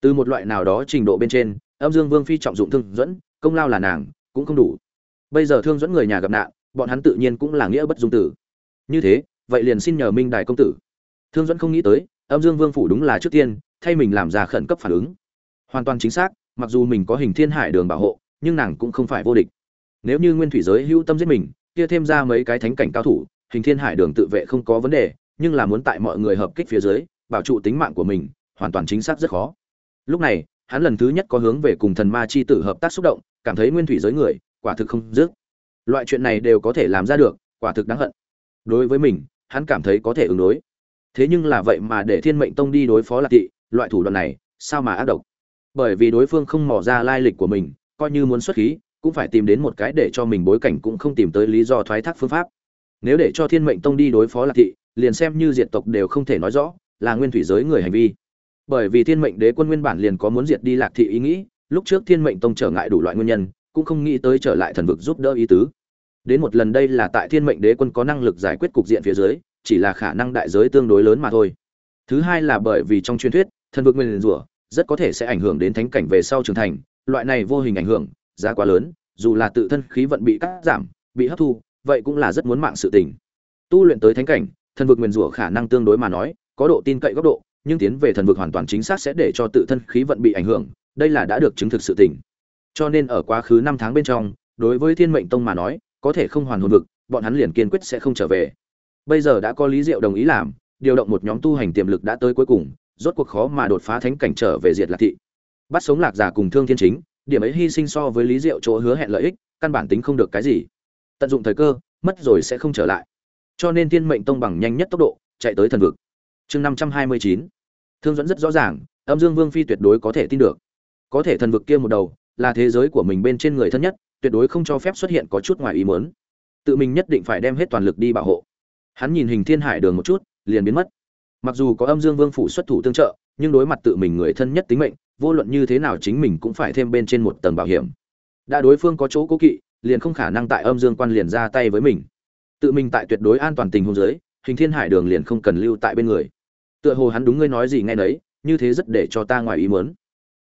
Từ một loại nào đó trình độ bên trên, âm dương vương phi trọng dụng thương dẫn, công lao là nàng, cũng không đủ. Bây giờ thương dẫn người nhà gặp nạn, bọn hắn tự nhiên cũng là nghĩa bất dung tử. Như thế vậy liền xin nhờ minh đài công tử. Thương dẫn không nghĩ tới, âm dương vương phủ đúng là trước tiên, thay mình làm ra khẩn cấp phản ứng. Hoàn toàn chính xác, mặc dù mình có hình thiên hải đường bảo hộ, nhưng nàng cũng không phải vô địch. Nếu như nguyên thủy giới hữu tâm giết mình, kia thêm ra mấy cái thánh cảnh cao thủ, hình thiên hải đường tự vệ không có vấn đề, nhưng là muốn tại mọi người hợp kích phía dưới, bảo trụ tính mạng của mình, hoàn toàn chính xác rất khó. Lúc này, hắn lần thứ nhất có hướng về cùng thần ma chi tử hợp tác xúc động, cảm thấy nguyên thủy giới người, quả thực không dứt. Loại chuyện này đều có thể làm ra được, quả thực đáng hận đối với mình, hắn cảm thấy có thể ứng đối. Thế nhưng là vậy mà để thiên mệnh tông đi đối phó lạc thị, loại thủ đoạn này, sao mà ác độc? Bởi vì đối phương không mò ra lai lịch của mình, coi như muốn xuất khí, cũng phải tìm đến một cái để cho mình bối cảnh cũng không tìm tới lý do thoái thác phương pháp. Nếu để cho thiên mệnh tông đi đối phó lạc thị, liền xem như diệt tộc đều không thể nói rõ, là nguyên thủy giới người hành vi. Bởi vì thiên mệnh đế quân nguyên bản liền có muốn diệt đi lạc thị ý nghĩ, lúc trước thiên mệnh tông trở ngại đủ loại nguyên nhân, cũng không nghĩ tới trở lại thần vực giúp đỡ ý tứ đến một lần đây là tại thiên mệnh đế quân có năng lực giải quyết cục diện phía dưới, chỉ là khả năng đại giới tương đối lớn mà thôi. Thứ hai là bởi vì trong truyền thuyết, thần vực nguyên rủa, rất có thể sẽ ảnh hưởng đến thánh cảnh về sau trưởng thành, loại này vô hình ảnh hưởng, giá quá lớn, dù là tự thân khí vận bị cắt giảm, bị hấp thu, vậy cũng là rất muốn mạng sự tình. Tu luyện tới thánh cảnh, thần vực nguyên rủa khả năng tương đối mà nói, có độ tin cậy góc độ, nhưng tiến về thần vực hoàn toàn chính xác sẽ để cho tự thân khí vận bị ảnh hưởng, đây là đã được chứng thực sự tình. Cho nên ở quá khứ năm tháng bên trong, đối với thiên mệnh tông mà nói có thể không hoàn hồn vực, bọn hắn liền kiên quyết sẽ không trở về. Bây giờ đã có lý diệu đồng ý làm, điều động một nhóm tu hành tiềm lực đã tới cuối cùng, rốt cuộc khó mà đột phá thánh cảnh trở về diệt lạc thị. Bắt sống lạc giả cùng thương thiên chính, điểm ấy hy sinh so với lý diệu chỗ hứa hẹn lợi ích, căn bản tính không được cái gì. Tận dụng thời cơ, mất rồi sẽ không trở lại. Cho nên thiên mệnh tông bằng nhanh nhất tốc độ, chạy tới thần vực. Chương năm trăm hai mươi chín. Thương dẫn rất rõ ràng, âm dương vương phi tuyệt đối có thể tin được. Có thể thần vực kia một đầu, là thế giới của mình bên trên người thân nhất tuyệt đối không cho phép xuất hiện có chút ngoài ý muốn. Tự mình nhất định phải đem hết toàn lực đi bảo hộ. Hắn nhìn hình thiên hải đường một chút liền biến mất. Mặc dù có âm dương vương phủ xuất thủ tương trợ nhưng đối mặt tự mình người thân nhất tính mệnh vô luận như thế nào chính mình cũng phải thêm bên trên một tầng bảo hiểm. Đã đối phương có chỗ cố kỵ liền không khả năng tại âm dương quan liền ra tay với mình. Tự mình tại tuyệt đối an toàn tình huống dưới, hình thiên hải đường liền không cần lưu tại bên người. Tựa hồ hắn đúng ngươi nói gì nghe nấy như thế rất để cho ta ngoài ý muốn.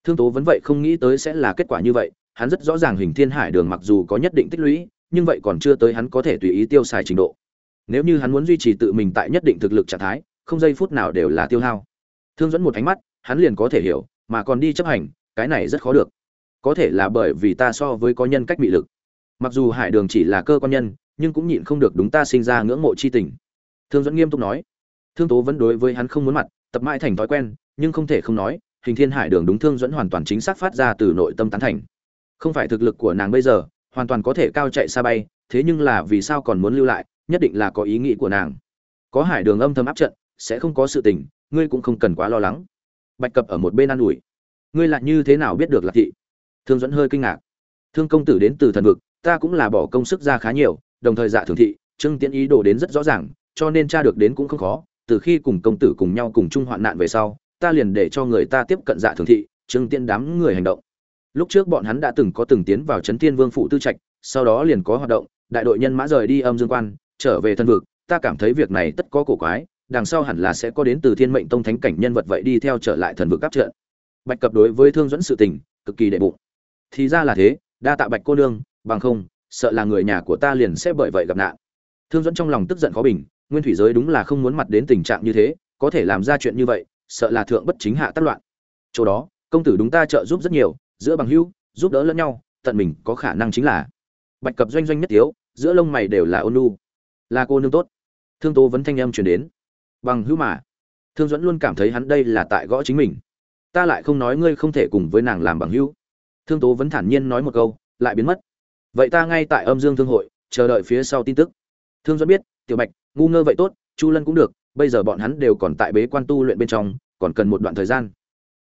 Thương tố vẫn vậy không nghĩ tới sẽ là kết quả như vậy hắn rất rõ ràng hình thiên hải đường mặc dù có nhất định tích lũy, nhưng vậy còn chưa tới hắn có thể tùy ý tiêu xài trình độ. Nếu như hắn muốn duy trì tự mình tại nhất định thực lực trạng thái, không giây phút nào đều là tiêu hao. Thương dẫn một ánh mắt, hắn liền có thể hiểu, mà còn đi chấp hành, cái này rất khó được. Có thể là bởi vì ta so với có nhân cách bị lực. Mặc dù hải đường chỉ là cơ quan nhân, nhưng cũng nhịn không được đúng ta sinh ra ngưỡng mộ chi tình. Thương dẫn nghiêm túc nói. Thương tố vẫn đối với hắn không muốn mặt, tập mãi thành thói quen, nhưng không thể không nói, hình thiên hải đường đúng thương dẫn hoàn toàn chính xác phát ra từ nội tâm tán thành không phải thực lực của nàng bây giờ, hoàn toàn có thể cao chạy xa bay, thế nhưng là vì sao còn muốn lưu lại, nhất định là có ý nghĩ của nàng. Có hải đường âm thầm áp trận, sẽ không có sự tình, ngươi cũng không cần quá lo lắng. Bạch cập ở một bên an ủi. Ngươi lại như thế nào biết được lạc thị? Thương dẫn hơi kinh ngạc. Thương công tử đến từ thần vực, ta cũng là bỏ công sức ra khá nhiều, đồng thời dạ thường thị, trương tiễn ý đồ đến rất rõ ràng, cho nên tra được đến cũng không khó. Từ khi cùng công tử cùng nhau cùng chung hoạn nạn về sau, ta liền để cho người ta tiếp cận dạ thường thị, trương tiễn đám người hành động lúc trước bọn hắn đã từng có từng tiến vào trấn thiên vương phụ tư trạch, sau đó liền có hoạt động, đại đội nhân mã rời đi âm dương quan, trở về thân vực. Ta cảm thấy việc này tất có cổ quái, đằng sau hẳn là sẽ có đến từ thiên mệnh tông thánh cảnh nhân vật vậy đi theo trở lại thần vực các trận. Bạch cập đối với thương dẫn sự tình, cực kỳ đệ bụng. Thì ra là thế, đa tạ bạch cô nương, bằng không, sợ là người nhà của ta liền sẽ bởi vậy gặp nạn. Thương dẫn trong lòng tức giận khó bình, nguyên thủy giới đúng là không muốn mặt đến tình trạng như thế, có thể làm ra chuyện như vậy, sợ là thượng bất chính hạ tác loạn. Chỗ đó, công tử đúng ta trợ giúp rất nhiều giữa bằng hữu, giúp đỡ lẫn nhau, tận mình có khả năng chính là. Bạch cập doanh doanh nhất tiếu, giữa lông mày đều là ôn nu là cô nương tốt. Thương tố vấn thanh âm truyền đến. Bằng hữu mà. Thương dẫn luôn cảm thấy hắn đây là tại gõ chính mình. Ta lại không nói ngươi không thể cùng với nàng làm bằng hữu. Thương tố vẫn thản nhiên nói một câu, lại biến mất. Vậy ta ngay tại âm dương thương hội, chờ đợi phía sau tin tức. Thương dẫn biết, tiểu bạch, ngu ngơ vậy tốt, chu lân cũng được, bây giờ bọn hắn đều còn tại bế quan tu luyện bên trong, còn cần một đoạn thời gian.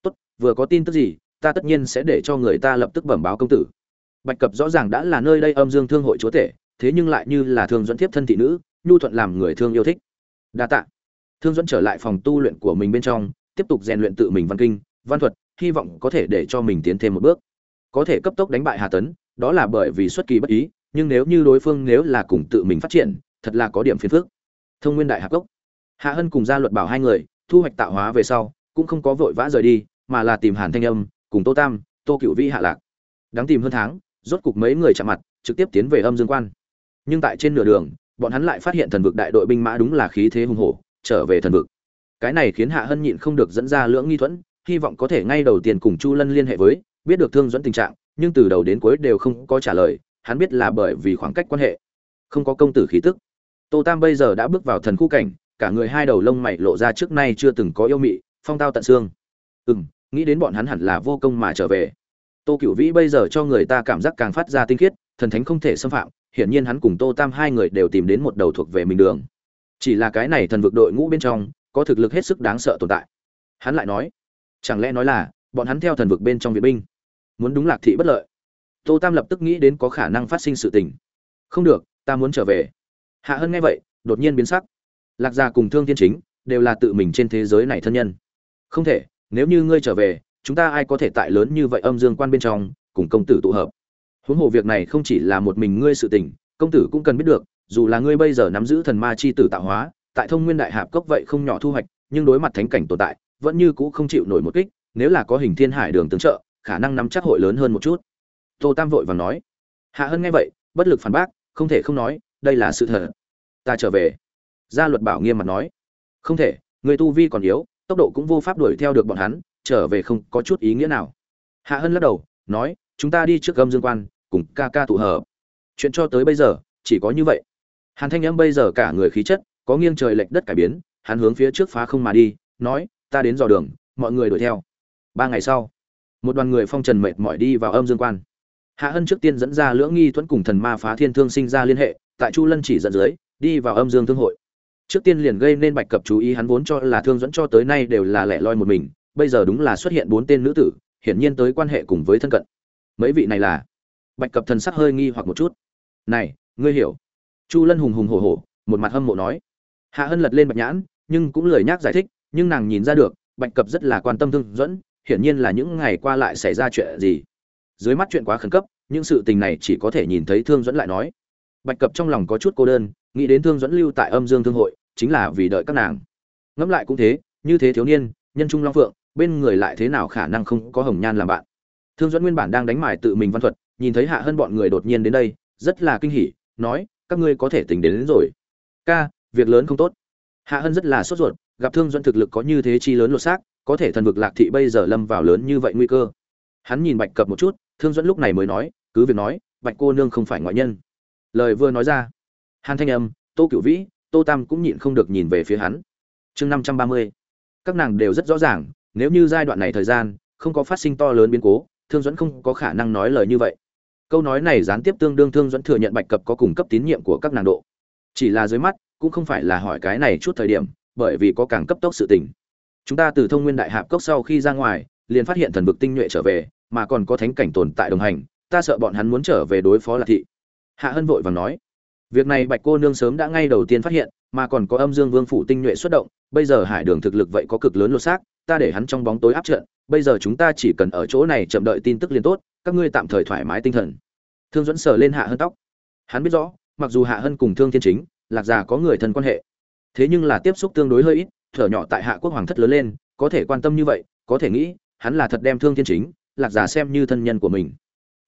Tốt, vừa có tin tức gì ta tất nhiên sẽ để cho người ta lập tức bẩm báo công tử. Bạch cập rõ ràng đã là nơi đây âm dương thương hội chúa tể, thế nhưng lại như là thương dẫn tiếp thân thị nữ, nhu thuận làm người thương yêu thích. Đa tạ. Thương dẫn trở lại phòng tu luyện của mình bên trong, tiếp tục rèn luyện tự mình văn kinh, văn thuật, hy vọng có thể để cho mình tiến thêm một bước. Có thể cấp tốc đánh bại hà tấn, đó là bởi vì xuất kỳ bất ý, nhưng nếu như đối phương nếu là cùng tự mình phát triển, thật là có điểm phiền phức. Thông nguyên đại hạc cốc. Hạ hân cùng gia luật bảo hai người, thu hoạch tạo hóa về sau, cũng không có vội vã rời đi, mà là tìm hàn thanh âm cùng tô tam, tô cựu vĩ hạ lạc. Đáng tìm hơn tháng, rốt cục mấy người chạm mặt, trực tiếp tiến về âm dương quan. Nhưng tại trên nửa đường, bọn hắn lại phát hiện thần vực đại đội binh mã đúng là khí thế hùng hổ, trở về thần vực. Cái này khiến hạ hân nhịn không được dẫn ra lưỡng nghi thuẫn, hy vọng có thể ngay đầu tiên cùng chu lân liên hệ với, biết được thương dẫn tình trạng, nhưng từ đầu đến cuối đều không có trả lời, hắn biết là bởi vì khoảng cách quan hệ. Không có công tử khí tức. Tô tam bây giờ đã bước vào thần khu cảnh, cả người hai đầu lông mày lộ ra trước nay chưa từng có yêu mị, phong tao tận xương. Ừ m nghĩ đến bọn hắn hẳn là vô công mà trở về. Tô cựu vĩ bây giờ cho người ta cảm giác càng phát ra tinh khiết, thần thánh không thể xâm phạm, hiển nhiên hắn cùng tô tam hai người đều tìm đến một đầu thuộc về mình đường. Chỉ là cái này thần vực đội ngũ bên trong, có thực lực hết sức đáng sợ tồn tại. Hắn lại nói, chẳng lẽ nói là, bọn hắn theo thần vực bên trong viện binh, muốn đúng lạc thị bất lợi? Tô tam lập tức nghĩ đến có khả năng phát sinh sự tình. Không được, ta muốn trở về. Hạ hân nghe vậy, đột nhiên biến sắc. Lạc gia cùng thương thiên chính đều là tự mình trên thế giới này thân nhân. Không thể nếu như ngươi trở về, chúng ta ai có thể tại lớn như vậy âm dương quan bên trong, cùng công tử tụ hợp? Huống hồ việc này không chỉ là một mình ngươi sự tình, công tử cũng cần biết được, dù là ngươi bây giờ nắm giữ thần ma chi tử tạo hóa, tại thông nguyên đại hạp cốc vậy không nhỏ thu hoạch, nhưng đối mặt thánh cảnh tồn tại, vẫn như cũ không chịu nổi một kích, nếu là có hình thiên hải đường tương trợ, khả năng nắm chắc hội lớn hơn một chút. Tô tam vội vàng nói. Hạ hân nghe vậy, bất lực phản bác, không thể không nói, đây là sự thật. Ta trở về. Gia luật bảo nghiêm mặt nói. Không thể, người tu vi còn yếu tốc độ cũng vô pháp đuổi theo được bọn hắn, trở về không có chút ý nghĩa nào. Hạ hân lắc đầu, nói, chúng ta đi trước gâm dương quan, cùng ca ca tụ hợp. Chuyện cho tới bây giờ, chỉ có như vậy. Hàn thanh âm bây giờ cả người khí chất, có nghiêng trời lệch đất cải biến, hắn hướng phía trước phá không mà đi, nói, ta đến dò đường, mọi người đuổi theo. Ba ngày sau, một đoàn người phong trần mệt mỏi đi vào âm dương quan. Hạ hân trước tiên dẫn ra lưỡng nghi thuẫn cùng thần ma phá thiên thương sinh ra liên hệ, tại chu lân chỉ dẫn dưới, đi vào âm dương thương hội trước tiên liền gây nên bạch cập chú ý, hắn vốn cho là thương dẫn cho tới nay đều là lẻ loi một mình, bây giờ đúng là xuất hiện bốn tên nữ tử, hiển nhiên tới quan hệ cùng với thân cận. Mấy vị này là? Bạch cập thần sắc hơi nghi hoặc một chút. Này, ngươi hiểu. Chu lân hùng hùng hổ hổ, một mặt hâm mộ nói. Hạ hân lật lên bạch nhãn, nhưng cũng lời nhác giải thích, nhưng nàng nhìn ra được, bạch cập rất là quan tâm thương dẫn, hiển nhiên là những ngày qua lại xảy ra chuyện gì. Dưới mắt chuyện quá khẩn cấp, những sự tình này chỉ có thể nhìn thấy thương dẫn lại nói. Bạch cập trong lòng có chút cô đơn nghĩ đến thương dẫn lưu tại âm dương thương hội chính là vì đợi các nàng. Ngẫm lại cũng thế như thế thiếu niên nhân trung long phượng bên người lại thế nào khả năng không có hồng nhan làm bạn? Thương dẫn nguyên bản đang đánh mải tự mình văn thuật nhìn thấy hạ hơn bọn người đột nhiên đến đây rất là kinh hỉ nói các ngươi có thể tính đến, đến rồi. Ca việc lớn không tốt. Hạ hân rất là sốt ruột gặp thương dẫn thực lực có như thế chi lớn lột xác có thể thần vực lạc thị bây giờ lâm vào lớn như vậy nguy cơ. Hắn nhìn bạch cập một chút thương dẫn lúc này mới nói cứ việc nói bạch cô nương không phải ngoại nhân. Lời vừa nói ra hàn thanh âm, tô cửu vĩ, tô tam cũng nhịn không được nhìn về phía hắn. Chương năm trăm ba mươi, các nàng đều rất rõ ràng, nếu như giai đoạn này thời gian không có phát sinh to lớn biến cố, thương dẫn không có khả năng nói lời như vậy. Câu nói này gián tiếp tương đương thương dẫn thừa nhận bạch cập có cung cấp tín nhiệm của các nàng độ. Chỉ là dưới mắt, cũng không phải là hỏi cái này chút thời điểm, bởi vì có càng cấp tốc sự tình. Chúng ta từ thông nguyên đại hạp cốc sau khi ra ngoài, liền phát hiện thần vực tinh nhuệ trở về, mà còn có thánh cảnh tồn tại đồng hành, ta sợ bọn hắn muốn trở về đối phó lạc thị. Hạ hân vội vàng nói việc này bạch cô nương sớm đã ngay đầu tiên phát hiện, mà còn có âm dương vương phủ tinh nhuệ xuất động, bây giờ hải đường thực lực vậy có cực lớn lột xác, ta để hắn trong bóng tối áp trận, bây giờ chúng ta chỉ cần ở chỗ này chậm đợi tin tức liền tốt, các ngươi tạm thời thoải mái tinh thần. Thương dẫn sờ lên hạ hân tóc. Hắn biết rõ, mặc dù hạ hân cùng thương thiên chính, lạc già có người thân quan hệ, thế nhưng là tiếp xúc tương đối hơi ít, thở nhỏ tại hạ quốc hoàng thất lớn lên, có thể quan tâm như vậy, có thể nghĩ, hắn là thật đem thương thiên chính, lạc già xem như thân nhân của mình.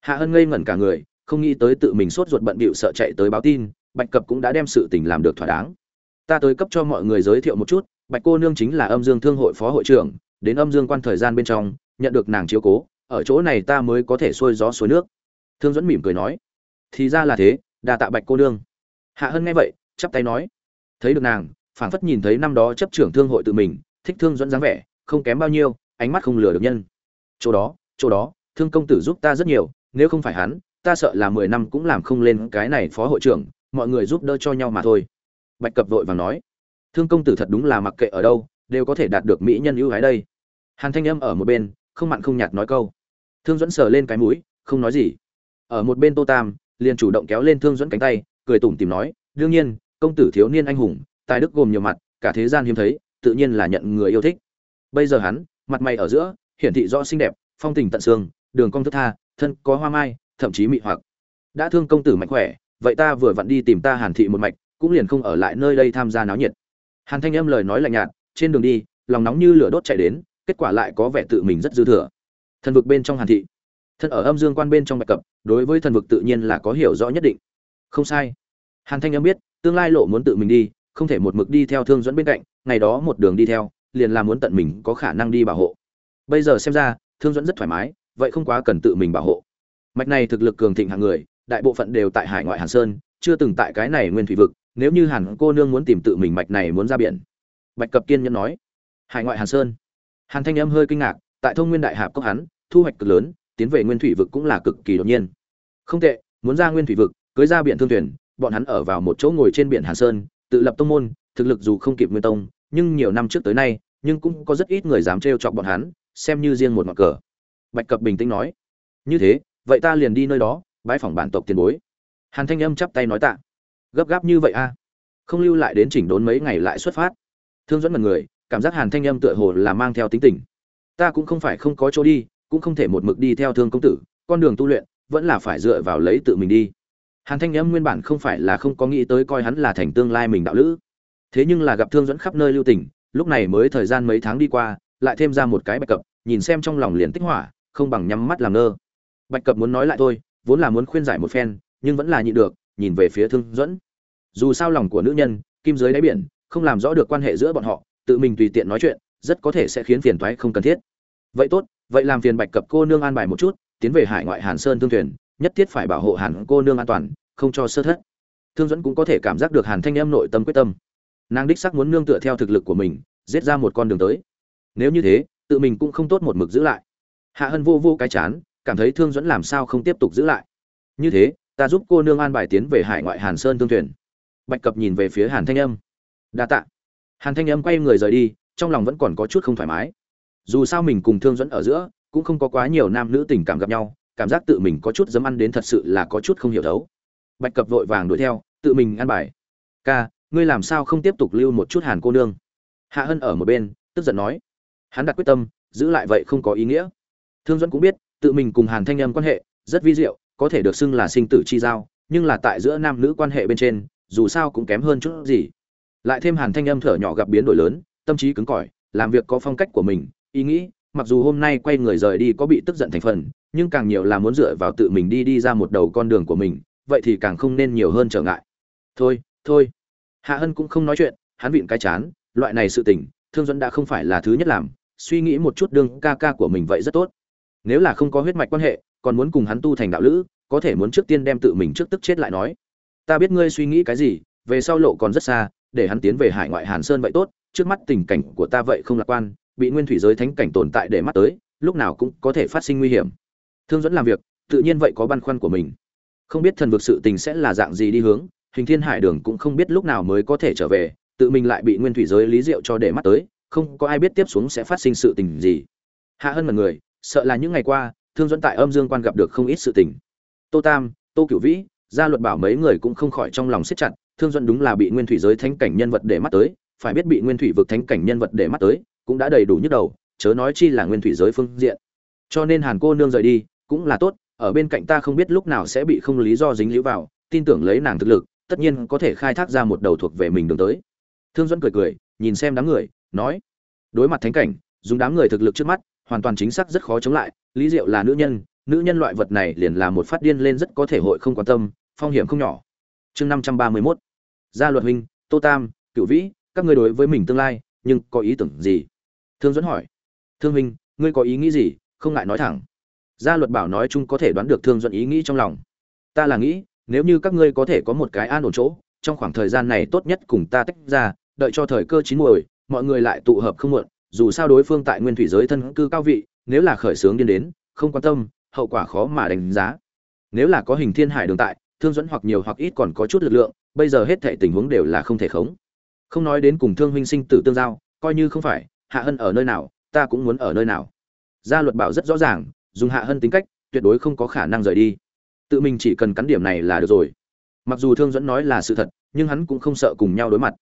Hạ hân ngây ngẩn cả người không nghĩ tới tự mình sốt ruột bận bịu sợ chạy tới báo tin, bạch cập cũng đã đem sự tình làm được thỏa đáng. Ta tới cấp cho mọi người giới thiệu một chút, bạch cô nương chính là âm dương thương hội phó hội trưởng, đến âm dương quan thời gian bên trong, nhận được nàng chiếu cố, ở chỗ này ta mới có thể xuôi gió suối nước. Thương dẫn mỉm cười nói, thì ra là thế đà tạ bạch cô nương. Hạ hân nghe vậy, chắp tay nói, thấy được nàng, phảng phất nhìn thấy năm đó chấp trưởng thương hội tự mình, thích thương dẫn dáng vẻ, không kém bao nhiêu, ánh mắt không lừa được nhân. Chỗ đó chỗ đó, thương công tử giúp ta rất nhiều, nếu không phải hắn ta sợ là mười năm cũng làm không lên cái này phó hội trưởng, mọi người giúp đỡ cho nhau mà thôi. Bạch cập vội vàng nói. Thương công tử thật đúng là mặc kệ ở đâu, đều có thể đạt được mỹ nhân ưu ái đây. Hàn thanh âm ở một bên, không mặn không nhạt nói câu. Thương dẫn sờ lên cái mũi, không nói gì. Ở một bên tô tam, liền chủ động kéo lên thương dẫn cánh tay, cười tủm tìm nói, đương nhiên, công tử thiếu niên anh hùng, tài đức gồm nhiều mặt, cả thế gian hiếm thấy, tự nhiên là nhận người yêu thích. Bây giờ hắn, mặt mày ở giữa, hiển thị rõ xinh đẹp, phong tình tận xương, đường cong thức tha, thân có hoa mai thậm chí mị hoặc. Đã thương công tử mạnh khỏe, vậy ta vừa vặn đi tìm ta hàn thị một mạch, cũng liền không ở lại nơi đây tham gia náo nhiệt. Hàn thanh âm lời nói lạnh nhạt, trên đường đi, lòng nóng như lửa đốt chạy đến, kết quả lại có vẻ tự mình rất dư thừa. Thần vực bên trong hàn thị. Thân ở âm dương quan bên trong bạch cập, đối với thần vực tự nhiên là có hiểu rõ nhất định. Không sai. Hàn thanh âm biết, tương lai lộ muốn tự mình đi, không thể một mực đi theo thương dẫn bên cạnh, ngày đó một đường đi theo, liền là muốn tận mình có khả năng đi bảo hộ. Bây giờ xem ra, thương dẫn rất thoải mái, vậy không quá cần tự mình bảo hộ mạch này thực lực cường thịnh hàng người, đại bộ phận đều tại hải ngoại hàn sơn, chưa từng tại cái này nguyên thủy vực, nếu như hàn cô nương muốn tìm tự mình mạch này muốn ra biển. Bạch cập kiên nhẫn nói. Hải ngoại hàn sơn. Hàn thanh âm hơi kinh ngạc, tại thông nguyên đại hạp cốc hắn, thu hoạch cực lớn, tiến về nguyên thủy vực cũng là cực kỳ đột nhiên. Không tệ, muốn ra nguyên thủy vực, cưới ra biển thương thuyền, bọn hắn ở vào một chỗ ngồi trên biển hàn sơn, tự lập tông môn, thực lực dù không kịp nguyên tông, nhưng nhiều năm trước tới nay, nhưng cũng có rất ít người dám trêu chọc bọn hắn, xem như riêng một ngọn cờ. Bạch cập bình tĩnh nói. Như thế vậy ta liền đi nơi đó bãi phòng bản tộc tiền bối. Hàn thanh âm chắp tay nói tạ. Gấp gáp như vậy a không lưu lại đến chỉnh đốn mấy ngày lại xuất phát. Thương dẫn mật người, cảm giác hàn thanh âm tựa hồ là mang theo tính tình. Ta cũng không phải không có chỗ đi, cũng không thể một mực đi theo thương công tử, con đường tu luyện vẫn là phải dựa vào lấy tự mình đi. Hàn thanh âm nguyên bản không phải là không có nghĩ tới coi hắn là thành tương lai mình đạo lữ. Thế nhưng là gặp thương dẫn khắp nơi lưu tình, lúc này mới thời gian mấy tháng đi qua, lại thêm ra một cái bạch cập, nhìn xem trong lòng liền tích hỏa, không bằng nhắm mắt làm ngơ bạch cập muốn nói lại thôi, vốn là muốn khuyên giải một phen, nhưng vẫn là nhịn được, nhìn về phía thương dẫn dù sao lòng của nữ nhân, kim giới đáy biển, không làm rõ được quan hệ giữa bọn họ, tự mình tùy tiện nói chuyện, rất có thể sẽ khiến phiền toái không cần thiết. Vậy tốt, vậy làm phiền bạch cập cô nương an bài một chút, tiến về hải ngoại hàn sơn thương thuyền, nhất thiết phải bảo hộ hàn cô nương an toàn, không cho sơ thất. Thương dẫn cũng có thể cảm giác được hàn thanh em nội tâm quyết tâm. Nàng đích sắc muốn nương tựa theo thực lực của mình, giết ra một con đường tới. Nếu như thế, tự mình cũng không tốt một mực giữ lại. Hạ hân vô vô cái chán cảm thấy thương dẫn làm sao không tiếp tục giữ lại. Như thế, ta giúp cô nương an bài tiến về hải ngoại hàn sơn thương thuyền. Bạch cập nhìn về phía hàn thanh âm. Đa tạ. Hàn thanh âm quay người rời đi, trong lòng vẫn còn có chút không thoải mái. Dù sao mình cùng thương dẫn ở giữa, cũng không có quá nhiều nam nữ tình cảm gặp nhau, cảm giác tự mình có chút dấm ăn đến thật sự là có chút không hiểu thấu. Bạch cập vội vàng đuổi theo, tự mình ăn bài. Ca, ngươi làm sao không tiếp tục lưu một chút hàn cô nương? Hạ hân ở một bên, tức giận nói. Hắn đặt quyết tâm, giữ lại vậy không có ý nghĩa. Thương dẫn cũng biết tự mình cùng hàn thanh âm quan hệ, rất vi diệu, có thể được xưng là sinh tử chi giao, nhưng là tại giữa nam nữ quan hệ bên trên, dù sao cũng kém hơn chút gì. Lại thêm hàn thanh âm thở nhỏ gặp biến đổi lớn, tâm trí cứng cỏi, làm việc có phong cách của mình, ý nghĩ, mặc dù hôm nay quay người rời đi có bị tức giận thành phần, nhưng càng nhiều là muốn dựa vào tự mình đi đi ra một đầu con đường của mình, vậy thì càng không nên nhiều hơn trở ngại. Thôi thôi. Hạ hân cũng không nói chuyện, hắn vịn cái chán, loại này sự tình, thương Duẫn đã không phải là thứ nhất làm, suy nghĩ một chút đương ca ca của mình vậy rất tốt nếu là không có huyết mạch quan hệ, còn muốn cùng hắn tu thành đạo lữ, có thể muốn trước tiên đem tự mình trước tức chết lại nói. Ta biết ngươi suy nghĩ cái gì, về sau lộ còn rất xa, để hắn tiến về hải ngoại hàn sơn vậy tốt, trước mắt tình cảnh của ta vậy không lạc quan, bị nguyên thủy giới thánh cảnh tồn tại để mắt tới, lúc nào cũng có thể phát sinh nguy hiểm. Thương dẫn làm việc, tự nhiên vậy có băn khoăn của mình. Không biết thần vực sự tình sẽ là dạng gì đi hướng, hình thiên hải đường cũng không biết lúc nào mới có thể trở về, tự mình lại bị nguyên thủy giới lý diệu cho để mắt tới, không có ai biết tiếp xuống sẽ phát sinh sự tình gì. Hạ hơn mật người sợ là những ngày qua, thương dẫn tại âm dương quan gặp được không ít sự tình. Tô tam, tô cửu vĩ, gia luật bảo mấy người cũng không khỏi trong lòng siết chặt, thương dẫn đúng là bị nguyên thủy giới thánh cảnh nhân vật để mắt tới, phải biết bị nguyên thủy vực thánh cảnh nhân vật để mắt tới, cũng đã đầy đủ nhức đầu, chớ nói chi là nguyên thủy giới phương diện. Cho nên hàn cô nương rời đi, cũng là tốt, ở bên cạnh ta không biết lúc nào sẽ bị không lý do dính líu vào, tin tưởng lấy nàng thực lực, tất nhiên có thể khai thác ra một đầu thuộc về mình đường tới. Thương dẫn cười cười, nhìn xem đám người, nói, đối mặt thánh cảnh, dùng đám người thực lực trước mắt hoàn toàn chính xác rất khó chống lại. Lý diệu là nữ nhân nữ nhân loại vật này liền là một phát điên lên rất có thể hội không quan tâm, phong hiểm không nhỏ. Chương năm trăm ba mươi mốt. Gia luật huynh, tô tam cựu vĩ, các ngươi đối với mình tương lai, nhưng có ý tưởng gì? Thương dẫn hỏi. Thương huynh, ngươi có ý nghĩ gì? Không ngại nói thẳng. Gia luật bảo nói chung có thể đoán được thương dẫn ý nghĩ trong lòng. Ta là nghĩ, nếu như các ngươi có thể có một cái an ổn chỗ, trong khoảng thời gian này tốt nhất cùng ta tách ra, đợi cho thời cơ chín muồi, mọi người lại tụ hợp không muộn dù sao đối phương tại nguyên thủy giới thân cư cao vị, nếu là khởi sướng điên đến, không quan tâm, hậu quả khó mà đánh giá. Nếu là có hình thiên hải đường tại, thương dẫn hoặc nhiều hoặc ít còn có chút lực lượng, bây giờ hết thệ tình huống đều là không thể khống. Không nói đến cùng thương huynh sinh tử tương giao, coi như không phải, hạ hân ở nơi nào, ta cũng muốn ở nơi nào. Gia luật bảo rất rõ ràng, dùng hạ hân tính cách, tuyệt đối không có khả năng rời đi. Tự mình chỉ cần cắn điểm này là được rồi. Mặc dù thương dẫn nói là sự thật, nhưng hắn cũng không sợ cùng nhau đối mặt.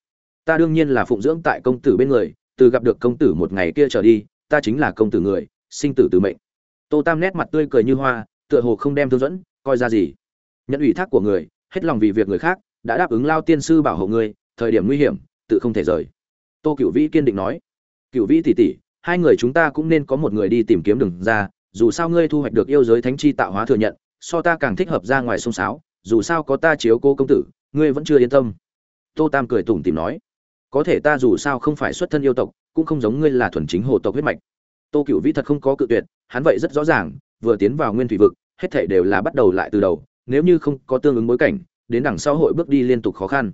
Ta đương nhiên là phụng dưỡng tại công tử bên người từ gặp được công tử một ngày kia trở đi, ta chính là công tử người, sinh tử từ mệnh. Tô tam nét mặt tươi cười như hoa, tựa hồ không đem thương dẫn, coi ra gì. Nhận ủy thác của người, hết lòng vì việc người khác, đã đáp ứng lao tiên sư bảo hộ ngươi thời điểm nguy hiểm, tự không thể rời. Tô cựu vĩ kiên định nói. Cựu vĩ tỉ tỉ hai người chúng ta cũng nên có một người đi tìm kiếm đường ra, dù sao ngươi thu hoạch được yêu giới thánh chi tạo hóa thừa nhận, so ta càng thích hợp ra ngoài sông sáo, dù sao có ta chiếu cô công tử, ngươi vẫn chưa yên tâm. Tô tam cười tủm tìm nói có thể ta dù sao không phải xuất thân yêu tộc, cũng không giống ngươi là thuần chính hồ tộc huyết mạch. Tô cựu vĩ thật không có cự tuyệt, hắn vậy rất rõ ràng, vừa tiến vào nguyên thủy vực, hết thảy đều là bắt đầu lại từ đầu, nếu như không có tương ứng bối cảnh, đến đằng sau hội bước đi liên tục khó khăn.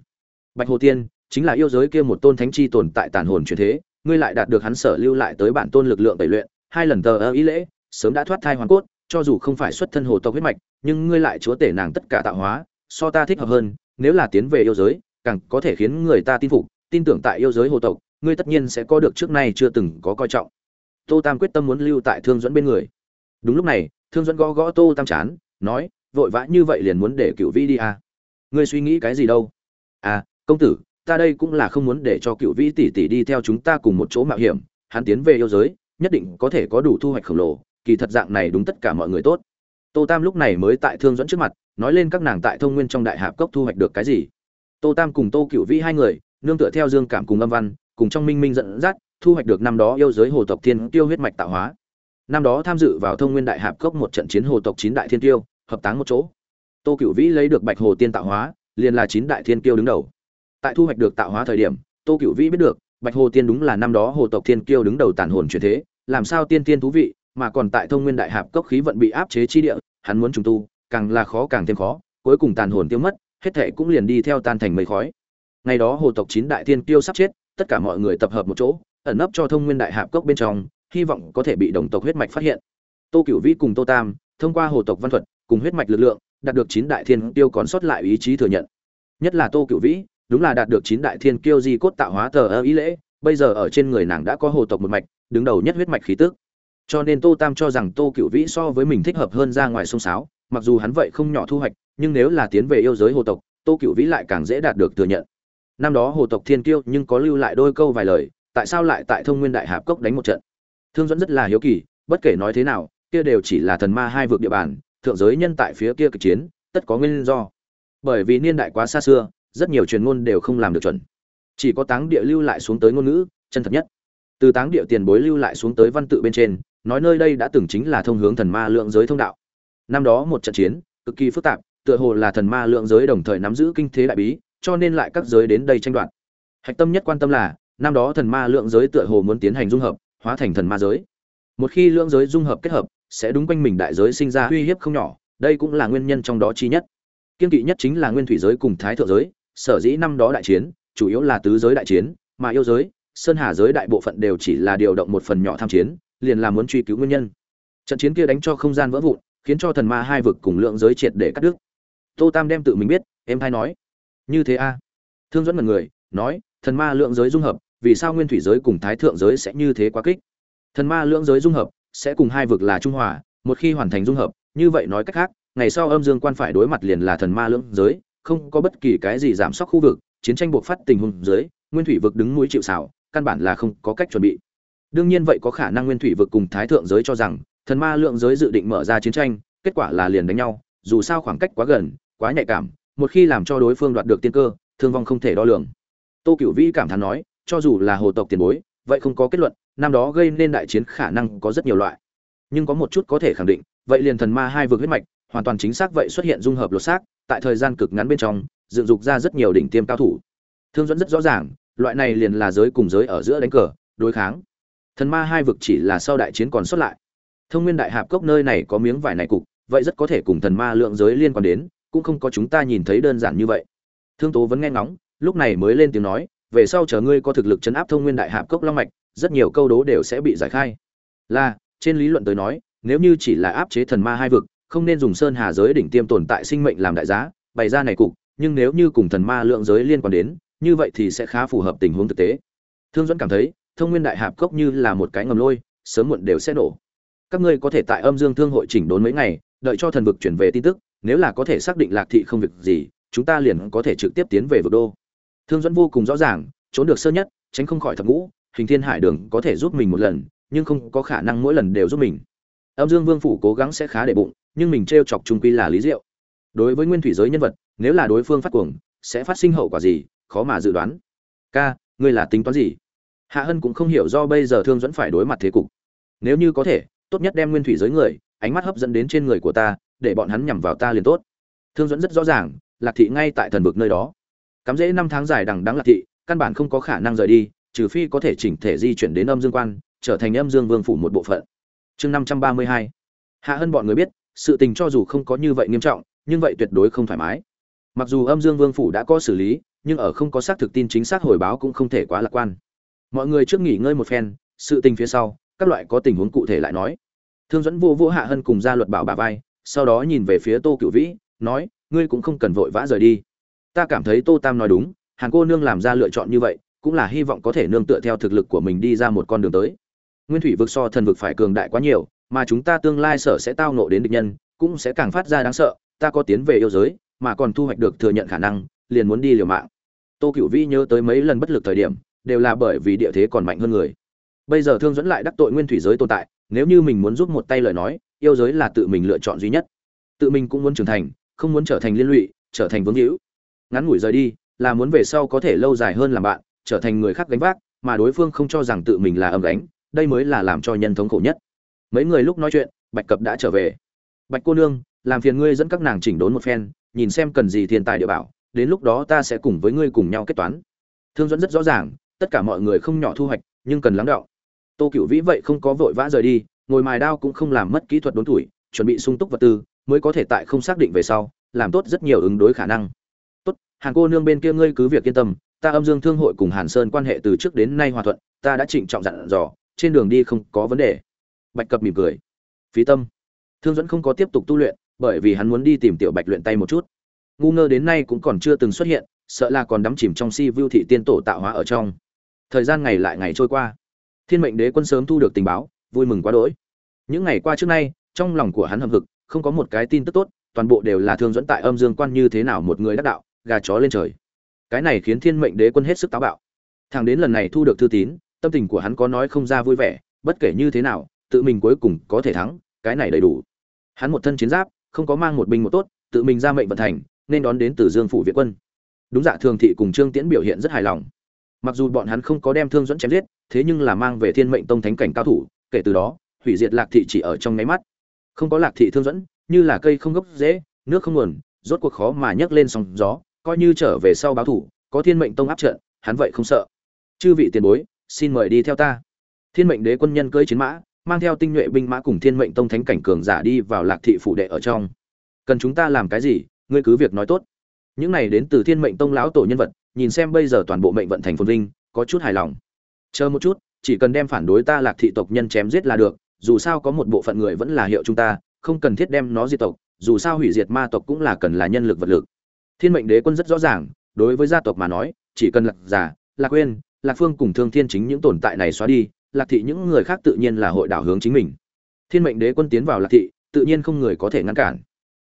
Bạch hồ tiên, chính là yêu giới kia một tôn thánh chi tồn tại tàn hồn truyền thế, ngươi lại đạt được hắn sở lưu lại tới bản tôn lực lượng tẩy luyện, hai lần tờ ơ ý lễ, sớm đã thoát thai hoàn cốt, cho dù không phải xuất thân hồ tộc huyết mạch, nhưng ngươi lại chúa tể nàng tất cả tạo hóa, so ta thích hợp hơn, nếu là tiến về yêu giới, càng có thể khiến người ta tin phục tin tưởng tại yêu giới hồ tộc, ngươi tất nhiên sẽ có được trước nay chưa từng có coi trọng. Tô tam quyết tâm muốn lưu tại thương dẫn bên người. Đúng lúc này, thương dẫn gõ gõ tô tam chán, nói, vội vã như vậy liền muốn để cựu vĩ đi à. ngươi suy nghĩ cái gì đâu? À công tử, ta đây cũng là không muốn để cho cựu vĩ tỷ tỷ đi theo chúng ta cùng một chỗ mạo hiểm, hắn tiến về yêu giới, nhất định có thể có đủ thu hoạch khổng lồ, kỳ thật dạng này đúng tất cả mọi người tốt. Tô tam lúc này mới tại thương dẫn trước mặt, nói lên các nàng tại thông nguyên trong đại hạp cốc thu hoạch được cái gì. Tô tam cùng tô cựu vĩ hai người nương tựa theo dương cảm cùng âm văn, cùng trong minh minh dẫn dắt, thu hoạch được năm đó yêu giới hồ tộc thiên tiêu huyết mạch tạo hóa. Năm đó tham dự vào thông nguyên đại hạp cốc một trận chiến hồ tộc chín đại thiên tiêu hợp táng một chỗ. Tô cựu vĩ lấy được bạch hồ tiên tạo hóa, liền là chín đại thiên tiêu đứng đầu. Tại thu hoạch được tạo hóa thời điểm, tô cựu vĩ biết được, bạch hồ tiên đúng là năm đó hồ tộc thiên kiêu đứng đầu tàn hồn truyền thế, làm sao tiên tiên thú vị, mà còn tại thông nguyên đại hạp cốc khí vận bị áp chế chi địa, hắn muốn trùng tu, càng là khó càng thêm khó, cuối cùng tàn hồn tiêu mất, hết thệ cũng liền đi theo tan thành mây khói ngày đó hồ tộc chín đại thiên kiêu sắp chết, tất cả mọi người tập hợp một chỗ, ẩn nấp cho thông nguyên đại hạp cốc bên trong, hy vọng có thể bị đồng tộc huyết mạch phát hiện. Tô cửu vĩ cùng tô tam, thông qua hồ tộc văn thuật, cùng huyết mạch lực lượng, đạt được chín đại thiên tiêu còn sót lại ý chí thừa nhận. Nhất là tô cửu vĩ, đúng là đạt được chín đại thiên kiêu di cốt tạo hóa tờ ơ ý lễ, bây giờ ở trên người nàng đã có hồ tộc một mạch, đứng đầu nhất huyết mạch khí tức. Cho nên tô tam cho rằng tô cựu vĩ so với mình thích hợp hơn ra ngoài sông sáo, mặc dù hắn vậy không nhỏ thu hoạch, nhưng nếu là tiến về yêu giới hồ tộc, tô cựu vĩ lại càng dễ đạt được thừa nhận năm đó hồ tộc thiên kiêu nhưng có lưu lại đôi câu vài lời, tại sao lại tại thông nguyên đại hạp cốc đánh một trận? Thương dẫn rất là hiếu kỳ, bất kể nói thế nào, kia đều chỉ là thần ma hai vượt địa bàn, thượng giới nhân tại phía kia kịch chiến, tất có nguyên do. Bởi vì niên đại quá xa xưa, rất nhiều truyền ngôn đều không làm được chuẩn. Chỉ có táng địa lưu lại xuống tới ngôn ngữ, chân thật nhất. Từ táng địa tiền bối lưu lại xuống tới văn tự bên trên, nói nơi đây đã từng chính là thông hướng thần ma lượng giới thông đạo. Năm đó một trận chiến, cực kỳ phức tạp, tựa hồ là thần ma lượng giới đồng thời nắm giữ kinh thế đại bí cho nên lại các giới đến đây tranh đoạt. Hạch tâm nhất quan tâm là, năm đó thần ma lượng giới tựa hồ muốn tiến hành dung hợp, hóa thành thần ma giới. Một khi lượng giới dung hợp kết hợp, sẽ đúng quanh mình đại giới sinh ra uy hiếp không nhỏ, đây cũng là nguyên nhân trong đó chi nhất. Kiên kỵ nhất chính là nguyên thủy giới cùng thái thượng giới, sở dĩ năm đó đại chiến, chủ yếu là tứ giới đại chiến, mà yêu giới, sơn hà giới đại bộ phận đều chỉ là điều động một phần nhỏ tham chiến, liền là muốn truy cứu nguyên nhân. Trận chiến kia đánh cho không gian vỡ vụn, khiến cho thần ma hai vực cùng lượng giới triệt để cắt đứt. Tô tam đem tự mình biết, em thay nói như thế a? Thương dẫn mật người, nói, thần ma lượng giới dung hợp, vì sao nguyên thủy giới cùng thái thượng giới sẽ như thế quá kích? Thần ma lượng giới dung hợp sẽ cùng hai vực là trung hòa, một khi hoàn thành dung hợp, như vậy nói cách khác, ngày sau âm dương quan phải đối mặt liền là thần ma lượng giới, không có bất kỳ cái gì giảm sóc khu vực, chiến tranh buộc phát tình huống giới nguyên thủy vực đứng núi chịu xảo căn bản là không có cách chuẩn bị. Đương nhiên vậy có khả năng nguyên thủy vực cùng thái thượng giới cho rằng, thần ma lượng giới dự định mở ra chiến tranh, kết quả là liền đánh nhau, dù sao khoảng cách quá gần, quá nhạy cảm một khi làm cho đối phương đoạt được tiên cơ, thương vong không thể đo lường. Tô cựu vĩ cảm thán nói, cho dù là hồ tộc tiền bối, vậy không có kết luận, năm đó gây nên đại chiến khả năng có rất nhiều loại. Nhưng có một chút có thể khẳng định, vậy liền thần ma hai vực huyết mạch, hoàn toàn chính xác vậy xuất hiện dung hợp lột xác, tại thời gian cực ngắn bên trong, dựng dục ra rất nhiều đỉnh tiêm cao thủ. Thương dẫn rất rõ ràng, loại này liền là giới cùng giới ở giữa đánh cờ, đối kháng. Thần ma hai vực chỉ là sau đại chiến còn xuất lại. Thông nguyên đại hạp cốc nơi này có miếng vải này cục, vậy rất có thể cùng thần ma lượng giới liên quan đến cũng không có chúng ta nhìn thấy đơn giản như vậy. Thương tố vẫn nghe ngóng, lúc này mới lên tiếng nói, về sau chờ ngươi có thực lực chấn áp thông nguyên đại hạp cốc long mạch, rất nhiều câu đố đều sẽ bị giải khai. Là, trên lý luận tới nói, nếu như chỉ là áp chế thần ma hai vực, không nên dùng sơn hà giới đỉnh tiêm tồn tại sinh mệnh làm đại giá, bày ra này cục, nhưng nếu như cùng thần ma lượng giới liên quan đến, như vậy thì sẽ khá phù hợp tình huống thực tế. Thương dẫn cảm thấy, thông nguyên đại hạp cốc như là một cái ngầm lôi, sớm muộn đều sẽ nổ. Các ngươi có thể tại âm dương thương hội chỉnh đốn mấy ngày, đợi cho thần vực chuyển về tin tức nếu là có thể xác định lạc thị không việc gì, chúng ta liền có thể trực tiếp tiến về vực đô. Thương dẫn vô cùng rõ ràng, trốn được sơ nhất, tránh không khỏi thập ngũ, hình thiên hải đường có thể giúp mình một lần, nhưng không có khả năng mỗi lần đều giúp mình. Âm dương vương phủ cố gắng sẽ khá để bụng, nhưng mình t r e o chọc trung quy là lý diệu. Đối với nguyên thủy giới nhân vật, nếu là đối phương phát cuồng, sẽ phát sinh hậu quả gì, khó mà dự đoán. Ca, ngươi là tính toán gì? Hạ hân cũng không hiểu do bây giờ thương dẫn phải đối mặt thế cục. Nếu như có thể, tốt nhất đem nguyên thủy giới người, ánh mắt hấp dẫn đến trên người của ta để bọn hắn nhằm vào ta liền tốt. Thương dẫn rất rõ ràng, lạc thị ngay tại thần vực nơi đó. Cắm dễ năm tháng dài đằng đắng lạc thị, căn bản không có khả năng rời đi, trừ phi có thể chỉnh thể di chuyển đến âm dương quan, trở thành âm dương vương phủ một bộ phận. Chương năm trăm ba mươi hai. Hạ hân bọn người biết, sự tình cho dù không có như vậy nghiêm trọng, nhưng vậy tuyệt đối không thoải mái. Mặc dù âm dương vương phủ đã có xử lý, nhưng ở không có xác thực tin chính xác hồi báo cũng không thể quá lạc quan. Mọi người trước nghỉ ngơi một phen, sự tình phía sau, các loại có tình huống cụ thể lại nói. Thương dẫn vô vô hạ hân cùng ra luật bảo bà vai sau đó nhìn về phía tô cựu vĩ, nói, ngươi cũng không cần vội vã rời đi. Ta cảm thấy tô tam nói đúng, hàn cô nương làm ra lựa chọn như vậy, cũng là hy vọng có thể nương tựa theo thực lực của mình đi ra một con đường tới. Nguyên thủy vực so thần vực phải cường đại quá nhiều, mà chúng ta tương lai sở sẽ tao nộ đến địch nhân, cũng sẽ càng phát ra đáng sợ. Ta có tiến về yêu giới, mà còn thu hoạch được thừa nhận khả năng, liền muốn đi liều mạng. Tô cựu vĩ nhớ tới mấy lần bất lực thời điểm, đều là bởi vì địa thế còn mạnh hơn người. Bây giờ thương dẫn lại đắc tội nguyên thủy giới tồn tại, nếu như mình muốn giúp một tay lời nói yêu giới là tự mình lựa chọn duy nhất. Tự mình cũng muốn trưởng thành, không muốn trở thành liên lụy, trở thành vướng hữu. Ngắn ngủi rời đi, là muốn về sau có thể lâu dài hơn làm bạn, trở thành người khác gánh vác, mà đối phương không cho rằng tự mình là âm gánh, đây mới là làm cho nhân thống khổ nhất. Mấy người lúc nói chuyện, bạch cập đã trở về. Bạch cô nương, làm phiền ngươi dẫn các nàng chỉnh đốn một phen, nhìn xem cần gì thiên tài địa bảo, đến lúc đó ta sẽ cùng với ngươi cùng nhau kết toán. Thương dẫn rất rõ ràng, tất cả mọi người không nhỏ thu hoạch, nhưng cần lắng đọng. Tô cựu vĩ vậy không có vội vã rời đi ngồi mài đao cũng không làm mất kỹ thuật đốn tuổi, chuẩn bị sung túc vật tư, mới có thể tại không xác định về sau, làm tốt rất nhiều ứng đối khả năng. Tốt hàng cô nương bên kia ngươi cứ việc yên tâm, ta âm dương thương hội cùng hàn sơn quan hệ từ trước đến nay hòa thuận, ta đã trịnh trọng dặn dò, trên đường đi không có vấn đề. Bạch cập mỉm cười. Phí tâm. Thương dẫn không có tiếp tục tu luyện, bởi vì hắn muốn đi tìm tiểu bạch luyện tay một chút. Ngu ngơ đến nay cũng còn chưa từng xuất hiện, sợ là còn đắm chìm trong si vưu thị tiên tổ tạo hóa ở trong. Thời gian ngày lại ngày trôi qua. Thiên mệnh đế quân sớm thu được tình báo, vui mừng quá đỗi những ngày qua trước nay, trong lòng của hắn hầm hực, không có một cái tin tức tốt, toàn bộ đều là thương dẫn tại âm dương quan như thế nào một người đắc đạo, gà chó lên trời. Cái này khiến thiên mệnh đế quân hết sức táo bạo. Thằng đến lần này thu được thư tín, tâm tình của hắn có nói không ra vui vẻ, bất kể như thế nào, tự mình cuối cùng có thể thắng, cái này đầy đủ. Hắn một thân chiến giáp, không có mang một binh một tốt, tự mình ra mệnh vận thành, nên đón đến từ dương phủ viện quân. Đúng dạ thường thị cùng trương tiễn biểu hiện rất hài lòng. Mặc dù bọn hắn không có đem thương dẫn chém giết, thế nhưng là mang về thiên mệnh tông thánh cảnh cao thủ, kể từ đó hủy diệt lạc thị chỉ ở trong nháy mắt. Không có lạc thị thương dẫn, như là cây không gốc dễ nước không nguồn, rốt cuộc khó mà nhấc lên sóng gió, coi như trở về sau báo thủ, có thiên mệnh tông áp trận, hắn vậy không sợ. Chư vị tiền bối, xin mời đi theo ta. Thiên mệnh đế quân nhân cưỡi chiến mã, mang theo tinh nhuệ binh mã cùng thiên mệnh tông thánh cảnh cường giả đi vào lạc thị phủ đệ ở trong. Cần chúng ta làm cái gì, ngươi cứ việc nói tốt. Những này đến từ thiên mệnh tông lão tổ nhân vật, nhìn xem bây giờ toàn bộ mệnh vận thành phồn vinh, có chút hài lòng. Chờ một chút, chỉ cần đem phản đối ta lạc thị tộc nhân chém giết là được dù sao có một bộ phận người vẫn là hiệu chúng ta, không cần thiết đem nó diệt tộc, dù sao hủy diệt ma tộc cũng là cần là nhân lực vật lực. Thiên mệnh đế quân rất rõ ràng, đối với gia tộc mà nói, chỉ cần lạc giả lạc quên lạc phương cùng thương thiên chính những tồn tại này xóa đi, lạc thị những người khác tự nhiên là hội đảo hướng chính mình. Thiên mệnh đế quân tiến vào lạc thị, tự nhiên không người có thể ngăn cản.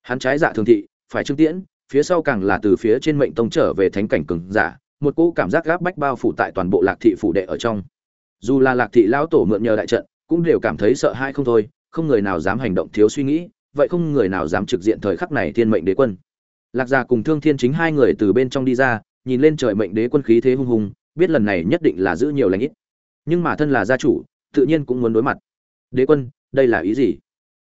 Hắn trái dạ thường thị, phải trương tiễn, phía sau càng là từ phía trên mệnh tông trở về thánh cảnh cường giả, một cỗ cảm giác gáp bách bao phủ tại toàn bộ lạc thị phủ đệ ở trong. Dù là lạc thị lão tổ mượn nhờ đại trận cũng đều cảm thấy sợ hãi không thôi, không người nào dám hành động thiếu suy nghĩ, vậy không người nào dám trực diện thời khắc này thiên mệnh đế quân. Lạc gia cùng thương thiên chính hai người từ bên trong đi ra, nhìn lên trời mệnh đế quân khí thế hung hùng, biết lần này nhất định là giữ nhiều lãnh ít. Nhưng mà thân là gia chủ, tự nhiên cũng muốn đối mặt. Đế quân, đây là ý gì?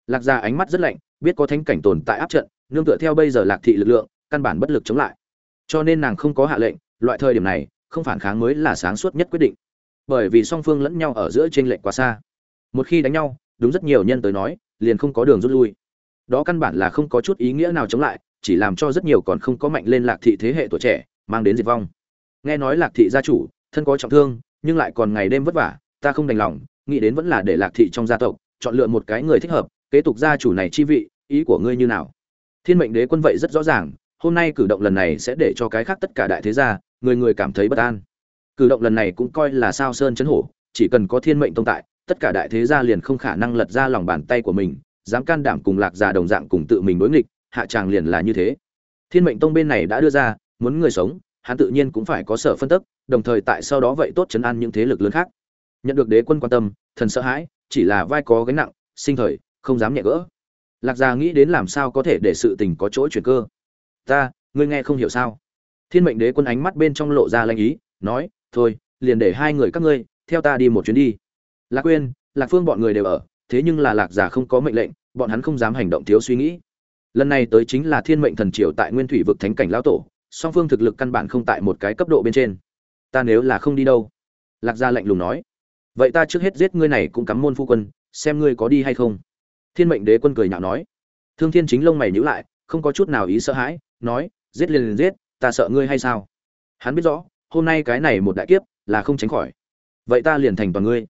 Lạc gia ánh mắt rất lạnh, biết có thánh cảnh tồn tại áp trận, nương tựa theo bây giờ lạc thị lực lượng, căn bản bất lực chống lại. Cho nên nàng không có hạ lệnh, loại thời điểm này, không phản kháng mới là sáng suốt nhất quyết định. Bởi vì song phương lẫn nhau ở giữa t r ê n lệch quá xa một khi đánh nhau, đúng rất nhiều nhân tới nói, liền không có đường rút lui. Đó căn bản là không có chút ý nghĩa nào chống lại, chỉ làm cho rất nhiều còn không có mạnh lên lạc thị thế hệ tuổi trẻ, mang đến diệt vong. Nghe nói lạc thị gia chủ, thân có trọng thương, nhưng lại còn ngày đêm vất vả, ta không đành lòng, nghĩ đến vẫn là để lạc thị trong gia tộc, chọn lựa một cái người thích hợp, kế tục gia chủ này chi vị, ý của ngươi như nào? Thiên mệnh đế quân vậy rất rõ ràng, hôm nay cử động lần này sẽ để cho cái khác tất cả đại thế gia, người người cảm thấy bất an. Cử động lần này cũng coi là sao sơn chấn hổ, chỉ cần có thiên mệnh tồn tại tất cả đại thế gia liền không khả năng lật ra lòng bàn tay của mình, dám can đảm cùng lạc già đồng dạng cùng tự mình đối nghịch, hạ tràng liền là như thế. Thiên mệnh tông bên này đã đưa ra, muốn người sống, hắn tự nhiên cũng phải có sở phân tức, đồng thời tại sau đó vậy tốt chấn an những thế lực lớn khác. Nhận được đế quân quan tâm, thần sợ hãi, chỉ là vai có gánh nặng, sinh thời, không dám nhẹ gỡ. Lạc gia nghĩ đến làm sao có thể để sự tình có chỗ chuyển cơ. Ta, ngươi nghe không hiểu sao? Thiên mệnh đế quân ánh mắt bên trong lộ ra lanh ý, nói, thôi, liền để hai người các ngươi, theo ta đi một chuyến đi lạc quên lạc phương bọn người đều ở, thế nhưng là lạc giả không có mệnh lệnh, bọn hắn không dám hành động thiếu suy nghĩ. Lần này tới chính là thiên mệnh thần triều tại nguyên thủy vực thánh cảnh lão tổ, song phương thực lực căn bản không tại một cái cấp độ bên trên. Ta nếu là không đi đâu? Lạc gia lạnh lùng nói. Vậy ta trước hết giết ngươi này cũng cắm môn phu quân, xem ngươi có đi hay không. Thiên mệnh đế quân cười nhạo nói. Thương thiên chính lông mày nhíu lại, không có chút nào ý sợ hãi, nói, giết liền liền giết, ta sợ ngươi hay sao? Hắn biết rõ, hôm nay cái này một đại kiếp là không tránh khỏi. Vậy ta liền thành toàn ngươi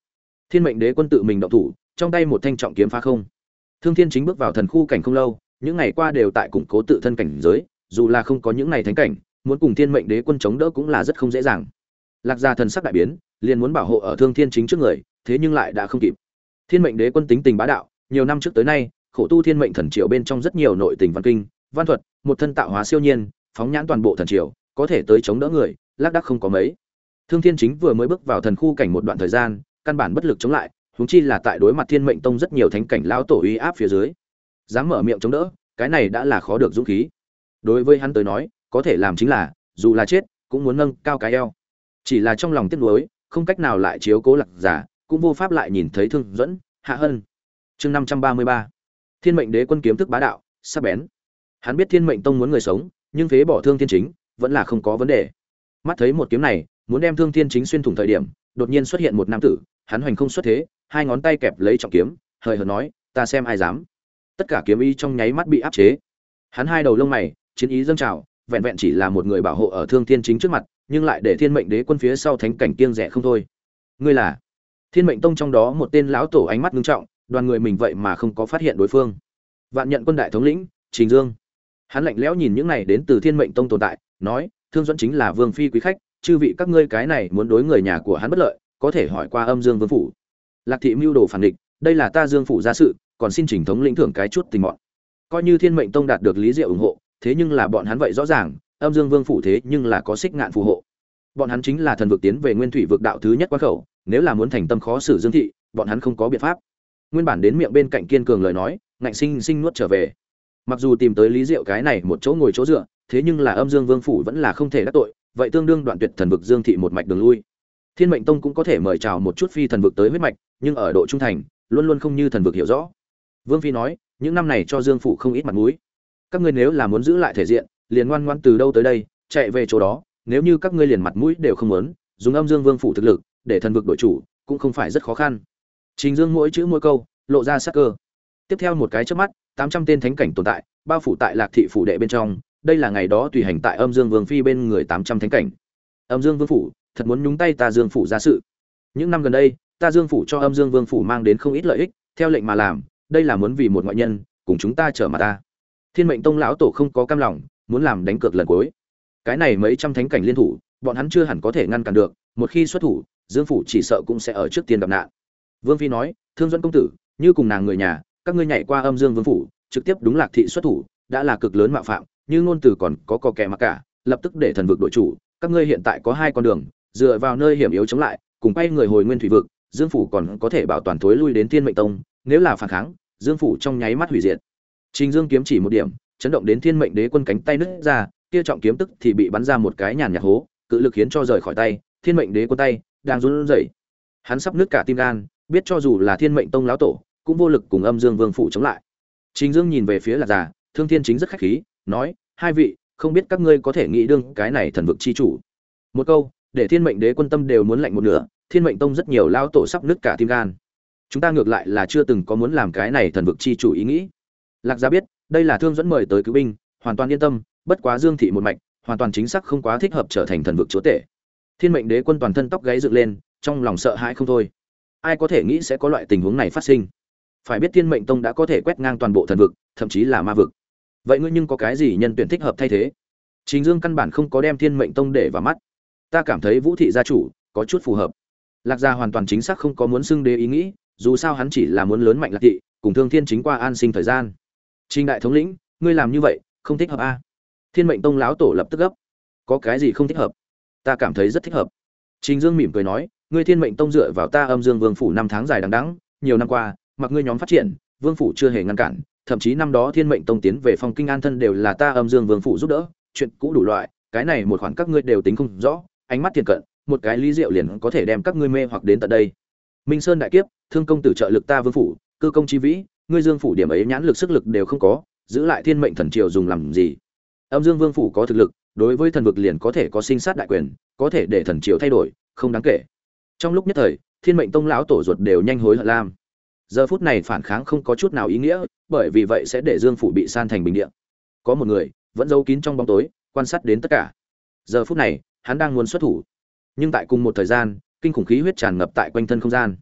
thiên mệnh đế quân tự mình động thủ, trong tay một thanh trọng kiếm phá không. Thương thiên chính bước vào thần khu cảnh không lâu, những ngày qua đều tại củng cố tự thân cảnh giới, dù là không có những ngày thánh cảnh, muốn cùng thiên mệnh đế quân chống đỡ cũng là rất không dễ dàng. Lạc gia thần sắc đại biến, liền muốn bảo hộ ở thương thiên chính trước người, thế nhưng lại đã không kịp. Thiên mệnh đế quân tính tình bá đạo, nhiều năm trước tới nay, khổ tu thiên mệnh thần triều bên trong rất nhiều nội tình văn kinh, văn thuật, một thân tạo hóa siêu nhiên, phóng nhãn toàn bộ thần triều, có thể tới chống đỡ người, lác đác không có mấy. Thương thiên chính vừa mới bước vào thần khu cảnh một đoạn thời gian căn bản bất lực chống lại, huống chi là tại đối mặt thiên mệnh tông rất nhiều thánh cảnh lao tổ uy áp phía dưới. Dám mở miệng chống đỡ, cái này đã là khó được dũng khí. Đối với hắn tới nói, có thể làm chính là, dù là chết, cũng muốn nâng cao cái eo. Chỉ là trong lòng tiếc nuối, không cách nào lại chiếu cố lạc giả, cũng vô pháp lại nhìn thấy thương dẫn, hạ hân. Chương năm trăm ba mươi ba. Thiên mệnh đế quân kiếm thức bá đạo, sắc bén. Hắn biết thiên mệnh tông muốn người sống, nhưng phế bỏ thương thiên chính, vẫn là không có vấn đề. Mắt thấy một kiếm này, muốn đem thương thiên chính xuyên thủng thời điểm, đột nhiên xuất hiện một nam tử hắn hoành không xuất thế, hai ngón tay kẹp lấy trọng kiếm, hời hợt nói, ta xem ai dám. Tất cả kiếm ý trong nháy mắt bị áp chế. Hắn hai đầu lông mày, chiến ý dâng trào, vẹn vẹn chỉ là một người bảo hộ ở thương thiên chính trước mặt, nhưng lại để thiên mệnh đế quân phía sau thánh cảnh kiêng rẻ không thôi. Ngươi là? Thiên mệnh tông trong đó một tên lão tổ ánh mắt ngưng trọng, đoàn người mình vậy mà không có phát hiện đối phương. Vạn nhận quân đại thống lĩnh, trình dương. Hắn lạnh lẽo nhìn những này đến từ thiên mệnh tông tồn tại, nói, thương dẫn chính là vương phi quý khách, chư vị các ngươi cái này muốn đối người nhà của hắn bất lợi có thể hỏi qua âm dương vương phủ. Lạc thị mưu đồ phản địch, đây là ta dương phủ gia sự, còn xin chỉnh thống lĩnh thưởng cái chút tình mọn. Coi như thiên mệnh tông đạt được lý diệu ủng hộ, thế nhưng là bọn hắn vậy rõ ràng, âm dương vương phủ thế nhưng là có xích ngạn phù hộ. Bọn hắn chính là thần vực tiến về nguyên thủy vực đạo thứ nhất quá khẩu, nếu là muốn thành tâm khó xử dương thị, bọn hắn không có biện pháp. Nguyên bản đến miệng bên cạnh kiên cường lời nói, ngạnh sinh sinh nuốt trở về. Mặc dù tìm tới lý diệu cái này một chỗ ngồi chỗ dựa, thế nhưng là âm dương vương phủ vẫn là không thể đắc tội, vậy tương đương đoạn tuyệt thần vực dương thị một mạch đường lui thiên mệnh tông cũng có thể mời chào một chút phi thần vực tới huyết mạch, nhưng ở độ trung thành, luôn luôn không như thần vực hiểu rõ. Vương phi nói, những năm này cho dương Phụ không ít mặt mũi. Các ngươi nếu là muốn giữ lại thể diện, liền ngoan ngoan từ đâu tới đây, chạy về chỗ đó, nếu như các ngươi liền mặt mũi đều không muốn, dùng âm dương vương phủ thực lực, để thần vực đội chủ, cũng không phải rất khó khăn. Trình dương mỗi chữ mỗi câu, lộ ra sắc cơ. Tiếp theo một cái chớp mắt, tám trăm tên thánh cảnh tồn tại, bao phủ tại lạc thị phủ đệ bên trong, đây là ngày đó tùy hành tại âm dương vương phi bên người tám trăm thánh cảnh. Âm dương vương phủ thật muốn nhúng tay ta dương phủ ra sự. Những năm gần đây, ta dương phủ cho âm dương vương phủ mang đến không ít lợi ích, theo lệnh mà làm, đây là muốn vì một ngoại nhân, cùng chúng ta trở mặt ta. Thiên mệnh tông lão tổ không có cam lòng, muốn làm đánh cược lần cuối. Cái này mấy trăm thánh cảnh liên thủ, bọn hắn chưa hẳn có thể ngăn cản được, một khi xuất thủ, dương phủ chỉ sợ cũng sẽ ở trước tiên gặp nạn. Vương phi nói, thương dẫn công tử, như cùng nàng người nhà, các ngươi nhảy qua âm dương vương phủ, trực tiếp đúng lạc thị xuất thủ, đã là cực lớn mạo phạm, như ngôn từ còn có cò kẻ mặc cả, lập tức để thần vực đội chủ, các ngươi hiện tại có hai con đường dựa vào nơi hiểm yếu chống lại, cùng quay người hồi nguyên thủy vực, dương phủ còn có thể bảo toàn thối lui đến thiên mệnh tông, nếu là phản kháng, dương phủ trong nháy mắt hủy diệt. Trình dương kiếm chỉ một điểm, chấn động đến thiên mệnh đế quân cánh tay nứt ra, kia trọng kiếm tức thì bị bắn ra một cái nhàn nhạt hố, cự lực khiến cho rời khỏi tay, thiên mệnh đế quân tay đang run rẩy. Hắn sắp nứt cả tim gan, biết cho dù là thiên mệnh tông lão tổ, cũng vô lực cùng âm dương vương phủ chống lại. Trình dương nhìn về phía lạc già, thương thiên chính rất khách khí, nói, hai vị, không biết các ngươi có thể nghĩ đương cái này thần vực chi chủ? Một câu để thiên mệnh đế quân tâm đều muốn lạnh một nửa, thiên mệnh tông rất nhiều lao tổ sắp nứt cả tim gan. Chúng ta ngược lại là chưa từng có muốn làm cái này thần vực chi chủ ý nghĩ. Lạc gia biết, đây là thương dẫn mời tới cứu binh, hoàn toàn yên tâm, bất quá dương thị một mạch, hoàn toàn chính xác không quá thích hợp trở thành thần vực chúa tể. Thiên mệnh đế quân toàn thân tóc gáy dựng lên, trong lòng sợ hãi không thôi. Ai có thể nghĩ sẽ có loại tình huống này phát sinh? Phải biết thiên mệnh tông đã có thể quét ngang toàn bộ thần vực, thậm chí là ma vực. Vậy ngươi nhưng có cái gì nhân tuyển thích hợp thay thế? Chính dương căn bản không có đem thiên mệnh tông để vào mắt ta cảm thấy vũ thị gia chủ có chút phù hợp. Lạc gia hoàn toàn chính xác không có muốn xưng đế ý nghĩ, dù sao hắn chỉ là muốn lớn mạnh lạc thị, cùng thương thiên chính qua an sinh thời gian. Trình đại thống lĩnh, ngươi làm như vậy, không thích hợp a thiên mệnh tông lão tổ lập tức gấp. Có cái gì không thích hợp? Ta cảm thấy rất thích hợp. Trình dương mỉm cười nói, ngươi thiên mệnh tông dựa vào ta âm dương vương phủ năm tháng dài đằng đẵng, nhiều năm qua, mặc ngươi nhóm phát triển, vương phủ chưa hề ngăn cản, thậm chí năm đó thiên mệnh tông tiến về phòng kinh an thân đều là ta âm dương vương phủ giúp đỡ, chuyện cũ đủ loại, cái này một khoản các ngươi đều tính không rõ ánh mắt thiện cận, một cái lý diệu liền có thể đem các ngươi mê hoặc đến tận đây. Minh sơn đại kiếp, thương công tử trợ lực ta vương phủ cơ công chi vĩ, ngươi dương phủ điểm ấy nhãn lực sức lực đều không có, giữ lại thiên mệnh thần triều dùng làm gì? Âm dương vương phủ có thực lực, đối với thần vực liền có thể có sinh sát đại quyền, có thể để thần triều thay đổi, không đáng kể. Trong lúc nhất thời, thiên mệnh tông lão tổ ruột đều nhanh hối hận lam. Giờ phút này phản kháng không có chút nào ý nghĩa, bởi vì vậy sẽ để dương phủ bị san thành bình địa. Có một người, vẫn giấu kín trong bóng tối, quan sát đến tất cả. Giờ phút này hắn đang muốn xuất thủ. Nhưng tại cùng một thời gian, kinh khủng khí huyết tràn ngập tại quanh thân không gian.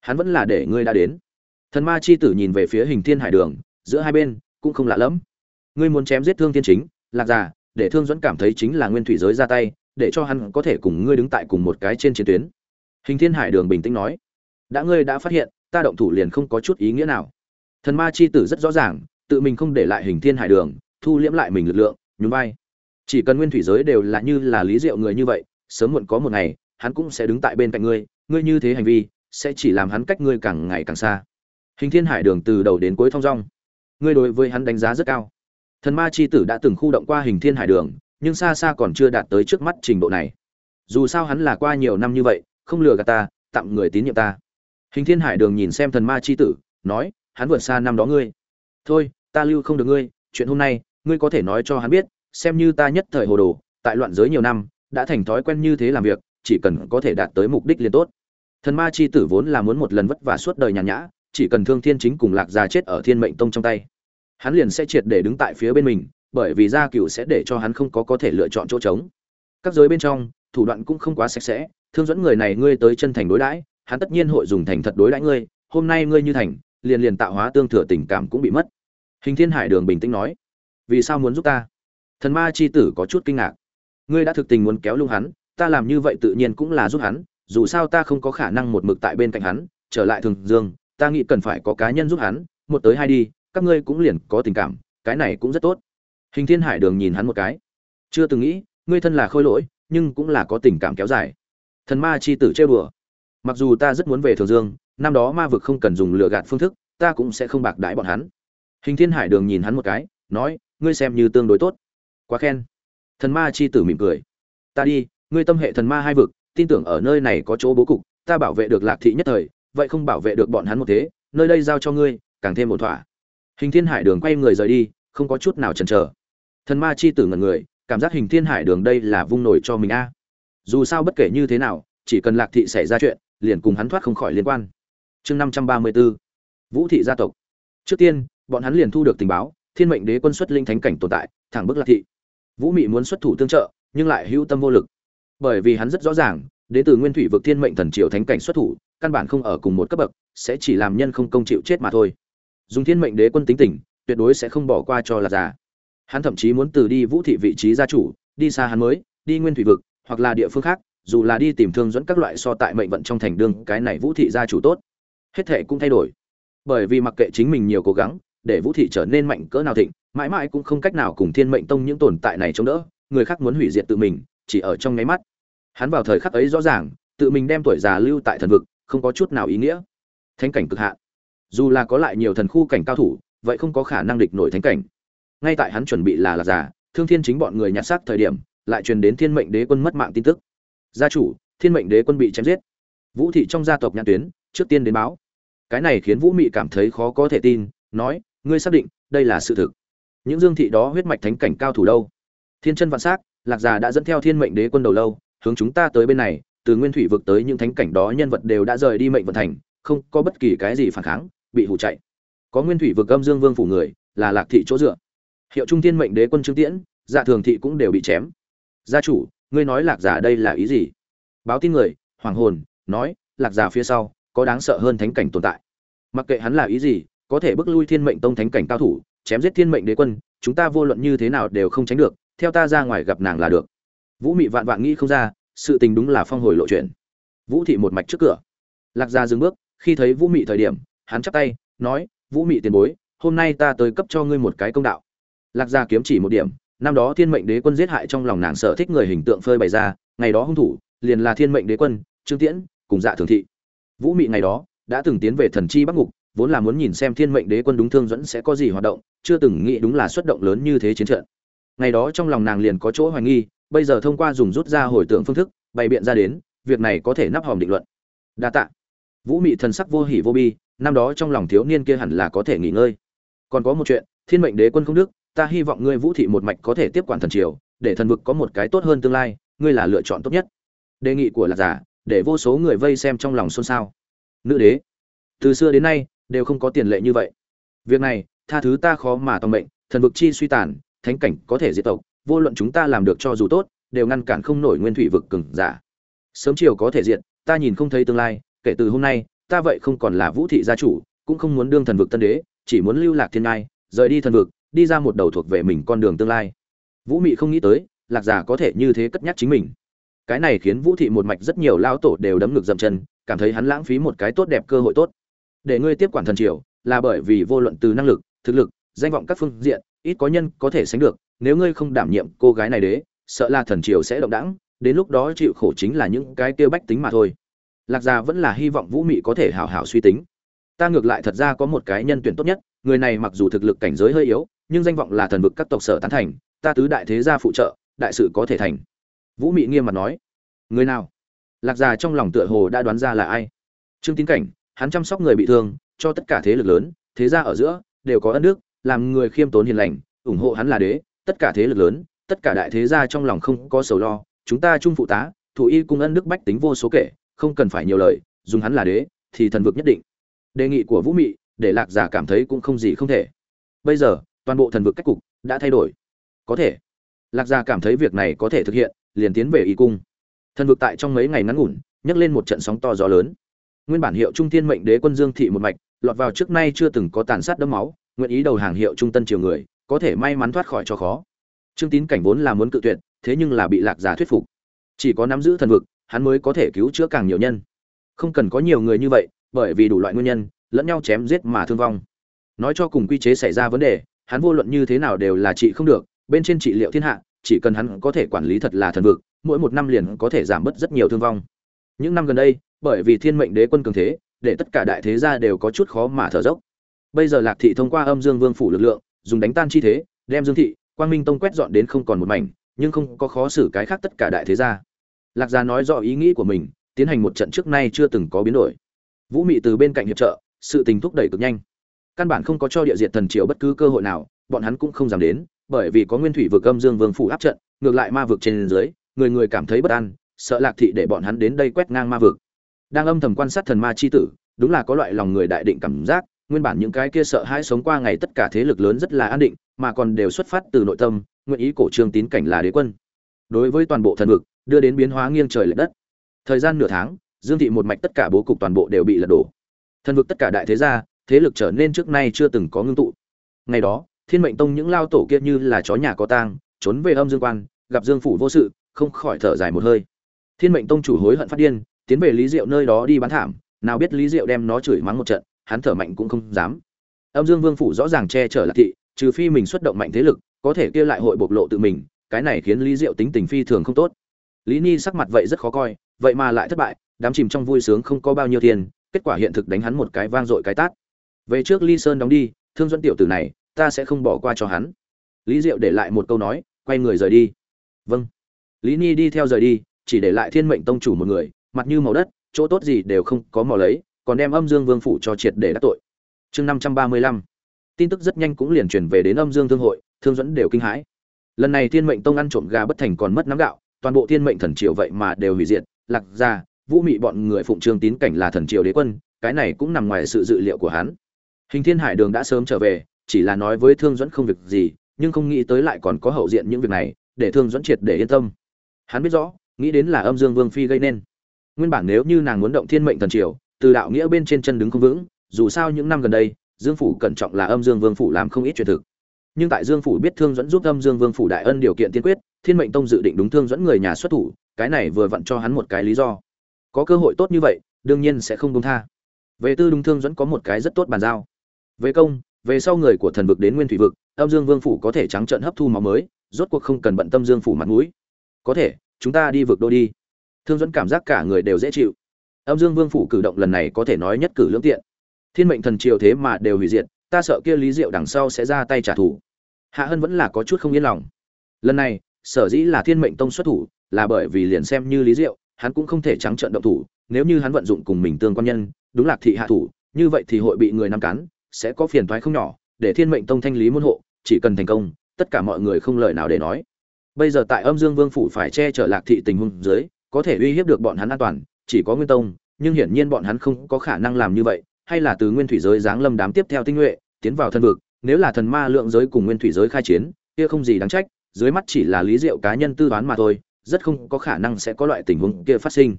Hắn vẫn là để ngươi đã đến. Thần ma chi tử nhìn về phía hình thiên hải đường, giữa hai bên cũng không lạ lẫm. Ngươi muốn chém giết thương thiên chính, lạc già, để thương dẫn cảm thấy chính là nguyên thủy giới ra tay, để cho hắn có thể cùng ngươi đứng tại cùng một cái trên chiến tuyến. Hình thiên hải đường bình tĩnh nói, đã ngươi đã phát hiện, ta động thủ liền không có chút ý nghĩa nào. Thần ma chi tử rất rõ ràng, tự mình không để lại hình thiên hải đường, thu liễm lại mình lực lượng, nhún vai chỉ cần nguyên thủy giới đều là như là lý diệu người như vậy, sớm muộn có một ngày, hắn cũng sẽ đứng tại bên cạnh ngươi ngươi như thế hành vi, sẽ chỉ làm hắn cách ngươi càng ngày càng xa. Hình thiên hải đường từ đầu đến cuối thong dong. Ngươi đối với hắn đánh giá rất cao. Thần ma c h i tử đã từng khu động qua hình thiên hải đường, nhưng xa xa còn chưa đạt tới trước mắt trình độ này. Dù sao hắn là qua nhiều năm như vậy, không lừa gạt ta tặng người tín nhiệm ta. Hình thiên hải đường nhìn xem thần ma c h i tử, nói, hắn vượt xa năm đó ngươi. Thôi, ta lưu không được ngươi, chuyện hôm nay, ngươi có thể nói cho hắn biết xem như ta nhất thời hồ đồ, tại loạn giới nhiều năm, đã thành thói quen như thế làm việc, chỉ cần có thể đạt tới mục đích liền tốt. Thần ma c h i tử vốn là muốn một lần vất vả suốt đời nhàn nhã, chỉ cần thương thiên chính cùng lạc gia chết ở thiên mệnh tông trong tay, hắn liền sẽ triệt để đứng tại phía bên mình, bởi vì gia cửu sẽ để cho hắn không có có thể lựa chọn chỗ trống. Các giới bên trong, thủ đoạn cũng không quá sạch sẽ, thương dẫn người này ngươi tới chân thành đối đãi, hắn tất nhiên hội dùng thành thật đối đãi ngươi, hôm nay ngươi như thành, liền liền tạo hóa tương thừa tình cảm cũng bị mất. Hình thiên hải đường bình tĩnh nói, vì sao muốn giúp ta? Thần ma chi tử có chút kinh ngạc. Ngươi đã thực tình muốn kéo lung hắn, ta làm như vậy tự nhiên cũng là giúp hắn, dù sao ta không có khả năng một mực tại bên cạnh hắn, trở lại thường dương, ta nghĩ cần phải có cá nhân giúp hắn, một tới hai đi, các ngươi cũng liền có tình cảm, cái này cũng rất tốt. Hình thiên hải đường nhìn hắn một cái. Chưa từng nghĩ, ngươi thân là khôi lỗi, nhưng cũng là có tình cảm kéo dài. Thần ma chi tử chơi bừa mặc dù ta rất muốn về thường dương, năm đó ma vực không cần dùng lừa gạt phương thức, ta cũng sẽ không bạc đãi bọn hắn. Hình thiên hải đường nhìn hắn một cái, nói, ngươi xem như tương đối tốt quá khen. Thần ma chi tử mỉm cười. Ta đi, ngươi tâm hệ thần ma hai vực, tin tưởng ở nơi này có chỗ bố cục, ta bảo vệ được lạc thị nhất thời, vậy không bảo vệ được bọn hắn một thế, nơi đây giao cho ngươi, càng thêm một thỏa. Hình thiên hải đường quay người rời đi, không có chút nào chần chờ. Thần ma chi tử ngẩn người, cảm giác hình thiên hải đường đây là vung nổi cho mình a. Dù sao bất kể như thế nào, chỉ cần lạc thị xảy ra chuyện, liền cùng hắn thoát không khỏi liên quan. Chương năm trăm ba mươi b ố vũ thị gia tộc. Trước tiên, bọn hắn liền thu được tình báo, thiên mệnh đế quân xuất linh thánh cảnh tồn tại, thẳng bức lạc thị vũ mị muốn xuất thủ tương trợ, nhưng lại hữu tâm vô lực. Bởi vì hắn rất rõ ràng, đến từ nguyên thủy vực thiên mệnh thần triều thánh cảnh xuất thủ, căn bản không ở cùng một cấp bậc, sẽ chỉ làm nhân không công chịu chết mà thôi. Dùng thiên mệnh đế quân tính tình, tuyệt đối sẽ không bỏ qua cho là già. Hắn thậm chí muốn từ đi vũ thị vị trí gia chủ, đi xa hắn mới, đi nguyên thủy vực, hoặc là địa phương khác, dù là đi tìm thương dẫn các loại so tại mệnh vận trong thành đương cái này vũ thị gia chủ tốt. Hết thệ cũng thay đổi. Bởi vì mặc kệ chính mình nhiều cố gắng để vũ thị trở nên mạnh cỡ nào thịnh, mãi mãi cũng không cách nào cùng thiên mệnh tông những tồn tại này chống đỡ, người khác muốn hủy diệt tự mình, chỉ ở trong nháy mắt. Hắn vào thời khắc ấy rõ ràng, tự mình đem tuổi già lưu tại thần vực, không có chút nào ý nghĩa. Thánh cảnh cực hạn. Dù là có lại nhiều thần khu cảnh cao thủ, vậy không có khả năng địch nổi thánh cảnh. Ngay tại hắn chuẩn bị là là già, thương thiên chính bọn người nhặt xác thời điểm, lại truyền đến thiên mệnh đế quân mất mạng tin tức. Gia chủ, thiên mệnh đế quân bị chém giết. Vũ thị trong gia tộc nhãn tuyến, trước tiên đến báo. Cái này khiến vũ mị cảm thấy khó có thể tin, nói ngươi xác định, đây là sự thực. Những dương thị đó huyết mạch thánh cảnh cao thủ đâu? Thiên chân vạn s á c lạc già đã dẫn theo thiên mệnh đế quân đầu lâu, hướng chúng ta tới bên này, từ nguyên thủy vực tới những thánh cảnh đó nhân vật đều đã rời đi mệnh vận thành, không có bất kỳ cái gì phản kháng, bị hủ chạy. Có nguyên thủy vực âm dương vương phủ người, là lạc thị chỗ dựa. Hiệu trung thiên mệnh đế quân trương tiễn dạ thường thị cũng đều bị chém. Gia chủ, ngươi nói lạc giả đây là ý gì? Báo tin người, hoàng hồn, nói, lạc giả phía sau, có đáng sợ hơn thánh cảnh tồn tại. Mặc kệ hắn là ý gì có thể bức lui thiên mệnh tông thánh cảnh cao thủ, chém giết thiên mệnh đế quân, chúng ta vô luận như thế nào đều không tránh được, theo ta ra ngoài gặp nàng là được. Vũ mị vạn vạn nghĩ không ra, sự tình đúng là phong hồi lộ chuyện. Vũ thị một mạch trước cửa. Lạc gia dừng bước, khi thấy vũ mị thời điểm, hắn chắp tay, nói, vũ mị tiền bối, hôm nay ta tới cấp cho ngươi một cái công đạo. Lạc gia kiếm chỉ một điểm, năm đó thiên mệnh đế quân giết hại trong lòng nàng sợ thích người hình tượng phơi bày ra, ngày đó hung thủ, liền là thiên mệnh đế quân, trương tiễn, cùng dạ thường thị. Vũ mị ngày đó, đã từng tiến về thần chi bắc ngục vốn là muốn nhìn xem thiên mệnh đế quân đúng thương dẫn sẽ có gì hoạt động, chưa từng nghĩ đúng là xuất động lớn như thế chiến trận. Ngày đó trong lòng nàng liền có chỗ hoài nghi, bây giờ thông qua dùng rút ra hồi tưởng phương thức, bày biện ra đến, việc này có thể nắp hòm định luận. Đa tạ. Vũ mị thần sắc vô hỉ vô bi, năm đó trong lòng thiếu niên kia hẳn là có thể nghỉ ngơi. Còn có một chuyện, thiên mệnh đế quân không đức, ta hy vọng ngươi vũ thị một mạch có thể tiếp quản thần triều, để thần vực có một cái tốt hơn tương lai, ngươi là lựa chọn tốt nhất. Đề nghị của lạc giả, để vô số người vây xem trong lòng xôn xao. Nữ đế, từ xưa đến nay đều không có tiền lệ như vậy. Việc này, tha thứ ta khó mà tòng mệnh, thần vực chi suy tàn, thánh cảnh có thể diệt tộc, vô luận chúng ta làm được cho dù tốt, đều ngăn cản không nổi nguyên thủy vực cừng giả. Sớm chiều có thể diệt, ta nhìn không thấy tương lai, kể từ hôm nay, ta vậy không còn là vũ thị gia chủ, cũng không muốn đương thần vực tân đế, chỉ muốn lưu lạc thiên ngai, rời đi thần vực, đi ra một đầu thuộc về mình con đường tương lai. Vũ mị không nghĩ tới, lạc giả có thể như thế cất nhắc chính mình. Cái này khiến vũ thị một mạch rất nhiều lao tổ đều đấm ngực dậm chân, cảm thấy hắn lãng phí một cái tốt đẹp cơ hội tốt để ngươi tiếp quản thần triều, là bởi vì vô luận từ năng lực, thực lực, danh vọng các phương diện, ít có nhân có thể sánh được, nếu ngươi không đảm nhiệm cô gái này đế, sợ là thần triều sẽ động đãng, đến lúc đó chịu khổ chính là những cái tiêu bách tính mà thôi. Lạc gia vẫn là hy vọng vũ mị có thể hảo hảo suy tính. Ta ngược lại thật ra có một cái nhân tuyển tốt nhất, người này mặc dù thực lực cảnh giới hơi yếu, nhưng danh vọng là thần vực các tộc sở tán thành, ta tứ đại thế gia phụ trợ, đại sự có thể thành. Vũ mị nghiêm mặt nói. Người nào? Lạc già trong lòng tựa hồ đã đoán ra là ai. Trương tín cảnh hắn chăm sóc người bị thương, cho tất cả thế lực lớn, thế gia ở giữa, đều có ân đức, làm người khiêm tốn hiền lành, ủng hộ hắn là đế, tất cả thế lực lớn, tất cả đại thế gia trong lòng không có sầu lo, chúng ta chung phụ tá, thủ y cung ân đức bách tính vô số kể, không cần phải nhiều lời, dùng hắn là đế, thì thần vực nhất định. Đề nghị của vũ mị, để lạc giả cảm thấy cũng không gì không thể. Bây giờ, toàn bộ thần vực cách cục đã thay đổi. Có thể. Lạc gia cảm thấy việc này có thể thực hiện, liền tiến về y cung. Thần vực tại trong mấy ngày ngắn ngủn, nhấc lên một trận sóng to gió lớn nguyên bản hiệu trung thiên mệnh đế quân dương thị một mạch, lọt vào trước nay chưa từng có tàn sát đẫm máu, nguyện ý đầu hàng hiệu trung tân triều người, có thể may mắn thoát khỏi cho khó. Trương tín cảnh vốn là muốn cự tuyệt, thế nhưng là bị lạc giả thuyết phục. Chỉ có nắm giữ thần vực, hắn mới có thể cứu chữa càng nhiều nhân. Không cần có nhiều người như vậy, bởi vì đủ loại nguyên nhân, lẫn nhau chém giết mà thương vong. Nói cho cùng quy chế xảy ra vấn đề, hắn vô luận như thế nào đều là trị không được, bên trên trị liệu thiên hạ, chỉ cần hắn có thể quản lý thật là thần vực, mỗi một năm liền có thể giảm bớt rất nhiều thương vong những năm gần đây, bởi vì thiên mệnh đế quân cường thế, để tất cả đại thế gia đều có chút khó mà thở dốc. Bây giờ lạc thị thông qua âm dương vương phủ lực lượng, dùng đánh tan chi thế, đem dương thị, quang minh tông quét dọn đến không còn một mảnh, nhưng không có khó xử cái khác tất cả đại thế gia. Lạc gia nói rõ ý nghĩ của mình, tiến hành một trận trước nay chưa từng có biến đổi. Vũ mị từ bên cạnh hiệp trợ, sự tình thúc đẩy cực nhanh. Căn bản không có cho địa diệt thần triều bất cứ cơ hội nào, bọn hắn cũng không dám đến, bởi vì có nguyên thủy vực âm dương vương phủ áp trận, ngược lại ma vực trên dưới, người người cảm thấy bất an sợ lạc thị để bọn hắn đến đây quét ngang ma vực. Đang âm thầm quan sát thần ma chi tử, đúng là có loại lòng người đại định cảm giác, nguyên bản những cái kia sợ hãi sống qua ngày tất cả thế lực lớn rất là an định, mà còn đều xuất phát từ nội tâm, nguyện ý cổ trương tín cảnh là đế quân. Đối với toàn bộ thần vực, đưa đến biến hóa nghiêng trời lệch đất. Thời gian nửa tháng, dương thị một mạch tất cả bố cục toàn bộ đều bị lật đổ. Thần vực tất cả đại thế gia, thế lực trở nên trước nay chưa từng có ngưng tụ. Ngày đó, thiên mệnh tông những lao tổ kia như là chó nhà có tang, trốn về âm dương quan, gặp dương phủ vô sự, không khỏi thở dài một hơi thiên mệnh tông chủ hối hận phát điên, tiến về lý diệu nơi đó đi bán thảm, nào biết lý diệu đem nó chửi mắng một trận, hắn thở mạnh cũng không dám. Âm dương vương phủ rõ ràng che chở lạc thị, trừ phi mình xuất động mạnh thế lực, có thể kia lại hội bộc lộ tự mình, cái này khiến lý diệu tính tình phi thường không tốt. Lý ni sắc mặt vậy rất khó coi, vậy mà lại thất bại, đám chìm trong vui sướng không có bao nhiêu tiền, kết quả hiện thực đánh hắn một cái vang dội cái tát. Về trước ly sơn đóng đi, thương dẫn tiểu tử này, ta sẽ không bỏ qua cho hắn. Lý diệu để lại một câu nói, quay người rời đi. Vâng. Lý ni đi theo rời đi chỉ để lại thiên mệnh tông chủ một người, mặt như màu đất, chỗ tốt gì đều không có mò lấy, còn đem âm dương vương phủ cho triệt để đắc tội. Chương năm trăm ba mươi lăm. Tin tức rất nhanh cũng liền truyền về đến âm dương thương hội, thương dẫn đều kinh hãi. Lần này thiên mệnh tông ăn trộm gà bất thành còn mất nắm gạo, toàn bộ thiên mệnh thần triều vậy mà đều hủy diệt, lạc ra vũ mị bọn người phụng trương tín cảnh là thần triều đế quân, cái này cũng nằm ngoài sự dự liệu của hắn. Hình thiên hải đường đã sớm trở về, chỉ là nói với thương dẫn không việc gì, nhưng không nghĩ tới lại còn có hậu diện những việc này, để thương dẫn triệt để yên tâm. Hắn biết rõ nghĩ đến là âm dương vương phi gây nên. Nguyên bản nếu như nàng muốn động thiên mệnh thần triều, từ đạo nghĩa bên trên chân đứng không vững, dù sao những năm gần đây, dương phủ cẩn trọng là âm dương vương phủ làm không ít chuyện thực. Nhưng tại dương phủ biết thương dẫn giúp âm dương vương phủ đại ân điều kiện tiên quyết, thiên mệnh tông dự định đúng thương dẫn người nhà xuất thủ, cái này vừa vặn cho hắn một cái lý do. Có cơ hội tốt như vậy, đương nhiên sẽ không công tha. Về tư đúng thương dẫn có một cái rất tốt bàn giao. Về công, về sau người của thần vực đến nguyên thủy vực, âm dương vương phủ có thể trắng trợn hấp thu máu mới, rốt cuộc không cần bận tâm dương phủ mặt mũi. Có thể chúng ta đi vực đô đi. Thương dẫn cảm giác cả người đều dễ chịu. Âm dương vương phủ cử động lần này có thể nói nhất cử lưỡng tiện. Thiên mệnh thần triều thế mà đều hủy diệt, ta sợ kia lý diệu đằng sau sẽ ra tay trả thù. Hạ hân vẫn là có chút không yên lòng. Lần này, sở dĩ là thiên mệnh tông xuất thủ, là bởi vì liền xem như lý diệu, hắn cũng không thể trắng trợn động thủ, nếu như hắn vận dụng cùng mình tương quan nhân, đúng lạc thị hạ thủ, như vậy thì hội bị người nắm cắn, sẽ có phiền toái không nhỏ, để thiên mệnh tông thanh lý môn hộ, chỉ cần thành công, tất cả mọi người không lời nào để nói bây giờ tại âm dương vương phủ phải che chở lạc thị tình huống dưới, có thể uy hiếp được bọn hắn an toàn, chỉ có nguyên tông, nhưng hiển nhiên bọn hắn không có khả năng làm như vậy, hay là từ nguyên thủy giới giáng lâm đám tiếp theo tinh nhuệ, tiến vào thân vực, nếu là thần ma lượng giới cùng nguyên thủy giới khai chiến, kia không gì đáng trách, dưới mắt chỉ là lý diệu cá nhân tư toán mà thôi, rất không có khả năng sẽ có loại tình huống kia phát sinh.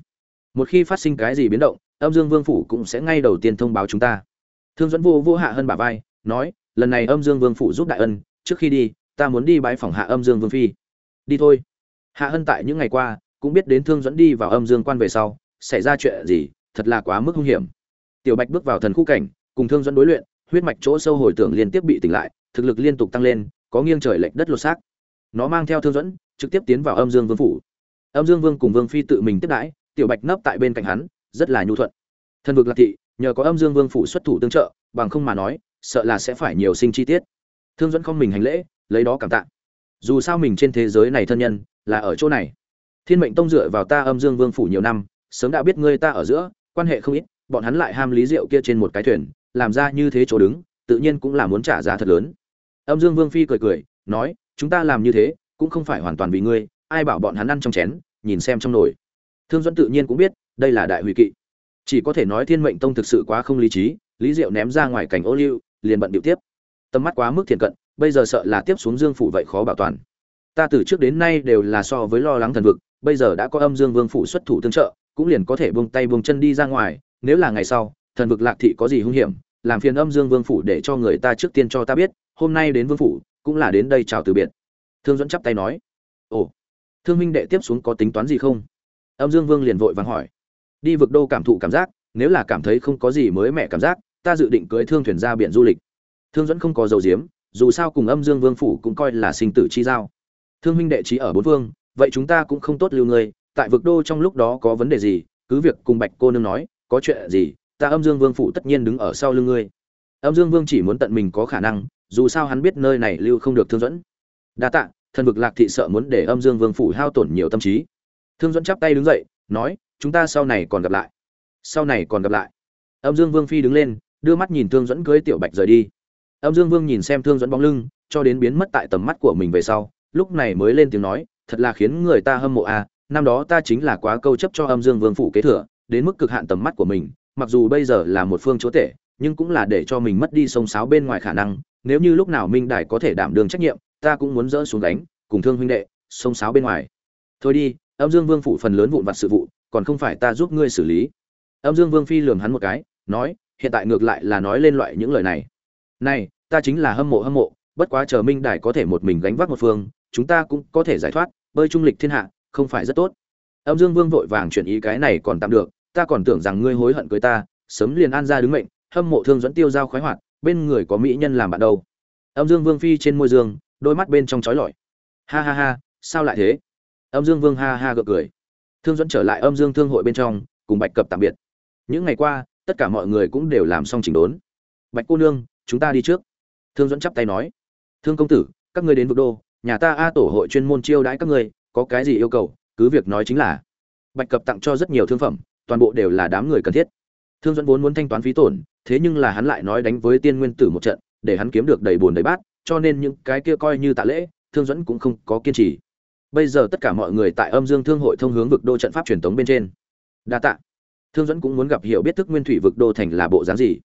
Một khi phát sinh cái gì biến động, âm dương vương phủ cũng sẽ ngay đầu tiên thông báo chúng ta. Thương dẫn vô vô hạ hơn bà vai, nói, lần này âm dương vương phủ giúp đại ân, trước khi đi, ta muốn đi bái phòng hạ âm dương vương phi đi thôi. Hạ hân tại những ngày qua cũng biết đến thương dẫn đi vào âm dương quan về sau, xảy ra chuyện gì, thật là quá mức hung hiểm. Tiểu bạch bước vào thần khu cảnh, cùng thương dẫn đối luyện, huyết mạch chỗ sâu hồi tưởng liên tiếp bị tỉnh lại, thực lực liên tục tăng lên, có nghiêng trời lệch đất lột xác. Nó mang theo thương dẫn trực tiếp tiến vào âm dương vương phủ. Âm dương vương cùng vương phi tự mình tiếp đãi, tiểu bạch nấp tại bên cạnh hắn, rất là nhu thuận. Thần vực lạc thị, nhờ có âm dương vương phủ xuất thủ tương trợ, bằng không mà nói, sợ là sẽ phải nhiều sinh chi tiết. Thương dẫn không mình hành lễ, lấy đó cảm tạ dù sao mình trên thế giới này thân nhân là ở chỗ này. Thiên mệnh tông dựa vào ta âm dương vương phủ nhiều năm, sớm đã biết ngươi ta ở giữa, quan hệ không ít, bọn hắn lại ham lý rượu kia trên một cái thuyền, làm ra như thế chỗ đứng, tự nhiên cũng là muốn trả giá thật lớn. Âm dương vương phi cười cười, nói, chúng ta làm như thế, cũng không phải hoàn toàn vì ngươi, ai bảo bọn hắn ăn trong chén, nhìn xem trong nồi. Thương dẫn tự nhiên cũng biết, đây là đại hủy kỵ. Chỉ có thể nói thiên mệnh tông thực sự quá không lý trí, lý diệu ném ra ngoài cảnh ô liu, liền bận điệu tiếp. Tầm mắt quá mức thiền cận bây giờ sợ là tiếp xuống dương phủ vậy khó bảo toàn. Ta từ trước đến nay đều là so với lo lắng thần vực, bây giờ đã có âm dương vương phủ xuất thủ tương trợ, cũng liền có thể buông tay buông chân đi ra ngoài, nếu là ngày sau, thần vực lạc thị có gì hung hiểm, làm phiền âm dương vương phủ để cho người ta trước tiên cho ta biết, hôm nay đến vương phủ, cũng là đến đây chào từ biệt. Thương dẫn chắp tay nói. Ồ, thương minh đệ tiếp xuống có tính toán gì không? Âm dương vương liền vội vàng hỏi. Đi vực đô cảm thụ cảm giác, nếu là cảm thấy không có gì mới mẻ cảm giác, ta dự định cưới thương thuyền ra biển du lịch. Thương dẫn không có dầu diếm dù sao cùng âm dương vương phủ cũng coi là sinh tử chi giao. Thương minh đệ trí ở bốn vương, vậy chúng ta cũng không tốt lưu ngươi, tại vực đô trong lúc đó có vấn đề gì, cứ việc cùng bạch cô nương nói, có chuyện gì, ta âm dương vương phủ tất nhiên đứng ở sau lưng ngươi. Âm dương vương chỉ muốn tận mình có khả năng, dù sao hắn biết nơi này lưu không được thương dẫn đa tạ, thần vực lạc thị sợ muốn để âm dương vương phủ hao tổn nhiều tâm trí. Thương dẫn chắp tay đứng dậy, nói, chúng ta sau này còn gặp lại. Sau này còn gặp lại. Âm dương vương phi đứng lên, đưa mắt nhìn thương dẫn cưới tiểu bạch rời đi âm dương vương nhìn xem thương dẫn bóng lưng, cho đến biến mất tại tầm mắt của mình về sau, lúc này mới lên tiếng nói, thật là khiến người ta hâm mộ à năm đó ta chính là quá câu chấp cho âm dương vương phủ kế thừa, đến mức cực hạn tầm mắt của mình, mặc dù bây giờ là một phương chúa tể, nhưng cũng là để cho mình mất đi sông sáo bên ngoài khả năng, nếu như lúc nào minh đài có thể đảm đương trách nhiệm, ta cũng muốn dỡ xuống đánh cùng thương huynh đệ, sông sáo bên ngoài. Thôi đi, âm dương vương phủ phần lớn vụn vặt sự vụ, còn không phải ta giúp ngươi xử lý. Âm dương vương phi lường hắn một cái, nói, hiện tại ngược lại là nói lên loại những lời này này, ta chính là hâm mộ hâm mộ, bất quá chờ minh đài có thể một mình gánh vác một phương, chúng ta cũng có thể giải thoát, bơi trung lịch thiên hạ, không phải rất tốt. Âm dương vương vội vàng chuyển ý cái này còn tạm được, ta còn tưởng rằng ngươi hối hận cưới ta, sớm liền an ra đứng mệnh, hâm mộ thương dẫn tiêu giao khoái hoạt, bên người có mỹ nhân làm bạn đâu. Âm dương vương phi trên môi dương, đôi mắt bên trong trói lọi. Ha ha ha, sao lại thế? Âm dương vương ha ha gượng cười. Thương dẫn trở lại âm dương thương hội bên trong, cùng bạch cập tạm biệt. Những ngày qua, tất cả mọi người cũng đều làm xong chỉnh đốn. Bạch cô nương chúng ta đi trước. Thương dẫn chắp tay nói. Thương công tử, các ngươi đến vực đô, nhà ta a tổ hội chuyên môn chiêu đãi các ngươi, có cái gì yêu cầu, cứ việc nói chính là. Bạch cập tặng cho rất nhiều thương phẩm, toàn bộ đều là đám người cần thiết. Thương dẫn vốn muốn thanh toán phí tổn, thế nhưng là hắn lại nói đánh với tiên nguyên tử một trận, để hắn kiếm được đầy bùn đầy bát, cho nên những cái kia coi như tạ lễ, thương dẫn cũng không có kiên trì. Bây giờ tất cả mọi người tại âm dương thương hội thông hướng vực đô trận pháp truyền thống bên trên. Đa tạ. Thương dẫn cũng muốn gặp hiểu biết thức nguyên thủy vực đô thành là bộ dáng gì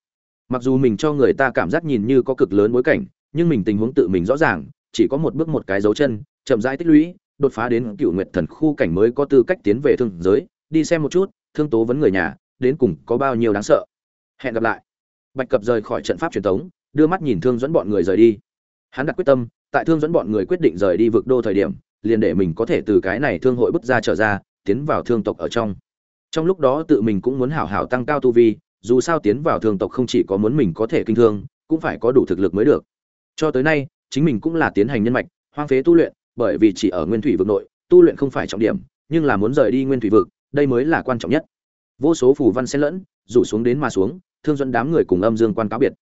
mặc dù mình cho người ta cảm giác nhìn như có cực lớn bối cảnh, nhưng mình tình huống tự mình rõ ràng, chỉ có một bước một cái dấu chân, chậm rãi tích lũy, đột phá đến cựu nguyệt thần khu cảnh mới có tư cách tiến về thương giới, đi xem một chút, thương tố vấn người nhà, đến cùng có bao nhiêu đáng sợ. Hẹn gặp lại. Bạch cập rời khỏi trận pháp truyền thống, đưa mắt nhìn thương dẫn bọn người rời đi. Hắn đặt quyết tâm, tại thương dẫn bọn người quyết định rời đi vực đô thời điểm, liền để mình có thể từ cái này thương hội bước ra trở ra, tiến vào thương tộc ở trong. Trong lúc đó tự mình cũng muốn hảo hảo tăng cao tu vi dù sao tiến vào thương tộc không chỉ có muốn mình có thể kinh thương, cũng phải có đủ thực lực mới được. Cho tới nay, chính mình cũng là tiến hành nhân mạch, hoang phế tu luyện, bởi vì chỉ ở nguyên thủy vực nội, tu luyện không phải trọng điểm, nhưng là muốn rời đi nguyên thủy vực, đây mới là quan trọng nhất. Vô số phù văn xen lẫn, rủ xuống đến mà xuống, thương dẫn đám người cùng âm dương quan cáo biệt.